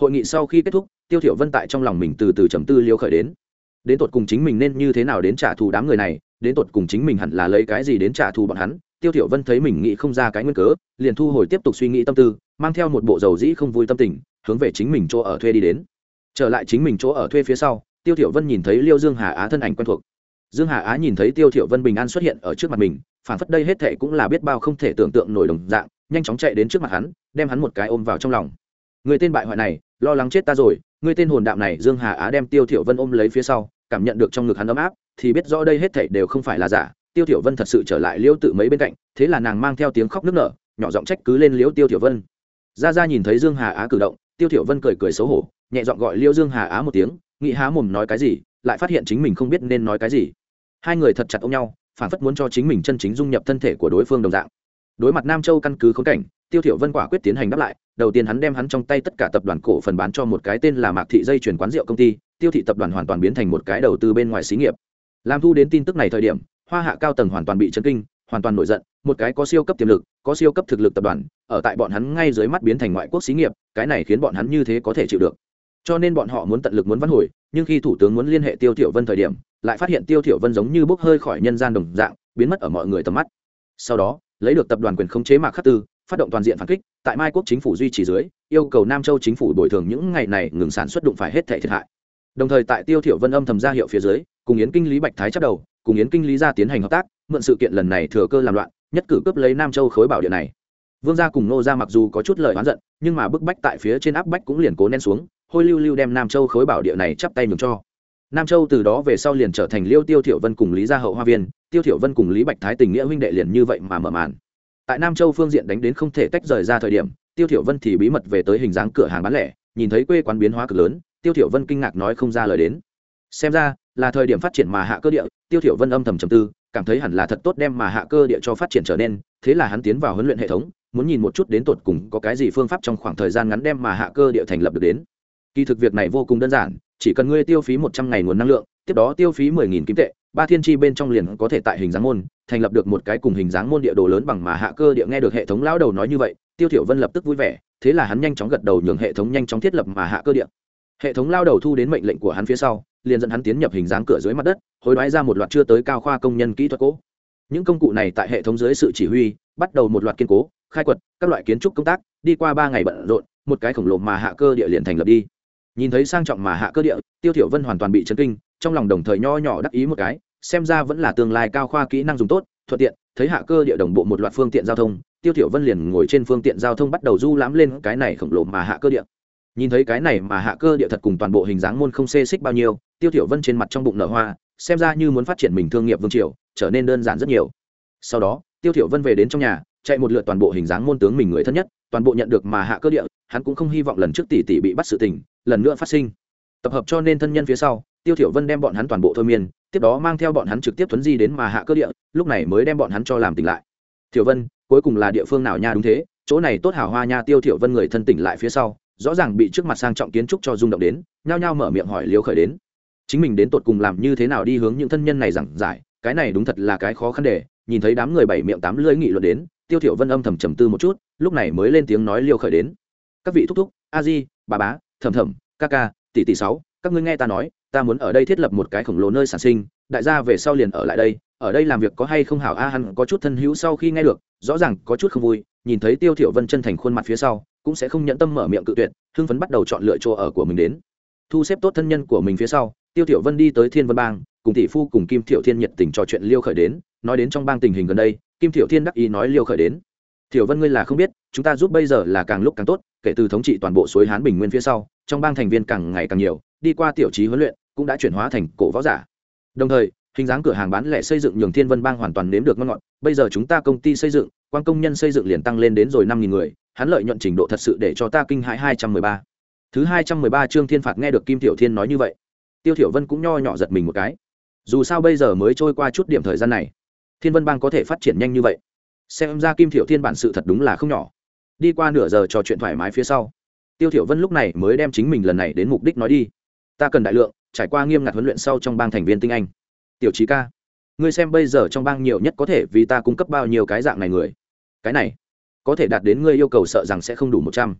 Hội nghị sau khi kết thúc, tiêu thiểu vân tại trong lòng mình từ từ trầm tư liêu khởi đến. Đến tột cùng chính mình nên như thế nào đến trả thù đám người này, đến tột cùng chính mình hẳn là lấy cái gì đến trả thù bọn hắn, tiêu thiểu vân thấy mình nghĩ không ra cái nguyên cớ, liền thu hồi tiếp tục suy nghĩ tâm tư, mang theo một bộ dầu dĩ không vui tâm tình, hướng về chính mình chỗ ở thuê đi đến. Trở lại chính mình chỗ ở thuê phía sau tiêu thiểu vân nhìn thấy liêu dương hà á thân ảnh quen thuộc. Dương hà á nhìn thấy tiêu thiểu vân bình an xuất hiện ở trước mặt mình phản phất đây hết thề cũng là biết bao không thể tưởng tượng nổi đồng dạng, nhanh chóng chạy đến trước mặt hắn, đem hắn một cái ôm vào trong lòng. Người tên bại hoại này, lo lắng chết ta rồi, người tên hồn đạm này dương hà á đem tiêu thiểu vân ôm lấy phía sau, cảm nhận được trong ngực hắn ấm áp, thì biết rõ đây hết thảy đều không phải là giả. Tiêu thiểu vân thật sự trở lại liêu tự mấy bên cạnh, thế là nàng mang theo tiếng khóc nức nở, nhỏ giọng trách cứ lên liêu tiêu thiểu vân. Gia gia nhìn thấy dương hà á cử động, tiêu thiểu vân cười cười xấu hổ, nhẹ giọng gọi liêu dương hà á một tiếng nghĩ há mồm nói cái gì, lại phát hiện chính mình không biết nên nói cái gì. Hai người thật chặt ôm nhau, phản phất muốn cho chính mình chân chính dung nhập thân thể của đối phương đồng dạng. Đối mặt nam châu căn cứ khốn cảnh, tiêu thiểu vân quả quyết tiến hành đáp lại, đầu tiên hắn đem hắn trong tay tất cả tập đoàn cổ phần bán cho một cái tên là mạc thị dây chuyển quán rượu công ty, tiêu thị tập đoàn hoàn toàn biến thành một cái đầu tư bên ngoài xí nghiệp. Làm thu đến tin tức này thời điểm, hoa hạ cao tầng hoàn toàn bị chấn kinh, hoàn toàn nổi giận, một cái có siêu cấp tiềm lực, có siêu cấp thực lực tập đoàn, ở tại bọn hắn ngay dưới mắt biến thành ngoại quốc xí nghiệp, cái này khiến bọn hắn như thế có thể chịu được cho nên bọn họ muốn tận lực muốn văn hồi, nhưng khi thủ tướng muốn liên hệ tiêu thiểu vân thời điểm, lại phát hiện tiêu thiểu vân giống như bốc hơi khỏi nhân gian đồng dạng, biến mất ở mọi người tầm mắt. Sau đó, lấy được tập đoàn quyền khống chế mạc khắc tư, phát động toàn diện phản kích, tại mai quốc chính phủ duy trì dưới, yêu cầu nam châu chính phủ bồi thường những ngày này ngừng sản xuất đụng phải hết thể thiệt hại. Đồng thời tại tiêu thiểu vân âm thầm ra hiệu phía dưới, cùng yến kinh lý bạch thái chấp đầu, cùng yến kinh lý gia tiến hành hợp tác, mượn sự kiện lần này thừa cơ làm loạn, nhất cử cướp lấy nam châu khối bảo địa này. Vương gia cùng nô gia mặc dù có chút lời oán giận, nhưng mà bức bách tại phía trên áp bách cũng liền cố nén xuống hôi lưu lưu đem nam châu khối bảo địa này chắp tay mừng cho. Nam châu từ đó về sau liền trở thành liêu tiêu thiểu vân cùng lý gia hậu hoa viên, tiêu thiểu vân cùng lý bạch thái tình nghĩa huynh đệ liền như vậy mà mở màn. Tại nam châu phương diện đánh đến không thể tách rời ra thời điểm, tiêu thiểu vân thì bí mật về tới hình dáng cửa hàng bán lẻ, nhìn thấy quê quán biến hóa cực lớn, tiêu thiểu vân kinh ngạc nói không ra lời đến. Xem ra, là thời điểm phát triển mà hạ cơ địa, tiêu thiểu vân âm thầm trầm tư, cảm thấy hẳn là thật tốt đem mà hạ cơ địa cho phát triển trở nên, thế là hắn tiến vào huấn luyện hệ thống, muốn nhìn một chút đến tột cùng có cái gì phương pháp trong khoảng thời gian ngắn đem mà hạ cơ địa thành lập được đến kỳ thực việc này vô cùng đơn giản, chỉ cần ngươi tiêu phí một trăm ngày nguồn năng lượng, tiếp đó tiêu phí mười nghìn kim tệ, ba thiên tri bên trong liền có thể tại hình dáng môn, thành lập được một cái cùng hình dáng môn địa đồ lớn bằng mà hạ cơ địa nghe được hệ thống lão đầu nói như vậy, tiêu thiểu vân lập tức vui vẻ, thế là hắn nhanh chóng gật đầu nhường hệ thống nhanh chóng thiết lập mà hạ cơ địa. Hệ thống lao đầu thu đến mệnh lệnh của hắn phía sau, liền dẫn hắn tiến nhập hình dáng cửa dưới mặt đất, hối đoái ra một loạt chưa tới cao khoa công nhân kỹ thuật cố. Những công cụ này tại hệ thống dưới sự chỉ huy, bắt đầu một loạt kiên cố, khai quật, các loại kiến trúc công tác, đi qua ba ngày bận rộn, một cái khổng lồ mà hạ cơ địa liền thành lập đi nhìn thấy sang trọng mà hạ cơ địa, tiêu thiểu vân hoàn toàn bị chấn kinh, trong lòng đồng thời nho nhỏ đắc ý một cái, xem ra vẫn là tương lai cao khoa kỹ năng dùng tốt, thuận tiện, thấy hạ cơ địa đồng bộ một loạt phương tiện giao thông, tiêu thiểu vân liền ngồi trên phương tiện giao thông bắt đầu du lãm lên cái này khổng lồ mà hạ cơ địa. Nhìn thấy cái này mà hạ cơ địa thật cùng toàn bộ hình dáng môn không xê xích bao nhiêu, tiêu thiểu vân trên mặt trong bụng nở hoa, xem ra như muốn phát triển mình thương nghiệp vương triều, trở nên đơn giản rất nhiều. Sau đó, tiêu thiểu vân về đến trong nhà, chạy một lượt toàn bộ hình dáng môn tướng mình người thân nhất toàn bộ nhận được mà hạ cơ địa, hắn cũng không hy vọng lần trước tỷ tỷ bị bắt sự tình, lần nữa phát sinh. Tập hợp cho nên thân nhân phía sau, tiêu thiểu vân đem bọn hắn toàn bộ thôi miên, tiếp đó mang theo bọn hắn trực tiếp tuấn di đến mà hạ cơ địa, lúc này mới đem bọn hắn cho làm tỉnh lại. Thiểu vân, cuối cùng là địa phương nào nha đúng thế, chỗ này tốt hảo hoa nha, tiêu thiểu vân người thân tỉnh lại phía sau, rõ ràng bị trước mặt sang trọng kiến trúc cho rung động đến, nhao nhao mở miệng hỏi liêu khởi đến. Chính mình đến tột cùng làm như thế nào đi hướng những thân nhân này giảng giải, cái này đúng thật là cái khó khăn để, nhìn thấy đám người bảy miệng tám lưỡi nghị luận đến tiêu thiểu vân âm thầm trầm tư một chút, lúc này mới lên tiếng nói liêu khởi đến. Các vị thúc thúc, a di, bà bá thầm thầm ca ca, tỷ tỷ sáu, các ngươi nghe ta nói, ta muốn ở đây thiết lập một cái khổng lồ nơi sản sinh, đại gia về sau liền ở lại đây, ở đây làm việc có hay không hảo a hắn có chút thân hữu sau khi nghe được, rõ ràng có chút không vui, nhìn thấy tiêu thiểu vân chân thành khuôn mặt phía sau, cũng sẽ không nhẫn tâm mở miệng cự tuyệt, hưng phấn bắt đầu chọn lựa chỗ ở của mình đến. Thu xếp tốt thân nhân của mình phía sau, tiêu thiểu vân đi tới thiên vân bang, cùng tỷ phu cùng kim thiểu thiên nhiệt tình trò chuyện liêu khởi đến, nói đến trong bang tình hình gần đây kim thiểu thiên đắc ý nói liêu khởi đến. Thiểu vân ngươi là không biết, chúng ta giúp bây giờ là càng lúc càng tốt, kể từ thống trị toàn bộ suối hán bình nguyên phía sau, trong bang thành viên càng ngày càng nhiều, đi qua tiểu trí huấn luyện, cũng đã chuyển hóa thành cổ võ giả. Đồng thời, hình dáng cửa hàng bán lẻ xây dựng nhường thiên vân bang hoàn toàn nếm được ngon ngọt, bây giờ chúng ta công ty xây dựng, quan công nhân xây dựng liền tăng lên đến rồi năm nghìn người, hắn lợi nhuận trình độ thật sự để cho ta kinh hãi hai trăm mười ba. Thứ hai trăm mười ba trương thiên phạt nghe được kim tiểu thiên nói như vậy, tiêu thiểu vân cũng nho nhỏ giật mình một cái. Dù sao bây giờ mới trôi qua chút điểm thời gian này thiên vân bang có thể phát triển nhanh như vậy? Xem ra kim thiểu thiên bản sự thật đúng là không nhỏ. Đi qua nửa giờ trò chuyện thoải mái phía sau, tiêu thiểu vân lúc này mới đem chính mình lần này đến mục đích nói đi. Ta cần đại lượng, trải qua nghiêm ngặt huấn luyện sau trong bang thành viên tinh anh. Tiểu trí ca, ngươi xem bây giờ trong bang nhiều nhất có thể vì ta cung cấp bao nhiêu cái dạng này người? Cái này, có thể đạt đến ngươi yêu cầu sợ rằng sẽ không đủ một trăm.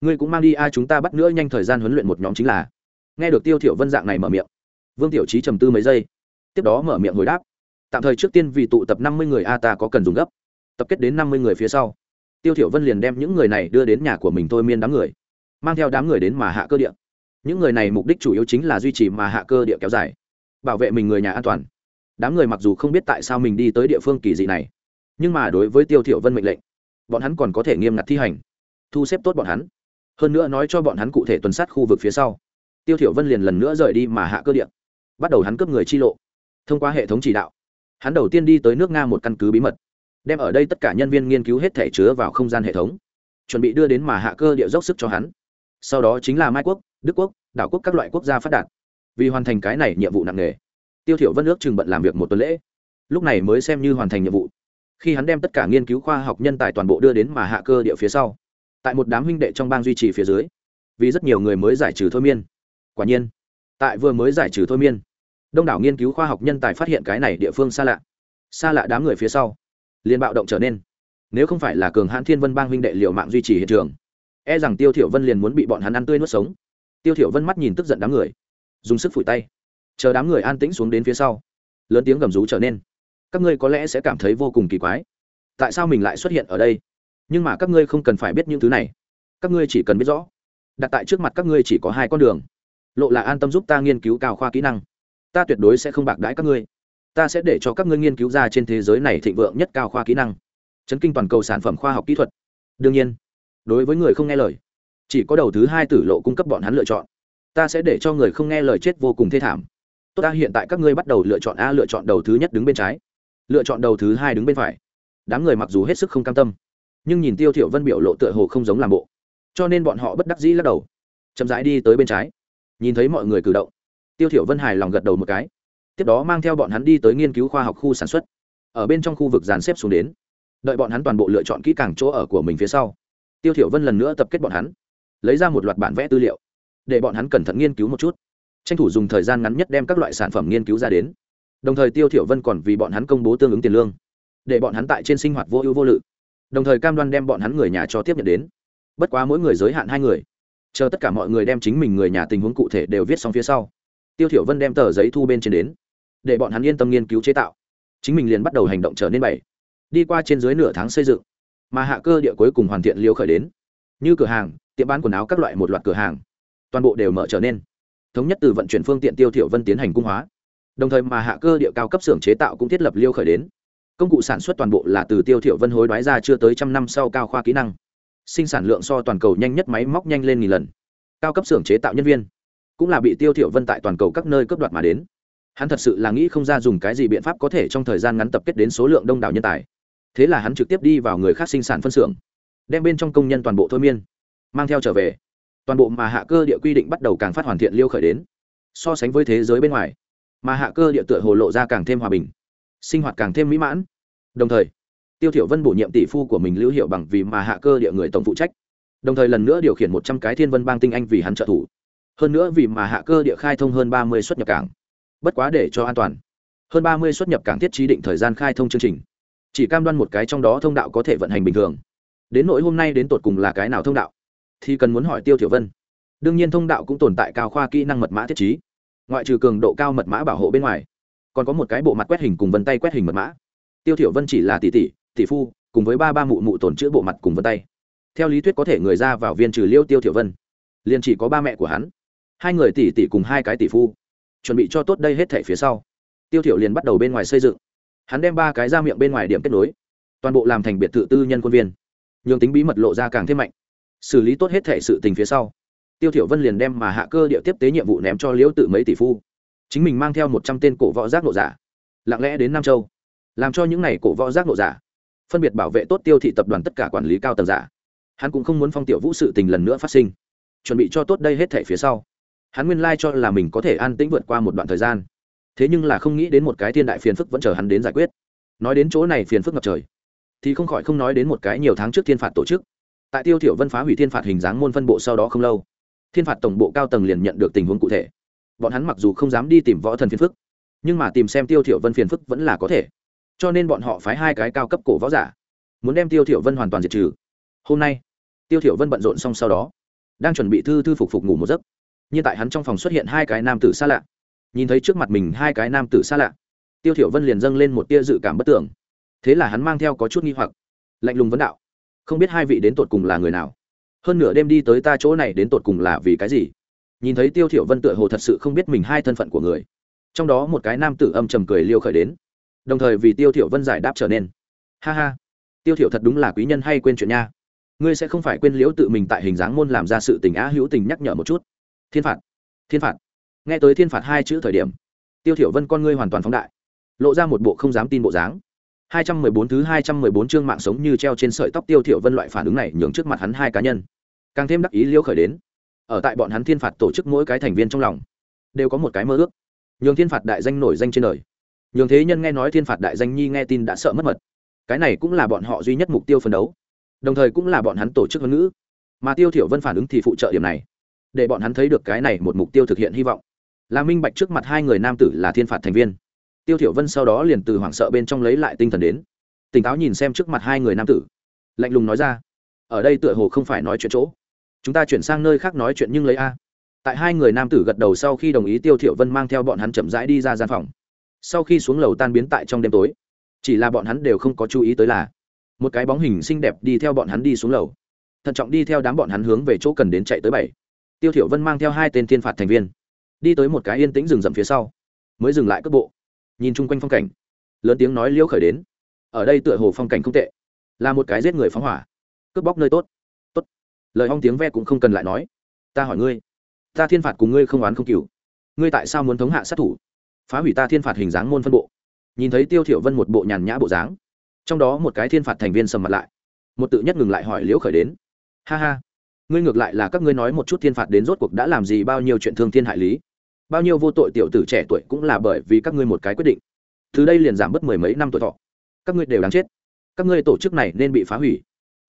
Ngươi cũng mang đi ai chúng ta bắt nữa nhanh thời gian huấn luyện một nhóm chính là. Nghe được tiêu thiểu vân dạng này mở miệng, vương tiểu trí trầm tư mấy giây, tiếp đó mở miệng hồi đáp tạm thời trước tiên vì tụ tập năm mươi người a ta có cần dùng gấp. Tập kết đến năm mươi người phía sau. Tiêu thiểu vân liền đem những người này đưa đến nhà của mình thôi miên đám người, mang theo đám người đến mà hạ cơ địa. Những người này mục đích chủ yếu chính là duy trì mà hạ cơ địa kéo dài, bảo vệ mình người nhà an toàn. Đám người mặc dù không biết tại sao mình đi tới địa phương kỳ dị này, nhưng mà đối với tiêu thiểu vân mệnh lệnh, bọn hắn còn có thể nghiêm ngặt thi hành, thu xếp tốt bọn hắn. Hơn nữa nói cho bọn hắn cụ thể tuần sát khu vực phía sau, tiêu thiểu vân liền lần nữa rời đi mà hạ cơ địa, bắt đầu hắn cướp người chi lộ, thông qua hệ thống chỉ đạo hắn đầu tiên đi tới nước nga một căn cứ bí mật, đem ở đây tất cả nhân viên nghiên cứu hết thể chứa vào không gian hệ thống, chuẩn bị đưa đến mà hạ cơ địa dốc sức cho hắn. Sau đó chính là mai quốc, đức quốc, đảo quốc các loại quốc gia phát đạt. Vì hoàn thành cái này nhiệm vụ nặng nề, tiêu thiểu vân ước chừng bận làm việc một tuần lễ. Lúc này mới xem như hoàn thành nhiệm vụ. Khi hắn đem tất cả nghiên cứu khoa học nhân tài toàn bộ đưa đến mà hạ cơ địa phía sau, tại một đám huynh đệ trong bang duy trì phía dưới, vì rất nhiều người mới giải trừ thôi miên. Quả nhiên, tại vừa mới giải trừ thôi miên đông đảo nghiên cứu khoa học nhân tài phát hiện cái này địa phương xa lạ. Xa lạ đám người phía sau, liền bạo động trở nên. Nếu không phải là cường hãn thiên vân bang huynh đệ liệu mạng duy trì hiện trường e rằng tiêu thiểu vân liền muốn bị bọn hắn ăn tươi nuốt sống. Tiêu thiểu vân mắt nhìn tức giận đám người, dùng sức phủi tay, chờ đám người an tĩnh xuống đến phía sau, lớn tiếng gầm rú trở nên. Các ngươi có lẽ sẽ cảm thấy vô cùng kỳ quái, tại sao mình lại xuất hiện ở đây? Nhưng mà các ngươi không cần phải biết những thứ này, các ngươi chỉ cần biết rõ, đặt tại trước mặt các ngươi chỉ có hai con đường, lộ là an tâm giúp ta nghiên cứu cao khoa kỹ năng ta tuyệt đối sẽ không bạc đãi các ngươi. Ta sẽ để cho các ngươi nghiên cứu ra trên thế giới này thịnh vượng nhất cao khoa kỹ năng. Chấn kinh toàn cầu sản phẩm khoa học kỹ thuật. Đương nhiên, đối với người không nghe lời, chỉ có đầu thứ hai tử lộ cung cấp bọn hắn lựa chọn. Ta sẽ để cho người không nghe lời chết vô cùng thê thảm. Tốt ta, hiện tại các ngươi bắt đầu lựa chọn a, lựa chọn đầu thứ nhất đứng bên trái. Lựa chọn đầu thứ hai đứng bên phải. Đám người mặc dù hết sức không cam tâm, nhưng nhìn tiêu thiểu vân biểu lộ tựa hồ không giống làm bộ. Cho nên bọn họ bất đắc dĩ lắc đầu, chậm rãi đi tới bên trái. Nhìn thấy mọi người cử động tiêu thiểu vân hài lòng gật đầu một cái. Tiếp đó mang theo bọn hắn đi tới nghiên cứu khoa học khu sản xuất. Ở bên trong khu vực dàn xếp xuống đến. Đợi bọn hắn toàn bộ lựa chọn kỹ càng chỗ ở của mình phía sau, tiêu thiểu vân lần nữa tập kết bọn hắn, lấy ra một loạt bản vẽ tư liệu, để bọn hắn cẩn thận nghiên cứu một chút. Tranh thủ dùng thời gian ngắn nhất đem các loại sản phẩm nghiên cứu ra đến. Đồng thời tiêu thiểu vân còn vì bọn hắn công bố tương ứng tiền lương, để bọn hắn tại trên sinh hoạt vô ưu vô lự. Đồng thời cam đoan đem bọn hắn người nhà cho tiếp nhận đến. Bất quá mỗi người giới hạn hai người. Chờ tất cả mọi người đem chính mình người nhà tình huống cụ thể đều viết xong phía sau tiêu thiểu vân đem tờ giấy thu bên trên đến, để bọn hắn yên tâm nghiên cứu chế tạo. Chính mình liền bắt đầu hành động trở nên bảy đi qua trên dưới nửa tháng xây dựng, mà hạ cơ địa cuối cùng hoàn thiện liêu khởi đến. Như cửa hàng, tiệm bán quần áo các loại một loạt cửa hàng, toàn bộ đều mở trở nên. Thống nhất từ vận chuyển phương tiện tiêu thiểu vân tiến hành cung hóa. Đồng thời mà hạ cơ địa cao cấp xưởng chế tạo cũng thiết lập liêu khởi đến. Công cụ sản xuất toàn bộ là từ tiêu thiểu vân hối đoái ra chưa tới trăm năm sau cao khoa kỹ năng. Sinh sản lượng so toàn cầu nhanh nhất máy móc nhanh lên nghìn lần. Cao cấp xưởng chế tạo nhân viên cũng là bị tiêu thiểu vân tại toàn cầu các nơi cấp đoạt mà đến. Hắn thật sự là nghĩ không ra dùng cái gì biện pháp có thể trong thời gian ngắn tập kết đến số lượng đông đảo nhân tài. Thế là hắn trực tiếp đi vào người khác sinh sản phân xưởng, đem bên trong công nhân toàn bộ thôi miên, mang theo trở về. Toàn bộ mà hạ cơ địa quy định bắt đầu càng phát hoàn thiện liêu khởi đến. So sánh với thế giới bên ngoài, mà hạ cơ địa tựa hồ lộ ra càng thêm hòa bình, sinh hoạt càng thêm mỹ mãn. Đồng thời, tiêu thiểu vân bổ nhiệm tỷ phu của mình lưu hiệu bằng vì mà hạ cơ địa người tổng phụ trách, đồng thời lần nữa điều khiển một trăm cái thiên vân bang tinh anh vì hắn trợ thủ hơn nữa vì mà hạ cơ địa khai thông hơn ba mươi xuất nhập cảng. Bất quá để cho an toàn. Hơn ba mươi xuất nhập cảng thiết trí định thời gian khai thông chương trình. Chỉ cam đoan một cái trong đó thông đạo có thể vận hành bình thường. Đến nỗi hôm nay đến tột cùng là cái nào thông đạo? Thì cần muốn hỏi tiêu tiểu vân. Đương nhiên thông đạo cũng tồn tại cao khoa kỹ năng mật mã thiết trí. Ngoại trừ cường độ cao mật mã bảo hộ bên ngoài, còn có một cái bộ mặt quét hình cùng vân tay quét hình mật mã. Tiêu tiểu vân chỉ là tỷ tỷ tỷ phu, cùng với ba ba mụ mụ tổn chữa bộ mặt cùng vân tay. Theo lý thuyết có thể người ra vào viên trừ liêu tiêu tiểu vân. Liền chỉ có ba mẹ của hắn hai người tỷ tỷ cùng hai cái tỷ phu, chuẩn bị cho tốt đây hết thể phía sau. Tiêu thiểu liền bắt đầu bên ngoài xây dựng. Hắn đem ba cái ra miệng bên ngoài điểm kết nối, toàn bộ làm thành biệt thự tư nhân quân viên. Nhường tính bí mật lộ ra càng thêm mạnh. Xử lý tốt hết thể sự tình phía sau, tiêu thiểu vân liền đem mà hạ cơ địa tiếp tế nhiệm vụ ném cho liễu tự mấy tỷ phu. Chính mình mang theo một trăm tên cổ võ giác nộ giả, lặng lẽ đến nam châu, làm cho những này cổ võ giác nộ giả phân biệt bảo vệ tốt tiêu thị tập đoàn tất cả quản lý cao tầng giả. Hắn cũng không muốn phong tiểu vũ sự tình lần nữa phát sinh. Chuẩn bị cho tốt đây hết thể phía sau hắn nguyên lai cho là mình có thể an tĩnh vượt qua một đoạn thời gian. Thế nhưng là không nghĩ đến một cái thiên đại phiền phức vẫn chờ hắn đến giải quyết. Nói đến chỗ này phiền phức ngập trời, thì không khỏi không nói đến một cái nhiều tháng trước thiên phạt tổ chức. Tại tiêu thiểu vân phá hủy thiên phạt hình dáng môn phân bộ sau đó không lâu, thiên phạt tổng bộ cao tầng liền nhận được tình huống cụ thể. Bọn hắn mặc dù không dám đi tìm võ thần phiền phức, nhưng mà tìm xem tiêu thiểu vân phiền phức vẫn là có thể. Cho nên bọn họ phái hai cái cao cấp cổ võ giả, muốn đem tiêu thiểu vân hoàn toàn diệt trừ. Hôm nay, tiêu thiểu vân bận rộn xong sau đó, đang chuẩn bị thư thư phục phục ngủ một giấc nhưng tại hắn trong phòng xuất hiện hai cái nam tử xa lạ. Nhìn thấy trước mặt mình hai cái nam tử xa lạ, tiêu thiểu vân liền dâng lên một tia dự cảm bất tưởng. Thế là hắn mang theo có chút nghi hoặc. Lạnh lùng vấn đạo, không biết hai vị đến tột cùng là người nào? Hơn nửa đêm đi tới ta chỗ này đến tột cùng là vì cái gì? Nhìn thấy tiêu thiểu vân tựa hồ thật sự không biết mình hai thân phận của người. Trong đó một cái nam tử âm trầm cười liêu khởi đến, đồng thời vì tiêu thiểu vân giải đáp trở nên, ha ha, tiêu thiểu thật đúng là quý nhân hay quên chuyện nha. Ngươi sẽ không phải quên liễu tự mình tại hình dáng môn làm ra sự tình á hữu tình nhắc nhở một chút thiên phạt. Thiên phạt. Nghe tới thiên phạt hai chữ thời điểm, tiêu thiểu vân con ngươi hoàn toàn phóng đại, lộ ra một bộ không dám tin bộ dáng. 214 thứ 214 chương mạng sống như treo trên sợi tóc tiêu thiểu vân loại phản ứng này nhường trước mặt hắn hai cá nhân. Càng thêm đắc ý liêu khởi đến. Ở tại bọn hắn thiên phạt tổ chức mỗi cái thành viên trong lòng, đều có một cái mơ ước. Nhường thiên phạt đại danh nổi danh trên đời. Nhường thế nhân nghe nói thiên phạt đại danh nhi nghe tin đã sợ mất mật. Cái này cũng là bọn họ duy nhất mục tiêu phấn đấu. Đồng thời cũng là bọn hắn tổ chức ngôn ngữ. Mà tiêu thiểu vân phản ứng thì phụ trợ điểm này để bọn hắn thấy được cái này một mục tiêu thực hiện hy vọng. Là minh bạch trước mặt hai người nam tử là thiên phạt thành viên. Tiêu thiểu vân sau đó liền từ hoảng sợ bên trong lấy lại tinh thần đến. Tỉnh táo nhìn xem trước mặt hai người nam tử. Lạnh lùng nói ra, ở đây tựa hồ không phải nói chuyện chỗ. Chúng ta chuyển sang nơi khác nói chuyện nhưng lấy a. Tại hai người nam tử gật đầu sau khi đồng ý, tiêu thiểu vân mang theo bọn hắn chậm rãi đi ra gian phòng. Sau khi xuống lầu tan biến tại trong đêm tối, chỉ là bọn hắn đều không có chú ý tới là một cái bóng hình xinh đẹp đi theo bọn hắn đi xuống lầu. Thận trọng đi theo đám bọn hắn hướng về chỗ cần đến chạy tới bảy tiêu thiểu vân mang theo hai tên thiên phạt thành viên, đi tới một cái yên tĩnh rừng rậm phía sau, mới dừng lại cướp bộ. Nhìn chung quanh phong cảnh, lớn tiếng nói liễu khởi đến. Ở đây tựa hồ phong cảnh không tệ, là một cái giết người phóng hỏa, cướp bóc nơi tốt. Tốt. Lời hong tiếng ve cũng không cần lại nói. Ta hỏi ngươi, ta thiên phạt cùng ngươi không oán không cừu. Ngươi tại sao muốn thống hạ sát thủ? Phá hủy ta thiên phạt hình dáng môn phân bộ. Nhìn thấy tiêu thiểu vân một bộ nhàn nhã bộ dáng, trong đó một cái thiên phạt thành viên sầm mặt lại, một tự nhất ngừng lại hỏi liễu khởi đến. Ha ha ngươi ngược lại là các ngươi nói một chút thiên phạt đến rốt cuộc đã làm gì, bao nhiêu chuyện thương thiên hại lý, bao nhiêu vô tội tiểu tử trẻ tuổi cũng là bởi vì các ngươi một cái quyết định. Từ đây liền giảm bớt mười mấy năm tuổi thọ. Các ngươi đều đáng chết. Các ngươi tổ chức này nên bị phá hủy.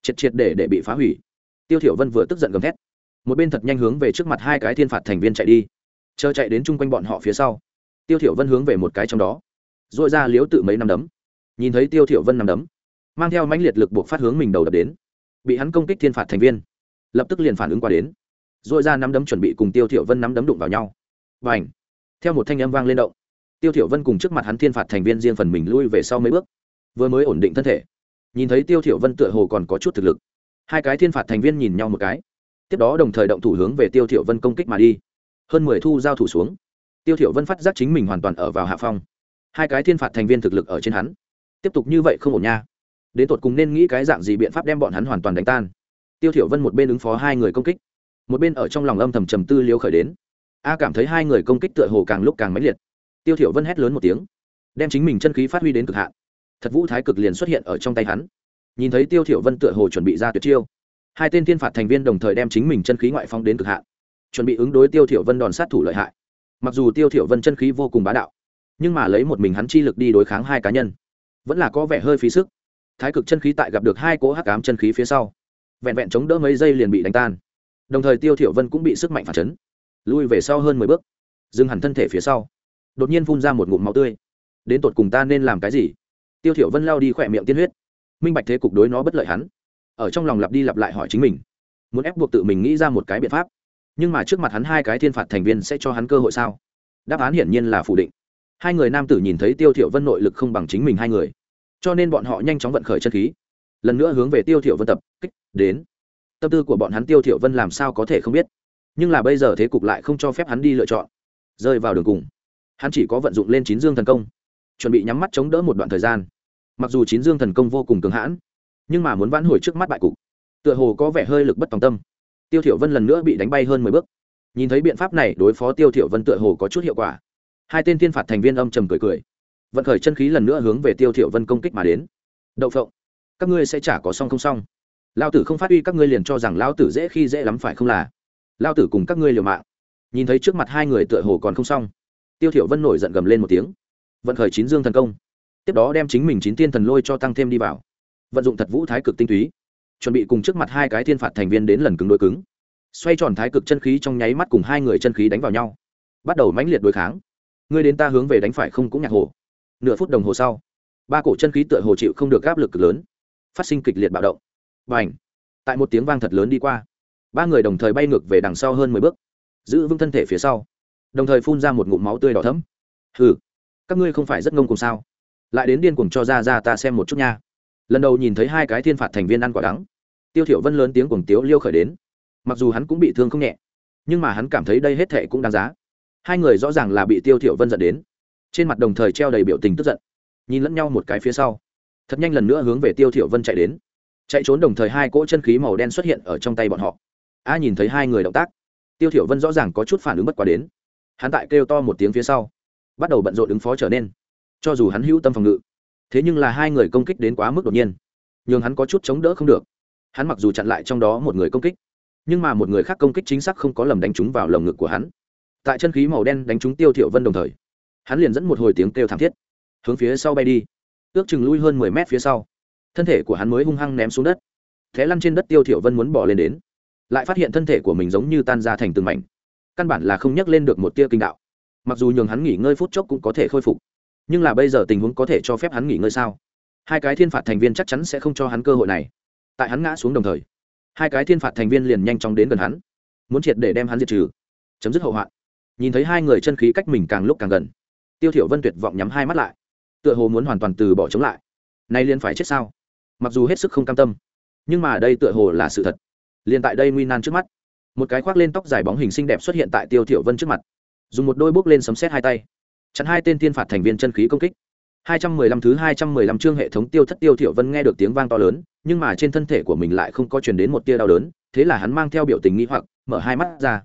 Triệt triệt để để bị phá hủy. Tiêu thiểu vân vừa tức giận gầm thét. Một bên thật nhanh hướng về trước mặt hai cái thiên phạt thành viên chạy đi. Chờ chạy đến chung quanh bọn họ phía sau, tiêu thiểu vân hướng về một cái trong đó. Dội ra liếu tự mấy năm đấm. Nhìn thấy tiêu thiểu vân nằm đấm, mang theo mãnh liệt lực buộc phát hướng mình đầu đập đến. Bị hắn công kích thiên phạt thành viên lập tức liền phản ứng qua đến. Dội ra nắm đấm chuẩn bị cùng tiêu thiểu vân nắm đấm đụng vào nhau. Và ảnh theo một thanh âm vang lên động, tiêu thiểu vân cùng trước mặt hắn thiên phạt thành viên riêng phần mình lui về sau mấy bước. Vừa mới ổn định thân thể, nhìn thấy tiêu thiểu vân tựa hồ còn có chút thực lực. Hai cái thiên phạt thành viên nhìn nhau một cái. Tiếp đó đồng thời động thủ hướng về tiêu thiểu vân công kích mà đi. Hơn mười thu giao thủ xuống, tiêu thiểu vân phát giác chính mình hoàn toàn ở vào hạ phong. Hai cái thiên phạt thành viên thực lực ở trên hắn. Tiếp tục như vậy không ổn nha. Đến tột cùng nên nghĩ cái dạng gì biện pháp đem bọn hắn hoàn toàn đánh tan tiêu thiểu vân một bên ứng phó hai người công kích, một bên ở trong lòng âm thầm trầm tư liêu khởi đến. A cảm thấy hai người công kích tựa hồ càng lúc càng mãnh liệt. Tiêu thiểu vân hét lớn một tiếng, đem chính mình chân khí phát huy đến cực hạn. Thật vũ thái cực liền xuất hiện ở trong tay hắn. Nhìn thấy tiêu thiểu vân tựa hồ chuẩn bị ra tuyệt chiêu, hai tên thiên phạt thành viên đồng thời đem chính mình chân khí ngoại phong đến cực hạn, chuẩn bị ứng đối tiêu thiểu vân đòn sát thủ lợi hại. Mặc dù tiêu thiểu vân chân khí vô cùng bá đạo, nhưng mà lấy một mình hắn chi lực đi đối kháng hai cá nhân, vẫn là có vẻ hơi phí sức. Thái cực chân khí tại gặp được hai cỗ hắc ám chân khí phía sau vẹn vẹn chống đỡ mấy giây liền bị đánh tan. Đồng thời tiêu thiểu vân cũng bị sức mạnh phản chấn. Lui về sau hơn mười bước. Dừng hẳn thân thể phía sau. Đột nhiên phun ra một ngụm máu tươi. Đến tột cùng ta nên làm cái gì? Tiêu thiểu vân lao đi khỏe miệng tiên huyết. Minh bạch thế cục đối nó bất lợi hắn. Ở trong lòng lặp đi lặp lại hỏi chính mình. Muốn ép buộc tự mình nghĩ ra một cái biện pháp. Nhưng mà trước mặt hắn hai cái thiên phạt thành viên sẽ cho hắn cơ hội sao? Đáp án hiển nhiên là phủ định. Hai người nam tử nhìn thấy tiêu thiểu vân nội lực không bằng chính mình hai người. Cho nên bọn họ nhanh chóng vận khởi chân khí. Lần nữa hướng về tiêu thiểu vân tập, kích đến. Tâm tư của bọn hắn tiêu thiểu vân làm sao có thể không biết? Nhưng là bây giờ thế cục lại không cho phép hắn đi lựa chọn. Rơi vào đường cùng, hắn chỉ có vận dụng lên chín dương thần công, chuẩn bị nhắm mắt chống đỡ một đoạn thời gian. Mặc dù chín dương thần công vô cùng cứng hãn, nhưng mà muốn vãn hồi trước mắt bại cục, tựa hồ có vẻ hơi lực bất tòng tâm. Tiêu thiểu vân lần nữa bị đánh bay hơn mười bước. Nhìn thấy biện pháp này, đối phó tiêu thiểu vân tựa hồ có chút hiệu quả. Hai tên thiên phạt thành viên âm trầm cười cười. Vận khởi chân khí lần nữa hướng về tiêu thiểu vân công kích mà đến. Đậu phộng, các ngươi sẽ trả có xong không xong? Lao tử không phát uy các ngươi liền cho rằng lao tử dễ khi dễ lắm phải không là? Lao tử cùng các ngươi liều mạng. Nhìn thấy trước mặt hai người tựa hồ còn không xong, tiêu thiểu vân nổi giận gầm lên một tiếng. Vận khởi chín dương thần công. Tiếp đó đem chính mình chín tiên thần lôi cho tăng thêm đi vào. Vận dụng thật vũ thái cực tinh túy. Chuẩn bị cùng trước mặt hai cái thiên phạt thành viên đến lần cứng đối cứng. Xoay tròn thái cực chân khí trong nháy mắt cùng hai người chân khí đánh vào nhau. Bắt đầu mãnh liệt đối kháng. Ngươi đến ta hướng về đánh phải không cũng nhạc hồ. Nửa phút đồng hồ sau, ba cổ chân khí tựa hồ chịu không được áp lực cực lớn, phát sinh kịch liệt bạo động và ảnh. Tại một tiếng vang thật lớn đi qua, ba người đồng thời bay ngược về đằng sau hơn mười bước, giữ vững thân thể phía sau, đồng thời phun ra một ngụm máu tươi đỏ thấm hừ, các ngươi không phải rất ngông cùng sao? Lại đến điên cuồng cho ra ra ta xem một chút nha. Lần đầu nhìn thấy hai cái thiên phạt thành viên ăn quả đắng, tiêu thiểu vân lớn tiếng cuồng tiếu liêu khởi đến. Mặc dù hắn cũng bị thương không nhẹ, nhưng mà hắn cảm thấy đây hết thệ cũng đáng giá. Hai người rõ ràng là bị tiêu thiểu vân giận đến, trên mặt đồng thời treo đầy biểu tình tức giận, nhìn lẫn nhau một cái phía sau, thật nhanh lần nữa hướng về tiêu thiểu vân chạy đến chạy trốn đồng thời hai cỗ chân khí màu đen xuất hiện ở trong tay bọn họ. A nhìn thấy hai người động tác, tiêu thiểu vân rõ ràng có chút phản ứng bất quá đến. Hắn tại kêu to một tiếng phía sau, bắt đầu bận rộn ứng phó trở nên. Cho dù hắn hữu tâm phòng ngự, thế nhưng là hai người công kích đến quá mức đột nhiên, nhường hắn có chút chống đỡ không được. Hắn mặc dù chặn lại trong đó một người công kích, nhưng mà một người khác công kích chính xác không có lầm đánh trúng vào lồng ngực của hắn. Tại chân khí màu đen đánh trúng tiêu thiểu vân đồng thời, hắn liền dẫn một hồi tiếng kêu thảm thiết, hướng phía sau bay đi. Ước chừng lui hơn mười mét phía sau thân thể của hắn mới hung hăng ném xuống đất. Thế lăn trên đất tiêu thiểu vân muốn bỏ lên đến, lại phát hiện thân thể của mình giống như tan ra thành từng mảnh. Căn bản là không nhắc lên được một tia kinh đạo. Mặc dù nhường hắn nghỉ ngơi phút chốc cũng có thể khôi phục, nhưng là bây giờ tình huống có thể cho phép hắn nghỉ ngơi sao? Hai cái thiên phạt thành viên chắc chắn sẽ không cho hắn cơ hội này. Tại hắn ngã xuống đồng thời, hai cái thiên phạt thành viên liền nhanh chóng đến gần hắn, muốn triệt để đem hắn diệt trừ. Chấm dứt hậu hoạn. Nhìn thấy hai người chân khí cách mình càng lúc càng gần, tiêu thiểu vân tuyệt vọng nhắm hai mắt lại, tựa hồ muốn hoàn toàn từ bỏ chống lại. Nay liền phải chết sao? Mặc dù hết sức không cam tâm, nhưng mà đây tựa hồ là sự thật. Liền tại đây nguy nan trước mắt, một cái khoác lên tóc dài bóng hình xinh đẹp xuất hiện tại tiêu thiểu vân trước mặt, dùng một đôi bước lên sấm sét hai tay, chặn hai tên tiên phạt thành viên chân khí công kích. 215 thứ 215 chương hệ thống tiêu thất tiêu thiểu vân nghe được tiếng vang to lớn, nhưng mà trên thân thể của mình lại không có truyền đến một tia đau đớn, thế là hắn mang theo biểu tình nghi hoặc, mở hai mắt ra.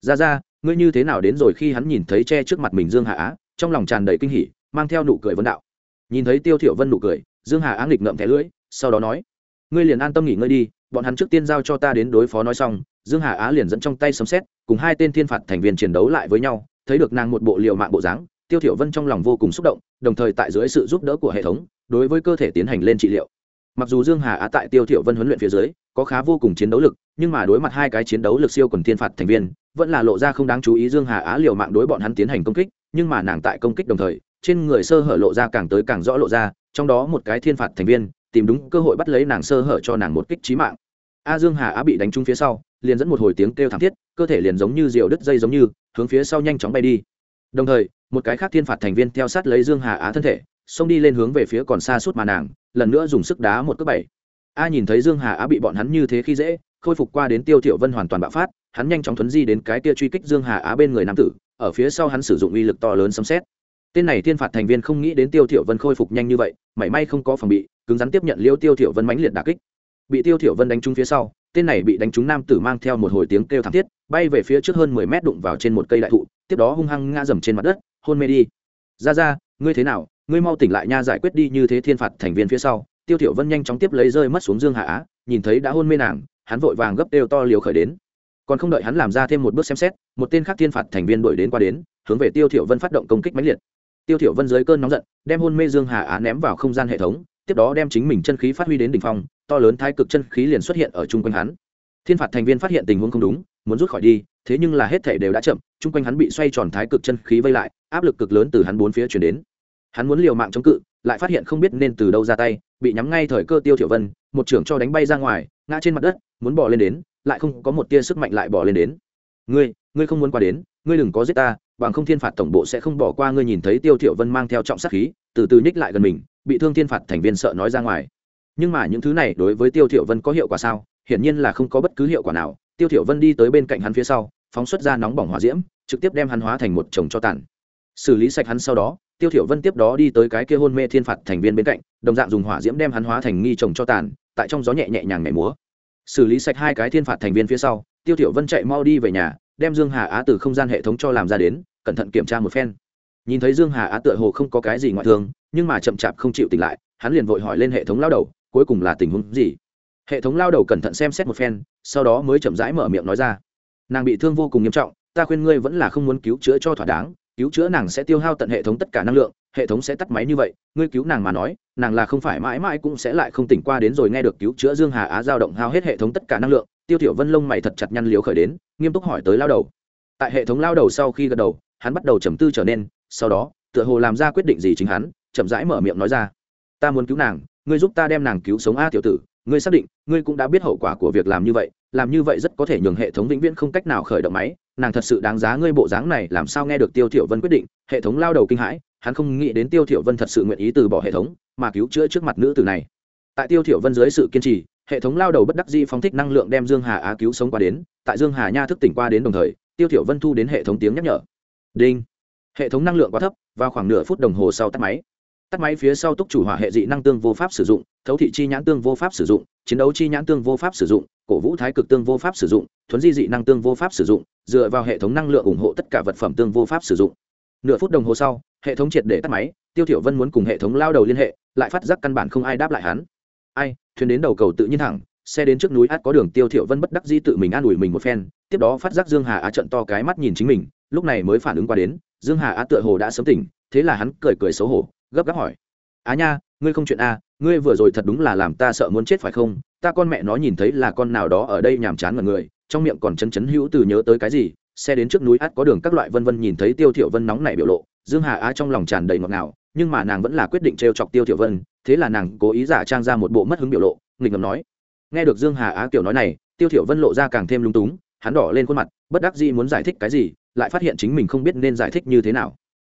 Ra ra, ngươi như thế nào đến rồi khi hắn nhìn thấy che trước mặt mình dương hạ á? Trong lòng tràn đầy kinh hỉ, mang theo nụ cười vấn đạo. Nhìn thấy tiêu thiểu vân nụ cười, dương hà á nghịch ngậm thẻ lưỡi sau đó nói, ngươi liền an tâm nghỉ ngơi đi, bọn hắn trước tiên giao cho ta đến đối phó nói xong. Dương hà á liền dẫn trong tay sấm xét cùng hai tên thiên phạt thành viên chiến đấu lại với nhau, thấy được nàng một bộ liều mạng bộ dáng, tiêu thiểu vân trong lòng vô cùng xúc động, đồng thời tại dưới sự giúp đỡ của hệ thống, đối với cơ thể tiến hành lên trị liệu. Mặc dù dương hà á tại tiêu thiểu vân huấn luyện phía dưới, có khá vô cùng chiến đấu lực, nhưng mà đối mặt hai cái chiến đấu lực siêu quần thiên phạt thành viên, vẫn là lộ ra không đáng chú ý dương hà á liều mạng đối bọn hắn tiến hành công kích, nhưng mà nàng tại công kích đồng thời, trên người sơ hở lộ ra càng tới càng rõ lộ ra, trong đó một cái thiên phạt thành viên tìm đúng cơ hội bắt lấy nàng sơ hở cho nàng một kích chí mạng. A dương hà á bị đánh trúng phía sau, liền dẫn một hồi tiếng kêu thảm thiết, cơ thể liền giống như diều đứt dây giống như, hướng phía sau nhanh chóng bay đi. Đồng thời, một cái khác thiên phạt thành viên theo sát lấy dương hà á thân thể, xông đi lên hướng về phía còn xa suốt mà nàng, lần nữa dùng sức đá một cước bảy. A nhìn thấy dương hà á bị bọn hắn như thế khi dễ, khôi phục qua đến tiêu thiểu vân hoàn toàn bạo phát, hắn nhanh chóng thuấn di đến cái kia truy kích dương hà á bên người nam tử, ở phía sau hắn sử dụng uy lực to lớn sấm xét tên này thiên phạt thành viên không nghĩ đến tiêu thiểu vân khôi phục nhanh như vậy may may không có phòng bị cứng rắn tiếp nhận liêu tiêu thiểu vân mãnh liệt đả kích. Bị tiêu thiểu vân đánh trúng phía sau, tên này bị đánh trúng nam tử mang theo một hồi tiếng kêu thảm thiết, bay về phía trước hơn mười mét đụng vào trên một cây đại thụ, tiếp đó hung hăng ngã dầm trên mặt đất, hôn mê đi. Ra ra, ngươi thế nào? Ngươi mau tỉnh lại nha, giải quyết đi như thế thiên phạt thành viên phía sau. Tiêu thiểu vân nhanh chóng tiếp lấy rơi mất xuống dương hạ á, nhìn thấy đã hôn mê nàng, hắn vội vàng gấp đều to liều khởi đến. Còn không đợi hắn làm ra thêm một bước xem xét, một tên khác thiên phạt thành viên đuổi đến qua đến, hướng về tiêu thiểu vân phát động công kích mãnh liệt. Tiêu thiểu vân dưới cơn nóng giận, đem hôn mê dương hà á ném vào không gian hệ thống tiếp đó đem chính mình chân khí phát huy đến đỉnh phong, to lớn thái cực chân khí liền xuất hiện ở trung quanh hắn. Thiên phạt thành viên phát hiện tình huống không đúng, muốn rút khỏi đi, thế nhưng là hết thảy đều đã chậm trung quanh hắn bị xoay tròn thái cực chân khí vây lại, áp lực cực lớn từ hắn bốn phía truyền đến. Hắn muốn liều mạng chống cự, lại phát hiện không biết nên từ đâu ra tay, bị nhắm ngay thời cơ tiêu thiểu vân, một trưởng cho đánh bay ra ngoài, ngã trên mặt đất, muốn bò lên đến, lại không có một tia sức mạnh lại bò lên đến. Ngươi ngươi không muốn qua đến, ngươi đừng có giết ta, bằng không thiên phạt tổng bộ sẽ không bỏ qua. Ngươi nhìn thấy tiêu thiểu vân mang theo trọng sát khí, từ từ nhích lại gần mình bị thương thiên phạt thành viên sợ nói ra ngoài. Nhưng mà những thứ này đối với tiêu thiểu vân có hiệu quả sao? Hiển nhiên là không có bất cứ hiệu quả nào. Tiêu thiểu vân đi tới bên cạnh hắn phía sau, phóng xuất ra nóng bỏng hỏa diễm, trực tiếp đem hắn hóa thành một chồng cho tàn. Xử lý sạch hắn sau đó, tiêu thiểu vân tiếp đó đi tới cái kia hôn mê thiên phạt thành viên bên cạnh, đồng dạng dùng hỏa diễm đem hắn hóa thành nghi chồng cho tàn, tại trong gió nhẹ nhẹ nhàng nhảy múa. Xử lý sạch hai cái thiên phạt thành viên phía sau, tiêu thiểu vân chạy mau đi về nhà, đem dương hà á từ không gian hệ thống cho làm ra đến, cẩn thận kiểm tra một phen. Nhìn thấy dương hà á tựa hồ không có cái gì ngoại thương nhưng mà chậm chạp không chịu tỉnh lại, hắn liền vội hỏi lên hệ thống lao đầu, cuối cùng là tình huống gì? Hệ thống lao đầu cẩn thận xem xét một phen, sau đó mới chậm rãi mở miệng nói ra. Nàng bị thương vô cùng nghiêm trọng, ta khuyên ngươi vẫn là không muốn cứu chữa cho thỏa đáng, cứu chữa nàng sẽ tiêu hao tận hệ thống tất cả năng lượng, hệ thống sẽ tắt máy như vậy, ngươi cứu nàng mà nói, nàng là không phải mãi mãi cũng sẽ lại không tỉnh qua đến rồi nghe được cứu chữa dương hà á dao động hao hết hệ thống tất cả năng lượng, tiêu thiểu vân lông mày thật chặt nhăn liếu khởi đến, nghiêm túc hỏi tới lao đầu. Tại hệ thống lao đầu sau khi gật đầu, hắn bắt đầu trầm tư trở nên, sau đó, tựa hồ làm ra quyết định gì chính hắn chậm rãi mở miệng nói ra. Ta muốn cứu nàng, ngươi giúp ta đem nàng cứu sống a tiểu tử, ngươi xác định, ngươi cũng đã biết hậu quả của việc làm như vậy, làm như vậy rất có thể nhường hệ thống vĩnh viễn không cách nào khởi động máy. Nàng thật sự đáng giá ngươi bộ dáng này, làm sao nghe được tiêu thiểu vân quyết định, hệ thống lao đầu kinh hãi, hắn không nghĩ đến tiêu thiểu vân thật sự nguyện ý từ bỏ hệ thống, mà cứu chữa trước mặt nữ tử này. Tại tiêu thiểu vân dưới sự kiên trì, hệ thống lao đầu bất đắc dĩ phóng thích năng lượng đem dương hà á cứu sống qua đến, tại dương hà nha thức tỉnh qua đến đồng thời, tiêu thiểu vân thu đến hệ thống tiếng nhắc nhở. Đinh. Hệ thống năng lượng quá thấp, vào khoảng nửa phút đồng hồ sau tắt máy tắt máy phía sau túc chủ hỏa hệ dị năng tương vô pháp sử dụng, thấu thị chi nhãn tương vô pháp sử dụng, chiến đấu chi nhãn tương vô pháp sử dụng, cổ vũ thái cực tương vô pháp sử dụng, thuấn di dị năng tương vô pháp sử dụng, dựa vào hệ thống năng lượng ủng hộ tất cả vật phẩm tương vô pháp sử dụng. Nửa phút đồng hồ sau, hệ thống triệt để tắt máy, tiêu thiểu vân muốn cùng hệ thống lao đầu liên hệ, lại phát giác căn bản không ai đáp lại hắn. Ai, thuyền đến đầu cầu tự nhiên thẳng, xe đến trước núi át có đường, tiêu thiểu vân bất đắc dĩ tự mình an ủi mình một phen, tiếp đó phát giác dương hà á trận to cái mắt nhìn chính mình, lúc này mới phản ứng qua đến, dương hà á tựa hồ đã sớm tỉnh, thế là hắn cười cười xấu hổ gấp gáp hỏi. Á nha, ngươi không chuyện a ngươi vừa rồi thật đúng là làm ta sợ muốn chết phải không? Ta con mẹ nó nhìn thấy là con nào đó ở đây nhàm chán mọi người, trong miệng còn chấn chấn hữu từ nhớ tới cái gì, xe đến trước núi át có đường các loại vân vân nhìn thấy tiêu thiểu vân nóng nảy biểu lộ, dương hà á trong lòng tràn đầy ngọt ngào, nhưng mà nàng vẫn là quyết định treo chọc tiêu thiểu vân, thế là nàng cố ý giả trang ra một bộ mất hứng biểu lộ, nghịch ngầm nói. Nghe được dương hà á kiểu nói này, tiêu thiểu vân lộ ra càng thêm lung túng, hắn đỏ lên khuôn mặt, bất đắc dĩ muốn giải thích cái gì, lại phát hiện chính mình không biết nên giải thích như thế nào.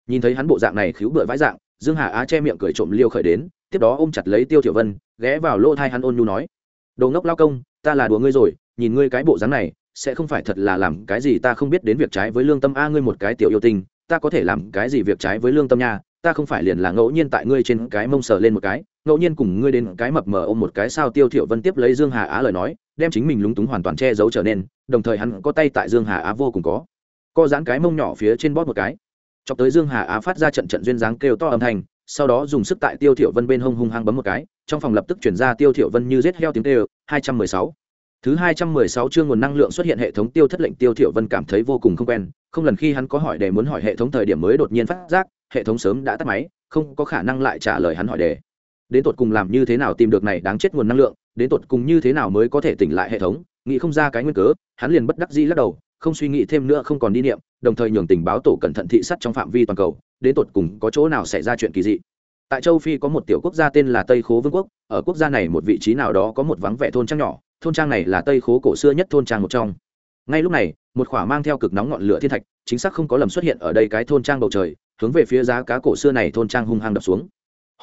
Nhìn thấy hắn bộ dạng này khiếu bựa vãi dạng dương hà á che miệng cười trộm liêu khởi đến, tiếp đó ôm chặt lấy tiêu thiểu vân, ghé vào lỗ thai hắn ôn nhu nói, đồ ngốc lao công, ta là đùa ngươi rồi, nhìn ngươi cái bộ dáng này, sẽ không phải thật là làm cái gì ta không biết đến việc trái với lương tâm a ngươi một cái tiểu yêu tình ta có thể làm cái gì việc trái với lương tâm nha, ta không phải liền là ngẫu nhiên tại ngươi trên cái mông sờ lên một cái, ngẫu nhiên cùng ngươi đến cái mập mờ ôm một cái sao. Tiêu thiểu vân tiếp lấy dương hà á lời nói, đem chính mình lúng túng hoàn toàn che giấu trở nên, đồng thời hắn có tay tại dương hà á vô cùng có, co giãn cái mông nhỏ phía trên bóp một cái chọc tới dương hà á phát ra trận trận duyên dáng kêu to âm thanh, sau đó dùng sức tại tiêu thiểu vân bên hông hung hăng bấm một cái, trong phòng lập tức chuyển ra tiêu thiểu vân như giết heo tiếng kêu 216 thứ 216 chương nguồn năng lượng xuất hiện hệ thống tiêu thất lệnh, tiêu thiểu vân cảm thấy vô cùng không quen, không lần khi hắn có hỏi đề muốn hỏi hệ thống thời điểm mới đột nhiên phát giác, hệ thống sớm đã tắt máy, không có khả năng lại trả lời hắn hỏi đề. Đến tột cùng làm như thế nào tìm được này đáng chết nguồn năng lượng, đến tột cùng như thế nào mới có thể tỉnh lại hệ thống, nghĩ không ra cái nguyên cớ, hắn liền bất đắc dĩ lắc đầu không suy nghĩ thêm nữa không còn đi niệm, đồng thời nhường tình báo tổ cẩn thận thị sát trong phạm vi toàn cầu, đến tột cùng có chỗ nào xảy ra chuyện kỳ dị. Tại châu phi có một tiểu quốc gia tên là tây khố vương quốc, ở quốc gia này một vị trí nào đó có một vắng vẻ thôn trang nhỏ, thôn trang này là tây khố cổ xưa nhất thôn trang một trong. Ngay lúc này, một khỏa mang theo cực nóng ngọn lửa thiên thạch, chính xác không có lầm xuất hiện ở đây cái thôn trang bầu trời, hướng về phía giá cá cổ xưa này thôn trang hung hăng đập xuống.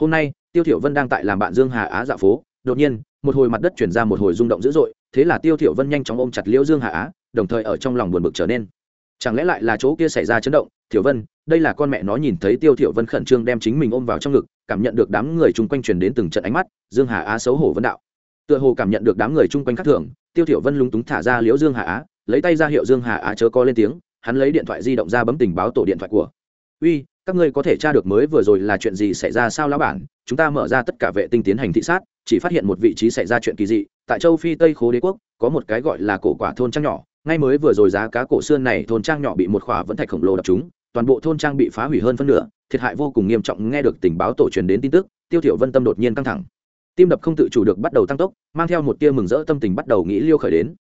Hôm nay, tiêu thiểu vân đang tại làm bạn dương hà á dạo phố, đột nhiên, một hồi mặt đất chuyển ra một hồi rung động dữ dội, thế là tiêu thiểu vân nhanh chóng ôm chặt liễu dương hà á đồng thời ở trong lòng buồn bực trở nên. Chẳng lẽ lại là chỗ kia xảy ra chấn động? Thiểu vân, đây là con mẹ nó nhìn thấy tiêu thiểu vân khẩn trương đem chính mình ôm vào trong ngực, cảm nhận được đám người chung quanh truyền đến từng trận ánh mắt, dương hà á xấu hổ vân đạo. Tựa hồ cảm nhận được đám người chung quanh khác thường, tiêu thiểu vân lúng túng thả ra liễu dương hà á, lấy tay ra hiệu dương hà á chớ có lên tiếng, hắn lấy điện thoại di động ra bấm tình báo tổ điện thoại của. Uy, các ngươi có thể tra được mới vừa rồi là chuyện gì xảy ra sao lão bản? Chúng ta mở ra tất cả vệ tinh tiến hành thị sát, chỉ phát hiện một vị trí xảy ra chuyện kỳ dị, tại châu phi tây khố đế quốc, có một cái gọi là cổ quả thôn trang nhỏ ngay mới vừa rồi giá cá cổ xưa này thôn trang nhỏ bị một khỏa vẫn thạch khổng lồ đập chúng toàn bộ thôn trang bị phá hủy hơn phân nửa, thiệt hại vô cùng nghiêm trọng, nghe được tình báo tổ truyền đến tin tức, tiêu thiểu vân tâm đột nhiên căng thẳng. Tim đập không tự chủ được bắt đầu tăng tốc, mang theo một tia mừng rỡ tâm tình bắt đầu nghĩ liêu khởi đến.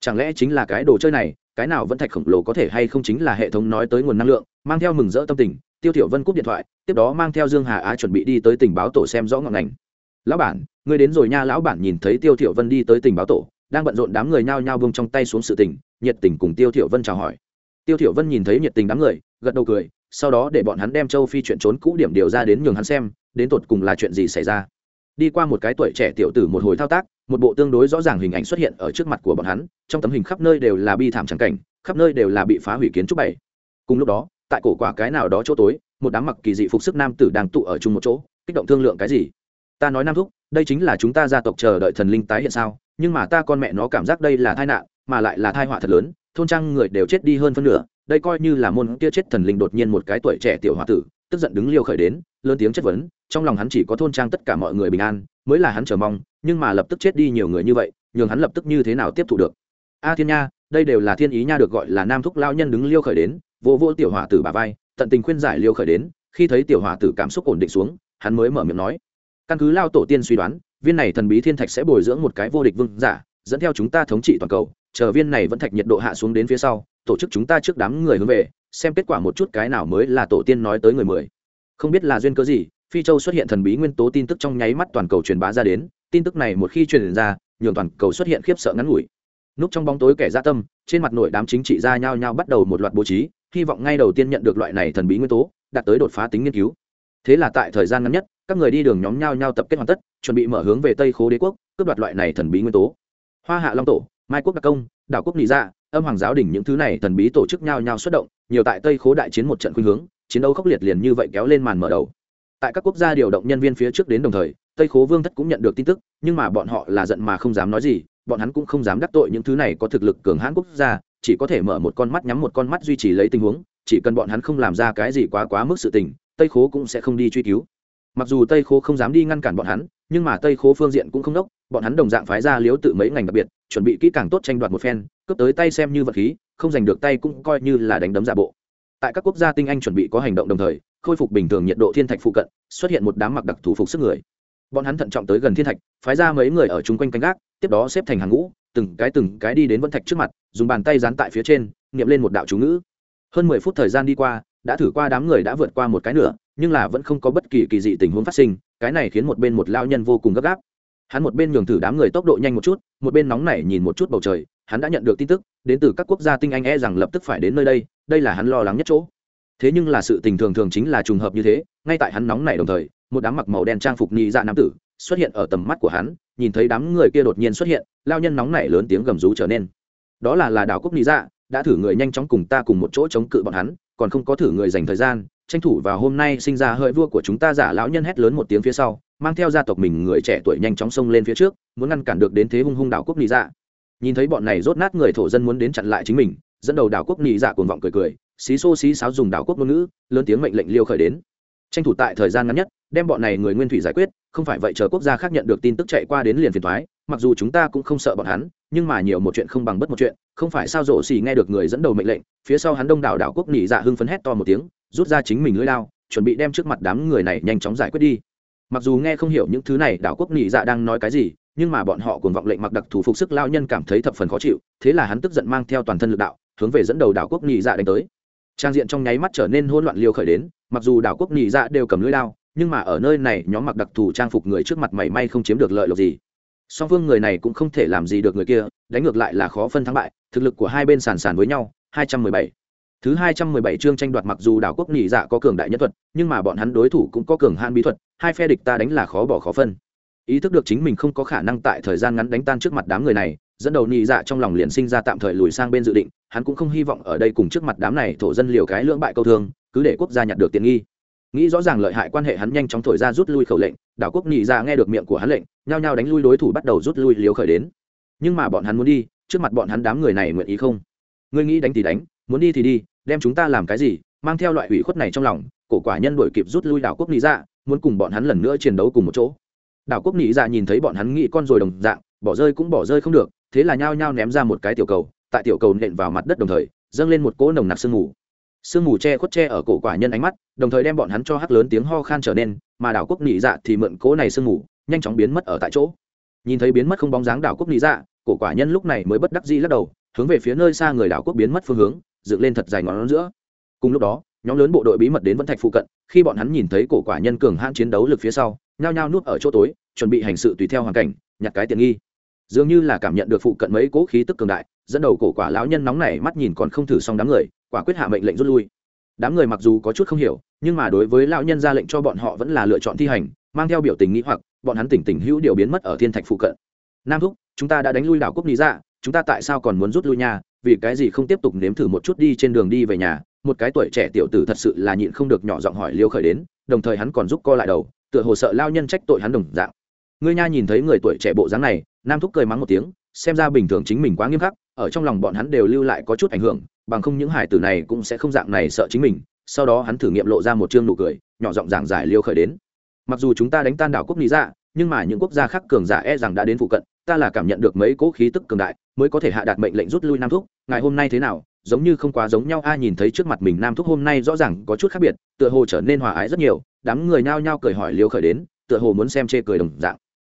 Chẳng lẽ chính là cái đồ chơi này, cái nào vẫn thạch khổng lồ có thể hay không chính là hệ thống nói tới nguồn năng lượng, mang theo mừng rỡ tâm tình, tiêu thiểu vân cúp điện thoại, tiếp đó mang theo dương hà á chuẩn bị đi tới tình báo tổ xem rõ ngọn ngành. Lão bản, ngươi đến rồi nha, lão bản nhìn thấy tiêu thiểu vân đi tới tình báo tổ, đang bận rộn đám người nhao nhao buông trong tay xuống sự tình nhiệt tình cùng tiêu thiểu vân chào hỏi. Tiêu thiểu vân nhìn thấy nhiệt tình đám người, gật đầu cười, sau đó để bọn hắn đem châu phi chuyện trốn cũ điểm điều ra đến nhường hắn xem, đến tột cùng là chuyện gì xảy ra. Đi qua một cái tuổi trẻ tiểu tử một hồi thao tác, một bộ tương đối rõ ràng hình ảnh xuất hiện ở trước mặt của bọn hắn, trong tấm hình khắp nơi đều là bi thảm trắng cảnh, khắp nơi đều là bị phá hủy kiến trúc bảy. Cùng lúc đó, tại cổ quả cái nào đó chỗ tối, một đám mặc kỳ dị phục sức nam tử đang tụ ở chung một chỗ, kích động thương lượng cái gì? Ta nói nam thúc, đây chính là chúng ta gia tộc chờ đợi thần linh tái hiện sao, nhưng mà ta con mẹ nó cảm giác đây là tai nạn mà lại là tai họa thật lớn, thôn trang người đều chết đi hơn phân nửa, đây coi như là môn kia chết thần linh đột nhiên một cái tuổi trẻ tiểu h tử, tức giận đứng liêu khởi đến, lớn tiếng chất vấn, trong lòng hắn chỉ có thôn trang tất cả mọi người bình an, mới là hắn chờ mong, nhưng mà lập tức chết đi nhiều người như vậy, nhường hắn lập tức như thế nào tiếp thu được. A thiên nha, đây đều là thiên ý nha được gọi là nam thúc lao nhân đứng liêu khởi đến, vô vô tiểu hỏa tử bà vai, tận tình khuyên giải liêu khởi đến, khi thấy tiểu hỏa tử cảm xúc ổn định xuống, hắn mới mở miệng nói. Căn cứ lao tổ tiên suy đoán, viên này thần bí thiên thạch sẽ bồi dưỡng một cái vô địch vương giả, dẫn theo chúng ta thống trị toàn cầu chờ viên này vẫn thạch nhiệt độ hạ xuống đến phía sau, tổ chức chúng ta trước đám người hướng về, xem kết quả một chút cái nào mới là tổ tiên nói tới người mười. Không biết là duyên cớ gì, phi châu xuất hiện thần bí nguyên tố tin tức trong nháy mắt toàn cầu truyền bá ra đến, tin tức này một khi truyền ra, nhường toàn cầu xuất hiện khiếp sợ ngắn ngủi. Núp trong bóng tối kẻ gia tâm, trên mặt nội đám chính trị gia nhao nhao bắt đầu một loạt bố trí, hy vọng ngay đầu tiên nhận được loại này thần bí nguyên tố, đạt tới đột phá tính nghiên cứu. Thế là tại thời gian ngắn nhất, các người đi đường nhóm nhau nhau tập kết hoàn tất, chuẩn bị mở hướng về tây khố đế quốc, cướp đoạt loại này thần bí nguyên tố. Hoa hạ long tổ mai quốc đặc công, đảo quốc nị dạ âm hoàng giáo đỉnh những thứ này thần bí tổ chức nhau nhau xuất động, nhiều tại tây khố đại chiến một trận khuynh hướng, chiến đấu khốc liệt liền như vậy kéo lên màn mở đầu. Tại các quốc gia điều động nhân viên phía trước đến đồng thời, tây khố vương thất cũng nhận được tin tức, nhưng mà bọn họ là giận mà không dám nói gì, bọn hắn cũng không dám đắc tội những thứ này có thực lực cường hãn quốc gia, chỉ có thể mở một con mắt nhắm một con mắt duy trì lấy tình huống, chỉ cần bọn hắn không làm ra cái gì quá quá mức sự tình, tây khố cũng sẽ không đi truy cứu. Mặc dù tây khố không dám đi ngăn cản bọn hắn, nhưng mà tây khố phương diện cũng không đốc, bọn hắn đồng dạng phái ra liếu tự mấy ngành đặc biệt chuẩn bị kỹ càng tốt tranh đoạt một phen, cướp tới tay xem như vật khí, không giành được tay cũng coi như là đánh đấm giả bộ. Tại các quốc gia tinh anh chuẩn bị có hành động đồng thời, khôi phục bình thường nhiệt độ thiên thạch phụ cận, xuất hiện một đám mặc đặc thù phục sức người. Bọn hắn thận trọng tới gần thiên thạch, phái ra mấy người ở chung quanh canh gác, tiếp đó xếp thành hàng ngũ, từng cái từng cái đi đến vân thạch trước mặt, dùng bàn tay dán tại phía trên, niệm lên một đạo chú ngữ. Hơn mười phút thời gian đi qua, đã thử qua đám người đã vượt qua một cái nữa nhưng là vẫn không có bất kỳ kỳ dị tình huống phát sinh, cái này khiến một bên một lao nhân vô cùng gấp gáp hắn một bên nhường thử đám người tốc độ nhanh một chút, một bên nóng nảy nhìn một chút bầu trời, hắn đã nhận được tin tức, đến từ các quốc gia tinh anh e rằng lập tức phải đến nơi đây đây là hắn lo lắng nhất chỗ. Thế nhưng là sự tình thường thường chính là trùng hợp như thế, ngay tại hắn nóng nảy đồng thời, một đám mặc màu đen trang phục nhị dạ nam tử xuất hiện ở tầm mắt của hắn, nhìn thấy đám người kia đột nhiên xuất hiện, lao nhân nóng nảy lớn tiếng gầm rú trở nên. Đó là là đảo quốc nhị dạ đã thử người nhanh chóng cùng ta cùng một chỗ chống cự bọn hắn, còn không có thử người dành thời gian, tranh thủ vào hôm nay sinh ra hợi vua của chúng ta giả lão nhân hét lớn một tiếng phía sau mang theo gia tộc mình người trẻ tuổi nhanh chóng xông lên phía trước, muốn ngăn cản được đến thế hung hung đảo quốc nị dạ. Nhìn thấy bọn này rốt nát người thổ dân muốn đến chặn lại chính mình, dẫn đầu đảo quốc nị dạ cuồng vọng cười cười, xí xô xí sáo dùng đảo quốc ngôn ngữ, lớn tiếng mệnh lệnh liêu khởi đến. Tranh thủ tại thời gian ngắn nhất, đem bọn này người nguyên thủy giải quyết, không phải vậy chờ quốc gia khác nhận được tin tức chạy qua đến liền phiền thoái mặc dù chúng ta cũng không sợ bọn hắn, nhưng mà nhiều một chuyện không bằng bất một chuyện, không phải sao rổ xì nghe được người dẫn đầu mệnh lệnh, phía sau hắn đông đảo đảo quốc nỉ dạ hưng phấn hét to một tiếng, rút ra chính mình lưỡi lao, chuẩn bị đem trước mặt đám người này nhanh chóng giải quyết đi mặc dù nghe không hiểu những thứ này, đảo quốc nhị dạ đang nói cái gì, nhưng mà bọn họ cùng vọng lệnh mặc đặc thù phục sức lao nhân cảm thấy thập phần khó chịu, thế là hắn tức giận mang theo toàn thân lực đạo, hướng về dẫn đầu đảo quốc nhị dạ đánh tới trang diện trong nháy mắt trở nên hỗn loạn liều khởi đến, mặc dù đảo quốc nhị dạ đều cầm lưỡi lao nhưng mà ở nơi này, nhóm mặc đặc thù trang phục người trước mặt mảy may không chiếm được lợi lộc gì song phương người này cũng không thể làm gì được người kia, đánh ngược lại là khó phân thắng bại, thực lực của hai bên sàn sàn với nhau 217 thứ 217 chương tranh đoạt mặc dù đảo quốc nhị dạ có cường đại nhân thuật, nhưng mà bọn hắn đối thủ cũng có cường hàn bí thuật, hai phe địch ta đánh là khó bỏ khó phân. Ý thức được chính mình không có khả năng tại thời gian ngắn đánh tan trước mặt đám người này, dẫn đầu nhị dạ trong lòng liền sinh ra tạm thời lùi sang bên dự định, hắn cũng không hy vọng ở đây cùng trước mặt đám này thổ dân liều cái lưỡng bại câu thương, cứ để quốc gia nhặt được tiện nghi. Nghĩ rõ ràng lợi hại quan hệ hắn nhanh chóng thổi ra rút lui khẩu lệnh, đảo quốc nhị dạ nghe được miệng của hắn lệnh, nhao nhao đánh lui đối thủ bắt đầu rút lui liều khởi đến. Nhưng mà bọn hắn muốn đi, trước mặt bọn hắn đám người này nguyện ý không? Ngươi nghĩ đánh thì đánh muốn đi thì đi, đem chúng ta làm cái gì, mang theo loại hủy khuất này trong lòng, cổ quả nhân đổi kịp rút lui đảo quốc nhị dạ muốn cùng bọn hắn lần nữa chiến đấu cùng một chỗ. Đảo quốc nhị dạ nhìn thấy bọn hắn nghĩ con rồi đồng dạng, bỏ rơi cũng bỏ rơi không được, thế là nhao nhao ném ra một cái tiểu cầu, tại tiểu cầu nện vào mặt đất đồng thời, dâng lên một cỗ nồng nặc sương mù. Sương mù che khuất che ở cổ quả nhân ánh mắt, đồng thời đem bọn hắn cho hắc lớn tiếng ho khan trở nên, mà đảo quốc nhị dạ thì mượn cỗ này sương mù, nhanh chóng biến mất ở tại chỗ. Nhìn thấy biến mất không bóng dáng đảo quốc nhị dạ cổ quả nhân lúc này mới bất đắc dĩ lắc đầu, hướng về phía nơi xa người đảo quốc biến mất phương hướng dựng lên thật dài ngón giữa. Cùng lúc đó, nhóm lớn bộ đội bí mật đến vân thạch phụ cận, khi bọn hắn nhìn thấy cổ quả nhân cường hãn chiến đấu lực phía sau, nhao nhao nuốt ở chỗ tối, chuẩn bị hành sự tùy theo hoàn cảnh, nhặt cái tiện nghi. Dường như là cảm nhận được phụ cận mấy cố khí tức cường đại, dẫn đầu cổ quả lão nhân nóng này mắt nhìn còn không thử xong đám người, quả quyết hạ mệnh lệnh rút lui. Đám người mặc dù có chút không hiểu, nhưng mà đối với lão nhân ra lệnh cho bọn họ vẫn là lựa chọn thi hành, mang theo biểu tình nghĩ hoặc, bọn hắn tỉnh tỉnh hữu điều biến mất ở thiên thạch phụ cận. Nam thúc, chúng ta đã đánh lui đảo quốc lý dạ chúng ta tại sao còn muốn rút lui nhà vì cái gì không tiếp tục nếm thử một chút đi trên đường đi về nhà, một cái tuổi trẻ tiểu tử thật sự là nhịn không được nhỏ giọng hỏi liêu khởi đến, đồng thời hắn còn giúp co lại đầu, tựa hồ sợ lao nhân trách tội hắn đồng dạng. Ngươi nha nhìn thấy người tuổi trẻ bộ dáng này, nam thúc cười mắng một tiếng, xem ra bình thường chính mình quá nghiêm khắc, ở trong lòng bọn hắn đều lưu lại có chút ảnh hưởng, bằng không những hải tử này cũng sẽ không dạng này sợ chính mình. Sau đó hắn thử nghiệm lộ ra một chương nụ cười, nhỏ giọng giảng giải liêu khởi đến. Mặc dù chúng ta đánh tan đảo quốc lý dạ nhưng mà những quốc gia khác cường giả e rằng đã đến phụ cận ta là cảm nhận được mấy cỗ khí tức cường đại, mới có thể hạ đạt mệnh lệnh rút lui nam thúc. Ngày hôm nay thế nào? Giống như không quá giống nhau. A, nhìn thấy trước mặt mình nam thúc hôm nay rõ ràng có chút khác biệt, tựa hồ trở nên hòa ái rất nhiều. Đám người nhao nhao cười hỏi liều khởi đến, tựa hồ muốn xem chê cười đồng dạng.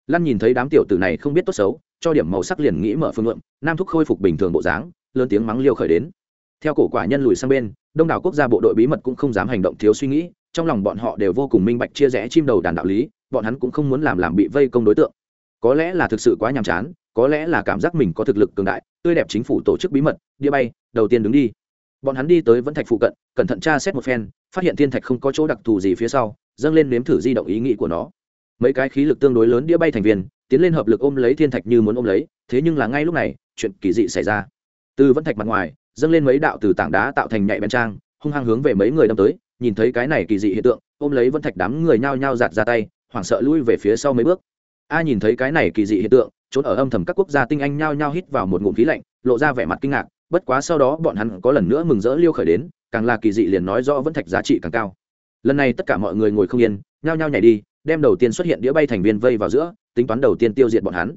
Lăn nhìn thấy đám tiểu tử này không biết tốt xấu, cho điểm màu sắc liền nghĩ mở phương luận. Nam thúc khôi phục bình thường bộ dáng, lớn tiếng mắng liêu khởi đến. Theo cổ quả nhân lùi sang bên, đông đảo quốc gia bộ đội bí mật cũng không dám hành động thiếu suy nghĩ. Trong lòng bọn họ đều vô cùng minh bạch, chia rẽ chim đầu đàn đạo lý, bọn hắn cũng không muốn làm làm bị vây công đối tượng có lẽ là thực sự quá nhàm chán, có lẽ là cảm giác mình có thực lực cường đại, tươi đẹp chính phủ tổ chức bí mật đĩa bay, đầu tiên đứng đi. Bọn hắn đi tới vẫn thạch phụ cận, cẩn thận tra xét một phen, phát hiện thiên thạch không có chỗ đặc thù gì phía sau, dâng lên nếm thử di động ý nghĩ của nó. Mấy cái khí lực tương đối lớn đĩa bay thành viên, tiến lên hợp lực ôm lấy thiên thạch như muốn ôm lấy, thế nhưng là ngay lúc này, chuyện kỳ dị xảy ra. Từ vẫn thạch mặt ngoài, dâng lên mấy đạo từ tảng đá tạo thành nhạy bên trang, hung hăng hướng về mấy người đâm tới, nhìn thấy cái này kỳ dị hiện tượng, ôm lấy vẫn thạch đám người nhao nhao giạt ra tay, hoảng sợ lui về phía sau mấy bước a nhìn thấy cái này kỳ dị hiện tượng trốn ở âm thầm các quốc gia tinh anh nhao nhao hít vào một ngụm khí lạnh, lộ ra vẻ mặt kinh ngạc, bất quá sau đó bọn hắn có lần nữa mừng rỡ liêu khởi đến, càng là kỳ dị liền nói rõ vẫn thạch giá trị càng cao. Lần này tất cả mọi người ngồi không yên, nhao nhao nhảy đi, đem đầu tiên xuất hiện đĩa bay thành viên vây vào giữa, tính toán đầu tiên tiêu diệt bọn hắn.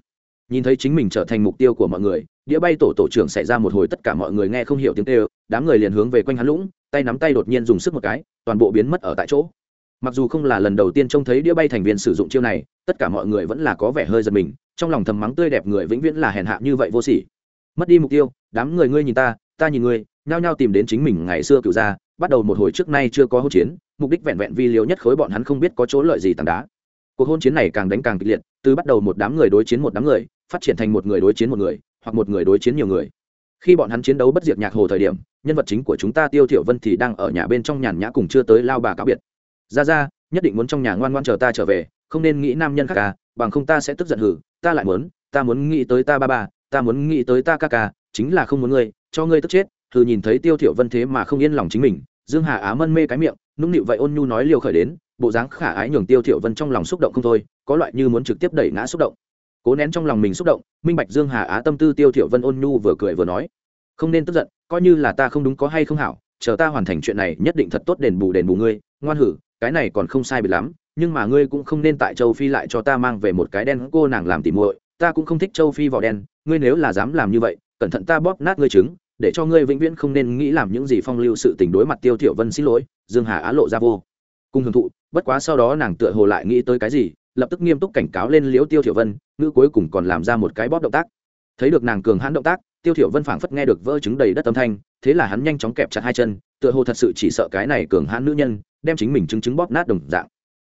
Nhìn thấy chính mình trở thành mục tiêu của mọi người, đĩa bay tổ tổ trưởng xảy ra một hồi tất cả mọi người nghe không hiểu tiếng tê đám người liền hướng về quanh hắn lũng, tay nắm tay đột nhiên dùng sức một cái, toàn bộ biến mất ở tại chỗ mặc dù không là lần đầu tiên trông thấy đĩa bay thành viên sử dụng chiêu này, tất cả mọi người vẫn là có vẻ hơi giật mình, trong lòng thầm mắng tươi đẹp người vĩnh viễn là hèn hạ như vậy vô sỉ. Mất đi mục tiêu, đám người ngươi nhìn ta ta nhìn ngươi, nhao nhao tìm đến chính mình ngày xưa cựu ra bắt đầu một hồi trước nay chưa có hỗn chiến, mục đích vẹn vẹn vi liều nhất khối bọn hắn không biết có chỗ lợi gì tảng đá. Cuộc hôn chiến này càng đánh càng kịch liệt, từ bắt đầu một đám người đối chiến một đám người, phát triển thành một người đối chiến một người, hoặc một người đối chiến nhiều người. Khi bọn hắn chiến đấu bất diệt nhạc hồ thời điểm, nhân vật chính của chúng ta tiêu thiểu vân thì đang ở nhà bên trong nhàn nhã cùng chưa tới lao bà cáo biệt ra ra, nhất định muốn trong nhà ngoan ngoan chờ ta trở về, không nên nghĩ nam nhân khác ca bằng không ta sẽ tức giận hử, ta lại muốn, ta muốn nghĩ tới ta ba ba, ta muốn nghĩ tới ta ca ca, chính là không muốn ngươi, cho ngươi tức chết. Thử nhìn thấy tiêu thiểu vân thế mà không yên lòng chính mình, dương hà á mân mê cái miệng, nũng nịu vậy ôn nhu nói liều khởi đến, bộ dáng khả ái nhường tiêu thiểu vân trong lòng xúc động không thôi, có loại như muốn trực tiếp đẩy ngã xúc động. Cố nén trong lòng mình xúc động, minh bạch dương hà á tâm tư tiêu thiểu vân ôn nhu vừa cười vừa nói, không nên tức giận, coi như là ta không đúng có hay không hảo, chờ ta hoàn thành chuyện này, nhất định thật tốt đền bù đền bù ngươi, ngoan hử cái này còn không sai biệt lắm, nhưng mà ngươi cũng không nên tại châu phi lại cho ta mang về một cái đen cô nàng làm tỉ muội, ta cũng không thích châu phi vỏ đen, ngươi nếu là dám làm như vậy, cẩn thận ta bóp nát ngươi trứng, để cho ngươi vĩnh viễn không nên nghĩ làm những gì phong lưu sự tình đối mặt tiêu thiểu vân xin lỗi, dương hà á lộ ra vô. Cùng hưởng thụ, bất quá sau đó nàng tựa hồ lại nghĩ tới cái gì, lập tức nghiêm túc cảnh cáo lên liễu tiêu thiểu vân, ngữ cuối cùng còn làm ra một cái bóp động tác. Thấy được nàng cường hãn động tác, tiêu thiểu vân phảng phất nghe được vỡ trứng đầy đất âm thanh, thế là hắn nhanh chóng kẹp chặt hai chân, tựa hồ thật sự chỉ sợ cái này cường hãn nữ nhân đem chính mình chứng chứng bóp nát đồng dạng.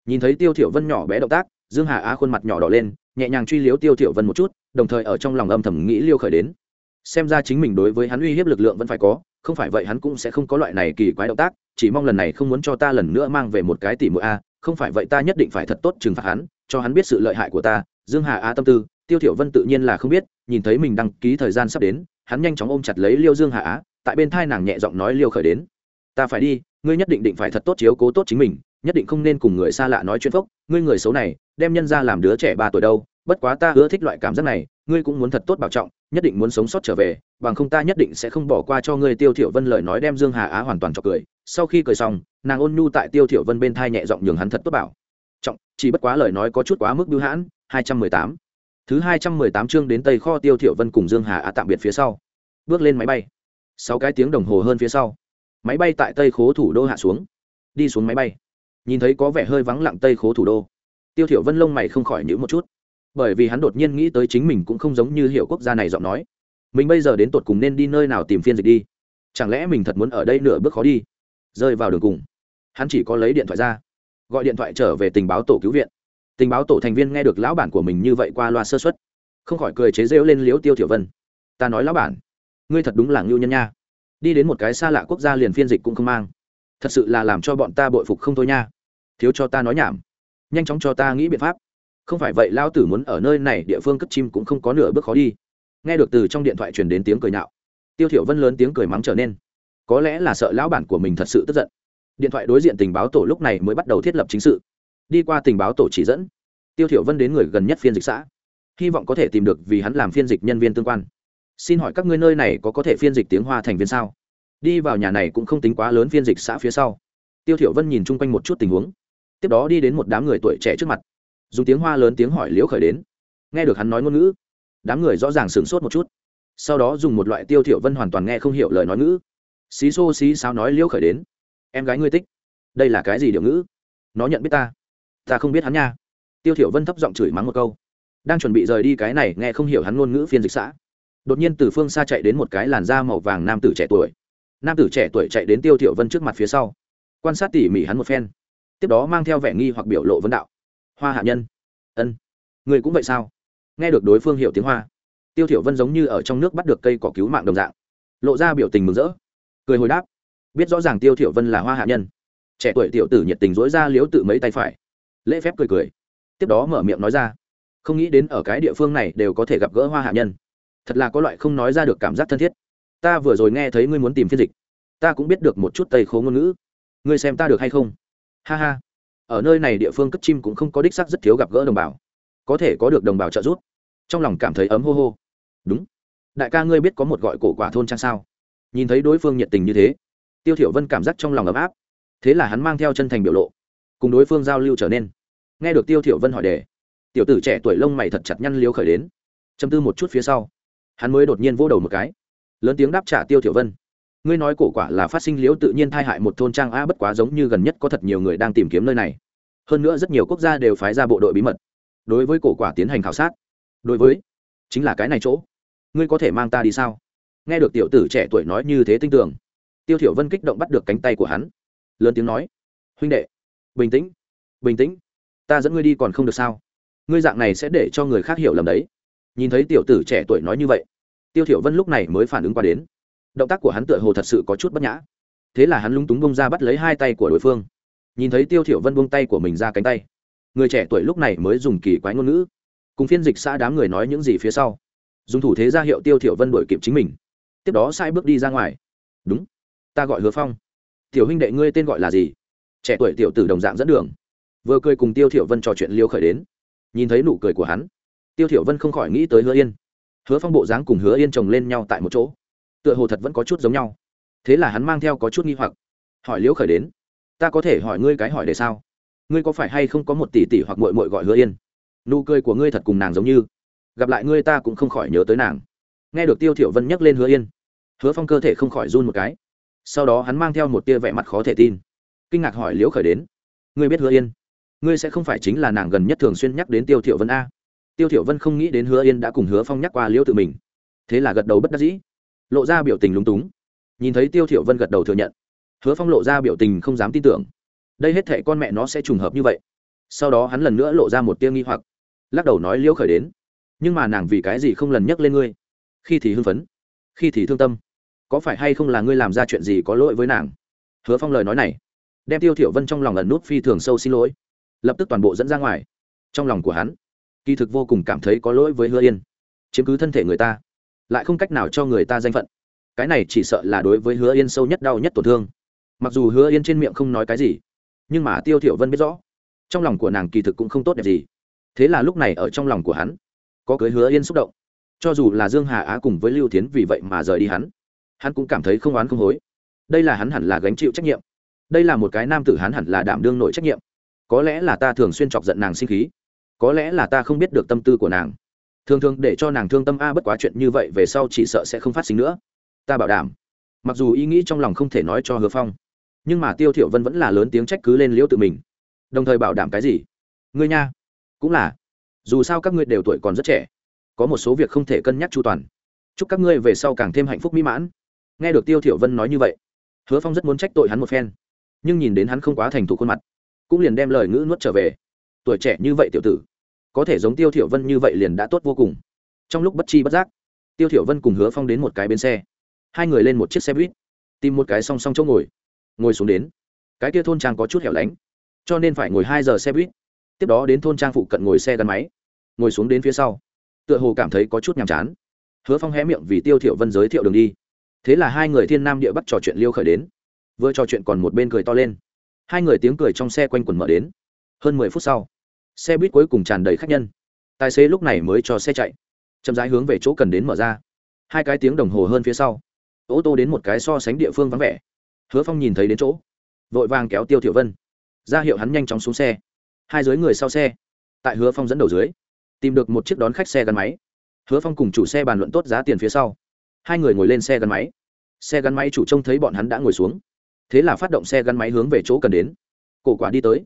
Nhìn thấy tiêu thiểu vân nhỏ bé động tác, dương hà á khuôn mặt nhỏ đỏ lên, nhẹ nhàng truy liếu tiêu thiểu vân một chút, đồng thời ở trong lòng âm thầm nghĩ liêu khởi đến. Xem ra chính mình đối với hắn uy hiếp lực lượng vẫn phải có, không phải vậy hắn cũng sẽ không có loại này kỳ quái động tác, chỉ mong lần này không muốn cho ta lần nữa mang về một cái tỷ mũi a, không phải vậy ta nhất định phải thật tốt trừng phạt hắn, cho hắn biết sự lợi hại của ta, dương hà á tâm tư, tiêu thiểu vân tự nhiên là không biết, nhìn thấy mình đăng ký thời gian sắp đến, hắn nhanh chóng ôm chặt lấy liêu dương hà á, tại bên thai nàng nhẹ giọng nói liêu khởi đến. Ta phải đi ngươi nhất định định phải thật tốt chiếu cố tốt chính mình, nhất định không nên cùng người xa lạ nói chuyện phốc. Ngươi người xấu này, đem nhân ra làm đứa trẻ ba tuổi đâu. Bất quá ta ưa thích loại cảm giác này, ngươi cũng muốn thật tốt bảo trọng, nhất định muốn sống sót trở về, bằng không ta nhất định sẽ không bỏ qua cho ngươi tiêu thiểu vân lời nói đem dương hà á hoàn toàn cho cười. Sau khi cười xong, nàng ôn nhu tại tiêu thiểu vân bên thai nhẹ giọng nhường hắn thật tốt bảo. Trọng, chỉ bất quá lời nói có chút quá mức bưu hãn. 218 thứ 218 chương đến tây kho tiêu thiểu vân cùng dương hà á tạm biệt phía sau. Bước lên máy bay. Sáu cái tiếng đồng hồ hơn phía sau máy bay tại tây khố thủ đô hạ xuống. Đi xuống máy bay. Nhìn thấy có vẻ hơi vắng lặng tây khố thủ đô. Tiêu thiểu vân lông mày không khỏi nhíu một chút. Bởi vì hắn đột nhiên nghĩ tới chính mình cũng không giống như Hiểu quốc gia này giọng nói. Mình bây giờ đến tột cùng nên đi nơi nào tìm phiên dịch đi? Chẳng lẽ mình thật muốn ở đây nửa bước khó đi? Rơi vào đường cùng. Hắn chỉ có lấy điện thoại ra. Gọi điện thoại trở về tình báo tổ cứu viện. Tình báo tổ thành viên nghe được lão bản của mình như vậy qua loa sơ xuất không khỏi cười chế rêu lên liếu tiêu thiểu vân. Ta nói lão bản, ngươi thật đúng là ngưu nhân nha đi đến một cái xa lạ quốc gia liền phiên dịch cũng không mang. Thật sự là làm cho bọn ta bội phục không thôi nha. Thiếu cho ta nói nhảm. Nhanh chóng cho ta nghĩ biện pháp. Không phải vậy lao tử muốn ở nơi này địa phương cất chim cũng không có nửa bước khó đi. Nghe được từ trong điện thoại truyền đến tiếng cười nhạo, tiêu thiểu vân lớn tiếng cười mắng trở nên. Có lẽ là sợ lão bản của mình thật sự tức giận. Điện thoại đối diện tình báo tổ lúc này mới bắt đầu thiết lập chính sự. Đi qua tình báo tổ chỉ dẫn, tiêu thiểu vân đến người gần nhất phiên dịch xã. Hy vọng có thể tìm được vì hắn làm phiên dịch nhân viên tương quan xin hỏi các ngươi nơi này có có thể phiên dịch tiếng hoa thành viên sao? Đi vào nhà này cũng không tính quá lớn phiên dịch xã phía sau. Tiêu thiểu vân nhìn chung quanh một chút tình huống. Tiếp đó đi đến một đám người tuổi trẻ trước mặt. Dùng tiếng hoa lớn tiếng hỏi liễu khởi đến. Nghe được hắn nói ngôn ngữ, đám người rõ ràng sửng sốt một chút. Sau đó dùng một loại tiêu thiểu vân hoàn toàn nghe không hiểu lời nói ngữ. Xí xô xí sao nói liễu khởi đến. Em gái ngươi tích đây là cái gì điều ngữ? Nó nhận biết ta. Ta không biết hắn nha. Tiêu thiểu vân thấp giọng chửi mắng một câu. Đang chuẩn bị rời đi cái này nghe không hiểu hắn ngôn ngữ phiên dịch xã đột nhiên từ phương xa chạy đến một cái làn da màu vàng nam tử trẻ tuổi. Nam tử trẻ tuổi chạy đến tiêu thiệu vân trước mặt phía sau, quan sát tỉ mỉ hắn một phen. Tiếp đó mang theo vẻ nghi hoặc biểu lộ vấn đạo. Hoa hạ nhân. Ân, người cũng vậy sao? Nghe được đối phương hiểu tiếng hoa, tiêu thiểu vân giống như ở trong nước bắt được cây cỏ cứu mạng đồng dạng, lộ ra biểu tình mừng rỡ, cười hồi đáp, biết rõ ràng tiêu thiểu vân là hoa hạ nhân. Trẻ tuổi tiểu tử nhiệt tình dối ra liếu tự mấy tay phải, lễ phép cười cười, tiếp đó mở miệng nói ra, không nghĩ đến ở cái địa phương này đều có thể gặp gỡ hoa hạ nhân thật là có loại không nói ra được cảm giác thân thiết. Ta vừa rồi nghe thấy ngươi muốn tìm phiên dịch. Ta cũng biết được một chút tây khố ngôn ngữ. Ngươi xem ta được hay không? Ha ha. Ở nơi này địa phương cất chim cũng không có đích sắc rất thiếu gặp gỡ đồng bào. Có thể có được đồng bào trợ giúp. Trong lòng cảm thấy ấm hô hô. Đúng. Đại ca ngươi biết có một gọi cổ quả thôn trang sao? Nhìn thấy đối phương nhiệt tình như thế, tiêu thiểu vân cảm giác trong lòng ấm áp. Thế là hắn mang theo chân thành biểu lộ, cùng đối phương giao lưu trở nên. Nghe được tiêu thiểu vân hỏi đề, tiểu tử trẻ tuổi lông mày thật chặt nhăn liếu khởi đến. Châm tư một chút phía sau hắn mới đột nhiên vô đầu một cái. Lớn tiếng đáp trả tiêu thiểu vân. Ngươi nói cổ quả là phát sinh liễu tự nhiên thai hại một thôn trang a bất quá giống như gần nhất có thật nhiều người đang tìm kiếm nơi này. Hơn nữa rất nhiều quốc gia đều phái ra bộ đội bí mật. Đối với cổ quả tiến hành khảo sát. Đối với, chính là cái này chỗ. Ngươi có thể mang ta đi sao? Nghe được tiểu tử trẻ tuổi nói như thế tin tưởng, tiêu thiểu vân kích động bắt được cánh tay của hắn. Lớn tiếng nói, huynh đệ, bình tĩnh bình tĩnh. Ta dẫn ngươi đi còn không được sao? Ngươi dạng này sẽ để cho người khác hiểu lầm đấy nhìn thấy tiểu tử trẻ tuổi nói như vậy, tiêu thiểu vân lúc này mới phản ứng qua đến. Động tác của hắn tựa hồ thật sự có chút bất nhã. Thế là hắn lúng túng bông ra bắt lấy hai tay của đối phương. Nhìn thấy tiêu thiểu vân buông tay của mình ra cánh tay, người trẻ tuổi lúc này mới dùng kỳ quái ngôn ngữ, cùng phiên dịch xã đám người nói những gì phía sau. Dùng thủ thế ra hiệu tiêu thiểu vân đuổi kịp chính mình. Tiếp đó sai bước đi ra ngoài. Đúng, ta gọi hứa phong. Tiểu huynh đệ ngươi tên gọi là gì? Trẻ tuổi tiểu tử đồng dạng dẫn đường. Vừa cười cùng tiêu thiểu vân trò chuyện liêu khởi đến. Nhìn thấy nụ cười của hắn tiêu thiểu vân không khỏi nghĩ tới hứa yên. Hứa phong bộ dáng cùng hứa yên chồng lên nhau tại một chỗ, tựa hồ thật vẫn có chút giống nhau. Thế là hắn mang theo có chút nghi hoặc. Hỏi liễu khởi đến, ta có thể hỏi ngươi cái hỏi để sao? Ngươi có phải hay không có một tỷ tỷ hoặc mội mội gọi hứa yên? Nụ cười của ngươi thật cùng nàng giống như. Gặp lại ngươi ta cũng không khỏi nhớ tới nàng. Nghe được tiêu thiểu vân nhắc lên hứa yên, hứa phong cơ thể không khỏi run một cái. Sau đó hắn mang theo một tia vẻ mặt khó thể tin. Kinh ngạc hỏi liễu khởi đến, ngươi biết hứa yên? Ngươi sẽ không phải chính là nàng gần nhất thường xuyên nhắc đến tiêu thiểu vân a? Tiêu thiểu vân không nghĩ đến hứa yên đã cùng hứa phong nhắc qua liễu tự mình. Thế là gật đầu bất đắc dĩ. Lộ ra biểu tình lúng túng. Nhìn thấy tiêu thiểu vân gật đầu thừa nhận. Hứa phong lộ ra biểu tình không dám tin tưởng. Đây hết thệ con mẹ nó sẽ trùng hợp như vậy. Sau đó hắn lần nữa lộ ra một tia nghi hoặc. Lắc đầu nói liễu khởi đến. Nhưng mà nàng vì cái gì không lần nhắc lên ngươi? Khi thì hưng phấn. Khi thì thương tâm. Có phải hay không là ngươi làm ra chuyện gì có lỗi với nàng? Hứa phong lời nói này, đem tiêu thiểu vân trong lòng ẩn nút phi thường sâu xin lỗi. Lập tức toàn bộ dẫn ra ngoài. Trong lòng của hắn kỳ thực vô cùng cảm thấy có lỗi với hứa yên. Chiếm cứ thân thể người ta, lại không cách nào cho người ta danh phận. Cái này chỉ sợ là đối với hứa yên sâu nhất đau nhất tổn thương. Mặc dù hứa yên trên miệng không nói cái gì, nhưng mà tiêu thiểu vân biết rõ, trong lòng của nàng kỳ thực cũng không tốt đẹp gì. Thế là lúc này ở trong lòng của hắn, có cưới hứa yên xúc động. Cho dù là dương hà á cùng với lưu tiến vì vậy mà rời đi hắn hắn cũng cảm thấy không oán không hối. Đây là hắn hẳn là gánh chịu trách nhiệm. Đây là một cái nam tử hắn hẳn là đảm đương nội trách nhiệm. Có lẽ là ta thường xuyên chọc giận nàng sinh khí có lẽ là ta không biết được tâm tư của nàng. Thường thường để cho nàng thương tâm a, bất quá chuyện như vậy về sau chỉ sợ sẽ không phát sinh nữa. Ta bảo đảm. Mặc dù ý nghĩ trong lòng không thể nói cho hứa phong, nhưng mà tiêu thiểu vân vẫn là lớn tiếng trách cứ lên liễu tự mình. Đồng thời bảo đảm cái gì? Ngươi nha. Cũng là. Dù sao các ngươi đều tuổi còn rất trẻ. Có một số việc không thể cân nhắc chu toàn. Chúc các ngươi về sau càng thêm hạnh phúc mỹ mãn. Nghe được tiêu thiểu vân nói như vậy, hứa phong rất muốn trách tội hắn một phen, nhưng nhìn đến hắn không quá thành thủ khuôn mặt, cũng liền đem lời ngữ nuốt trở về. Tuổi trẻ như vậy tiểu tử có thể giống tiêu thiểu vân như vậy liền đã tốt vô cùng. Trong lúc bất chi bất giác, tiêu thiểu vân cùng hứa phong đến một cái bến xe. Hai người lên một chiếc xe buýt, tìm một cái song song chỗ ngồi. Ngồi xuống đến. Cái kia thôn trang có chút hẻo lánh, cho nên phải ngồi hai giờ xe buýt. Tiếp đó đến thôn trang phụ cận ngồi xe gắn máy. Ngồi xuống đến phía sau, tựa hồ cảm thấy có chút nhàm chán. Hứa phong hé miệng vì tiêu thiểu vân giới thiệu đường đi. Thế là hai người thiên nam địa bắc trò chuyện liêu khởi đến. Vừa trò chuyện còn một bên cười to lên. Hai người tiếng cười trong xe quanh quần mở đến. Hơn mười phút sau xe buýt cuối cùng tràn đầy khách nhân. Tài xế lúc này mới cho xe chạy. Chậm rãi hướng về chỗ cần đến mở ra. Hai cái tiếng đồng hồ hơn phía sau. Ô tô đến một cái so sánh địa phương vắng vẻ. Hứa phong nhìn thấy đến chỗ. Vội vàng kéo tiêu thiểu vân. Ra hiệu hắn nhanh chóng xuống xe. Hai dưới người sau xe. Tại hứa phong dẫn đầu dưới, tìm được một chiếc đón khách xe gắn máy. Hứa phong cùng chủ xe bàn luận tốt giá tiền phía sau. Hai người ngồi lên xe gắn máy. Xe gắn máy chủ trông thấy bọn hắn đã ngồi xuống. Thế là phát động xe gắn máy hướng về chỗ cần đến. Cổ quả đi tới.